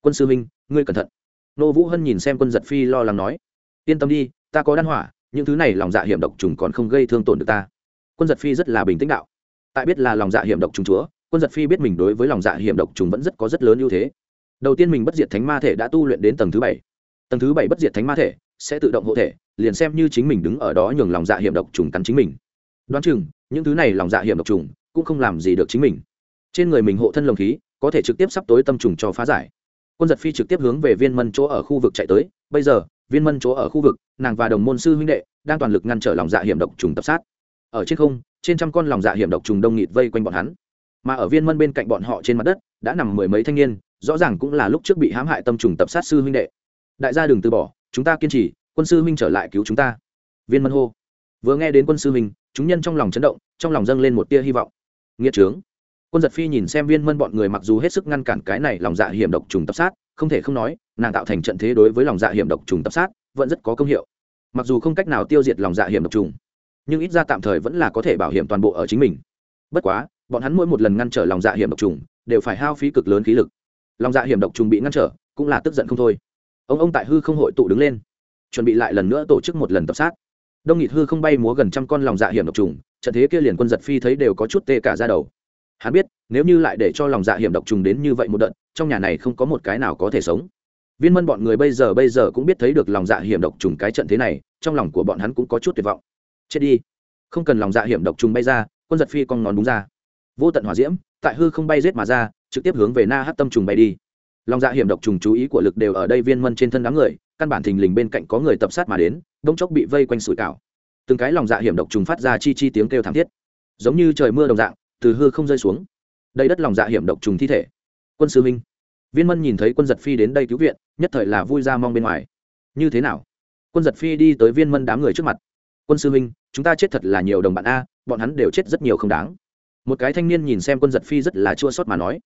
Quân sư minh ngươi cẩn thận. Nô vũ hân nhìn xem quân giật phi lo lắng nói. Yên tâm đi, ta có đan hỏa, những thứ này lòng dạ hiểm độc trùng còn không gây thương tổn được ta. Quân giật phi rất là bình tĩnh đạo. Tại biết là lòng dạ hiểm độc trùng chúa, quân giật phi biết mình đối với lòng dạ hiểm độc trùng vẫn rất có rất lớn ưu thế đầu tiên mình bất diệt thánh ma thể đã tu luyện đến tầng thứ bảy. Tầng thứ bảy bất diệt thánh ma thể sẽ tự động hộ thể, liền xem như chính mình đứng ở đó nhường lòng dạ hiểm độc trùng cắn chính mình. Đoán chừng, những thứ này lòng dạ hiểm độc trùng cũng không làm gì được chính mình. Trên người mình hộ thân lồng khí có thể trực tiếp sắp tối tâm trùng cho phá giải. Quân giật phi trực tiếp hướng về viên mân chỗ ở khu vực chạy tới. Bây giờ, viên mân chỗ ở khu vực, nàng và đồng môn sư huynh đệ đang toàn lực ngăn trở lòng dạ hiểm độc trùng tập sát. Ở trên không, trên trăm con lòng dạ hiểm độc trùng đông nghịt vây quanh bọn hắn. Mà ở viên mân bên cạnh bọn họ trên mặt đất đã nằm mười mấy thanh niên rõ ràng cũng là lúc trước bị hãm hại tâm trùng tập sát sư huynh đệ. Đại gia đừng từ bỏ, chúng ta kiên trì, quân sư huynh trở lại cứu chúng ta. Viên mân hô. Vừa nghe đến quân sư huynh, chúng nhân trong lòng chấn động, trong lòng dâng lên một tia hy vọng. Nghĩa trướng. Quân giật phi nhìn xem viên mân bọn người mặc dù hết sức ngăn cản cái này lòng dạ hiểm độc trùng tập sát, không thể không nói, nàng tạo thành trận thế đối với lòng dạ hiểm độc trùng tập sát, vẫn rất có công hiệu. Mặc dù không cách nào tiêu diệt lòng dạ hiểm độc trùng, nhưng ít ra tạm thời vẫn là có thể bảo hiểm toàn bộ ở chính mình. Bất quá, bọn hắn mỗi một lần ngăn trở lòng dạ hiểm độc trùng, đều phải hao phí cực lớn khí lực lòng dạ hiểm độc trùng bị ngăn trở, cũng là tức giận không thôi. Ông ông tại hư không hội tụ đứng lên, chuẩn bị lại lần nữa tổ chức một lần tập sát. Đông nghịt hư không bay múa gần trăm con lòng dạ hiểm độc trùng, trận thế kia liền quân giật phi thấy đều có chút tê cả ra đầu. Hắn biết, nếu như lại để cho lòng dạ hiểm độc trùng đến như vậy một đợt, trong nhà này không có một cái nào có thể sống. Viên mân bọn người bây giờ bây giờ cũng biết thấy được lòng dạ hiểm độc trùng cái trận thế này, trong lòng của bọn hắn cũng có chút tuyệt vọng. Chết đi. Không cần lòng dạ hiểm độc trùng bay ra, quân giật phi con ngón đúng ra. Vô tận hỏa diễm, tại hư không bay rết mà ra trực tiếp hướng về na hát tâm trùng bay đi. Lòng dạ hiểm độc trùng chú ý của lực đều ở đây viên mân trên thân đám người, căn bản thình lình bên cạnh có người tập sát mà đến đông chốc bị vây quanh sủi cảo. Từng cái lòng dạ hiểm độc trùng phát ra chi chi tiếng kêu thảm thiết, giống như trời mưa đồng dạng, từ hư không rơi xuống. Đây đất lòng dạ hiểm độc trùng thi thể. Quân sư minh viên mân nhìn thấy quân giật phi đến đây cứu viện, nhất thời là vui ra mong bên ngoài. Như thế nào? Quân giật phi đi tới viên mân đám người trước mặt. Quân sư minh chúng ta chết thật là nhiều đồng bạn a, bọn hắn đều chết rất nhiều không đáng. Một cái thanh niên nhìn xem quân giật phi rất là chua sót mà nói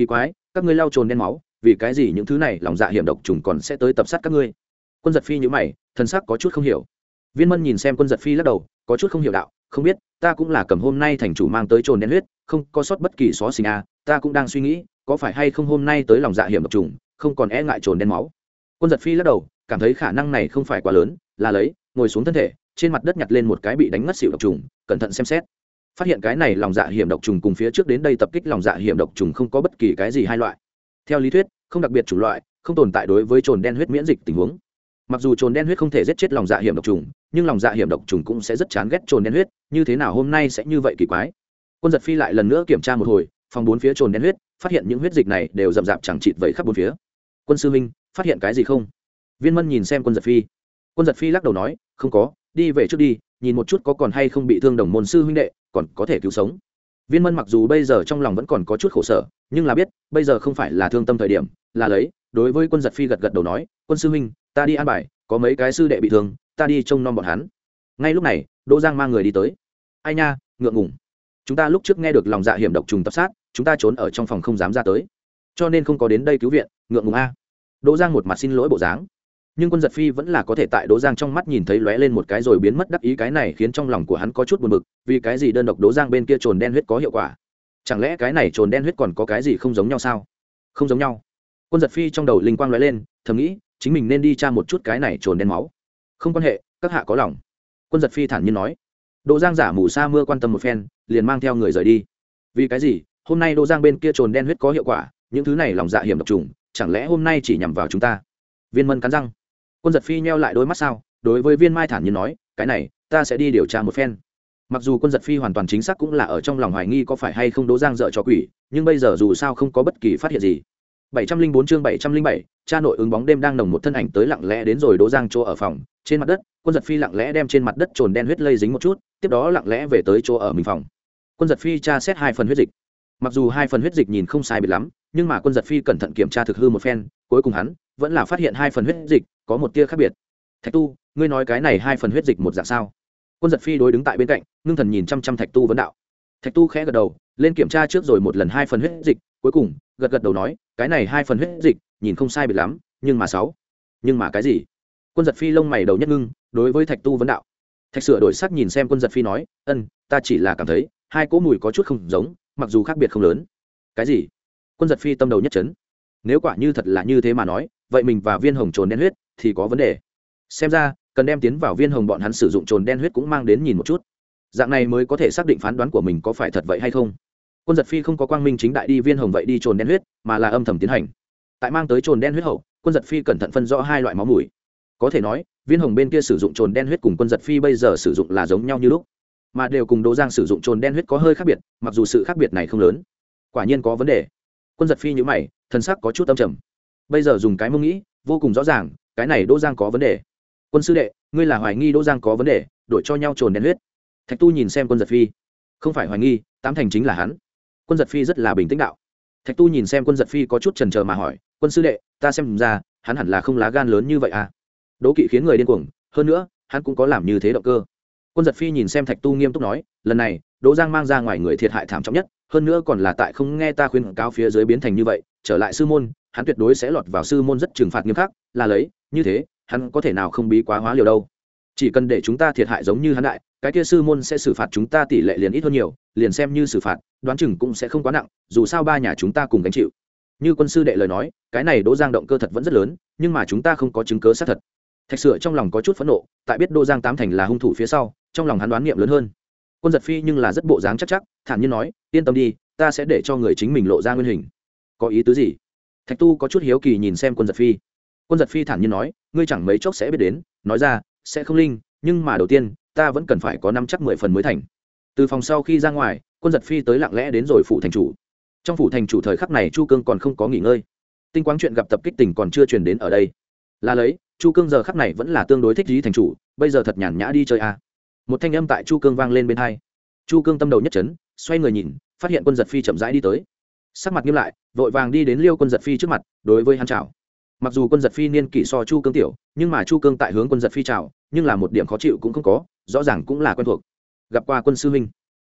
kỳ quái, các ngươi lau trồn đen máu, vì cái gì những thứ này, lòng dạ hiểm độc trùng còn sẽ tới tập sát các ngươi? Quân giật phi nhữ mày thân sắc có chút không hiểu. Viên mân nhìn xem quân giật phi lắc đầu, có chút không hiểu đạo, không biết, ta cũng là cầm hôm nay thành chủ mang tới trồn đen huyết, không có sót bất kỳ xó sinh a à, ta cũng đang suy nghĩ, có phải hay không hôm nay tới lòng dạ hiểm độc trùng, không còn e ngại trồn đen máu? Quân giật phi lắc đầu, cảm thấy khả năng này không phải quá lớn, là lấy, ngồi xuống thân thể, trên mặt đất nhặt lên một cái bị đánh ngất xỉu độc trùng, cẩn thận xem xét phát hiện cái này lòng dạ hiểm độc trùng cùng phía trước đến đây tập kích lòng dạ hiểm độc trùng không có bất kỳ cái gì hai loại. Theo lý thuyết, không đặc biệt chủng loại, không tồn tại đối với trồn đen huyết miễn dịch tình huống. Mặc dù trồn đen huyết không thể giết chết lòng dạ hiểm độc trùng, nhưng lòng dạ hiểm độc trùng cũng sẽ rất chán ghét trồn đen huyết, như thế nào hôm nay sẽ như vậy kỳ quái? Quân giật phi lại lần nữa kiểm tra một hồi, phòng bốn phía trồn đen huyết, phát hiện những huyết dịch này đều rậm rạp chẳng chịt vẫy khắp bốn phía. Quân sư minh phát hiện cái gì không? Viên mân nhìn xem quân giật phi. Quân giật phi lắc đầu nói, không có, đi về trước đi, nhìn một chút có còn hay không bị thương đồng môn sư huynh đệ còn có thể cứu sống. Viên mân mặc dù bây giờ trong lòng vẫn còn có chút khổ sở, nhưng là biết, bây giờ không phải là thương tâm thời điểm, là lấy, đối với quân giật phi gật gật đầu nói, quân sư huynh, ta đi an bài, có mấy cái sư đệ bị thương, ta đi trông nom bọn hắn. Ngay lúc này, đỗ giang mang người đi tới. Ai nha, ngượng ngùng. Chúng ta lúc trước nghe được lòng dạ hiểm độc trùng tập sát, chúng ta trốn ở trong phòng không dám ra tới. Cho nên không có đến đây cứu viện, ngượng ngùng a. Đỗ giang một mặt xin lỗi bộ dáng nhưng quân giật phi vẫn là có thể tại đố giang trong mắt nhìn thấy lóe lên một cái rồi biến mất đắc ý cái này khiến trong lòng của hắn có chút buồn bực, vì cái gì đơn độc đố giang bên kia trồn đen huyết có hiệu quả? Chẳng lẽ cái này trồn đen huyết còn có cái gì không giống nhau sao? Không giống nhau. Quân giật phi trong đầu linh quang lóe lên, thầm nghĩ, chính mình nên đi tra một chút cái này trồn đen máu. Không quan hệ, các hạ có lòng. Quân giật phi thản nhiên nói. Đỗ giang giả mù sa mưa quan tâm một phen, liền mang theo người rời đi. Vì cái gì? Hôm nay đỗ giang bên kia trồn đen huyết có hiệu quả, những thứ này lòng dạ hiểm độc trùng, chẳng lẽ hôm nay chỉ nhằm vào chúng ta? Viên mân cắn răng quân giật phi nheo lại đôi mắt sao đối với viên mai thản nhiên nói cái này ta sẽ đi điều tra một phen. Mặc dù quân giật phi hoàn toàn chính xác cũng là ở trong lòng hoài nghi có phải hay không đỗ giang dợ cho quỷ nhưng bây giờ dù sao không có bất kỳ phát hiện gì. 704 chương 707, cha nội ứng bóng đêm đang nồng một thân ảnh tới lặng lẽ đến rồi đỗ giang chỗ ở phòng. Trên mặt đất quân giật phi lặng lẽ đem trên mặt đất trồn đen huyết lây dính một chút tiếp đó lặng lẽ về tới chỗ ở mình phòng. Quân giật phi tra xét hai phần huyết dịch. Mặc dù hai phần huyết dịch nhìn không sai biệt lắm nhưng mà quân giật phi cẩn thận kiểm tra thực hư một phen, cuối cùng hắn vẫn là phát hiện hai phần huyết dịch có một tia khác biệt. Thạch tu, ngươi nói cái này hai phần huyết dịch một dạng sao? Quân giật phi đối đứng tại bên cạnh, ngưng thần nhìn chăm chăm thạch tu vấn đạo. Thạch tu khẽ gật đầu, lên kiểm tra trước rồi một lần hai phần huyết dịch, cuối cùng gật gật đầu nói, cái này hai phần huyết dịch nhìn không sai biệt lắm, nhưng mà sáu, nhưng mà cái gì? Quân giật phi lông mày đầu nhất ngưng, đối với thạch tu vấn đạo. Thạch sửa đổi sắc nhìn xem quân giật phi nói, ân, ta chỉ là cảm thấy hai cỗ mùi có chút không giống, mặc dù khác biệt không lớn. Cái gì? Quân giật phi tâm đầu nhất chấn. Nếu quả như thật là như thế mà nói, vậy mình và viên hồng trồn đen huyết thì có vấn đề. Xem ra, cần đem tiến vào viên hồng bọn hắn sử dụng trồn đen huyết cũng mang đến nhìn một chút. Dạng này mới có thể xác định phán đoán của mình có phải thật vậy hay không. Quân giật phi không có quang minh chính đại đi viên hồng vậy đi trồn đen huyết, mà là âm thầm tiến hành. Tại mang tới trồn đen huyết hậu, quân giật phi cẩn thận phân rõ hai loại máu mùi. Có thể nói, viên hồng bên kia sử dụng trồn đen huyết cùng quân giật phi bây giờ sử dụng là giống nhau như lúc. Mà đều cùng đỗ giang sử dụng trồn đen huyết có hơi khác biệt, mặc dù sự khác biệt này không lớn. Quả nhiên có vấn đề quân giật phi nhữ mày thân sắc có chút tâm trầm. Bây giờ dùng cái mông nghĩ, vô cùng rõ ràng, cái này đỗ giang có vấn đề. Quân sư đệ, ngươi là hoài nghi đỗ giang có vấn đề, đổi cho nhau trồn đen huyết. Thạch tu nhìn xem quân giật phi. Không phải hoài nghi, tám thành chính là hắn. Quân giật phi rất là bình tĩnh đạo. Thạch tu nhìn xem quân giật phi có chút trần trờ mà hỏi, quân sư đệ, ta xem ra, hắn hẳn là không lá gan lớn như vậy à? Đố kỵ khiến người điên cuồng, hơn nữa, hắn cũng có làm như thế động cơ. Quân giật phi nhìn xem thạch tu nghiêm túc nói, lần này đỗ giang mang ra ngoài người thiệt hại thảm trọng nhất, hơn nữa còn là tại không nghe ta khuyên cáo phía dưới biến thành như vậy, trở lại sư môn, hắn tuyệt đối sẽ lọt vào sư môn rất trừng phạt nghiêm khắc, là lấy, như thế, hắn có thể nào không bí quá hóa liều đâu. Chỉ cần để chúng ta thiệt hại giống như hắn đại, cái kia sư môn sẽ xử phạt chúng ta tỷ lệ liền ít hơn nhiều, liền xem như xử phạt, đoán chừng cũng sẽ không quá nặng, dù sao ba nhà chúng ta cùng gánh chịu. Như quân sư đệ lời nói, cái này đỗ giang động cơ thật vẫn rất lớn, nhưng mà chúng ta không có chứng cớ xác thật. Thạch sửa trong lòng có chút phẫn nộ, tại biết đỗ giang tám thành là hung thủ phía sau, trong lòng hắn đoán niệm lớn hơn quân giật phi nhưng là rất bộ dáng chắc chắc, thản nhiên nói, yên tâm đi, ta sẽ để cho người chính mình lộ ra nguyên hình. Có ý tứ gì? Thạch tu có chút hiếu kỳ nhìn xem quân giật phi. Quân giật phi thản nhiên nói, ngươi chẳng mấy chốc sẽ biết đến, nói ra, sẽ không linh, nhưng mà đầu tiên, ta vẫn cần phải có năm chắc mười phần mới thành. Từ phòng sau khi ra ngoài, quân giật phi tới lặng lẽ đến rồi phủ thành chủ. Trong phủ thành chủ thời khắc này chu cương còn không có nghỉ ngơi. Tinh quáng chuyện gặp tập kích tình còn chưa truyền đến ở đây. Là lấy, chu cương giờ khắc này vẫn là tương đối thích lý thành chủ, bây giờ thật nhàn nhã đi chơi a à một thanh âm tại chu cương vang lên bên hai. Chu cương tâm đầu nhất chấn, xoay người nhìn, phát hiện quân giật phi chậm rãi đi tới. Sắc mặt nghiêm lại, vội vàng đi đến liêu quân giật phi trước mặt, đối với hắn chào. Mặc dù quân giật phi niên kỷ so chu cương tiểu, nhưng mà chu cương tại hướng quân giật phi chào, nhưng là một điểm khó chịu cũng không có, rõ ràng cũng là quen thuộc. Gặp qua quân sư huynh.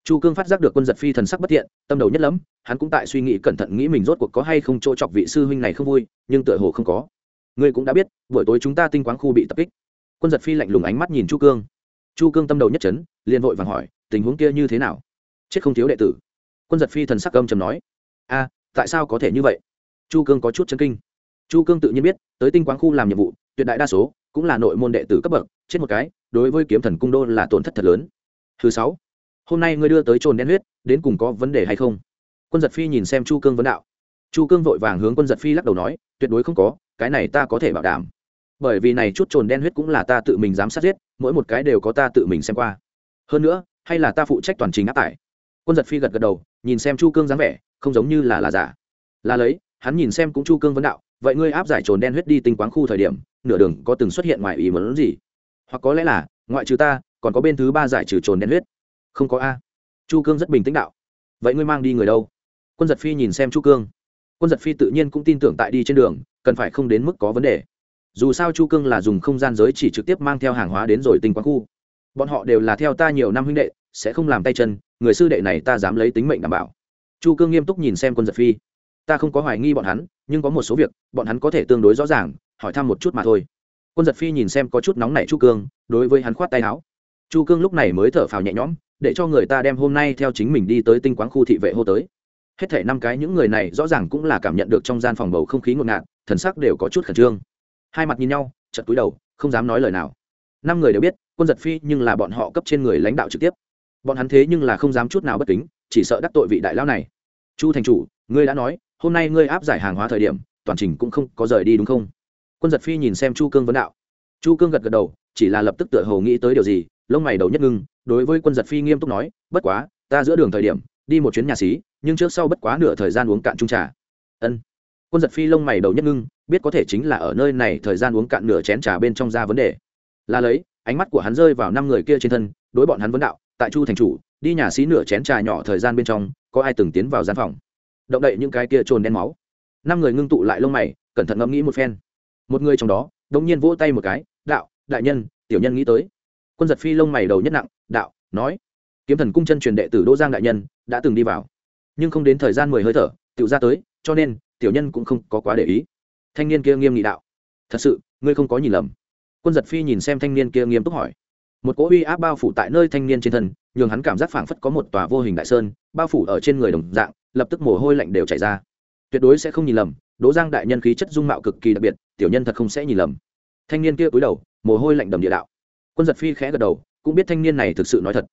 Chu cương phát giác được quân giật phi thần sắc bất thiện, tâm đầu nhất lắm hắn cũng tại suy nghĩ cẩn thận nghĩ mình rốt cuộc có hay không chỗ chọc vị sư huynh này không vui, nhưng tựa hồ không có. Ngươi cũng đã biết, buổi tối chúng ta tinh quáng khu bị tập kích. Quân giật phi lạnh lùng ánh mắt nhìn chu cương chu cương tâm đầu nhất chấn, liền vội vàng hỏi, tình huống kia như thế nào? Chết không thiếu đệ tử. Quân giật phi thần sắc âm trầm nói, a, tại sao có thể như vậy? Chu cương có chút chân kinh. Chu cương tự nhiên biết, tới tinh Quán khu làm nhiệm vụ, tuyệt đại đa số cũng là nội môn đệ tử cấp bậc, chết một cái, đối với kiếm thần cung đô là tổn thất thật lớn. Thứ sáu, hôm nay ngươi đưa tới trồn đen huyết, đến cùng có vấn đề hay không? Quân giật phi nhìn xem chu cương vấn đạo. Chu cương vội vàng hướng quân giật phi lắc đầu nói, tuyệt đối không có, cái này ta có thể bảo đảm bởi vì này chút trồn đen huyết cũng là ta tự mình giám sát giết, mỗi một cái đều có ta tự mình xem qua. Hơn nữa, hay là ta phụ trách toàn trình áp tải. Quân giật phi gật gật đầu, nhìn xem chu cương dáng vẻ, không giống như là là giả. Là lấy, hắn nhìn xem cũng chu cương vấn đạo, vậy ngươi áp giải trồn đen huyết đi tinh quáng khu thời điểm, nửa đường có từng xuất hiện ngoài ý muốn gì? Hoặc có lẽ là, ngoại trừ ta, còn có bên thứ ba giải trừ trồn đen huyết? Không có a. Chu cương rất bình tĩnh đạo, vậy ngươi mang đi người đâu? Quân giật phi nhìn xem chu cương. Quân giật phi tự nhiên cũng tin tưởng tại đi trên đường, cần phải không đến mức có vấn đề dù sao chu cương là dùng không gian giới chỉ trực tiếp mang theo hàng hóa đến rồi tinh quang khu. Bọn họ đều là theo ta nhiều năm huynh đệ, sẽ không làm tay chân, người sư đệ này ta dám lấy tính mệnh đảm bảo. Chu cương nghiêm túc nhìn xem quân giật phi. Ta không có hoài nghi bọn hắn, nhưng có một số việc, bọn hắn có thể tương đối rõ ràng, hỏi thăm một chút mà thôi. Quân giật phi nhìn xem có chút nóng nảy chu cương, đối với hắn khoát tay áo. Chu cương lúc này mới thở phào nhẹ nhõm, để cho người ta đem hôm nay theo chính mình đi tới tinh quán khu thị vệ hô tới. Hết thể năm cái những người này rõ ràng cũng là cảm nhận được trong gian phòng bầu không khí ngột ngạt, thần sắc đều có chút khẩn trương hai mặt nhìn nhau chật túi đầu, không dám nói lời nào. Năm người đều biết, quân giật phi nhưng là bọn họ cấp trên người lãnh đạo trực tiếp. Bọn hắn thế nhưng là không dám chút nào bất kính, chỉ sợ đắc tội vị đại lao này. Chu thành chủ, ngươi đã nói, hôm nay ngươi áp giải hàng hóa thời điểm, toàn trình cũng không có rời đi đúng không? Quân giật phi nhìn xem chu cương vấn đạo. Chu cương gật gật đầu, chỉ là lập tức tựa hồ nghĩ tới điều gì, lông mày đầu nhất ngưng, đối với quân giật phi nghiêm túc nói, bất quá, ta giữa đường thời điểm, đi một chuyến nhà xí, nhưng trước sau bất quá nửa thời gian uống cạn trung trà. Ân. Quân giật phi lông mày đầu nhất ngưng biết có thể chính là ở nơi này thời gian uống cạn nửa chén trà bên trong ra vấn đề. Là lấy, ánh mắt của hắn rơi vào năm người kia trên thân, đối bọn hắn vấn đạo, tại chu thành chủ, đi nhà xí nửa chén trà nhỏ thời gian bên trong, có ai từng tiến vào gian phòng? Động đậy những cái kia trồn đen máu. Năm người ngưng tụ lại lông mày, cẩn thận ngẫm nghĩ một phen. Một người trong đó, đống nhiên vỗ tay một cái, đạo, đại nhân, tiểu nhân nghĩ tới. Quân giật phi lông mày đầu nhất nặng, đạo, nói. Kiếm thần cung chân truyền đệ tử đỗ giang đại nhân, đã từng đi vào. Nhưng không đến thời gian mười hơi thở tự ra tới, cho nên, tiểu nhân cũng không có quá để ý thanh niên kia nghiêm nghị đạo. Thật sự, ngươi không có nhìn lầm. Quân giật phi nhìn xem thanh niên kia nghiêm túc hỏi. Một cỗ uy áp bao phủ tại nơi thanh niên trên thân, nhường hắn cảm giác phảng phất có một tòa vô hình đại sơn, bao phủ ở trên người đồng dạng, lập tức mồ hôi lạnh đều chảy ra. Tuyệt đối sẽ không nhìn lầm, đỗ giang đại nhân khí chất dung mạo cực kỳ đặc biệt, tiểu nhân thật không sẽ nhìn lầm. Thanh niên kia cúi đầu, mồ hôi lạnh đầm địa đạo. Quân giật phi khẽ gật đầu, cũng biết thanh niên này thực sự nói thật.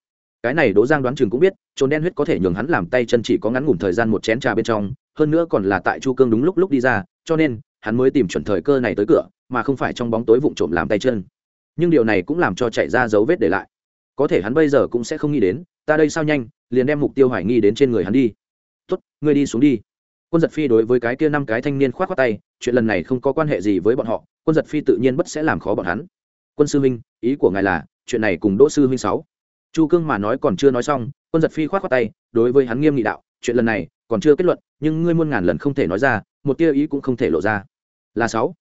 Cái này đỗ giang đoán chừng cũng biết, trốn đen huyết có thể nhường hắn làm tay chân chỉ có ngắn ngủn thời gian một chén trà bên trong, hơn nữa còn là tại chu cương đúng lúc lúc đi ra, cho nên hắn mới tìm chuẩn thời cơ này tới cửa, mà không phải trong bóng tối vụng trộm làm tay chân. Nhưng điều này cũng làm cho chạy ra dấu vết để lại. Có thể hắn bây giờ cũng sẽ không nghĩ đến, ta đây sao nhanh, liền đem mục tiêu hoài nghi đến trên người hắn đi. Tốt, ngươi đi xuống đi. Quân giật phi đối với cái kia năm cái thanh niên k h o á t khoác tay, chuyện lần này không có quan hệ gì với bọn họ, quân giật phi tự nhiên bất sẽ làm khó bọn hắn. Quân sư huynh, ý của ngài là, chuyện này cùng đỗ sư huynh sáu. Chu cương mà nói còn chưa nói xong, quân giật phi k h o á t khoác tay, đối với hắn nghiêm nghị đạo, chuyện lần này còn chưa kết luận, nhưng ngươi muôn ngàn lần không thể nói ra, một tia ý cũng không thể lộ ra là sáu.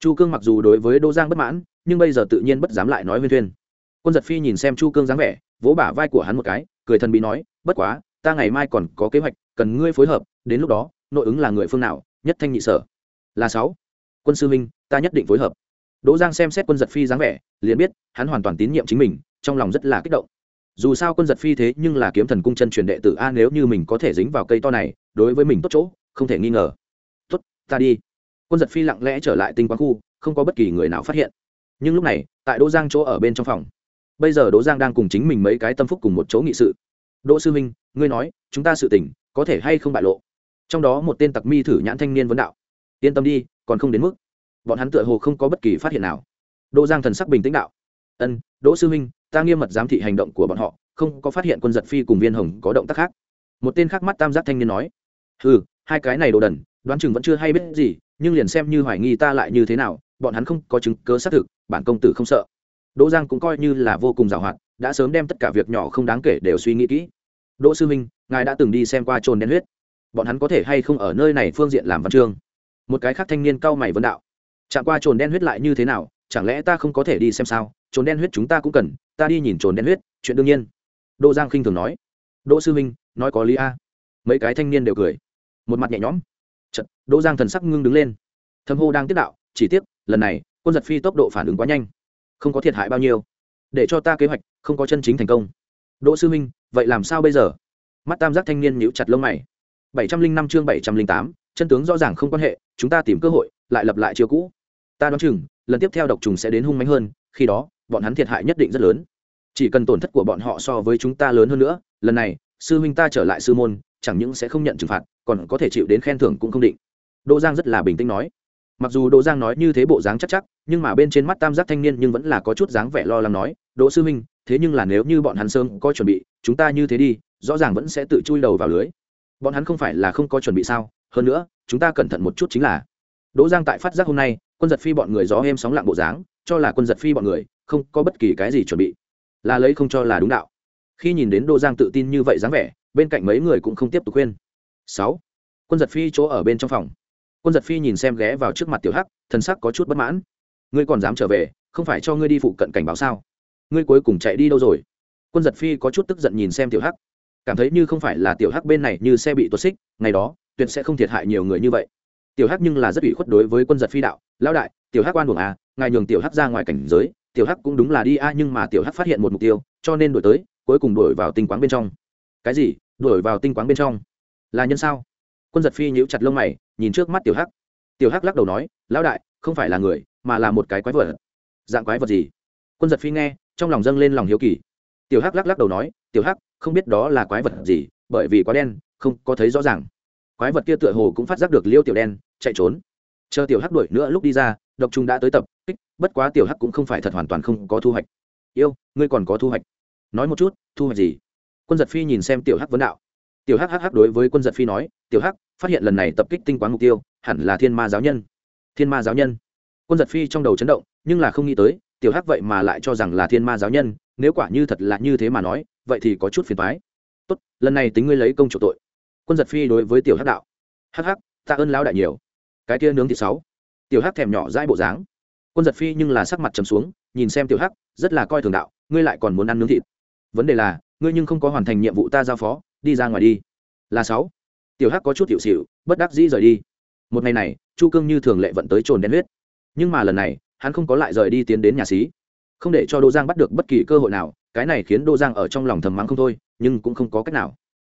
Chu cương mặc dù đối với đỗ giang bất mãn, nhưng bây giờ tự nhiên bất dám lại nói huyên thuyên quân giật phi nhìn xem chu cương dáng vẻ, vỗ bả vai của hắn một cái, cười thần bị nói, bất quá, ta ngày mai còn có kế hoạch, cần ngươi phối hợp, đến lúc đó, nội ứng là người phương nào, nhất thanh nhị sở. Là sáu. Quân sư minh ta nhất định phối hợp. Đỗ giang xem xét quân giật phi dáng vẻ, liền biết, hắn hoàn toàn tín nhiệm chính mình, trong lòng rất là kích động. Dù sao quân giật phi thế nhưng là kiếm thần cung chân truyền đệ tử a, nếu như mình có thể dính vào cây to này, đối với mình tốt chỗ, không thể nghi ngờ. Tốt, ta đi quân giật phi lặng lẽ trở lại tinh quang khu, không có bất kỳ người nào phát hiện. Nhưng lúc này, tại đỗ giang chỗ ở bên trong phòng, bây giờ đỗ giang đang cùng chính mình mấy cái tâm phúc cùng một chỗ nghị sự. Đỗ sư minh ngươi nói, chúng ta sự tỉnh có thể hay không bại lộ? Trong đó một tên tặc mi thử nhãn thanh niên vấn đạo. Yên tâm đi, còn không đến mức. Bọn hắn tựa hồ không có bất kỳ phát hiện nào. Đỗ giang thần sắc bình tĩnh đạo. Ân, đỗ sư minh ta nghiêm mật giám thị hành động của bọn họ, không có phát hiện quân giật phi cùng viên hồng có động tác khác. Một tên khác mắt tam giác thanh niên nói. Ừ hai cái này đồ đần, đoán chừng vẫn chưa hay biết gì nhưng liền xem như hoài nghi ta lại như thế nào, bọn hắn không có chứng cớ xác thực, bản công tử không sợ. Đỗ giang cũng coi như là vô cùng giàu hoạt đã sớm đem tất cả việc nhỏ không đáng kể đều suy nghĩ kỹ. Đỗ sư minh ngài đã từng đi xem qua trồn đen huyết. Bọn hắn có thể hay không ở nơi này phương diện làm văn chương? Một cái khác thanh niên cau mày vấn đạo. Chạm qua trồn đen huyết lại như thế nào, chẳng lẽ ta không có thể đi xem sao? Trồn đen huyết chúng ta cũng cần, ta đi nhìn trồn đen huyết, chuyện đương nhiên. Đỗ giang khinh thường nói. Đỗ sư minh nói có lý a. Mấy cái thanh niên đều cười. Một mặt nhẹ nhõm đỗ giang thần sắc ngưng đứng lên. Thâm hô đang tiếp đạo, chỉ tiếc, lần này, quân giật phi tốc độ phản ứng quá nhanh. Không có thiệt hại bao nhiêu. Để cho ta kế hoạch, không có chân chính thành công. Đỗ sư minh vậy làm sao bây giờ? Mắt tam giác thanh niên nhíu chặt lông mày. Bảy trăm linh năm chương bảy trăm linh tám, chân tướng rõ ràng không quan hệ, chúng ta tìm cơ hội, lại lập lại chiêu cũ. Ta đoán chừng, lần tiếp theo độc trùng sẽ đến hung mạnh hơn, khi đó, bọn hắn thiệt hại nhất định rất lớn. Chỉ cần tổn thất của bọn họ so với chúng ta lớn hơn nữa, lần này, sư huynh ta trở lại sư môn, chẳng những sẽ không nhận trừng phạt, còn có thể chịu đến khen thưởng cũng không định đỗ giang rất là bình tĩnh nói. Mặc dù đỗ giang nói như thế bộ dáng chắc chắc nhưng mà bên trên mắt tam giác thanh niên nhưng vẫn là có chút dáng vẻ lo lắng nói đỗ sư minh, thế nhưng là nếu như bọn hắn sơn có chuẩn bị chúng ta như thế đi rõ ràng vẫn sẽ tự chui đầu vào lưới. Bọn hắn không phải là không có chuẩn bị sao? Hơn nữa chúng ta cẩn thận một chút chính là. Đỗ giang tại phát giác hôm nay quân giật phi bọn người gió êm sóng lặng bộ dáng cho là quân giật phi bọn người không có bất kỳ cái gì chuẩn bị. Là lấy không cho là đúng đạo. Khi nhìn đến đỗ giang tự tin như vậy dáng vẻ bên cạnh mấy người cũng không tiếp tục khuyên. Sáu. Quân giật phi chỗ ở bên trong phòng quân giật phi nhìn xem ghé vào trước mặt tiểu hắc, thần sắc có chút bất mãn. Ngươi còn dám trở về, không phải cho ngươi đi phụ cận cảnh báo sao? Ngươi cuối cùng chạy đi đâu rồi? Quân giật phi có chút tức giận nhìn xem tiểu hắc. Cảm thấy như không phải là tiểu hắc bên này như xe bị tuột xích, ngày đó, tuyệt sẽ không thiệt hại nhiều người như vậy. Tiểu hắc nhưng là rất ủy khuất đối với quân giật phi đạo, lão đại, tiểu hắc quan buồng à ngài nhường tiểu hắc ra ngoài cảnh giới, tiểu hắc cũng đúng là đi a, nhưng mà tiểu hắc phát hiện một mục tiêu, cho nên đổi tới, cuối cùng đổi vào tinh quáng bên trong. Cái gì? Đổi vào tinh quáng bên trong? Là nhân sao? Quân giật phi nhíu chặt lông mày nhìn trước mắt tiểu hắc. Tiểu hắc lắc đầu nói, lão đại, không phải là người, mà là một cái quái vật. Dạng quái vật gì? Quân giật phi nghe, trong lòng dâng lên lòng hiếu kỳ. Tiểu hắc lắc lắc đầu nói, tiểu hắc, không biết đó là quái vật gì, bởi vì quá đen, không có thấy rõ ràng. Quái vật kia tựa hồ cũng phát giác được liêu tiểu đen, chạy trốn. Chờ tiểu hắc đuổi nữa lúc đi ra, độc trùng đã tới tập, kích, bất quá tiểu hắc cũng không phải thật hoàn toàn không có thu hoạch. Yêu, ngươi còn có thu hoạch. Nói một chút, thu hoạch gì? Quân giật phi nhìn xem tiểu hắc vấn đạo. Tiểu hắc hắc đối với quân giật phi nói, tiểu hắc phát hiện lần này tập kích tinh quán mục tiêu hẳn là thiên ma giáo nhân. Thiên ma giáo nhân. Quân giật phi trong đầu chấn động, nhưng là không nghĩ tới, tiểu hắc vậy mà lại cho rằng là thiên ma giáo nhân, nếu quả như thật là như thế mà nói, vậy thì có chút phiền thoái tốt, lần này tính ngươi lấy công chủ tội. Quân giật phi đối với tiểu hắc đạo. Hắc hắc, tạ ơn lão đại nhiều. Cái kia nướng thịt sáu. Tiểu hắc thèm nhỏ dãi bộ dáng. Quân giật phi nhưng là sắc mặt trầm xuống, nhìn xem tiểu hắc, rất là coi thường đạo, ngươi lại còn muốn ăn nướng thịt. Vấn đề là, ngươi nhưng không có hoàn thành nhiệm vụ ta giao phó, đi ra ngoài đi. Là sáu tiểu hắc có chút hiệu xịu bất đắc dĩ rời đi. Một ngày này, chu cương như thường lệ vận tới trồn đen huyết. Nhưng mà lần này, hắn không có lại rời đi tiến đến nhà xí. Không để cho đô giang bắt được bất kỳ cơ hội nào, cái này khiến đô giang ở trong lòng thầm mắng không thôi, nhưng cũng không có cách nào.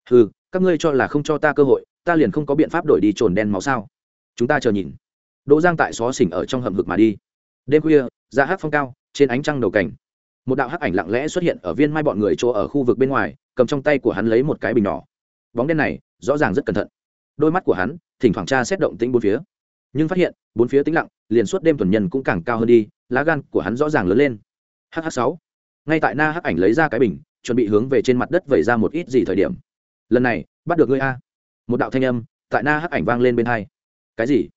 Ừ các ngươi cho là không cho ta cơ hội, ta liền không có biện pháp đổi đi trồn đen máu sao? Chúng ta chờ nhìn. Đỗ giang tại xó xỉnh ở trong hầm hực mà đi. Đêm khuya dạ ra hát phong cao, trên ánh trăng đầu cảnh. Một đạo hắc ảnh lặng lẽ xuất hiện ở viên mai bọn người chỗ ở khu vực bên ngoài, cầm trong tay của hắn lấy một cái bình nhỏ. Bóng đen này rõ ràng rất cẩn thận. Đôi mắt của hắn thỉnh thoảng tra xét động tĩnh bốn phía, nhưng phát hiện bốn phía tĩnh lặng, liền suốt đêm tuần nhân cũng càng cao hơn đi, lá gan của hắn rõ ràng lớn lên. Hh sáu, ngay tại na hắc ảnh lấy ra cái bình, chuẩn bị hướng về trên mặt đất vẩy ra một ít gì thời điểm. Lần này, bắt được ngươi a. Một đạo thanh âm tại na hắc ảnh vang lên bên hai. Cái gì?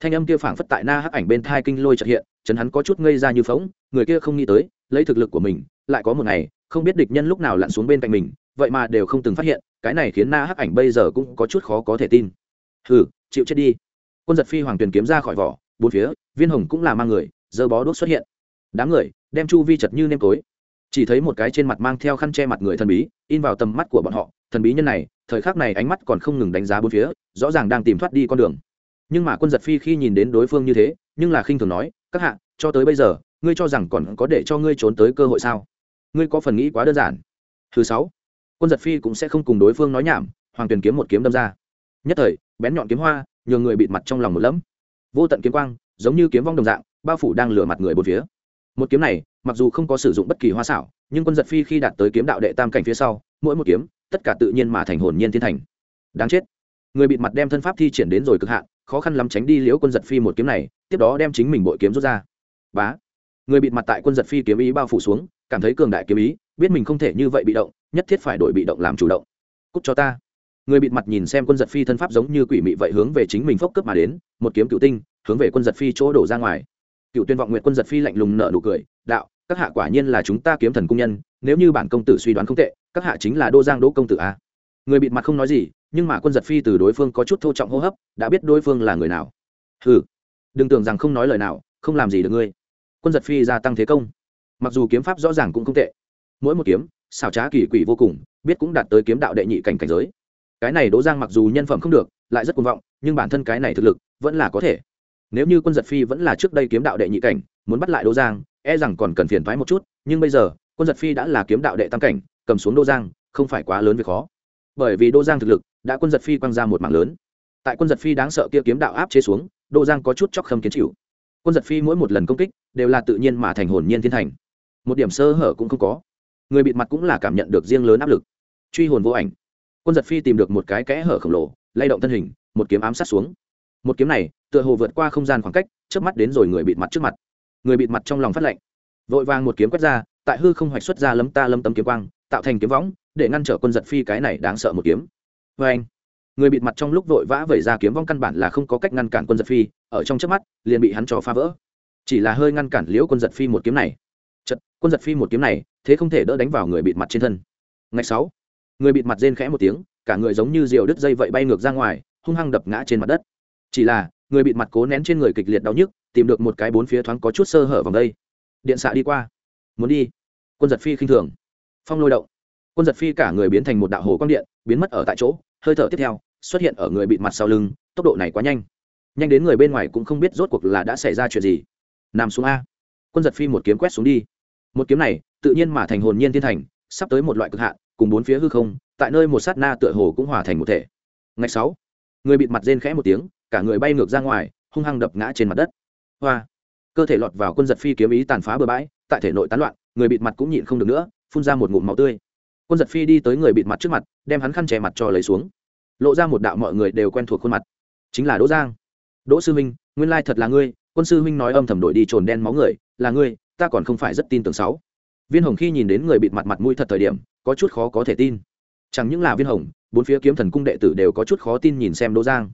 Thanh âm kia phảng phất tại na hắc ảnh bên thai kinh lôi trật hiện, chấn hắn có chút ngây ra như phóng người kia không nghĩ tới, lấy thực lực của mình, lại có một ngày, không biết địch nhân lúc nào lặn xuống bên cạnh mình, vậy mà đều không từng phát hiện cái này khiến na hắc ảnh bây giờ cũng có chút khó có thể tin. Hừ, chịu chết đi. Quân giật phi hoàng tuyền kiếm ra khỏi vỏ, bốn phía, viên hồng cũng là mang người, dơ bó đốt xuất hiện. Đám người, đem chu vi chật như nêm tối. Chỉ thấy một cái trên mặt mang theo khăn che mặt người thần bí, in vào tầm mắt của bọn họ. Thần bí nhân này, thời khắc này ánh mắt còn không ngừng đánh giá bốn phía, rõ ràng đang tìm thoát đi con đường. Nhưng mà quân giật phi khi nhìn đến đối phương như thế, nhưng là khinh thường nói, các hạ, cho tới bây giờ, ngươi cho rằng còn có để cho ngươi trốn tới cơ hội sao? Ngươi có phần nghĩ quá đơn giản. Thứ sáu quân giật phi cũng sẽ không cùng đối phương nói nhảm, hoàng tuyền kiếm một kiếm đâm ra. Nhất thời, bén nhọn kiếm hoa, nhường người bịt mặt trong lòng một lẫm. Vô tận kiếm quang, giống như kiếm vong đồng dạng, bao phủ đang lửa mặt người bốn phía. Một kiếm này, mặc dù không có sử dụng bất kỳ hoa xảo, nhưng quân giật phi khi đạt tới kiếm đạo đệ tam cảnh phía sau, mỗi một kiếm, tất cả tự nhiên mà thành hồn nhiên thiên thành. Đáng chết. Người bịt mặt đem thân pháp thi triển đến rồi cực hạn, khó khăn lắm tránh đi liễu quân giật phi một kiếm này, tiếp đó đem chính mình bội kiếm rút ra. Bá. Người bịt mặt tại quân giật phi kiếm ý bao phủ xuống cảm thấy cường đại kiếm ý, biết mình không thể như vậy bị động, nhất thiết phải đổi bị động làm chủ động. Cúc cho ta. Người bịt mặt nhìn xem quân giật phi thân pháp giống như quỷ mị vậy hướng về chính mình phốc cướp mà đến, một kiếm cựu tinh, hướng về quân giật phi chỗ đổ ra ngoài. Cựu tuyên vọng nguyện quân giật phi lạnh lùng nợ nụ cười, đạo, các hạ quả nhiên là chúng ta kiếm thần cung nhân, nếu như bản công tử suy đoán không tệ, các hạ chính là đô giang đỗ công tử a. Người bịt mặt không nói gì, nhưng mà quân giật phi từ đối phương có chút thô trọng hô hấp, đã biết đối phương là người nào. Hừ, đừng tưởng rằng không nói lời nào, không làm gì được ngươi. Quân giật phi gia tăng thế công mặc dù kiếm pháp rõ ràng cũng không tệ. Mỗi một kiếm, xảo trá kỳ quỷ vô cùng, biết cũng đạt tới kiếm đạo đệ nhị cảnh cảnh giới. Cái này đỗ giang mặc dù nhân phẩm không được, lại rất cuồng vọng, nhưng bản thân cái này thực lực vẫn là có thể. Nếu như quân giật phi vẫn là trước đây kiếm đạo đệ nhị cảnh, muốn bắt lại đỗ giang e rằng còn cần phiền thoái một chút, nhưng bây giờ, quân giật phi đã là kiếm đạo đệ tam cảnh, cầm xuống đỗ giang, không phải quá lớn về khó. Bởi vì đỗ giang thực lực đã quân giật phi quăng ra một mảng lớn. Tại quân giật phi đáng sợ kia kiếm đạo áp chế xuống, đỗ giang có chút chóc khâm kiến chịu. Quân giật phi mỗi một lần công kích, đều là tự nhiên mà thành hồn nhiên thiên thành một điểm sơ hở cũng không có. Người bịt mặt cũng là cảm nhận được riêng lớn áp lực. Truy hồn vô ảnh. Quân giật phi tìm được một cái kẽ hở khổng lồ, lay động thân hình, một kiếm ám sát xuống. Một kiếm này, tựa hồ vượt qua không gian khoảng cách trước mắt đến rồi người bịt mặt trước mặt. Người bịt mặt trong lòng phát lạnh vội vàng một kiếm quét ra, tại hư không hoạch xuất ra lấm ta lâm tấm kiếm quang, tạo thành kiếm võng, để ngăn trở quân giật phi cái này đáng sợ một kiếm. Vê anh người bịt mặt trong lúc vội vã vẩy ra kiếm vong căn bản là không có cách ngăn cản quân giật phi, ở trong trước mắt, liền bị hắn cho phá vỡ. Chỉ là hơi ngăn cản liễu quân giật phi một kiếm này chật, quân giật phi một kiếm này, thế không thể đỡ đánh vào người bịt mặt trên thân. Ngày sáu, người bịt mặt rên khẽ một tiếng, cả người giống như diều đứt dây vậy bay ngược ra ngoài, hung hăng đập ngã trên mặt đất. Chỉ là, người bịt mặt cố nén trên người kịch liệt đau nhức, tìm được một cái bốn phía thoáng có chút sơ hở vòng đây. Điện xạ đi qua. Muốn đi. Quân giật phi khinh thường. Phong lôi động. Quân giật phi cả người biến thành một đạo hồ quang điện, biến mất ở tại chỗ, hơi thở tiếp theo, xuất hiện ở người bịt mặt sau lưng, tốc độ này quá nhanh. Nhanh đến người bên ngoài cũng không biết rốt cuộc là đã xảy ra chuyện gì. Nằm xuống a. Quân giật phi một kiếm quét xuống đi một kiếm này tự nhiên mà thành hồn nhiên thiên thành sắp tới một loại cực hạn cùng bốn phía hư không tại nơi một sát na tựa hồ cũng hòa thành một thể. Ngày sáu người bịt mặt rên khẽ một tiếng cả người bay ngược ra ngoài hung hăng đập ngã trên mặt đất. Hoa cơ thể lọt vào quân giật phi kiếm ý tàn phá bừa bãi tại thể nội tán loạn người bịt mặt cũng nhịn không được nữa phun ra một ngụm máu tươi. Quân giật phi đi tới người bịt mặt trước mặt đem hắn khăn che mặt cho lấy xuống. Lộ ra một đạo mọi người đều quen thuộc khuôn mặt. Chính là đỗ giang. Đỗ sư Minh, nguyên lai thật là ngươi quân sư Minh nói âm thầm đội đi trồn đen máu người là ngươi ta còn không phải rất tin tưởng sáu. Viên hồng khi nhìn đến người bịt mặt mặt mũi thật thời điểm, có chút khó có thể tin. Chẳng những là viên hồng, bốn phía kiếm thần cung đệ tử đều có chút khó tin nhìn xem đỗ giang.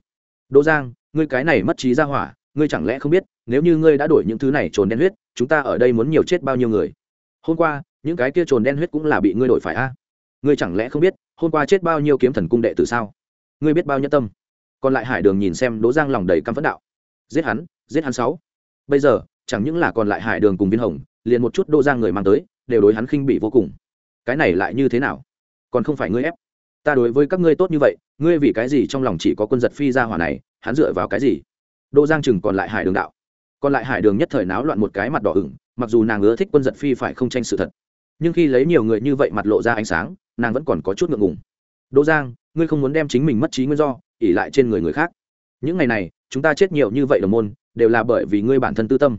Đỗ giang, ngươi cái này mất trí ra hỏa, ngươi chẳng lẽ không biết, nếu như ngươi đã đổi những thứ này trồn đen huyết, chúng ta ở đây muốn nhiều chết bao nhiêu người? Hôm qua, những cái kia trồn đen huyết cũng là bị ngươi đổi phải a. Ngươi chẳng lẽ không biết, hôm qua chết bao nhiêu kiếm thần cung đệ tử sao? Ngươi biết bao nhiêu tâm? Còn lại hải đường nhìn xem đỗ giang lòng đầy căm phẫn đạo. Giết hắn giết hắn sáu. Bây giờ chẳng những là còn lại hải đường cùng viên hồng, liền một chút Đô giang người mang tới, đều đối hắn khinh bị vô cùng. Cái này lại như thế nào? Còn không phải ngươi ép. Ta đối với các ngươi tốt như vậy, ngươi vì cái gì trong lòng chỉ có quân giật phi ra hỏa này, hắn dựa vào cái gì? Đô giang chừng còn lại hải đường đạo. Còn lại hải đường nhất thời náo loạn một cái mặt đỏ ửng, mặc dù nàng ưa thích quân giật phi phải không tranh sự thật, nhưng khi lấy nhiều người như vậy mặt lộ ra ánh sáng, nàng vẫn còn có chút ngượng ngùng. Đỗ giang, ngươi không muốn đem chính mình mất trí nguyên do ỉ lại trên người người khác. Những ngày này, chúng ta chết nhiều như vậy đồng môn, đều là bởi vì ngươi bản thân tư tâm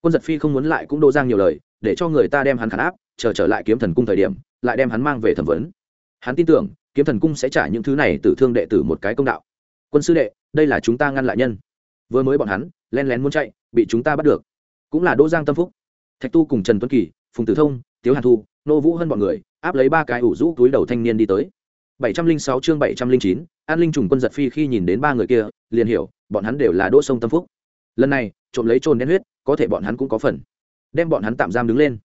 quân giật phi không muốn lại cũng đỗ giang nhiều lời để cho người ta đem hắn khán áp chờ trở, trở lại kiếm thần cung thời điểm lại đem hắn mang về thẩm vấn. Hắn tin tưởng kiếm thần cung sẽ trả những thứ này từ thương đệ tử một cái công đạo. Quân sư đệ đây là chúng ta ngăn lại nhân. Vừa mới bọn hắn len lén muốn chạy bị chúng ta bắt được. Cũng là đỗ giang tâm phúc. Thạch tu cùng trần tuấn kỳ phùng tử thông tiếu hàn thu nô vũ hơn bọn người áp lấy ba cái ủ rũ túi đầu thanh niên đi tới. bảy trăm linh sáu chương bảy trăm linh chín an linh trùng quân giật phi khi nhìn đến ba người kia liền hiểu bọn hắn đều là đỗ sông tâm phúc lần này, trộm lấy trồn đen huyết, có thể bọn hắn cũng có phần. Đem bọn hắn tạm giam đứng lên.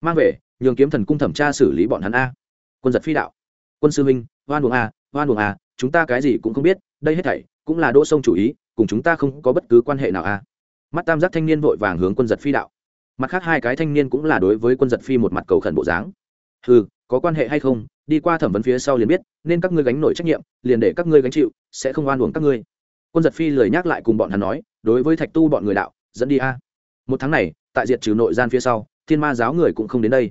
Mang về, nhường kiếm thần cung thẩm tra xử lý bọn hắn a. Quân giật phi đạo. Quân sư huynh hoan buồng a hoan buồng a, chúng ta cái gì cũng không biết, đây hết thảy cũng là đỗ sông chủ ý, cùng chúng ta không có bất cứ quan hệ nào a. Mắt tam giác thanh niên vội vàng hướng quân giật phi đạo. Mặt khác hai cái thanh niên cũng là đối với quân giật phi một mặt cầu khẩn bộ dáng. Ừ có quan hệ hay không, đi qua thẩm vấn phía sau liền biết, nên các ngươi gánh nổi trách nhiệm, liền để các ngươi gánh chịu, sẽ không oan uổng các ngươi. Quân giật phi lời nhắc lại cùng bọn hắn nói đối với thạch tu bọn người đạo, dẫn đi a. Một tháng này, tại diệt trừ nội gian phía sau, thiên ma giáo người cũng không đến đây.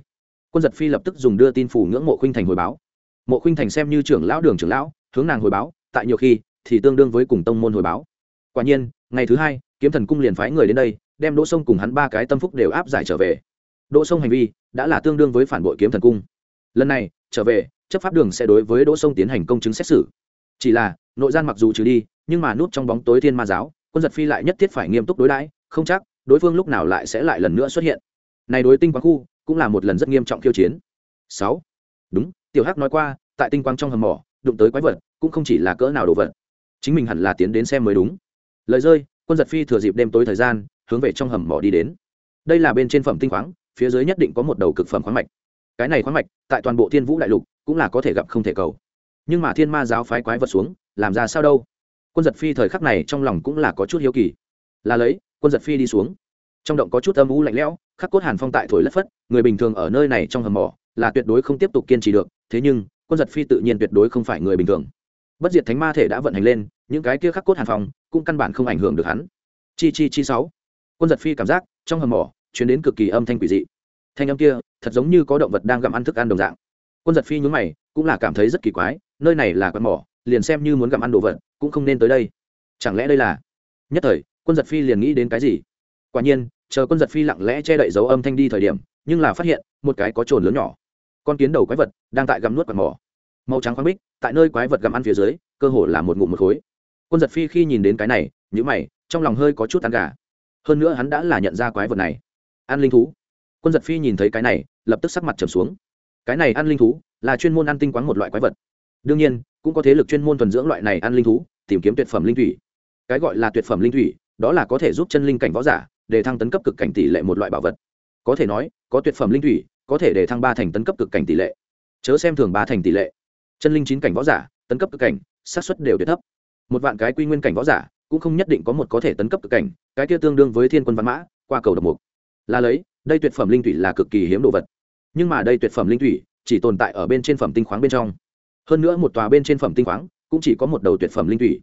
Quân giật phi lập tức dùng đưa tin phủ ngưỡng mộ khuynh thành hồi báo. Mộ khuynh thành xem như trưởng lão đường trưởng lão, hướng nàng hồi báo, tại nhiều khi, thì tương đương với cùng tông môn hồi báo. Quả nhiên, ngày thứ hai, kiếm thần cung liền phái người đến đây, đem đỗ sông cùng hắn ba cái tâm phúc đều áp giải trở về. Đỗ sông hành vi, đã là tương đương với phản bội kiếm thần cung. Lần này, trở về, chấp pháp đường sẽ đối với đỗ sông tiến hành công chứng xét xử. Chỉ là, nội gian mặc dù trừ đi, nhưng mà nút trong bóng tối thiên ma giáo quân giật phi lại nhất thiết phải nghiêm túc đối đãi, không chắc, đối phương lúc nào lại sẽ lại lần nữa xuất hiện. Này đối tinh quang khu, cũng là một lần rất nghiêm trọng khiêu chiến. Sáu. Đúng, tiểu hắc nói qua, tại tinh quang trong hầm mỏ, đụng tới quái vật, cũng không chỉ là cỡ nào đồ vật. Chính mình hẳn là tiến đến xem mới đúng. Lời rơi, quân giật phi thừa dịp đêm tối thời gian, hướng về trong hầm mỏ đi đến. Đây là bên trên phẩm tinh khoáng, phía dưới nhất định có một đầu cực phẩm khoáng mạch. Cái này khoáng mạch, tại toàn bộ thiên vũ đại lục, cũng là có thể gặp không thể cầu. Nhưng mà thiên ma giáo phái quái vật xuống, làm ra sao đâu? Quân giật phi thời khắc này trong lòng cũng là có chút hiếu kỳ. Là lấy, quân giật phi đi xuống. Trong động có chút âm u lạnh lẽo, khắc cốt hàn phong tại thổi lất phất, người bình thường ở nơi này trong hầm mỏ, là tuyệt đối không tiếp tục kiên trì được, thế nhưng, quân giật phi tự nhiên tuyệt đối không phải người bình thường. Bất diệt thánh ma thể đã vận hành lên, những cái kia khắc cốt hàn phong cũng căn bản không ảnh hưởng được hắn. Chi chi chi sáu. Quân giật phi cảm giác, trong hầm mỏ, chuyển đến cực kỳ âm thanh quỷ dị. Thanh âm kia, thật giống như có động vật đang gặm ăn thức ăn đồng dạng. Quân giật phi nhún mày, cũng là cảm thấy rất kỳ quái, nơi này là quán mỏ liền xem như muốn gặm ăn đồ vật, cũng không nên tới đây. Chẳng lẽ đây là? Nhất thời, quân giật phi liền nghĩ đến cái gì? Quả nhiên, chờ quân giật phi lặng lẽ che đậy dấu âm thanh đi thời điểm, nhưng là phát hiện, một cái có trồn lớn nhỏ. Con kiến đầu quái vật đang tại gặm nuốt quạt mỏ. Màu trắng khoáng bích, tại nơi quái vật gặm ăn phía dưới, cơ hồ là một ngụm một khối. Quân giật phi khi nhìn đến cái này nhữ mày, trong lòng hơi có chút tán gà. Hơn nữa hắn đã là nhận ra quái vật này. Ăn linh thú. Quân giật phi nhìn thấy cái này, lập tức sắc mặt trầm xuống. Cái này ăn linh thú là chuyên môn ăn tinh quáng một loại quái vật. Đương nhiên cũng có thế lực chuyên môn thuần dưỡng loại này ăn linh thú, tìm kiếm tuyệt phẩm linh thủy. Cái gọi là tuyệt phẩm linh thủy, đó là có thể giúp chân linh cảnh võ giả để thăng tấn cấp cực cảnh tỷ lệ một loại bảo vật. Có thể nói, có tuyệt phẩm linh thủy, có thể để thăng ba thành tấn cấp cực cảnh tỷ lệ. Chớ xem thường ba thành tỷ lệ. Chân linh chín cảnh võ giả, tấn cấp cực cảnh, xác suất đều tuyệt thấp. Một vạn cái quy nguyên cảnh võ giả cũng không nhất định có một có thể tấn cấp cực cảnh, cái kia tương đương với thiên quân văn mã, qua cầu độc mục. Là lấy, đây tuyệt phẩm linh thủy là cực kỳ hiếm đồ vật. Nhưng mà đây tuyệt phẩm linh thủy chỉ tồn tại ở bên trên phẩm tinh khoáng bên trong hơn nữa một tòa bên trên phẩm tinh khoáng cũng chỉ có một đầu tuyệt phẩm linh thủy.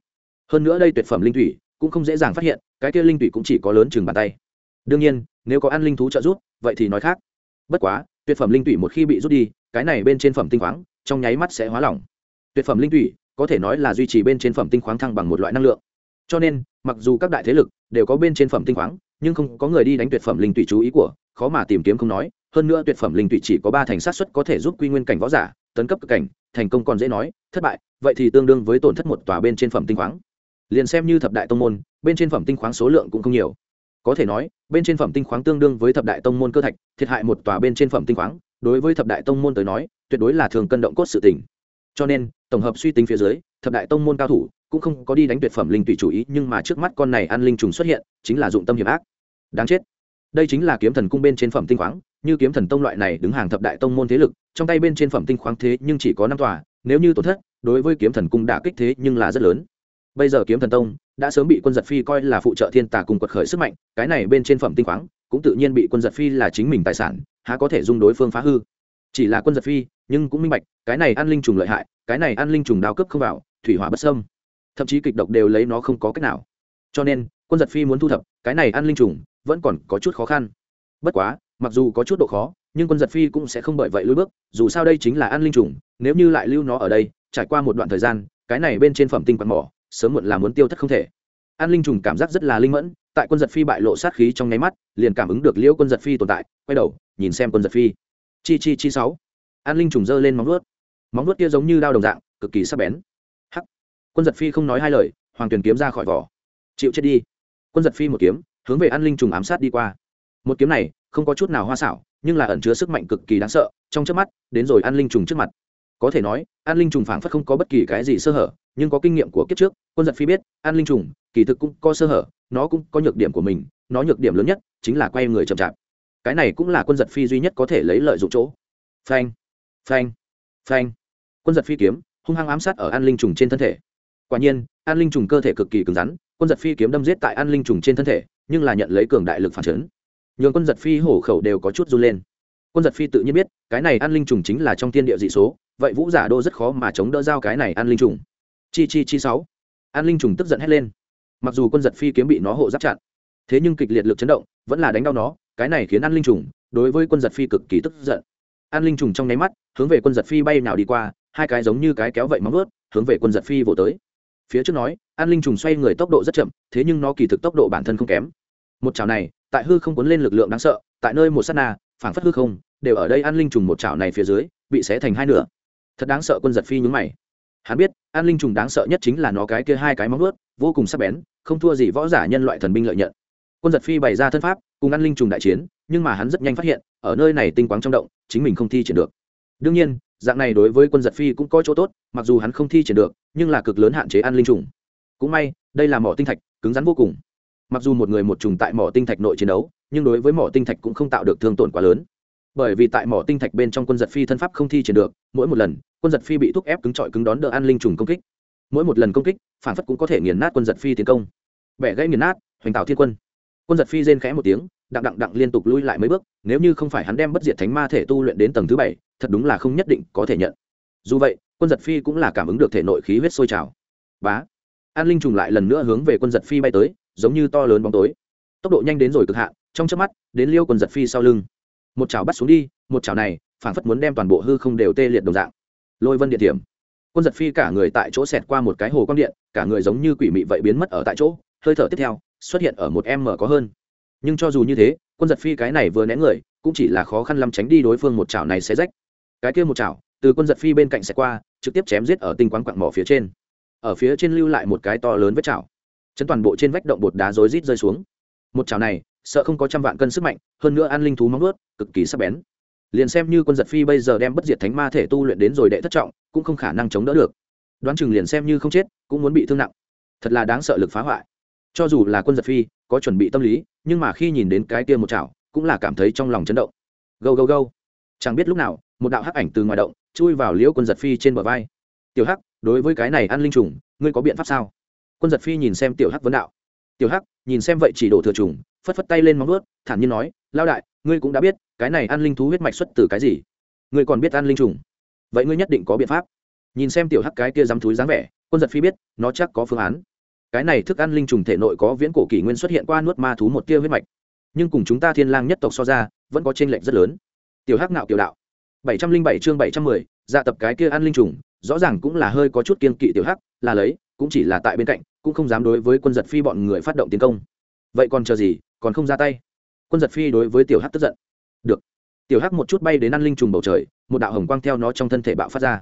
Hơn nữa đây tuyệt phẩm linh thủy cũng không dễ dàng phát hiện, cái kia linh thủy cũng chỉ có lớn chừng bàn tay. Đương nhiên, nếu có ăn linh thú trợ rút vậy thì nói khác. Bất quá, tuyệt phẩm linh thủy một khi bị rút đi, cái này bên trên phẩm tinh khoáng trong nháy mắt sẽ hóa lỏng. Tuyệt phẩm linh thủy có thể nói là duy trì bên trên phẩm tinh khoáng thăng bằng một loại năng lượng. Cho nên, mặc dù các đại thế lực đều có bên trên phẩm tinh khoáng, nhưng không có người đi đánh tuyệt phẩm linh thủy chú ý của, khó mà tìm kiếm không nói. Hơn nữa tuyệt phẩm linh thủy chỉ có ba thành sát suất có thể giúp quy nguyên cảnh võ giả, tấn cấp cực cảnh thành công còn dễ nói, thất bại, vậy thì tương đương với tổn thất một tòa bên trên phẩm tinh khoáng. Liền xem như thập đại tông môn, bên trên phẩm tinh khoáng số lượng cũng không nhiều. Có thể nói, bên trên phẩm tinh khoáng tương đương với thập đại tông môn cơ thạch, thiệt hại một tòa bên trên phẩm tinh khoáng, đối với thập đại tông môn tới nói, tuyệt đối là thường cân động cốt sự tình. Cho nên, tổng hợp suy tính phía dưới, thập đại tông môn cao thủ cũng không có đi đánh tuyệt phẩm linh tùy chủ ý, nhưng mà trước mắt con này ăn linh trùng xuất hiện, chính là dụng tâm hiểm ác. Đáng chết. Đây chính là kiếm thần cung bên trên phẩm tinh khoáng như kiếm thần tông loại này đứng hàng thập đại tông môn thế lực, trong tay bên trên phẩm tinh khoáng thế nhưng chỉ có năm tòa, nếu như tổn thất, đối với kiếm thần cung đã kích thế nhưng là rất lớn. Bây giờ kiếm thần tông đã sớm bị quân giật phi coi là phụ trợ thiên tà cùng quật khởi sức mạnh, cái này bên trên phẩm tinh khoáng cũng tự nhiên bị quân giật phi là chính mình tài sản, há có thể dung đối phương phá hư. Chỉ là quân giật phi, nhưng cũng minh bạch, cái này an linh trùng lợi hại, cái này an linh trùng đao cấp không vào, thủy hỏa bất sâm thậm chí kịch độc đều lấy nó không có cách nào. Cho nên, quân giật phi muốn thu thập, cái này an linh trùng vẫn còn có chút khó khăn. Bất quá mặc dù có chút độ khó, nhưng quân giật phi cũng sẽ không bởi vậy lùi bước, dù sao đây chính là an linh trùng, nếu như lại lưu nó ở đây, trải qua một đoạn thời gian, cái này bên trên phẩm tinh quạt mỏ, sớm muộn là muốn tiêu thất không thể. An linh trùng cảm giác rất là linh mẫn, tại quân giật phi bại lộ sát khí trong nháy mắt, liền cảm ứng được liễu quân giật phi tồn tại, quay đầu, nhìn xem quân giật phi. Chi chi chi sáu. An linh trùng giơ lên móng vuốt. Móng vuốt kia giống như đao đồng dạng, cực kỳ sắc bén. Hắc. Quân giật phi không nói hai lời, hoàng tuyền kiếm ra khỏi vỏ. Chịu chết đi. Quân giật phi một kiếm, hướng về an linh trùng ám sát đi qua. Một kiếm này không có chút nào hoa xảo, nhưng là ẩn chứa sức mạnh cực kỳ đáng sợ, trong trước mắt, đến rồi an linh trùng trước mặt. Có thể nói, an linh trùng phảng phất không có bất kỳ cái gì sơ hở, nhưng có kinh nghiệm của kiếp trước, quân giật phi biết, an linh trùng, kỳ thực cũng có sơ hở, nó cũng có nhược điểm của mình, nó nhược điểm lớn nhất chính là quay người chậm chạp. Cái này cũng là quân giật phi duy nhất có thể lấy lợi dụng chỗ. Phanh phanh phanh. Quân giật phi kiếm, hung hăng ám sát ở an linh trùng trên thân thể. Quả nhiên, an linh trùng cơ thể cực kỳ cứng rắn, quân giật phi kiếm đâm giết tại an linh trùng trên thân thể, nhưng là nhận lấy cường đại lực phản chấn nhường quân giật phi hổ khẩu đều có chút run lên. Quân giật phi tự nhiên biết, cái này an linh trùng chính là trong tiên địa dị số, vậy vũ giả đô rất khó mà chống đỡ giao cái này an linh trùng. Chi chi chi sáu. An linh trùng tức giận hét lên. Mặc dù quân giật phi kiếm bị nó hộ giáp chặn, thế nhưng kịch liệt lực chấn động, vẫn là đánh đau nó, cái này khiến an linh trùng đối với quân giật phi cực kỳ tức giận. An linh trùng trong nháy mắt, hướng về quân giật phi bay nào đi qua, hai cái giống như cái kéo vậy móng vớt hướng về quân giật phi vỗ tới. Phía trước nói, an linh trùng xoay người tốc độ rất chậm, thế nhưng nó kỳ thực tốc độ bản thân không kém. Một chảo này tại hư không cuốn lên lực lượng đáng sợ, tại nơi một s á t na, phảng phất hư không, đều ở đây an linh trùng một chảo này phía dưới, bị xé thành hai nửa. Thật đáng sợ, quân giật phi nhúng mày. Hắn biết an linh trùng đáng sợ nhất chính là nó cái kia hai cái móng ướt vô cùng sắc bén, không thua gì võ giả nhân loại thần binh lợi nhận. Quân giật phi bày ra thân pháp, cùng an linh trùng đại chiến, nhưng mà hắn rất nhanh phát hiện, ở nơi này tinh quáng trong động, chính mình không thi triển được. Đương nhiên, dạng này đối với quân giật phi cũng có chỗ tốt, mặc dù hắn không thi triển được, nhưng là cực lớn hạn chế an linh trùng. Cũng may, đây là mỏ tinh thạch, cứng rắn vô cùng mặc dù một người một trùng tại mỏ tinh thạch nội chiến đấu, nhưng đối với mỏ tinh thạch cũng không tạo được thương tổn quá lớn. Bởi vì tại mỏ tinh thạch bên trong quân giật phi thân pháp không thi triển được, mỗi một lần, quân giật phi bị thúc ép cứng trọi cứng đón đỡ an linh trùng công kích. Mỗi một lần công kích, phản phất cũng có thể nghiền nát quân giật phi tiến công. Bẻ gãy nghiền nát, hoành tạo thiên quân. Quân giật phi rên khẽ một tiếng, đặng đặng đặng liên tục lui lại mấy bước, nếu như không phải hắn đem bất diệt thánh ma thể tu luyện đến tầng thứ bảy, thật đúng là không nhất định có thể nhận. Dù vậy, quân giật phi cũng là cảm ứng được thể nội khí huyết sôi trào. Bá! An linh trùng lại lần nữa hướng về quân giật phi bay tới giống như to lớn bóng tối. Tốc độ nhanh đến rồi cực hạn, trong chớp mắt, đến liêu quân giật phi sau lưng. Một chảo bắt xuống đi, một chảo này, phảng phất muốn đem toàn bộ hư không đều tê liệt đồng dạng. Lôi vân điện điểm quân giật phi cả người tại chỗ xẹt qua một cái hồ quang điện, cả người giống như quỷ mị vậy biến mất ở tại chỗ, hơi thở tiếp theo, xuất hiện ở một em mở có hơn. Nhưng cho dù như thế, quân giật phi cái này vừa né người, cũng chỉ là khó khăn lắm tránh đi đối phương một chảo này sẽ rách. Cái kia một chảo, từ quân giật phi bên cạnh xẹt qua, trực tiếp chém giết ở tinh quán quặng mỏ phía trên. Ở phía trên lưu lại một cái to lớn vết chảo chấn toàn bộ trên vách động bột đá rối rít rơi xuống. Một chảo này, sợ không có trăm vạn cân sức mạnh, hơn nữa an linh thú móng ướt cực kỳ sắc bén. Liền xem như quân giật phi bây giờ đem bất diệt thánh ma thể tu luyện đến rồi đệ thất trọng, cũng không khả năng chống đỡ được. Đoán chừng liền xem như không chết, cũng muốn bị thương nặng. Thật là đáng sợ lực phá hoại. Cho dù là quân giật phi, có chuẩn bị tâm lý, nhưng mà khi nhìn đến cái kia một chảo, cũng là cảm thấy trong lòng chấn động. Gâu gâu gâu. Chẳng biết lúc nào, một đạo hắc ảnh từ ngoài động, chui vào liễu quân giật phi trên bờ vai. Tiểu hắc, đối với cái này ăn linh trùng, ngươi có biện pháp sao? Quân giật phi nhìn xem tiểu hắc vấn đạo. Tiểu hắc, nhìn xem vậy chỉ đổ thừa trùng, phất phất tay lên móng ướt thản nhiên nói lao đại, ngươi cũng đã biết, cái này ăn linh thú huyết mạch xuất từ cái gì? Ngươi còn biết ăn linh trùng? Vậy ngươi nhất định có biện pháp. Nhìn xem tiểu hắc cái kia dám thúi dáng vẻ, quân giật phi biết, nó chắc có phương án. Cái này thức ăn linh trùng thể nội có viễn cổ kỷ nguyên xuất hiện qua nuốt ma thú một tia huyết mạch. Nhưng cùng chúng ta thiên lang nhất tộc so ra, vẫn có trên lệch rất lớn. Tiểu hắc ngạo tiểu đạo. Bảy trăm linh bảy chương bảy trăm mười dạ tập cái kia ăn linh trùng, rõ ràng cũng là hơi có chút kiên kỵ tiểu hắc, là lấy cũng chỉ là tại bên cạnh, cũng không dám đối với quân giật phi bọn người phát động tiến công. Vậy còn chờ gì, còn không ra tay? Quân giật phi đối với tiểu hắc tức giận. Được. Tiểu hắc một chút bay đến ăn linh trùng bầu trời, một đạo hồng quang theo nó trong thân thể bạo phát ra.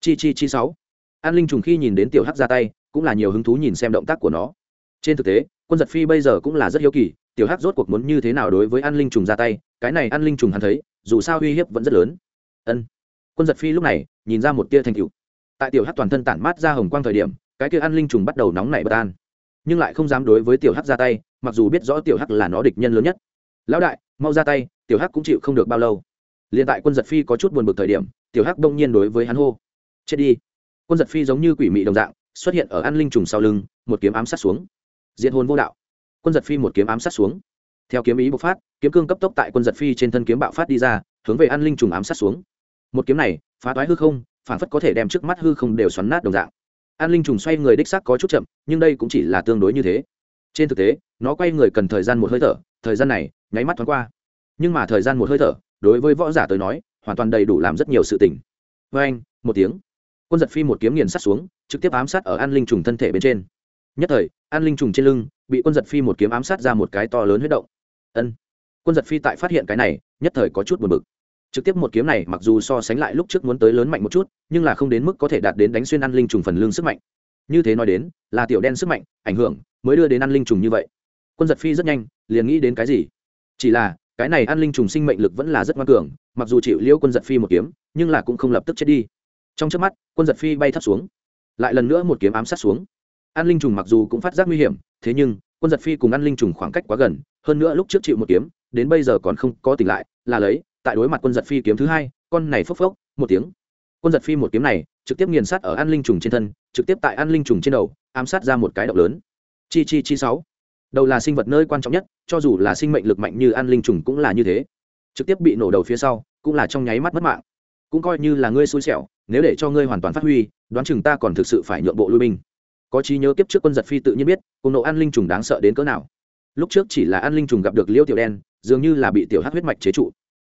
Chi chi chi sáu. An linh trùng khi nhìn đến tiểu hắc ra tay, cũng là nhiều hứng thú nhìn xem động tác của nó. Trên thực tế, quân giật phi bây giờ cũng là rất hiếu kỳ, tiểu hắc rốt cuộc muốn như thế nào đối với an linh trùng ra tay, cái này an linh trùng hắn thấy, dù sao uy hiếp vẫn rất lớn. Ân. Quân giật phi lúc này, nhìn ra một tia thành cựu tại tiểu hắc toàn thân tản mát ra hồng quang thời điểm cái kia an linh trùng bắt đầu nóng nảy bất an. Nhưng lại không dám đối với tiểu hắc ra tay, mặc dù biết rõ tiểu hắc là nó địch nhân lớn nhất. Lão đại, mau ra tay, tiểu hắc cũng chịu không được bao lâu. Liền tại quân giật phi có chút buồn bực thời điểm, tiểu hắc đông nhiên đối với hắn hô. Chết đi. Quân giật phi giống như quỷ mị đồng dạng, xuất hiện ở an linh trùng sau lưng, một kiếm ám sát xuống. Diện hồn vô đạo. Quân giật phi một kiếm ám sát xuống. Theo kiếm ý bộc phát, kiếm cương cấp tốc tại quân giật phi trên thân kiếm bạo phát đi ra, hướng về an linh trùng ám sát xuống. Một kiếm này, phá toái hư không, phản phất có thể đem trước mắt hư không đều xoắn nát đồng dạng an linh trùng xoay người đích xác có chút chậm, nhưng đây cũng chỉ là tương đối như thế. Trên thực tế, nó quay người cần thời gian một hơi thở, thời gian này, nháy mắt thoáng qua. Nhưng mà thời gian một hơi thở, đối với võ giả tới nói, hoàn toàn đầy đủ làm rất nhiều sự tình. Vê anh, một tiếng. Quân giật phi một kiếm nghiền sát xuống, trực tiếp ám sát ở an linh trùng thân thể bên trên. Nhất thời, an linh trùng trên lưng, bị quân giật phi một kiếm ám sát ra một cái to lớn huyết động. Ân. Quân giật phi tại phát hiện cái này, nhất thời có chút buồn bực trực tiếp một kiếm này mặc dù so sánh lại lúc trước muốn tới lớn mạnh một chút, nhưng là không đến mức có thể đạt đến đánh xuyên ăn linh trùng phần lương sức mạnh. Như thế nói đến, là tiểu đen sức mạnh, ảnh hưởng, mới đưa đến ăn linh trùng như vậy. Quân giật phi rất nhanh, liền nghĩ đến cái gì? Chỉ là, cái này ăn linh trùng sinh mệnh lực vẫn là rất ngoan cường, mặc dù chịu liễu quân giật phi một kiếm, nhưng là cũng không lập tức chết đi. Trong trước mắt, quân giật phi bay thấp xuống. Lại lần nữa một kiếm ám sát xuống. An linh trùng mặc dù cũng phát giác nguy hiểm, thế nhưng, quân giật phi cùng an linh trùng khoảng cách quá gần, hơn nữa lúc trước chịu một kiếm, đến bây giờ còn không có tỉnh lại, là lấy tại đối mặt quân giật phi kiếm thứ hai, con này phốc phốc, một tiếng. Quân giật phi một kiếm này, trực tiếp nghiền sát ở an linh trùng trên thân, trực tiếp tại an linh trùng trên đầu, ám sát ra một cái động lớn. Chi chi chi sáu. Đầu là sinh vật nơi quan trọng nhất, cho dù là sinh mệnh lực mạnh như an linh trùng cũng là như thế. Trực tiếp bị nổ đầu phía sau, cũng là trong nháy mắt mất mạng. Cũng coi như là ngươi xui xẻo, nếu để cho ngươi hoàn toàn phát huy, đoán chừng ta còn thực sự phải nhượng bộ lui binh. Có trí nhớ kiếp trước quân giật phi tự nhiên biết, cùng nộ an linh trùng đáng sợ đến cỡ nào. Lúc trước chỉ là an linh trùng gặp được liêu tiểu đen, dường như là bị tiểu hát huyết mạch chế trụ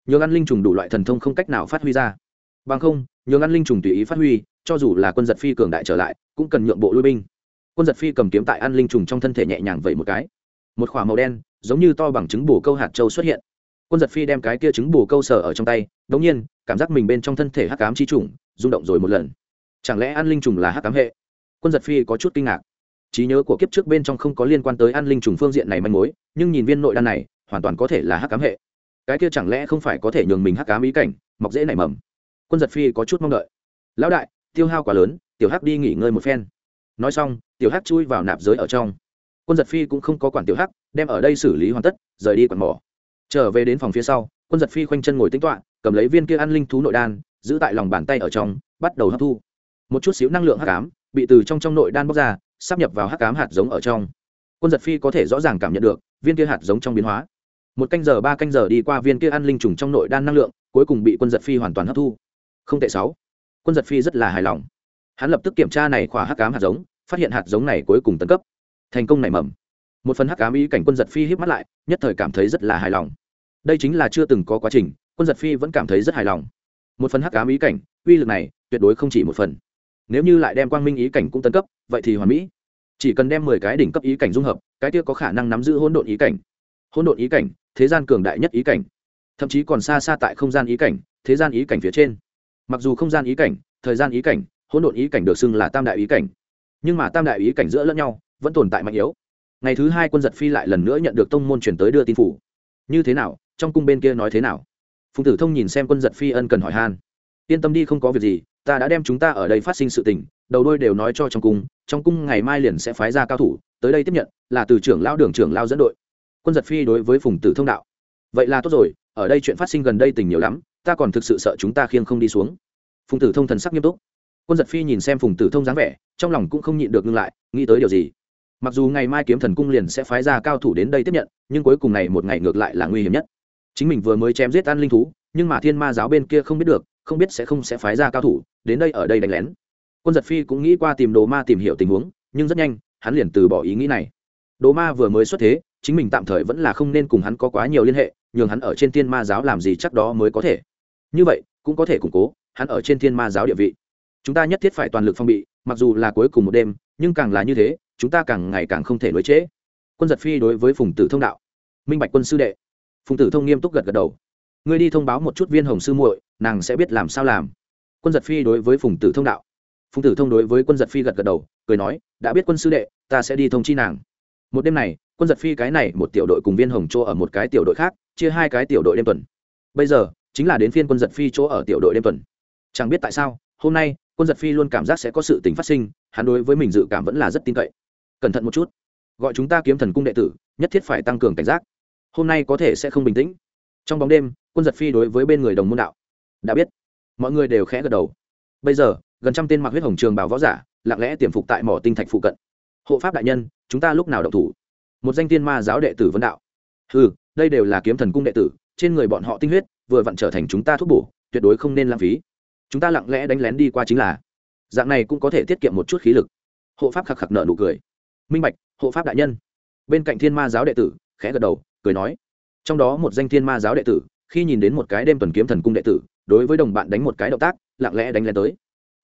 nhường ăn linh trùng đủ loại thần thông không cách nào phát huy ra. Bằng không, nhường ăn linh trùng tùy ý phát huy, cho dù là quân giật phi cường đại trở lại, cũng cần nhượng bộ lui binh. Quân giật phi cầm kiếm tại ăn linh trùng trong thân thể nhẹ nhàng vẩy một cái. Một k h ỏ a màu đen, giống như to bằng trứng bù câu hạt châu xuất hiện. Quân giật phi đem cái kia trứng bù câu sở ở trong tay đ ỗ n g nhiên, cảm giác mình bên trong thân thể hắc cám chi trùng, rung động rồi một lần. Chẳng lẽ ăn linh trùng là hắc cám hệ? Quân giật phi có chút kinh ngạc. Trí nhớ của kiếp trước bên trong không có liên quan tới ăn linh trùng phương diện này manh mối, nhưng nhìn viên nội đan này, hoàn toàn có thể là hắc cám hệ cái kia chẳng lẽ không phải có thể nhường mình hắc cám ý cảnh, mọc dễ nảy mầm. Quân giật phi có chút mong đợi. Lão đại, tiêu hao quá lớn, tiểu hắc đi nghỉ ngơi một phen. Nói xong, tiểu hắc chui vào nạp giới ở trong. Quân giật phi cũng không có quản tiểu hắc, đem ở đây xử lý hoàn tất, rời đi quản mỏ. Trở về đến phòng phía sau, quân giật phi khoanh chân ngồi tính toạ cầm lấy viên kia ăn linh thú nội đan, giữ tại lòng bàn tay ở trong, bắt đầu hấp thu. Một chút xíu năng lượng hắc ám bị từ trong trong nội đan bóc ra sắp nhập vào hắc ám hạt giống ở trong. Quân giật phi có thể rõ ràng cảm nhận được, viên kia hạt giống trong biến hóa một canh giờ ba canh giờ đi qua viên kia ăn linh trùng trong nội đan năng lượng, cuối cùng bị quân giật phi hoàn toàn hấp thu. Không tệ sáu. Quân giật phi rất là hài lòng. Hắn lập tức kiểm tra này khỏa hắc cám hạt giống, phát hiện hạt giống này cuối cùng tấn cấp. Thành công nảy mầm. Một phần hắc cám ý cảnh quân giật phi hít mắt lại, nhất thời cảm thấy rất là hài lòng. Đây chính là chưa từng có quá trình, quân giật phi vẫn cảm thấy rất hài lòng. Một phần hắc cám ý cảnh, uy lực này tuyệt đối không chỉ một phần. Nếu như lại đem quang minh ý cảnh cũng tấn cấp, vậy thì hoàn mỹ. Chỉ cần đem mười cái đỉnh cấp ý cảnh dung hợp, cái kia có khả năng nắm giữ hỗn độn ý cảnh. Hỗn độn ý cảnh thế gian cường đại nhất ý cảnh. Thậm chí còn xa xa tại không gian ý cảnh, thế gian ý cảnh phía trên. Mặc dù không gian ý cảnh, thời gian ý cảnh, hỗn độn ý cảnh được xưng là tam đại ý cảnh. Nhưng mà tam đại ý cảnh giữa lẫn nhau, vẫn tồn tại mạnh yếu. Ngày thứ hai quân giật phi lại lần nữa nhận được tông môn chuyển tới đưa tin phủ. Như thế nào, trong cung bên kia nói thế nào? Phùng tử thông nhìn xem quân giật phi ân cần hỏi han. Yên tâm đi không có việc gì, ta đã đem chúng ta ở đây phát sinh sự tình, đầu đôi đều nói cho trong cung trong cung ngày mai liền sẽ phái ra cao thủ, tới đây tiếp nhận, là từ trưởng lao đường trưởng lao dẫn đội quân giật phi đối với phùng tử thông đạo. Vậy là tốt rồi, ở đây chuyện phát sinh gần đây tình nhiều lắm, ta còn thực sự sợ chúng ta khiêng không đi xuống. Phùng tử thông thần sắc nghiêm túc. Quân giật phi nhìn xem phùng tử thông dáng vẻ, trong lòng cũng không nhịn được ngưng lại, nghĩ tới điều gì. Mặc dù ngày mai kiếm thần cung liền sẽ phái ra cao thủ đến đây tiếp nhận, nhưng cuối cùng này một ngày ngược lại là nguy hiểm nhất. Chính mình vừa mới chém giết an linh thú, nhưng mà thiên ma giáo bên kia không biết được, không biết sẽ không sẽ phái ra cao thủ, đến đây ở đây đánh lén. Quân giật phi cũng nghĩ qua tìm đồ ma tìm hiểu tình huống, nhưng rất nhanh, hắn liền từ bỏ ý nghĩ này đồ ma vừa mới xuất thế, chính mình tạm thời vẫn là không nên cùng hắn có quá nhiều liên hệ, nhường hắn ở trên thiên ma giáo làm gì chắc đó mới có thể. Như vậy, cũng có thể củng cố hắn ở trên thiên ma giáo địa vị. Chúng ta nhất thiết phải toàn lực phong bị, mặc dù là cuối cùng một đêm, nhưng càng là như thế, chúng ta càng ngày càng không thể nối trễ. Quân giật phi đối với phùng tử thông đạo. Minh bạch quân sư đệ. Phùng tử thông nghiêm túc gật gật đầu. Ngươi đi thông báo một chút viên hồng sư muội, nàng sẽ biết làm sao làm. Quân giật phi đối với phùng tử thông đạo. Phùng tử thông đối với quân giật phi gật gật đầu, cười nói, đã biết quân sư đệ, ta sẽ đi thông chi nàng một đêm này, quân giật phi cái này một tiểu đội cùng viên hồng chỗ ở một cái tiểu đội khác, chia hai cái tiểu đội đêm tuần. Bây giờ, chính là đến phiên quân giật phi chỗ ở tiểu đội đêm tuần. Chẳng biết tại sao, hôm nay, quân giật phi luôn cảm giác sẽ có sự tình phát sinh, hắn đối với mình dự cảm vẫn là rất tin cậy. Cẩn thận một chút. Gọi chúng ta kiếm thần cung đệ tử, nhất thiết phải tăng cường cảnh giác. Hôm nay có thể sẽ không bình tĩnh. Trong bóng đêm, quân giật phi đối với bên người đồng môn đạo. Đã biết. Mọi người đều khẽ gật đầu. Bây giờ, gần trăm tên mặc huyết hồng trường bảo võ giả, lặng lẽ tiềm phục tại mỏ tinh thạch phụ cận. Hộ pháp đại nhân chúng ta lúc nào động thủ? Một danh tiên ma giáo đệ tử vấn đạo. Ừ đây đều là kiếm thần cung đệ tử, trên người bọn họ tinh huyết, vừa vặn trở thành chúng ta thuốc bổ, tuyệt đối không nên lãng phí. Chúng ta lặng lẽ đánh lén đi qua chính là. Dạng này cũng có thể tiết kiệm một chút khí lực. Hộ pháp khạc khạc nợ nụ cười. Minh bạch, hộ pháp đại nhân. Bên cạnh thiên ma giáo đệ tử, khẽ gật đầu, cười nói. Trong đó một danh thiên ma giáo đệ tử, khi nhìn đến một cái đêm tuần kiếm thần cung đệ tử, đối với đồng bạn đánh một cái động tác, lặng lẽ đánh lên tới.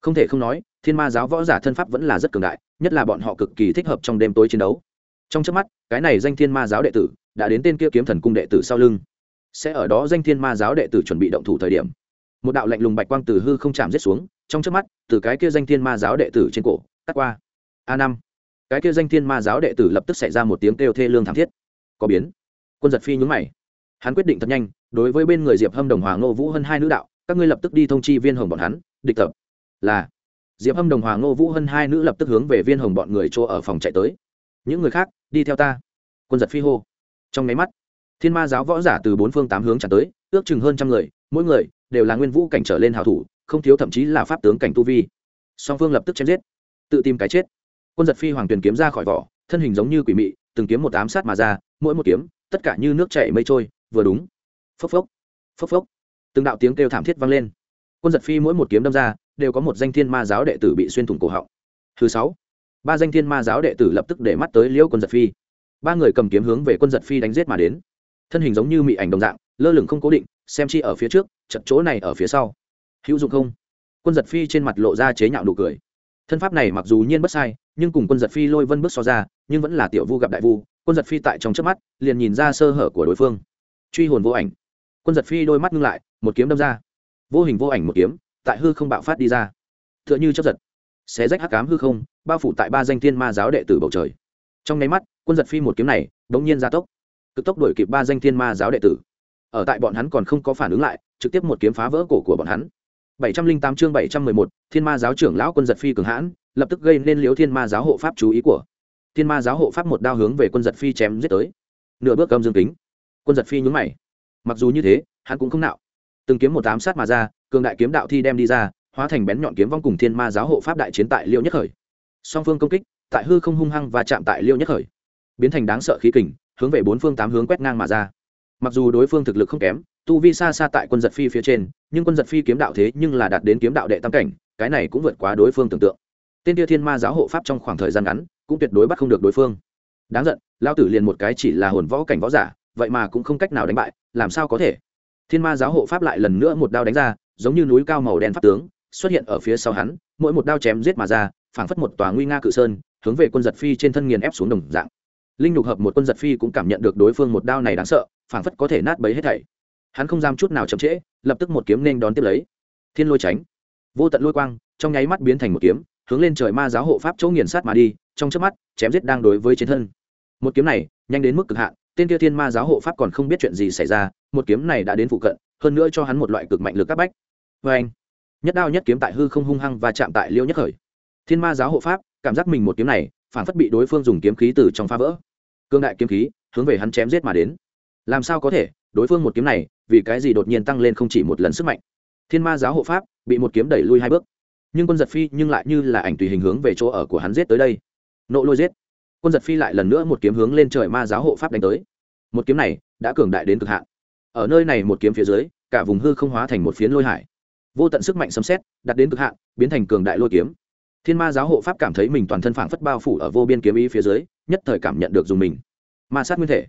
Không thể không nói thiên ma giáo võ giả thân pháp vẫn là rất cường đại, nhất là bọn họ cực kỳ thích hợp trong đêm tối chiến đấu. Trong trước mắt, cái này danh thiên ma giáo đệ tử đã đến tên kia kiếm thần cung đệ tử sau lưng. Sẽ ở đó danh thiên ma giáo đệ tử chuẩn bị động thủ thời điểm, một đạo lạnh lùng bạch quang từ hư không chạm rết xuống, trong trước mắt, từ cái kia danh thiên ma giáo đệ tử trên cổ, cắt qua. A năm. Cái kia danh thiên ma giáo đệ tử lập tức xảy ra một tiếng kêu thê lương thảm thiết. Có biến. Quân giật phi nhúng mày. Hắn quyết định thật nhanh, đối với bên người diệp hâm đồng hòa ngô vũ hơn hai nữ đạo, các ngươi lập tức đi thông chi viên hồng bọn hắn, địch tập. Là diệp hâm đồng hòa ngô vũ hơn hai nữ lập tức hướng về viên hồng bọn người chỗ ở phòng chạy tới. Những người khác, đi theo ta. Quân giật phi hô. Trong máy mắt, thiên ma giáo võ giả từ bốn phương tám hướng trả tới, ước chừng hơn trăm người, mỗi người đều là nguyên vũ cảnh trở lên hào thủ, không thiếu thậm chí là pháp tướng cảnh tu vi. Song phương lập tức chém giết, tự tìm cái chết. Quân giật phi hoàng tuyền kiếm ra khỏi vỏ, thân hình giống như quỷ mị, từng kiếm một ám sát mà ra, mỗi một kiếm, tất cả như nước chảy mây trôi, vừa đúng. Phốc phốc phốc phốc. Từng đạo tiếng kêu thảm thiết vang lên. Quân giật phi mỗi một kiếm đâm ra đều có một danh thiên ma giáo đệ tử bị xuyên thủng cổ họng. Thứ sáu, ba danh thiên ma giáo đệ tử lập tức để mắt tới liễu quân giật phi. Ba người cầm kiếm hướng về quân giật phi đánh giết mà đến. Thân hình giống như mị ảnh đồng dạng, lơ lửng không cố định, xem chi ở phía trước, chật chỗ này ở phía sau. Hữu dụng không? Quân giật phi trên mặt lộ ra chế nhạo nụ cười. Thân pháp này mặc dù nhiên bất sai, nhưng cùng quân giật phi lôi vân bước so ra, nhưng vẫn là tiểu vu gặp đại vu, quân giật phi tại trong trước mắt, liền nhìn ra sơ hở của đối phương. Truy hồn vô ảnh. Quân giật phi đôi mắt ngưng lại, một kiếm đâm ra. Vô hình vô ảnh một kiếm tại hư không bạo phát đi ra. T h ư ợ n h ư chấp giật. Xé rách hắc cám hư không, bao phủ tại ba danh thiên ma giáo đệ tử bầu trời. Trong nháy mắt, quân giật phi một kiếm này đ ỗ n g nhiên gia tốc. Cực tốc đuổi kịp ba danh thiên ma giáo đệ tử. Ở tại bọn hắn còn không có phản ứng lại, trực tiếp một kiếm phá vỡ cổ của bọn hắn. Bảy trăm linh tám chương bảy trăm mười một, thiên ma giáo trưởng lão quân giật phi cường hãn, lập tức gây nên liếu thiên ma giáo hộ pháp chú ý của. Thiên ma giáo hộ pháp một đao hướng về quân giật phi chém giết tới. Nửa bước cầm dương kính. Quân giật phi nhún mày. Mặc dù như thế, hắn cũng không nạo. Từng kiếm một tám sát mà ra cường đại kiếm đạo thi đem đi ra, hóa thành bén nhọn kiếm vong cùng thiên ma giáo hộ pháp đại chiến tại liêu nhất khởi. Song phương công kích, tại hư không hung hăng và chạm tại liêu nhất khởi. Biến thành đáng sợ khí kình, hướng về bốn phương tám hướng quét ngang mà ra. Mặc dù đối phương thực lực không kém, tu vi xa xa tại quân giật phi phía trên, nhưng quân giật phi kiếm đạo thế nhưng là đạt đến kiếm đạo đệ tam cảnh, cái này cũng vượt quá đối phương tưởng tượng. Tên tia thiên ma giáo hộ pháp trong khoảng thời gian ngắn, cũng tuyệt đối bắt không được đối phương. Đáng giận lao tử liền một cái chỉ là hồn võ cảnh võ giả, vậy mà cũng không cách nào đánh bại, làm sao có thể? Thiên ma giáo hộ pháp lại lần nữa một đao đánh ra giống như núi cao màu đen pháp tướng, xuất hiện ở phía sau hắn, mỗi một đao chém giết mà ra, phảng phất một tòa nguy nga cự sơn, hướng về quân giật phi trên thân nghiền ép xuống đồng dạng. Linh nhục hợp một quân giật phi cũng cảm nhận được đối phương một đao này đáng sợ, phảng phất có thể nát bấy hết thảy. Hắn không dám chút nào chậm trễ, lập tức một kiếm nên đón tiếp lấy. Thiên lôi tránh. Vô tận lôi quang, trong nháy mắt biến thành một kiếm, hướng lên trời ma giáo hộ pháp chỗ nghiền sát mà đi, trong chớp mắt, chém giết đang đối với chiến thân. Một kiếm này, nhanh đến mức cực hạn, tên kia thiên ma giáo hộ pháp còn không biết chuyện gì xảy ra, một kiếm này đã đến phụ cận, hơn nữa cho hắn một loại cực mạnh lực các bách vê anh, nhất đao nhất kiếm tại hư không hung hăng và chạm tại liêu nhất khởi. Thiên ma giáo hộ pháp, cảm giác mình một kiếm này, phản phất bị đối phương dùng kiếm khí từ trong phá vỡ. Cương đại kiếm khí, hướng về hắn chém giết mà đến. Làm sao có thể? Đối phương một kiếm này, vì cái gì đột nhiên tăng lên không chỉ một lần sức mạnh? Thiên ma giáo hộ pháp, bị một kiếm đẩy lui hai bước. Nhưng quân giật phi nhưng lại như là ảnh tùy hình hướng về chỗ ở của hắn giết tới đây. Nộ lôi giết. Quân giật phi lại lần nữa một kiếm hướng lên trời ma giáo hộ pháp đánh tới. Một kiếm này, đã cường đại đến cực hạn. Ở nơi này một kiếm phía dưới, cả vùng hư không hóa thành một phiến lôi hải vô tận sức mạnh sấm xét, đặt đến cực hạn, biến thành cường đại lôi kiếm. Thiên ma giáo hộ pháp cảm thấy mình toàn thân phảng phất bao phủ ở vô biên kiếm ý phía dưới, nhất thời cảm nhận được dùng mình. Ma sát nguyên thể.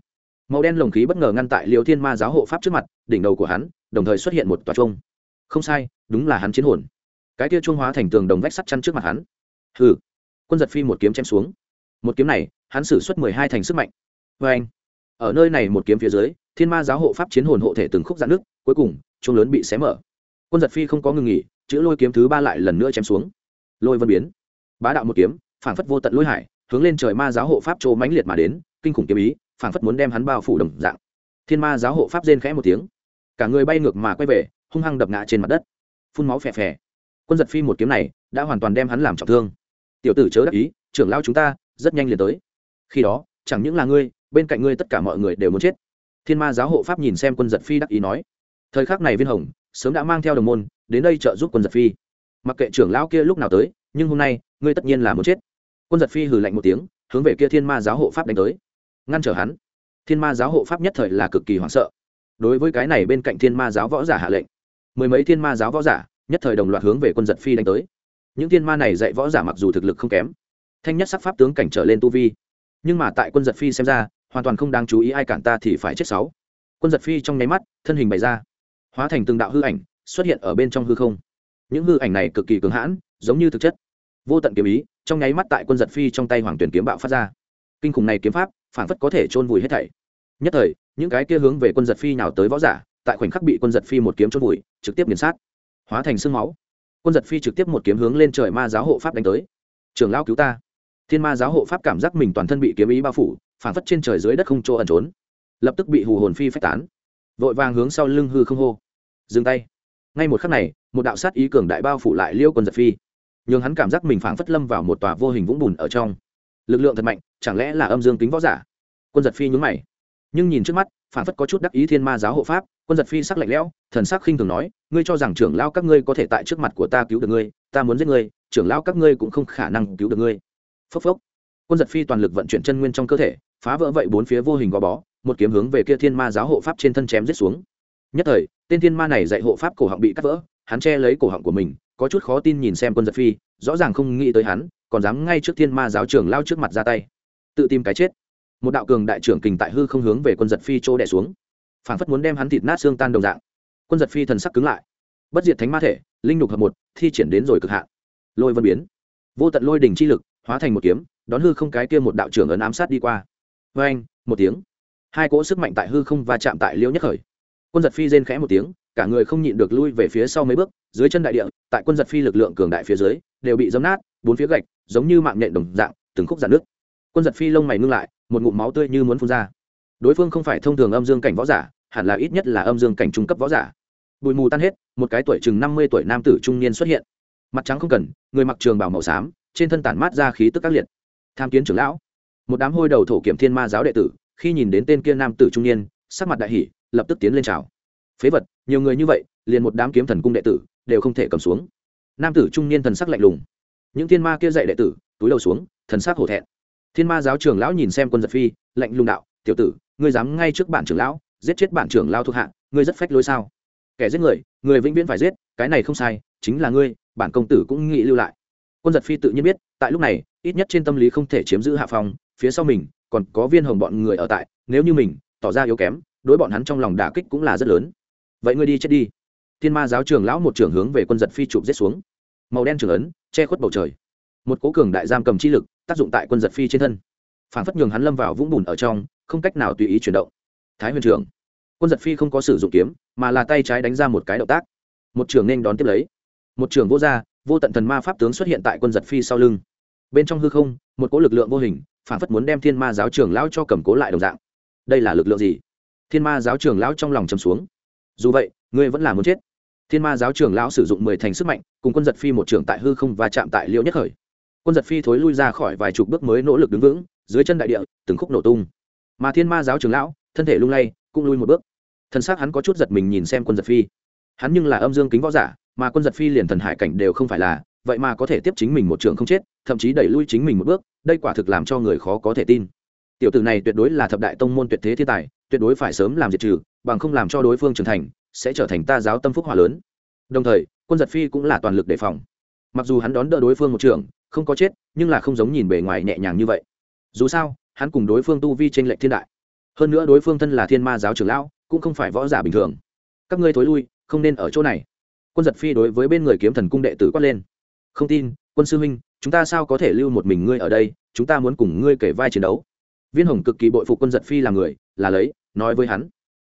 Màu đen lồng khí bất ngờ ngăn tại liều thiên ma giáo hộ pháp trước mặt, đỉnh đầu của hắn, đồng thời xuất hiện một tòa trung không sai, đúng là hắn chiến hồn. Cái kia trung hóa thành tường đồng vách sắt chăn trước mặt hắn. Hừ. Quân giật phi một kiếm chém xuống. Một kiếm này, hắn xử suất mười hai thành sức mạnh. Vê anh, ở nơi này một kiếm phía dưới, thiên ma giáo hộ pháp chiến hồn hộ thể từng khúc dạn nước cuối cùng, chuông lớn bị xé mở quân giật phi không có ngừng nghỉ, chữ lôi kiếm thứ ba lại lần nữa chém xuống. Lôi vân biến. Bá đạo một kiếm, phảng phất vô tận lôi hải, hướng lên trời ma giáo hộ pháp chỗ mãnh liệt mà đến, kinh khủng kiếm ý, phảng phất muốn đem hắn bao phủ đồng dạng. Thiên ma giáo hộ pháp rên khẽ một tiếng. Cả người bay ngược mà quay về, hung hăng đập ngã trên mặt đất. Phun máu phè phè. Quân giật phi một kiếm này đã hoàn toàn đem hắn làm trọng thương. Tiểu tử chớ đắc ý, trưởng lao chúng ta, rất nhanh liền tới. Khi đó, chẳng những là ngươi, bên cạnh ngươi tất cả mọi người đều muốn chết. Thiên ma giáo hộ pháp nhìn xem quân giật phi đắc ý nói. Thời khắc này viên hồng sớm đã mang theo đồng môn, đến đây trợ giúp quân giật phi. Mặc kệ trưởng lão kia lúc nào tới, nhưng hôm nay, ngươi tất nhiên là muốn chết. Quân giật phi hừ lạnh một tiếng, hướng về kia thiên ma giáo hộ pháp đánh tới. Ngăn trở hắn. Thiên ma giáo hộ pháp nhất thời là cực kỳ hoảng sợ. Đối với cái này bên cạnh thiên ma giáo võ giả hạ lệnh, mười mấy thiên ma giáo võ giả, nhất thời đồng loạt hướng về quân giật phi đánh tới. Những thiên ma này dạy võ giả mặc dù thực lực không kém, thanh nhất sắc pháp tướng cảnh trở lên tu vi, nhưng mà tại quân giật phi xem ra, hoàn toàn không đáng chú ý ai cản ta thì phải chết sáu. Quân giật phi trong nháy mắt, thân hình bày ra hóa thành từng đạo hư ảnh xuất hiện ở bên trong hư không. Những hư ảnh này cực kỳ cường hãn, giống như thực chất. Vô tận kiếm ý, trong nháy mắt tại quân giật phi trong tay hoàng tuyển kiếm bạo phát ra. Kinh khủng này kiếm pháp, phản phất có thể chôn vùi hết thảy. Nhất thời, những cái kia hướng về quân giật phi nào tới võ giả, tại khoảnh khắc bị quân giật phi một kiếm chôn vùi, trực tiếp nghiền sát. Hóa thành sương máu. Quân giật phi trực tiếp một kiếm hướng lên trời ma giáo hộ pháp đánh tới. Trường lao cứu ta. Thiên ma giáo hộ pháp cảm giác mình toàn thân bị kiếm ý bao phủ, phản phất trên trời dưới đất không chỗ ẩn trốn. Lập tức bị hù hồn phi phách tán vội vàng hướng sau lưng hư không hô. Dừng tay. Ngay một khắc này, một đạo sát ý cường đại bao phủ lại liêu quân giật phi. Nhường hắn cảm giác mình phảng phất lâm vào một tòa vô hình vũng bùn ở trong. Lực lượng thật mạnh, chẳng lẽ là âm dương kính võ giả? Quân giật phi nhúng mày. Nhưng nhìn trước mắt, phảng phất có chút đắc ý thiên ma giáo hộ pháp, quân giật phi sắc lạnh lẽo, thần sắc khinh thường nói, ngươi cho rằng trưởng lao các ngươi có thể tại trước mặt của ta cứu được ngươi, ta muốn giết ngươi, trưởng lao các ngươi cũng không khả năng cứu được ngươi. Phốc phốc. Quân giật phi toàn lực vận chuyển chân nguyên trong cơ thể, phá vỡ vậy bốn phía vô hình gò bó một kiếm hướng về kia thiên ma giáo hộ pháp trên thân chém giết xuống. Nhất thời, tên thiên ma này dạy hộ pháp cổ họng bị cắt vỡ, hắn che lấy cổ họng của mình, có chút khó tin nhìn xem quân giật phi, rõ ràng không nghĩ tới hắn, còn dám ngay trước thiên ma giáo trưởng lao trước mặt ra tay. Tự tìm cái chết. Một đạo cường đại trưởng kình tại hư không hướng về quân giật phi chỗ đẻ xuống. Phảng phất muốn đem hắn thịt nát xương tan đồng dạng. Quân giật phi thần sắc cứng lại. Bất diệt thánh ma thể, linh lục hợp một, thi triển đến rồi cực hạn. Lôi vân biến. Vô tận lôi đình chi lực, hóa thành một kiếm, đón hư không cái kia một đạo trưởng ấn ám sát đi qua. Vê anh một tiếng hai cỗ sức mạnh tại hư không va chạm tại liễu nhất khởi. Quân giật phi rên khẽ một tiếng, cả người không nhịn được lui về phía sau mấy bước, dưới chân đại địa, tại quân giật phi lực lượng cường đại phía dưới, đều bị dấm nát, bốn phía gạch, giống như mạng nhện đồng dạng, từng khúc giãn nước. Quân giật phi lông mày ngưng lại, một ngụm máu tươi như muốn phun ra. Đối phương không phải thông thường âm dương cảnh võ giả, hẳn là ít nhất là âm dương cảnh trung cấp võ giả. Bụi mù tan hết, một cái tuổi chừng năm mươi tuổi nam tử trung niên xuất hiện. Mặt trắng không cần, người mặc trường bảo màu xám, trên thân tản mát ra khí tức các liệt. Tham kiến trưởng lão. Một đám hôi đầu thổ kiểm thiên ma giáo đệ tử khi nhìn đến tên kia nam tử trung niên, sắc mặt đại hỷ lập tức tiến lên chào. Phế vật, nhiều người như vậy, liền một đám kiếm thần cung đệ tử, đều không thể cầm xuống. Nam tử trung niên thần sắc lạnh lùng. Những thiên ma kia dạy đệ tử, túi đầu xuống, thần sắc hổ thẹn. Thiên ma giáo trưởng lão nhìn xem quân giật phi, lạnh lùng đạo, tiểu tử, ngươi dám ngay trước bản trưởng lão, giết chết bản trưởng lao thuộc hạ, ngươi rất phách lối sao? Kẻ giết người người vĩnh viễn phải giết, cái này không sai, chính là ngươi, bản công tử cũng nghĩ lưu lại. Quân giật phi tự nhiên biết, tại lúc này, ít nhất trên tâm lý không thể chiếm giữ hạ phòng phía sau mình còn có viên hồng bọn người ở tại, nếu như mình, tỏ ra yếu kém, đối bọn hắn trong lòng đả kích cũng là rất lớn. Vậy ngươi đi chết đi. Thiên ma giáo trường lão một trưởng hướng về quân giật phi chụp giết xuống. Màu đen trưởng ấn, che khuất bầu trời. Một cố cường đại giam cầm chi lực, tác dụng tại quân giật phi trên thân. Phản phất nhường hắn lâm vào vũng bùn ở trong, không cách nào tùy ý chuyển động. Thái huyền trưởng, quân giật phi không có sử dụng kiếm, mà là tay trái đánh ra một cái động tác. Một trường nên đón tiếp lấy. Một trường vô gia, vô tận thần ma pháp tướng xuất hiện tại quân giật phi sau lưng. Bên trong hư không, một cỗ lực lượng vô hình phản phất muốn đem thiên ma giáo trường lão cho cầm cố lại đồng dạng. Đây là lực lượng gì? Thiên ma giáo trường lão trong lòng chầm xuống. Dù vậy, ngươi vẫn là muốn chết. Thiên ma giáo trường lão sử dụng mười thành sức mạnh, cùng quân giật phi một trường tại hư không và chạm tại liễu nhất khởi. Quân giật phi thối lui ra khỏi vài chục bước mới nỗ lực đứng vững, dưới chân đại địa, từng khúc nổ tung. Mà thiên ma giáo trường lão, thân thể lung lay, cũng lui một bước. Thân xác hắn có chút giật mình nhìn xem quân giật phi. Hắn nhưng là âm dương kính võ giả, mà quân giật phi liền thần hải cảnh đều không phải là vậy mà có thể tiếp chính mình một trường không chết, thậm chí đẩy lui chính mình một bước, đây quả thực làm cho người khó có thể tin. Tiểu tử này tuyệt đối là thập đại tông môn tuyệt thế thiên tài, tuyệt đối phải sớm làm diệt trừ, bằng không làm cho đối phương trưởng thành, sẽ trở thành ta giáo tâm phúc hòa lớn. Đồng thời, quân giật phi cũng là toàn lực đề phòng. Mặc dù hắn đón đỡ đối phương một trường, không có chết, nhưng là không giống nhìn bề ngoài nhẹ nhàng như vậy. Dù sao, hắn cùng đối phương tu vi tranh lệch thiên đại. Hơn nữa đối phương thân là thiên ma giáo trưởng lão, cũng không phải võ giả bình thường. Các ngươi thối lui, không nên ở chỗ này. Quân giật phi đối với bên người kiếm thần cung đệ tử quát lên không tin, quân sư huynh, chúng ta sao có thể lưu một mình ngươi ở đây? Chúng ta muốn cùng ngươi kể vai chiến đấu. Viên hồng cực kỳ bội phục quân giật phi là người, là lấy, nói với hắn.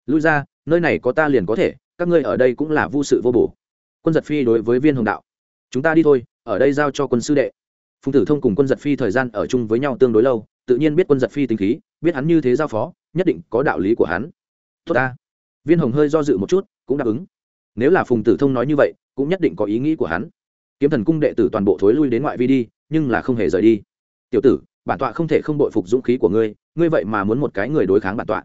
Lui ra, nơi này có ta liền có thể, các ngươi ở đây cũng là vô sự vô bổ. Quân giật phi đối với viên hồng đạo. Chúng ta đi thôi, ở đây giao cho quân sư đệ. Phùng tử thông cùng quân giật phi thời gian ở chung với nhau tương đối lâu, tự nhiên biết quân giật phi tính khí, biết hắn như thế giao phó, nhất định có đạo lý của hắn. Tốt ta. Viên hồng hơi do dự một chút, cũng đáp ứng. Nếu là phùng tử thông nói như vậy, cũng nhất định có ý nghĩ của hắn kiếm thần cung đệ tử toàn bộ thối lui đến ngoại vi đi, nhưng là không hề rời đi. Tiểu tử, bản tọa không thể không bội phục dũng khí của ngươi ngươi vậy mà muốn một cái người đối kháng bản tọa.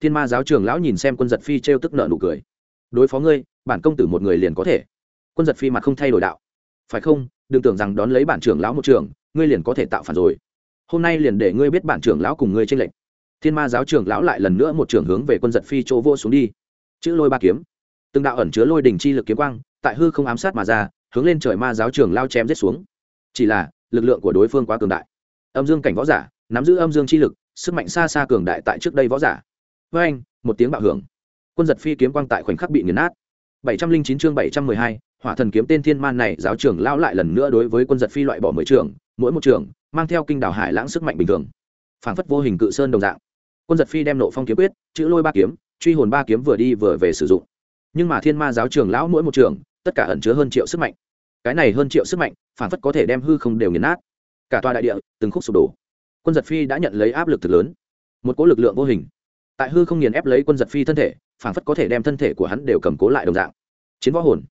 Thiên ma giáo trường lão nhìn xem quân giật phi t r e o tức nợ nụ cười. Đối phó ngươi, bản công tử một người liền có thể. Quân giật phi mặt không thay đổi đạo. Phải không, đừng tưởng rằng đón lấy bản trưởng lão một trường, ngươi liền có thể tạo phản rồi. Hôm nay liền để ngươi biết bản trưởng lão cùng ngươi tranh lệch. Thiên ma giáo trưởng lão lại lần nữa một trường hướng về quân giật phi chỗ vô xuống đi. Chữ lôi ba kiếm. Từng đạo ẩn chứa lôi đình chi lực kiếm quang, tại hư không ám sát mà ra hướng lên trời ma giáo trưởng lao chém giết xuống. Chỉ là, lực lượng của đối phương quá cường đại. Âm dương cảnh võ giả, nắm giữ âm dương chi lực, sức mạnh xa xa cường đại tại trước đây võ giả. Với anh, một tiếng bạo hưởng. Quân giật phi kiếm quang tại khoảnh khắc bị nghiền nát. bảy trăm linh chín chương bảy trăm mười hai, hỏa thần kiếm tên thiên man này, giáo trưởng lao lại lần nữa đối với quân giật phi loại bỏ mười trường, mỗi một trường, mang theo kinh đảo hải lãng sức mạnh bình thường. Phảng phất vô hình cự sơn đồng dạng. Quân giật phi đem nộ phong kiếm quyết, chữ lôi ba kiếm, truy hồn ba kiếm vừa đi vừa về sử dụng. Nhưng mà thiên ma giáo trưởng lão mỗi một trường tất cả ẩn chứa hơn triệu sức mạnh. Cái này hơn triệu sức mạnh, phản phất có thể đem hư không đều nghiền nát. Cả tòa đại địa, từng khúc sụp đổ. Quân giật phi đã nhận lấy áp lực thực lớn. Một cỗ lực lượng vô hình. Tại hư không nghiền ép lấy quân giật phi thân thể, phản phất có thể đem thân thể của hắn đều cầm cố lại đồng dạng. Chiến võ hồn.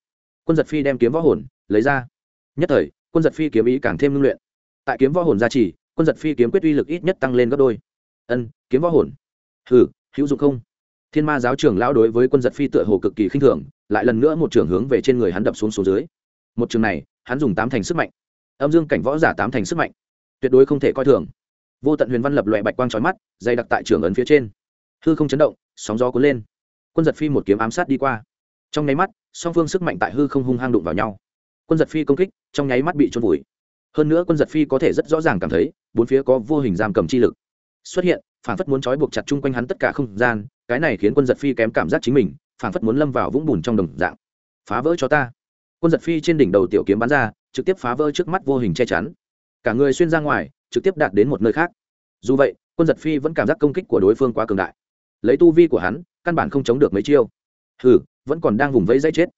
Quân giật phi đem kiếm võ hồn lấy ra. Nhất thời, quân giật phi kiếm ý càng thêm ngưng luyện. Tại kiếm võ hồn gia trì, quân giật phi kiếm quyết uy lực ít nhất tăng lên gấp đôi. Ân, kiếm võ hồn. Hừ, hữu dụng không? Thiên ma giáo trưởng lão đối với quân giật phi tựa hồ cực kỳ khinh thường lại lần nữa một trường hướng về trên người hắn đập xuống xuống dưới. Một trường này, hắn dùng tám thành sức mạnh. Âm dương cảnh võ giả tám thành sức mạnh. Tuyệt đối không thể coi thường. Vô tận huyền văn lập loại bạch quang trói mắt, dày đặc tại trường ấn phía trên. Hư không chấn động, sóng gió cuốn lên. Quân giật phi một kiếm ám sát đi qua. Trong nháy mắt, song phương sức mạnh tại hư không hung hang đụng vào nhau. Quân giật phi công kích, trong nháy mắt bị trôn vùi. Hơn nữa quân giật phi có thể rất rõ ràng cảm thấy, bốn phía có vô hình giam cầm chi lực. Xuất hiện, phản phất muốn trói buộc chặt chung quanh hắn tất cả không gian, cái này khiến quân giật phi kém cảm giác chính mình phản phất muốn lâm vào vũng bùn trong đồng dạng. Phá vỡ cho ta. Quân giật phi trên đỉnh đầu tiểu kiếm bắn ra, trực tiếp phá vỡ trước mắt vô hình che chắn. Cả người xuyên ra ngoài, trực tiếp đạt đến một nơi khác. Dù vậy, quân giật phi vẫn cảm giác công kích của đối phương quá cường đại. Lấy tu vi của hắn, căn bản không chống được mấy chiêu. Hừ, vẫn còn đang vùng vẫy dãy chết.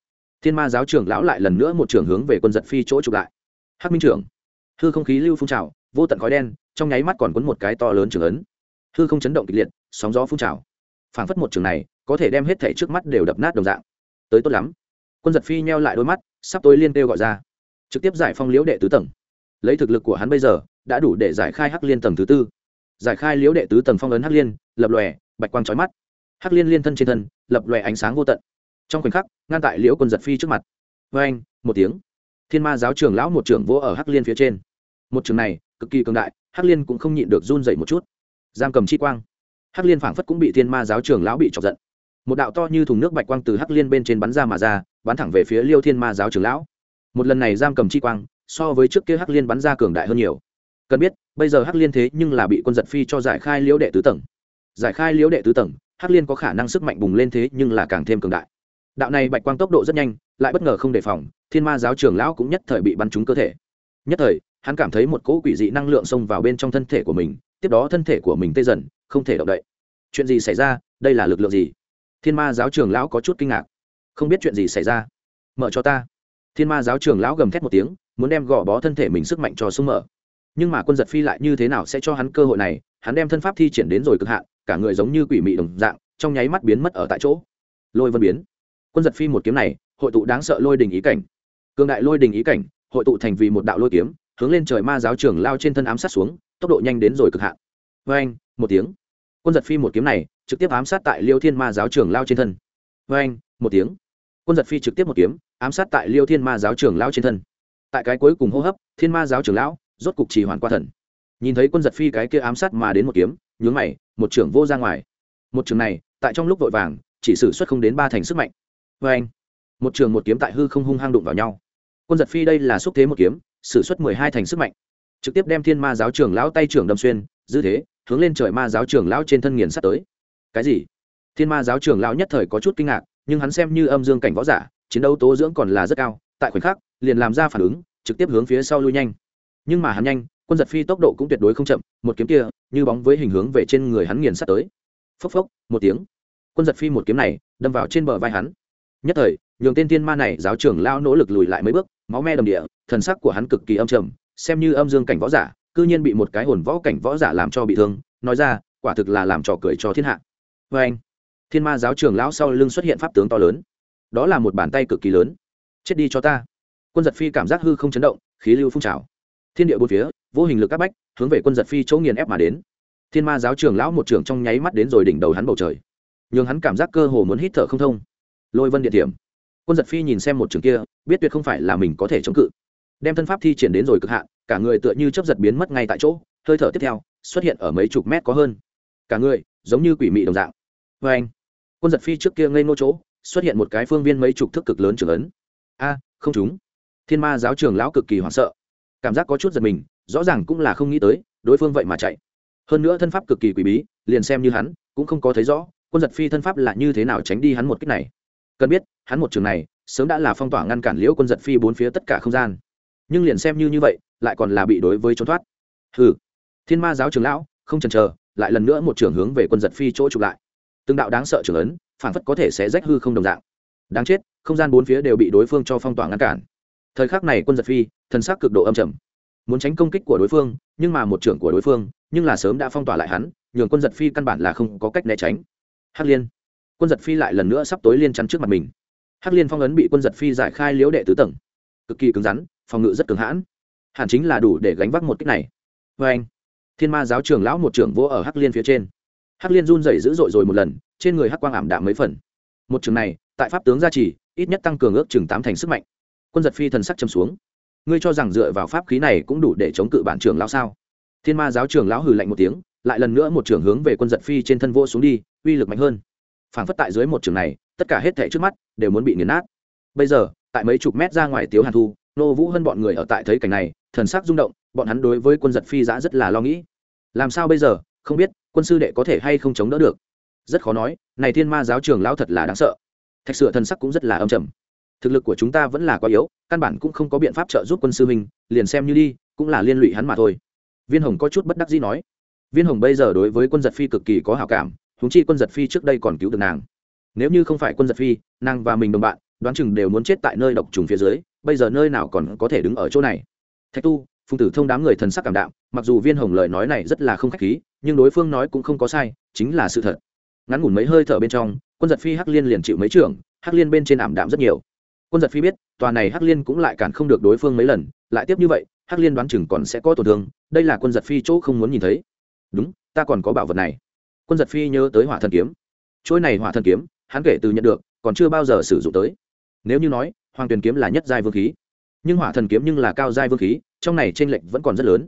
Thiên ma giáo trưởng lão lại lần nữa một trường hướng về quân giật phi chỗ chụp lại. Hắc minh trưởng, hư không khí lưu phun trào, vô tận khói đen, trong nháy mắt còn quấn một cái to lớn trường ấn. Hư không chấn động kịch liệt, sóng gió phun trào phảng phất một trường này có thể đem hết thảy trước mắt đều đập nát đồng dạng. Tới tốt lắm. Quân giật phi nheo lại đôi mắt, sắp tối liên kêu gọi ra. Trực tiếp giải phong liễu đệ tứ tầng. Lấy thực lực của hắn bây giờ, đã đủ để giải khai hắc liên tầng thứ tư. Giải khai liễu đệ tứ tầng phong ấn hắc liên, lập lòe, bạch quang trói mắt. Hắc liên liên thân trên thân, lập lòe ánh sáng vô tận. Trong khoảnh khắc, ngăn tại liễu quân giật phi trước mặt. Vê anh một tiếng. Thiên ma giáo trường lão một trưởng vỗ ở hắc liên phía trên. Một trường này, cực kỳ cường đại, hắc liên cũng không nhịn được run dậy một chút. Giam cầm chi quang hắc liên phảng phất cũng bị thiên ma giáo trường lão bị chọc giận. Một đạo to như thùng nước bạch quang từ hắc liên bên trên bắn ra mà ra, bắn thẳng về phía liêu thiên ma giáo trường lão. Một lần này giam cầm chi quang, so với trước kia hắc liên bắn ra cường đại hơn nhiều. Cần biết, bây giờ hắc liên thế nhưng là bị quân giật phi cho giải khai liễu đệ tứ tầng. Giải khai liễu đệ tứ tầng, hắc liên có khả năng sức mạnh bùng lên thế nhưng là càng thêm cường đại. Đạo này bạch quang tốc độ rất nhanh, lại bất ngờ không đề phòng, thiên ma giáo trường lão cũng nhất thời bị bắn trúng cơ thể. Nhất thời, hắn cảm thấy một cỗ quỷ dị năng lượng xông vào bên trong thân thể của mình, tiếp đó thân thể của mình tê dần không thể động đậy. Chuyện gì xảy ra? Đây là lực lượng gì? Thiên ma giáo trường lão có chút kinh ngạc. Không biết chuyện gì xảy ra. Mở cho ta. Thiên ma giáo trường lão gầm thét một tiếng, muốn đem gò bó thân thể mình sức mạnh cho súng mở. Nhưng mà quân giật phi lại như thế nào sẽ cho hắn cơ hội này? Hắn đem thân pháp thi triển đến rồi cực hạn, cả người giống như quỷ mị đồng dạng, trong nháy mắt biến mất ở tại chỗ. Lôi vân biến. Quân giật phi một kiếm này, hội tụ đáng sợ lôi đình ý cảnh. Cường đại lôi đình ý cảnh, hội tụ thành vì một đạo lôi kiếm, hướng lên trời ma giáo trường lao trên thân ám sát xuống, tốc độ nhanh đến rồi cực hạn. Vê anh một tiếng quân giật phi một kiếm này, trực tiếp ám sát tại liêu thiên ma giáo trường lao trên thân. Vê anh, một tiếng. Quân giật phi trực tiếp một kiếm, ám sát tại liêu thiên ma giáo trường lao trên thân. Tại cái cuối cùng hô hấp, thiên ma giáo trường lão rốt cục trì hoàn qua thần. Nhìn thấy quân giật phi cái kia ám sát mà đến một kiếm, nhướng mày, một trưởng vô ra ngoài. Một trường này, tại trong lúc vội vàng, chỉ sử xuất không đến ba thành sức mạnh. Vê anh, một trường một kiếm tại hư không hung hang đụng vào nhau. Quân giật phi đây là xúc thế một kiếm, sử xuất mười hai thành sức mạnh. Trực tiếp đem thiên ma giáo trường lão tay trưởng đâm xuyên dư thế hướng lên trời ma giáo trưởng lão trên thân nghiền sắt tới. Cái gì? Thiên ma giáo trưởng lão nhất thời có chút kinh ngạc, nhưng hắn xem như âm dương cảnh võ giả, chiến đấu tố dưỡng còn là rất cao, tại khoảnh khắc, liền làm ra phản ứng, trực tiếp hướng phía sau lui nhanh. Nhưng mà hắn nhanh, quân giật phi tốc độ cũng tuyệt đối không chậm, một kiếm kia, như bóng với hình hướng về trên người hắn nghiền sắt tới. Phốc phốc, một tiếng. Quân giật phi một kiếm này, đâm vào trên bờ vai hắn. Nhất thời, nhường tên thiên ma này giáo trưởng lao nỗ lực lùi lại mấy bước, máu me đầm địa, thần sắc của hắn cực kỳ âm trầm, xem như âm dương cảnh võ giả cư nhiên bị một cái hồn võ cảnh võ giả làm cho bị thương, nói ra, quả thực là làm trò cười cho thiên hạ. Vê anh. Thiên ma giáo trưởng lão sau lưng xuất hiện pháp tướng to lớn. Đó là một bàn tay cực kỳ lớn. Chết đi cho ta. Quân giật phi cảm giác hư không chấn động, khí lưu phun trào. Thiên địa bốn phía, vô hình lực các bách, hướng về quân giật phi chỗ nghiền ép mà đến. Thiên ma giáo trưởng lão một trưởng trong nháy mắt đến rồi đỉnh đầu hắn bầu trời. Nhường hắn cảm giác cơ hồ muốn hít thở không thông. Lôi vân địa điểm. Quân giật phi nhìn xem một trường kia, biết tuyệt không phải là mình có thể chống cự đem thân pháp thi triển đến rồi cực hạn, cả người tựa như chấp giật biến mất ngay tại chỗ, hơi thở tiếp theo, xuất hiện ở mấy chục mét có hơn. Cả người, giống như quỷ mị đồng dạng. Vê anh, quân giật phi trước kia ngây nô chỗ, xuất hiện một cái phương viên mấy chục thước cực lớn trường ấn. A, không chúng thiên ma giáo trường lão cực kỳ hoảng sợ. Cảm giác có chút giật mình, rõ ràng cũng là không nghĩ tới, đối phương vậy mà chạy. Hơn nữa thân pháp cực kỳ quỷ bí, liền xem như hắn, cũng không có thấy rõ, quân giật phi thân pháp là như thế nào tránh đi hắn một cách này. Cần biết, hắn một trường này, sớm đã là phong tỏa ngăn cản liễu quân giật phi bốn phía tất cả không gian nhưng liền xem như như vậy, lại còn là bị đối với trốn thoát. Hừ. Thiên ma giáo trường lão, không chần chờ, lại lần nữa một trường hướng về quân giật phi chỗ chụp lại. Từng đạo đáng sợ trường ấn phản phất có thể sẽ rách hư không đồng dạng. Đáng chết, không gian bốn phía đều bị đối phương cho phong tỏa ngăn cản. Thời khắc này quân giật phi thân xác cực độ âm trầm. Muốn tránh công kích của đối phương, nhưng mà một trưởng của đối phương, nhưng là sớm đã phong tỏa lại hắn, nhường quân giật phi căn bản là không có cách né tránh. Hắc liên. Quân giật phi lại lần nữa sắp tối liên chắn trước mặt mình. Hắc liên phong ấn bị quân giật phi giải khai liễu đệ tứ tầng. Cực kỳ cứng rắn phòng ngự rất cường hãn. Hẳn chính là đủ để gánh vác một cách này. Vê anh, thiên ma giáo trường lão một trưởng vỗ ở hắc liên phía trên. Hắc liên run rẩy dữ dội rồi một lần, trên người hắc quang ảm đạm mấy phần. Một trường này, tại pháp tướng gia trì, ít nhất tăng cường ước chừng tám thành sức mạnh. Quân giật phi thần sắc châm xuống. Ngươi cho rằng dựa vào pháp khí này cũng đủ để chống cự bản trưởng lão sao? Thiên ma giáo trường lão hừ lạnh một tiếng, lại lần nữa một trường hướng về quân giật phi trên thân vô xuống đi, uy lực mạnh hơn. Phản phất tại dưới một trường này, tất cả hết thảy trước mắt đều muốn bị nghiền nát. Bây giờ, tại mấy chục mét ra ngoài tiếu hàn thu nô vũ hơn bọn người ở tại thấy cảnh này, thần sắc rung động, bọn hắn đối với quân giật phi giã rất là lo nghĩ. Làm sao bây giờ, không biết, quân sư đệ có thể hay không chống đỡ được? Rất khó nói, này thiên ma giáo trường lão thật là đáng sợ. Thạch sửa thần sắc cũng rất là âm trầm. Thực lực của chúng ta vẫn là quá yếu, căn bản cũng không có biện pháp trợ giúp quân sư mình. liền xem như đi, cũng là liên lụy hắn mà thôi. Viên hồng có chút bất đắc dĩ nói. Viên hồng bây giờ đối với quân giật phi cực kỳ có hảo cảm húng chi quân giật phi trước đây còn cứu được nàng. Nếu như không phải quân giật phi, nàng và mình đồng bạn, đoán chừng đều muốn chết tại nơi độc trùng phía dưới bây giờ nơi nào còn có thể đứng ở chỗ này? Thạch tu, phùng tử thông đám người thần sắc cảm đạm, mặc dù viên hồng lời nói này rất là không k h á c h khí, nhưng đối phương nói cũng không có sai, chính là sự thật. Ngắn ngủn mấy hơi thở bên trong, quân giật phi hắc liên liền chịu mấy trưởng, hắc liên bên trên ảm đạm rất nhiều. Quân giật phi biết, tòa này hắc liên cũng lại cản không được đối phương mấy lần, lại tiếp như vậy, hắc liên đoán chừng còn sẽ có tổn thương, đây là quân giật phi chỗ không muốn nhìn thấy. Đúng, ta còn có bảo vật này. Quân giật phi nhớ tới hỏa thần kiếm. Chuỗi này hỏa thần kiếm, hắn kể từ nhận được, còn chưa bao giờ sử dụng tới. Nếu như nói hoàng tuyền kiếm là nhất giai vương khí. Nhưng hỏa thần kiếm nhưng là cao giai vương khí, trong này t r ê n lệch vẫn còn rất lớn.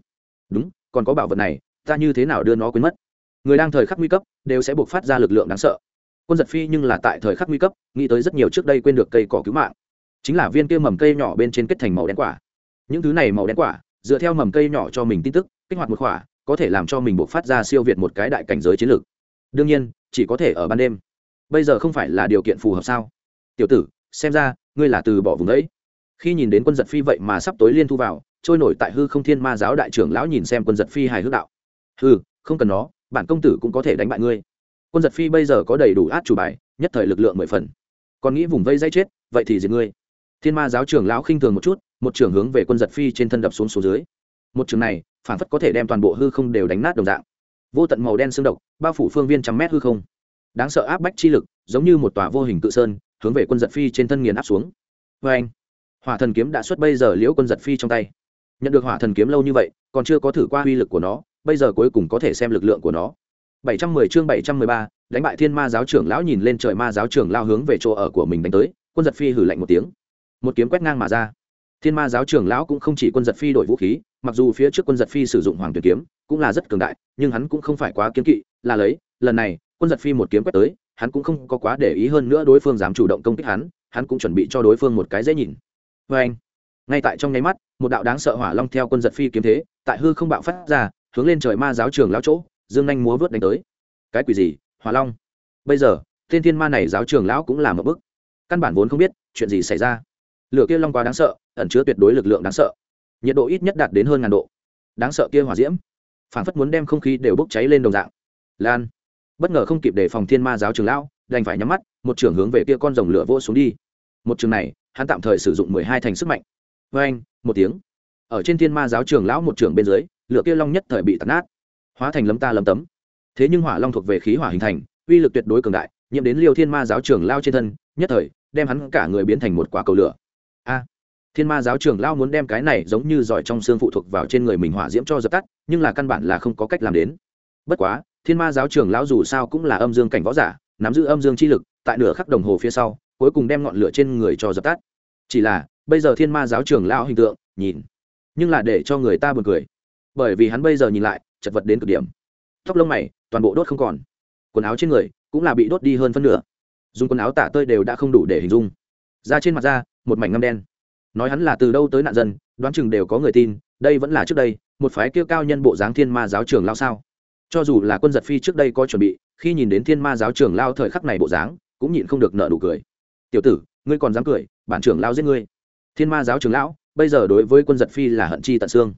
Đúng, còn có bảo vật này, ta như thế nào đưa nó quên mất? Người đang thời khắc nguy cấp, đều sẽ buộc phát ra lực lượng đáng sợ. Quân giật phi nhưng là tại thời khắc nguy cấp, nghĩ tới rất nhiều trước đây quên được cây cỏ cứu mạng. Chính là viên kia mầm cây nhỏ bên trên kết thành màu đen quả. Những thứ này màu đen quả, dựa theo mầm cây nhỏ cho mình tin tức, kích hoạt một quả, có thể làm cho mình buộc phát ra siêu việt một cái đại cảnh giới chiến lược. Đương nhiên, chỉ có thể ở ban đêm. Bây giờ không phải là điều kiện phù hợp sao? Tiểu tử, xem ra ngươi là từ bỏ vùng đấy. Khi nhìn đến quân giật phi vậy mà sắp tối liên thu vào, trôi nổi tại hư không thiên ma giáo đại trưởng lão nhìn xem quân giật phi hài hước đạo. Hư không cần nó, bản công tử cũng có thể đánh bại ngươi. Quân giật phi bây giờ có đầy đủ át chủ bài, nhất thời lực lượng mười phần. Còn nghĩ vùng vây dây chết, vậy thì diệt ngươi. Thiên ma giáo trưởng lão khinh thường một chút, một trưởng hướng về quân giật phi trên thân đập xuống xuống dưới. Một trường này, phản phất có thể đem toàn bộ hư không đều đánh nát đồng dạng. Vô tận màu đen xương độc, bao phủ phương viên trăm mét hư không. Đáng sợ áp bách chi lực, giống như một tòa vô hình cự sơn hướng về quân giật phi trên thân nghiền áp xuống. Vê anh hỏa thần kiếm đã xuất bây giờ liễu quân giật phi trong tay. Nhận được hỏa thần kiếm lâu như vậy còn chưa có thử qua uy lực của nó bây giờ cuối cùng có thể xem lực lượng của nó. 710 chương 713, đánh bại thiên ma giáo trưởng lão nhìn lên trời ma giáo trưởng lao hướng về chỗ ở của mình đánh tới quân giật phi hử lạnh một tiếng. Một kiếm quét ngang mà ra. Thiên ma giáo trưởng lão cũng không chỉ quân giật phi đổi vũ khí mặc dù phía trước quân giật phi sử dụng hoàng tuyệt kiếm cũng là rất cường đại nhưng hắn cũng không phải quá kiếm kỵ là lấy lần này quân giật phi một kiếm quét tới hắn cũng không có quá để ý hơn nữa đối phương dám chủ động công kích hắn hắn cũng chuẩn bị cho đối phương một cái dễ nhìn. Vê anh, ngay tại trong nháy mắt, một đạo đáng sợ hỏa long theo quân giật phi kiếm thế, tại hư không bạo phát ra, hướng lên trời ma giáo trường lão chỗ, dương nhanh múa vớt đánh tới. Cái quỷ gì? Hỏa long. Bây giờ, tên thiên ma này giáo trường lão cũng làm một bức. Căn bản vốn không biết chuyện gì xảy ra. Lửa kia long quá đáng sợ, ẩn chứa tuyệt đối lực lượng đáng sợ. Nhiệt độ ít nhất đạt đến hơn ngàn độ. Đáng sợ kia hỏa diễm. Phản phất muốn đem không khí đều bốc cháy lên đồng dạng. Lan bất ngờ không kịp để phòng thiên ma giáo trường lão, đành phải nhắm mắt, một trường hướng về kia con rồng lửa vô xuống đi. Một trường này, hắn tạm thời sử dụng mười hai thành sức mạnh. Vê anh, một tiếng. Ở trên thiên ma giáo trường lão một trường bên dưới, lửa kia long nhất thời bị tạt nát. Hóa thành lấm ta lấm tấm. Thế nhưng hỏa long thuộc về khí hỏa hình thành, uy lực tuyệt đối cường đại, nhiễm đến liêu thiên ma giáo trường lao trên thân, nhất thời, đem hắn cả người biến thành một quả cầu lửa. A. Thiên ma giáo trường lao muốn đem cái này giống như giỏi trong xương phụ thuộc vào trên người mình hỏa diễm cho dập tắt, nhưng là căn bản là không có cách làm đến. Bất quá thiên ma giáo trưởng lão dù sao cũng là âm dương cảnh võ giả, nắm giữ âm dương chi lực, tại nửa khắc đồng hồ phía sau, cuối cùng đem ngọn lửa trên người cho dập tắt. Chỉ là, bây giờ thiên ma giáo trưởng lão hình tượng, nhìn, nhưng là để cho người ta buồn cười. Bởi vì hắn bây giờ nhìn lại, chật vật đến cực điểm. Tóc lông mày, toàn bộ đốt không còn. Quần áo trên người cũng là bị đốt đi hơn phân nửa. Dùng quần áo tả tơi đều đã không đủ để hình dung. Ra trên mặt da, một mảnh ngâm đen. Nói hắn là từ đâu tới nạn dân, đoán chừng đều có người tin, đây vẫn là trước đây, một phái kêu cao nhân bộ dáng thiên ma giáo trường lao sao? Cho dù là quân giật phi trước đây có chuẩn bị, khi nhìn đến thiên ma giáo trưởng lao thời khắc này bộ dáng, cũng nhịn không được nợ nụ cười. Tiểu tử, ngươi còn dám cười, bản trưởng lao giết ngươi. Thiên ma giáo trưởng lão, bây giờ đối với quân giật phi là hận chi tận xương.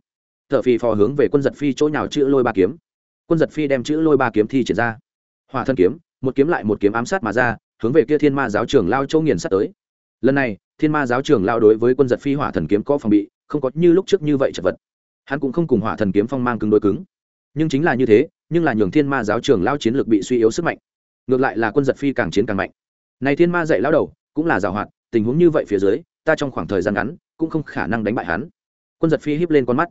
Thợ phi phò hướng về quân giật phi chỗ nào chữ lôi ba kiếm. Quân giật phi đem chữ lôi ba kiếm thi triển ra. Hòa thân kiếm, một kiếm lại một kiếm ám sát mà ra, hướng về kia thiên ma giáo trưởng lao châu nghiền sát tới. Lần này, thiên ma giáo trưởng lao đối với quân giật phi hỏa thần kiếm có phòng bị, không có như lúc trước như vậy chật vật. Hắn cũng không cùng hỏa thần kiếm phong mang cứng đôi cứng. Nhưng chính là như thế nhưng là nhường thiên ma giáo trường lao chiến lược bị suy yếu sức mạnh. Ngược lại là quân giật phi càng chiến càng mạnh. Này thiên ma dạy lao đầu, cũng là giảo hoạt, tình huống như vậy phía dưới, ta trong khoảng thời gian ngắn, cũng không khả năng đánh bại hắn. Quân giật phi híp lên con mắt.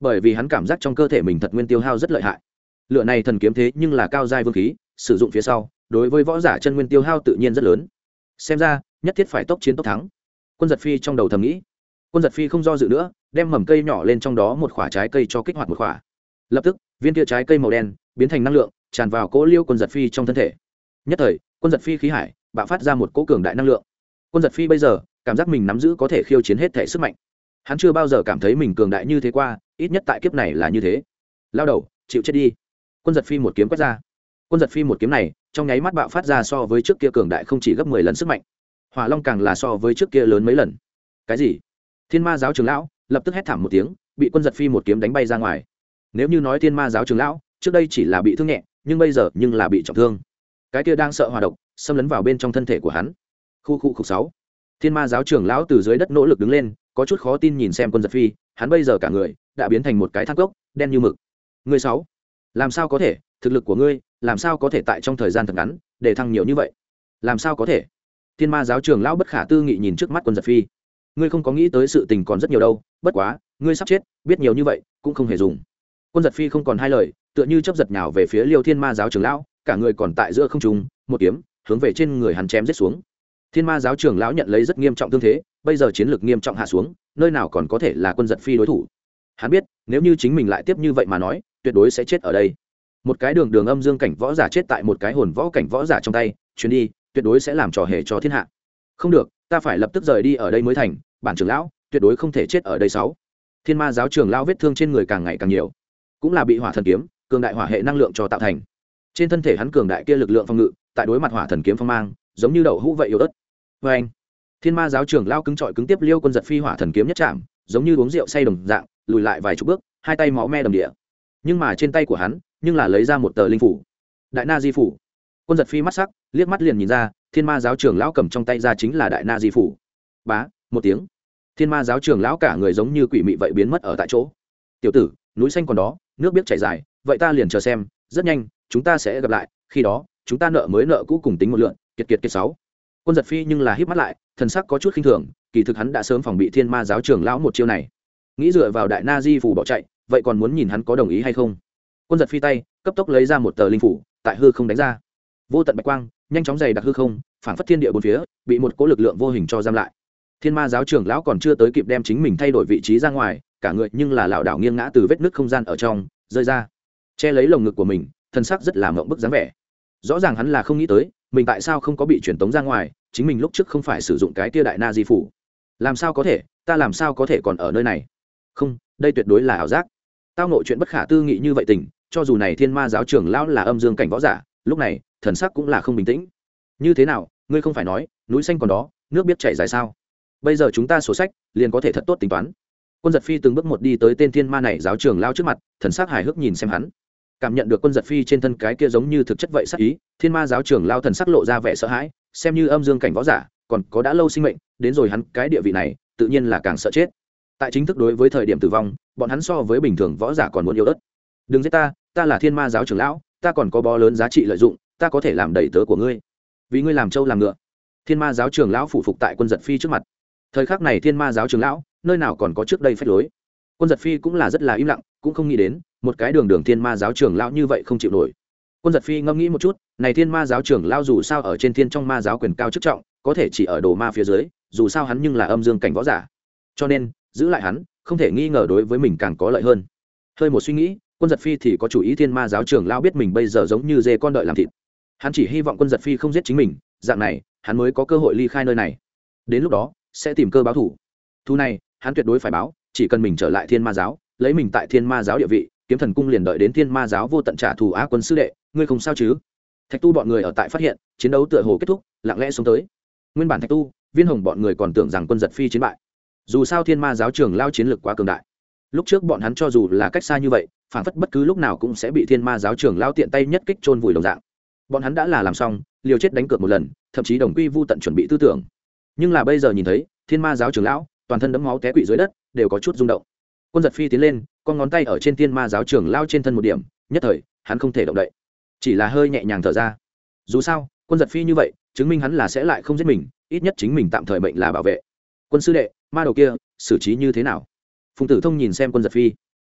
Bởi vì hắn cảm giác trong cơ thể mình thật nguyên tiêu hao rất lợi hại. Lựa này thần kiếm thế nhưng là cao giai vương khí, sử dụng phía sau, đối với võ giả chân nguyên tiêu hao tự nhiên rất lớn. Xem ra, nhất thiết phải tốc chiến tốc thắng. Quân giật phi trong đầu thầm nghĩ. Quân giật phi không do dự nữa, đem mầm cây nhỏ lên trong đó một khoả trái cây cho kích hoạt một khoả lập tức viên kia trái cây màu đen biến thành năng lượng tràn vào cỗ liêu quân giật phi trong thân thể nhất thời quân giật phi khí hải bạo phát ra một cỗ cường đại năng lượng quân giật phi bây giờ cảm giác mình nắm giữ có thể khiêu chiến hết thể sức mạnh hắn chưa bao giờ cảm thấy mình cường đại như thế qua ít nhất tại kiếp này là như thế lao đầu chịu chết đi quân giật phi một kiếm quét ra quân giật phi một kiếm này trong nháy mắt bạo phát ra so với trước kia cường đại không chỉ gấp mười lần sức mạnh hỏa long càng là so với trước kia lớn mấy lần cái gì thiên ma giáo trường lão lập tức hét thảm một tiếng bị quân giật phi một kiếm đánh bay ra ngoài nếu như nói thiên ma giáo trường lão, trước đây chỉ là bị thương nhẹ, nhưng bây giờ nhưng là bị trọng thương. Cái kia đang sợ hòa độc, xâm lấn vào bên trong thân thể của hắn. Khu khu khục sáu. Thiên ma giáo trưởng lão từ dưới đất nỗ lực đứng lên, có chút khó tin nhìn xem quân giật phi, hắn bây giờ cả người đã biến thành một cái thác gốc, đen như mực. Người sáu, làm sao có thể? Thực lực của ngươi, làm sao có thể tại trong thời gian thật ngắn, để thăng nhiều như vậy? Làm sao có thể? Thiên ma giáo trưởng lão bất khả tư nghị nhìn trước mắt quân giật phi. Ngươi không có nghĩ tới sự tình còn rất nhiều đâu, bất quá, ngươi sắp chết, biết nhiều như vậy, cũng không hề dùng quân giật phi không còn hai lời, tựa như chấp giật nhào về phía liêu thiên ma giáo trưởng lão, cả người còn tại giữa không trung, một kiếm, hướng về trên người hắn chém giết xuống. Thiên ma giáo trưởng lão nhận lấy rất nghiêm trọng thương thế, bây giờ chiến lược nghiêm trọng hạ xuống, nơi nào còn có thể là quân giật phi đối thủ. Hắn biết, nếu như chính mình lại tiếp như vậy mà nói, tuyệt đối sẽ chết ở đây. Một cái đường đường âm dương cảnh võ giả chết tại một cái hồn võ cảnh võ giả trong tay, chuyến đi, tuyệt đối sẽ làm trò hề cho thiên hạ. Không được, ta phải lập tức rời đi ở đây mới thành, bản trưởng lão, tuyệt đối không thể chết ở đây sáu. Thiên ma giáo trưởng lão vết thương trên người càng ngày càng nhiều cũng là bị hỏa thần kiếm, cường đại hỏa hệ năng lượng cho tạo thành. Trên thân thể hắn cường đại kia lực lượng phòng ngự, tại đối mặt hỏa thần kiếm phong mang, giống như đậu hũ vậy yếu ớt. Vê anh, thiên ma giáo trưởng lao cứng trọi cứng tiếp liêu quân giật phi hỏa thần kiếm nhất chạm giống như uống rượu say đồng dạng, lùi lại vài chục bước, hai tay máu me đầm địa. Nhưng mà trên tay của hắn, nhưng là lấy ra một tờ linh phủ. Đại na di phủ. Quân giật phi mắt sắc, liếc mắt liền nhìn ra, thiên ma giáo trưởng lão cầm trong tay ra chính là đại na di phủ. Bá, một tiếng. Thiên ma giáo trưởng lão cả người giống như quỷ mị vậy biến mất ở tại chỗ. Tiểu tử, núi xanh còn đó nước biết chảy dài, vậy ta liền chờ xem, rất nhanh, chúng ta sẽ gặp lại, khi đó, chúng ta nợ mới nợ cũ cùng tính một lượng, kiệt kiệt kiệt sáu. Quân giật phi nhưng là híp mắt lại, thần sắc có chút khinh thường, kỳ thực hắn đã sớm phòng bị thiên ma giáo trưởng lão một chiêu này. Nghĩ dựa vào đại na di phủ bỏ chạy, vậy còn muốn nhìn hắn có đồng ý hay không? Quân giật phi tay, cấp tốc lấy ra một tờ linh phủ, tại hư không đánh ra. Vô tận bạch quang, nhanh chóng dày đặc hư không phản phất thiên địa bốn phía, bị một cỗ lực lượng vô hình cho giam lại. Thiên ma giáo trưởng lão còn chưa tới kịp đem chính mình thay đổi vị trí ra ngoài cả người nhưng là lảo đảo nghiêng ngã từ vết nứt không gian ở trong, rơi ra. Che lấy lồng ngực của mình, thân sắc rất là mộng bức dáng vẻ. Rõ ràng hắn là không nghĩ tới, mình tại sao không có bị truyền tống ra ngoài, chính mình lúc trước không phải sử dụng cái tia đại na di phủ. Làm sao có thể, ta làm sao có thể còn ở nơi này? Không, đây tuyệt đối là ảo giác. Tao nội chuyện bất khả tư nghị như vậy tình, cho dù này thiên ma giáo trưởng lão là âm dương cảnh võ giả, lúc này, thần sắc cũng là không bình tĩnh. Như thế nào, ngươi không phải nói, núi xanh còn đó, nước biết chảy dài sao? Bây giờ chúng ta sổ sách, liền có thể thật tốt tính toán quân giật phi từng bước một đi tới tên thiên ma này giáo trưởng lao trước mặt, thần sắc hài hước nhìn xem hắn. Cảm nhận được quân giật phi trên thân cái kia giống như thực chất vậy sắc ý, thiên ma giáo trưởng lao thần sắc lộ ra vẻ sợ hãi, xem như âm dương cảnh võ giả, còn có đã lâu sinh mệnh, đến rồi hắn cái địa vị này, tự nhiên là càng sợ chết. Tại chính thức đối với thời điểm tử vong, bọn hắn so với bình thường võ giả còn muốn yêu ớt. Đừng giết ta ta là thiên ma giáo trưởng lão, ta còn có bó lớn giá trị lợi dụng, ta có thể làm đầy tớ của ngươi. Vì ngươi làm trâu làm ngựa. Thiên ma giáo trưởng lão phủ phục tại quân giật phi trước mặt. Thời khắc này thiên ma giáo trưởng lão nơi nào còn có trước đây phép lối. Quân giật phi cũng là rất là im lặng, cũng không nghĩ đến, một cái đường đường thiên ma giáo trưởng lão như vậy không chịu nổi. Quân giật phi ngẫm nghĩ một chút, này thiên ma giáo trưởng lao dù sao ở trên thiên trong ma giáo quyền cao chức trọng, có thể chỉ ở đồ ma phía dưới, dù sao hắn nhưng là âm dương cảnh võ giả. Cho nên, giữ lại hắn, không thể nghi ngờ đối với mình càng có lợi hơn. Hơi một suy nghĩ, quân giật phi thì có chủ ý thiên ma giáo trưởng lao biết mình bây giờ giống như dê con đợi làm thịt. Hắn chỉ hy vọng quân giật phi không giết chính mình, dạng này, hắn mới có cơ hội ly khai nơi này. Đến lúc đó, sẽ tìm cơ báo thủ. Thu này hắn tuyệt đối phải báo, chỉ cần mình trở lại thiên ma giáo, lấy mình tại thiên ma giáo địa vị, kiếm thần cung liền đợi đến thiên ma giáo vô tận trả thù á quân sư đệ, ngươi không sao chứ? Thạch tu bọn người ở tại phát hiện, chiến đấu tựa hồ kết thúc, lặng lẽ xuống tới. Nguyên bản thạch tu, viên hồng bọn người còn tưởng rằng quân giật phi chiến bại. Dù sao thiên ma giáo trường lao chiến lược quá cường đại. Lúc trước bọn hắn cho dù là cách xa như vậy phản phất bất cứ lúc nào cũng sẽ bị thiên ma giáo trường lao tiện tay nhất kích chôn vùi đồng dạng. Bọn hắn đã là làm xong, liều chết đánh cược một lần, thậm chí đồng quy vô tận chuẩn bị tư tưởng. Nhưng là bây giờ nhìn thấy, thiên ma giáo trường lão toàn thân đấm máu té quỵ dưới đất, đều có chút rung động. Quân giật phi tiến lên, con ngón tay ở trên tiên ma giáo trưởng lao trên thân một điểm, nhất thời, hắn không thể động đậy. Chỉ là hơi nhẹ nhàng thở ra. Dù sao, quân giật phi như vậy, chứng minh hắn là sẽ lại không giết mình, ít nhất chính mình tạm thời mệnh là bảo vệ. Quân sư đệ, ma đầu kia, xử trí như thế nào? Phùng tử thông nhìn xem quân giật phi.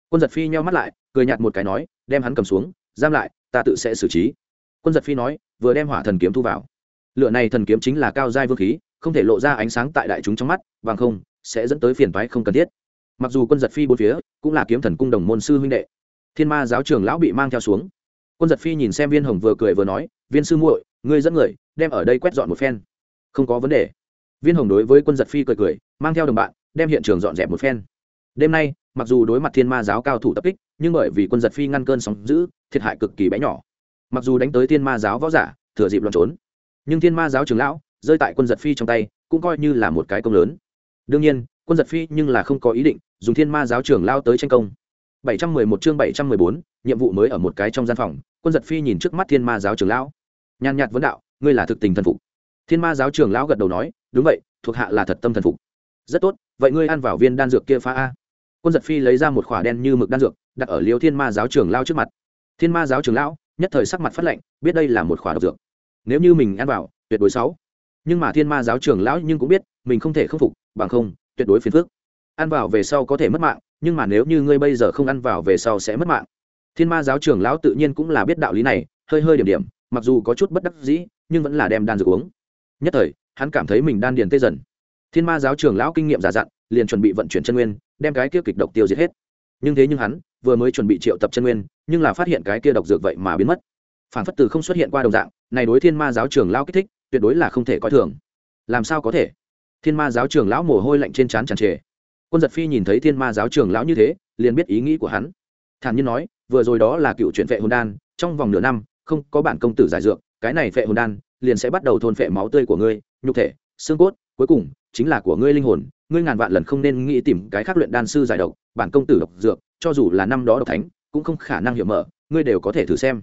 Quân giật phi nheo mắt lại, cười nhạt một cái nói, đem hắn cầm xuống, giam lại, ta tự sẽ xử trí. Quân giật phi nói, vừa đem hỏa thần kiếm thu vào. Lựa này thần kiếm chính là cao giai vương khí, không thể lộ ra ánh sáng tại đại chúng trong mắt, bằng không sẽ dẫn tới phiền toái không cần thiết. Mặc dù quân giật phi bốn phía cũng là kiếm thần cung đồng môn sư huynh đệ, thiên ma giáo trường lão bị mang theo xuống. Quân giật phi nhìn xem viên hồng vừa cười vừa nói, viên sư muội, ngươi dẫn người, đem ở đây quét dọn một phen. Không có vấn đề. Viên hồng đối với quân giật phi cười cười, mang theo đồng bạn, đem hiện trường dọn dẹp một phen. Đêm nay, mặc dù đối mặt thiên ma giáo cao thủ tập kích, nhưng bởi vì quân giật phi ngăn cơn sóng giữ thiệt hại cực kỳ bé nhỏ. Mặc dù đánh tới thiên ma giáo võ giả, thừa dịp lẩn trốn, nhưng thiên ma giáo trường lão rơi tại quân giật phi trong tay, cũng coi như là một cái công lớn đương nhiên quân giật phi nhưng là không có ý định dùng thiên ma giáo trưởng lao tới tranh công. 711 chương 714, nhiệm vụ mới ở một cái trong gian phòng quân giật phi nhìn trước mắt thiên ma giáo trưởng lão. Nhàn nhạt vấn đạo ngươi là thực tình thần phục? Thiên ma giáo trưởng lão gật đầu nói đúng vậy thuộc hạ là thật tâm thần phục. Rất tốt vậy ngươi ăn vào viên đan dược kia phá a. Quân giật phi lấy ra một khỏa đen như mực đan dược đặt ở liêu thiên ma giáo trưởng lao trước mặt. Thiên ma giáo trưởng lão nhất thời sắc mặt phát lệnh biết đây là một khỏa độc dược. Nếu như mình ăn vào tuyệt đối sáu nhưng mà thiên ma giáo trưởng lão nhưng cũng biết, mình không thể khắc phục, bằng không, tuyệt đối phiền phức. Ăn vào về sau có thể mất mạng, nhưng mà nếu như ngươi bây giờ không ăn vào về sau sẽ mất mạng. Thiên ma giáo trưởng lão tự nhiên cũng là biết đạo lý này, hơi hơi điểm điểm, mặc dù có chút bất đắc dĩ, nhưng vẫn là đem đan dược uống. Nhất thời, hắn cảm thấy mình đan điền tê dần. Thiên ma giáo trưởng lão kinh nghiệm giả dặn, liền chuẩn bị vận chuyển chân nguyên, đem cái kia kịch độc tiêu diệt hết. Nhưng thế nhưng hắn, vừa mới chuẩn bị triệu tập chân nguyên, nhưng là phát hiện cái kia độc dược vậy mà biến mất. Phản phất từ không xuất hiện qua đồng dạng, này đối thiên ma giáo trưởng lão kích thích tuyệt đối là không thể coi thường. Làm sao có thể? Thiên ma giáo Trường lão mồ hôi lạnh trên trán tràn trề. Quân giật phi nhìn thấy thiên ma giáo Trường lão như thế, liền biết ý nghĩ của hắn. Thản nhiên nói, vừa rồi đó là cựu chuyện vệ hồn đan, trong vòng nửa năm, không có bản công tử giải dược, cái này phệ hồn đan liền sẽ bắt đầu thôn phệ máu tươi của ngươi, nhục thể, xương cốt, cuối cùng chính là của ngươi linh hồn, ngươi ngàn vạn lần không nên nghĩ tìm cái khác luyện đan sư giải độc, bản công tử độc dược, cho dù là năm đó độc thánh, cũng không khả năng hiểu mở, ngươi đều có thể thử xem.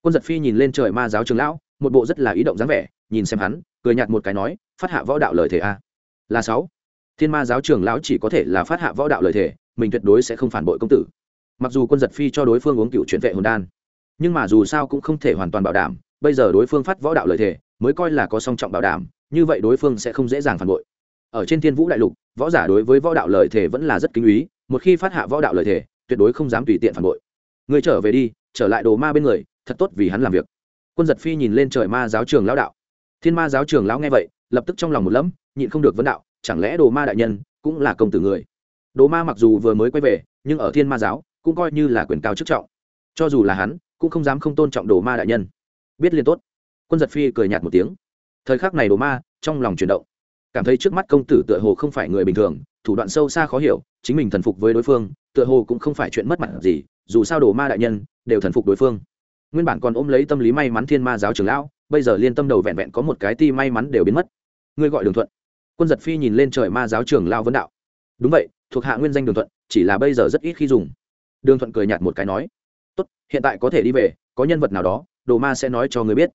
Quân giật phi nhìn lên trời ma giáo trường lão, một bộ rất là ý động dáng vẻ nhìn xem hắn, cười nhạt một cái nói, phát hạ võ đạo lời thể a. Là sáu. Thiên ma giáo trưởng lão chỉ có thể là phát hạ võ đạo lời thể mình tuyệt đối sẽ không phản bội công tử. Mặc dù quân giật phi cho đối phương uống cựu chuyển vệ hồn đan, nhưng mà dù sao cũng không thể hoàn toàn bảo đảm, bây giờ đối phương phát võ đạo lời thể mới coi là có song trọng bảo đảm, như vậy đối phương sẽ không dễ dàng phản bội. Ở trên thiên vũ đại lục, võ giả đối với võ đạo lời thể vẫn là rất kính ý, một khi phát hạ võ đạo lời thể tuyệt đối không dám tùy tiện phản bội. Người trở về đi, trở lại đồ ma bên người, thật tốt vì hắn làm việc. Quân giật phi nhìn lên trời ma giáo trường lão đạo thiên ma giáo trường lão nghe vậy, lập tức trong lòng một lẫm, nhịn không được vấn đạo, chẳng lẽ đồ ma đại nhân cũng là công tử người? Đồ ma mặc dù vừa mới quay về, nhưng ở thiên ma giáo cũng coi như là quyền cao chức trọng. Cho dù là hắn, cũng không dám không tôn trọng đồ ma đại nhân. Biết liên tốt. Quân giật phi cười nhạt một tiếng. Thời khắc này đồ ma trong lòng chuyển động. Cảm thấy trước mắt công tử tựa hồ không phải người bình thường, thủ đoạn sâu xa khó hiểu, chính mình thần phục với đối phương, tựa hồ cũng không phải chuyện mất mặt gì, dù sao đồ ma đại nhân đều thần phục đối phương. Nguyên bản còn ôm lấy tâm lý may mắn thiên ma giáo trường lão bây giờ liên tâm đầu vẹn vẹn có một cái ti may mắn đều biến mất. Ngươi gọi đường thuận. Quân giật phi nhìn lên trời ma giáo trường lao vấn đạo. Đúng vậy, thuộc hạ nguyên danh đường thuận, chỉ là bây giờ rất ít khi dùng. Đường thuận cười nhạt một cái nói, tốt, hiện tại có thể đi về, có nhân vật nào đó, đồ ma sẽ nói cho ngươi biết.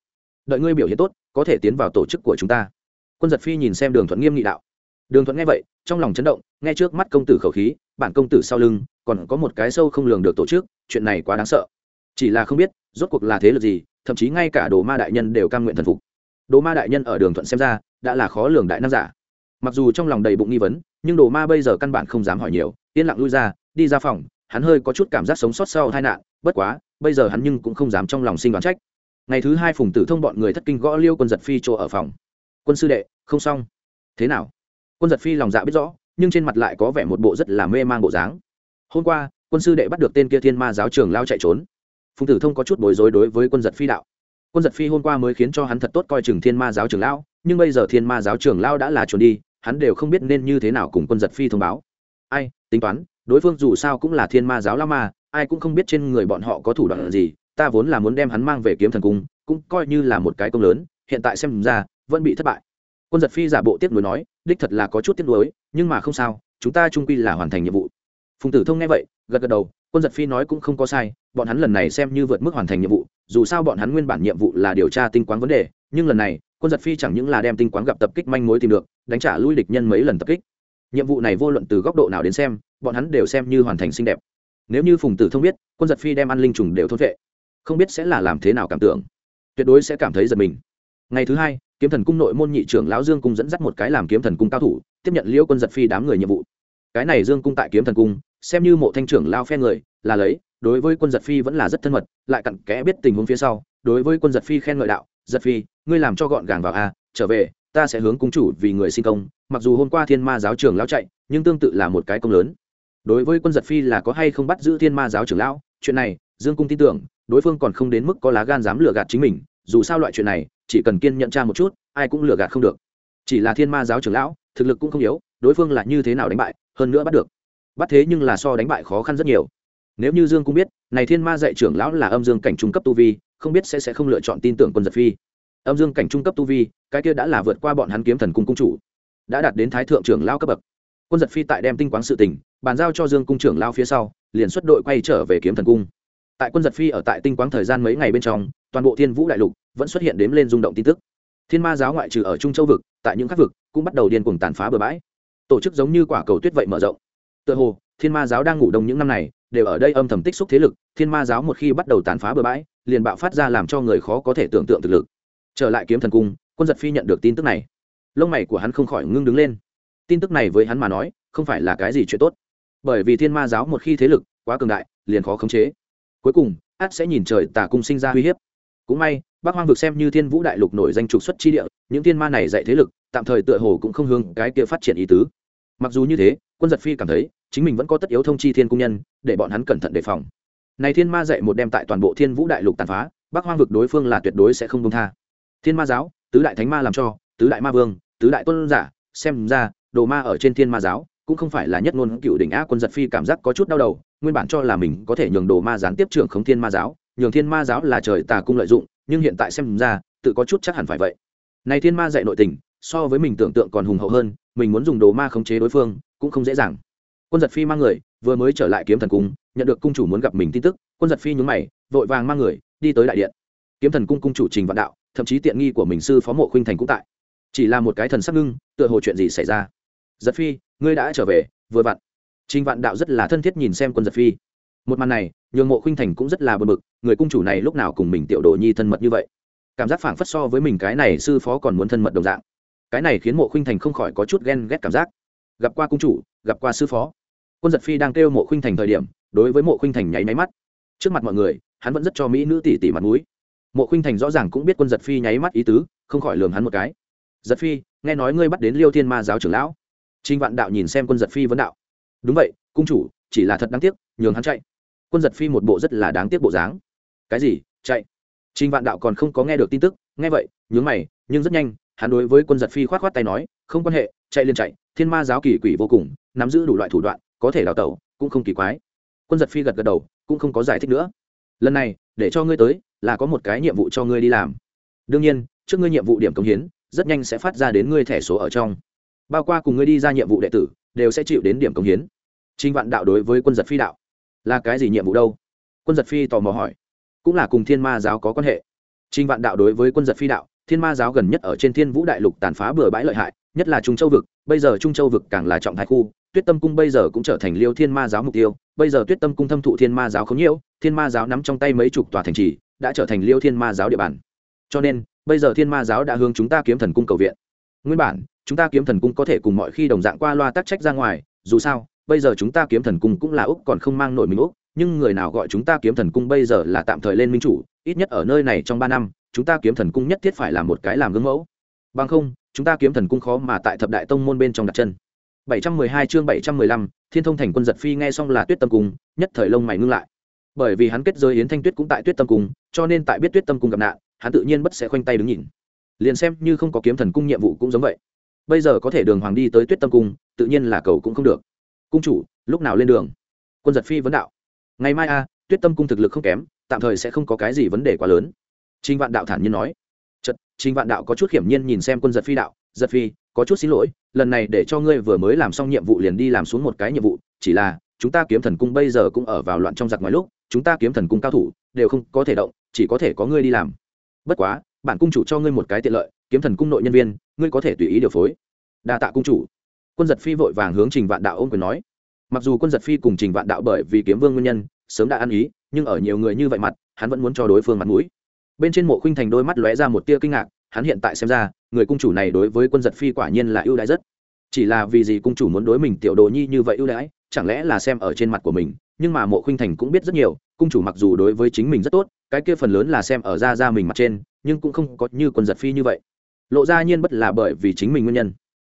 Đợi ngươi biểu hiện tốt, có thể tiến vào tổ chức của chúng ta. Quân giật phi nhìn xem đường thuận nghiêm nghị đạo. Đường thuận nghe vậy, trong lòng chấn động, nghe trước mắt công tử khẩu khí, bản công tử sau lưng, còn có một cái sâu không lường được tổ chức, chuyện này quá đáng sợ. Chỉ là không biết, rốt cuộc là thế lực gì thậm chí ngay cả đồ ma đại nhân đều cam nguyện thần phục. Đồ ma đại nhân ở đường thuận xem ra, đã là khó lường đại nam giả. Mặc dù trong lòng đầy bụng nghi vấn, nhưng đồ ma bây giờ căn bản không dám hỏi nhiều, yên lặng lui ra, đi ra phòng, hắn hơi có chút cảm giác sống sót sau tai nạn, bất quá, bây giờ hắn nhưng cũng không dám trong lòng sinh đoán trách. Ngày thứ hai phùng tử thông bọn người thất kinh gõ liêu quân giật phi chỗ ở phòng. Quân sư đệ, không xong. Thế nào? Quân giật phi lòng dạ biết rõ, nhưng trên mặt lại có vẻ một bộ rất là mê man bộ dáng. Hôm qua, quân sư đệ bắt được tên kia thiên ma giáo trường lao chạy trốn phùng tử thông có chút bối rối đối với quân giật phi đạo. Quân giật phi hôm qua mới khiến cho hắn thật tốt coi chừng thiên ma giáo trường lão, nhưng bây giờ thiên ma giáo trường lão đã là trốn đi hắn đều không biết nên như thế nào cùng quân giật phi thông báo. Ai tính toán đối phương dù sao cũng là thiên ma giáo lao ma ai cũng không biết trên người bọn họ có thủ đoạn gì ta vốn là muốn đem hắn mang về kiếm thần cung cũng coi như là một cái công lớn hiện tại xem ra vẫn bị thất bại. Quân giật phi giả bộ tiếp nối nói đích thật là có chút tiếp nối nhưng mà không sao chúng ta trung quy là hoàn thành nhiệm vụ. Phùng tử thông nghe vậy gật gật đầu quân giật phi nói cũng không có sai, bọn hắn lần này xem như vượt mức hoàn thành nhiệm vụ, dù sao bọn hắn nguyên bản nhiệm vụ là điều tra tinh quán vấn đề, nhưng lần này, quân giật phi chẳng những là đem tinh quán gặp tập kích manh mối tìm được, đánh trả lui địch nhân mấy lần tập kích. Nhiệm vụ này vô luận từ góc độ nào đến xem, bọn hắn đều xem như hoàn thành xinh đẹp. Nếu như phùng tử thông biết, quân giật phi đem ăn linh trùng đều thốt vệ, không biết sẽ là làm thế nào cảm tưởng, tuyệt đối sẽ cảm thấy giật mình. Ngày thứ hai, kiếm thần cung nội môn nhị trưởng lão dương cung dẫn dắt một cái làm kiếm thần cung cao thủ, tiếp nhận liễu quân giật phi đám người nhiệm vụ. Cái này dương cung tại kiếm thần cung xem như mộ thanh trưởng lao phe người, là lấy, đối với quân giật phi vẫn là rất thân mật, lại cặn kẽ biết tình huống phía sau, đối với quân giật phi khen ngợi đạo, giật phi, ngươi làm cho gọn gàng vào a, trở về, ta sẽ hướng cung chủ vì người sinh công, mặc dù hôm qua thiên ma giáo trưởng lão chạy, nhưng tương tự là một cái công lớn. Đối với quân giật phi là có hay không bắt giữ thiên ma giáo trưởng lão, chuyện này, dương cung tin tưởng, đối phương còn không đến mức có lá gan dám lừa gạt chính mình, dù sao loại chuyện này, chỉ cần kiên nhận tra một chút, ai cũng lừa gạt không được. Chỉ là thiên ma giáo trưởng lão, thực lực cũng không yếu, đối phương là như thế nào đánh bại, hơn nữa bắt được bắt thế nhưng là so đánh bại khó khăn rất nhiều. Nếu như dương cũng biết, này thiên ma dạy trưởng lão là âm dương cảnh trung cấp tu vi, không biết sẽ sẽ không lựa chọn tin tưởng quân giật phi. Âm dương cảnh trung cấp tu vi, cái kia đã là vượt qua bọn hắn kiếm thần cung cung chủ, đã đạt đến thái thượng trưởng lão cấp bậc. Quân giật phi tại đem tinh quáng sự tình, bàn giao cho dương cung trưởng lao phía sau, liền xuất đội quay trở về kiếm thần cung. Tại quân giật phi ở tại tinh quáng thời gian mấy ngày bên trong, toàn bộ thiên vũ đại lục vẫn xuất hiện đếm lên rung động tin tức. Thiên ma giáo ngoại trừ ở trung châu vực, tại những khắc vực cũng bắt đầu điên cuồng tàn phá bừa bãi. Tổ chức giống như quả cầu tuyết vậy mở rộng tựa hồ, thiên ma giáo đang ngủ đông những năm này, đều ở đây âm thầm tích xúc thế lực, thiên ma giáo một khi bắt đầu tàn phá bừa bãi, liền bạo phát ra làm cho người khó có thể tưởng tượng thực lực. Trở lại kiếm thần cung, quân giật phi nhận được tin tức này. Lông mày của hắn không khỏi ngưng đứng lên. Tin tức này với hắn mà nói, không phải là cái gì chuyện tốt. Bởi vì thiên ma giáo một khi thế lực quá cường đại, liền khó khống chế. Cuối cùng át sẽ nhìn trời tà cung sinh ra uy hiếp. Cũng may bác hoang vực xem như thiên vũ đại lục nổi danh trục xuất chi địa, những thiên ma này dạy thế lực, tạm thời tựa hồ cũng không hướng cái kia phát triển ý tứ. Mặc dù như thế, quân giật phi cảm thấy chính mình vẫn có tất yếu thông chi thiên cung nhân, để bọn hắn cẩn thận đề phòng. Này thiên ma dạy một đem tại toàn bộ thiên vũ đại lục tàn phá, bắc hoang vực đối phương là tuyệt đối sẽ không công tha. Thiên ma giáo, tứ đại thánh ma làm cho, tứ đại ma vương, tứ đại tôn giả, xem ra, đồ ma ở trên thiên ma giáo cũng không phải là nhất ngôn cựu đỉnh á quân giật phi cảm giác có chút đau đầu, nguyên bản cho là mình có thể nhường đồ ma gián tiếp trưởng khống thiên ma giáo, nhường thiên ma giáo là trời tà cung lợi dụng, nhưng hiện tại xem ra, tự có chút chắc hẳn phải vậy. Này thiên ma dạy nội tình, so với mình tưởng tượng còn hùng hậu hơn, mình muốn dùng đồ ma khống chế đối phương, cũng không dễ dàng quân giật phi mang người, vừa mới trở lại kiếm thần cung, nhận được cung chủ muốn gặp mình tin tức, quân giật phi nhúng mày, vội vàng mang người, đi tới đại điện. Kiếm thần cung cung chủ trình vạn đạo, thậm chí tiện nghi của mình sư phó mộ khuynh thành cũng tại. Chỉ là một cái thần sắc ngưng, tựa hồ chuyện gì xảy ra? Giật phi, ngươi đã trở về, vừa vặn. Trình vạn đạo rất là thân thiết nhìn xem quân giật phi. Một màn này, nhường mộ khuynh thành cũng rất là bờ bực, người cung chủ này lúc nào cùng mình tiểu đồ nhi thân mật như vậy? Cảm giác phảng phất so với mình cái này sư phó còn muốn thân mật đồng dạng. Cái này khiến mộ khuynh thành không khỏi có chút ghen ghét cảm giác. Gặp qua cung chủ, gặp qua sư phó quân giật phi đang kêu mộ khuynh thành thời điểm, đối với mộ khuynh thành nháy máy mắt. Trước mặt mọi người, hắn vẫn rất cho mỹ nữ tỷ tỷ mặt mũi. Mộ khuynh thành rõ ràng cũng biết quân giật phi nháy mắt ý tứ, không khỏi lường hắn một cái. Giật phi, nghe nói ngươi bắt đến liêu thiên ma giáo trưởng lão. Trinh vạn đạo nhìn xem quân giật phi vấn đạo. Đúng vậy, cung chủ, chỉ là thật đáng tiếc, nhường hắn chạy. Quân giật phi một bộ rất là đáng tiếc bộ dáng. Cái gì, chạy? Trinh vạn đạo còn không có nghe được tin tức, nghe vậy, nhướng mày, nhưng rất nhanh, hắn đối với quân giật phi k h o á t k h o á t tay nói, không quan hệ, chạy liền chạy, thiên ma giáo kỳ quỷ vô cùng, nắm giữ đủ loại thủ đoạn có thể đào tẩu, cũng không kỳ quái. Quân giật phi gật gật đầu, cũng không có giải thích nữa. Lần này, để cho ngươi tới, là có một cái nhiệm vụ cho ngươi đi làm. Đương nhiên, trước ngươi nhiệm vụ điểm công hiến, rất nhanh sẽ phát ra đến ngươi thẻ số ở trong. Bao qua cùng ngươi đi ra nhiệm vụ đệ tử, đều sẽ chịu đến điểm công hiến. Trinh vạn đạo đối với quân giật phi đạo, là cái gì nhiệm vụ đâu? Quân giật phi tò mò hỏi. Cũng là cùng thiên ma giáo có quan hệ. Trinh vạn đạo đối với quân giật phi đạo, thiên ma giáo gần nhất ở trên thiên vũ đại lục tàn phá bừa bãi lợi hại, nhất là trung châu vực, bây giờ trung châu vực càng là trọng thái khu tuyết tâm cung bây giờ cũng trở thành liêu thiên ma giáo mục tiêu, bây giờ tuyết tâm cung thâm thụ thiên ma giáo không nhiễu thiên ma giáo nắm trong tay mấy chục tòa thành trì, đã trở thành liêu thiên ma giáo địa bàn. Cho nên, bây giờ thiên ma giáo đã hướng chúng ta kiếm thần cung cầu viện. Nguyên bản, chúng ta kiếm thần cung có thể cùng mọi khi đồng dạng qua loa tắc trách ra ngoài, dù sao, bây giờ chúng ta kiếm thần cung cũng là úc còn không mang nổi mình úc, nhưng người nào gọi chúng ta kiếm thần cung bây giờ là tạm thời lên minh chủ, ít nhất ở nơi này trong ba năm, chúng ta kiếm thần cung nhất thiết phải là một cái làm gương mẫu. Bằng không, chúng ta kiếm thần cung khó mà tại thập đại tông môn bên trong đặt chân. 712 chương 715, Thiên Thông Thành quân giật phi nghe xong là Tuyết Tâm cung, nhất thời lông mày ngưng lại. Bởi vì hắn kết giới Yến Thanh Tuyết cũng tại Tuyết Tâm cung, cho nên tại biết Tuyết Tâm cung gặp nạn, hắn tự nhiên bất sẽ khoanh tay đứng nhìn. Liền xem như không có kiếm thần cung nhiệm vụ cũng giống vậy. Bây giờ có thể đường hoàng đi tới Tuyết Tâm cung, tự nhiên là cầu cũng không được cung chủ lúc nào lên đường quân giật phi vấn đạo ngày mai a tuyết tâm cung thực lực không kém tạm thời sẽ không có cái gì vấn đề quá lớn trinh vạn đạo thản nhiên nói Chợt, trinh vạn đạo có chút hiểm nhiên nhìn xem quân giật phi đạo giật phi có chút xin lỗi, lần này để cho ngươi vừa mới làm xong nhiệm vụ liền đi làm xuống một cái nhiệm vụ, chỉ là, chúng ta kiếm thần cung bây giờ cũng ở vào loạn trong giặc ngoài lúc, chúng ta kiếm thần cung cao thủ, đều không có thể động, chỉ có thể có ngươi đi làm. Bất quá, bản cung chủ cho ngươi một cái tiện lợi, kiếm thần cung nội nhân viên, ngươi có thể tùy ý điều phối. Đa tạ cung chủ. Quân giật phi vội vàng hướng trình vạn đạo ôm quyền nói. Mặc dù quân giật phi cùng trình vạn đạo bởi vì kiếm vương nguyên nhân, sớm đã ăn ý, nhưng ở nhiều người như vậy mặt, hắn vẫn muốn cho đối phương mặt mũi. Bên trên mộ khuynh thành đôi mắt lóe ra một tia kinh ngạc hắn hiện tại xem ra, người cung chủ này đối với quân giật phi quả nhiên là ưu đãi rất. Chỉ là vì gì cung chủ muốn đối mình tiểu đồ nhi như vậy ưu đãi, chẳng lẽ là xem ở trên mặt của mình, nhưng mà mộ khuynh thành cũng biết rất nhiều, cung chủ mặc dù đối với chính mình rất tốt, cái kia phần lớn là xem ở ra ra mình mặt trên, nhưng cũng không có như quân giật phi như vậy. Lộ ra nhiên bất là bởi vì chính mình nguyên nhân.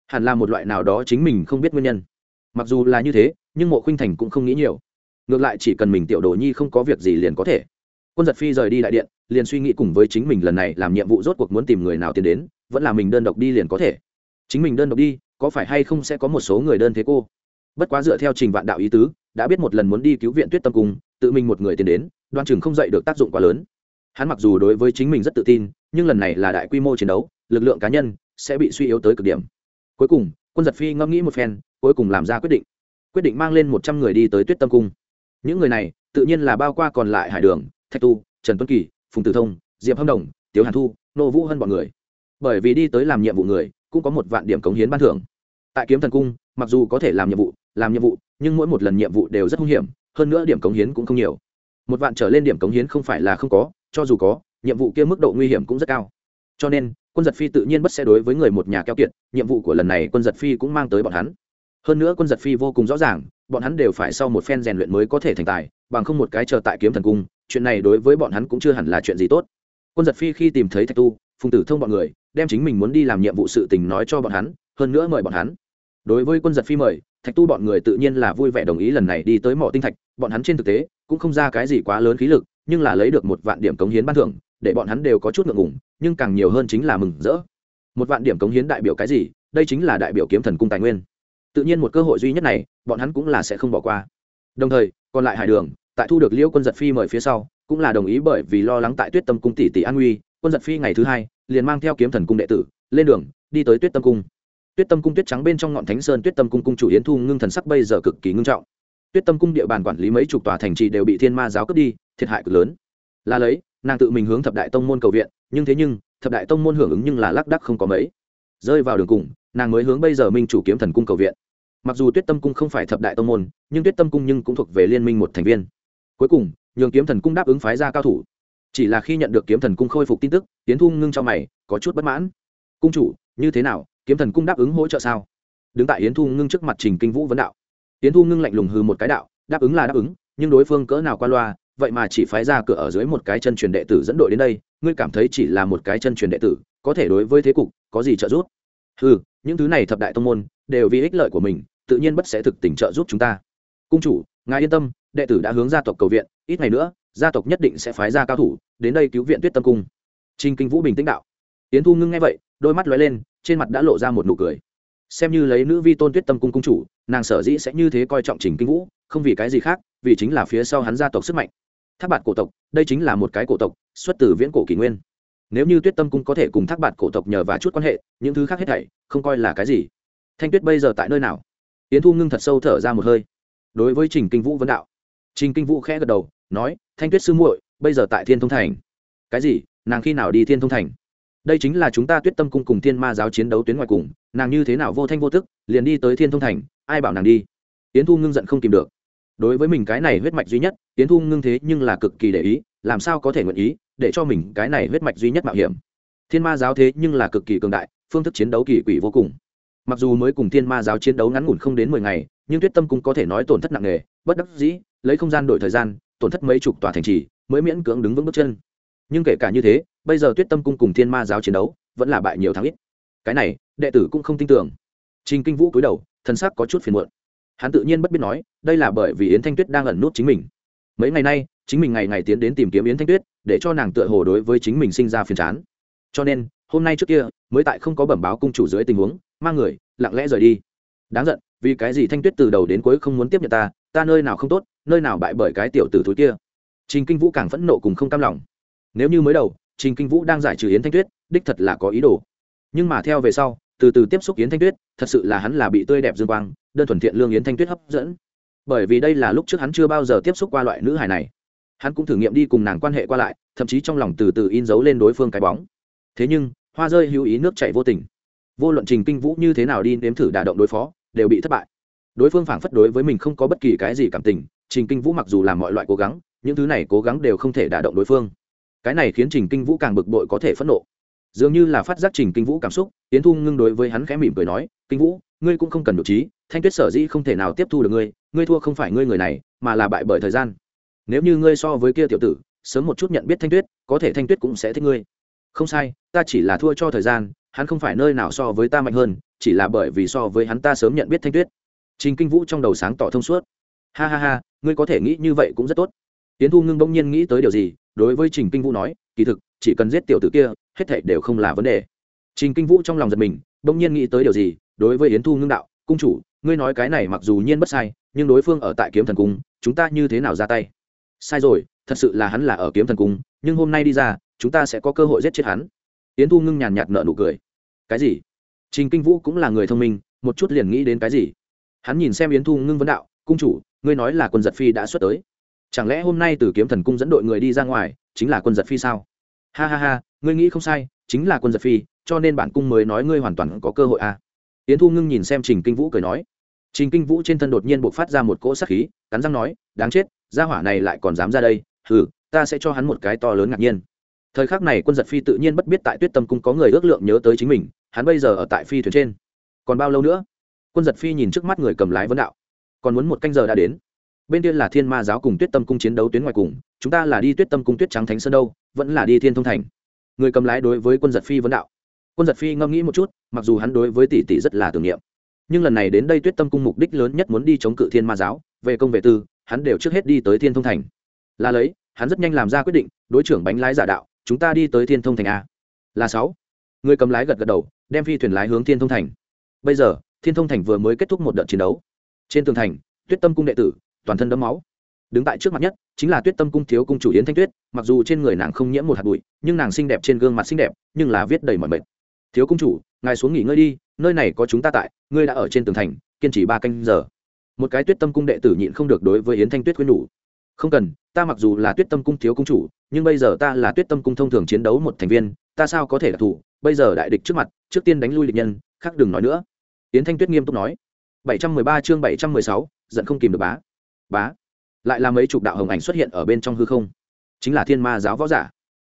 Hẳn là một loại nào đó chính mình không biết nguyên nhân. Mặc dù là như thế, nhưng mộ khuynh thành cũng không nghĩ nhiều. Ngược lại chỉ cần mình tiểu đồ nhi không có việc gì liền có thể quân giật phi rời đi đại điện, liền suy nghĩ cùng với chính mình lần này làm nhiệm vụ rốt cuộc muốn tìm người nào tiến đến, vẫn là mình đơn độc đi liền có thể. Chính mình đơn độc đi, có phải hay không sẽ có một số người đơn thế cô? Bất quá dựa theo trình vạn đạo ý tứ, đã biết một lần muốn đi cứu viện tuyết tâm cung, tự mình một người tiến đến, đoan chừng không dạy được tác dụng quá lớn. Hắn mặc dù đối với chính mình rất tự tin, nhưng lần này là đại quy mô chiến đấu, lực lượng cá nhân sẽ bị suy yếu tới cực điểm. Cuối cùng, quân giật phi ngẫm nghĩ một phen, cuối cùng làm ra quyết định. Quyết định mang lên một trăm người đi tới tuyết tâm cung. Những người này, tự nhiên là bao qua còn lại hải đường thạch tu, trần tuấn kỳ, phùng tử thông, diệp hâm đồng, tiếu hàn thu, nô vũ hơn b ọ n người. bởi vì đi tới làm nhiệm vụ người, cũng có một vạn điểm cống hiến ban thưởng. tại kiếm thần cung, mặc dù có thể làm nhiệm vụ, làm nhiệm vụ, nhưng mỗi một lần nhiệm vụ đều rất hung hiểm, hơn nữa điểm cống hiến cũng không nhiều. một vạn trở lên điểm cống hiến không phải là không có, cho dù có, nhiệm vụ kia mức độ nguy hiểm cũng rất cao. cho nên, quân giật phi tự nhiên bất sẽ đối với người một nhà keo kiệt, nhiệm vụ của lần này quân giật phi cũng mang tới bọn hắn. hơn nữa quân giật phi vô cùng rõ ràng, bọn hắn đều phải sau một phen rèn luyện mới có thể thành tài, bằng không một cái chờ tại kiếm thần cung chuyện này đối với bọn hắn cũng chưa hẳn là chuyện gì tốt. Quân giật phi khi tìm thấy thạch tu, phùng tử thông bọn người, đem chính mình muốn đi làm nhiệm vụ sự tình nói cho bọn hắn, hơn nữa mời bọn hắn. Đối với quân giật phi mời, thạch tu bọn người tự nhiên là vui vẻ đồng ý lần này đi tới mỏ tinh thạch, bọn hắn trên thực tế cũng không ra cái gì quá lớn khí lực, nhưng là lấy được một vạn điểm cống hiến ban thưởng, để bọn hắn đều có chút ngượng ngùng, nhưng càng nhiều hơn chính là mừng rỡ. Một vạn điểm cống hiến đại biểu cái gì? Đây chính là đại biểu kiếm thần cung tài nguyên. Tự nhiên một cơ hội duy nhất này, bọn hắn cũng là sẽ không bỏ qua. Đồng thời, còn lại hải đường tại thu được liễu quân giật phi mời phía sau, cũng là đồng ý bởi vì lo lắng tại tuyết tâm cung tỷ tỷ an nguy, quân giật phi ngày thứ hai liền mang theo kiếm thần cung đệ tử lên đường, đi tới tuyết tâm cung. Tuyết tâm cung tuyết trắng bên trong ngọn thánh sơn tuyết tâm cung cung chủ yến thu ngưng thần sắc bây giờ cực kỳ ngưng trọng. Tuyết tâm cung địa bàn quản lý mấy chục tòa thành trì đều bị thiên ma giáo cướp đi, thiệt hại cực lớn. Là lấy, nàng tự mình hướng thập đại tông môn cầu viện, nhưng thế nhưng, thập đại tông môn hưởng ứng nhưng là lác đắc không có mấy. Rơi vào đường cùng, nàng mới hướng bây giờ minh chủ kiếm thần cung cầu viện. Mặc dù tuyết tâm cung không phải thập đại tông môn, nhưng tuyết tâm cung nhưng cũng thuộc về liên minh một thành viên cuối cùng, nhường kiếm thần cung đáp ứng phái ra cao thủ. Chỉ là khi nhận được kiếm thần cung khôi phục tin tức, tiến thu ngưng cho mày, có chút bất mãn. Cung chủ, như thế nào? Kiếm thần cung đáp ứng hỗ trợ sao? Đứng tại yến thu ngưng trước mặt trình kinh vũ vấn đạo. Yến thu ngưng lạnh lùng hư một cái đạo, đáp ứng là đáp ứng, nhưng đối phương cỡ nào qua loa, vậy mà chỉ phái ra cửa ở dưới một cái chân truyền đệ tử dẫn đội đến đây, ngươi cảm thấy chỉ là một cái chân truyền đệ tử, có thể đối với thế cục, có gì trợ giúp? Ừ những thứ này thập đại tông môn, đều vì ích lợi của mình, tự nhiên bất sẽ thực tình trợ giúp chúng ta. Cung chủ, ngài yên tâm đệ tử đã hướng gia tộc cầu viện, ít ngày nữa, gia tộc nhất định sẽ phái ra cao thủ đến đây cứu viện tuyết tâm cung. Trinh kinh vũ bình tĩnh đạo. Tiến thu ngưng nghe vậy, đôi mắt lóe lên, trên mặt đã lộ ra một nụ cười. Xem như lấy nữ vi tôn tuyết tâm cung cung chủ, nàng sở dĩ sẽ như thế coi trọng trình kinh vũ, không vì cái gì khác, vì chính là phía sau hắn gia tộc sức mạnh. Thác bạt cổ tộc, đây chính là một cái cổ tộc, xuất từ viễn cổ kỷ nguyên. Nếu như tuyết tâm cung có thể cùng thác bạt cổ tộc nhờ và chút quan hệ, những thứ khác hết thảy, không coi là cái gì. Thanh tuyết bây giờ tại nơi nào? Yến thu ngưng thật sâu thở ra một hơi. Đối với trình kinh vũ vấn đạo trình kinh vũ khẽ gật đầu, nói, thanh tuyết sư muội, bây giờ tại thiên thông thành. Cái gì? Nàng khi nào đi thiên thông thành? Đây chính là chúng ta tuyết tâm cung cùng thiên ma giáo chiến đấu tuyến ngoài cùng, nàng như thế nào vô thanh vô tức, liền đi tới thiên thông thành, ai bảo nàng đi? Yến thu ngưng giận không tìm được. Đối với mình cái này huyết mạch duy nhất, yến thu ngưng thế nhưng là cực kỳ để ý, làm sao có thể nguyện ý để cho mình cái này huyết mạch duy nhất mạo hiểm? Thiên ma giáo thế nhưng là cực kỳ cường đại, phương thức chiến đấu kỳ quỷ vô cùng. Mặc dù mới cùng thiên ma giáo chiến đấu ngắn ngủn không đến mười ngày, nhưng tuyết tâm cũng có thể nói tổn thất nặng nề, bất đắc dĩ lấy không gian đổi thời gian, tổn thất mấy chục tòa thành trì, mới miễn cưỡng đứng vững bước chân. Nhưng kể cả như thế, bây giờ tuyết tâm cung cùng thiên ma giáo chiến đấu vẫn là bại nhiều thắng ít. Cái này, đệ tử cũng không tin tưởng. Trình kinh vũ cúi đầu thân xác có chút phiền muộn. Hắn tự nhiên bất biết nói, đây là bởi vì yến thanh tuyết đang ẩn nút chính mình. Mấy ngày nay, chính mình ngày ngày tiến đến tìm kiếm yến thanh tuyết, để cho nàng tựa hồ đối với chính mình sinh ra phiền chán. Cho nên, hôm nay trước kia, mới tại không có bẩm báo cung chủ dưới tình huống, mang người, lặng lẽ rời đi. Đáng giận, vì cái gì thanh tuyết từ đầu đến cuối không muốn tiếp nhận ta ta nơi nào không tốt nơi nào bại bởi cái tiểu tử thúi kia. Trình kinh vũ càng phẫn nộ cùng không cam lòng. Nếu như mới đầu, trình kinh vũ đang giải trừ yến thanh tuyết, đích thật là có ý đồ. Nhưng mà theo về sau, từ từ tiếp xúc yến thanh tuyết, thật sự là hắn là bị tươi đẹp dương quang, đơn thuần thiện lương yến thanh tuyết hấp dẫn. Bởi vì đây là lúc trước hắn chưa bao giờ tiếp xúc qua loại nữ hài này. Hắn cũng thử nghiệm đi cùng nàng quan hệ qua lại, thậm chí trong lòng từ từ in dấu lên đối phương cái bóng. Thế nhưng, hoa rơi hữu ý nước chảy vô tình. Vô luận trình kinh vũ như thế nào đi nếm thử đả động đối phó, đều bị thất bại. Đối phương phảng phất đối với mình không có bất kỳ cái gì cảm tình trình kinh vũ mặc dù làm mọi loại cố gắng, những thứ này cố gắng đều không thể đả động đối phương. Cái này khiến trình kinh vũ càng bực bội có thể phẫn nộ. Dường như là phát giác trình kinh vũ cảm xúc tiến thu ngưng đối với hắn khẽ mỉm cười nói, kinh vũ, ngươi cũng không cần nhục trí, thanh tuyết sở dĩ không thể nào tiếp thu được ngươi ngươi thua không phải ngươi người này, mà là bại bởi thời gian. Nếu như ngươi so với kia tiểu tử, sớm một chút nhận biết thanh tuyết, có thể thanh tuyết cũng sẽ thích ngươi. Không sai, ta chỉ là thua cho thời gian, hắn không phải nơi nào so với ta mạnh hơn, chỉ là bởi vì so với hắn ta sớm nhận biết thanh tuyết. Trình kinh vũ trong đầu sáng tỏ thông suốt ha ha ha, ngươi có thể nghĩ như vậy cũng rất tốt. Tiến thu ngưng bỗng nhiên nghĩ tới điều gì, đối với trình kinh vũ nói, kỳ thực, chỉ cần giết tiểu tử kia, hết thảy đều không là vấn đề. Trình kinh vũ trong lòng giật mình, bỗng nhiên nghĩ tới điều gì, đối với yến thu ngưng đạo, cung chủ, ngươi nói cái này mặc dù nhiên bất sai, nhưng đối phương ở tại kiếm thần cung, chúng ta như thế nào ra tay? Sai rồi, thật sự là hắn là ở kiếm thần cung, nhưng hôm nay đi ra, chúng ta sẽ có cơ hội giết chết hắn. Yến thu ngưng nhàn nhạt nợ nụ cười. Cái gì? Trình kinh vũ cũng là người thông minh, một chút liền nghĩ đến cái gì. Hắn nhìn xem yến thu ngưng vấn đạo cung chủ, ngươi nói là quân giật phi đã xuất tới. Chẳng lẽ hôm nay từ kiếm thần cung dẫn đội người đi ra ngoài, chính là quân giật phi sao? Ha ha ha, ngươi nghĩ không sai, chính là quân giật phi, cho nên bản cung mới nói ngươi hoàn toàn có cơ hội à. yến thu ngưng nhìn xem trình kinh vũ cười nói. Trình kinh vũ trên thân đột nhiên buộc phát ra một cỗ sắc khí, cắn răng nói, đáng chết, gia hỏa này lại còn dám ra đây, hừ, ta sẽ cho hắn một cái to lớn ngạc nhiên. Thời khắc này quân giật phi tự nhiên bất biết tại tuyết tâm cung có người ước lượng nhớ tới chính mình, hắn bây giờ ở tại phi thuyền trên. Còn bao lâu nữa? Quân giật phi nhìn trước mắt người cầm lái vấn đạo còn muốn một canh giờ đã đến. Bên kia là thiên ma giáo cùng tuyết tâm cung chiến đấu tuyến ngoài cùng, chúng ta là đi tuyết tâm cung tuyết trắng thánh sơn đâu, vẫn là đi thiên thông thành. Người cầm lái đối với quân giật phi vấn đạo. Quân giật phi ngẫm nghĩ một chút, mặc dù hắn đối với tỷ tỷ rất là tưởng niệm, nhưng lần này đến đây tuyết tâm cung mục đích lớn nhất muốn đi chống cự thiên ma giáo, về công vệ tư, hắn đều trước hết đi tới thiên thông thành. Là lấy, hắn rất nhanh làm ra quyết định, đối trưởng bánh lái giả đạo, chúng ta đi tới thiên thông thành a. Là sáu. Người cầm lái gật gật đầu, đem phi thuyền lái hướng thiên thông thành. Bây giờ, thiên thông thành vừa mới kết thúc một đợt chiến đấu trên tường thành, tuyết tâm cung đệ tử, toàn thân đấm máu. Đứng tại trước mặt nhất, chính là tuyết tâm cung thiếu cung chủ yến thanh tuyết, mặc dù trên người nàng không nhiễm một hạt bụi, nhưng nàng xinh đẹp trên gương mặt xinh đẹp, nhưng là viết đầy mọi mệt. Thiếu cung chủ, ngài xuống nghỉ ngơi đi, nơi này có chúng ta tại, ngươi đã ở trên tường thành, kiên trì ba canh giờ. Một cái tuyết tâm cung đệ tử nhịn không được đối với yến thanh tuyết quyên nhủ. Không cần, ta mặc dù là tuyết tâm cung thiếu cung chủ, nhưng bây giờ ta là tuyết tâm cung thông thường chiến đấu một thành viên, ta sao có thể đặc thù bây giờ đại địch trước mặt, trước tiên đánh lui địch nhân, khác đừng nói nữa. Yến thanh tuyết nghiêm túc nói. 713 chương 716, giận không kìm được bá. Bá. Lại là mấy chục đạo hồng ảnh xuất hiện ở bên trong hư không. Chính là thiên ma giáo võ giả.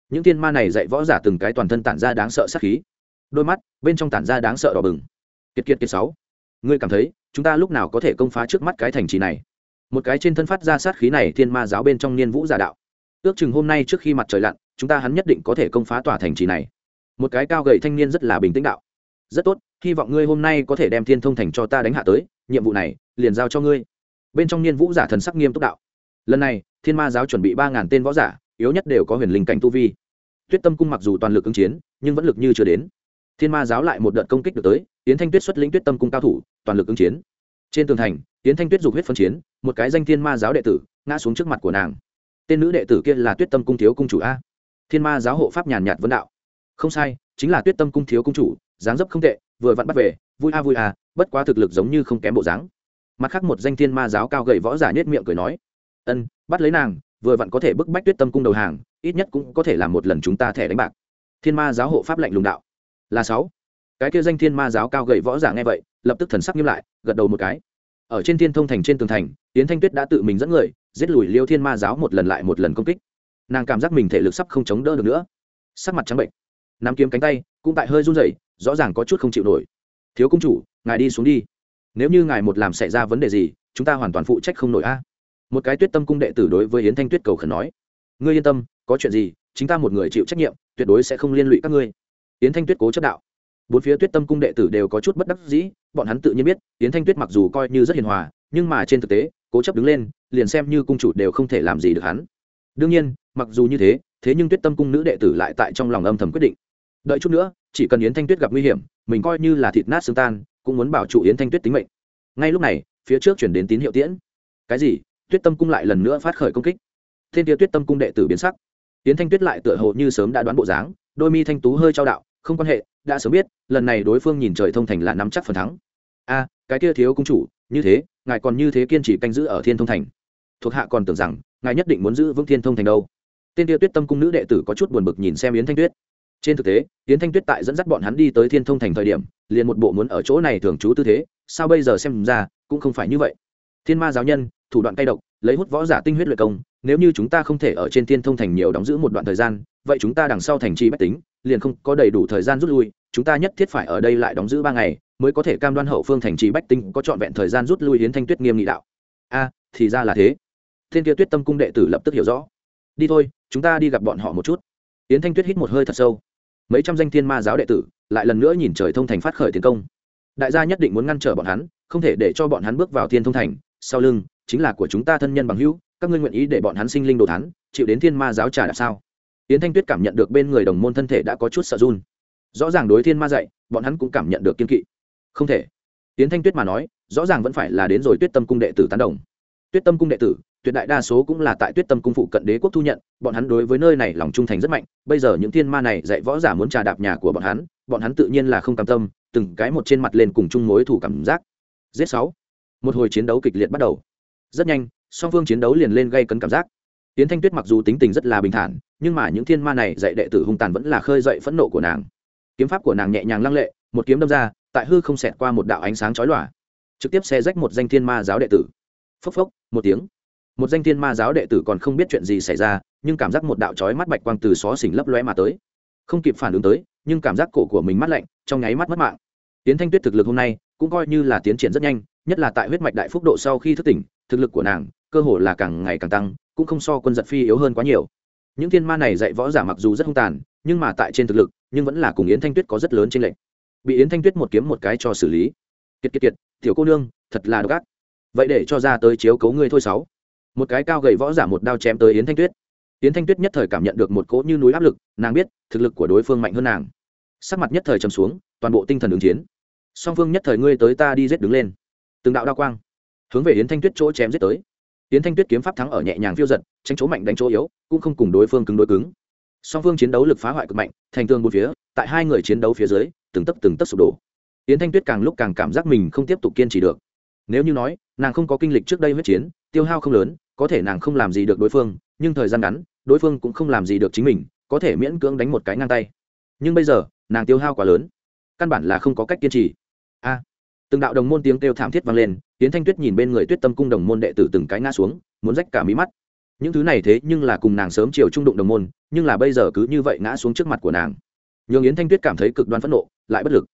Những thiên ma này dạy võ giả từng cái toàn thân tản ra đáng sợ sát khí. Đôi mắt bên trong tản ra đáng sợ đỏ bừng. Kiệt kiệt kiệt sáu. Ngươi cảm thấy chúng ta lúc nào có thể công phá trước mắt cái thành trì này? Một cái trên thân phát ra sát khí này thiên ma giáo bên trong niên vũ giả đạo. Ước chừng hôm nay trước khi mặt trời lặn chúng ta hắn nhất định có thể công phá tòa thành trì này. Một cái cao gầy thanh niên rất là bình tĩnh đạo rất tốt, hy vọng ngươi hôm nay có thể đem thiên thông thành cho ta đánh hạ tới, nhiệm vụ này, liền giao cho ngươi. Bên trong niên vũ giả thần sắc nghiêm túc đạo. Lần này, thiên ma giáo chuẩn bị ba ngàn tên võ giả, yếu nhất đều có huyền linh cảnh tu vi. Tuyết tâm cung mặc dù toàn lực ứng chiến, nhưng vẫn lực như chưa đến. Thiên ma giáo lại một đợt công kích được tới tiến thanh tuyết xuất lĩnh tuyết tâm cung cao thủ, toàn lực ứng chiến. Trên tường thành tiến thanh tuyết dục huyết phân chiến, một cái danh thiên ma giáo đệ tử, ngã xuống trước mặt của nàng. Tên nữ đệ tử kia là tuyết tâm cung thiếu cung chủ a. Thiên ma giáo hộ pháp nhàn nhạt vấn đạo. Không sai, chính là tuyết tâm cung thiếu cung chủ dáng dấp không tệ, vừa vặn bắt về, vui a vui a, bất quá thực lực giống như không kém bộ dáng. Mặt khác một danh thiên ma giáo cao gầy võ giả nhất miệng cười nói, ân, bắt lấy nàng, vừa vặn có thể bức bách tuyết tâm cung đầu hàng, ít nhất cũng có thể làm một lần chúng ta thẻ đánh bạc. Thiên ma giáo hộ pháp lệnh lùng đạo. Là sáu. Cái kia danh thiên ma giáo cao gầy võ giả nghe vậy, lập tức thần sắc nghiêm lại, gật đầu một cái. Ở trên thiên thông thành trên tường thành tiến thanh tuyết đã tự mình dẫn người, giết lùi liêu thiên ma giáo một lần lại một lần công kích. Nàng cảm giác mình thể lực sắp không chống đỡ được nữa. Sắc mặt trắng bệnh. Nắm kiếm cánh tay, cũng tại hơi run rẩy rõ ràng có chút không chịu nổi. Thiếu công chủ, ngài đi xuống đi. Nếu như ngài một làm xảy ra vấn đề gì, chúng ta hoàn toàn phụ trách không nổi a. Một cái tuyết tâm cung đệ tử đối với yến thanh tuyết cầu khẩn nói. Ngươi yên tâm, có chuyện gì, chính ta một người chịu trách nhiệm, tuyệt đối sẽ không liên lụy các ngươi. Yến thanh tuyết cố chất đạo. Bốn phía tuyết tâm cung đệ tử đều có chút bất đắc dĩ, bọn hắn tự nhiên biết, yến thanh tuyết mặc dù coi như rất hiền hòa, nhưng mà trên thực tế, cố chấp đứng lên, liền xem như cung chủ đều không thể làm gì được hắn. Đương nhiên, mặc dù như thế thế nhưng tuyết tâm cung nữ đệ tử lại tại trong lòng âm thầm quyết định đợi chút nữa, chỉ cần yến thanh tuyết gặp nguy hiểm, mình coi như là thịt nát xương tan, cũng muốn bảo trụ yến thanh tuyết tính mệnh. Ngay lúc này, phía trước chuyển đến tín hiệu tiễn. Cái gì? Tuyết tâm cung lại lần nữa phát khởi công kích. Thiên tiêu tuyết tâm cung đệ tử biến sắc. Yến thanh tuyết lại tựa hồ như sớm đã đoán bộ dáng, đôi mi thanh tú hơi trao đạo, không quan hệ, đã sớm biết, lần này đối phương nhìn trời thông thành là nắm chắc phần thắng. A, cái kia thiếu cung chủ, như thế, ngài còn như thế kiên trì canh giữ ở thiên thông thành. Thuộc hạ còn tưởng rằng, ngài nhất định muốn giữ vững thiên thông thành đâu. Tên tiêu tuyết tâm cung nữ đệ tử có chút buồn bực nhìn xem yến thanh tuyết trên thực tế, yến thanh tuyết tại dẫn dắt bọn hắn đi tới thiên thông thành thời điểm, liền một bộ muốn ở chỗ này thường trú tư thế, sao bây giờ xem ra, cũng không phải như vậy. Thiên ma giáo nhân, thủ đoạn cay độc, lấy hút võ giả tinh huyết luyện công, nếu như chúng ta không thể ở trên thiên thông thành nhiều đóng giữ một đoạn thời gian, vậy chúng ta đằng sau thành trì bách tính, liền không có đầy đủ thời gian rút lui, chúng ta nhất thiết phải ở đây lại đóng giữ ba ngày, mới có thể cam đoan hậu phương thành trì bách tính có trọn vẹn thời gian rút lui hiến thanh tuyết nghiêm nghị đạo. A, thì ra là thế. Thiên kia tuyết tâm cung đệ tử lập tức hiểu rõ. Đi thôi, chúng ta đi gặp bọn họ một chút. Yến thanh tuyết hít một hơi thật sâu mấy trăm danh thiên ma giáo đệ tử lại lần nữa nhìn trời thông thành phát khởi tiến công. Đại gia nhất định muốn ngăn trở bọn hắn, không thể để cho bọn hắn bước vào thiên thông thành. Sau lưng, chính là của chúng ta thân nhân bằng hữu, các ngươi nguyện ý để bọn hắn sinh linh đồ thắn chịu đến thiên ma giáo trả đạp sao? Yến thanh tuyết cảm nhận được bên người đồng môn thân thể đã có chút sợ run. Rõ ràng đối thiên ma dạy, bọn hắn cũng cảm nhận được kiên kỵ. Không thể. Yến thanh tuyết mà nói, rõ ràng vẫn phải là đến rồi tuyết tâm cung đệ tử tán đồng tuyết tâm cung đệ tử, tuyệt đại đa số cũng là tại tuyết tâm cung phụ cận đế quốc thu nhận, bọn hắn đối với nơi này lòng trung thành rất mạnh, bây giờ những thiên ma này dạy võ giả muốn trà đạp nhà của bọn hắn bọn hắn tự nhiên là không cam tâm, từng cái một trên mặt lên cùng chung mối thủ cảm giác. Giết sáu. Một hồi chiến đấu kịch liệt bắt đầu. Rất nhanh, song phương chiến đấu liền lên gây cấn cảm giác. Tiến thanh tuyết mặc dù tính tình rất là bình thản, nhưng mà những thiên ma này dạy đệ tử hung tàn vẫn là khơi dậy phẫn nộ của nàng. Kiếm pháp của nàng nhẹ nhàng lăng lệ, một kiếm đâm ra, tại hư không xẹt qua một đạo ánh sáng chói lòa. Trực tiếp xe rách một danh thiên ma giáo đệ tử phốc phốc, một tiếng. Một danh thiên ma giáo đệ tử còn không biết chuyện gì xảy ra, nhưng cảm giác một đạo chói mắt bạch quang từ xó xỉnh lấp lóe mà tới. Không kịp phản ứng tới, nhưng cảm giác cổ của mình mắt lạnh, trong nháy mắt mất mạng. Tiến thanh tuyết thực lực hôm nay cũng coi như là tiến triển rất nhanh, nhất là tại huyết mạch đại phúc độ sau khi thức tỉnh, thực lực của nàng cơ hồ là càng ngày càng tăng, cũng không so quân giật phi yếu hơn quá nhiều. Những thiên ma này dạy võ giả mặc dù rất hung tàn, nhưng mà tại trên thực lực, nhưng vẫn là cùng yến thanh tuyết có rất lớn trên lệnh bị yến thanh tuyết một kiếm một cái cho xử lý. Kiệt kiệt kiệt, tiểu cô nương, thật là độc ác vậy để cho ra tới chiếu cấu ngươi thôi sáu. Một cái cao gầy võ giả một đao chém tới yến thanh tuyết. Yến thanh tuyết nhất thời cảm nhận được một cỗ như núi áp lực, nàng biết, thực lực của đối phương mạnh hơn nàng. Sắc mặt nhất thời trầm xuống, toàn bộ tinh thần ứng chiến. Song phương nhất thời ngươi tới ta đi giết đứng lên. Từng đạo đao quang, hướng về yến thanh tuyết chỗ chém giết tới. Yến thanh tuyết kiếm pháp thắng ở nhẹ nhàng phiêu giật tranh chỗ mạnh đánh chỗ yếu, cũng không cùng đối phương cứng đối cứng. Song phương chiến đấu lực phá hoại cực mạnh, thành tương một phía, tại hai người chiến đấu phía dưới, từng tấc từng tấc sụp đổ. Yến thanh tuyết càng lúc càng cảm giác mình không tiếp tục kiên trì được nếu như nói, nàng không có kinh lịch trước đây huyết chiến, tiêu hao không lớn, có thể nàng không làm gì được đối phương, nhưng thời gian ngắn, đối phương cũng không làm gì được chính mình, có thể miễn cưỡng đánh một cái ngang tay. Nhưng bây giờ, nàng tiêu hao quá lớn. Căn bản là không có cách kiên trì. A. Từng đạo đồng môn tiếng kêu thảm thiết vang lên tiến thanh tuyết nhìn bên người tuyết tâm cung đồng môn đệ tử từng cái ngã xuống, muốn rách cả mí mắt. Những thứ này thế nhưng là cùng nàng sớm chiều trung đụng đồng môn, nhưng là bây giờ cứ như vậy ngã xuống trước mặt của nàng. Nhường yến thanh tuyết cảm thấy cực đoan phẫn nộ, lại bất lực.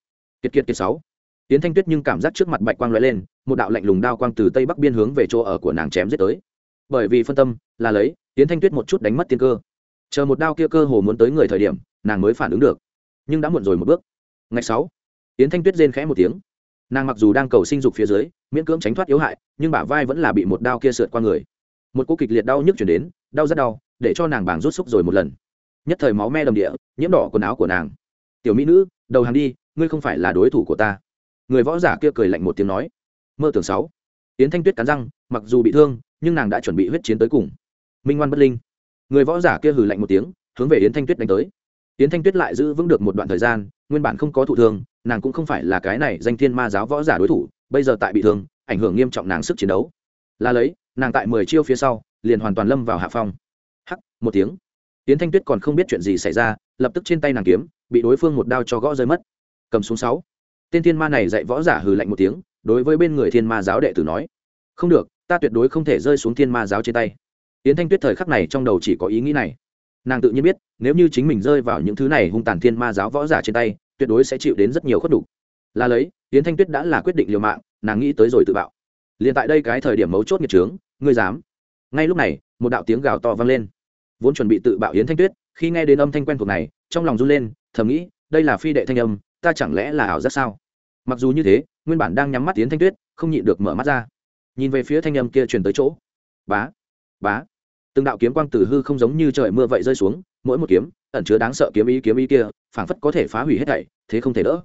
Kiệt kiệt kiệt sáu. Yến thanh tuyết nhưng cảm giác trước mặt bạch quang lóe lên một đạo lạnh lùng đao quang từ tây bắc biên hướng về chỗ ở của nàng chém giết tới. Bởi vì phân tâm, là lấy, yến thanh tuyết một chút đánh mất tiên cơ. Chờ một đao kia cơ hồ muốn tới người thời điểm, nàng mới phản ứng được. Nhưng đã muộn rồi một bước. Ngày sáu, yến thanh tuyết rên khẽ một tiếng. Nàng mặc dù đang cầu sinh dục phía dưới, miễn cưỡng tránh thoát yếu hại, nhưng bả vai vẫn là bị một đao kia sượt qua người. Một cô kịch liệt đau nhức chuyển đến, đau rất đau, để cho nàng bảng rút xúc rồi một lần. Nhất thời máu me đầm địa, nhiễm đỏ quần áo của nàng. Tiểu mỹ nữ, đầu hàng đi, ngươi không phải là đối thủ của ta. Người võ giả kia cười lạnh một tiếng nói mơ tưởng sáu. Yến thanh tuyết cắn răng, mặc dù bị thương, nhưng nàng đã chuẩn bị huyết chiến tới cùng. Minh ngoan bất linh. Người võ giả kia hừ lạnh một tiếng, hướng về yến thanh tuyết đánh tới. Yến thanh tuyết lại giữ vững được một đoạn thời gian, nguyên bản không có thụ thương, nàng cũng không phải là cái này danh thiên ma giáo võ giả đối thủ, bây giờ tại bị thương, ảnh hưởng nghiêm trọng nàng sức chiến đấu. Là lấy, nàng tại mười chiêu phía sau, liền hoàn toàn lâm vào hạ phong. Hắc, một tiếng. Yến thanh tuyết còn không biết chuyện gì xảy ra, lập tức trên tay nàng kiếm, bị đối phương một đao cho gõ rơi mất. Cầm xuống sáu. Tên thiên ma này dạy võ giả hừ lạnh một tiếng đối với bên người thiên ma giáo đệ tử nói, không được, ta tuyệt đối không thể rơi xuống thiên ma giáo trên tay. Yến thanh tuyết thời khắc này trong đầu chỉ có ý nghĩ này. Nàng tự nhiên biết, nếu như chính mình rơi vào những thứ này hung tàn thiên ma giáo võ giả trên tay, tuyệt đối sẽ chịu đến rất nhiều khuất đủ. là lấy, yến thanh tuyết đã là quyết định liều mạng, nàng nghĩ tới rồi tự bạo. Liền tại đây cái thời điểm mấu chốt nghiệt trướng, ngươi dám. Ngay lúc này, một đạo tiếng gào to vang lên. Vốn chuẩn bị tự bạo yến thanh tuyết, khi nghe đến âm thanh quen thuộc này, trong lòng run lên, thầm nghĩ, đây là phi đệ thanh âm, ta chẳng lẽ là ảo giác sao? Mặc dù như thế, nguyên bản đang nhắm mắt yến thanh tuyết, không nhịn được mở mắt ra. Nhìn về phía thanh âm kia truyền tới chỗ. Bá bá. Từng đạo kiếm quang từ hư không giống như trời mưa vậy rơi xuống, mỗi một kiếm, ẩn chứa đáng sợ kiếm ý kiếm ý kia, phảng phất có thể phá hủy hết thảy, thế không thể đỡ.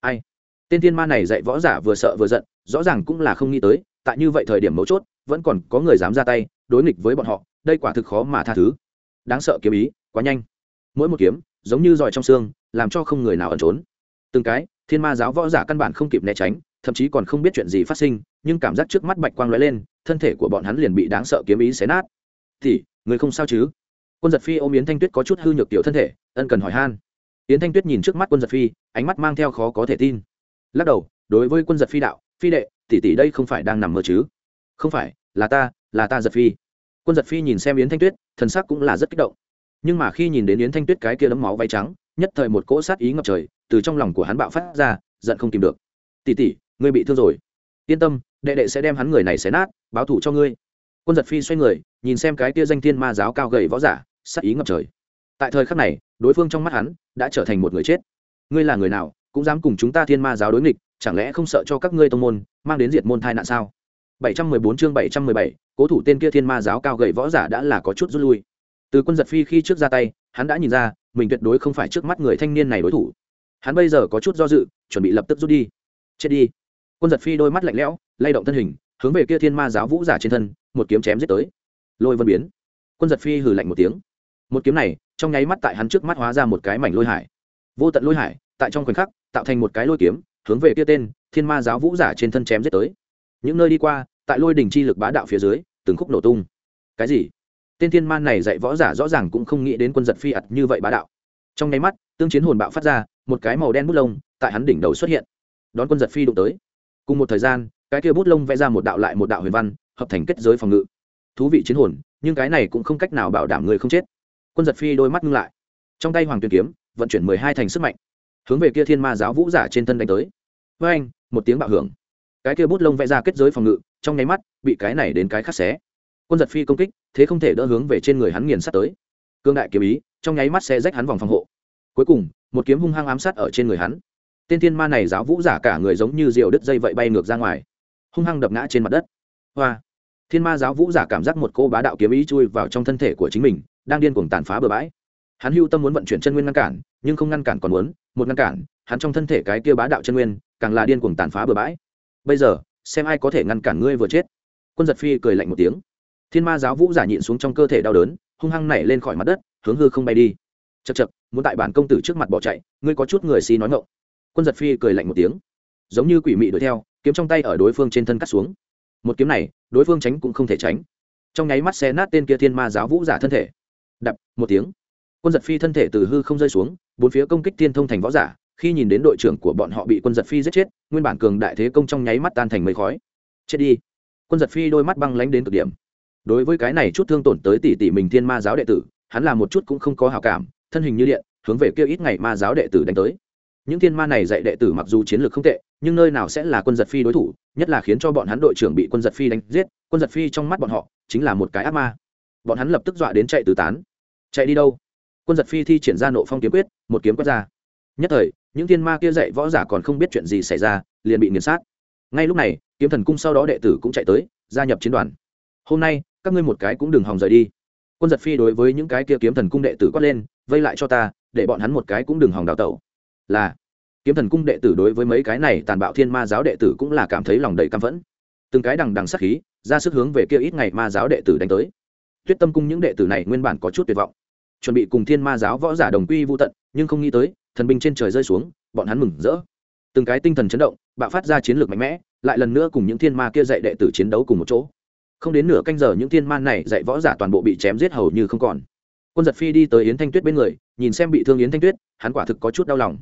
Ai? Tên thiên ma này dạy võ giả vừa sợ vừa giận, rõ ràng cũng là không nghĩ tới, tại như vậy thời điểm mấu chốt, vẫn còn có người dám ra tay, đối nghịch với bọn họ, đây quả thực khó mà tha thứ. Đáng sợ kiếm ý, quá nhanh. Mỗi một kiếm, giống như giỏi trong xương, làm cho không người nào ẩn trốn. Từng cái thiên ma giáo võ giả căn bản không kịp né tránh, thậm chí còn không biết chuyện gì phát sinh, nhưng cảm giác trước mắt bạch quang lóe lên, thân thể của bọn hắn liền bị đáng sợ kiếm ý xé nát. Thì người không sao chứ? Quân giật phi ôm yến thanh tuyết có chút hư nhược tiểu thân thể, ân cần hỏi han. Yến thanh tuyết nhìn trước mắt quân giật phi, ánh mắt mang theo khó có thể tin. Lắc đầu, đối với quân giật phi đạo, phi đệ, tỷ tỷ đây không phải đang nằm mơ chứ? Không phải, là ta là ta giật phi. Quân giật phi nhìn xem yến thanh tuyết, thần sắc cũng là rất kích động nhưng mà khi nhìn đến yến thanh tuyết cái kia đấm máu váy trắng nhất thời một cỗ sát ý ngập trời từ trong lòng của hắn bạo phát ra giận không tìm được. Tỷ tỷ ngươi bị thương rồi. Yên tâm đệ đệ sẽ đem hắn người này xé nát báo thủ cho ngươi. Quân giật phi xoay người nhìn xem cái kia danh thiên ma giáo cao gầy võ giả sát ý ngập trời. Tại thời khắc này đối phương trong mắt hắn đã trở thành một người chết. Ngươi là người nào cũng dám cùng chúng ta thiên ma giáo đối nghịch chẳng lẽ không sợ cho các ngươi tông môn mang đến diệt môn thai nạn sao? 714 chương 717, cố thủ tên kia thiên ma giáo cao gầy võ giả đã là có chút rút lui từ quân giật phi khi trước ra tay, hắn đã nhìn ra, mình tuyệt đối không phải trước mắt người thanh niên này đối thủ. Hắn bây giờ có chút do dự, chuẩn bị lập tức rút đi. Chết đi. Quân giật phi đôi mắt lạnh lẽo, lay động thân hình, hướng về kia thiên ma giáo vũ giả trên thân, một kiếm chém giết tới. Lôi vân biến. Quân giật phi hừ lạnh một tiếng. Một kiếm này, trong nháy mắt tại hắn trước mắt hóa ra một cái mảnh lôi hải. Vô tận lôi hải, tại trong khoảnh khắc, tạo thành một cái lôi kiếm, hướng về kia tên thiên ma giáo vũ giả trên thân chém giết tới. Những nơi đi qua, tại lôi đỉnh chi lực bá đạo phía dưới, từng khúc nổ tung. Cái gì? Tên thiên man này dạy võ giả rõ ràng cũng không nghĩ đến quân giật phi ặt như vậy bá đạo. Trong nháy mắt, tương chiến hồn bạo phát ra, một cái màu đen bút lông tại hắn đỉnh đầu xuất hiện. Đón quân giật phi đụng tới. Cùng một thời gian, cái kia bút lông vẽ ra một đạo lại một đạo huyền văn, hợp thành kết giới phòng ngự. Thú vị chiến hồn, nhưng cái này cũng không cách nào bảo đảm người không chết. Quân giật phi đôi mắt ngưng lại. Trong tay hoàng tuyền kiếm, vận chuyển mười hai thành sức mạnh. Hướng về kia thiên ma giáo vũ giả trên thân đánh tới. Với anh một tiếng bạo hưởng. Cái kia bút lông vẽ ra kết giới phòng ngự, trong nháy mắt, bị cái này đến cái khắc xé quân giật phi công kích, thế không thể đỡ hướng về trên người hắn nghiền sát tới. Cương đại kiếm ý, trong nháy mắt sẽ rách hắn vòng phòng hộ. Cuối cùng, một kiếm hung hăng ám sát ở trên người hắn. Tên thiên ma này giáo vũ giả cả người giống như diều đứt dây vậy bay ngược ra ngoài, hung hăng đập ngã trên mặt đất. Hoa! Thiên ma giáo vũ giả cảm giác một cô bá đạo kiếm ý chui vào trong thân thể của chính mình, đang điên cuồng tàn phá bừa bãi. Hắn hưu tâm muốn vận chuyển chân nguyên ngăn cản, nhưng không ngăn cản còn muốn, một ngăn cản, hắn trong thân thể cái kia bá đạo chân nguyên, càng là điên cuồng tàn phá bừa bãi. Bây giờ, xem ai có thể ngăn cản ngươi vừa chết. Quân giật phi cười lạnh một tiếng thiên ma giáo vũ giả nhịn xuống trong cơ thể đau đớn, hung hăng nảy lên khỏi mặt đất, hướng hư không bay đi. Chật chật muốn tại bản công tử trước mặt bỏ chạy, ngươi có chút người xí nói ngộng quân giật phi cười lạnh một tiếng. Giống như quỷ mị đuổi theo, kiếm trong tay ở đối phương trên thân cắt xuống. Một kiếm này, đối phương tránh cũng không thể tránh. Trong nháy mắt xe nát tên kia thiên ma giáo vũ giả thân thể. Đập, một tiếng. Quân giật phi thân thể từ hư không rơi xuống, bốn phía công kích tiên thông thành võ giả, khi nhìn đến đội trưởng của bọn họ bị quân giật phi giết chết, nguyên bản cường đại thế công trong nháy mắt tan thành mây khói. Chết đi. Quân giật phi đôi mắt băng lánh đến cực điểm đối với cái này chút thương tổn tới tỷ tỷ mình thiên ma giáo đệ tử, hắn là một chút cũng không có hào cảm, thân hình như điện, hướng về kia ít ngày ma giáo đệ tử đánh tới. Những thiên ma này dạy đệ tử mặc dù chiến lược không tệ, nhưng nơi nào sẽ là quân giật phi đối thủ, nhất là khiến cho bọn hắn đội trưởng bị quân giật phi đánh giết, quân giật phi trong mắt bọn họ chính là một cái ác ma. Bọn hắn lập tức dọa đến chạy tứ tán. Chạy đi đâu? Quân giật phi thi triển ra nộ phong kiếm quyết, một kiếm quét ra. Nhất thời, những thiên ma kia dạy võ giả còn không biết chuyện gì xảy ra, liền bị nghiền sát. Ngay lúc này, kiếm thần cung sau đó đệ tử cũng chạy tới, gia nhập chiến đoàn. Hôm nay các ngươi một cái cũng đừng hòng rời đi. Quân giật phi đối với những cái kia kiếm thần cung đệ tử quát lên, vây lại cho ta, để bọn hắn một cái cũng đừng hòng đào tẩu. Là, kiếm thần cung đệ tử đối với mấy cái này tàn bạo thiên ma giáo đệ tử cũng là cảm thấy lòng đầy căm phẫn. Từng cái đằng đằng sắc khí, ra sức hướng về kia ít ngày ma giáo đệ tử đánh tới. Tuyết tâm cung những đệ tử này nguyên bản có chút tuyệt vọng. Chuẩn bị cùng thiên ma giáo võ giả đồng quy vô tận, nhưng không nghĩ tới, thần binh trên trời rơi xuống, bọn hắn mừng rỡ. Từng cái tinh thần chấn động, bạo phát ra chiến lược mạnh mẽ, lại lần nữa cùng những thiên ma kia dạy đệ tử chiến đấu cùng một chỗ không đến nửa canh giờ những thiên man này dạy võ giả toàn bộ bị chém giết hầu như không còn. Quân giật phi đi tới yến thanh tuyết bên người, nhìn xem bị thương yến thanh tuyết, hắn quả thực có chút đau lòng.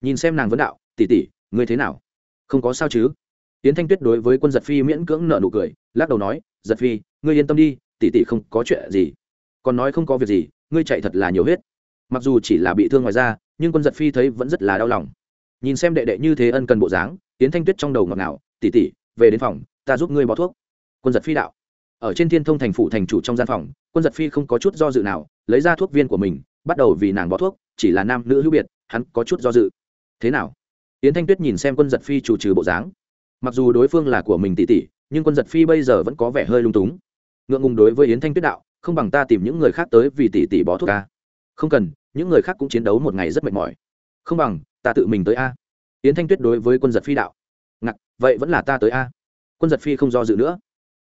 Nhìn xem nàng vấn đạo tỉ tỉ ngươi thế nào? Không có sao chứ. Yến thanh tuyết đối với quân giật phi miễn cưỡng nợ nụ cười, lắc đầu nói, giật phi, ngươi yên tâm đi tỉ tỉ không có chuyện gì. Còn nói không có việc gì, ngươi chạy thật là nhiều huyết. Mặc dù chỉ là bị thương ngoài ra nhưng quân giật phi thấy vẫn rất là đau lòng. Nhìn xem đệ đệ như thế ân cần bộ dáng, yến thanh tuyết trong đầu ngọt ngào tỉ tỉ về đến phòng, ta giúp ngươi bó thuốc. Quân giật phi đạo ở trên thiên thông thành phủ thành chủ trong gian phòng, quân giật phi không có chút do dự nào, lấy ra thuốc viên của mình, bắt đầu vì nàng bó thuốc, chỉ là nam nữ hữu biệt, hắn có chút do dự. Thế nào? Yến thanh tuyết nhìn xem quân giật phi chủ trừ bộ dáng. Mặc dù đối phương là của mình tỷ tỷ, nhưng quân giật phi bây giờ vẫn có vẻ hơi lung túng. Ngượng ngùng đối với yến thanh tuyết đạo, không bằng ta tìm những người khác tới vì tỷ tỷ bó thuốc ca không cần, những người khác cũng chiến đấu một ngày rất mệt mỏi. Không bằng, ta tự mình tới a. Yến thanh tuyết đối với quân giật phi đạo. Ngặt vậy vẫn là ta tới a. Quân giật phi không do dự nữa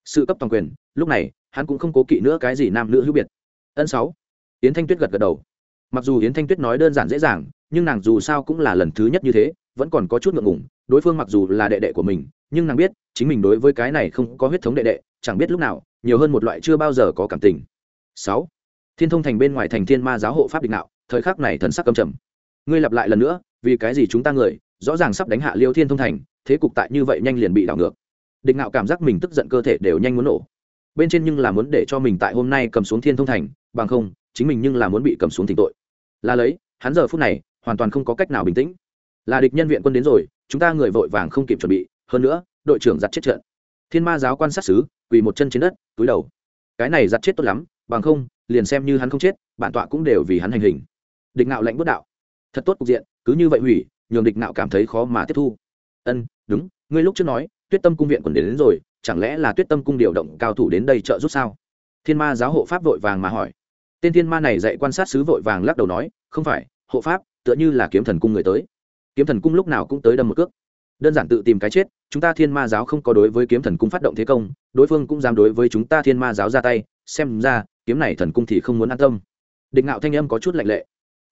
sự cấp toàn quyền, lúc này, hắn cũng không cố kỵ nữa cái gì nam nữ hữu biệt. Ân sáu. Yến thanh tuyết gật gật đầu. Mặc dù yến thanh tuyết nói đơn giản dễ dàng, nhưng nàng dù sao cũng là lần thứ nhất như thế, vẫn còn có chút ngượng ngùng. Đối phương mặc dù là đệ đệ của mình, nhưng nàng biết, chính mình đối với cái này không có huyết thống đệ đệ, chẳng biết lúc nào, nhiều hơn một loại chưa bao giờ có cảm tình. Sáu. Thiên thông thành bên ngoài thành thiên ma giáo hộ pháp định nạo, thời khắc này thần sắc cầm trầm. Ngươi lặp lại lần nữa, vì cái gì chúng ta người, rõ ràng sắp đánh hạ liêu thiên thông thành, thế cục tại như vậy nhanh liền bị đảo ngược. Địch nạo cảm giác mình tức giận cơ thể đều nhanh muốn nổ. Bên trên nhưng là muốn để cho mình tại hôm nay cầm xuống thiên thông thành, bằng không, chính mình nhưng là muốn bị cầm xuống thỉnh tội. Là lấy, hắn giờ phút này, hoàn toàn không có cách nào bình tĩnh. Là địch nhân viện quân đến rồi, chúng ta người vội vàng không kịp chuẩn bị, hơn nữa, đội trưởng giặt chết trận. Thiên ma giáo quan sát xứ quỳ một chân trên đất, túi đầu. Cái này giặt chết tốt lắm, bằng không, liền xem như hắn không chết, bản tọa cũng đều vì hắn hành hình. Địch nạo lạnh bất đạo. Thật tốt cục diện, cứ như vậy hủy, nhường địch nạo cảm thấy khó mà tiếp thu. Ân, đúng, ngươi lúc trước nói tuyết tâm cung viện còn đến, đến rồi chẳng lẽ là tuyết tâm cung điều động cao thủ đến đây trợ giúp sao? Thiên ma giáo hộ pháp vội vàng mà hỏi. Tên thiên ma này dạy quan sát sứ vội vàng lắc đầu nói không phải hộ pháp tựa như là kiếm thần cung người tới. Kiếm thần cung lúc nào cũng tới đâm một cước. Đơn giản tự tìm cái chết chúng ta thiên ma giáo không có đối với kiếm thần cung phát động thế công đối phương cũng dám đối với chúng ta thiên ma giáo ra tay xem ra kiếm này thần cung thì không muốn an tâm. Địch ngạo thanh âm có chút lạnh lệ.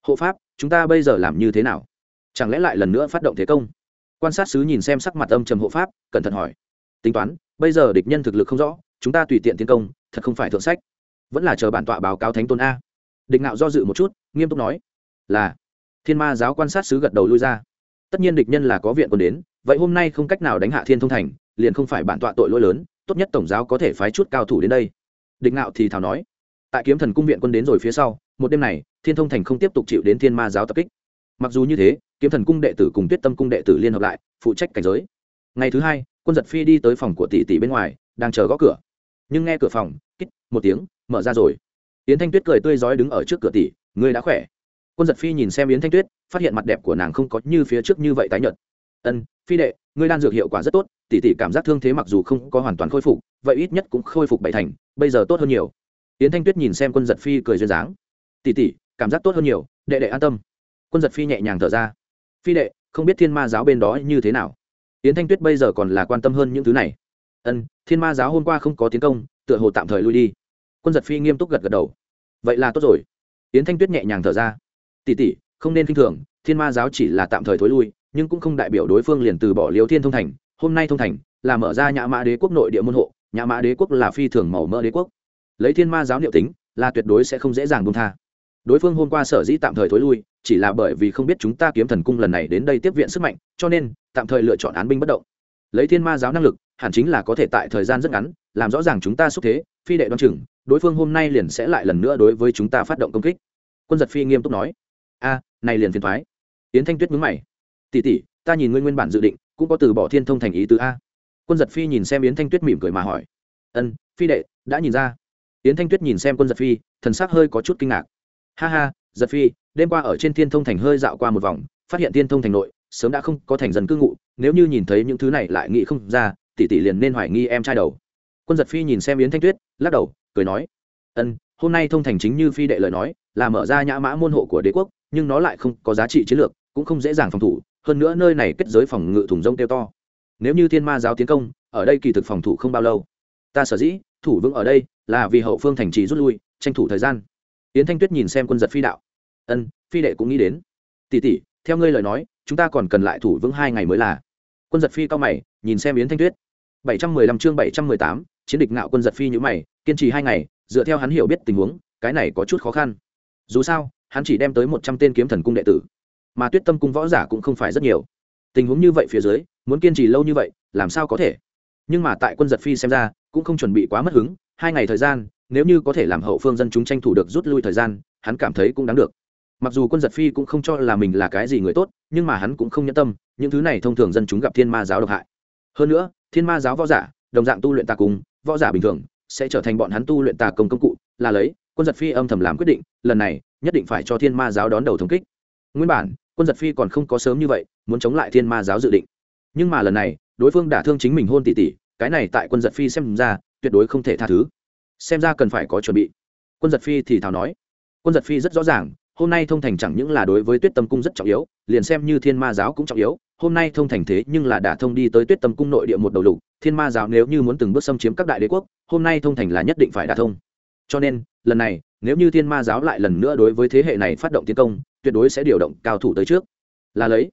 Hộ pháp chúng ta bây giờ làm như thế nào? Chẳng lẽ lại lần nữa phát động thế công? Quan sát sứ nhìn xem sắc mặt âm trầm hộ pháp, cẩn thận hỏi. Tính toán, bây giờ địch nhân thực lực không rõ, chúng ta tùy tiện tiến công, thật không phải thượng sách. Vẫn là chờ bản tọa báo cáo thánh tôn a. Địch ngạo do dự một chút, nghiêm túc nói. Là. Thiên ma giáo quan sát sứ gật đầu lui ra. Tất nhiên địch nhân là có viện quân đến, vậy hôm nay không cách nào đánh hạ thiên thông thành, liền không phải bản tọa tội lỗi lớn, tốt nhất tổng giáo có thể phái chút cao thủ đến đây. Địch ngạo thì thào nói. Tại kiếm thần cung viện quân đến rồi phía sau, một đêm này, thiên thông thành không tiếp tục chịu đến thiên ma giáo tập kích. Mặc dù như thế kiếm thần cung đệ tử cùng tuyết tâm cung đệ tử liên hợp lại, phụ trách cảnh giới. Ngày thứ hai, quân giật phi đi tới phòng của tỷ tỷ bên ngoài, đang chờ gõ cửa. Nhưng nghe cửa phòng kích một tiếng, mở ra rồi. Yến thanh tuyết cười tươi rói đứng ở trước cửa tỷ, ngươi đã khỏe? Quân giật phi nhìn xem yến thanh tuyết, phát hiện mặt đẹp của nàng không có như phía trước như vậy tái nhợt. Ân, phi đệ, ngươi đan dược hiệu quả rất tốt, tỷ tỷ cảm giác thương thế mặc dù không có hoàn toàn khôi phục, vậy ít nhất cũng khôi phục bảy thành, bây giờ tốt hơn nhiều. Yến thanh tuyết nhìn xem quân giật phi cười duyên dáng. Tỷ tỷ, cảm giác tốt hơn nhiều, đệ đệ an tâm. Quân giật phi nhẹ nhàng thở ra phi đệ, không biết thiên ma giáo bên đó như thế nào? Yến thanh tuyết bây giờ còn là quan tâm hơn những thứ này. Ân, thiên ma giáo hôm qua không có tiến công, tựa hồ tạm thời lui đi. Quân giật phi nghiêm túc gật gật đầu. Vậy là tốt rồi. Yến thanh tuyết nhẹ nhàng thở ra. Tỉ tỉ không nên k i n h thường, thiên ma giáo chỉ là tạm thời thối lui, nhưng cũng không đại biểu đối phương liền từ bỏ liều thiên thông thành. Hôm nay thông thành là mở ra nhã mã đế quốc nội địa môn hộ. Nhã mã đế quốc là phi thường màu mỡ đế quốc. Lấy thiên ma giáo niệu tính là tuyệt đối sẽ không dễ dàng bông tha. Đối phương hôm qua sở dĩ tạm thời thối lui chỉ là bởi vì không biết chúng ta kiếm thần cung lần này đến đây tiếp viện sức mạnh, cho nên, tạm thời lựa chọn án binh bất động. Lấy thiên ma giáo năng lực, hẳn chính là có thể tại thời gian rất ngắn, làm rõ ràng chúng ta xúc thế, phi đệ đoan chừng, đối phương hôm nay liền sẽ lại lần nữa đối với chúng ta phát động công kích. Quân giật phi nghiêm túc nói. A, này liền phiền thoái yến thanh tuyết mướn mày. Tỉ tỉ ta nhìn nguyên nguyên bản dự định, cũng có từ bỏ thiên thông thành ý từ a. Quân giật phi nhìn xem yến thanh tuyết mỉm cười mà hỏi. Ân, phi đệ, đã nhìn ra. Yến thanh tuyết nhìn xem quân giật phi, thần s ắ c hơi có chút kinh ngạc. Ha ha, giật phi đêm qua ở trên thiên thông thành hơi dạo qua một vòng, phát hiện thiên thông thành nội, sớm đã không có thành dân cư ngụ, nếu như nhìn thấy những thứ này lại nghĩ không ra, tỷ tỷ liền nên hoài nghi em trai đầu. Quân giật phi nhìn xem yến thanh tuyết, lắc đầu, cười nói, ân, hôm nay thông thành chính như phi đệ lời nói, là mở ra nhã mã môn hộ của đế quốc, nhưng nó lại không có giá trị chiến lược, cũng không dễ dàng phòng thủ, hơn nữa nơi này kết giới phòng ngự thùng rông tiêu to. Nếu như thiên ma giáo tiến công, ở đây kỳ thực phòng thủ không bao lâu. Ta sở dĩ, thủ vững ở đây, là vì hậu phương thành trì rút lui, tranh thủ thời gian. Yến thanh tuyết nhìn xem quân giật phi đạo ân, phi đệ cũng nghĩ đến. Tỷ tỷ, theo ngươi lời nói, chúng ta còn cần lại thủ vững hai ngày mới là. Quân giật phi cao mày, nhìn xem yến thanh tuyết. Bảy trăm mười lăm chương bảy trăm mười tám, chiến địch ngạo quân giật phi nhữ mày, kiên trì hai ngày, dựa theo hắn hiểu biết tình huống, cái này có chút khó khăn. Dù sao, hắn chỉ đem tới một trăm tên kiếm thần cung đệ tử, mà tuyết tâm cung võ giả cũng không phải rất nhiều. Tình huống như vậy phía dưới, muốn kiên trì lâu như vậy, làm sao có thể? Nhưng mà tại quân giật phi xem ra, cũng không chuẩn bị quá mất hứng, hai ngày thời gian, nếu như có thể làm hậu phương dân chúng tranh thủ được rút lui thời gian, hắn cảm thấy cũng đáng được mặc dù quân giật phi cũng không cho là mình là cái gì người tốt, nhưng mà hắn cũng không nhẫn tâm, những thứ này thông thường dân chúng gặp thiên ma giáo độc hại. Hơn nữa, thiên ma giáo võ giả, đồng dạng tu luyện tà cung, võ giả bình thường, sẽ trở thành bọn hắn tu luyện tà công công cụ, là lấy, quân giật phi âm thầm làm quyết định, lần này, nhất định phải cho thiên ma giáo đón đầu thống kích. Nguyên bản, quân giật phi còn không có sớm như vậy, muốn chống lại thiên ma giáo dự định. Nhưng mà lần này, đối phương đả thương chính mình hôn tỷ tỷ cái này tại quân giật phi xem ra, tuyệt đối không thể tha thứ. Xem ra cần phải có chuẩn bị. Quân giật phi thì thào nói. Quân giật phi rất rõ ràng hôm nay thông thành chẳng những là đối với tuyết tâm cung rất trọng yếu, liền xem như thiên ma giáo cũng trọng yếu. Hôm nay thông thành thế nhưng là đã thông đi tới tuyết tâm cung nội địa một đầu lục. Thiên ma giáo nếu như muốn từng bước xâm chiếm các đại đế quốc, hôm nay thông thành là nhất định phải đả thông. Cho nên, lần này, nếu như thiên ma giáo lại lần nữa đối với thế hệ này phát động tiến công, tuyệt đối sẽ điều động cao thủ tới trước. Là lấy,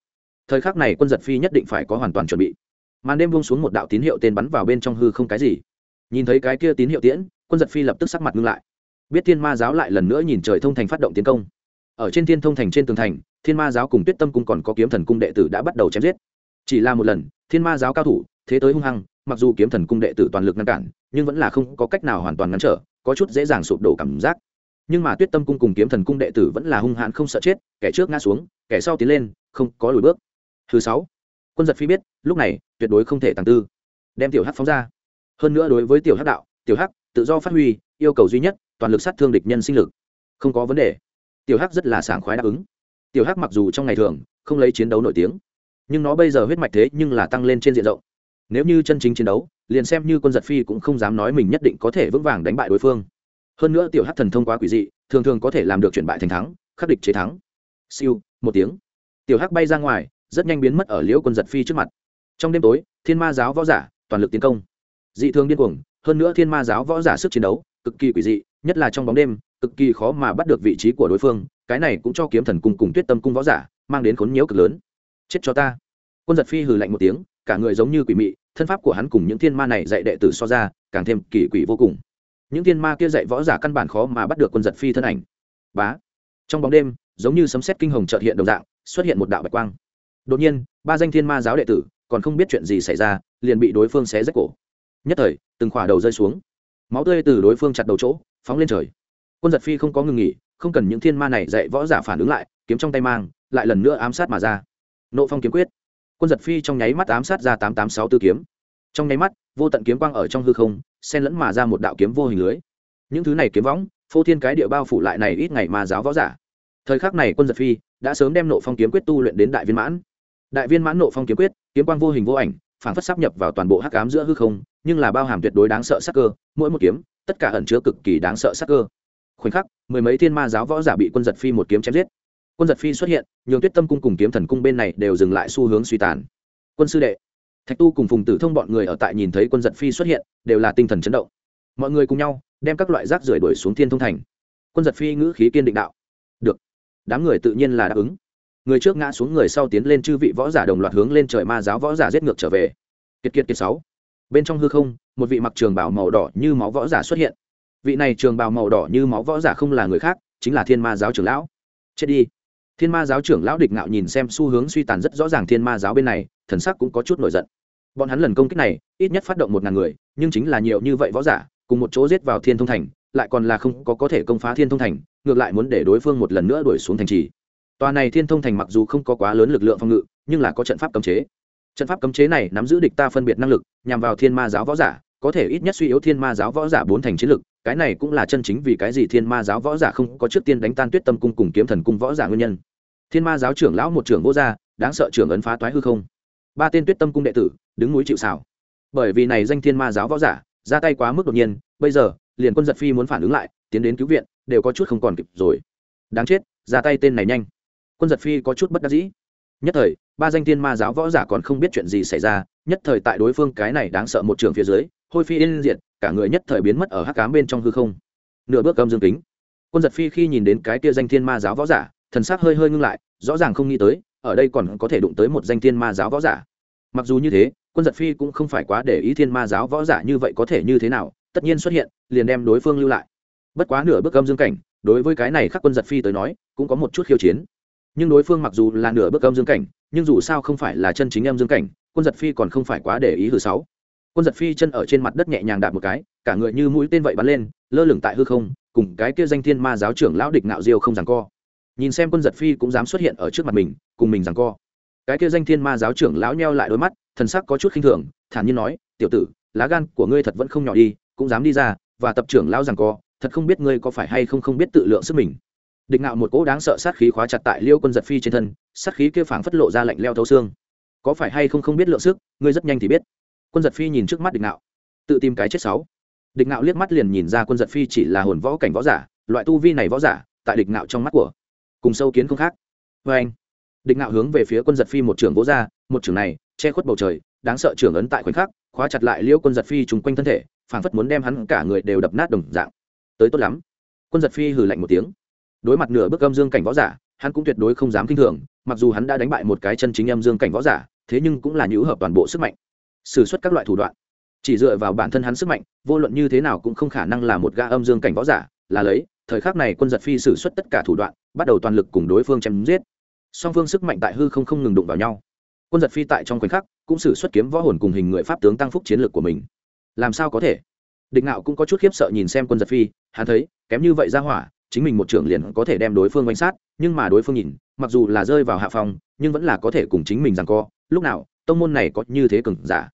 thời khắc này quân giật phi nhất định phải có hoàn toàn chuẩn bị. Màn đêm buông xuống một đạo tín hiệu tên bắn vào bên trong hư không cái gì. Nhìn thấy cái kia tín hiệu tiễn, quân giật phi lập tức sắc mặt ngưng lại. Biết thiên ma giáo lại lần nữa nhìn trời thông thành phát động tiến công ở trên thiên thông thành trên tường thành, thiên ma giáo cùng tuyết tâm cung còn có kiếm thần cung đệ tử đã bắt đầu chém giết. Chỉ là một lần, thiên ma giáo cao thủ, thế tới hung hăng, mặc dù kiếm thần cung đệ tử toàn lực ngăn cản, nhưng vẫn là không có cách nào hoàn toàn ngăn trở, có chút dễ dàng sụp đổ cảm giác. Nhưng mà tuyết tâm cung cùng kiếm thần cung đệ tử vẫn là hung hãn không sợ chết, kẻ trước ngã xuống, kẻ sau tiến lên, không có lùi bước. Thứ sáu, quân giật phi biết, lúc này, tuyệt đối không thể tàng tư. Đem tiểu hắc phóng ra. Hơn nữa đối với tiểu hắc đạo, tiểu hắc tự do phát huy, yêu cầu duy nhất, toàn lực sát thương địch nhân sinh lực. Không có vấn đề tiểu hắc rất là sảng khoái đáp ứng. Tiểu hắc mặc dù trong ngày thường không lấy chiến đấu nổi tiếng, nhưng nó bây giờ huyết mạch thế nhưng là tăng lên trên diện rộng. Nếu như chân chính chiến đấu, liền xem như quân giật phi cũng không dám nói mình nhất định có thể vững vàng đánh bại đối phương. Hơn nữa tiểu hắc thần thông quá quỷ dị, thường thường có thể làm được chuyển bại thành thắng, khắc địch chế thắng. Siêu, một tiếng. Tiểu hắc bay ra ngoài, rất nhanh biến mất ở liễu quân giật phi trước mặt. Trong đêm tối, thiên ma giáo võ giả toàn lực tiến công. Dị thường điên cuồng, hơn nữa thiên ma giáo võ giả sức chiến đấu cực kỳ quỷ dị, nhất là trong bóng đêm cực kỳ khó mà bắt được vị trí của đối phương, cái này cũng cho kiếm thần cung cùng tuyết tâm cung võ giả mang đến khốn nhiễu cực lớn. Chết cho ta. Quân giật phi hừ lạnh một tiếng, cả người giống như quỷ mị, thân pháp của hắn cùng những thiên ma này dạy đệ tử so ra, càng thêm kỳ quỷ vô cùng. Những thiên ma kia dạy võ giả căn bản khó mà bắt được quân giật phi thân ảnh. Bá. Trong bóng đêm, giống như sấm sét kinh hồng trợt hiện đồng dạng, xuất hiện một đạo bạch quang. Đột nhiên, ba danh thiên ma giáo đệ tử, còn không biết chuyện gì xảy ra, liền bị đối phương xé rách cổ. Nhất thời, từng khỏa đầu rơi xuống. Máu tươi từ đối phương chặt đầu chỗ, phóng lên trời quân giật phi không có ngừng nghỉ, không cần những thiên ma này dạy võ giả phản ứng lại, kiếm trong tay mang, lại lần nữa ám sát mà ra. Nộ phong kiếm quyết. Quân giật phi trong nháy mắt ám sát ra tám tám sáu tư kiếm. Trong nháy mắt, vô tận kiếm quang ở trong hư không, xen lẫn mà ra một đạo kiếm vô hình lưới. Những thứ này kiếm võng, phô thiên cái địa bao phủ lại này ít ngày mà giáo võ giả. Thời khắc này quân giật phi đã sớm đem nộ phong kiếm quyết tu luyện đến đại viên mãn. Đại viên mãn nộ phong kiếm quyết, kiếm quang vô hình vô ảnh phản phất sắp nhập vào toàn bộ hắc ám giữa hư không, nhưng là bao hàm tuyệt đối đáng sợ sắc cơ, mỗi một kiếm, tất cả ẩn chứa cực kỳ đáng sợ sắc cơ khoảnh khắc, mười mấy thiên ma giáo võ giả bị quân giật phi một kiếm chém giết. Quân giật phi xuất hiện, nhường tuyết tâm cung cùng kiếm thần cung bên này đều dừng lại xu hướng suy tàn. Quân sư đệ, thạch tu cùng phùng tử thông bọn người ở tại nhìn thấy quân giật phi xuất hiện, đều là tinh thần chấn động. Mọi người cùng nhau, đem các loại rác rưởi đuổi xuống thiên thông thành. Quân giật phi ngữ khí kiên định đạo, được, đám người tự nhiên là đáp ứng. Người trước ngã xuống, người sau tiến lên chư vị võ giả đồng loạt hướng lên trời ma giáo võ giả giết ngược trở về. Kiệt kiệt kiệt sáu. Bên trong hư không, một vị mặc trường bảo màu đỏ như máu võ giả xuất hiện vị này trường bào màu đỏ như máu võ giả không là người khác, chính là thiên ma giáo trưởng lão. Chết đi. Thiên ma giáo trưởng lão địch ngạo nhìn xem xu hướng suy tàn rất rõ ràng thiên ma giáo bên này, thần sắc cũng có chút nổi giận. Bọn hắn lần công kích này, ít nhất phát động một ngàn người, nhưng chính là nhiều như vậy võ giả, cùng một chỗ giết vào thiên thông thành, lại còn là không có có thể công phá thiên thông thành, ngược lại muốn để đối phương một lần nữa đuổi xuống thành trì. Tòa này thiên thông thành mặc dù không có quá lớn lực lượng phòng ngự, nhưng là có trận pháp cấm chế. Trận pháp cấm chế này nắm giữ địch ta phân biệt năng lực, nhằm vào thiên ma giáo võ giả, có thể ít nhất suy yếu thiên ma giáo võ giả bốn thành chiến lực cái này cũng là chân chính vì cái gì thiên ma giáo võ giả không có trước tiên đánh tan tuyết tâm cung cùng kiếm thần cung võ giả nguyên nhân. Thiên ma giáo trưởng lão một trưởng vô gia, đáng sợ trưởng ấn phá toái hư không. Ba tên tuyết tâm cung đệ tử, đứng núi chịu xảo bởi vì này danh thiên ma giáo võ giả, ra tay quá mức đột nhiên, bây giờ, liền quân giật phi muốn phản ứng lại, tiến đến cứu viện, đều có chút không còn kịp rồi. Đáng chết, ra tay tên này nhanh. Quân giật phi có chút bất đắc dĩ. Nhất thời, ba danh thiên ma giáo võ giả còn không biết chuyện gì xảy ra, nhất thời tại đối phương cái này đáng sợ một trường phía dưới, hôi phi yên diện cả người nhất thời biến mất ở hắc cám bên trong hư không. Nửa bước âm dương kính. Quân giật phi khi nhìn đến cái kia danh thiên ma giáo võ giả, thần sắc hơi hơi ngưng lại, rõ ràng không nghĩ tới, ở đây còn có thể đụng tới một danh thiên ma giáo võ giả. Mặc dù như thế, quân giật phi cũng không phải quá để ý thiên ma giáo võ giả như vậy có thể như thế nào, tất nhiên xuất hiện, liền đem đối phương lưu lại. Bất quá nửa bước âm dương cảnh, đối với cái này khắc quân giật phi tới nói, cũng có một chút khiêu chiến. Nhưng đối phương mặc dù là nửa bước âm dương cảnh, nhưng dù sao không phải là chân chính âm dương cảnh, quân giật phi còn không phải quá để ý hư sáu quân giật phi chân ở trên mặt đất nhẹ nhàng đạp một cái, cả người như mũi tên vậy bắn lên, lơ lửng tại hư không, cùng cái kia danh thiên ma giáo trưởng lão địch nạo diêu không rằng co. Nhìn xem quân giật phi cũng dám xuất hiện ở trước mặt mình, cùng mình rằng co. Cái kia danh thiên ma giáo trưởng lão nheo lại đôi mắt, thần sắc có chút khinh thường, thản nhiên nói, tiểu tử, lá gan của ngươi thật vẫn không nhỏ đi, cũng dám đi ra, và tập trưởng lão rằng co, thật không biết ngươi có phải hay không không biết tự lượng sức mình. Địch ngạo một cỗ đáng sợ sát khí khóa chặt tại liêu quân giật phi trên thân, sát khí kia phảng phất lộ ra lạnh leo thấu xương. Có phải hay không không biết lượng sức, ngươi rất nhanh thì biết quân giật phi nhìn trước mắt địch ngạo tự tìm cái chết sáu. Địch ngạo liếc mắt liền nhìn ra quân giật phi chỉ là hồn võ cảnh võ giả, loại tu vi này võ giả, tại địch ngạo trong mắt của cùng sâu kiến không khác. Vê anh, địch ngạo hướng về phía quân giật phi một trường vỗ ra, một trường này, che khuất bầu trời, đáng sợ trường ấn tại khoảnh khắc, khóa chặt lại liêu quân giật phi trùng quanh thân thể, phảng phất muốn đem hắn cả người đều đập nát đồng dạng. Tới tốt lắm. Quân giật phi hừ lạnh một tiếng. Đối mặt nửa bước âm dương cảnh võ giả, hắn cũng tuyệt đối không dám kinh thường, mặc dù hắn đã đánh bại một cái chân chính âm dương cảnh võ giả, thế nhưng cũng là nhũ hợp toàn bộ sức mạnh sử xuất suất các loại thủ đoạn. Chỉ dựa vào bản thân hắn sức mạnh, vô luận như thế nào cũng không khả năng là một gã âm dương cảnh võ giả, là lấy, thời khắc này quân giật phi sử xuất suất tất cả thủ đoạn, bắt đầu toàn lực cùng đối phương chém giết. Song phương sức mạnh tại hư không không ngừng đụng vào nhau. Quân giật phi tại trong khoảnh khắc, cũng xử xuất kiếm võ hồn cùng hình người pháp tướng tăng phúc chiến lược của mình. Làm sao có thể? Địch ngạo cũng có chút khiếp sợ nhìn xem quân giật phi, hắn thấy, kém như vậy ra hỏa, chính mình một trưởng liền có thể đem đối phương quanh sát, nhưng mà đối phương nhìn, mặc dù là rơi vào hạ phòng nhưng vẫn là có thể cùng chính mình rằng co. Lúc nào, tông môn này có như thế cường giả?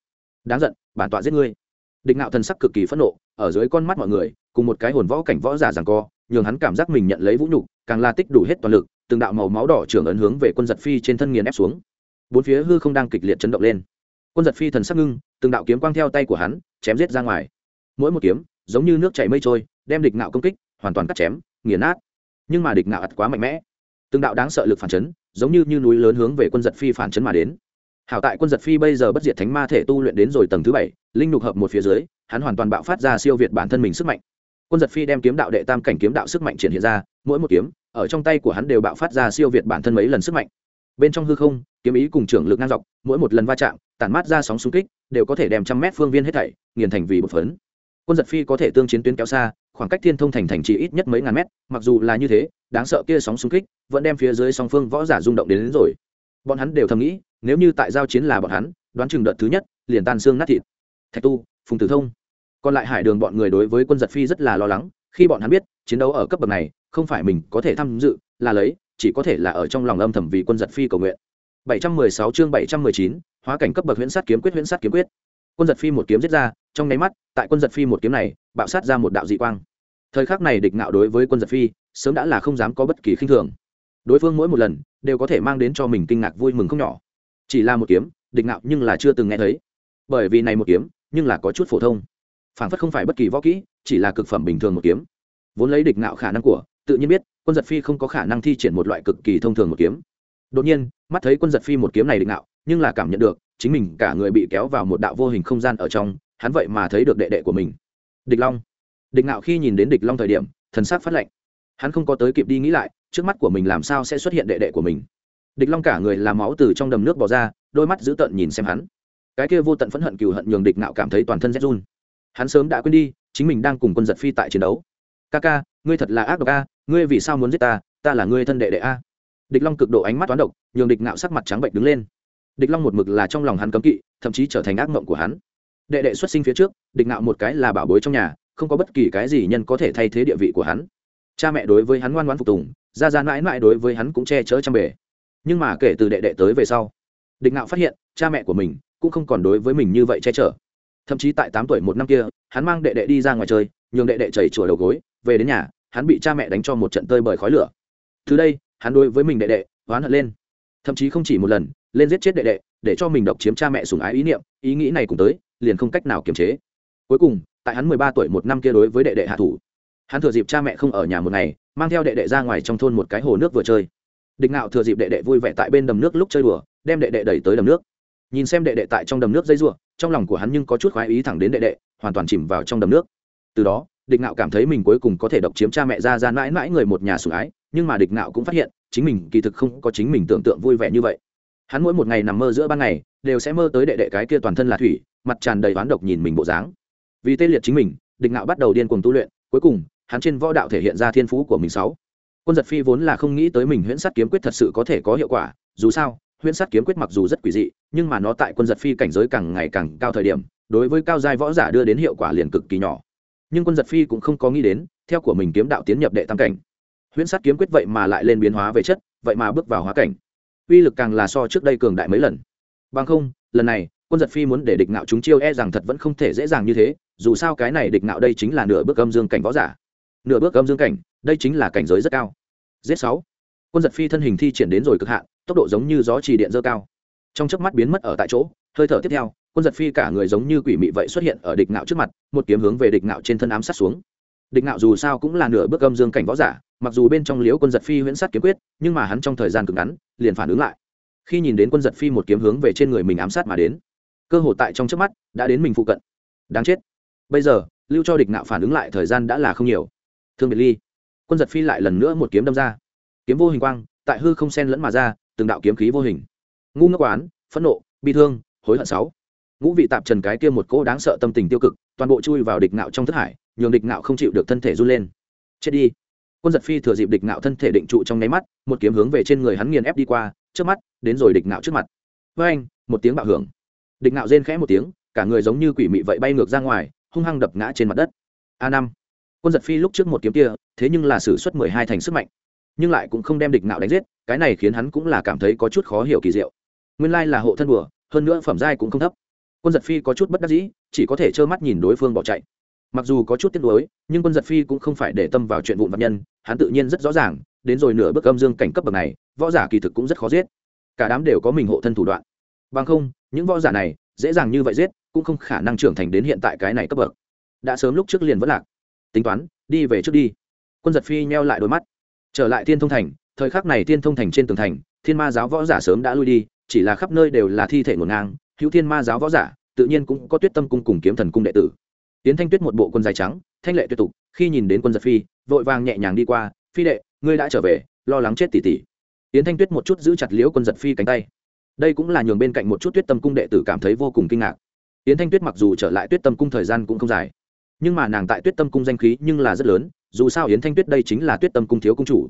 Đáng giận bản tọa giết ngươi. Địch ngạo thần sắc cực kỳ phẫn nộ ở dưới con mắt mọi người cùng một cái hồn võ cảnh võ giả rằng co nhường hắn cảm giác mình nhận lấy vũ nhục càng la tích đủ hết toàn lực từng đạo màu máu đỏ trưởng ấn hướng về quân giật phi trên thân nghiền ép xuống. Bốn phía hư không đang kịch liệt chấn động lên. Quân giật phi thần sắc ngưng từng đạo kiếm quang theo tay của hắn chém giết ra ngoài. Mỗi một kiếm giống như nước chảy mây trôi đem địch ngạo công kích hoàn toàn cắt chém nghiền nát. Nhưng mà địch ngạo ắt quá mạnh mẽ. Từng đạo đáng sợ lực phản chấn giống như, như núi lớn hướng về quân giật phi phản chấn mà đến hảo tại quân giật phi bây giờ bất diệt thánh ma thể tu luyện đến rồi tầng thứ bảy linh nhục hợp một phía dưới hắn hoàn toàn bạo phát ra siêu việt bản thân mình sức mạnh. Quân giật phi đem kiếm đạo đệ tam cảnh kiếm đạo sức mạnh triển hiện ra mỗi một kiếm ở trong tay của hắn đều bạo phát ra siêu việt bản thân mấy lần sức mạnh. Bên trong hư không kiếm ý cùng trưởng lực ngang dọc mỗi một lần va chạm tản mát ra sóng xung kích đều có thể đem trăm mét phương viên hết thảy nghiền thành vì một phấn. Quân giật phi có thể tương chiến tuyến kéo xa khoảng cách thiên thông thành thành chỉ ít nhất mấy ngàn mét mặc dù là như thế đáng sợ kia sóng xung kích vẫn đem phía dưới song phương võ giả rung động đến, đến rồi bọn hắn đều thầm nghĩ nếu như tại giao chiến là bọn hắn đoán chừng đợt thứ nhất liền tan xương nát thịt. Thạch tu phùng tử thông. Còn lại hải đường bọn người đối với quân giật phi rất là lo lắng khi bọn hắn biết chiến đấu ở cấp bậc này không phải mình có thể tham dự là lấy chỉ có thể là ở trong lòng âm thầm vì quân giật phi cầu nguyện. 716 chương 719, hóa cảnh cấp bậc huyễn sát kiếm quyết huyễn sát kiếm quyết. Quân giật phi một kiếm giết ra trong nháy mắt tại quân giật phi một kiếm này bạo sát ra một đạo dị quang. Thời khắc này địch ngạo đối với quân giật phi sớm đã là không dám có bất kỳ khinh thường đối phương mỗi một lần đều có thể mang đến cho mình kinh ngạc vui mừng không nhỏ. Chỉ là một kiếm, địch ngạo nhưng là chưa từng nghe thấy. Bởi vì này một kiếm, nhưng là có chút phổ thông. Phản phất không phải bất kỳ võ kỹ, chỉ là cực phẩm bình thường một kiếm. Vốn lấy địch ngạo khả năng của, tự nhiên biết, quân giật phi không có khả năng thi triển một loại cực kỳ thông thường một kiếm. Đột nhiên, mắt thấy quân giật phi một kiếm này địch ngạo, nhưng là cảm nhận được, chính mình cả người bị kéo vào một đạo vô hình không gian ở trong, hắn vậy mà thấy được đệ đệ của mình. Địch long. Địch ngạo khi nhìn đến địch long thời điểm, thần sắc phát lệnh hắn không có tới kịp đi nghĩ lại, trước mắt của mình làm sao sẽ xuất hiện đệ đệ của mình. Địch long cả người làm máu từ trong đầm nước bỏ ra, đôi mắt dữ tợn nhìn xem hắn. Cái kia vô tận phẫn hận cừu hận nhường địch Nạo cảm thấy toàn thân rét run. Hắn sớm đã quên đi, chính mình đang cùng quân giật phi tại chiến đấu. Ca ca, ngươi thật là ác độc a, ngươi vì sao muốn giết ta ta là ngươi thân đệ đệ a. Địch long cực độ ánh mắt toán độc, nhường địch Nạo sắc mặt trắng bệnh đứng lên. Địch long một mực là trong lòng hắn cấm kỵ, thậm chí trở thành ác mộng của hắn. Đệ đệ xuất sinh phía trước, địch Nạo một cái là bảo bối trong nhà, không có bất kỳ cái gì nhân có thể thay thế địa vị của hắn cha mẹ đối với hắn ngoan ngoan phục tùng ra ra mãi mãi đối với hắn cũng che chở chăm bề nhưng mà kể từ đệ đệ tới về sau, địch ngạo phát hiện, cha mẹ của mình cũng không còn đối với mình như vậy che chở. Thậm chí tại tám tuổi một năm kia, hắn mang đệ đệ đi ra ngoài chơi, nhường đệ đệ chảy chùa đầu gối, về đến nhà, hắn bị cha mẹ đánh cho một trận tơi bởi khói lửa. Từ đây, hắn đối với mình đệ đệ oán hận lên. Thậm chí không chỉ một lần, lên giết chết đệ đệ, để cho mình độc chiếm cha mẹ sùng ái ý niệm, ý nghĩ này cùng tới, liền không cách nào kiềm chế. Cuối cùng, tại hắn mười ba tuổi một năm kia đối với đệ đệ hạ thủ hắn thừa dịp cha mẹ không ở nhà một ngày, mang theo đệ đệ ra ngoài trong thôn một cái hồ nước vừa chơi. Địch ngạo thừa dịp đệ đệ vui vẻ tại bên đầm nước lúc chơi đùa, đem đệ đệ đẩy tới đầm nước. Nhìn xem đệ đệ tại trong đầm nước dây ruộng trong lòng của hắn nhưng có chút khoái ý thẳng đến đệ đệ, hoàn toàn chìm vào trong đầm nước. Từ đó, địch ngạo cảm thấy mình cuối cùng có thể độc chiếm cha mẹ ra ra mãi mãi người một nhà sủng ái, nhưng mà địch ngạo cũng phát hiện, chính mình kỳ thực không có chính mình tưởng tượng vui vẻ như vậy. Hắn mỗi một ngày nằm mơ giữa ban ngày, đều sẽ mơ tới đệ đệ cái kia toàn thân là thủy, mặt tràn đầy oán độc nhìn mình bộ dáng. Vì tê liệt chính mình, địch ngạo bắt đầu điên cuồng tu luyện, cuối cùng hắn trên võ đạo thể hiện ra thiên phú của mình sáu. Quân giật phi vốn là không nghĩ tới mình huyễn Sát kiếm quyết thật sự có thể có hiệu quả, dù sao, huyễn Sát kiếm quyết mặc dù rất quỷ dị, nhưng mà nó tại quân giật phi cảnh giới càng ngày càng cao thời điểm, đối với cao giai võ giả đưa đến hiệu quả liền cực kỳ nhỏ. Nhưng quân giật phi cũng không có nghĩ đến, theo của mình kiếm đạo tiến nhập đệ tam cảnh. Huyễn Sát kiếm quyết vậy mà lại lên biến hóa về chất, vậy mà bước vào hóa cảnh. Uy lực càng là so trước đây cường đại mấy lần. Bằng không, lần này, quân giật phi muốn để địch ngạo chúng chiêu e rằng thật vẫn không thể dễ dàng như thế, dù sao cái này địch ngạo đây chính là nửa bước âm dương cảnh võ giả nửa bước âm dương cảnh, đây chính là cảnh giới rất cao. Z sáu. Quân giật phi thân hình thi triển đến rồi cực hạn, tốc độ giống như gió trì điện dơ cao. Trong chớp mắt biến mất ở tại chỗ, hơi thở tiếp theo, quân giật phi cả người giống như quỷ mị vậy xuất hiện ở địch ngạo trước mặt, một kiếm hướng về địch ngạo trên thân ám sát xuống. Địch ngạo dù sao cũng là nửa bước âm dương cảnh võ giả, mặc dù bên trong liếu quân giật phi huyễn sát kiếm quyết, nhưng mà hắn trong thời gian cực ngắn, liền phản ứng lại. Khi nhìn đến quân giật phi một kiếm hướng về trên người mình ám sát mà đến, cơ hội tại trong trước mắt đã đến mình phụ cận. Đáng chết. Bây giờ, lưu cho địch ngạo phản ứng lại thời gian đã là không nhiều thương biệt ly. Quân giật phi lại lần nữa một kiếm đâm ra. Kiếm vô hình quang, tại hư không sen lẫn mà ra, từng đạo kiếm khí vô hình. Ngu ngốc oán, phẫn nộ, bi thương, hối hận sáu. Ngũ vị tạp trần cái kia một cỗ đáng sợ tâm tình tiêu cực, toàn bộ chui vào địch ngạo trong thức hải, nhường địch ngạo không chịu được thân thể run lên. Chết đi. Quân giật phi thừa dịp địch ngạo thân thể định trụ trong nháy mắt, một kiếm hướng về trên người hắn nghiền ép đi qua trước mắt, đến rồi địch ngạo trước mặt. Với anh, một tiếng bạo hưởng. Địch ngạo rên khẽ một tiếng, cả người giống như quỷ mị vậy bay ngược ra ngoài, hung hăng đập ngã trên mặt đất. A năm quân giật phi lúc trước một kiếm kia, thế nhưng là xử suất mười hai thành sức mạnh. Nhưng lại cũng không đem địch nạo đánh giết, cái này khiến hắn cũng là cảm thấy có chút khó hiểu kỳ diệu. Nguyên lai là hộ thân bừa, hơn nữa phẩm giai cũng không thấp. Quân giật phi có chút bất đắc dĩ, chỉ có thể trơ mắt nhìn đối phương bỏ chạy. Mặc dù có chút tiếc nuối, nhưng quân giật phi cũng không phải để tâm vào chuyện vụn vặt nhân, hắn tự nhiên rất rõ ràng, đến rồi nửa bước âm dương cảnh cấp bậc này, võ giả kỳ thực cũng rất khó giết. Cả đám đều có mình hộ thân thủ đoạn. Bằng không, những võ giả này dễ dàng như vậy giết, cũng không khả năng trưởng thành đến hiện tại cái này cấp bậc. Đã sớm lúc trước liền vẫn lạc tính toán, đi về trước đi. Quân giật phi nheo lại đôi mắt. Trở lại thiên thông thành, thời khắc này thiên thông thành trên tường thành, thiên ma giáo võ giả sớm đã lui đi, chỉ là khắp nơi đều là thi thể ngổn ngang, hữu thiên ma giáo võ giả, tự nhiên cũng có tuyết tâm cung cùng kiếm thần cung đệ tử. Tiến thanh tuyết một bộ quân dài trắng, thanh lệ tuyệt tục, khi nhìn đến quân giật phi, vội vàng nhẹ nhàng đi qua, phi đệ, ngươi đã trở về, lo lắng chết tỉ tỉ. Tiến thanh tuyết một chút giữ chặt liễu quân giật phi cánh tay. Đây cũng là nhường bên cạnh một chút tuyết tâm cung đệ tử cảm thấy vô cùng kinh ngạc. Tiến thanh tuyết mặc dù trở lại tuyết tâm cung thời gian cũng không dài nhưng mà nàng tại tuyết tâm cung danh khí nhưng là rất lớn, dù sao yến thanh tuyết đây chính là tuyết tâm cung thiếu cung chủ.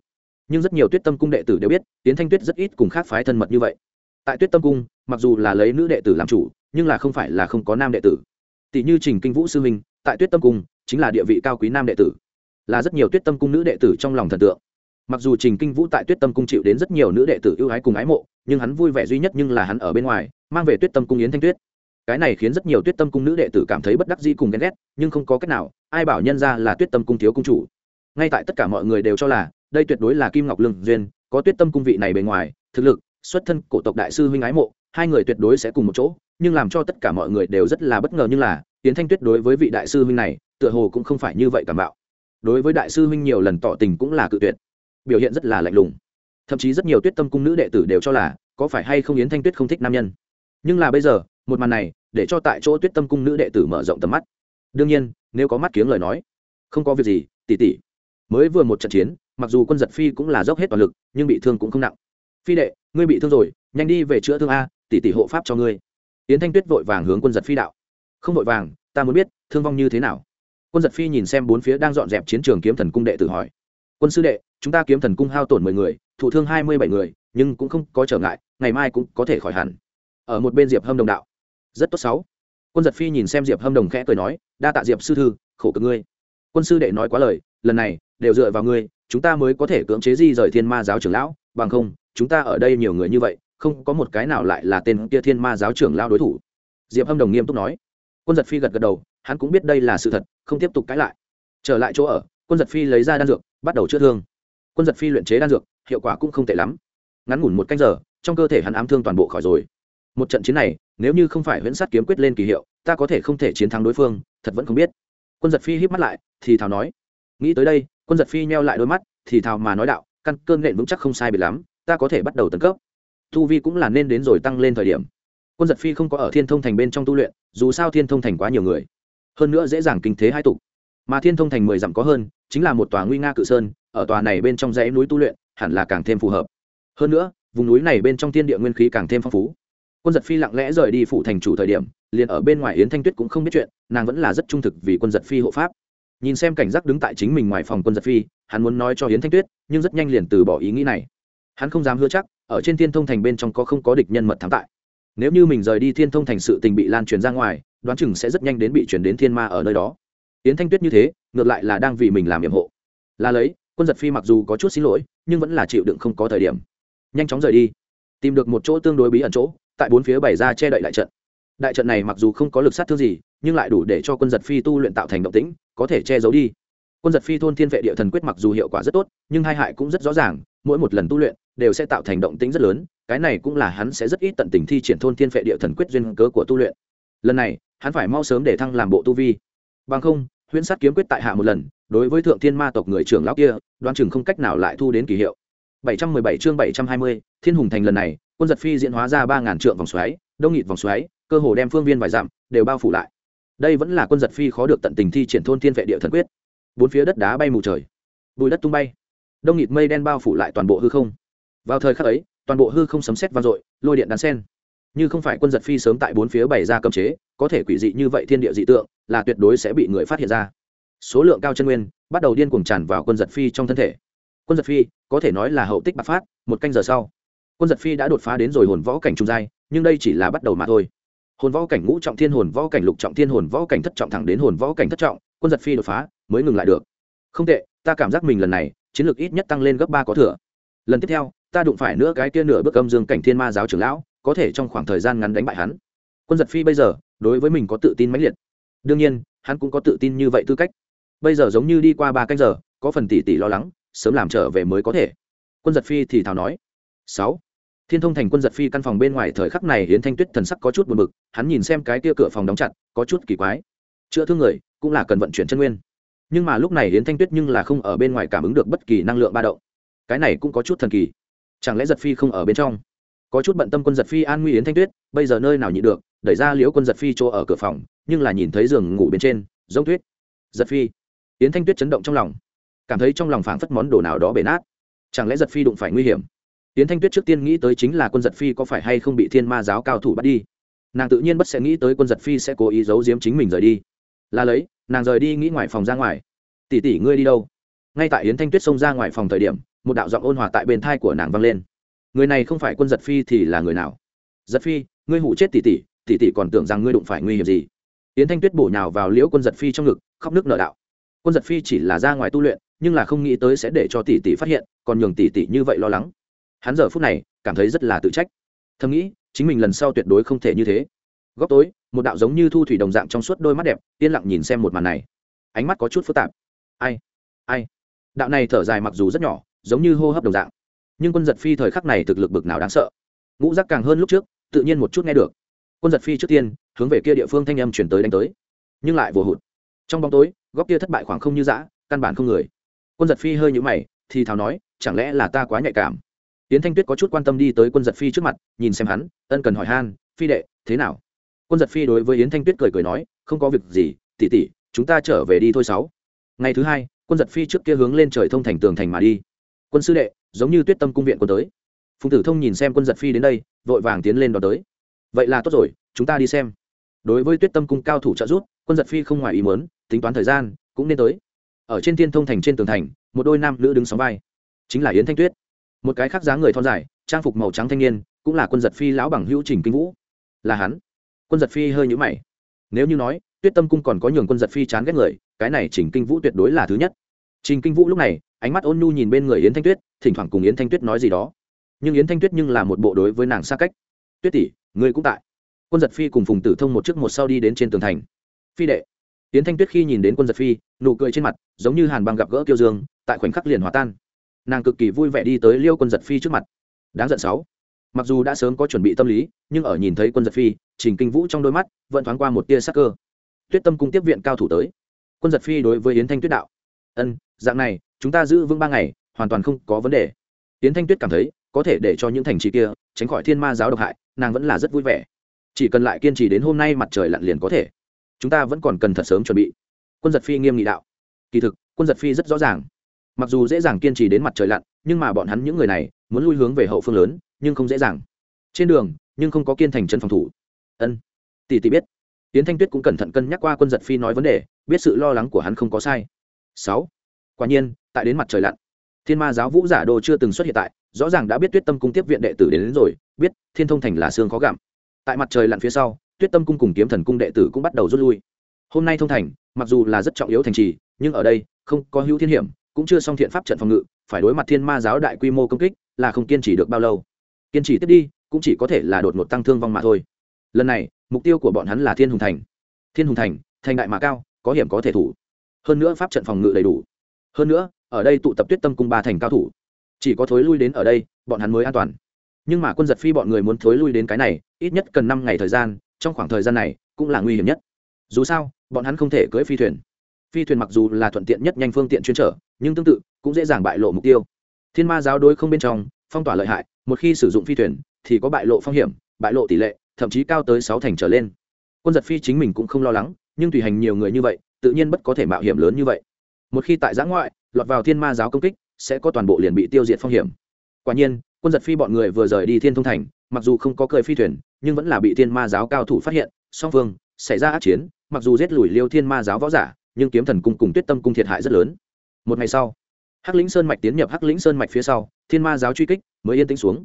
Nhưng rất nhiều tuyết tâm cung đệ tử đều biết, yến thanh tuyết rất ít cùng khác phái thân mật như vậy. Tại tuyết tâm cung, mặc dù là lấy nữ đệ tử làm chủ, nhưng là không phải là không có nam đệ tử. Tỷ như trình kinh vũ sư minh tại tuyết tâm cung, chính là địa vị cao quý nam đệ tử. Là rất nhiều tuyết tâm cung nữ đệ tử trong lòng thần tượng. Mặc dù trình kinh vũ tại tuyết tâm cung chịu đến rất nhiều nữ đệ tử ưu ái cùng ái mộ, nhưng hắn vui vẻ duy nhất nhưng là hắn ở bên ngoài, mang về tuyết tâm cung yến thanh tuyết cái này khiến rất nhiều tuyết tâm cung nữ đệ tử cảm thấy bất đắc dĩ cùng ghen ghét, nhưng không có cách nào, ai bảo nhân ra là tuyết tâm cung thiếu cung chủ. Ngay tại tất cả mọi người đều cho là, đây tuyệt đối là kim ngọc lương duyên, có tuyết tâm cung vị này bề ngoài, thực lực, xuất thân, cổ tộc đại sư huynh ái mộ, hai người tuyệt đối sẽ cùng một chỗ, nhưng làm cho tất cả mọi người đều rất là bất ngờ như là tiến thanh tuyết đối với vị đại sư huynh này, tựa hồ cũng không phải như vậy cảm bạo. Đối với đại sư huynh nhiều lần tỏ tình cũng là cự tuyệt, biểu hiện rất là lạnh lùng. Thậm chí rất nhiều tuyết tâm cung nữ đệ tử đều cho là, có phải hay không yến thanh tuyết không thích nam nhân. Nhưng là bây giờ một màn này để cho tại chỗ tuyết tâm cung nữ đệ tử mở rộng tầm mắt. Đương nhiên, nếu có mắt kiếng lời nói, không có việc gì tỉ tỉ mới vừa một trận chiến, mặc dù quân giật phi cũng là dốc hết toàn lực, nhưng bị thương cũng không nặng. Phi đệ, ngươi bị thương rồi, nhanh đi về chữa thương a, tỷ tỷ hộ pháp cho ngươi. Yến thanh tuyết vội vàng hướng quân giật phi đạo. Không vội vàng, ta muốn biết, thương vong như thế nào? Quân giật phi nhìn xem bốn phía đang dọn dẹp chiến trường kiếm thần cung đệ tử hỏi. Quân sư đệ, chúng ta kiếm thần cung hao tổn mười người, thụ thương hai mươi bảy người, nhưng cũng không có trở ngại, ngày mai cũng có thể khỏi hẳn. Ở một bên diệp hâm đồng đạo rất tốt sáu. Quân giật phi nhìn xem diệp hâm đồng khẽ cười nói, đa tạ diệp sư thư, khổ cực ngươi. Quân sư đệ nói quá lời, lần này, đều dựa vào ngươi, chúng ta mới có thể cưỡng chế di rời thiên ma giáo trưởng lão, bằng không, chúng ta ở đây nhiều người như vậy, không có một cái nào lại là tên kia thiên ma giáo trưởng lao đối thủ. Diệp hâm đồng nghiêm túc nói. Quân giật phi gật gật đầu, hắn cũng biết đây là sự thật, không tiếp tục cãi lại. Trở lại chỗ ở, quân giật phi lấy ra đan dược, bắt đầu chữa thương. Quân giật phi luyện chế đan dược, hiệu quả cũng không tệ lắm. Ngắn ngủn một canh giờ, trong cơ thể hắn ám thương toàn bộ khỏi rồi một trận chiến này, nếu như không phải huyễn sát kiếm quyết lên kỳ hiệu, ta có thể không thể chiến thắng đối phương, thật vẫn không biết. Quân giật phi híp mắt lại, thì thào nói, nghĩ tới đây, quân giật phi nheo lại đôi mắt, thì thào mà nói đạo, căn cơn nện vững chắc không sai bị lắm, ta có thể bắt đầu tấn cấp. Tu vi cũng là nên đến rồi tăng lên thời điểm. Quân giật phi không có ở thiên thông thành bên trong tu luyện, dù sao thiên thông thành quá nhiều người. Hơn nữa dễ dàng kinh thế hai tục mà thiên thông thành mười dặm có hơn, chính là một tòa nguy nga cự sơn, ở tòa này bên trong dãy núi tu luyện, hẳn là càng thêm phù hợp. Hơn nữa, vùng núi này bên trong thiên địa nguyên khí càng thêm phong phú quân giật phi lặng lẽ rời đi phụ thành chủ thời điểm, liền ở bên ngoài yến thanh tuyết cũng không biết chuyện, nàng vẫn là rất trung thực vì quân giật phi hộ pháp. Nhìn xem cảnh giác đứng tại chính mình ngoài phòng quân giật phi, hắn muốn nói cho yến thanh tuyết, nhưng rất nhanh liền từ bỏ ý nghĩ này. Hắn không dám hứa chắc, ở trên thiên thông thành bên trong có không có địch nhân mật thắng tại. Nếu như mình rời đi thiên thông thành sự tình bị lan truyền ra ngoài, đoán chừng sẽ rất nhanh đến bị chuyển đến thiên ma ở nơi đó. Yến thanh tuyết như thế, ngược lại là đang vì mình làm nhiệm hộ. Là lấy, quân giật phi mặc dù có chút xin lỗi, nhưng vẫn là chịu đựng không có thời điểm. Nhanh chóng rời đi. Tìm được một chỗ tương đối bí ẩn chỗ tại bốn phía bày ra che đậy đại trận. Đại trận này mặc dù không có lực sát thương gì nhưng lại đủ để cho quân giật phi tu luyện tạo thành động tĩnh có thể che giấu đi. Quân giật phi thôn thiên vệ địa thần quyết mặc dù hiệu quả rất tốt nhưng hai hại cũng rất rõ ràng mỗi một lần tu luyện đều sẽ tạo thành động tĩnh rất lớn cái này cũng là hắn sẽ rất ít tận tình thi triển thôn thiên vệ địa thần quyết duyên cớ của tu luyện. Lần này hắn phải mau sớm để thăng làm bộ tu vi. Bằng không huyễn sát kiếm quyết tại hạ một lần đối với thượng thiên ma tộc người trưởng lão kia đoán chừng không cách nào lại thu đến kỳ hiệu. 717 chương 720, thiên hùng thành lần này quân giật phi diễn hóa ra ba ngàn trượng vòng xoáy, đông nghịt vòng xoáy, cơ hồ đem phương viên vài dặm đều bao phủ lại. Đây vẫn là quân giật phi khó được tận tình thi triển thôn thiên vệ địa thần quyết. Bốn phía đất đá bay mù trời, bùi đất tung bay. Đông nghịt mây đen bao phủ lại toàn bộ hư không. Vào thời khắc ấy, toàn bộ hư không sấm xét vang dội, lôi điện đàn sen. Như không phải quân giật phi sớm tại bốn phía bày ra cấm chế, có thể quỷ dị như vậy thiên địa dị tượng, là tuyệt đối sẽ bị người phát hiện ra. Số lượng cao chân nguyên bắt đầu điên cuồng tràn vào quân giật phi trong thân thể. Quân giật phi, có thể nói là hậu tích bạc phát, một canh giờ sau quân giật phi đã đột phá đến rồi hồn võ cảnh trung giai, nhưng đây chỉ là bắt đầu mà thôi. Hồn võ cảnh ngũ trọng thiên, hồn võ cảnh lục trọng thiên, hồn võ cảnh thất trọng thẳng đến hồn võ cảnh thất trọng, quân giật phi đột phá mới ngừng lại được. Không tệ, ta cảm giác mình lần này, chiến lược ít nhất tăng lên gấp ba có thừa. Lần tiếp theo, ta đụng phải nữa cái kia nửa bước âm dương cảnh thiên ma giáo trưởng lão, có thể trong khoảng thời gian ngắn đánh bại hắn. Quân giật phi bây giờ, đối với mình có tự tin mãnh liệt. Đương nhiên, hắn cũng có tự tin như vậy tư cách. Bây giờ giống như đi qua ba canh giờ, có phần tỷ tỷ lo lắng, sớm làm trở về mới có thể. Quân giật phi thì thào nói. Sáu thiên thông thành quân giật phi căn phòng bên ngoài thời khắc này hiến thanh tuyết thần sắc có chút buồn bực, hắn nhìn xem cái kia cửa phòng đóng chặt, có chút kỳ quái. Chữa thương người, cũng là cần vận chuyển chân nguyên. Nhưng mà lúc này hiến thanh tuyết nhưng là không ở bên ngoài cảm ứng được bất kỳ năng lượng ba động. Cái này cũng có chút thần kỳ. Chẳng lẽ giật phi không ở bên trong? Có chút bận tâm quân giật phi an nguy yến thanh tuyết, bây giờ nơi nào nhị được, đẩy ra liễu quân giật phi chỗ ở cửa phòng, nhưng là nhìn thấy giường ngủ bên trên, giống tuyết. Giật phi. Yến thanh tuyết chấn động trong lòng. Cảm thấy trong lòng phảng phất món đồ nào đó bể nát. Chẳng lẽ giật phi đụng phải nguy hiểm? Yến thanh tuyết trước tiên nghĩ tới chính là quân giật phi có phải hay không bị thiên ma giáo cao thủ bắt đi. Nàng tự nhiên bất sẽ nghĩ tới quân giật phi sẽ cố ý giấu giếm chính mình rời đi. Là lấy, nàng rời đi nghĩ ngoài phòng ra ngoài. Tỷ tỷ ngươi đi đâu? Ngay tại yến thanh tuyết xông ra ngoài phòng thời điểm, một đạo giọng ôn hòa tại bên thai của nàng vang lên. Người này không phải quân giật phi thì là người nào? Giật phi, ngươi hủ chết tỷ tỷ tỷ tỷ còn tưởng rằng ngươi đụng phải nguy hiểm gì? Yến thanh tuyết bổ nhào vào liễu quân giật phi trong ngực, khóc nước nở đạo. Quân giật phi chỉ là ra ngoài tu luyện, nhưng là không nghĩ tới sẽ để cho tỷ tỷ phát hiện, còn nhường tỷ tỷ như vậy lo lắng hắn giờ phút này cảm thấy rất là tự trách. Thầm nghĩ, chính mình lần sau tuyệt đối không thể như thế. Góc tối, một đạo giống như thu thủy đồng dạng trong suốt đôi mắt đẹp, yên lặng nhìn xem một màn này. Ánh mắt có chút phức tạp. Ai? Ai? Đạo này thở dài mặc dù rất nhỏ, giống như hô hấp đồng dạng. Nhưng quân giật phi thời khắc này thực lực bực nào đáng sợ. Ngũ giác càng hơn lúc trước, tự nhiên một chút nghe được. Quân giật phi trước tiên, hướng về kia địa phương thanh âm chuyển tới đánh tới. Nhưng lại vừa hụt. Trong bóng tối, góc kia thất bại khoảng không như dã, căn bản không người. Quân giật phi hơi nhũ mày, thì thào nói, chẳng lẽ là ta quá nhạy cảm? Tiến thanh tuyết có chút quan tâm đi tới quân giật phi trước mặt, nhìn xem hắn, ân cần hỏi han, phi đệ, thế nào? Quân giật phi đối với yến thanh tuyết cười cười nói, không có việc gì tỉ tỉ chúng ta trở về đi thôi sáu. Ngày thứ hai, quân giật phi trước kia hướng lên trời thông thành tường thành mà đi. Quân sư đệ, giống như tuyết tâm cung viện quân tới. Phùng tử thông nhìn xem quân giật phi đến đây, vội vàng tiến lên đón tới. Vậy là tốt rồi, chúng ta đi xem. Đối với tuyết tâm cung cao thủ trợ giúp, quân giật phi không ngoài ý muốn, tính toán thời gian, cũng nên tới. Ở trên thiên thông thành trên tường thành, một đôi nam nữ đứng sóng vai. Chính là yến thanh tuyết một cái khác dáng người thon dài, trang phục màu trắng thanh niên, cũng là quân giật phi lão bằng hữu trình kinh vũ. Là hắn. Quân giật phi hơi nhũ mày. Nếu như nói, tuyết tâm cung còn có nhường quân giật phi chán ghét người, cái này trình kinh vũ tuyệt đối là thứ nhất. Trình kinh vũ lúc này, ánh mắt ôn nhu nhìn bên người yến thanh tuyết, thỉnh thoảng cùng yến thanh tuyết nói gì đó. Nhưng yến thanh tuyết nhưng là một bộ đối với nàng xa cách. Tuyết tỷ người cũng tại. Quân giật phi cùng phùng tử thông một trước một sau đi đến trên tường thành. Phi đệ. Yến thanh tuyết khi nhìn đến quân giật phi, nụ cười trên mặt, giống như hàn băng gặp gỡ kiêu dương, tại khoảnh khắc liền hòa tan nàng cực kỳ vui vẻ đi tới liêu quân giật phi trước mặt đáng giận sáu mặc dù đã sớm có chuẩn bị tâm lý nhưng ở nhìn thấy quân giật phi trình kinh vũ trong đôi mắt vẫn thoáng qua một tia sắc cơ tuyết tâm cung tiếp viện cao thủ tới quân giật phi đối với yến thanh tuyết đạo ân dạng này chúng ta giữ vững ba ngày hoàn toàn không có vấn đề yến thanh tuyết cảm thấy có thể để cho những thành trì kia tránh khỏi thiên ma giáo độc hại nàng vẫn là rất vui vẻ chỉ cần lại kiên trì đến hôm nay mặt trời lặn liền có thể chúng ta vẫn còn cần thật sớm chuẩn bị quân giật phi nghiêm nghị đạo kỳ thực quân giật phi rất rõ ràng mặc dù dễ dàng kiên trì đến mặt trời lặn nhưng mà bọn hắn những người này muốn lui hướng về hậu phương lớn nhưng không dễ dàng. Trên đường nhưng không có kiên thành chân phòng thủ. Ân tỷ tỷ biết. Tiến thanh tuyết cũng cẩn thận cân nhắc qua quân giật phi nói vấn đề biết sự lo lắng của hắn không có sai. Sáu quả nhiên tại đến mặt trời lặn thiên ma giáo vũ giả đồ chưa từng xuất hiện tại rõ ràng đã biết tuyết tâm cung tiếp viện đệ tử đến, đến rồi biết thiên thông thành là xương khó gặm. Tại mặt trời lặn phía sau tuyết tâm cung cùng kiếm thần cung đệ tử cũng bắt đầu rút lui. Hôm nay thông thành mặc dù là rất trọng yếu thành trì nhưng ở đây không có hữu thiên hiểm cũng chưa xong thiện pháp trận phòng ngự, phải đối mặt thiên ma giáo đại quy mô công kích là không kiên trì được bao lâu. Kiên trì tiếp đi, cũng chỉ có thể là đột ngột tăng thương vong mà thôi. Lần này, mục tiêu của bọn hắn là thiên hùng thành. Thiên hùng thành thành đại mà cao, có hiểm có thể thủ. Hơn nữa pháp trận phòng ngự đầy đủ. Hơn nữa, ở đây tụ tập tuyết tâm cung ba thành cao thủ. Chỉ có thối lui đến ở đây, bọn hắn mới an toàn. Nhưng mà quân giật phi bọn người muốn thối lui đến cái này, ít nhất cần năm ngày thời gian, trong khoảng thời gian này cũng là nguy hiểm nhất. Dù sao, bọn hắn không thể cưỡi phi thuyền phi thuyền mặc dù là thuận tiện nhất nhanh phương tiện chuyên trở, nhưng tương tự cũng dễ dàng bại lộ mục tiêu. Thiên ma giáo đối không bên trong, phong tỏa lợi hại, một khi sử dụng phi thuyền thì có bại lộ phong hiểm, bại lộ tỷ lệ, thậm chí cao tới sáu thành trở lên. Quân giật phi chính mình cũng không lo lắng, nhưng tùy hành nhiều người như vậy, tự nhiên bất có thể mạo hiểm lớn như vậy. Một khi tại giã ngoại, lọt vào thiên ma giáo công kích, sẽ có toàn bộ liền bị tiêu diệt phong hiểm. Quả nhiên, quân giật phi bọn người vừa rời đi thiên thông thành, mặc dù không có cười phi thuyền, nhưng vẫn là bị thiên ma giáo cao thủ phát hiện, song phương xảy ra át chiến, mặc dù giết lùi liêu thiên ma giáo võ giả nhưng kiếm thần cung cùng tuyết tâm cung thiệt hại rất lớn. Một ngày sau, hắc lĩnh sơn mạch tiến nhập hắc lĩnh sơn mạch phía sau, thiên ma giáo truy kích mới yên tĩnh xuống.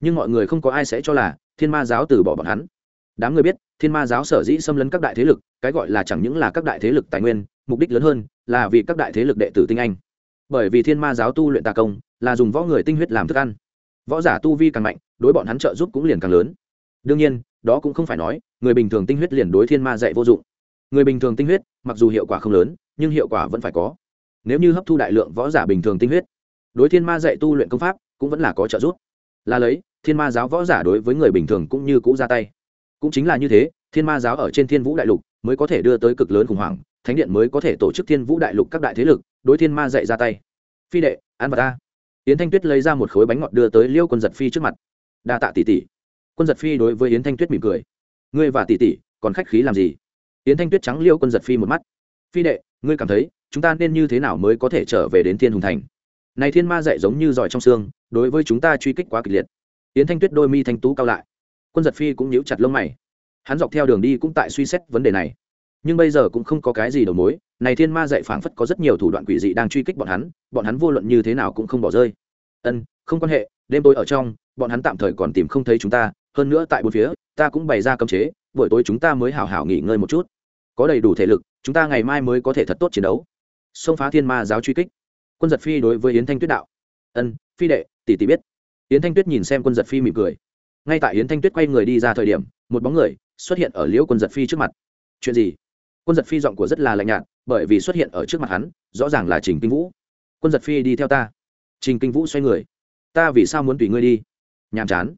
Nhưng mọi người không có ai sẽ cho là thiên ma giáo từ bỏ bọn hắn. Đám người biết, thiên ma giáo sở dĩ xâm lấn các đại thế lực, cái gọi là chẳng những là các đại thế lực tài nguyên, mục đích lớn hơn là vì các đại thế lực đệ tử tinh anh. Bởi vì thiên ma giáo tu luyện tà công là dùng võ người tinh huyết làm thức ăn. Võ giả tu vi càng mạnh, đối bọn hắn trợ giúp cũng liền càng lớn. Đương nhiên, đó cũng không phải nói người bình thường tinh huyết liền đối thiên ma dạy vô dụng người bình thường tinh huyết, mặc dù hiệu quả không lớn, nhưng hiệu quả vẫn phải có. Nếu như hấp thu đại lượng võ giả bình thường tinh huyết, đối thiên ma dạy tu luyện công pháp cũng vẫn là có trợ giúp. Là lấy, thiên ma giáo võ giả đối với người bình thường cũng như cũ ra tay. Cũng chính là như thế, thiên ma giáo ở trên thiên vũ đại lục mới có thể đưa tới cực lớn khủng hoảng, thánh điện mới có thể tổ chức thiên vũ đại lục các đại thế lực đối thiên ma dạy ra tay. Phi đệ, ăn vào ta. Yến thanh tuyết lấy ra một khối bánh ngọt đưa tới liêu quân giật phi trước mặt. Đa tạ tỷ tỷ. Quân giật phi đối với yến thanh tuyết mỉm cười. Ngươi và tỷ tỷ còn khách khí làm gì? Yến thanh tuyết trắng liêu quân giật phi một mắt. Phi đệ, ngươi cảm thấy chúng ta nên như thế nào mới có thể trở về đến thiên hùng thành? Này thiên ma dạy giống như giỏi trong xương, đối với chúng ta truy kích quá kịch liệt. Yến thanh tuyết đôi mi thanh tú cao lại. Quân giật phi cũng nhíu chặt lông mày. Hắn dọc theo đường đi cũng tại suy xét vấn đề này. Nhưng bây giờ cũng không có cái gì đầu mối, này thiên ma dạy phảng phất có rất nhiều thủ đoạn quỷ dị đang truy kích bọn hắn bọn hắn vô luận như thế nào cũng không bỏ rơi. Ân, không quan hệ, đêm tối ở trong, bọn hắn tạm thời còn tìm không thấy chúng ta, hơn nữa tại bốn phía, ta cũng bày ra cấm chế, buổi tối chúng ta mới hào hào nghỉ ngơi một chút có đầy đủ thể lực, chúng ta ngày mai mới có thể thật tốt chiến đấu. Xông phá thiên ma giáo truy kích. Quân giật phi đối với yến thanh tuyết đạo. Ân, phi đệ, tỷ tỷ biết. Yến thanh tuyết nhìn xem quân giật phi mỉm cười. Ngay tại yến thanh tuyết quay người đi ra thời điểm, một bóng người xuất hiện ở liễu quân giật phi trước mặt. Chuyện gì? Quân giật phi giọng của rất là lạnh nhạt, bởi vì xuất hiện ở trước mặt hắn, rõ ràng là trình kinh vũ. Quân giật phi đi theo ta. Trình kinh vũ xoay người. Ta vì sao muốn tùy ngươi đi? Nhàm chán.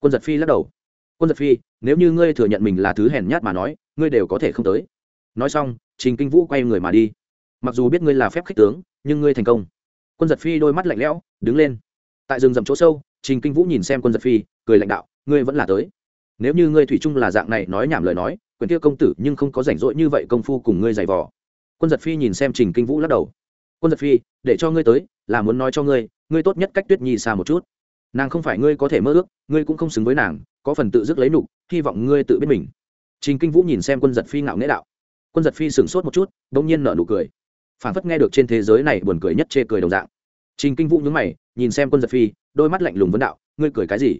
Quân giật phi lắc đầu. Quân giật phi, nếu như ngươi thừa nhận mình là thứ hèn nhát mà nói, ngươi đều có thể không tới nói xong, trình kinh vũ quay người mà đi. Mặc dù biết ngươi là phép khích tướng, nhưng ngươi thành công. Quân giật phi đôi mắt lạnh lẽo, đứng lên. Tại rừng rậm chỗ sâu, trình kinh vũ nhìn xem quân giật phi, cười lãnh đạo, ngươi vẫn là tới. Nếu như ngươi thủy chung là dạng này nói nhảm lời nói, quyền tiêu công tử nhưng không có rảnh rỗi như vậy công phu cùng ngươi giày vò. Quân giật phi nhìn xem trình kinh vũ lắc đầu. Quân giật phi, để cho ngươi tới, là muốn nói cho ngươi ngươi tốt nhất cách tuyết nhi xa một chút. Nàng không phải ngươi có thể mơ ước, ngươi cũng không xứng với nàng, có phần tự dứt lấy nục hy vọng ngươi tự biết mình. Trình kinh vũ nhìn xem quân giật phi ngạo nghễ đạo quân giật phi sửng sốt một chút, đ ỗ n g nhiên nở nụ cười. Phản phất nghe được trên thế giới này buồn cười nhất chê cười đồng dạng. Trình kinh vũ nhướng mày, nhìn xem quân giật phi, đôi mắt lạnh lùng vấn đạo, ngươi cười cái gì?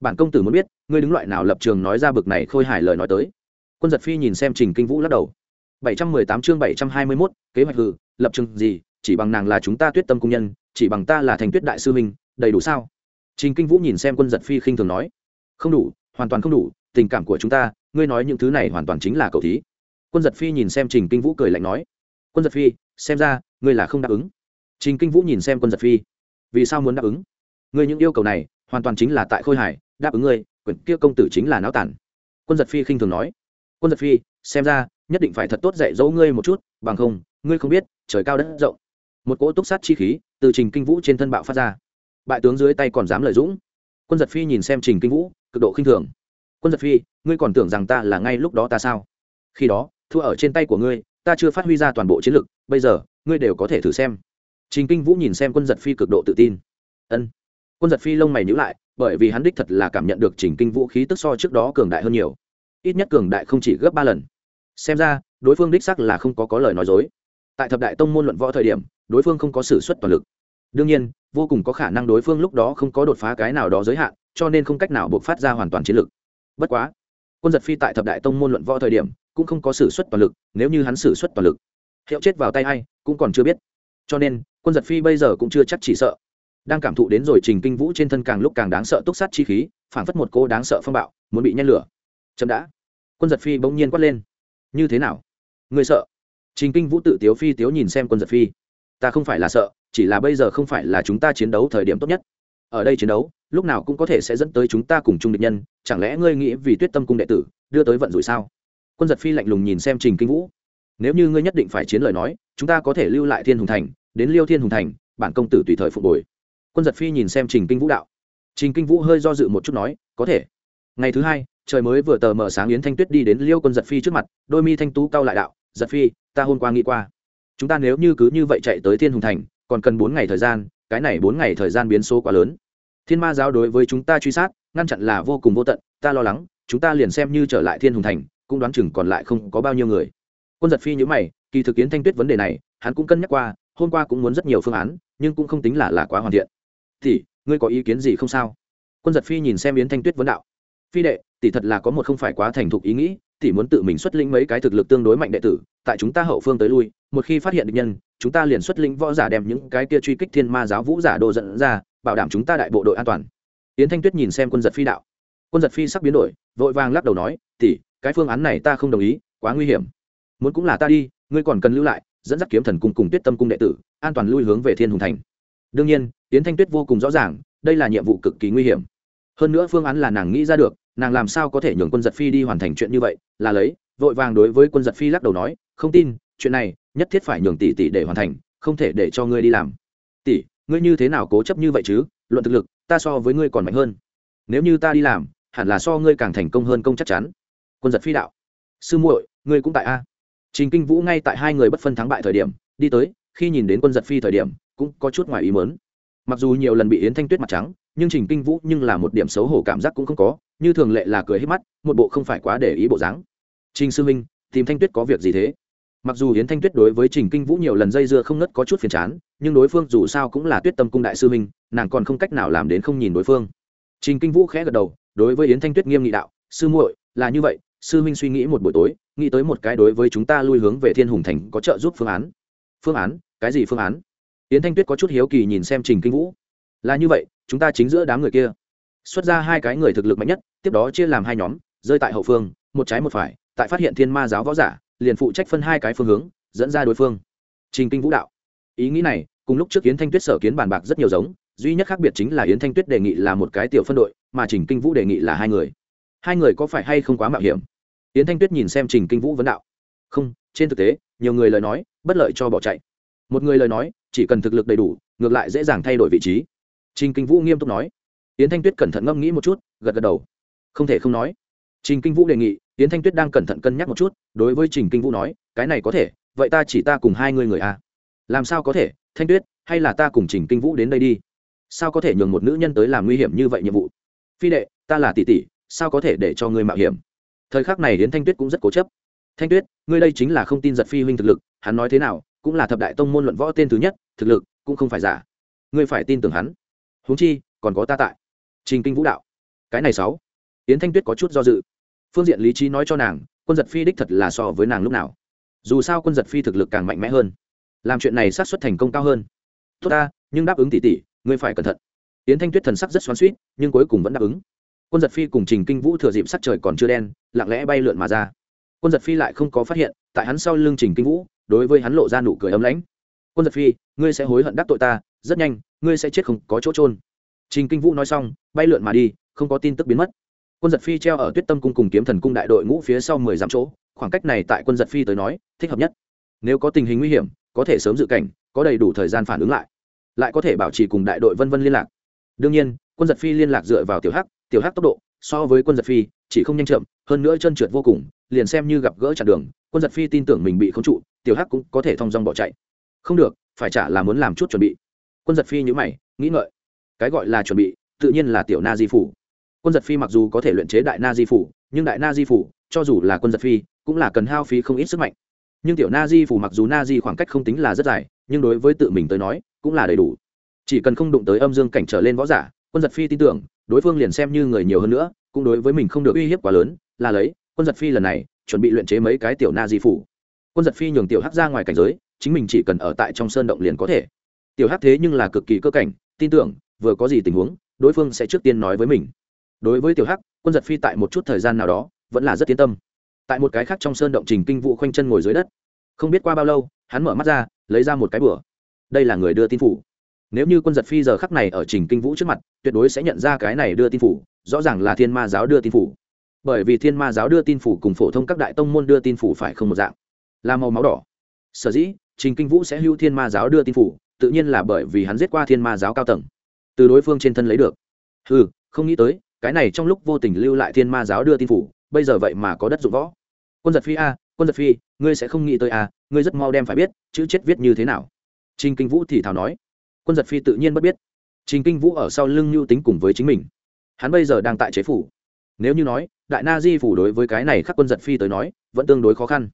Bản công tử muốn biết, ngươi đứng loại nào lập trường nói ra bực này khôi hài lời nói tới. Quân giật phi nhìn xem trình kinh vũ lắc đầu. Bảy trăm mười tám chương bảy trăm hai mươi mốt, kế hoạch hử, lập trường gì, chỉ bằng nàng là chúng ta tuyết tâm công nhân, chỉ bằng ta là thành tuyết đại sư minh đầy đủ sao? Trình kinh vũ nhìn xem quân giật phi khinh thường nói. Không đủ, hoàn toàn không đủ, tình cảm của chúng ta, ngươi nói những thứ này hoàn toàn chính là cầu thí quân giật phi nhìn xem trình kinh vũ cười lạnh nói, quân giật phi, xem ra, ngươi là không đáp ứng. Trình kinh vũ nhìn xem quân giật phi, vì sao muốn đáp ứng? Ngươi những yêu cầu này hoàn toàn chính là tại khôi hải đáp ứng ngươi, quyển kia công tử chính là náo tản. Quân giật phi khinh thường nói, quân giật phi, xem ra, nhất định phải thật tốt dạy dỗ ngươi một chút, bằng không, ngươi không biết, trời cao đất rộng. Một cỗ túc sát chi khí từ trình kinh vũ trên thân bạo phát ra. Bại tướng dưới tay còn dám lợi dũng. Quân giật phi nhìn xem trình kinh vũ, cực độ khinh thường. Quân giật phi, ngươi còn tưởng rằng ta là ngay lúc đó ta sao? Khi đó, thua ở trên tay của ngươi, ta chưa phát huy ra toàn bộ chiến lực, bây giờ, ngươi đều có thể thử xem. Trình kinh vũ nhìn xem quân giật phi cực độ tự tin. Ân. Quân giật phi lông mày nhữ lại, bởi vì hắn đích thật là cảm nhận được trình kinh vũ khí tức so trước đó cường đại hơn nhiều. Ít nhất cường đại không chỉ gấp ba lần. Xem ra, đối phương đích sắc là không có có lời nói dối. Tại thập đại tông môn luận võ thời điểm, đối phương không có s ử suất toàn lực. Đương nhiên, vô cùng có khả năng đối phương lúc đó không có đột phá cái nào đó giới hạn, cho nên không cách nào buộc phát ra hoàn toàn chiến lực. Bất quá, quân giật phi tại thập đại tông môn luận võ thời điểm cũng không có s ử suất toàn lực, nếu như hắn s ử suất toàn lực, hiệu chết vào tay a i cũng còn chưa biết. Cho nên, quân giật phi bây giờ cũng chưa chắc chỉ sợ. Đang cảm thụ đến rồi trình kinh vũ trên thân càng lúc càng đáng sợ túc sát chi khí phản phất một cô đáng sợ phong bạo, muốn bị nhen lửa. Chậm đã. Quân giật phi bỗng nhiên quát lên. Như thế nào? Người sợ. Trình kinh vũ tự tiếu phi tiếu nhìn xem quân giật phi. Ta không phải là sợ, chỉ là bây giờ không phải là chúng ta chiến đấu thời điểm tốt nhất. Ở đây chiến đấu, lúc nào cũng có thể sẽ dẫn tới chúng ta cùng chung địch nhân, chẳng lẽ ngươi nghĩ vì tuyết tâm cung đệ tử, đưa tới vận rủi sao? Quân giật phi lạnh lùng nhìn xem trình kinh vũ nếu như ngươi nhất định phải chiến lời nói chúng ta có thể lưu lại thiên hùng thành đến liêu thiên hùng thành bản công tử tùy thời phục hồi quân giật phi nhìn xem trình kinh vũ đạo trình kinh vũ hơi do dự một chút nói có thể ngày thứ hai trời mới vừa tờ mờ sáng yến thanh tuyết đi đến liêu quân giật phi trước mặt đôi mi thanh tú cao lại đạo giật phi ta hôm qua nghĩ qua chúng ta nếu như cứ như vậy chạy tới thiên hùng thành còn cần bốn ngày thời gian cái này bốn ngày thời gian biến số quá lớn thiên ma giáo đối với chúng ta truy sát ngăn chặn là vô cùng vô tận ta lo lắng chúng ta liền xem như trở lại thiên hùng thành cũng đoán chừng còn lại không có bao nhiêu người. Quân giật phi nhữ mày, kỳ thực kiến thanh tuyết vấn đề này, hắn cũng cân nhắc qua, hôm qua cũng muốn rất nhiều phương án, nhưng cũng không tính là là quá hoàn thiện. Thì ngươi có ý kiến gì không sao? Quân giật phi nhìn xem yến thanh tuyết vấn đạo. Phi đệ, tỷ thật là có một không phải quá thành thục ý nghĩ, tỷ muốn tự mình xuất lĩnh mấy cái thực lực tương đối mạnh đệ tử, tại chúng ta hậu phương tới lui, một khi phát hiện địch nhân, chúng ta liền xuất lĩnh võ giả đem những cái kia truy kích thiên ma giáo vũ giả đồ dẫn ra, bảo đảm chúng ta đại bộ đội an toàn. Yến thanh tuyết nhìn xem quân giật phi đạo. Quân giật phi sắc biến đổi, vội vàng lắc đầu nói, tỷ cái phương án này ta không đồng ý, quá nguy hiểm. Muốn cũng là ta đi, ngươi còn cần lưu lại, dẫn dắt kiếm thần cung cùng tuyết tâm cung đệ tử, an toàn lui hướng về thiên hùng thành. Đương nhiên tiến thanh tuyết vô cùng rõ ràng, đây là nhiệm vụ cực kỳ nguy hiểm. Hơn nữa phương án là nàng nghĩ ra được, nàng làm sao có thể nhường quân giật phi đi hoàn thành chuyện như vậy, là lấy, vội vàng đối với quân giật phi lắc đầu nói, không tin, chuyện này nhất thiết phải nhường tỷ tỷ để hoàn thành, không thể để cho ngươi đi làm. Tỷ, ngươi như thế nào cố chấp như vậy chứ? Luận thực lực, ta so với ngươi còn mạnh hơn. Nếu như ta đi làm, hẳn là so ngươi càng thành công hơn công chắc chắn quân giật phi đạo. Sư muội, ngươi cũng tại a. Trình kinh vũ ngay tại hai người bất phân thắng bại thời điểm, đi tới, khi nhìn đến quân giật phi thời điểm, cũng có chút ngoài ý mớn mặc dù nhiều lần bị yến thanh tuyết mặt trắng, nhưng trình kinh vũ nhưng là một điểm xấu hổ cảm giác cũng không có, như thường lệ là cười hết mắt, một bộ không phải quá để ý bộ dáng. Trình sư minh, tìm thanh tuyết có việc gì thế? Mặc dù yến thanh tuyết đối với trình kinh vũ nhiều lần dây dưa không ngất có chút phiền chán, nhưng đối phương dù sao cũng là tuyết tâm cung đại sư minh, nàng còn không cách nào làm đến không nhìn đối phương. Trình kinh vũ khẽ gật đầu, đối với yến thanh tuyết nghiêm nghị đạo, sư muội, là như vậy sư minh suy nghĩ một buổi tối, nghĩ tới một cái đối với chúng ta lui hướng về thiên hùng thành có trợ giúp phương án. Phương án? Cái gì phương án? Yến thanh tuyết có chút hiếu kỳ nhìn xem trình kinh vũ. Là như vậy, chúng ta chính giữa đám người kia. Xuất ra hai cái người thực lực mạnh nhất, tiếp đó chia làm hai nhóm, rơi tại hậu phương, một trái một phải, tại phát hiện thiên ma giáo võ giả, liền phụ trách phân hai cái phương hướng, dẫn ra đối phương. Trình kinh vũ đạo. Ý nghĩ này, cùng lúc trước yến thanh tuyết sở kiến bàn bạc rất nhiều giống, duy nhất khác biệt chính là yến thanh tuyết đề nghị là một cái tiểu phân đội, mà trình kinh vũ đề nghị là hai người. Hai người có phải hay không quá mạo hiểm? Yến thanh tuyết nhìn xem trình kinh vũ vấn đạo. Không, trên thực tế, nhiều người lời nói, bất lợi cho bỏ chạy. Một người lời nói, chỉ cần thực lực đầy đủ, ngược lại dễ dàng thay đổi vị trí. Trình kinh vũ nghiêm túc nói. Yến thanh tuyết cẩn thận ngẫm nghĩ một chút, gật gật đầu. Không thể không nói. Trình kinh vũ đề nghị, yến thanh tuyết đang cẩn thận cân nhắc một chút, đối với trình kinh vũ nói, cái này có thể, vậy ta chỉ ta cùng hai người người a à? làm sao có thể, thanh tuyết, hay là ta cùng trình kinh vũ đến đây đi? Sao có thể nhường một nữ nhân tới làm nguy hiểm như vậy nhiệm vụ? Phi đệ, ta là tỷ tỷ, sao có thể để cho ngươi mạo hiểm? Thời khắc này đến thanh tuyết cũng rất cố chấp. Thanh tuyết, ngươi đây chính là không tin giật phi huynh thực lực, hắn nói thế nào, cũng là thập đại tông môn luận võ tên thứ nhất, thực lực cũng không phải giả. Ngươi phải tin tưởng hắn. Huống chi, còn có ta tại. Trình kinh vũ đạo. Cái này sáu. Yến thanh tuyết có chút do dự. Phương diện lý trí nói cho nàng, quân giật phi đích thật là so với nàng lúc nào. Dù sao quân giật phi thực lực càng mạnh mẽ hơn. Làm chuyện này sát xuất thành công cao hơn. Tốt ta, nhưng đáp ứng tỉ tỉ ngươi phải cẩn thận. Yến thanh tuyết thần sắc rất xoắn suýt nhưng cuối cùng vẫn đáp ứng quân giật phi cùng trình kinh vũ thừa dịp sắc trời còn chưa đen, lặng lẽ bay lượn mà ra. Quân giật phi lại không có phát hiện, tại hắn sau lưng trình kinh vũ, đối với hắn lộ ra nụ cười ấm lãnh. Quân giật phi, ngươi sẽ hối hận đắc tội ta, rất nhanh, ngươi sẽ chết không có chỗ trôn trình kinh vũ nói xong, bay lượn mà đi, không có tin tức biến mất. Quân giật phi treo ở tuyết tâm cung cùng kiếm thần cung đại đội ngũ phía sau mười dặm chỗ, khoảng cách này tại quân giật phi tới nói, thích hợp nhất. Nếu có tình hình nguy hiểm, có thể sớm dự cảnh, có đầy đủ thời gian phản ứng lại lại có thể bảo trì cùng đại đội vân vân liên lạc. Đương nhiên, quân giật phi liên lạc dựa vào tiểu hắc tiểu hắc tốc độ, so với quân giật phi, chỉ không nhanh chậm, hơn nữa chân trượt vô cùng, liền xem như gặp gỡ chặn đường, quân giật phi tin tưởng mình bị khống trụ, tiểu hắc cũng có thể thong dong bỏ chạy. Không được, phải trả là muốn làm chút chuẩn bị. Quân giật phi nhữ mày, nghĩ ngợi. Cái gọi là chuẩn bị, tự nhiên là tiểu na di phủ. Quân giật phi mặc dù có thể luyện chế đại na di phủ, nhưng đại na di phủ, cho dù là quân giật phi, cũng là cần hao phí không ít sức mạnh. Nhưng tiểu na di phủ mặc dù na di khoảng cách không tính là rất dài, nhưng đối với tự mình tới nói, cũng là đầy đủ. Chỉ cần không đụng tới âm dương cảnh trở lên võ giả quân giật phi tin tưởng, đối phương liền xem như người nhiều hơn nữa, cũng đối với mình không được uy hiếp quá lớn, là lấy, quân giật phi lần này, chuẩn bị luyện chế mấy cái tiểu na di phủ. Quân giật phi nhường tiểu hắc ra ngoài cảnh giới, chính mình chỉ cần ở tại trong sơn động liền có thể. Tiểu hắc thế nhưng là cực kỳ cơ cảnh, tin tưởng, vừa có gì tình huống, đối phương sẽ trước tiên nói với mình. Đối với tiểu hắc, quân giật phi tại một chút thời gian nào đó, vẫn là rất yên tâm. Tại một cái khác trong sơn động trình kinh vụ khoanh chân ngồi dưới đất. Không biết qua bao lâu, hắn mở mắt ra, lấy ra một cái bửa đây là người đưa tin phủ nếu như quân giật phi giờ khắc này ở trình kinh vũ trước mặt, tuyệt đối sẽ nhận ra cái này đưa tin phủ, rõ ràng là thiên ma giáo đưa tin phủ. Bởi vì thiên ma giáo đưa tin phủ cùng phổ thông các đại tông môn đưa tin phủ phải không một dạng. Là màu máu đỏ. Sở dĩ, trình kinh vũ sẽ hưu thiên ma giáo đưa tin phủ, tự nhiên là bởi vì hắn giết qua thiên ma giáo cao tầng. Từ đối phương trên thân lấy được. Ừ không nghĩ tới, cái này trong lúc vô tình lưu lại thiên ma giáo đưa tin phủ, bây giờ vậy mà có đất dụng võ. Quân giật phi a, quân giật phi, ngươi sẽ không nghĩ tới a, ngươi rất mau đem phải biết, chữ chết viết như thế nào. Trình kinh vũ thì thào nói quân giật phi tự nhiên bất biết. Trình kinh vũ ở sau lưng mưu tính cùng với chính mình. Hắn bây giờ đang tại chế phủ. Nếu như nói, đại na di phủ đối với cái này khắc quân giật phi tới nói, vẫn tương đối khó khăn.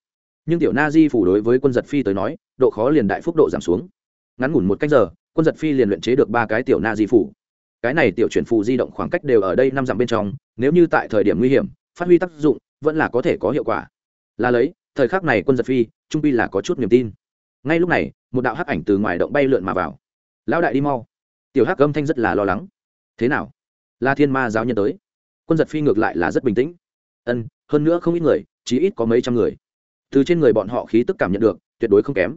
Nhưng tiểu na di phủ đối với quân giật phi tới nói, độ khó liền đại phúc độ giảm xuống. Ngắn ngủn một cách giờ, quân giật phi liền luyện chế được ba cái tiểu na di phủ. Cái này tiểu chuyển phù di động khoảng cách đều ở đây năm dặm bên trong, nếu như tại thời điểm nguy hiểm, phát huy tác dụng, vẫn là có thể có hiệu quả. Là lấy, thời khắc này quân giật phi, trung pi là có chút niềm tin. Ngay lúc này, một đạo hắc ảnh từ ngoài động bay lượn mà vào lão đại đi mau. Tiểu hắc âm thanh rất là lo lắng. Thế nào? Là thiên ma giáo nhân tới. Quân giật phi ngược lại là rất bình tĩnh. Ân, hơn nữa không ít người chỉ ít có mấy trăm người. Từ trên người bọn họ khí tức cảm nhận được, tuyệt đối không kém.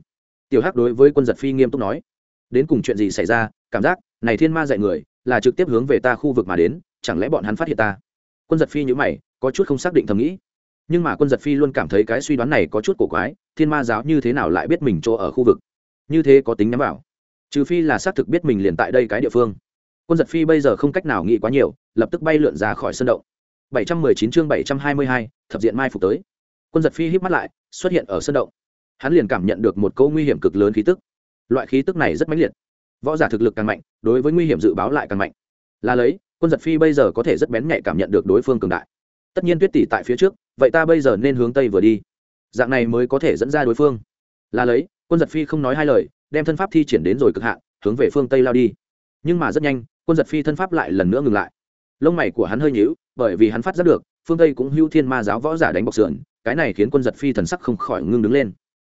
Tiểu hắc đối với quân giật phi nghiêm túc nói. Đến cùng chuyện gì xảy ra, cảm giác, này thiên ma dạy người, là trực tiếp hướng về ta khu vực mà đến, chẳng lẽ bọn hắn phát hiện ta? Quân giật phi nhữ mày, có chút không xác định thầm nghĩ. Nhưng mà quân giật phi luôn cảm thấy cái suy đoán này có chút cổ quái, thiên ma giáo như thế nào lại biết mình chỗ ở khu vực? Như thế có tính nhắm vào trừ phi là xác thực biết mình liền tại đây cái địa phương. Quân giật phi bây giờ không cách nào nghĩ quá nhiều lập tức bay lượn ra khỏi sân động. 719 chương 722, thập diện mai phục tới. Quân giật phi híp mắt lại xuất hiện ở sân động. Hắn liền cảm nhận được một câu nguy hiểm cực lớn khí tức. Loại khí tức này rất mãnh liệt. Võ giả thực lực càng mạnh đối với nguy hiểm dự báo lại càng mạnh. Là lấy quân giật phi bây giờ có thể rất bén nhạy cảm nhận được đối phương cường đại. Tất nhiên tuyết tỷ tại phía trước vậy ta bây giờ nên hướng tây vừa đi. Dạng này mới có thể dẫn ra đối phương. Là lấy quân giật phi không nói hai lời đem thân pháp thi triển đến rồi cực hạn, hướng về phương tây lao đi. Nhưng mà rất nhanh, quân giật phi thân pháp lại lần nữa ngừng lại. Lông mày của hắn hơi nhíu, bởi vì hắn phát giác được, phương tây cũng hưu thiên ma giáo võ giả đánh bọc sườn, cái này khiến quân giật phi thần sắc không khỏi ngưng đứng lên.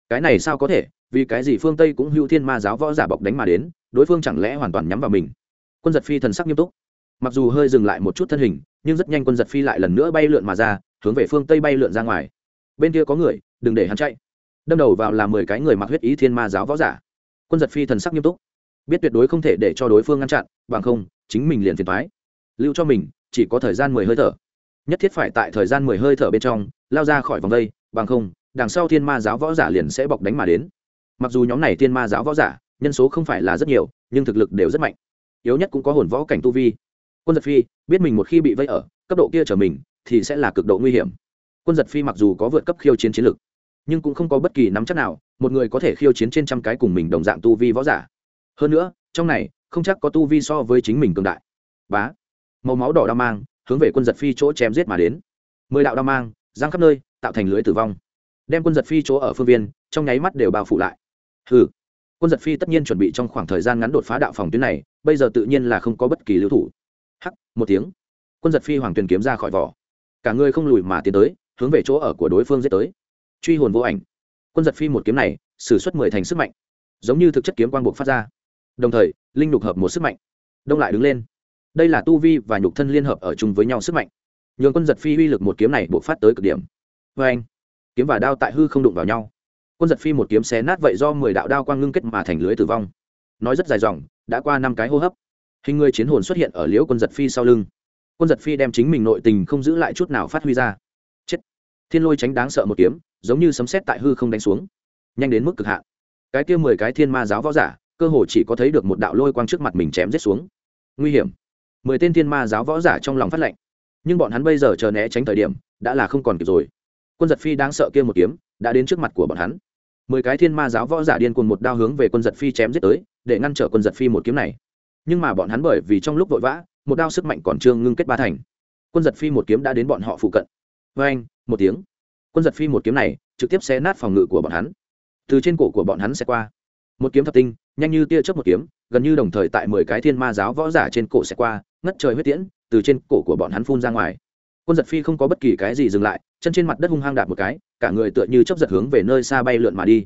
Cái này sao có thể, vì cái gì phương tây cũng hưu thiên ma giáo võ giả bọc đánh mà đến, đối phương chẳng lẽ hoàn toàn nhắm vào mình? Quân giật phi thần sắc nghiêm túc. Mặc dù hơi dừng lại một chút thân hình, nhưng rất nhanh quân giật phi lại lần nữa bay lượn mà ra, hướng về phương tây bay lượn ra ngoài. Bên kia có người, đừng để hắn chạy. Đâm đầu vào là mười cái người mặc huyết ý thiên ma giáo võ giả quân giật phi thần sắc nghiêm túc. Biết tuyệt đối không thể để cho đối phương ngăn chặn, bằng không, chính mình liền phiền thoái lưu cho mình, chỉ có thời gian mười hơi thở. Nhất thiết phải tại thời gian mười hơi thở bên trong, lao ra khỏi vòng đây, bằng không, đằng sau thiên ma giáo võ giả liền sẽ bọc đánh mà đến. Mặc dù nhóm này thiên ma giáo võ giả, nhân số không phải là rất nhiều, nhưng thực lực đều rất mạnh. Yếu nhất cũng có hồn võ cảnh tu vi. Quân giật phi, biết mình một khi bị vây ở, cấp độ kia trở mình, thì sẽ là cực độ nguy hiểm. Quân giật phi mặc dù có vượt cấp khiêu chiến chiến lực nhưng cũng không có bất kỳ nắm chắc nào, một người có thể khiêu chiến trên trăm cái cùng mình đồng dạng tu vi võ giả. Hơn nữa, trong này, không chắc có tu vi so với chính mình cường đại. Bá. Màu máu đỏ đao mang, hướng về quân giật phi chỗ chém giết mà đến. Mười đạo đao mang, giang khắp nơi, tạo thành lưới tử vong. Đem quân giật phi chỗ ở phương viên, trong nháy mắt đều bao phủ lại. Hừ. Quân giật phi tất nhiên chuẩn bị trong khoảng thời gian ngắn đột phá đạo phòng tuyến này, bây giờ tự nhiên là không có bất kỳ lưu thủ. Hắc, một tiếng. Quân giật phi hoàng tuyền kiếm ra khỏi vỏ. Cả người không lùi mà tiến tới, hướng về chỗ ở của đối phương giết tới truy hồn vô ảnh. Quân giật phi một kiếm này xử suất mười thành sức mạnh, giống như thực chất kiếm quang buộc phát ra. Đồng thời, linh nhục hợp một sức mạnh, đông lại đứng lên. Đây là tu vi và nhục thân liên hợp ở chung với nhau sức mạnh. Nhường quân giật phi uy lực một kiếm này buộc phát tới cực điểm. Vê anh, kiếm và đao tại hư không đụng vào nhau. Quân giật phi một kiếm xé nát vậy do mười đạo đao quang ngưng kết mà thành lưới tử vong. Nói rất dài dòng, đã qua năm cái hô hấp. Hình người chiến hồn xuất hiện ở liễu quân giật phi sau lưng. Quân giật phi đem chính mình nội tình không giữ lại chút nào phát huy ra thiên lôi tránh đáng sợ một kiếm, giống như sấm sét tại hư không đánh xuống. Nhanh đến mức cực hạn. Cái kia mười cái thiên ma giáo võ giả, cơ hồ chỉ có thấy được một đạo lôi quang trước mặt mình chém rết xuống. Nguy hiểm. Mười tên thiên ma giáo võ giả trong lòng phát lệnh. Nhưng bọn hắn bây giờ chờ né tránh thời điểm, đã là không còn kịp rồi. Quân giật phi đáng sợ kia một kiếm, đã đến trước mặt của bọn hắn. Mười cái thiên ma giáo võ giả điên cuồng một đao hướng về quân giật phi chém giết tới, để ngăn trở quân giật phi một kiếm này. Nhưng mà bọn hắn bởi vì trong lúc vội vã, một đao sức mạnh còn trương ngưng kết ba thành. Quân giật phi một kiếm đã đến bọn họ phụ cận. Vê anh một tiếng. Quân giật phi một kiếm này, trực tiếp xé nát phòng ngự của bọn hắn. Từ trên cổ của bọn hắn sẽ qua. Một kiếm thập tinh, nhanh như tia chớp một kiếm, gần như đồng thời tại mười cái thiên ma giáo võ giả trên cổ sẽ qua, ngất trời huyết tiễn, từ trên cổ của bọn hắn phun ra ngoài. Quân giật phi không có bất kỳ cái gì dừng lại, chân trên mặt đất hung hăng đạp một cái, cả người tựa như chấp giật hướng về nơi xa bay lượn mà đi.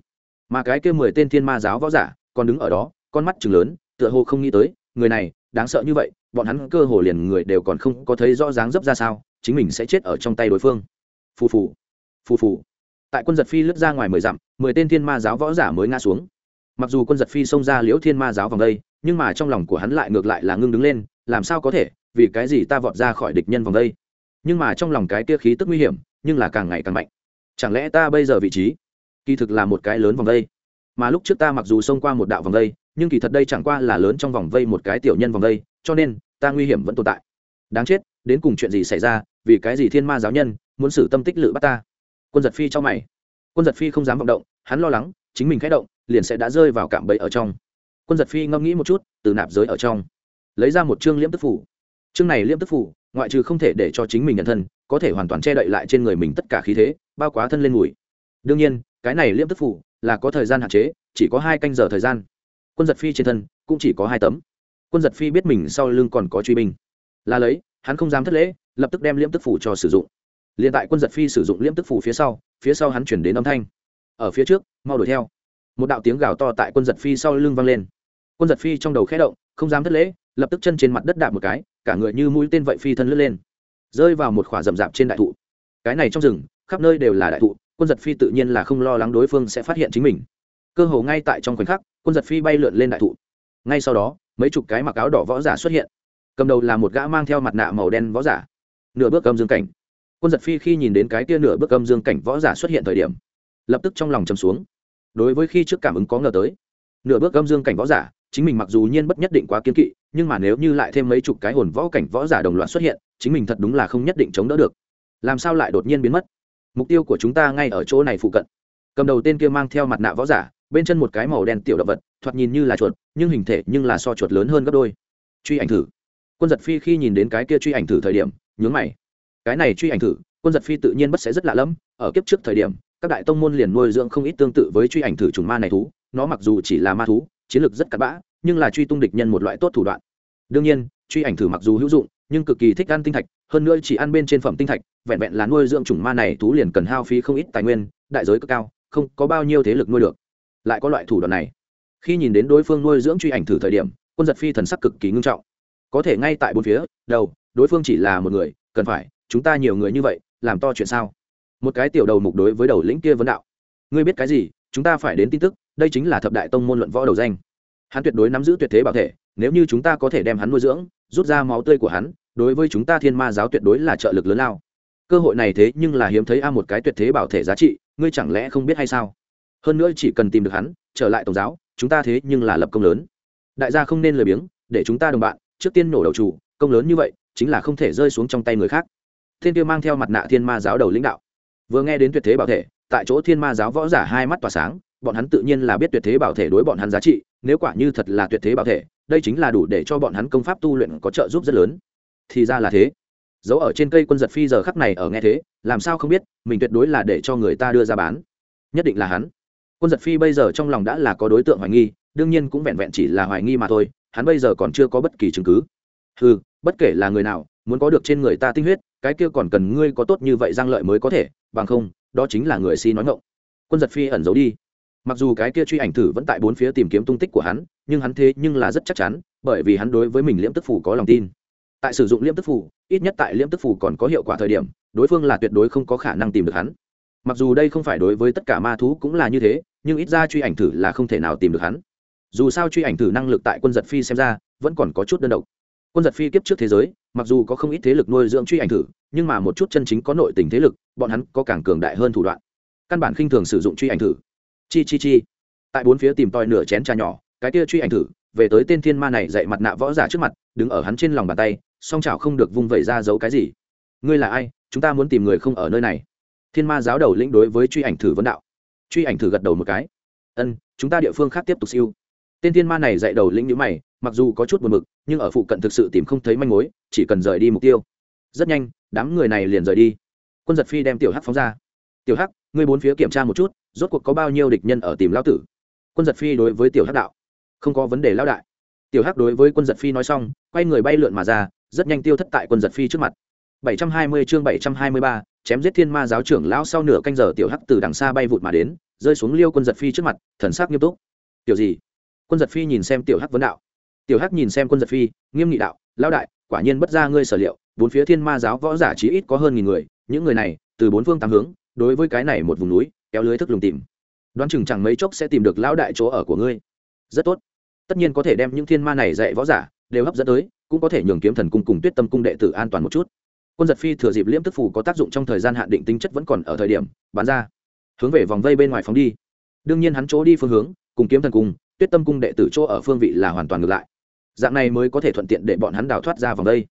Mà cái kia mười tên thiên ma giáo võ giả, còn đứng ở đó, con mắt chừng lớn, tựa hồ không nghĩ tới, người này, đáng sợ như vậy, bọn hắn cơ hồ liền người đều còn không có thấy rõ dáng dấp ra sao, chính mình sẽ chết ở trong tay đối phương phù phù phù phù. Tại quân giật phi lướt ra ngoài mười dặm mười tên thiên ma giáo võ giả mới ngã xuống. Mặc dù quân giật phi xông ra liễu thiên ma giáo vòng đây nhưng mà trong lòng của hắn lại ngược lại là ngưng đứng lên làm sao có thể vì cái gì ta vọt ra khỏi địch nhân vòng đây? Nhưng mà trong lòng cái kia khí tức nguy hiểm nhưng là càng ngày càng mạnh. Chẳng lẽ ta bây giờ vị trí kỳ thực là một cái lớn vòng đây? Mà lúc trước ta mặc dù xông qua một đạo vòng đây nhưng kỳ thật đây chẳng qua là lớn trong vòng vây một cái tiểu nhân vòng đây, cho nên ta nguy hiểm vẫn tồn tại. Đáng chết đến cùng chuyện gì xảy ra vì cái gì thiên ma giáo nhân muốn xử tâm tích lự bắt ta? Quân giật phi cho mày. Quân giật phi không dám vọng động, hắn lo lắng, chính mình khẽ động, liền sẽ đã rơi vào cạm bẫy ở trong. Quân giật phi ngẫm nghĩ một chút, từ nạp giới ở trong. Lấy ra một chương liễm tức phủ. Chương này liễm tức phủ, ngoại trừ không thể để cho chính mình nhận thân, có thể hoàn toàn che đậy lại trên người mình tất cả khí thế, bao quá thân lên mùi. Đương nhiên, cái này liễm tức phủ là có thời gian hạn chế, chỉ có hai canh giờ thời gian. Quân giật phi trên thân cũng chỉ có hai tấm. Quân giật phi biết mình sau lưng còn có truy binh. Là lấy, hắn không dám thất lễ lập tức đem liễm tức phủ cho sử dụng. L i ê n tại quân giật phi sử dụng liễm tức phủ phía sau phía sau hắn chuyển đến âm thanh. Ở phía trước, mau đuổi theo. Một đạo tiếng gào to tại quân giật phi sau lưng vang lên. Quân giật phi trong đầu khẽ động, không dám thất lễ, lập tức chân trên mặt đất đạp một cái, cả người như mũi tên vậy phi thân lướt lên. Rơi vào một khỏa rậm rạp trên đại thụ. Cái này trong rừng, khắp nơi đều là đại thụ, quân giật phi tự nhiên là không lo lắng đối phương sẽ phát hiện chính mình. Cơ hồ ngay tại trong khoảnh khắc, quân giật phi bay lượn lên đại thụ. Ngay sau đó, mấy chục cái mặc áo đỏ võ giả xuất hiện. Cầm đầu là một gã mang theo mặt nạ màu đen võ giả nửa bước âm dương cảnh. Quân giật phi khi nhìn đến cái tia nửa bước âm dương cảnh võ giả xuất hiện thời điểm, lập tức trong lòng chầm xuống. Đối với khi trước cảm ứng có ngờ tới, nửa bước âm dương cảnh võ giả, chính mình mặc dù nhiên bất nhất định quá kiên kỵ, nhưng mà nếu như lại thêm mấy chục cái hồn võ cảnh võ giả đồng loạt xuất hiện, chính mình thật đúng là không nhất định chống đỡ được. Làm sao lại đột nhiên biến mất? Mục tiêu của chúng ta ngay ở chỗ này phụ cận. Cầm đầu tên kia mang theo mặt nạ võ giả, bên chân một cái màu đen tiểu động vật, thoạt nhìn như là chuột, nhưng hình thể nhưng là so chuột lớn hơn gấp đôi. Truy ảnh thử. Quân giật phi khi nhìn đến cái kia truy ảnh thử thời điểm nhướng mày. Cái này truy ảnh thử, quân giật phi tự nhiên bất sẽ rất lạ lẫm, ở kiếp trước thời điểm, các đại tông môn liền nuôi dưỡng không ít tương tự với truy ảnh thử trùng ma này thú, nó mặc dù chỉ là ma thú, chiến lược rất cặn bã, nhưng là truy tung địch nhân một loại tốt thủ đoạn. Đương nhiên, truy ảnh thử mặc dù hữu dụng, nhưng cực kỳ thích ăn tinh thạch, hơn nữa chỉ ăn bên trên phẩm tinh thạch, vẹn vẹn là nuôi dưỡng chủng ma này thú liền cần hao phí không ít tài nguyên, đại giới cực cao, không có bao nhiêu thế lực nuôi được. Lại có loại thủ đoạn này. Khi nhìn đến đối phương nuôi dưỡng truy ảnh thử thời điểm, quân giật phi thần sắc cực kỳ ngưng trọng. Có thể ngay tại bốn phía, đầu đối phương chỉ là một người, cần phải, chúng ta nhiều người như vậy, làm to chuyện sao? Một cái tiểu đầu mục đối với đầu lĩnh kia vấn đạo. Ngươi biết cái gì, chúng ta phải đến tin tức, đây chính là thập đại tông môn luận võ đầu danh. Hắn tuyệt đối nắm giữ tuyệt thế bảo thể, nếu như chúng ta có thể đem hắn nuôi dưỡng, rút ra máu tươi của hắn, đối với chúng ta thiên ma giáo tuyệt đối là trợ lực lớn lao. Cơ hội này thế nhưng là hiếm thấy a một cái tuyệt thế bảo thể giá trị, ngươi chẳng lẽ không biết hay sao? Hơn nữa chỉ cần tìm được hắn, trở lại tổng giáo, chúng ta thế nhưng là lập công lớn. Đại gia không nên lười biếng, để chúng ta đồng bạn, trước tiên nổ đầu chủ, công lớn như vậy chính là không thể rơi xuống trong tay người khác. Thiên tiêu mang theo mặt nạ thiên ma giáo đầu lãnh đạo. Vừa nghe đến tuyệt thế bảo thể, tại chỗ thiên ma giáo võ giả hai mắt tỏa sáng, bọn hắn tự nhiên là biết tuyệt thế bảo thể đối bọn hắn giá trị, nếu quả như thật là tuyệt thế bảo thể, đây chính là đủ để cho bọn hắn công pháp tu luyện có trợ giúp rất lớn. Thì ra là thế. Dấu ở trên cây quân giật phi giờ khắc này ở nghe thế, làm sao không biết, mình tuyệt đối là để cho người ta đưa ra bán. Nhất định là hắn. Quân giật phi bây giờ trong lòng đã là có đối tượng hoài nghi, đương nhiên cũng vẹn vẹn chỉ là hoài nghi mà thôi, hắn bây giờ còn chưa có bất kỳ chứng cứ. Ừ bất kể là người nào, muốn có được trên người ta tinh huyết, cái kia còn cần ngươi có tốt như vậy giang lợi mới có thể, bằng không, đó chính là người si nói ngộng quân giật phi ẩn giấu đi. Mặc dù cái kia truy ảnh thử vẫn tại bốn phía tìm kiếm tung tích của hắn, nhưng hắn thế nhưng là rất chắc chắn, bởi vì hắn đối với mình liễm tức phủ có lòng tin. Tại sử dụng liễm tức phủ ít nhất tại liễm tức phủ còn có hiệu quả thời điểm, đối phương là tuyệt đối không có khả năng tìm được hắn. Mặc dù đây không phải đối với tất cả ma thú cũng là như thế, nhưng ít ra truy ảnh thử là không thể nào tìm được hắn. Dù sao truy ảnh thử năng lực tại quân giật phi xem ra, vẫn còn có chút đơn độc quân giật phi kiếp trước thế giới, mặc dù có không ít thế lực nuôi dưỡng truy ảnh thử, nhưng mà một chút chân chính có nội tình thế lực, bọn hắn có càng cường đại hơn thủ đoạn. Căn bản khinh thường sử dụng truy ảnh thử. Chi chi chi. Tại bốn phía tìm tòi nửa chén trà nhỏ, cái kia truy ảnh thử, về tới tên thiên ma này dạy mặt nạ võ giả trước mặt, đứng ở hắn trên lòng bàn tay, song chảo không được vung vẩy ra giấu cái gì. Ngươi là ai? Chúng ta muốn tìm người không ở nơi này. Thiên ma giáo đầu lĩnh đối với truy ảnh thử vấn đạo. Truy ảnh thử gật đầu một cái. Ân, chúng ta địa phương khác tiếp tục siêu. Tên thiên ma này dạy đầu lĩnh nhữ mày, mặc dù có chút buồn mực nhưng ở phụ cận thực sự tìm không thấy manh mối chỉ cần rời đi mục tiêu. Rất nhanh đám người này liền rời đi. Quân giật phi đem tiểu hắc phóng ra. Tiểu hắc ngươi bốn phía kiểm tra một chút rốt cuộc có bao nhiêu địch nhân ở tìm lao tử? Quân giật phi đối với tiểu hắc đạo. Không có vấn đề lao đại. Tiểu hắc đối với quân giật phi nói xong quay người bay lượn mà ra rất nhanh tiêu thất tại quân giật phi trước mặt. 720 chương 723, chém giết thiên ma giáo trưởng lão sau nửa canh giờ tiểu hắc từ đằng xa bay vụt mà đến rơi xuống liêu quân giật phi trước mặt thần sắc nghiêm túc. Tiểu gì? Quân giật phi nhìn xem tiểu hắc vấn đạo tiểu hắc nhìn xem quân giật phi, nghiêm nghị đạo, lão đại, quả nhiên bất ra ngươi sở liệu, bốn phía thiên ma giáo võ giả chí ít có hơn nghìn người, những người này, từ bốn phương tám hướng, đối với cái này một vùng núi, kéo lưới thức lùng tìm. Đoán chừng chẳng mấy chốc sẽ tìm được lão đại chỗ ở của ngươi. Rất tốt. Tất nhiên có thể đem những thiên ma này dạy võ giả, đều hấp dẫn tới, cũng có thể nhường kiếm thần cung cùng tuyết tâm cung đệ tử an toàn một chút. Quân giật phi thừa dịp liễm tức phủ có tác dụng trong thời gian hạn định tính chất vẫn còn ở thời điểm bán ra, hướng về vòng vây bên ngoài phóng đi. Đương nhiên hắn chỗ đi phương hướng, cùng kiếm thần cung tuyết tâm cung đệ tử chỗ ở phương vị là hoàn toàn ngược lại. Dạng này mới có thể thuận tiện để bọn hắn đào thoát ra vòng đây.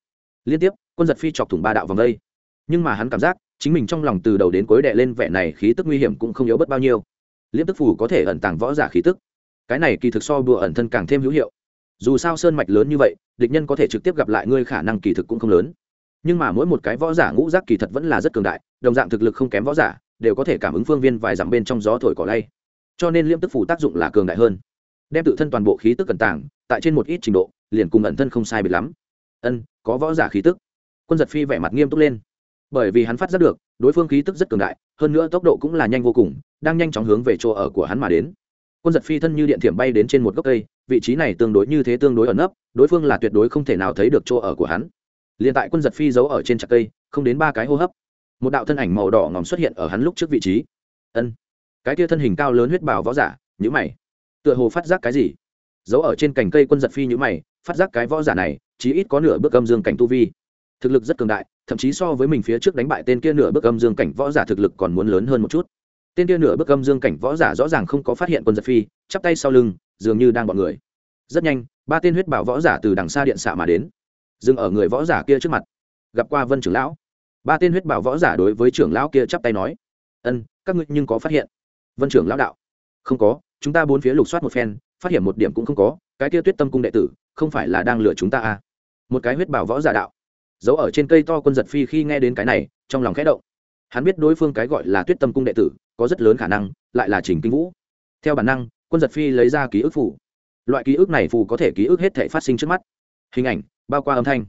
Liên tiếp, quân giật phi chọc thủng ba đạo vòng đây. Nhưng mà hắn cảm giác, chính mình trong lòng từ đầu đến cuối đệ lên vẻ này khí tức nguy hiểm cũng không yếu bất bao nhiêu. Liêm tức phủ có thể ẩn tàng võ giả khí tức. Cái này kỳ thực so đùa ẩn thân càng thêm hữu hiệu. Dù sao sơn mạch lớn như vậy, địch nhân có thể trực tiếp gặp lại ngươi khả năng kỳ thực cũng không lớn. Nhưng mà mỗi một cái võ giả ngũ giác kỳ thật vẫn là rất cường đại, đồng dạng thực lực không kém võ giả, đều có thể cảm ứng phương viên vài dặm bên trong gió thổi cỏ lay. Cho nên liêm tức phủ tác dụng là cường đại hơn đem tự thân toàn bộ khí tức cẩn tàng, tại trên một ít trình độ, liền cùng ẩn thân không sai biệt lắm. Ân, có võ giả khí tức. Quân giật phi vẻ mặt nghiêm túc lên. Bởi vì hắn phát giác được, đối phương khí tức rất cường đại, hơn nữa tốc độ cũng là nhanh vô cùng, đang nhanh chóng hướng về chỗ ở của hắn mà đến. Quân giật phi thân như điện thiểm bay đến trên một gốc cây, vị trí này tương đối như thế tương đối ẩn nấp, đối phương là tuyệt đối không thể nào thấy được chỗ ở của hắn. Liền tại quân giật phi giấu ở trên chặt cây, không đến ba cái hô hấp, một đạo thân ảnh màu đỏ ngòm xuất hiện ở hắn lúc trước vị trí. Ân, cái kia thân hình cao lớn huyết bào võ giả nhữ mày tựa hồ phát giác cái gì? Giấu ở trên cành cây quân giật phi nhữ mày, phát giác cái võ giả này, chí ít có nửa bước âm dương cảnh tu vi. Thực lực rất cường đại, thậm chí so với mình phía trước đánh bại tên kia nửa bước âm dương cảnh võ giả thực lực còn muốn lớn hơn một chút. Tên kia nửa bước âm dương cảnh võ giả rõ ràng không có phát hiện quân giật phi, chắp tay sau lưng, dường như đang bọn người. Rất nhanh, ba tên huyết bảo võ giả từ đằng xa điện xạ mà đến. Dừng ở người võ giả kia trước mặt. Gặp qua vân trưởng lão. Ba tên huyết bảo võ giả đối với trưởng lão kia chắp tay nói, ân, các ngươi nhưng có phát hiện? Vân trưởng lão đạo, không có chúng ta bốn phía lục soát một phen, phát hiện một điểm cũng không có, cái kia tuyết tâm cung đệ tử, không phải là đang lừa chúng ta à? Một cái huyết bảo võ giả đạo. Giấu ở trên cây to quân giật phi khi nghe đến cái này, trong lòng khẽ động. Hắn biết đối phương cái gọi là tuyết tâm cung đệ tử, có rất lớn khả năng, lại là trình kinh vũ. Theo bản năng, quân giật phi lấy ra ký ức phủ loại ký ức này phù có thể ký ức hết thể phát sinh trước mắt. Hình ảnh, bao qua âm thanh.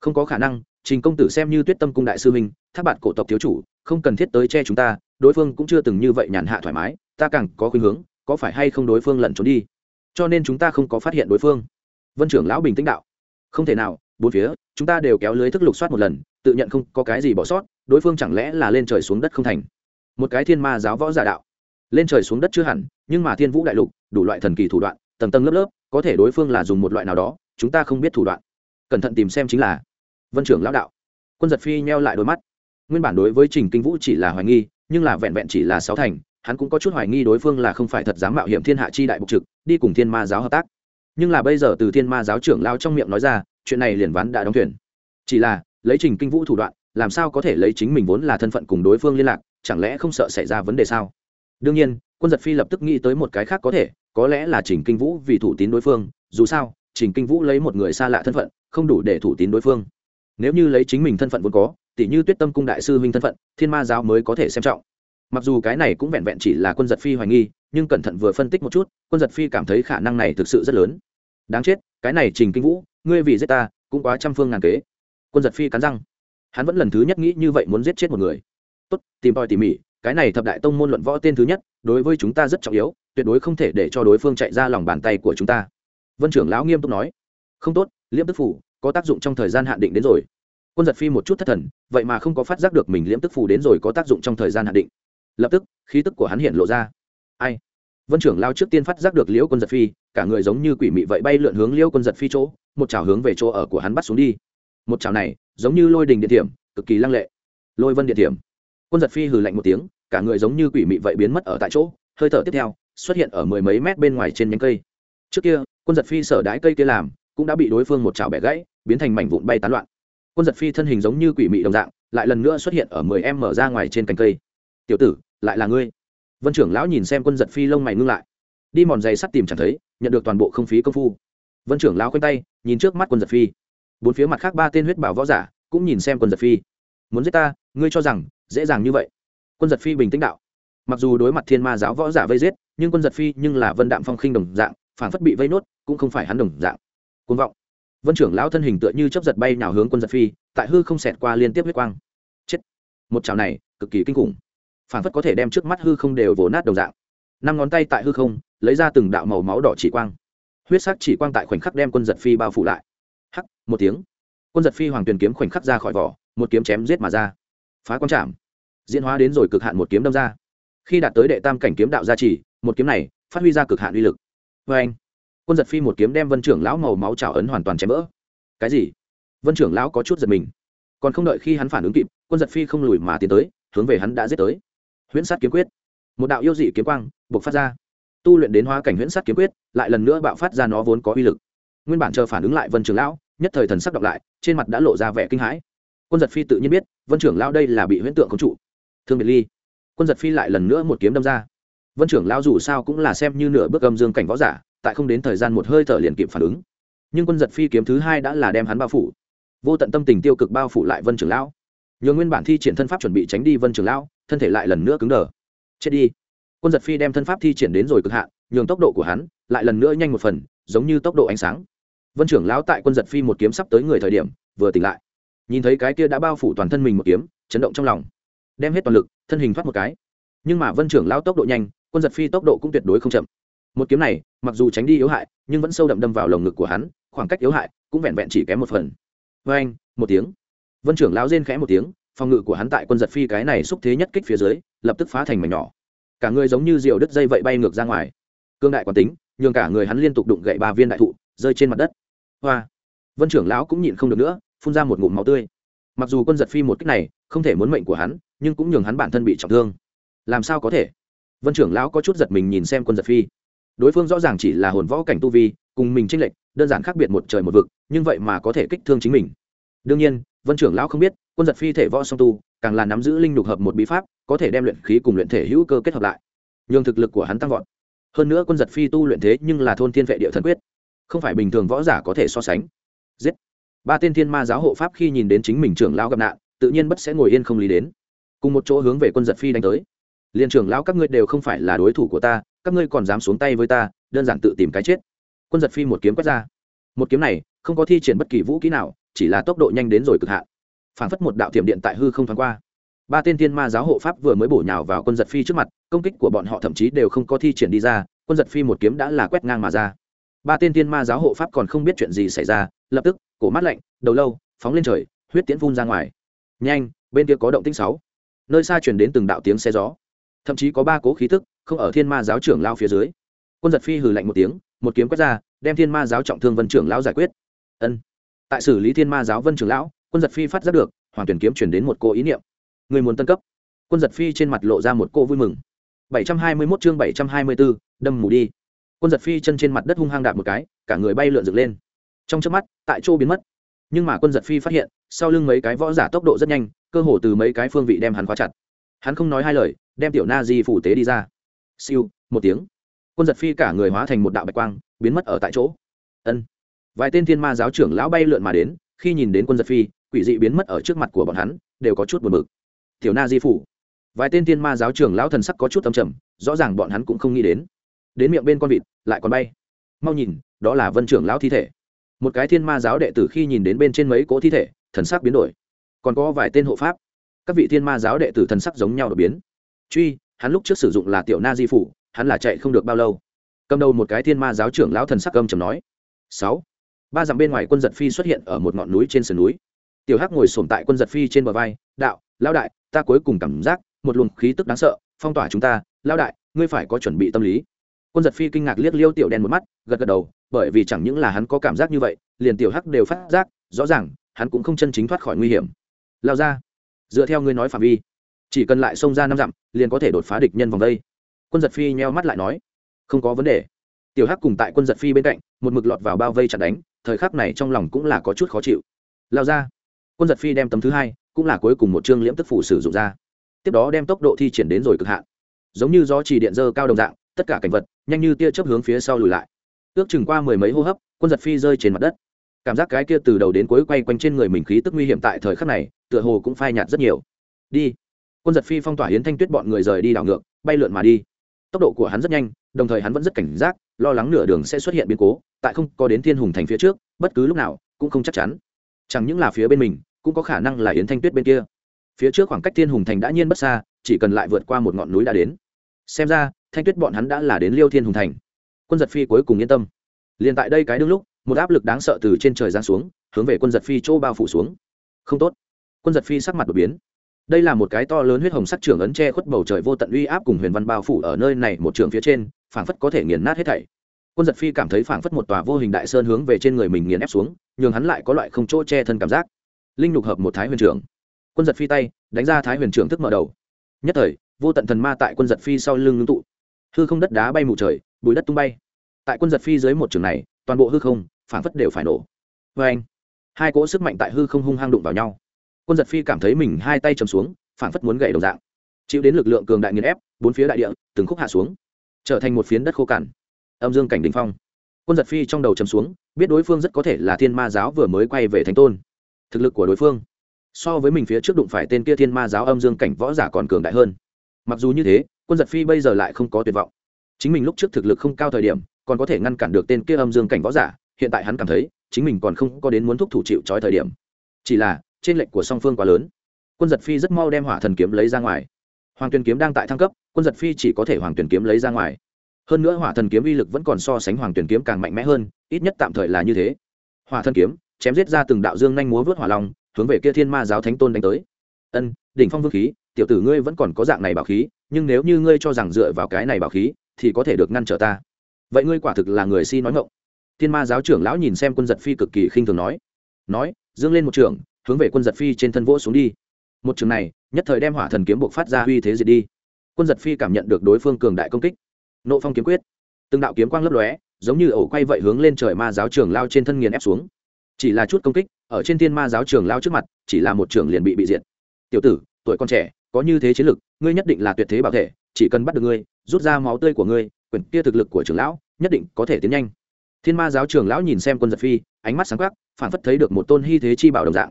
Không có khả năng, trình công tử xem như tuyết tâm cung đại sư huynh thác bạn cổ tộc thiếu chủ, không cần thiết tới che chúng ta, đối phương cũng chưa từng như vậy nhàn hạ thoải mái, ta càng có khuynh hướng có phải hay không đối phương lẩn trốn đi? Cho nên chúng ta không có phát hiện đối phương. Vân trưởng lão bình tĩnh đạo. Không thể nào, bốn phía, chúng ta đều kéo lưới thức lục soát một lần, tự nhận không có cái gì bỏ sót, đối phương chẳng lẽ là lên trời xuống đất không thành? Một cái thiên ma giáo võ giả đạo. Lên trời xuống đất chưa hẳn, nhưng mà thiên vũ đại lục, đủ loại thần kỳ thủ đoạn, tầng tầng lớp lớp, có thể đối phương là dùng một loại nào đó, chúng ta không biết thủ đoạn. Cẩn thận tìm xem chính là. Vân trưởng lão đạo. Quân giật phi nheo lại đôi mắt. Nguyên bản đối với trình kinh vũ chỉ là hoài nghi, nhưng là vẹn vẹn chỉ là sáu thành hắn cũng có chút hoài nghi đối phương là không phải thật dám mạo hiểm thiên hạ chi đại bục trực, đi cùng thiên ma giáo hợp tác. Nhưng là bây giờ từ thiên ma giáo trưởng lao trong miệng nói ra, chuyện này liền ván đã đóng thuyền. Chỉ là, lấy trình kinh vũ thủ đoạn, làm sao có thể lấy chính mình vốn là thân phận cùng đối phương liên lạc, chẳng lẽ không sợ xảy ra vấn đề sao? Đương nhiên, quân giật phi lập tức nghĩ tới một cái khác có thể, có lẽ là trình kinh vũ vì thủ tín đối phương, dù sao, trình kinh vũ lấy một người xa lạ thân phận, không đủ để thủ tín đối phương. Nếu như lấy chính mình thân phận vốn có tỷ như tuyết tâm cung đại sư huynh thân phận, thiên ma giáo mới có thể xem trọng mặc dù cái này cũng vẹn vẹn chỉ là quân giật phi hoài nghi, nhưng cẩn thận vừa phân tích một chút, quân giật phi cảm thấy khả năng này thực sự rất lớn. Đáng chết, cái này trình kinh vũ, ngươi vì giết ta, cũng quá trăm phương ngàn kế. Quân giật phi cắn răng. Hắn vẫn lần thứ nhất nghĩ như vậy muốn giết chết một người. Tốt, tìm tòi tỉ mỉ, cái này thập đại tông môn luận võ tên thứ nhất, đối với chúng ta rất trọng yếu, tuyệt đối không thể để cho đối phương chạy ra lòng bàn tay của chúng ta. Vân trưởng lão nghiêm túc nói. Không tốt, liễm tức phủ, có tác dụng trong thời gian hạn định đến rồi. Quân giật phi một chút thất thần, vậy mà không có phát giác được mình liễm tức phủ đến rồi có tác dụng trong thời gian hạn định lập tức, khí tức của hắn hiện lộ ra. Ai? Vân trưởng lao trước tiên phát giác được liễu quân giật phi, cả người giống như quỷ mị vậy bay lượn hướng liễu quân giật phi chỗ, một chảo hướng về chỗ ở của hắn bắt xuống đi. Một chảo này, giống như lôi đình điện thiểm, cực kỳ lăng lệ. Lôi vân điện thiểm. Quân giật phi hừ lạnh một tiếng, cả người giống như quỷ mị vậy biến mất ở tại chỗ, hơi thở tiếp theo, xuất hiện ở mười mấy mét bên ngoài trên nhánh cây. Trước kia, quân giật phi sở đái cây kia làm, cũng đã bị đối phương một chảo bẻ gãy, biến thành mảnh vụn bay tán loạn. Quân giật phi thân hình giống như quỷ mị đồng dạng, lại lần nữa xuất hiện ở mười em mở ra ngoài trên cành cây tiểu tử, lại là ngươi. Vân trưởng lão nhìn xem quân giật phi lông mày ngưng lại. Đi mòn giày sắt tìm chẳng thấy, nhận được toàn bộ không phí công phu. Vân trưởng lão khoanh tay, nhìn trước mắt quân giật phi. Bốn phía mặt khác ba tên huyết bảo võ giả cũng nhìn xem quân giật phi. Muốn giết ta, ngươi cho rằng dễ dàng như vậy. Quân giật phi bình tĩnh đạo. Mặc dù đối mặt thiên ma giáo võ giả vây giết, nhưng quân giật phi nhưng là vân đạm phong khinh đồng dạng phản phất bị vây nốt, cũng không phải hắn đồng dạng. Côn vọng. Vân trưởng lão thân hình tựa như chấp giật bay nào hướng quân giật phi, tại hư không xẹt qua liên tiếp huyết quang. Chết. Một chảo này cực kỳ kinh khủng phản phất có thể đem trước mắt hư không đều vồ nát đồng dạng. Năm ngón tay tại hư không, lấy ra từng đạo màu máu đỏ chỉ quang. Huyết sắc chỉ quang tại khoảnh khắc đem quân giật phi bao phủ lại. Hắc, một tiếng. Quân giật phi hoàng tuyền kiếm khoảnh khắc ra khỏi vỏ, một kiếm chém giết mà ra. Phá quang chạm. Diễn hóa đến rồi cực hạn một kiếm đâm ra. Khi đạt tới đệ tam cảnh kiếm đạo gia trì, một kiếm này phát huy ra cực hạn uy lực. Vê anh, quân giật phi một kiếm đem vân trưởng lão màu máu trào ấn hoàn toàn chém vỡ. Cái gì? Vân trưởng lão có chút giật mình. Còn không đợi khi hắn phản ứng kịp, quân giật phi không lùi mà tiến tới, hướng về hắn đã giết tới huyễn sát kiếm quyết. Một đạo yêu dị kiếm quang buộc phát ra. Tu luyện đến hóa cảnh huyễn sát kiếm quyết, lại lần nữa bạo phát ra nó vốn có uy lực. Nguyên bản chờ phản ứng lại vân trưởng lão, nhất thời thần sắc đọc lại, trên mặt đã lộ ra vẻ kinh hãi. Quân giật phi tự nhiên biết, vân trưởng lão đây là bị huyễn tượng khống trụ. Thương biệt ly. Quân giật phi lại lần nữa một kiếm đâm ra. Vân trưởng lão dù sao cũng là xem như nửa bước âm dương cảnh võ giả, tại không đến thời gian một hơi thở liền kịp phản ứng. Nhưng quân giật phi kiếm thứ hai đã là đem hắn bao phủ. Vô tận tâm tình tiêu cực bao phủ lại vân trưởng lão. Nhờ nguyên bản thi triển thân pháp chuẩn bị tránh đi vân trưởng lão thân thể lại lần nữa cứng đờ. Chết đi. Quân giật phi đem thân pháp thi triển đến rồi cực hạn, nhường tốc độ của hắn lại lần nữa nhanh một phần, giống như tốc độ ánh sáng. Vân trưởng lão tại quân giật phi một kiếm sắp tới người thời điểm, vừa tỉnh lại. Nhìn thấy cái kia đã bao phủ toàn thân mình một kiếm, chấn động trong lòng. Đem hết toàn lực, thân hình thoát một cái. Nhưng mà vân trưởng lão tốc độ nhanh, quân giật phi tốc độ cũng tuyệt đối không chậm. Một kiếm này, mặc dù tránh đi yếu hại, nhưng vẫn sâu đậm đâm vào lồng ngực của hắn, khoảng cách yếu hại cũng vẹn vẹn chỉ kém một phần. Vê anh một tiếng. Vân trưởng lão rên khẽ một tiếng phòng ngự của hắn tại quân giật phi cái này xúc thế nhất kích phía dưới, lập tức phá thành mảnh nhỏ. Cả người giống như diều đứt dây vậy bay ngược ra ngoài. Cương đại quán tính, nhường cả người hắn liên tục đụng gậy ba viên đại thụ, rơi trên mặt đất. Hoa! Vân trưởng lão cũng nhịn không được nữa, phun ra một ngụm máu tươi. Mặc dù quân giật phi một cách này không thể muốn mệnh của hắn, nhưng cũng nhường hắn bản thân bị trọng thương. Làm sao có thể? Vân trưởng lão có chút giật mình nhìn xem quân giật phi. Đối phương rõ ràng chỉ là hồn võ cảnh tu vi, cùng mình tranh lệch, đơn giản khác biệt một trời một vực, nhưng vậy mà có thể kích thương chính mình. Đương nhiên, vân trưởng lão không biết quân giật phi thể võ song tu, càng là nắm giữ linh lục hợp một bí pháp, có thể đem luyện khí cùng luyện thể hữu cơ kết hợp lại. Nhường thực lực của hắn tăng vọt. Hơn nữa quân giật phi tu luyện thế nhưng là thôn thiên vệ địa thần quyết, không phải bình thường võ giả có thể so sánh. Giết. Ba tên thiên ma giáo hộ pháp khi nhìn đến chính mình trưởng lão gặp nạn, tự nhiên bất sẽ ngồi yên không lý đến. Cùng một chỗ hướng về quân giật phi đánh tới. Liên trưởng lão, các ngươi đều không phải là đối thủ của ta, các ngươi còn dám xuống tay với ta, đơn giản tự tìm cái chết. Quân giật phi một kiếm quét ra. Một kiếm này, không có thi triển bất kỳ vũ kỹ nào, chỉ là tốc độ nhanh đến rồi cực hạn phản phất một đạo tiềm điện tại hư không thoáng qua. Ba tên thiên ma giáo hộ pháp vừa mới bổ nhào vào quân giật phi trước mặt, công kích của bọn họ thậm chí đều không có thi triển đi ra, quân giật phi một kiếm đã là quét ngang mà ra. Ba tên thiên ma giáo hộ pháp còn không biết chuyện gì xảy ra, lập tức, cổ mắt lạnh, đầu lâu, phóng lên trời, huyết tiễn phun ra ngoài. Nhanh, bên kia có động tinh sáu. Nơi xa truyền đến từng đạo tiếng xe gió. Thậm chí có ba cố khí thức không ở thiên ma giáo trưởng lao phía dưới. Quân giật phi hừ lạnh một tiếng, một kiếm quét ra, đem thiên ma giáo trọng thương vân trưởng lão giải quyết. Ân. Tại xử lý thiên ma giáo vân trưởng lão quân giật phi phát giác được hoàng tuyển kiếm chuyển đến một cô ý niệm. Người muốn tân cấp. Quân giật phi trên mặt lộ ra một cô vui mừng. 721 chương 724, đâm mù đi. Quân giật phi chân trên mặt đất hung hăng đạp một cái cả người bay lượn dựng lên. Trong trước mắt tại chỗ biến mất. Nhưng mà quân giật phi phát hiện sau lưng mấy cái võ giả tốc độ rất nhanh cơ hồ từ mấy cái phương vị đem hắn khóa chặt. Hắn không nói hai lời đem tiểu na di phủ tế đi ra. Siêu một tiếng. Quân giật phi cả người hóa thành một đạo bạch quang biến mất ở tại chỗ. Ân. Vài tên thiên ma giáo trưởng lão bay lượn mà đến khi nhìn đến quân giật phi quỷ dị biến mất ở trước mặt của bọn hắn, đều có chút buồn bực. Tiểu na di phủ. Vài tên thiên ma giáo trưởng lão thần sắc có chút âm trầm, rõ ràng bọn hắn cũng không nghĩ đến. Đến miệng bên con vịt, lại còn bay. Mau nhìn, đó là vân trưởng lão thi thể. Một cái thiên ma giáo đệ tử khi nhìn đến bên trên mấy cỗ thi thể, thần sắc biến đổi. Còn có vài tên hộ pháp. Các vị thiên ma giáo đệ tử thần sắc giống nhau đột biến. Truy, hắn lúc trước sử dụng là tiểu na di phủ, hắn là chạy không được bao lâu. Cầm đầu một cái thiên ma giáo trưởng lão thần sắc âm trầm nói. Sáu. Ba dặm bên ngoài quân giật phi xuất hiện ở một ngọn núi trên sườn núi tiểu hắc ngồi sổm tại quân giật phi trên bờ vai, đạo, lão đại, ta cuối cùng cảm giác một luồng khí tức đáng sợ phong tỏa chúng ta. Lão đại, ngươi phải có chuẩn bị tâm lý. Quân giật phi kinh ngạc liếc liêu tiểu đen một mắt, gật gật đầu, bởi vì chẳng những là hắn có cảm giác như vậy, liền tiểu hắc đều phát giác, rõ ràng, hắn cũng không chân chính thoát khỏi nguy hiểm. Lao ra dựa theo ngươi nói phạm vi, chỉ cần lại xông ra năm dặm, liền có thể đột phá địch nhân vòng đây. Quân giật phi nheo mắt lại nói, không có vấn đề. Tiểu hắc cùng tại quân giật phi bên cạnh, một mực lọt vào bao vây chặt đánh, thời khắc này trong lòng cũng là có chút khó chịu. Lao ra quân giật phi đem tấm thứ hai cũng là cuối cùng một chương liễm tức phủ sử dụng ra. Tiếp đó đem tốc độ thi triển đến rồi cực hạn. Giống như gió chỉ điện dơ cao đồng dạng, tất cả cảnh vật nhanh như tia chớp hướng phía sau lùi lại. Ước chừng qua mười mấy hô hấp, quân giật phi rơi trên mặt đất. Cảm giác cái kia từ đầu đến cuối quay quanh trên người mình khí tức nguy hiểm tại thời khắc này, tựa hồ cũng phai nhạt rất nhiều. Đi. Quân giật phi phong tỏa hiến thanh tuyết bọn người rời đi đảo ngược, bay lượn mà đi. Tốc độ của hắn rất nhanh, đồng thời hắn vẫn rất cảnh giác, lo lắng nửa đường sẽ xuất hiện biến cố, tại không có đến thiên hùng thành phía trước, bất cứ lúc nào cũng không chắc chắn. Chẳng những là phía bên mình cũng có khả năng là yến thanh tuyết bên kia phía trước khoảng cách thiên hùng thành đã nhiên bất xa chỉ cần lại vượt qua một ngọn núi đã đến xem ra thanh tuyết bọn hắn đã là đến liêu thiên hùng thành quân giật phi cuối cùng yên tâm liền tại đây cái đương lúc một áp lực đáng sợ từ trên trời giáng xuống hướng về quân giật phi chỗ bao phủ xuống không tốt quân giật phi sắc mặt đột biến đây là một cái to lớn huyết hồng sắc trưởng ấn che khuất bầu trời vô tận uy áp cùng huyền văn bao phủ ở nơi này một trường phía trên phảng phất có thể nghiền nát hết thảy quân giật phi cảm thấy phảng phất một tòa vô hình đại sơn hướng về trên người mình nghiền ép xuống nhường hắn lại có loại không chỗ che thân cảm giác linh lục hợp một thái huyền trưởng. Quân giật phi tay, đánh ra thái huyền trưởng thức mở đầu. Nhất thời, vô tận thần ma tại quân giật phi sau lưng ngưng tụ. Hư không đất đá bay mù trời bụi đất tung bay. Tại quân giật phi dưới một trường này, toàn bộ hư không phản phất đều phải nổ. Vê anh, hai cỗ sức mạnh tại hư không hung hăng đụng vào nhau. Quân giật phi cảm thấy mình hai tay chầm xuống phản phất muốn gậy đồng dạng. Chịu đến lực lượng cường đại nghiền ép, bốn phía đại địa, từng khúc hạ xuống, trở thành một phiến đất khô cằn. Âm dương cảnh đình phong. Quân giật phi trong đầu chầm xuống, biết đối phương rất có thể là thiên ma giáo vừa mới quay về thánh tôn thực lực của đối phương. So với mình phía trước đụng phải tên kia thiên ma giáo âm dương cảnh võ giả còn cường đại hơn. Mặc dù như thế, quân giật phi bây giờ lại không có tuyệt vọng. Chính mình lúc trước thực lực không cao thời điểm, còn có thể ngăn cản được tên kia âm dương cảnh võ giả, hiện tại hắn cảm thấy, chính mình còn không có đến muốn thúc thủ chịu trói thời điểm. Chỉ là, trên lệnh của song phương quá lớn. Quân giật phi rất mau đem hỏa thần kiếm lấy ra ngoài. Hoàng tuyền kiếm đang tại thăng cấp, quân giật phi chỉ có thể hoàng tuyền kiếm lấy ra ngoài. Hơn nữa hỏa thần kiếm uy lực vẫn còn so sánh hoàng tuyền kiếm càng mạnh mẽ hơn, ít nhất tạm thời là như thế. Hỏa thần kiếm chém giết ra từng đạo dương nhanh múa vớt hỏa long, hướng về kia thiên ma giáo thánh tôn đánh tới. Ân, đỉnh phong vương khí, tiểu tử ngươi vẫn còn có dạng này bảo khí, nhưng nếu như ngươi cho rằng dựa vào cái này bảo khí, thì có thể được ngăn trở ta. Vậy ngươi quả thực là người si nói ngộng thiên ma giáo trưởng lão nhìn xem quân giật phi cực kỳ khinh thường nói. Nói, dương lên một trường, hướng về quân giật phi trên thân vỗ xuống đi. Một trường này, nhất thời đem hỏa thần kiếm buộc phát ra uy thế diệt đi. Quân giật phi cảm nhận được đối phương cường đại công kích. Nộ phong kiếm quyết. Từng đạo kiếm quang lấp lóe, giống như ổ quay vậy hướng lên trời ma giáo trưởng lao trên thân nghiền ép xuống chỉ là chút công kích, ở trên thiên ma giáo trường lao trước mặt, chỉ là một trường liền bị bị diệt. Tiểu tử, tuổi con trẻ, có như thế chiến lực, ngươi nhất định là tuyệt thế bảo thể, chỉ cần bắt được ngươi, rút ra máu tươi của ngươi, quyền kia thực lực của trưởng lão, nhất định có thể tiến nhanh. Thiên ma giáo trường lão nhìn xem quân giật phi, ánh mắt sáng khắc phản phất thấy được một tôn hy thế chi bảo đồng dạng.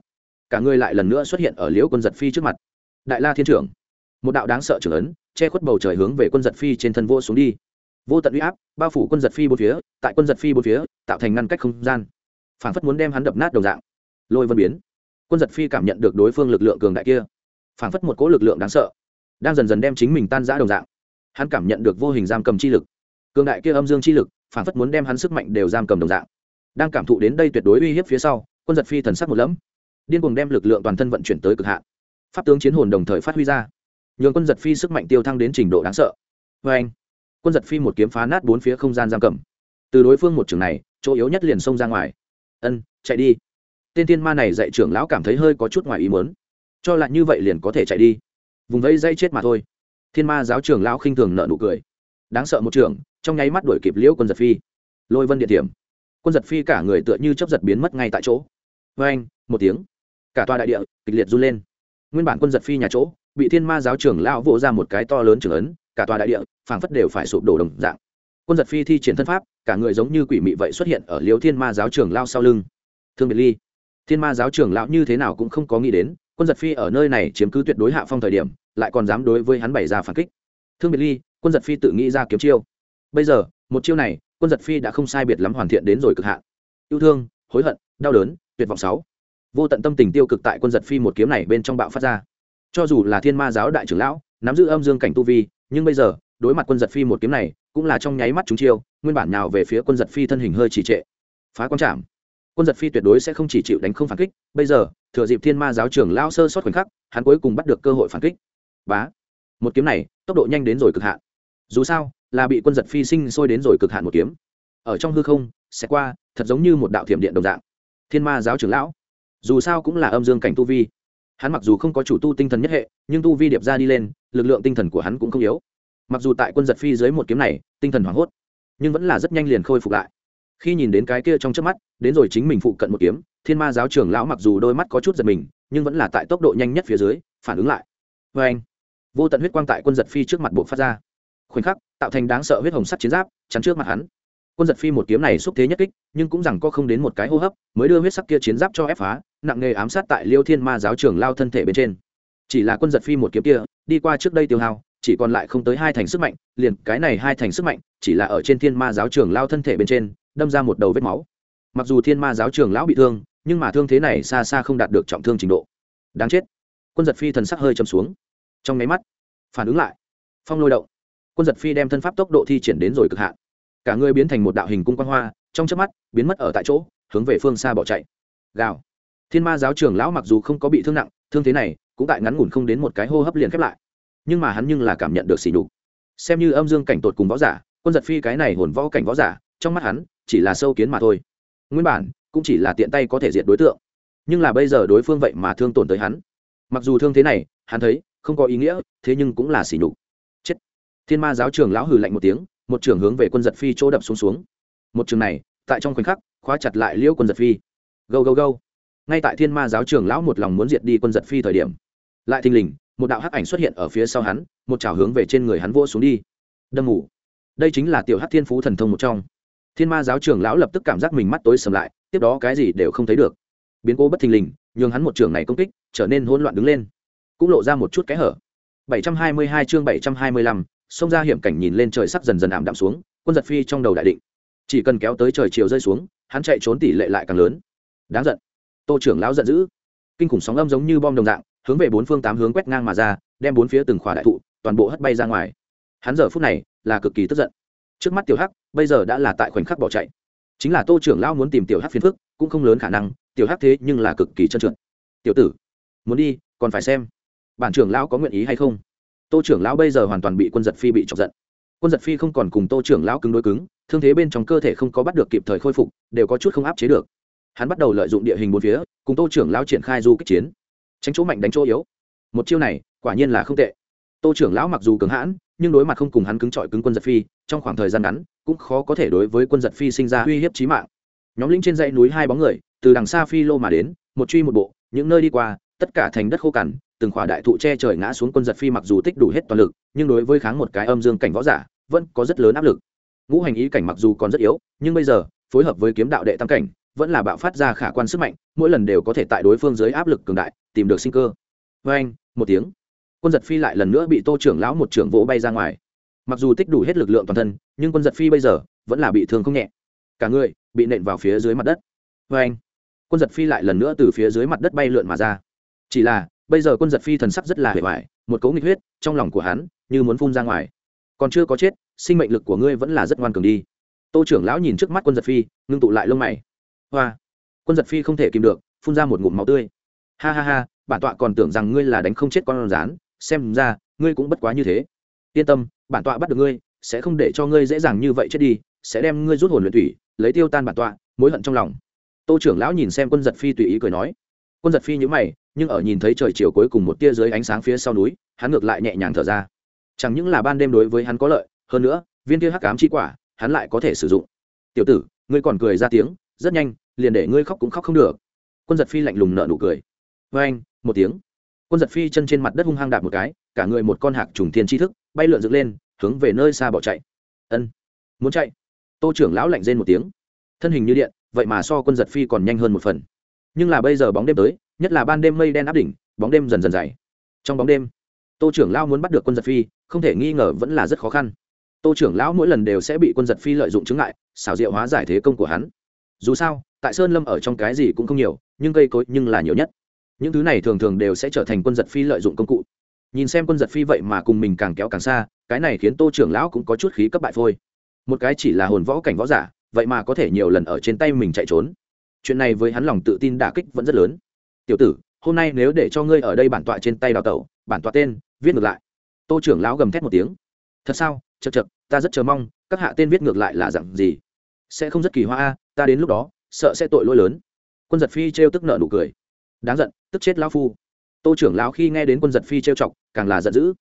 Cả ngươi lại lần nữa xuất hiện ở liễu quân giật phi trước mặt. Đại la thiên trưởng, một đạo đáng sợ trưởng ấn, che khuất bầu trời hướng về quân giật phi trên thân vô xuống đi. Vô tận uy áp, bao phủ quân giật phi bốn phía, tại quân giật phi bốn phía, tạo thành ngăn cách không gian phản phất muốn đem hắn đập nát đồng dạng. Lôi vân biến. Quân giật phi cảm nhận được đối phương lực lượng cường đại kia. Phản phất một cỗ lực lượng đáng sợ, đang dần dần đem chính mình tan giã đồng dạng. Hắn cảm nhận được vô hình giam cầm chi lực. Cường đại kia âm dương chi lực phản phất muốn đem hắn sức mạnh đều giam cầm đồng dạng. Đang cảm thụ đến đây tuyệt đối uy hiếp phía sau, quân giật phi thần sắc một lẫm. Điên cuồng đem lực lượng toàn thân vận chuyển tới cực hạn. Pháp tướng chiến hồn đồng thời phát huy ra. Nhường quân giật phi sức mạnh tiêu thăng đến trình độ đáng sợ. Vê anh, quân giật phi một kiếm phá nát bốn phía không gian giam cầm. Từ đối phương một trường này, chỗ yếu nhất liền xông ra ngoài ân, chạy đi. Tên thiên ma này dạy trưởng lão cảm thấy hơi có chút ngoài ý muốn. Cho lại như vậy liền có thể chạy đi. Vùng vẫy dây chết mà thôi. Thiên ma giáo trưởng lão khinh thường nợ nụ cười. Đáng sợ một trường, trong nháy mắt đuổi kịp liễu quân giật phi. Lôi vân địa điểm. Quân giật phi cả người tựa như chấp giật biến mất ngay tại chỗ. Vê anh một tiếng. Cả tòa đại địa kịch liệt run lên. Nguyên bản quân giật phi nhà chỗ, bị thiên ma giáo trưởng lão vỗ ra một cái to lớn trưởng ấn, cả tòa đại địa phảng phất đều phải sụp đổ đồng dạng quân giật phi thi triển thân pháp, cả người giống như quỷ mị vậy xuất hiện ở liêu thiên ma giáo trưởng lao sau lưng. Thương biệt ly, thiên ma giáo trưởng lão như thế nào cũng không có nghĩ đến, quân giật phi ở nơi này chiếm cứ tuyệt đối hạ phong thời điểm, lại còn dám đối với hắn bày ra phản kích. Thương biệt ly, quân giật phi tự nghĩ ra kiếm chiêu. Bây giờ, một chiêu này, quân giật phi đã không sai biệt lắm hoàn thiện đến rồi cực hạn. Yêu thương, hối hận, đau đớn, tuyệt vọng sáu. Vô tận tâm tình tiêu cực tại quân giật phi một kiếm này bên trong bạo phát ra. Cho dù là thiên ma giáo đại trưởng lão, nắm giữ âm dương cảnh tu vi, nhưng bây giờ đối mặt quân giật phi một kiếm này, cũng là trong nháy mắt chúng chiêu, nguyên bản nào về phía quân giật phi thân hình hơi trì trệ. Phá quan trảm quân giật phi tuyệt đối sẽ không chỉ chịu đánh không phản kích, bây giờ, thừa dịp thiên ma giáo trưởng lao sơ sót khoảnh khắc, hắn cuối cùng bắt được cơ hội phản kích. Bá. Một kiếm này, tốc độ nhanh đến rồi cực hạn. Dù sao, là bị quân giật phi sinh sôi đến rồi cực hạn một kiếm. Ở trong hư không, sẽ qua, thật giống như một đạo thiểm điện đồng dạng. Thiên ma giáo trưởng lão. Dù sao cũng là âm dương cảnh tu vi. Hắn mặc dù không có chủ tu tinh thần nhất hệ, nhưng tu vi điệp ra đi lên, lực lượng tinh thần của hắn cũng không yếu mặc dù tại quân giật phi dưới một kiếm này, tinh thần hoảng hốt, nhưng vẫn là rất nhanh liền khôi phục lại. Khi nhìn đến cái kia trong trước mắt, đến rồi chính mình phụ cận một kiếm, thiên ma giáo trưởng lão mặc dù đôi mắt có chút giật mình, nhưng vẫn là tại tốc độ nhanh nhất phía dưới, phản ứng lại. Vê anh, vô tận huyết quang tại quân giật phi trước mặt bộ phát ra. Khoảnh khắc, tạo thành đáng sợ huyết hồng sắt chiến giáp, chắn trước mặt hắn. Quân giật phi một kiếm này xúc thế nhất kích, nhưng cũng rằng có không đến một cái hô hấp, mới đưa huyết sắc kia chiến giáp cho ép phá, nặng nghề ám sát tại liêu thiên ma giáo trưởng lao thân thể bên trên. Chỉ là quân giật phi một kiếm kia, đi qua trước đây tiêu hao chỉ còn lại không tới hai thành sức mạnh, liền cái này hai thành sức mạnh chỉ là ở trên thiên ma giáo trường lao thân thể bên trên, đâm ra một đầu vết máu. Mặc dù thiên ma giáo trường lão bị thương, nhưng mà thương thế này xa xa không đạt được trọng thương trình độ. Đáng chết. Quân giật phi thần sắc hơi chầm xuống. Trong nháy mắt, phản ứng lại. Phong lôi động. Quân giật phi đem thân pháp tốc độ thi triển đến rồi cực hạn. Cả người biến thành một đạo hình cung quan hoa, trong chớp mắt, biến mất ở tại chỗ, hướng về phương xa bỏ chạy. Gào. Thiên ma giáo trường lão mặc dù không có bị thương nặng, thương thế này cũng tại ngắn ngủn không đến một cái hô hấp liền khép lại nhưng mà hắn nhưng là cảm nhận được sỉ nhục. Xem như âm dương cảnh tột cùng võ giả, quân giật phi cái này hồn võ cảnh võ giả, trong mắt hắn, chỉ là sâu kiến mà thôi. Nguyên bản, cũng chỉ là tiện tay có thể diệt đối tượng. Nhưng là bây giờ đối phương vậy mà thương tổn tới hắn. Mặc dù thương thế này, hắn thấy, không có ý nghĩa, thế nhưng cũng là sỉ nhục. Chết. Thiên ma giáo trường lão hừ lạnh một tiếng, một trường hướng về quân giật phi chỗ đập xuống xuống. Một trường này, tại trong khoảnh khắc, khóa chặt lại liễu quân giật phi. Gâu gâu gâu. Ngay tại thiên ma giáo trường lão một lòng muốn diệt đi quân giật phi thời điểm, lại thình lình một đạo hắc ảnh xuất hiện ở phía sau hắn một trào hướng về trên người hắn vỗ xuống đi. Đâm ngủ đây chính là tiểu hắc thiên phú thần thông một trong. Thiên ma giáo trưởng lão lập tức cảm giác mình mắt tối sầm lại tiếp đó cái gì đều không thấy được. Biến cố bất thình lình nhường hắn một trường này công kích trở nên hỗn loạn đứng lên. Cũng lộ ra một chút kẽ hở. 722 chương 725, xông ra hiểm cảnh nhìn lên trời sắp dần dần ảm đạm xuống quân giật phi trong đầu đại định. Chỉ cần kéo tới trời chiều rơi xuống hắn chạy trốn tỷ lệ lại càng lớn. Đáng giận. Tô trưởng lão giận dữ. Kinh khủng sóng âm giống như bom đồng dạng hướng về bốn phương tám hướng quét ngang mà ra, đem bốn phía từng khỏa đại thụ, toàn bộ hất bay ra ngoài. Hắn giờ phút này là cực kỳ tức giận. Trước mắt tiểu hắc, bây giờ đã là tại khoảnh khắc bỏ chạy. Chính là tô trưởng lão muốn tìm tiểu hắc phiền phức, cũng không lớn khả năng, tiểu hắc thế nhưng là cực kỳ trơn trượt. Tiểu tử, muốn đi, còn phải xem bản trưởng lão có nguyện ý hay không. Tô trưởng lão bây giờ hoàn toàn bị quân giật phi bị chọc giận. Quân giật phi không còn cùng tô trưởng lão cứng đối cứng, thương thế bên trong cơ thể không có bắt được kịp thời khôi phục, đều có chút không áp chế được. Hắn bắt đầu lợi dụng địa hình bốn phía, cùng tô trưởng lão triển khai du kích chiến tránh chỗ mạnh đánh chỗ yếu. Một chiêu này, quả nhiên là không tệ. Tô trưởng lão mặc dù cứng hãn, nhưng đối mặt không cùng hắn cứng trọi cứng quân giật phi, trong khoảng thời gian ngắn, cũng khó có thể đối với quân giật phi sinh ra uy hiếp trí mạng. Nhóm lính trên dãy núi hai bóng người, từ đằng xa phi lô mà đến, một truy một bộ, những nơi đi qua, tất cả thành đất khô cằn, từng khỏa đại thụ che trời ngã xuống quân giật phi mặc dù tích đủ hết toàn lực, nhưng đối với kháng một cái âm dương cảnh võ giả, vẫn có rất lớn áp lực. Ngũ hành ý cảnh mặc dù còn rất yếu, nhưng bây giờ, phối hợp với kiếm đạo đệ tam cảnh vẫn là bạo phát ra khả quan sức mạnh, mỗi lần đều có thể tại đối phương dưới áp lực cường đại, tìm được sinh cơ. Vê anh, một tiếng. Quân giật phi lại lần nữa bị tô trưởng lão một trưởng vỗ bay ra ngoài. Mặc dù tích đủ hết lực lượng toàn thân, nhưng quân giật phi bây giờ vẫn là bị thương không nhẹ. Cả người bị nện vào phía dưới mặt đất. Vê anh, quân giật phi lại lần nữa từ phía dưới mặt đất bay lượn mà ra. Chỉ là, bây giờ quân giật phi thần sắc rất là hề hoài, một cấu nghịch huyết trong lòng của hắn như muốn phun ra ngoài. Còn chưa có chết, sinh mệnh lực của ngươi vẫn là rất ngoan cường đi. Tô trưởng lão nhìn trước mắt quân giật phi, ngưng tụ lại lông mày hoa. Quân giật phi không thể kìm được, phun ra một ngụm máu tươi. Ha ha ha, bản tọa còn tưởng rằng ngươi là đánh không chết con rán xem ra, ngươi cũng bất quá như thế. Yên tâm, bản tọa bắt được ngươi, sẽ không để cho ngươi dễ dàng như vậy chết đi, sẽ đem ngươi rút hồn luyện thủy, lấy tiêu tan bản tọa, mối hận trong lòng. Tô trưởng lão nhìn xem quân giật phi tùy ý cười nói. Quân giật phi nhữ mày, nhưng ở nhìn thấy trời chiều cuối cùng một tia dưới ánh sáng phía sau núi, hắn ngược lại nhẹ nhàng thở ra. Chẳng những là ban đêm đối với hắn có lợi, hơn nữa, viên kia hắc cám chi quả, hắn lại có thể sử dụng. Tiểu tử, ngươi còn cười ra tiếng, rất nhanh liền để ngươi khóc cũng khóc không được. Quân giật phi lạnh lùng nợ nụ cười. Vê anh một tiếng. Quân giật phi chân trên mặt đất hung hăng đạp một cái cả người một con hạc trùng thiên tri thức bay lượn dựng lên hướng về nơi xa bỏ chạy. Ân. Muốn chạy? Tô trưởng lão lạnh rên một tiếng. Thân hình như điện vậy mà so quân giật phi còn nhanh hơn một phần. Nhưng là bây giờ bóng đêm tới nhất là ban đêm mây đen áp đỉnh bóng đêm dần dần dày. Trong bóng đêm tô trưởng lão muốn bắt được quân giật phi không thể nghi ngờ vẫn là rất khó khăn. Tô trưởng lão mỗi lần đều sẽ bị quân giật phi lợi dụng chứng lại, xảo diệu hóa giải thế công của hắn. Dù sao tại sơn lâm ở trong cái gì cũng không nhiều, nhưng cây cối nhưng là nhiều nhất. Những thứ này thường thường đều sẽ trở thành quân giật phi lợi dụng công cụ. Nhìn xem quân giật phi vậy mà cùng mình càng kéo càng xa, cái này khiến tô trưởng lão cũng có chút khí cấp bại phôi. Một cái chỉ là hồn võ cảnh võ giả, vậy mà có thể nhiều lần ở trên tay mình chạy trốn. Chuyện này với hắn lòng tự tin đả kích vẫn rất lớn. Tiểu tử, hôm nay nếu để cho ngươi ở đây bản tọa trên tay đào tẩu, bản tọa tên, viết ngược lại. Tô trưởng lão gầm thét một tiếng. Thật sao? Chật chật ta rất chờ mong, các hạ tên viết ngược lại là dặn gì? Sẽ không rất kỳ hoa a, ta đến lúc đó sợ sẽ tội lỗi lớn. Quân giật phi trêu tức nợ nụ cười. Đáng giận tức chết lão phu. Tô trưởng lão khi nghe đến quân giật phi trêu chọc càng là giận dữ.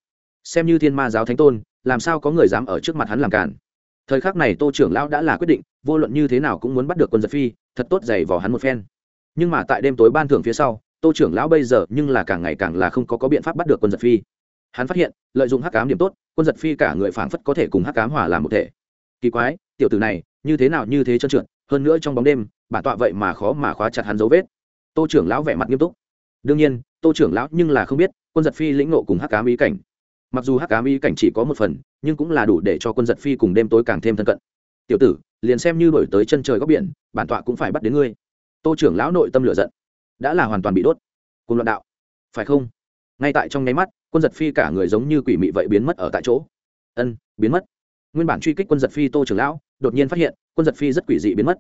Xem như thiên ma giáo thánh tôn làm sao có người dám ở trước mặt hắn làm cản thời khắc này tô trưởng lão đã là quyết định vô luận như thế nào cũng muốn bắt được quân giật phi thật tốt giày vò hắn một phen. Nhưng mà tại đêm tối ban thưởng phía sau tô trưởng lão bây giờ nhưng là càng ngày càng là không có, có biện pháp bắt được quân giật phi. Hắn phát hiện lợi dụng hắc cám điểm tốt quân giật phi cả người phảng phất có thể cùng hắc cám hòa làm một thể. Kỳ quái tiểu tử này như thế nào như thế trơn trượt hơn nữa trong bóng đêm bản tọa vậy mà khó mà khóa chặt hắn dấu vết. Tô trưởng lão vẻ mặt nghiêm túc. Đương nhiên, tô trưởng lão nhưng là không biết, quân giật phi lĩnh nộ cùng hắc cám ý cảnh. Mặc dù hắc cám ý cảnh chỉ có một phần, nhưng cũng là đủ để cho quân giật phi cùng đêm tối càng thêm thân cận. Tiểu tử, liền xem như đổi tới chân trời góc biển, bản tọa cũng phải bắt đến ngươi. Tô trưởng lão nội tâm lửa giận. Đã là hoàn toàn bị đốt. Cùng loạn đạo. Phải không? Ngay tại trong nháy mắt, quân giật phi cả người giống như quỷ mị vậy biến mất ở tại chỗ. Ân, biến mất. Nguyên bản truy kích quân giật phi tô trưởng lão, đột nhiên phát hiện, quân giật phi rất quỷ dị biến mất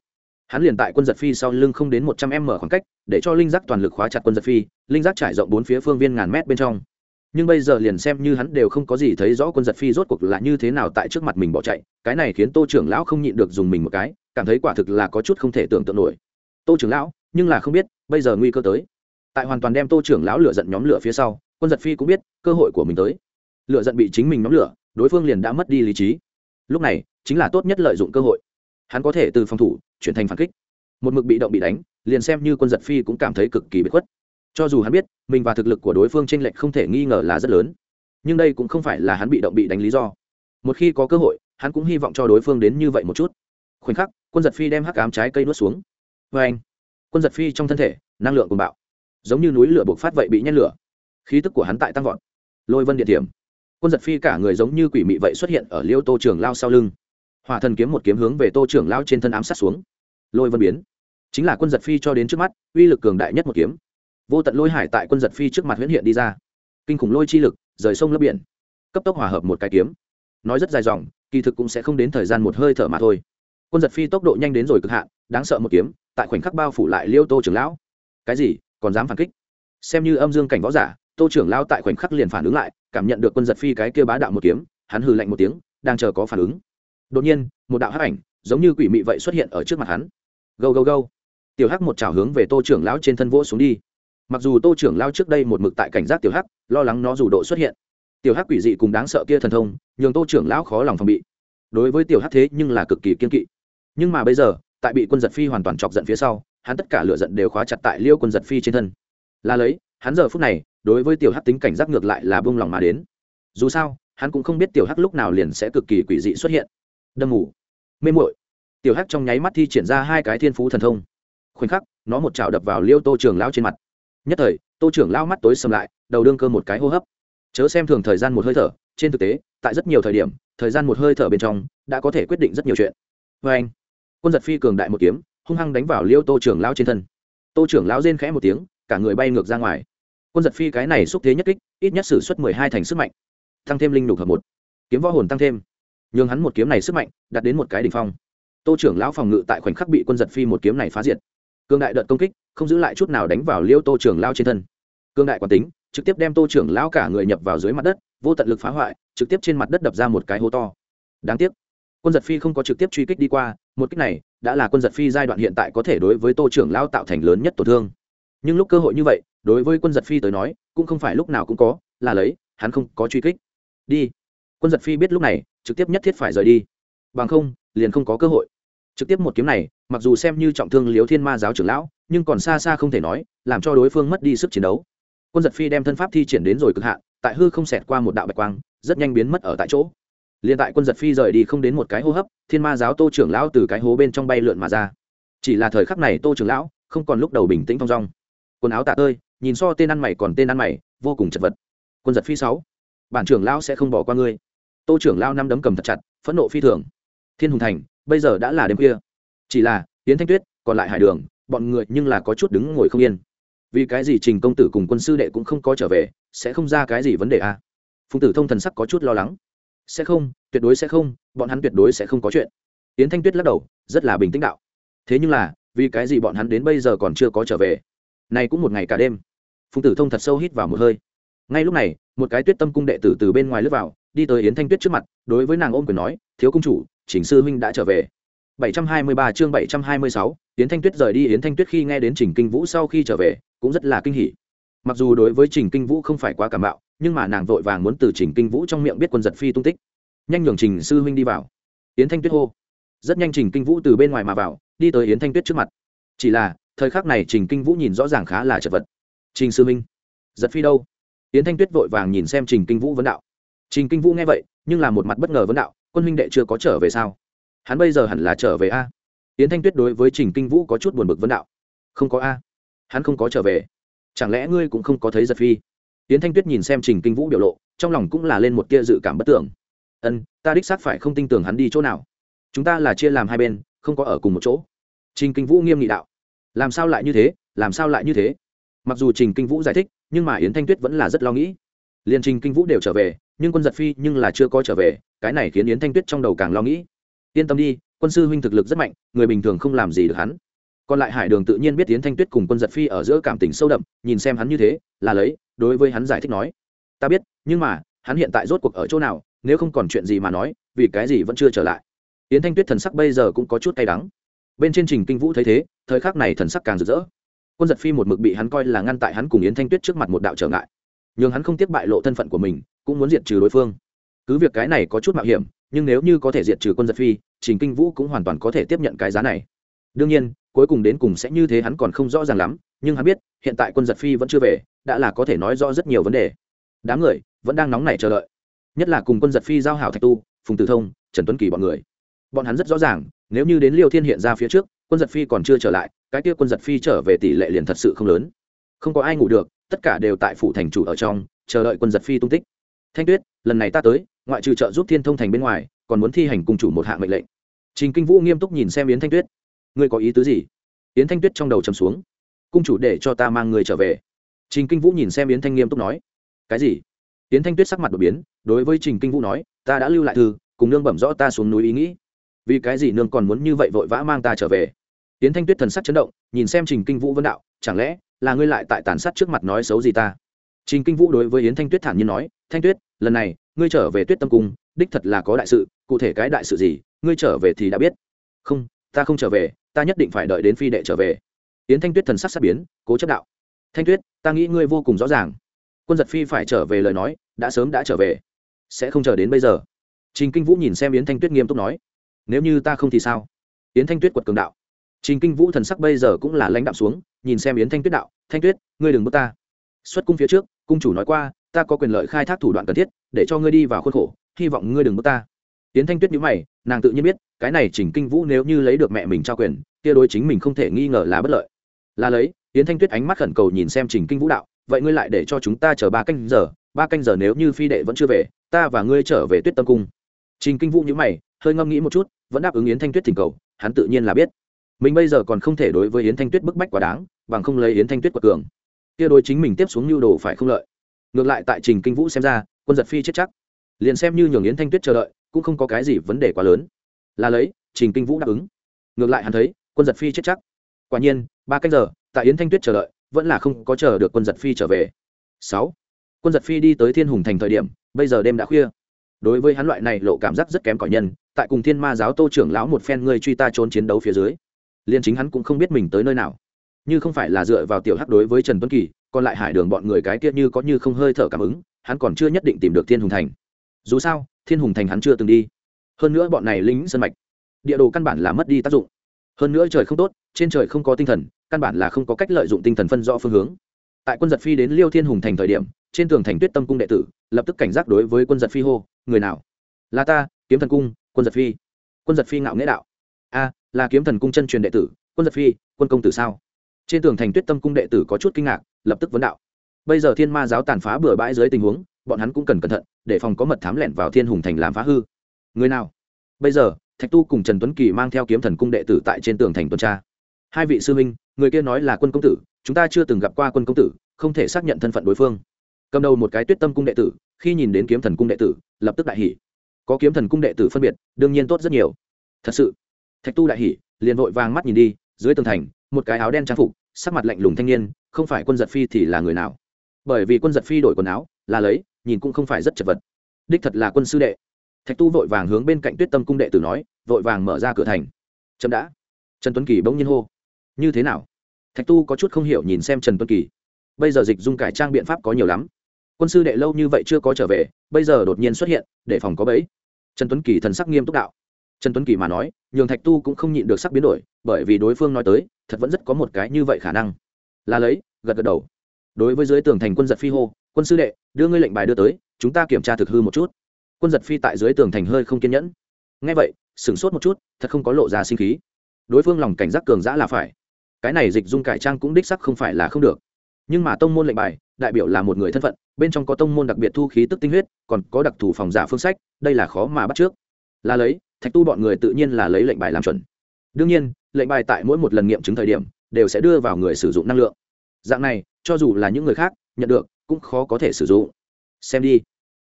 hắn liền tại quân giật phi sau lưng không đến một trăm m khoảng cách, để cho linh giác toàn lực khóa chặt quân giật phi, linh giác trải rộng bốn phía phương viên ngàn mét bên trong. Nhưng bây giờ liền xem như hắn đều không có gì thấy rõ quân giật phi rốt cuộc là như thế nào tại trước mặt mình bỏ chạy, cái này khiến tô trưởng lão không nhịn được dùng mình một cái, cảm thấy quả thực là có chút không thể tưởng tượng nổi. Tô trưởng lão, nhưng là không biết, bây giờ nguy cơ tới. Tại hoàn toàn đem tô trưởng lão lửa giận nhóm lửa phía sau, quân giật phi cũng biết cơ hội của mình tới. Lựa giận bị chính mình nhóm lửa, đối phương liền đã mất đi lý trí. Lúc này, chính là tốt nhất lợi dụng cơ hội hắn có thể từ phòng thủ chuyển thành phản kích. Một mực bị động bị đánh, liền xem như quân giật phi cũng cảm thấy cực kỳ bất khuất. Cho dù hắn biết, mình và thực lực của đối phương t r ê n lệch không thể nghi ngờ là rất lớn. Nhưng đây cũng không phải là hắn bị động bị đánh lý do. Một khi có cơ hội, hắn cũng hy vọng cho đối phương đến như vậy một chút. Khoảnh khắc, quân giật phi đem hắc ám trái cây nuốt xuống. Vê anh, quân giật phi trong thân thể, năng lượng cùng bạo. Giống như núi lửa buộc phát vậy bị nhét lửa. Khí tức của hắn tại tăng vọt. Lôi vân địa điểm. Quân giật phi cả người giống như quỷ mị vậy xuất hiện ở liêu tô trường lao sau lưng hỏa thần kiếm một kiếm hướng về tô trưởng lao trên thân ám sát xuống. Lôi vân biến. Chính là quân giật phi cho đến trước mắt, uy lực cường đại nhất một kiếm. Vô tận lôi hải tại quân giật phi trước mặt huyễn hiện đi ra. Kinh khủng lôi chi lực, rời sông lấp biển. Cấp tốc hòa hợp một cái kiếm. Nói rất dài dòng, kỳ thực cũng sẽ không đến thời gian một hơi thở mà thôi. Quân giật phi tốc độ nhanh đến rồi cực hạn, đáng sợ một kiếm, tại khoảnh khắc bao phủ lại liêu tô trưởng lão. Cái gì? Còn dám phản kích? Xem như âm dương cảnh võ giả, tô trưởng lao tại khoảnh khắc liền phản ứng lại, cảm nhận được quân giật phi cái kia bá đạo một kiếm, hắn hừ lạnh một tiếng, đang chờ có phản ứng đột nhiên, một đạo hắc ảnh, giống như quỷ mị vậy xuất hiện ở trước mặt hắn. Gâu gâu gâu. Tiểu hắc một trào hướng về tô trưởng lão trên thân vỗ xuống đi. Mặc dù tô trưởng lao trước đây một mực tại cảnh giác tiểu hắc, lo lắng nó dù độ xuất hiện. Tiểu hắc quỷ dị cùng đáng sợ kia thần thông, nhường tô trưởng lão khó lòng phòng bị. Đối với tiểu hắc thế nhưng là cực kỳ kiên kỵ. Nhưng mà bây giờ, tại bị quân giật phi hoàn toàn chọc giận phía sau, hắn tất cả lựa giận đều khóa chặt tại liêu quân giật phi trên thân. Là lấy, hắn giờ phút này, đối với tiểu hắc tính cảnh giác ngược lại là buông lòng mà đến. Dù sao, hắn cũng không biết tiểu hắc lúc nào liền sẽ cực kỳ quỷ dị xuất hiện đâm ngủ. Mê muội. Tiểu hắc trong nháy mắt thi triển ra hai cái thiên phú thần thông. Khoảnh khắc, nó một chảo đập vào liêu tô trưởng lão trên mặt. Nhất thời, tô trưởng lão mắt tối sầm lại, đầu đương cơ một cái hô hấp. Chớ xem thường thời gian một hơi thở, trên thực tế, tại rất nhiều thời điểm, thời gian một hơi thở bên trong, đã có thể quyết định rất nhiều chuyện. Vê anh, quân giật phi cường đại một kiếm, hung hăng đánh vào liêu tô trưởng lão trên thân. Tô trưởng lão rên khẽ một tiếng, cả người bay ngược ra ngoài. Quân giật phi cái này xúc thế nhất kích, ít nhất xử suất mười hai thành sức mạnh. Tăng thêm linh lục hợp một. Kiếm võ hồn tăng thêm nhường hắn một kiếm này sức mạnh đạt đến một cái đỉnh phong. Tô trưởng lão phòng ngự tại khoảnh khắc bị quân giật phi một kiếm này phá diệt. Cương đại đợt công kích, không giữ lại chút nào đánh vào liêu tô trưởng lao trên thân. Cương đại quán tính, trực tiếp đem tô trưởng lão cả người nhập vào dưới mặt đất, vô tận lực phá hoại, trực tiếp trên mặt đất đập ra một cái hố to. Đáng tiếc, quân giật phi không có trực tiếp truy kích đi qua, một kích này đã là quân giật phi giai đoạn hiện tại có thể đối với tô trưởng lão tạo thành lớn nhất tổn thương. Nhưng lúc cơ hội như vậy, đối với quân giật phi tới nói, cũng không phải lúc nào cũng có, là lấy, hắn không có truy kích. Đi quân giật phi biết lúc này, trực tiếp nhất thiết phải rời đi. Bằng không, liền không có cơ hội. Trực tiếp một kiếm này, mặc dù xem như trọng thương liếu thiên ma giáo trưởng lão, nhưng còn xa xa không thể nói, làm cho đối phương mất đi sức chiến đấu. Quân giật phi đem thân pháp thi triển đến rồi cực hạn, tại hư không xẹt qua một đạo bạch quang, rất nhanh biến mất ở tại chỗ. Liền tại quân giật phi rời đi không đến một cái hô hấp, thiên ma giáo tô trưởng lão từ cái hố bên trong bay lượn mà ra. Chỉ là thời khắc này tô trưởng lão, không còn lúc đầu bình tĩnh thong dong. Quần áo tạ tơi, nhìn so tên ăn mày còn tên ăn mày, vô cùng chật vật. Quân giật phi sáu, bản trưởng lão sẽ không bỏ qua ngươi tô trưởng lao năm đấm cầm thật chặt, phẫn nộ phi thường. Thiên hùng thành, bây giờ đã là đêm khuya. Chỉ là tiến thanh tuyết, còn lại hải đường, bọn người nhưng là có chút đứng ngồi không yên. Vì cái gì trình công tử cùng quân sư đệ cũng không có trở về, sẽ không ra cái gì vấn đề à? phùng tử thông thần sắc có chút lo lắng. Sẽ không, tuyệt đối sẽ không, bọn hắn tuyệt đối sẽ không có chuyện. Tiến thanh tuyết lắc đầu, rất là bình tĩnh đạo. Thế nhưng là, vì cái gì bọn hắn đến bây giờ còn chưa có trở về? Này cũng một ngày cả đêm. Phùng tử thông thật sâu hít vào một hơi. Ngay lúc này, một cái tuyết tâm cung đệ tử từ bên ngoài lướt vào đi tới yến thanh tuyết trước mặt đối với nàng ôm quyền nói thiếu Công chủ chỉnh sư huynh đã trở về 723 chương 726, Yến Thanh Tuyết rời đi Yến Thanh Tuyết khi nghe đến Trình Kinh Vũ sau khi trở về, cũng rất là kinh hỉ. Mặc dù đối với Trình Kinh Vũ không phải quá cảm mạo, nhưng mà nàng vội vàng muốn từ Trình Kinh Vũ trong miệng biết quân giật phi tung tích. Nhanh nhường Trình sư huynh đi vào. Yến Thanh Tuyết hô. Rất nhanh Trình Kinh Vũ từ bên ngoài mà vào, đi tới Yến Thanh Tuyết trước mặt. Chỉ là, thời khắc này Trình Kinh Vũ nhìn rõ ràng khá là chật vật. Trình sư huynh, giật phi đâu? Yến Thanh Tuyết vội vàng nhìn xem Trình Kinh Vũ vấn đạo. Trình Kinh Vũ nghe vậy, nhưng là một mặt bất ngờ vấn đạo, quân huynh đệ chưa có trở về sao? hắn bây giờ hẳn là trở về a? Yến thanh tuyết đối với trình kinh vũ có chút buồn bực vấn đạo không có a hắn không có trở về. Chẳng lẽ ngươi cũng không có thấy giật phi? Yến thanh tuyết nhìn xem trình kinh vũ biểu lộ trong lòng cũng là lên một tia dự cảm bất tưởng. Ân ta đích xác phải không tin tưởng hắn đi chỗ nào. Chúng ta là chia làm hai bên không có ở cùng một chỗ. Trình kinh vũ nghiêm nghị đạo làm sao lại như thế? Làm sao lại như thế? Mặc dù trình kinh vũ giải thích nhưng mà yến thanh tuyết vẫn là rất lo nghĩ liền trình kinh vũ đều trở về, nhưng quân giật phi nhưng là chưa có trở về, cái này khiến yến thanh tuyết trong đầu càng lo nghĩ. Yên tâm đi, quân sư huynh thực lực rất mạnh, người bình thường không làm gì được hắn. Còn lại hải đường tự nhiên biết Yến thanh tuyết cùng quân giật phi ở giữa cảm tình sâu đậm, nhìn xem hắn như thế, là lấy, đối với hắn giải thích nói. Ta biết, nhưng mà, hắn hiện tại rốt cuộc ở chỗ nào, nếu không còn chuyện gì mà nói, vì cái gì vẫn chưa trở lại. Yến thanh tuyết thần sắc bây giờ cũng có chút cay đắng. Bên trên trình kinh vũ thấy thế, thời khắc này thần sắc càng rực rỡ. Quân giật phi một mực bị hắn coi là ngăn tại hắn cùng yến thanh tuyết trước mặt một đạo trở ngại nhưng hắn không tiếc bại lộ thân phận của mình, cũng muốn diệt trừ đối phương. Cứ việc cái này có chút mạo hiểm, nhưng nếu như có thể diệt trừ quân giật phi, trình kinh vũ cũng hoàn toàn có thể tiếp nhận cái giá này. Đương nhiên, cuối cùng đến cùng sẽ như thế hắn còn không rõ ràng lắm, nhưng hắn biết, hiện tại quân giật phi vẫn chưa về, đã là có thể nói rõ rất nhiều vấn đề. Đám người vẫn đang nóng nảy chờ đợi. Nhất là cùng quân giật phi giao hảo thạch tu, phùng tử thông, trần tuấn kỳ bọn người. Bọn hắn rất rõ ràng, nếu như đến liêu thiên hiện ra phía trước, quân giật phi còn chưa trở lại, cái kia quân giật phi trở về tỷ lệ liền thật sự không lớn. Không có ai ngủ được tất cả đều tại phủ thành chủ ở trong, chờ đợi quân giật phi tung tích. Thanh tuyết, lần này ta tới, ngoại trừ trợ giúp thiên thông thành bên ngoài, còn muốn thi hành cung chủ một hạng mệnh lệnh. Trình kinh vũ nghiêm túc nhìn xem yến thanh tuyết. Ngươi có ý tứ gì? Yến thanh tuyết trong đầu trầm xuống. Cung chủ để cho ta mang người trở về. Trình kinh vũ nhìn xem yến thanh nghiêm túc nói. Cái gì? Yến thanh tuyết sắc mặt đột biến, đối với trình kinh vũ nói, ta đã lưu lại thư, cùng nương bẩm rõ ta xuống núi ý nghĩ. Vì cái gì nương còn muốn như vậy vội vã mang ta trở về? Yến thanh tuyết thần sắc chấn động, nhìn xem trình kinh vũ vân đạo, chẳng lẽ là ngươi lại tại tàn sát trước mặt nói xấu gì ta? Trình kinh vũ đối với yến thanh tuyết thản nhiên nói, thanh tuyết, lần này, ngươi trở về tuyết tâm cung, đích thật là có đại sự, cụ thể cái đại sự gì, ngươi trở về thì đã biết. Không, ta không trở về, ta nhất định phải đợi đến phi đệ trở về. Yến thanh tuyết thần sắc sắc biến, cố chấp đạo. Thanh tuyết, ta nghĩ ngươi vô cùng rõ ràng. Quân giật phi phải trở về lời nói, đã sớm đã trở về. Sẽ không chờ đến bây giờ. Trình kinh vũ nhìn xem yến thanh tuyết nghiêm túc nói, nếu như ta không thì sao? Yến thanh tuyết quật cường đạo trình kinh vũ thần sắc bây giờ cũng là lãnh đạo xuống, nhìn xem yến thanh tuyết đạo, thanh tuyết, ngươi đừng bước ta. Xuất cung phía trước, cung chủ nói qua, ta có quyền lợi khai thác thủ đoạn cần thiết, để cho ngươi đi vào khuôn khổ, hy vọng ngươi đừng bước ta. Yến thanh tuyết nhíu mày, nàng tự nhiên biết, cái này chỉnh kinh vũ nếu như lấy được mẹ mình trao quyền, kia đối chính mình không thể nghi ngờ là bất lợi. Là lấy, yến thanh tuyết ánh mắt khẩn cầu nhìn xem trình kinh vũ đạo, vậy ngươi lại để cho chúng ta chờ ba canh giờ, ba canh giờ nếu như phi đệ vẫn chưa về, ta và ngươi trở về tuyết tâm cung. Trình kinh vũ nhíu mày, hơi ngâm nghĩ một chút, vẫn đáp ứng yến thanh tuyết thỉnh cầu, hắn tự nhiên là biết mình bây giờ còn không thể đối với yến thanh tuyết bức bách quá đáng, bằng không lấy yến thanh tuyết quật cường. Kia đối chính mình tiếp xuống nhu đồ phải không lợi? Ngược lại tại trình kinh vũ xem ra, quân giật phi chết chắc. Liền xem như nhường yến thanh tuyết chờ đợi, cũng không có cái gì vấn đề quá lớn. Là lấy, trình kinh vũ đáp ứng. Ngược lại hắn thấy, quân giật phi chết chắc. Quả nhiên, ba cách giờ, tại yến thanh tuyết chờ đợi, vẫn là không có chờ được quân giật phi trở về. Sáu, quân giật phi đi tới thiên hùng thành thời điểm, bây giờ đêm đã khuya. Đối với hắn loại này lộ cảm giác rất kém cỏi nhân, tại cùng thiên ma giáo tô trưởng lão một phen ngươi truy ta trốn chiến đấu phía dưới liên chính hắn cũng không biết mình tới nơi nào. Như không phải là dựa vào tiểu hắc đối với trần tuấn kỳ, còn lại hải đường bọn người cái kia như có như không hơi thở cảm ứng, hắn còn chưa nhất định tìm được thiên hùng thành. Dù sao, thiên hùng thành hắn chưa từng đi. Hơn nữa bọn này lính sân mạch, địa đồ căn bản là mất đi tác dụng. Hơn nữa trời không tốt, trên trời không có tinh thần, căn bản là không có cách lợi dụng tinh thần phân rõ phương hướng. Tại quân giật phi đến liêu thiên hùng thành thời điểm, trên tường thành tuyết tâm cung đệ tử, lập tức cảnh giác đối với quân giật phi hô, người nào? Là ta, kiếm thần cung, quân giật phi. Quân giật phi ngạo nghễ đạo a là kiếm thần cung chân truyền đệ tử, quân giật phi, quân công tử sao? Trên tường thành tuyết tâm cung đệ tử có chút kinh ngạc, lập tức vấn đạo. Bây giờ thiên ma giáo tàn phá bừa bãi dưới tình huống, bọn hắn cũng cần cẩn thận, để phòng có mật thám lẻn vào thiên hùng thành làm phá hư. Người nào? Bây giờ, thạch tu cùng trần tuấn kỳ mang theo kiếm thần cung đệ tử tại trên tường thành tuần tra. Hai vị sư minh người kia nói là quân công tử, chúng ta chưa từng gặp qua quân công tử, không thể xác nhận thân phận đối phương. Cầm đầu một cái tuyết tâm cung đệ tử, khi nhìn đến kiếm thần cung đệ tử, lập tức đại hỷ có kiếm thần cung đệ tử phân biệt, đương nhiên tốt rất nhiều. Thật sự thạch tu đại hỉ, liền vội vàng mắt nhìn đi dưới tường thành một cái áo đen trang phục sắc mặt lạnh lùng thanh niên không phải quân giật phi thì là người nào? Bởi vì quân giật phi đổi quần áo là lấy nhìn cũng không phải rất chật vật. Đích thật là quân sư đệ. Thạch tu vội vàng hướng bên cạnh tuyết tâm cung đệ tử nói vội vàng mở ra cửa thành. Chậm đã. Trần tuấn kỳ bỗng nhiên hô. Như thế nào? Thạch tu có chút không hiểu nhìn xem trần tuấn kỳ. Bây giờ dịch dung cải trang biện pháp có nhiều lắm. Quân sư đệ lâu như vậy chưa có trở về bây giờ đột nhiên xuất hiện để phòng có bẫy. Trần tuấn kỳ thần sắc nghiêm túc đạo trần tuấn kỳ mà nói, nhường thạch tu cũng không nhịn được sắc biến đổi, bởi vì đối phương nói tới, thật vẫn rất có một cái như vậy khả năng. Là lấy, gật gật đầu. Đối với dưới tường thành quân giật phi hô, quân sư đệ, đưa ngươi lệnh bài đưa tới, chúng ta kiểm tra thực hư một chút. Quân giật phi tại dưới tường thành hơi không kiên nhẫn. Ngay vậy, sửng sốt một chút, thật không có lộ ra sinh khí. Đối phương lòng cảnh giác cường giã là phải. Cái này dịch dung cải trang cũng đích sắc không phải là không được. Nhưng mà tông môn lệnh bài, đại biểu là một người thân phận, bên trong có tông môn đặc biệt thu khí tức tinh huyết, còn có đặc thù phòng giả phương sách, đây là khó mà bắt trước. Là lấy thạch tu bọn người tự nhiên là lấy lệnh bài làm chuẩn. Đương nhiên, lệnh bài tại mỗi một lần nghiệm chứng thời điểm đều sẽ đưa vào người sử dụng năng lượng. Dạng này, cho dù là những người khác, nhận được, cũng khó có thể sử dụng. Xem đi.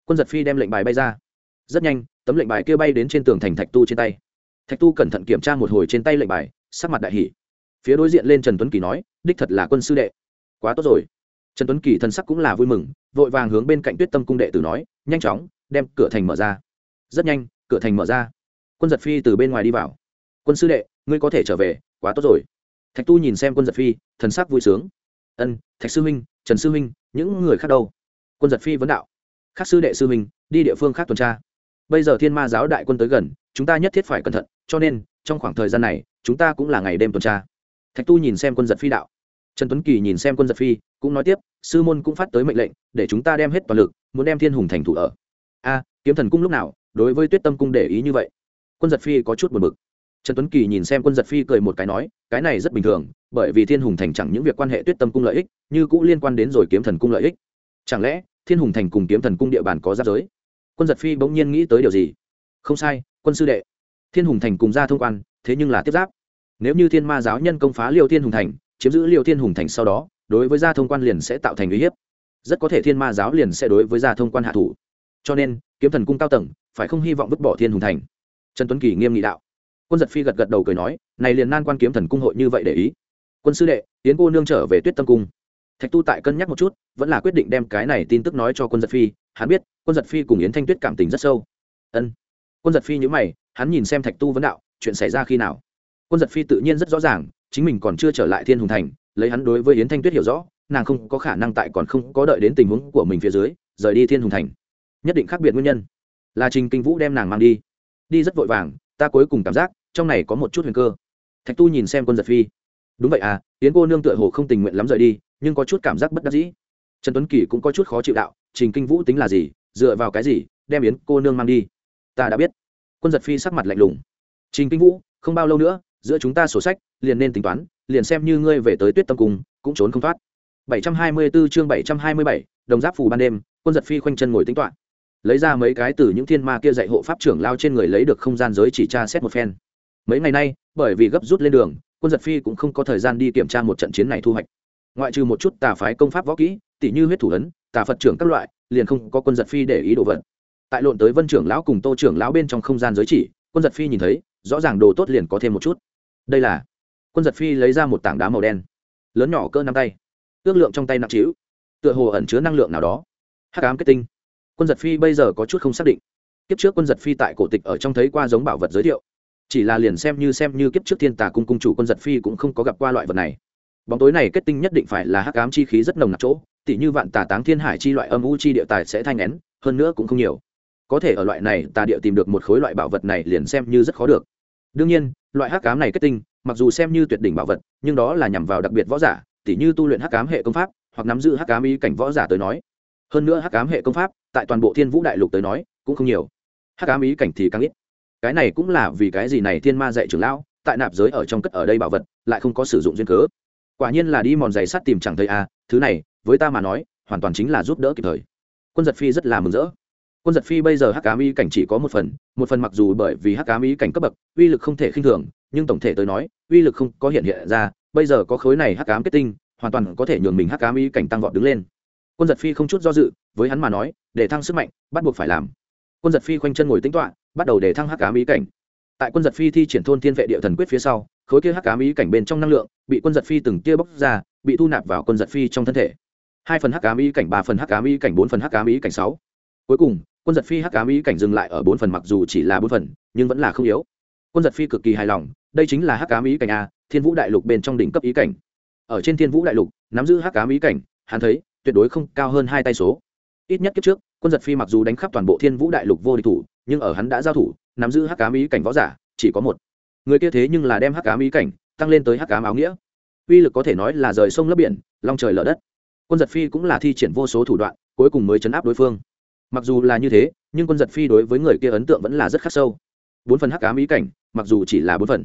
Quân giật phi đem lệnh bài bay ra. Rất nhanh, tấm lệnh bài kia bay đến trên tường thành thạch tu trên tay. Thạch tu cẩn thận kiểm tra một hồi trên tay lệnh bài, sắc mặt đại hỷ phía đối diện lên trần tuấn kỳ nói, đích thật là quân sư đệ. Quá tốt rồi. Trần tuấn kỳ thân sắc cũng là vui mừng, vội vàng hướng bên cạnh tuyết tâm cung đệ tử nói, nhanh chóng, đem cửa thành mở ra. Rất nhanh, cửa thành mở ra quân giật phi từ bên ngoài đi vào. Quân sư đệ, ngươi có thể trở về, quá tốt rồi. Thạch tu nhìn xem quân giật phi, thần sắc vui sướng. Ân, thạch sư huynh, trần sư huynh, những người khác đâu? Quân giật phi vấn đạo. Khác sư đệ sư huynh, đi địa phương khác tuần tra. Bây giờ thiên ma giáo đại quân tới gần, chúng ta nhất thiết phải cẩn thận, cho nên, trong khoảng thời gian này, chúng ta cũng là ngày đêm tuần tra. Thạch tu nhìn xem quân giật phi đạo. Trần tuấn kỳ nhìn xem quân giật phi, cũng nói tiếp, sư môn cũng phát tới mệnh lệnh, để chúng ta đem hết toàn lực, muốn đem thiên hùng thành thủ ở. A, kiếm thần cung lúc nào, đối với tuyết tâm cung để ý như vậy? Quân giật phi có chút buồn bực. Trần tuấn kỳ nhìn xem quân giật phi cười một cái nói, cái này rất bình thường, bởi vì thiên hùng thành chẳng những việc quan hệ tuyết tâm cung lợi ích, như cũng liên quan đến rồi kiếm thần cung lợi ích. Chẳng lẽ, thiên hùng thành cùng kiếm thần cung địa bàn có giáp giới? Quân giật phi bỗng nhiên nghĩ tới điều gì? Không sai, quân sư đệ. Thiên hùng thành cùng ra thông quan, thế nhưng là tiếp giáp. Nếu như thiên ma giáo nhân công phá liêu thiên hùng thành, chiếm giữ liêu thiên hùng thành sau đó, đối với gia thông quan liền sẽ tạo thành uy hiếp. Rất có thể thiên ma giáo liền sẽ đối với gia thông quan hạ thủ. Cho nên, kiếm thần cung cao tầng, phải không hy vọng vứt bỏ thiên hùng thành? Trần tuấn kỳ nghiêm nghị đạo. Quân giật phi gật gật đầu cười nói, này liền nan quan kiếm thần cung hội như vậy để ý. Quân sư đệ, tiến cô nương trở về tuyết tâm cung. Thạch tu tại cân nhắc một chút, vẫn là quyết định đem cái này tin tức nói cho quân giật phi. Hắn biết, quân giật phi cùng yến thanh tuyết cảm tình rất sâu. Ân. Quân giật phi nhữ mày, hắn nhìn xem thạch tu vấn đạo, chuyện xảy ra khi nào? Quân giật phi tự nhiên rất rõ ràng, chính mình còn chưa trở lại thiên hùng thành, lấy hắn đối với yến thanh tuyết hiểu rõ, nàng không có khả năng tại còn không có đợi đến tình huống của mình phía dưới, rời đi thiên hùng thành. Nhất định khác biệt nguyên nhân. Là trình kinh vũ đem nàng mang đi đi rất vội vàng ta cuối cùng cảm giác trong này có một chút huyền cơ. Thạch tu nhìn xem quân giật phi. Đúng vậy à yến cô nương tựa hồ không tình nguyện lắm rời đi nhưng có chút cảm giác bất đắc dĩ. Trần tuấn kỳ cũng có chút khó chịu đạo trình kinh vũ tính là gì dựa vào cái gì đem yến cô nương mang đi? Ta đã biết. Quân giật phi sắc mặt lạnh lùng. Trình kinh vũ không bao lâu nữa giữa chúng ta sổ sách liền nên tính toán liền xem như ngươi về tới tuyết tâm cùng cũng trốn không thoát. 724 chương 727, đồng giáp phù ban đêm quân giật phi khoanh chân ngồi tính toán lấy ra mấy cái từ những thiên ma kia dạy hộ pháp trưởng lao trên người lấy được không gian giới chỉ tra xét một phen. Mấy ngày nay, bởi vì gấp rút lên đường, quân giật phi cũng không có thời gian đi kiểm tra một trận chiến này thu hoạch. Ngoại trừ một chút tà phái công pháp võ kỹ tỷ như huyết thủ ấn, tà phật trưởng các loại, liền không có quân giật phi để ý đồ vật. Tại lộn tới vân trưởng lão cùng tô trưởng lão bên trong không gian giới chỉ, quân giật phi nhìn thấy, rõ ràng đồ tốt liền có thêm một chút. Đây là quân giật phi lấy ra một tảng đá màu đen, lớn nhỏ cỡ năm tay, ước lượng trong tay nặng trĩu, tựa hồ ẩn chứa năng lượng nào đó. Hắc ám kết tinh quân giật phi bây giờ có chút không xác định. Kiếp trước quân giật phi tại cổ tịch ở trong thấy qua giống bảo vật giới thiệu. Chỉ là liền xem như xem như kiếp trước thiên tà cung cung chủ quân giật phi cũng không có gặp qua loại vật này. Bóng tối này kết tinh nhất định phải là hắc ám chi khí rất nồng nặc chỗ, tỉ như vạn tà táng thiên hải chi loại âm u chi địa tài sẽ thanh nén, hơn nữa cũng không nhiều. Có thể ở loại này tà địa tìm được một khối loại bảo vật này liền xem như rất khó được. Đương nhiên, loại hắc ám này kết tinh, mặc dù xem như tuyệt đỉnh bảo vật, nhưng đó là nhằm vào đặc biệt võ giả, tỉ như tu luyện hắc ám hệ công pháp, hoặc nắm giữ hắc ám ý cảnh võ giả tới nói. Hơn nữa hắc ám hệ công pháp tại toàn bộ thiên vũ đại lục tới nói cũng không nhiều. Hắc ám ý cảnh thì càng ít. Cái này cũng là vì cái gì này thiên ma dạy trưởng lão tại nạp giới ở trong cất ở đây bảo vật lại không có sử dụng duyên cớ. Quả nhiên là đi mòn giày sắt tìm chẳng thấy a à, thứ này với ta mà nói hoàn toàn chính là giúp đỡ kịp thời. Quân giật phi rất là mừng rỡ. Quân giật phi bây giờ hắc ám ý cảnh chỉ có một phần một phần mặc dù bởi vì hắc ám ý cảnh cấp bậc uy lực không thể khinh thường nhưng tổng thể tới nói uy lực không có hiện hiện ra bây giờ có khối này hắc ám kết tinh hoàn toàn có thể nhường mình hắc ám ý cảnh tăng vọt đứng lên quân giật phi không chút do dự, với hắn mà nói, để thăng sức mạnh, bắt buộc phải làm. Quân giật phi khoanh chân ngồi tính toạ bắt đầu để thăng hắc ám ý cảnh. Tại quân giật phi thi triển thôn thiên vệ địa thần quyết phía sau, khối kia hắc ám ý cảnh bên trong năng lượng, bị quân giật phi từng tia bốc ra, bị thu nạp vào quân giật phi trong thân thể. Hai phần hắc ám ý cảnh, ba phần hắc ám ý cảnh, bốn phần hắc ám ý cảnh sáu. Cuối cùng, quân giật phi hắc ám ý cảnh dừng lại ở bốn phần mặc dù chỉ là bốn phần, nhưng vẫn là không yếu. Quân giật phi cực kỳ hài lòng, đây chính là hắc ám ý cảnh a, thiên vũ đại lục bên trong đỉnh cấp ý cảnh. Ở trên thiên vũ đại lục, nắm giữ hắc ám ý cảnh, hắn thấy tuyệt đối không cao hơn hai tay số. Ít nhất kiếp trước, quân giật phi mặc dù đánh khắp toàn bộ thiên vũ đại lục vô địch thủ, nhưng ở hắn đã giao thủ, nắm giữ hắc ám ý cảnh võ giả, chỉ có một. Người kia thế nhưng là đem hắc ám ý cảnh tăng lên tới hắc ám áo nghĩa. Uy lực có thể nói là rời sông lấp biển, long trời lở đất. Quân giật phi cũng là thi triển vô số thủ đoạn, cuối cùng mới chấn áp đối phương. Mặc dù là như thế, nhưng quân giật phi đối với người kia ấn tượng vẫn là rất khắc sâu. Bốn phần hắc ám ý cảnh, mặc dù chỉ là bốn phần,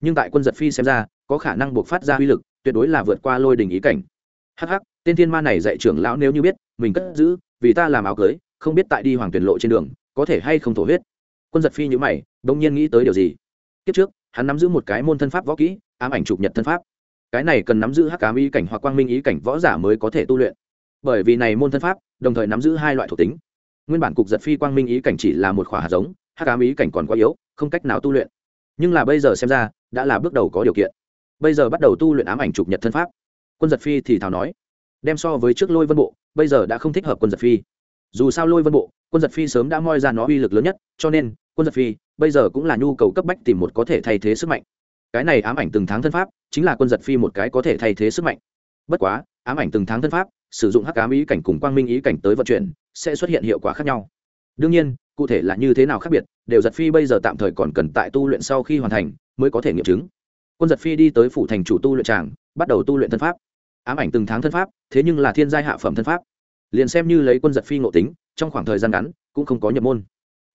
nhưng tại quân giật phi xem ra, có khả năng buộc phát ra uy lực, tuyệt đối là vượt qua lôi đình ý cảnh. Hắc hắc tên thiên ma này dạy trưởng lão nếu như biết, mình cất giữ, vì ta làm áo cưới, không biết tại đi hoàng tuyển lộ trên đường, có thể hay không thổ huyết. Quân giật phi nhữ mày đông nhiên nghĩ tới điều gì? Kiếp trước, hắn nắm giữ một cái môn thân pháp võ kỹ, ám ảnh chụp nhật thân pháp. Cái này cần nắm giữ hắc cám ý cảnh hoặc quang minh ý cảnh võ giả mới có thể tu luyện. Bởi vì này môn thân pháp, đồng thời nắm giữ hai loại thuộc tính. Nguyên bản cục giật phi quang minh ý cảnh chỉ là một khỏa hạt giống, hắc cám ý cảnh còn quá yếu, không cách nào tu luyện. Nhưng là bây giờ xem ra, đã là bước đầu có điều kiện. Bây giờ bắt đầu tu luyện ám ảnh chụp nhật thân pháp. Quân giật phi thì thào nói đem so với trước lôi vân bộ, bây giờ đã không thích hợp quân giật phi. Dù sao lôi vân bộ, quân giật phi sớm đã moi ra nó uy lực lớn nhất, cho nên, quân giật phi, bây giờ cũng là nhu cầu cấp bách tìm một có thể thay thế sức mạnh. Cái này ám ảnh từng tháng thân pháp, chính là quân giật phi một cái có thể thay thế sức mạnh. Bất quá, ám ảnh từng tháng thân pháp, sử dụng hắc ám ý cảnh cùng quang minh ý cảnh tới vận chuyển, sẽ xuất hiện hiệu quả khác nhau. Đương nhiên, cụ thể là như thế nào khác biệt, đều giật phi bây giờ tạm thời còn cần tại tu luyện sau khi hoàn thành, mới có thể nghiệm chứng. Quân giật phi đi tới phủ thành chủ tu luyện tràng, bắt đầu tu luyện thân pháp ám ảnh từng tháng thân pháp, thế nhưng là thiên giai hạ phẩm thân pháp. Liền xem như lấy quân giật phi ngộ tính, trong khoảng thời gian ngắn, cũng không có nhập môn.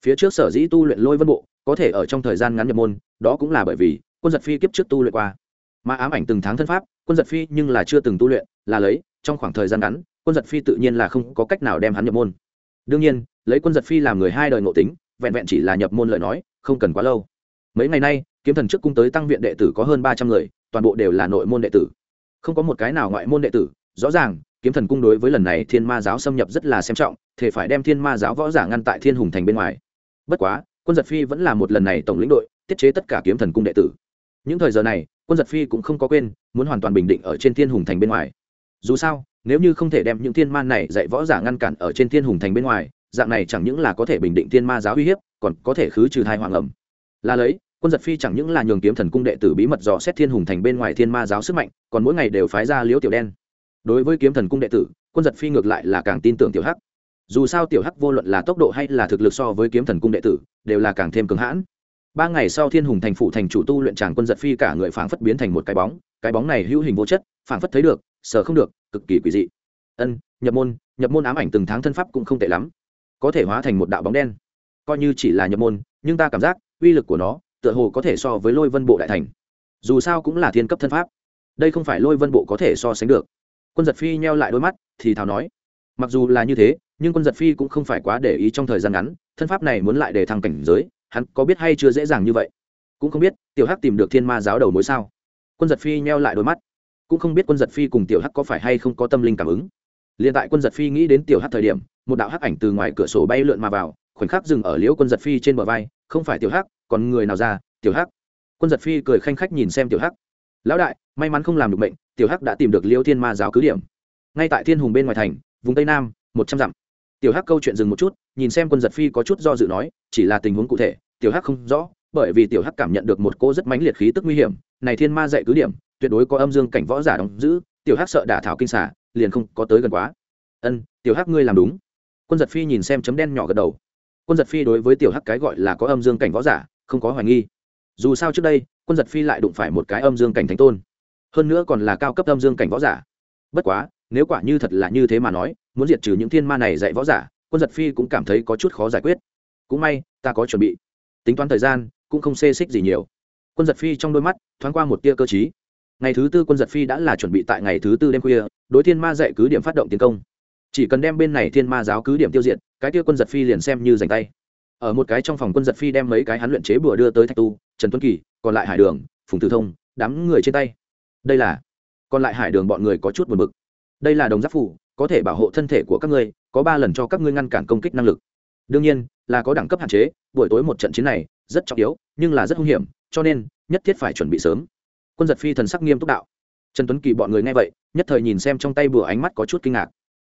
Phía trước sở dĩ tu luyện lôi vân bộ, có thể ở trong thời gian ngắn nhập môn, đó cũng là bởi vì, quân giật phi kiếp trước tu luyện qua. Mà ám ảnh từng tháng thân pháp, quân giật phi nhưng là chưa từng tu luyện, là lấy, trong khoảng thời gian ngắn, quân giật phi tự nhiên là không có cách nào đem hắn nhập môn. Đương nhiên, lấy quân giật phi làm người hai đời ngộ tính, vẹn vẹn chỉ là nhập môn lời nói, không cần quá lâu. Mấy ngày nay, kiếm thần trước cung tới tăng viện đệ tử có hơn ba trăm người, toàn bộ đều là nội môn đệ tử không có một cái nào ngoại môn đệ tử, rõ ràng, kiếm thần cung đối với lần này thiên ma giáo xâm nhập rất là xem trọng, thể phải đem thiên ma giáo võ giả ngăn tại thiên hùng thành bên ngoài. Bất quá, quân giật phi vẫn là một lần này tổng lĩnh đội, tiết chế tất cả kiếm thần cung đệ tử. Những thời giờ này, quân giật phi cũng không có quên, muốn hoàn toàn bình định ở trên thiên hùng thành bên ngoài. Dù sao, nếu như không thể đem những thiên ma này dạy võ giả ngăn cản ở trên thiên hùng thành bên ngoài, dạng này chẳng những là có thể bình định thiên ma giáo uy hiếp, còn có thể khứ trừ thai hoàng ẩm. Là lấy quân giật phi chẳng những là nhường kiếm thần cung đệ tử bí mật dò xét thiên hùng thành bên ngoài thiên ma giáo sức mạnh, còn mỗi ngày đều phái ra liễu tiểu đen. Đối với kiếm thần cung đệ tử, quân giật phi ngược lại là càng tin tưởng tiểu hắc. Dù sao tiểu hắc vô luận là tốc độ hay là thực lực so với kiếm thần cung đệ tử, đều là càng thêm cứng hãn. Ba ngày sau thiên hùng thành phụ thành chủ tu luyện tràng quân giật phi cả người phảng phất biến thành một cái bóng cái bóng này hữu hình vô chất, phảng phất thấy được, sờ không được, cực kỳ quỷ dị. Ân, nhập môn nhập môn ám ảnh từng tháng thân pháp cũng không tệ lắm. Có thể hóa thành một đạo bóng đen. Coi như chỉ là nhập môn, nhưng ta cảm giác, uy lực của nó tựa hồ có thể so với lôi vân bộ đại thành. Dù sao cũng là thiên cấp thân pháp. Đây không phải lôi vân bộ có thể so sánh được. Quân giật phi nheo lại đôi mắt, thì thào nói, mặc dù là như thế, nhưng quân giật phi cũng không phải quá để ý trong thời gian ngắn, thân pháp này muốn lại để thăng cảnh giới, hắn có biết hay chưa dễ dàng như vậy? Cũng không biết, tiểu hắc tìm được thiên ma giáo đầu mối sao? Quân giật phi nheo lại đôi mắt, cũng không biết quân giật phi cùng tiểu hắc có phải hay không có tâm linh cảm ứng. Liền tại quân giật phi nghĩ đến tiểu hắc thời điểm, một đạo hắc ảnh từ ngoài cửa sổ bay lượn mà vào, khoảnh khắc dừng ở liễu quân giật phi trên bờ vai, không phải tiểu hắc còn người nào ra, tiểu hắc. Quân giật phi cười khanh khách nhìn xem tiểu hắc. Lão đại, may mắn không làm được bệnh tiểu hắc đã tìm được liêu thiên ma giáo cứ điểm. Ngay tại thiên hùng bên ngoài thành, vùng tây nam, một trăm dặm. Tiểu hắc câu chuyện dừng một chút, nhìn xem quân giật phi có chút do dự nói, chỉ là tình huống cụ thể, tiểu hắc không rõ, bởi vì tiểu hắc cảm nhận được một cô rất mãnh liệt khí tức nguy hiểm, này thiên ma dạy cứ điểm, tuyệt đối có âm dương cảnh võ giả đóng giữ, tiểu hắc sợ đả thảo kinh xả liền không có tới gần quá. Ân, tiểu hắc ngươi làm đúng. Quân giật phi nhìn xem chấm đen nhỏ gật đầu. Quân giật phi đối với tiểu hắc cái gọi là có âm dương cảnh võ giả không có hoài nghi. Dù sao trước đây, quân giật phi lại đụng phải một cái âm dương cảnh thánh tôn. Hơn nữa còn là cao cấp âm dương cảnh võ giả. Bất quá, nếu quả như thật là như thế mà nói, muốn diệt trừ những thiên ma này dạy võ giả, quân giật phi cũng cảm thấy có chút khó giải quyết. Cũng may, ta có chuẩn bị. Tính toán thời gian, cũng không xê xích gì nhiều. Quân giật phi trong đôi mắt, thoáng qua một tia cơ chí ngày thứ tư quân giật phi đã là chuẩn bị tại ngày thứ tư đêm khuya, đối thiên ma dạy cứ điểm phát động tiến công. Chỉ cần đem bên này thiên ma giáo cứ điểm tiêu diệt, cái tia quân giật phi liền xem như giành tay ở một cái trong phòng quân giật phi đem mấy cái hắn luyện chế bừa đưa tới thạch tu, trần tuấn kỳ, còn lại hải đường, phùng tử thông, đám người trên tay. Đây là, còn lại hải đường bọn người có chút buồn bực. Đây là đồng giáp phủ, có thể bảo hộ thân thể của các ngươi, có ba lần cho các ngươi ngăn cản công kích năng lực. Đương nhiên, là có đẳng cấp hạn chế, buổi tối một trận chiến này, rất trọng yếu, nhưng là rất hung hiểm, cho nên, nhất thiết phải chuẩn bị sớm. Quân giật phi thần sắc nghiêm túc đạo. Trần tuấn kỳ bọn người nghe vậy, nhất thời nhìn xem trong tay bùa ánh mắt có chút kinh ngạc.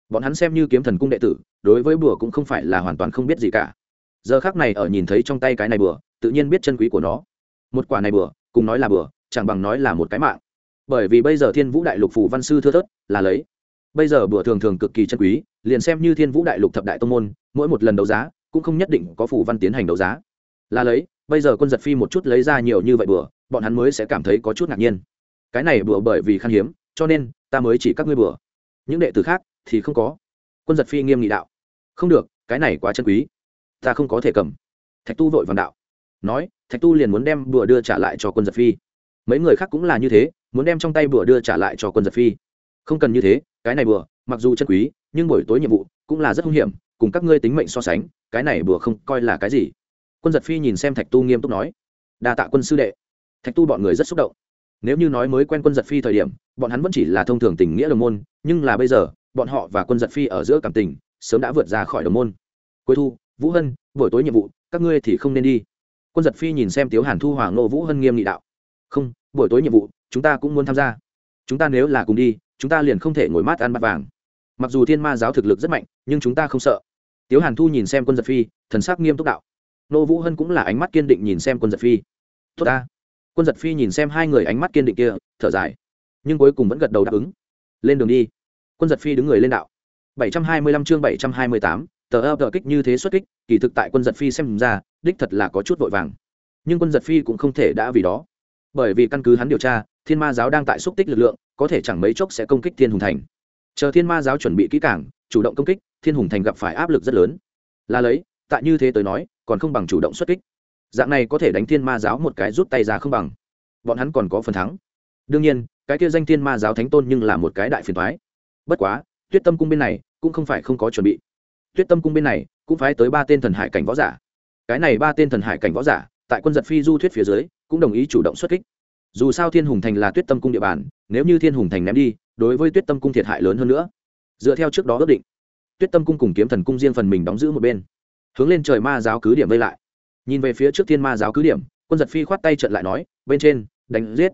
Bọn hắn xem như kiếm thần cung đệ tử, đối với bùa cũng không phải là hoàn toàn không biết gì cả giờ khác này ở nhìn thấy trong tay cái này bừa, tự nhiên biết chân quý của nó. Một quả này bừa, cùng nói là bừa, chẳng bằng nói là một cái mạng. Bởi vì bây giờ thiên vũ đại lục phủ văn sư thưa thớt, là lấy. Bây giờ bừa thường thường cực kỳ chân quý, liền xem như thiên vũ đại lục thập đại tông môn, mỗi một lần đấu giá, cũng không nhất định có phủ văn tiến hành đấu giá. Là lấy, bây giờ quân giật phi một chút lấy ra nhiều như vậy bừa, bọn hắn mới sẽ cảm thấy có chút ngạc nhiên. Cái này bừa bởi vì khan hiếm, cho nên, ta mới chỉ các ngươi bừa. Những đệ tử khác thì không có. Quân giật phi nghiêm nghị đạo. Không được, cái này quá chân quý ta không có thể cầm. Thạch tu vội vàng đạo. Nói, thạch tu liền muốn đem bừa đưa trả lại cho quân giật phi. Mấy người khác cũng là như thế, muốn đem trong tay bừa đưa trả lại cho quân giật phi. Không cần như thế, cái này bừa mặc dù chân quý, nhưng buổi tối nhiệm vụ cũng là rất hung hiểm, cùng các ngươi tính mệnh so sánh, cái này bừa không coi là cái gì. Quân giật phi nhìn xem thạch tu nghiêm túc nói, đa tạ quân sư đệ. Thạch tu bọn người rất xúc động. Nếu như nói mới quen quân giật phi thời điểm, bọn hắn vẫn chỉ là thông thường tình nghĩa đồng môn, nhưng là bây giờ, bọn họ và quân giật phi ở giữa cảm tình, sớm đã vượt ra khỏi đồng môn. Cuối thu vũ hân buổi tối nhiệm vụ các ngươi thì không nên đi. Quân giật phi nhìn xem tiếu hàn thu hòa ngô vũ hân nghiêm nghị đạo. Không buổi tối nhiệm vụ chúng ta cũng muốn tham gia. Chúng ta nếu là cùng đi chúng ta liền không thể ngồi mát ăn bát vàng. Mặc dù thiên ma giáo thực lực rất mạnh nhưng chúng ta không sợ. Tiếu hàn thu nhìn xem quân giật phi thần sắc nghiêm túc đạo. Nô vũ hân cũng là ánh mắt kiên định nhìn xem quân giật phi. Tốt ta. Quân giật phi nhìn xem hai người ánh mắt kiên định kia thở dài. Nhưng cuối cùng vẫn gật đầu đáp ứng. Lên đường đi. Quân giật phi đứng người lên đạo. 725 chương 728, tờ ơ tờ kích như thế xuất kích, kỳ thực tại quân giật phi xem ra, đích thật là có chút vội vàng. Nhưng quân giật phi cũng không thể đã vì đó. Bởi vì căn cứ hắn điều tra, thiên ma giáo đang tại xúc tích lực lượng, có thể chẳng mấy chốc sẽ công kích thiên hùng thành. Chờ thiên ma giáo chuẩn bị kỹ cảng chủ động công kích, thiên hùng thành gặp phải áp lực rất lớn. Là lấy, tại như thế tới nói, còn không bằng chủ động xuất kích. Dạng này có thể đánh thiên ma giáo một cái rút tay ra không bằng. Bọn hắn còn có phần thắng. Đương nhiên, cái kia danh thiên ma giáo thánh tôn nhưng là một cái đại phiền thoái bất quá, tuyết tâm cung bên này cũng không phải không có chuẩn bị tuyết tâm cung bên này, cũng phái tới ba tên thần hải cảnh võ giả. Cái này ba tên thần hải cảnh võ giả, tại quân giật phi du thuyết phía dưới, cũng đồng ý chủ động xuất kích. Dù sao thiên hùng thành là tuyết tâm cung địa bàn, nếu như thiên hùng thành ném đi, đối với tuyết tâm cung thiệt hại lớn hơn nữa. Dựa theo trước đó ước định, tuyết tâm cung cùng kiếm thần cung riêng phần mình đóng giữ một bên, hướng lên trời ma giáo cứ điểm vây lại. Nhìn về phía trước thiên ma giáo cứ điểm, quân giật phi khoát tay trận lại nói, bên trên, đánh giết.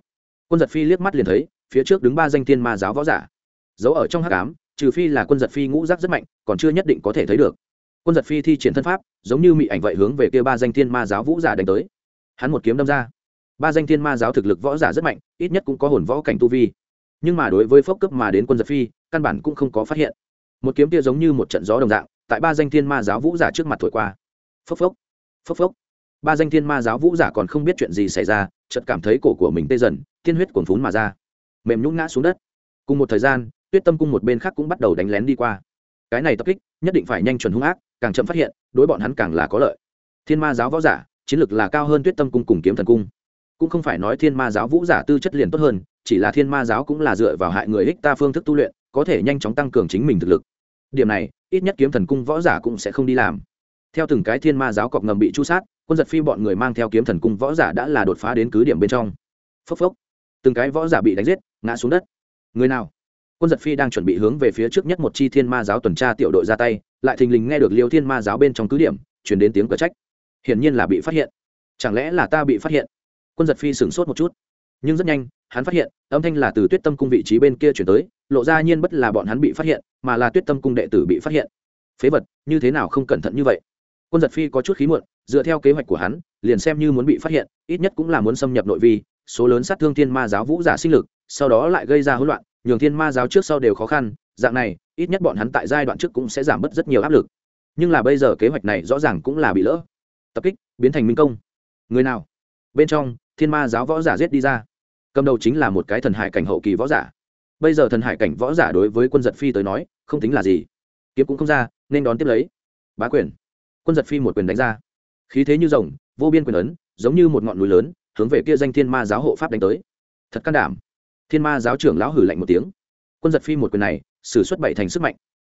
Quân giật phi liếc mắt liền thấy, phía trước đứng ba danh thiên ma giáo võ giả, giấu ở trong hắc ám trừ phi là quân giật phi ngũ giác rất mạnh, còn chưa nhất định có thể thấy được. Quân giật phi thi triển thân pháp, giống như mị ảnh vậy hướng về kia ba danh thiên ma giáo vũ giả đánh tới. Hắn một kiếm đâm ra. Ba danh thiên ma giáo thực lực võ giả rất mạnh, ít nhất cũng có hồn võ cảnh tu vi. Nhưng mà đối với phốc cấp mà đến quân giật phi, căn bản cũng không có phát hiện. Một kiếm kia giống như một trận gió đồng dạng, tại ba danh thiên ma giáo vũ giả trước mặt thổi qua. Phốc phốc phốc phốc. Ba danh thiên ma giáo vũ giả còn không biết chuyện gì xảy ra, chợt cảm thấy cổ của mình tê dần, tiên huyết cuồn phún mà ra. Mềm nhũng ngã xuống đất. Cùng một thời gian tuyết tâm cung một bên khác cũng bắt đầu đánh lén đi qua. Cái này tập kích, nhất định phải nhanh chuẩn hung ác, càng chậm phát hiện, đối bọn hắn càng là có lợi. Thiên ma giáo võ giả, chiến lược là cao hơn tuyết tâm cung cùng kiếm thần cung. Cũng không phải nói thiên ma giáo vũ giả tư chất liền tốt hơn, chỉ là thiên ma giáo cũng là dựa vào hại người ích ta phương thức tu luyện, có thể nhanh chóng tăng cường chính mình thực lực. Điểm này, ít nhất kiếm thần cung võ giả cũng sẽ không đi làm. Theo từng cái thiên ma giáo cọc ngầm bị chu sát, quân giật phi bọn người mang theo kiếm thần cung võ giả đã là đột phá đến cứ điểm bên trong. Phốc phốc. Từng cái võ giả bị đánh giết, ngã xuống đất. Người nào? Quân giật phi đang chuẩn bị hướng về phía trước nhất một chi thiên ma giáo tuần tra tiểu đội ra tay, lại thình lình nghe được liêu thiên ma giáo bên trong cứ điểm, chuyển đến tiếng cờ trách. Hiển nhiên là bị phát hiện. Chẳng lẽ là ta bị phát hiện? Quân giật phi sửng sốt một chút. Nhưng rất nhanh, hắn phát hiện, âm thanh là từ tuyết tâm cung vị trí bên kia chuyển tới, lộ ra nhiên bất là bọn hắn bị phát hiện, mà là tuyết tâm cung đệ tử bị phát hiện. Phế vật, như thế nào không cẩn thận như vậy? Quân giật phi có chút khí muộn, dựa theo kế hoạch của hắn, liền xem như muốn bị phát hiện, ít nhất cũng là muốn xâm nhập nội vi, số lớn sát thương thiên ma giáo vũ giả sinh lực, sau đó lại gây ra hỗn loạn nhường thiên ma giáo trước sau đều khó khăn, dạng này, ít nhất bọn hắn tại giai đoạn trước cũng sẽ giảm bớt rất nhiều áp lực. Nhưng là bây giờ kế hoạch này rõ ràng cũng là bị lỡ. Tập kích, biến thành minh công. Người nào? Bên trong, thiên ma giáo võ giả giết đi ra. Cầm đầu chính là một cái thần hải cảnh hậu kỳ võ giả. Bây giờ thần hải cảnh võ giả đối với quân giật phi tới nói, không tính là gì. Kiếm cũng không ra, nên đón tiếp lấy. Bá quyền. Quân giật phi một quyền đánh ra. Khí thế như rồng, vô biên quyền ấn, giống như một ngọn núi lớn, hướng về kia danh thiên ma giáo hộ pháp đánh tới. Thật can đảm thiên ma giáo trưởng lão hử lạnh một tiếng. Quân giật phi một quyền này xử suất bảy thành sức mạnh.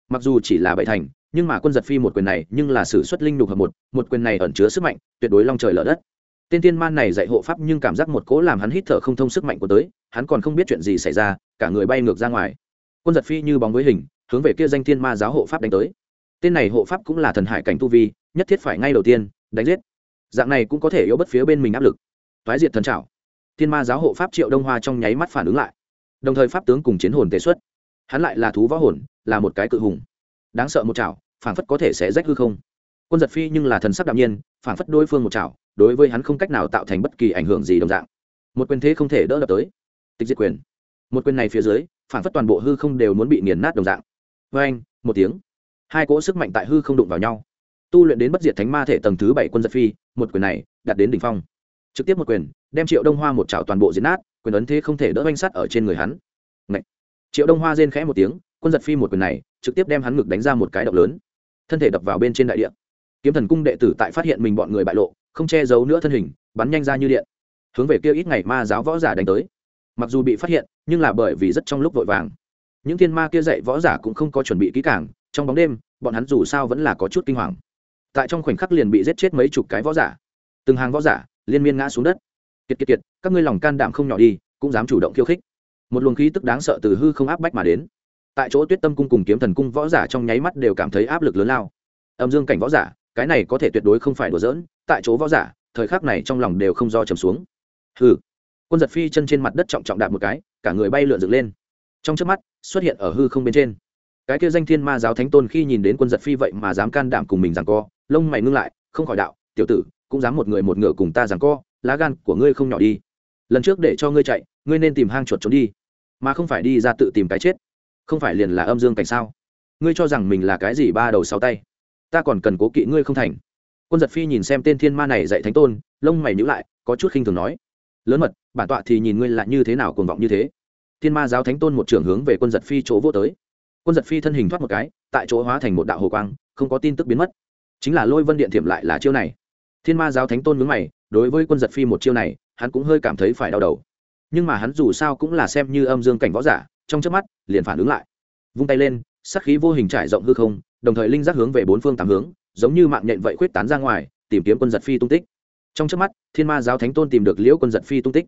Mặc dù chỉ là bảy thành, nhưng mà quân giật phi một quyền này, nhưng là xử suất linh đục hợp một một quyền này ẩn chứa sức mạnh, tuyệt đối long trời lở đất. Tên tiên man này dạy hộ pháp nhưng cảm giác một cố làm hắn hít thở không thông sức mạnh của tới, hắn còn không biết chuyện gì xảy ra, cả người bay ngược ra ngoài. Quân giật phi như bóng với hình, hướng về kia danh tiên ma giáo hộ pháp đánh tới. Tên này hộ pháp cũng là thần hải cảnh tu vi, nhất thiết phải ngay đầu tiên, đánh giết. Dạng này cũng có thể yếu bất phía bên mình áp lực. Thoái diệt thần trảo thiên ma giáo hộ pháp triệu đông hoa trong nháy mắt phản ứng lại. Đồng thời pháp tướng cùng chiến hồn tế xuất. Hắn lại là thú võ hồn, là một cái cự hùng. Đáng sợ một chảo, phản phất có thể sẽ rách hư không. Quân giật phi nhưng là thần sắc đạm nhiên, phản phất đối phương một chảo, đối với hắn không cách nào tạo thành bất kỳ ảnh hưởng gì đồng dạng. Một quyền thế không thể đỡ đập tới. Tịch diệt quyền. Một quyền này phía dưới, phản phất toàn bộ hư không đều muốn bị nghiền nát đồng dạng. Vê anh, một tiếng. Hai cỗ sức mạnh tại hư không đụng vào nhau. Tu luyện đến bất diệt thánh ma thể tầng thứ bảy quân giật phi, một quyền này đạt đến đỉnh phong trực tiếp một quyền, đem triệu đông hoa một chảo toàn bộ diệt nát, quyền ấn thế không thể đỡ oanh sắt ở trên người hắn. Ngậy. triệu đông hoa rên khẽ một tiếng, quân giật phi một quyền này, trực tiếp đem hắn ngực đánh ra một cái động lớn. Thân thể đập vào bên trên đại địa. Kiếm thần cung đệ tử tại phát hiện mình bọn người bại lộ, không che giấu nữa thân hình, bắn nhanh ra như điện. Hướng về kia ít ngày ma giáo võ giả đánh tới. Mặc dù bị phát hiện, nhưng là bởi vì rất trong lúc vội vàng. Những thiên ma kia dạy võ giả cũng không có chuẩn bị kỹ càng, trong bóng đêm, bọn hắn dù sao vẫn là có chút kinh hoàng. Tại trong khoảnh khắc liền bị giết chết mấy chục cái võ giả. Từng hàng võ giả liên miên ngã xuống đất. Kiệt kiệt kiệt, các ngươi lòng can đảm không nhỏ đi, cũng dám chủ động khiêu khích. Một luồng khí tức đáng sợ từ hư không áp bách mà đến. Tại chỗ tuyết tâm cung cùng kiếm thần cung võ giả trong nháy mắt đều cảm thấy áp lực lớn lao. Âm dương cảnh võ giả, cái này có thể tuyệt đối không phải đùa giỡn, tại chỗ võ giả, thời khắc này trong lòng đều không do trầm xuống. Hư quân giật phi chân trên mặt đất trọng trọng đạp một cái, cả người bay lượn dựng lên. Trong trước mắt, xuất hiện ở hư không bên trên. Cái kia danh thiên ma giáo thánh tôn khi nhìn đến quân giật phi vậy mà dám can đảm cùng mình rằng co, lông mày ngưng lại, không khỏi đạo, tiểu tử cũng dám một người một ngựa cùng ta rằng co, lá gan của ngươi không nhỏ đi. Lần trước để cho ngươi chạy, ngươi nên tìm hang chuột trốn đi, mà không phải đi ra tự tìm cái chết. Không phải liền là âm dương cảnh sao? Ngươi cho rằng mình là cái gì ba đầu sáu tay? Ta còn cần cố kỵ ngươi không thành. Quân giật phi nhìn xem tên thiên ma này dạy thánh tôn, lông mày nhữ lại, có chút khinh thường nói. Lớn mật, bản tọa thì nhìn ngươi là như thế nào cuồng vọng như thế. Thiên ma giáo thánh tôn một trưởng hướng về quân giật phi chỗ vô tới. Quân giật phi thân hình thoát một cái, tại chỗ hóa thành một đạo hồ quang, không có tin tức biến mất. Chính là lôi vân điện thiểm lại là chiêu này thiên ma giáo thánh tôn ngứng mày, đối với quân giật phi một chiêu này, hắn cũng hơi cảm thấy phải đau đầu. Nhưng mà hắn dù sao cũng là xem như âm dương cảnh võ giả, trong chớp mắt, liền phản ứng lại. Vung tay lên sắc khí vô hình trải rộng hư không, đồng thời linh giác hướng về bốn phương tám hướng, giống như mạng nhện vậy khuyết tán ra ngoài, tìm kiếm quân giật phi tung tích. Trong trước mắt, thiên ma giáo thánh tôn tìm được liễu quân giật phi tung tích.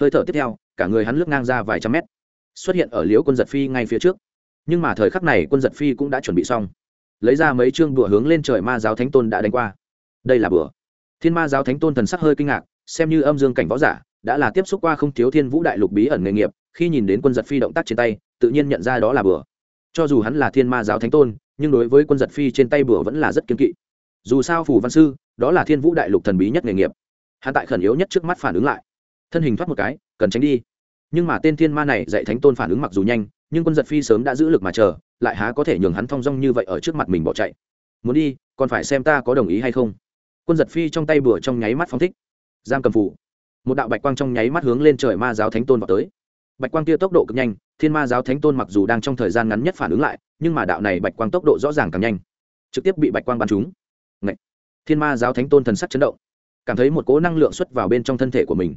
Hơi thở tiếp theo, cả người hắn lướt ngang ra vài trăm mét, xuất hiện ở liễu quân giật phi ngay phía trước. Nhưng mà thời khắc này quân giật phi cũng đã chuẩn bị xong. Lấy ra mấy chương đùa hướng lên trời ma giáo thánh tôn đã đánh qua. Đây là bữa thiên ma giáo thánh tôn thần sắc hơi kinh ngạc, xem như âm dương cảnh võ giả, đã là tiếp xúc qua không thiếu thiên vũ đại lục bí ẩn nghề nghiệp, khi nhìn đến quân giật phi động tác trên tay, tự nhiên nhận ra đó là bừa. Cho dù hắn là thiên ma giáo thánh tôn, nhưng đối với quân giật phi trên tay bừa vẫn là rất kiên kỵ. Dù sao phủ văn sư, đó là thiên vũ đại lục thần bí nhất nghề nghiệp. Hạ tại khẩn yếu nhất trước mắt phản ứng lại. Thân hình thoát một cái, cần tránh đi. Nhưng mà tên thiên ma này dạy thánh tôn phản ứng mặc dù nhanh, nhưng quân giật phi sớm đã giữ lực mà chờ, lại há có thể nhường hắn thong dong như vậy ở trước mặt mình bỏ chạy. Muốn đi, còn phải xem ta có đồng ý hay không quân giật phi trong tay bừa trong nháy mắt phóng thích. Giam cầm phủ. Một đạo bạch quang trong nháy mắt hướng lên trời ma giáo thánh tôn vào tới. Bạch quang kia tốc độ cực nhanh, thiên ma giáo thánh tôn mặc dù đang trong thời gian ngắn nhất phản ứng lại, nhưng mà đạo này bạch quang tốc độ rõ ràng càng nhanh. Trực tiếp bị bạch quang bắn trúng. Ngậy! thiên ma giáo thánh tôn thần sắc chấn động. Cảm thấy một cỗ năng lượng xuất vào bên trong thân thể của mình.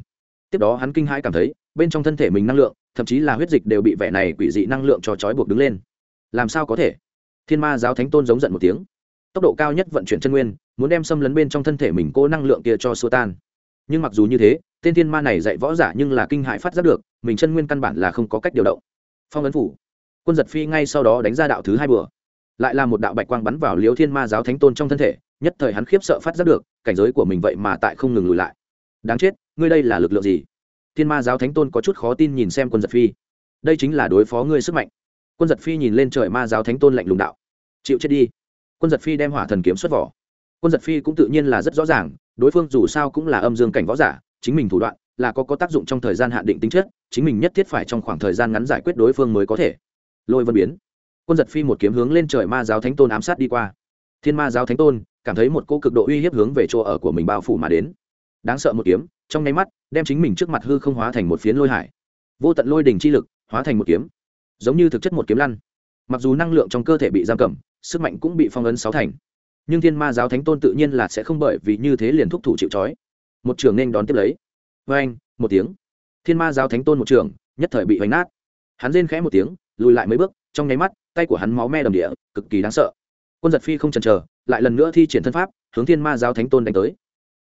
Tiếp đó hắn kinh hãi cảm thấy, bên trong thân thể mình năng lượng, thậm chí là huyết dịch đều bị vẻ này quỷ dị năng lượng cho trói buộc đứng lên. Làm sao có thể? Thiên ma giáo thánh tôn giống giận một tiếng. Tốc độ cao nhất vận chuyển chân nguyên muốn đem xâm lấn bên trong thân thể mình cô năng lượng kia cho xua tan. Nhưng mặc dù như thế, tên thiên ma này dạy võ giả nhưng là kinh hại phát giác được, mình chân nguyên căn bản là không có cách điều động. Phong ấn phủ. Quân giật phi ngay sau đó đánh ra đạo thứ hai bừa. Lại là một đạo bạch quang bắn vào liếu thiên ma giáo thánh tôn trong thân thể, nhất thời hắn khiếp sợ phát giác được, cảnh giới của mình vậy mà tại không ngừng lùi lại. Đáng chết, ngươi đây là lực lượng gì? Thiên ma giáo thánh tôn có chút khó tin nhìn xem quân giật phi. Đây chính là đối phó ngươi sức mạnh. Quân giật phi nhìn lên trời ma giáo thánh tôn lạnh lùng đạo. Chịu chết đi. Quân giật phi đem hỏa thần kiếm xuất vỏ quân giật phi cũng tự nhiên là rất rõ ràng, đối phương dù sao cũng là âm dương cảnh võ giả, chính mình thủ đoạn là có có tác dụng trong thời gian hạn định tính chất, chính mình nhất thiết phải trong khoảng thời gian ngắn giải quyết đối phương mới có thể. Lôi vân biến. Quân giật phi một kiếm hướng lên trời ma giáo thánh tôn ám sát đi qua. Thiên ma giáo thánh tôn, cảm thấy một cô cực độ uy hiếp hướng về chỗ ở của mình bao phủ mà đến. Đáng sợ một kiếm, trong nháy mắt, đem chính mình trước mặt hư không hóa thành một phiến lôi hải. Vô tận lôi đình chi lực, hóa thành một kiếm. Giống như thực chất một kiếm lăn. Mặc dù năng lượng trong cơ thể bị giam cầm, sức mạnh cũng bị phong ấn sáu thành nhưng thiên ma giáo thánh tôn tự nhiên là sẽ không bởi vì như thế liền thúc thủ chịu trói. Một trường nên đón tiếp lấy. Vê anh một tiếng. Thiên ma giáo thánh tôn một trường, nhất thời bị hoành nát. Hắn rên khẽ một tiếng, lùi lại mấy bước, trong nháy mắt, tay của hắn máu me đầm địa, cực kỳ đáng sợ. Quân giật phi không chần chờ, lại lần nữa thi triển thân pháp, hướng thiên ma giáo thánh tôn đánh tới.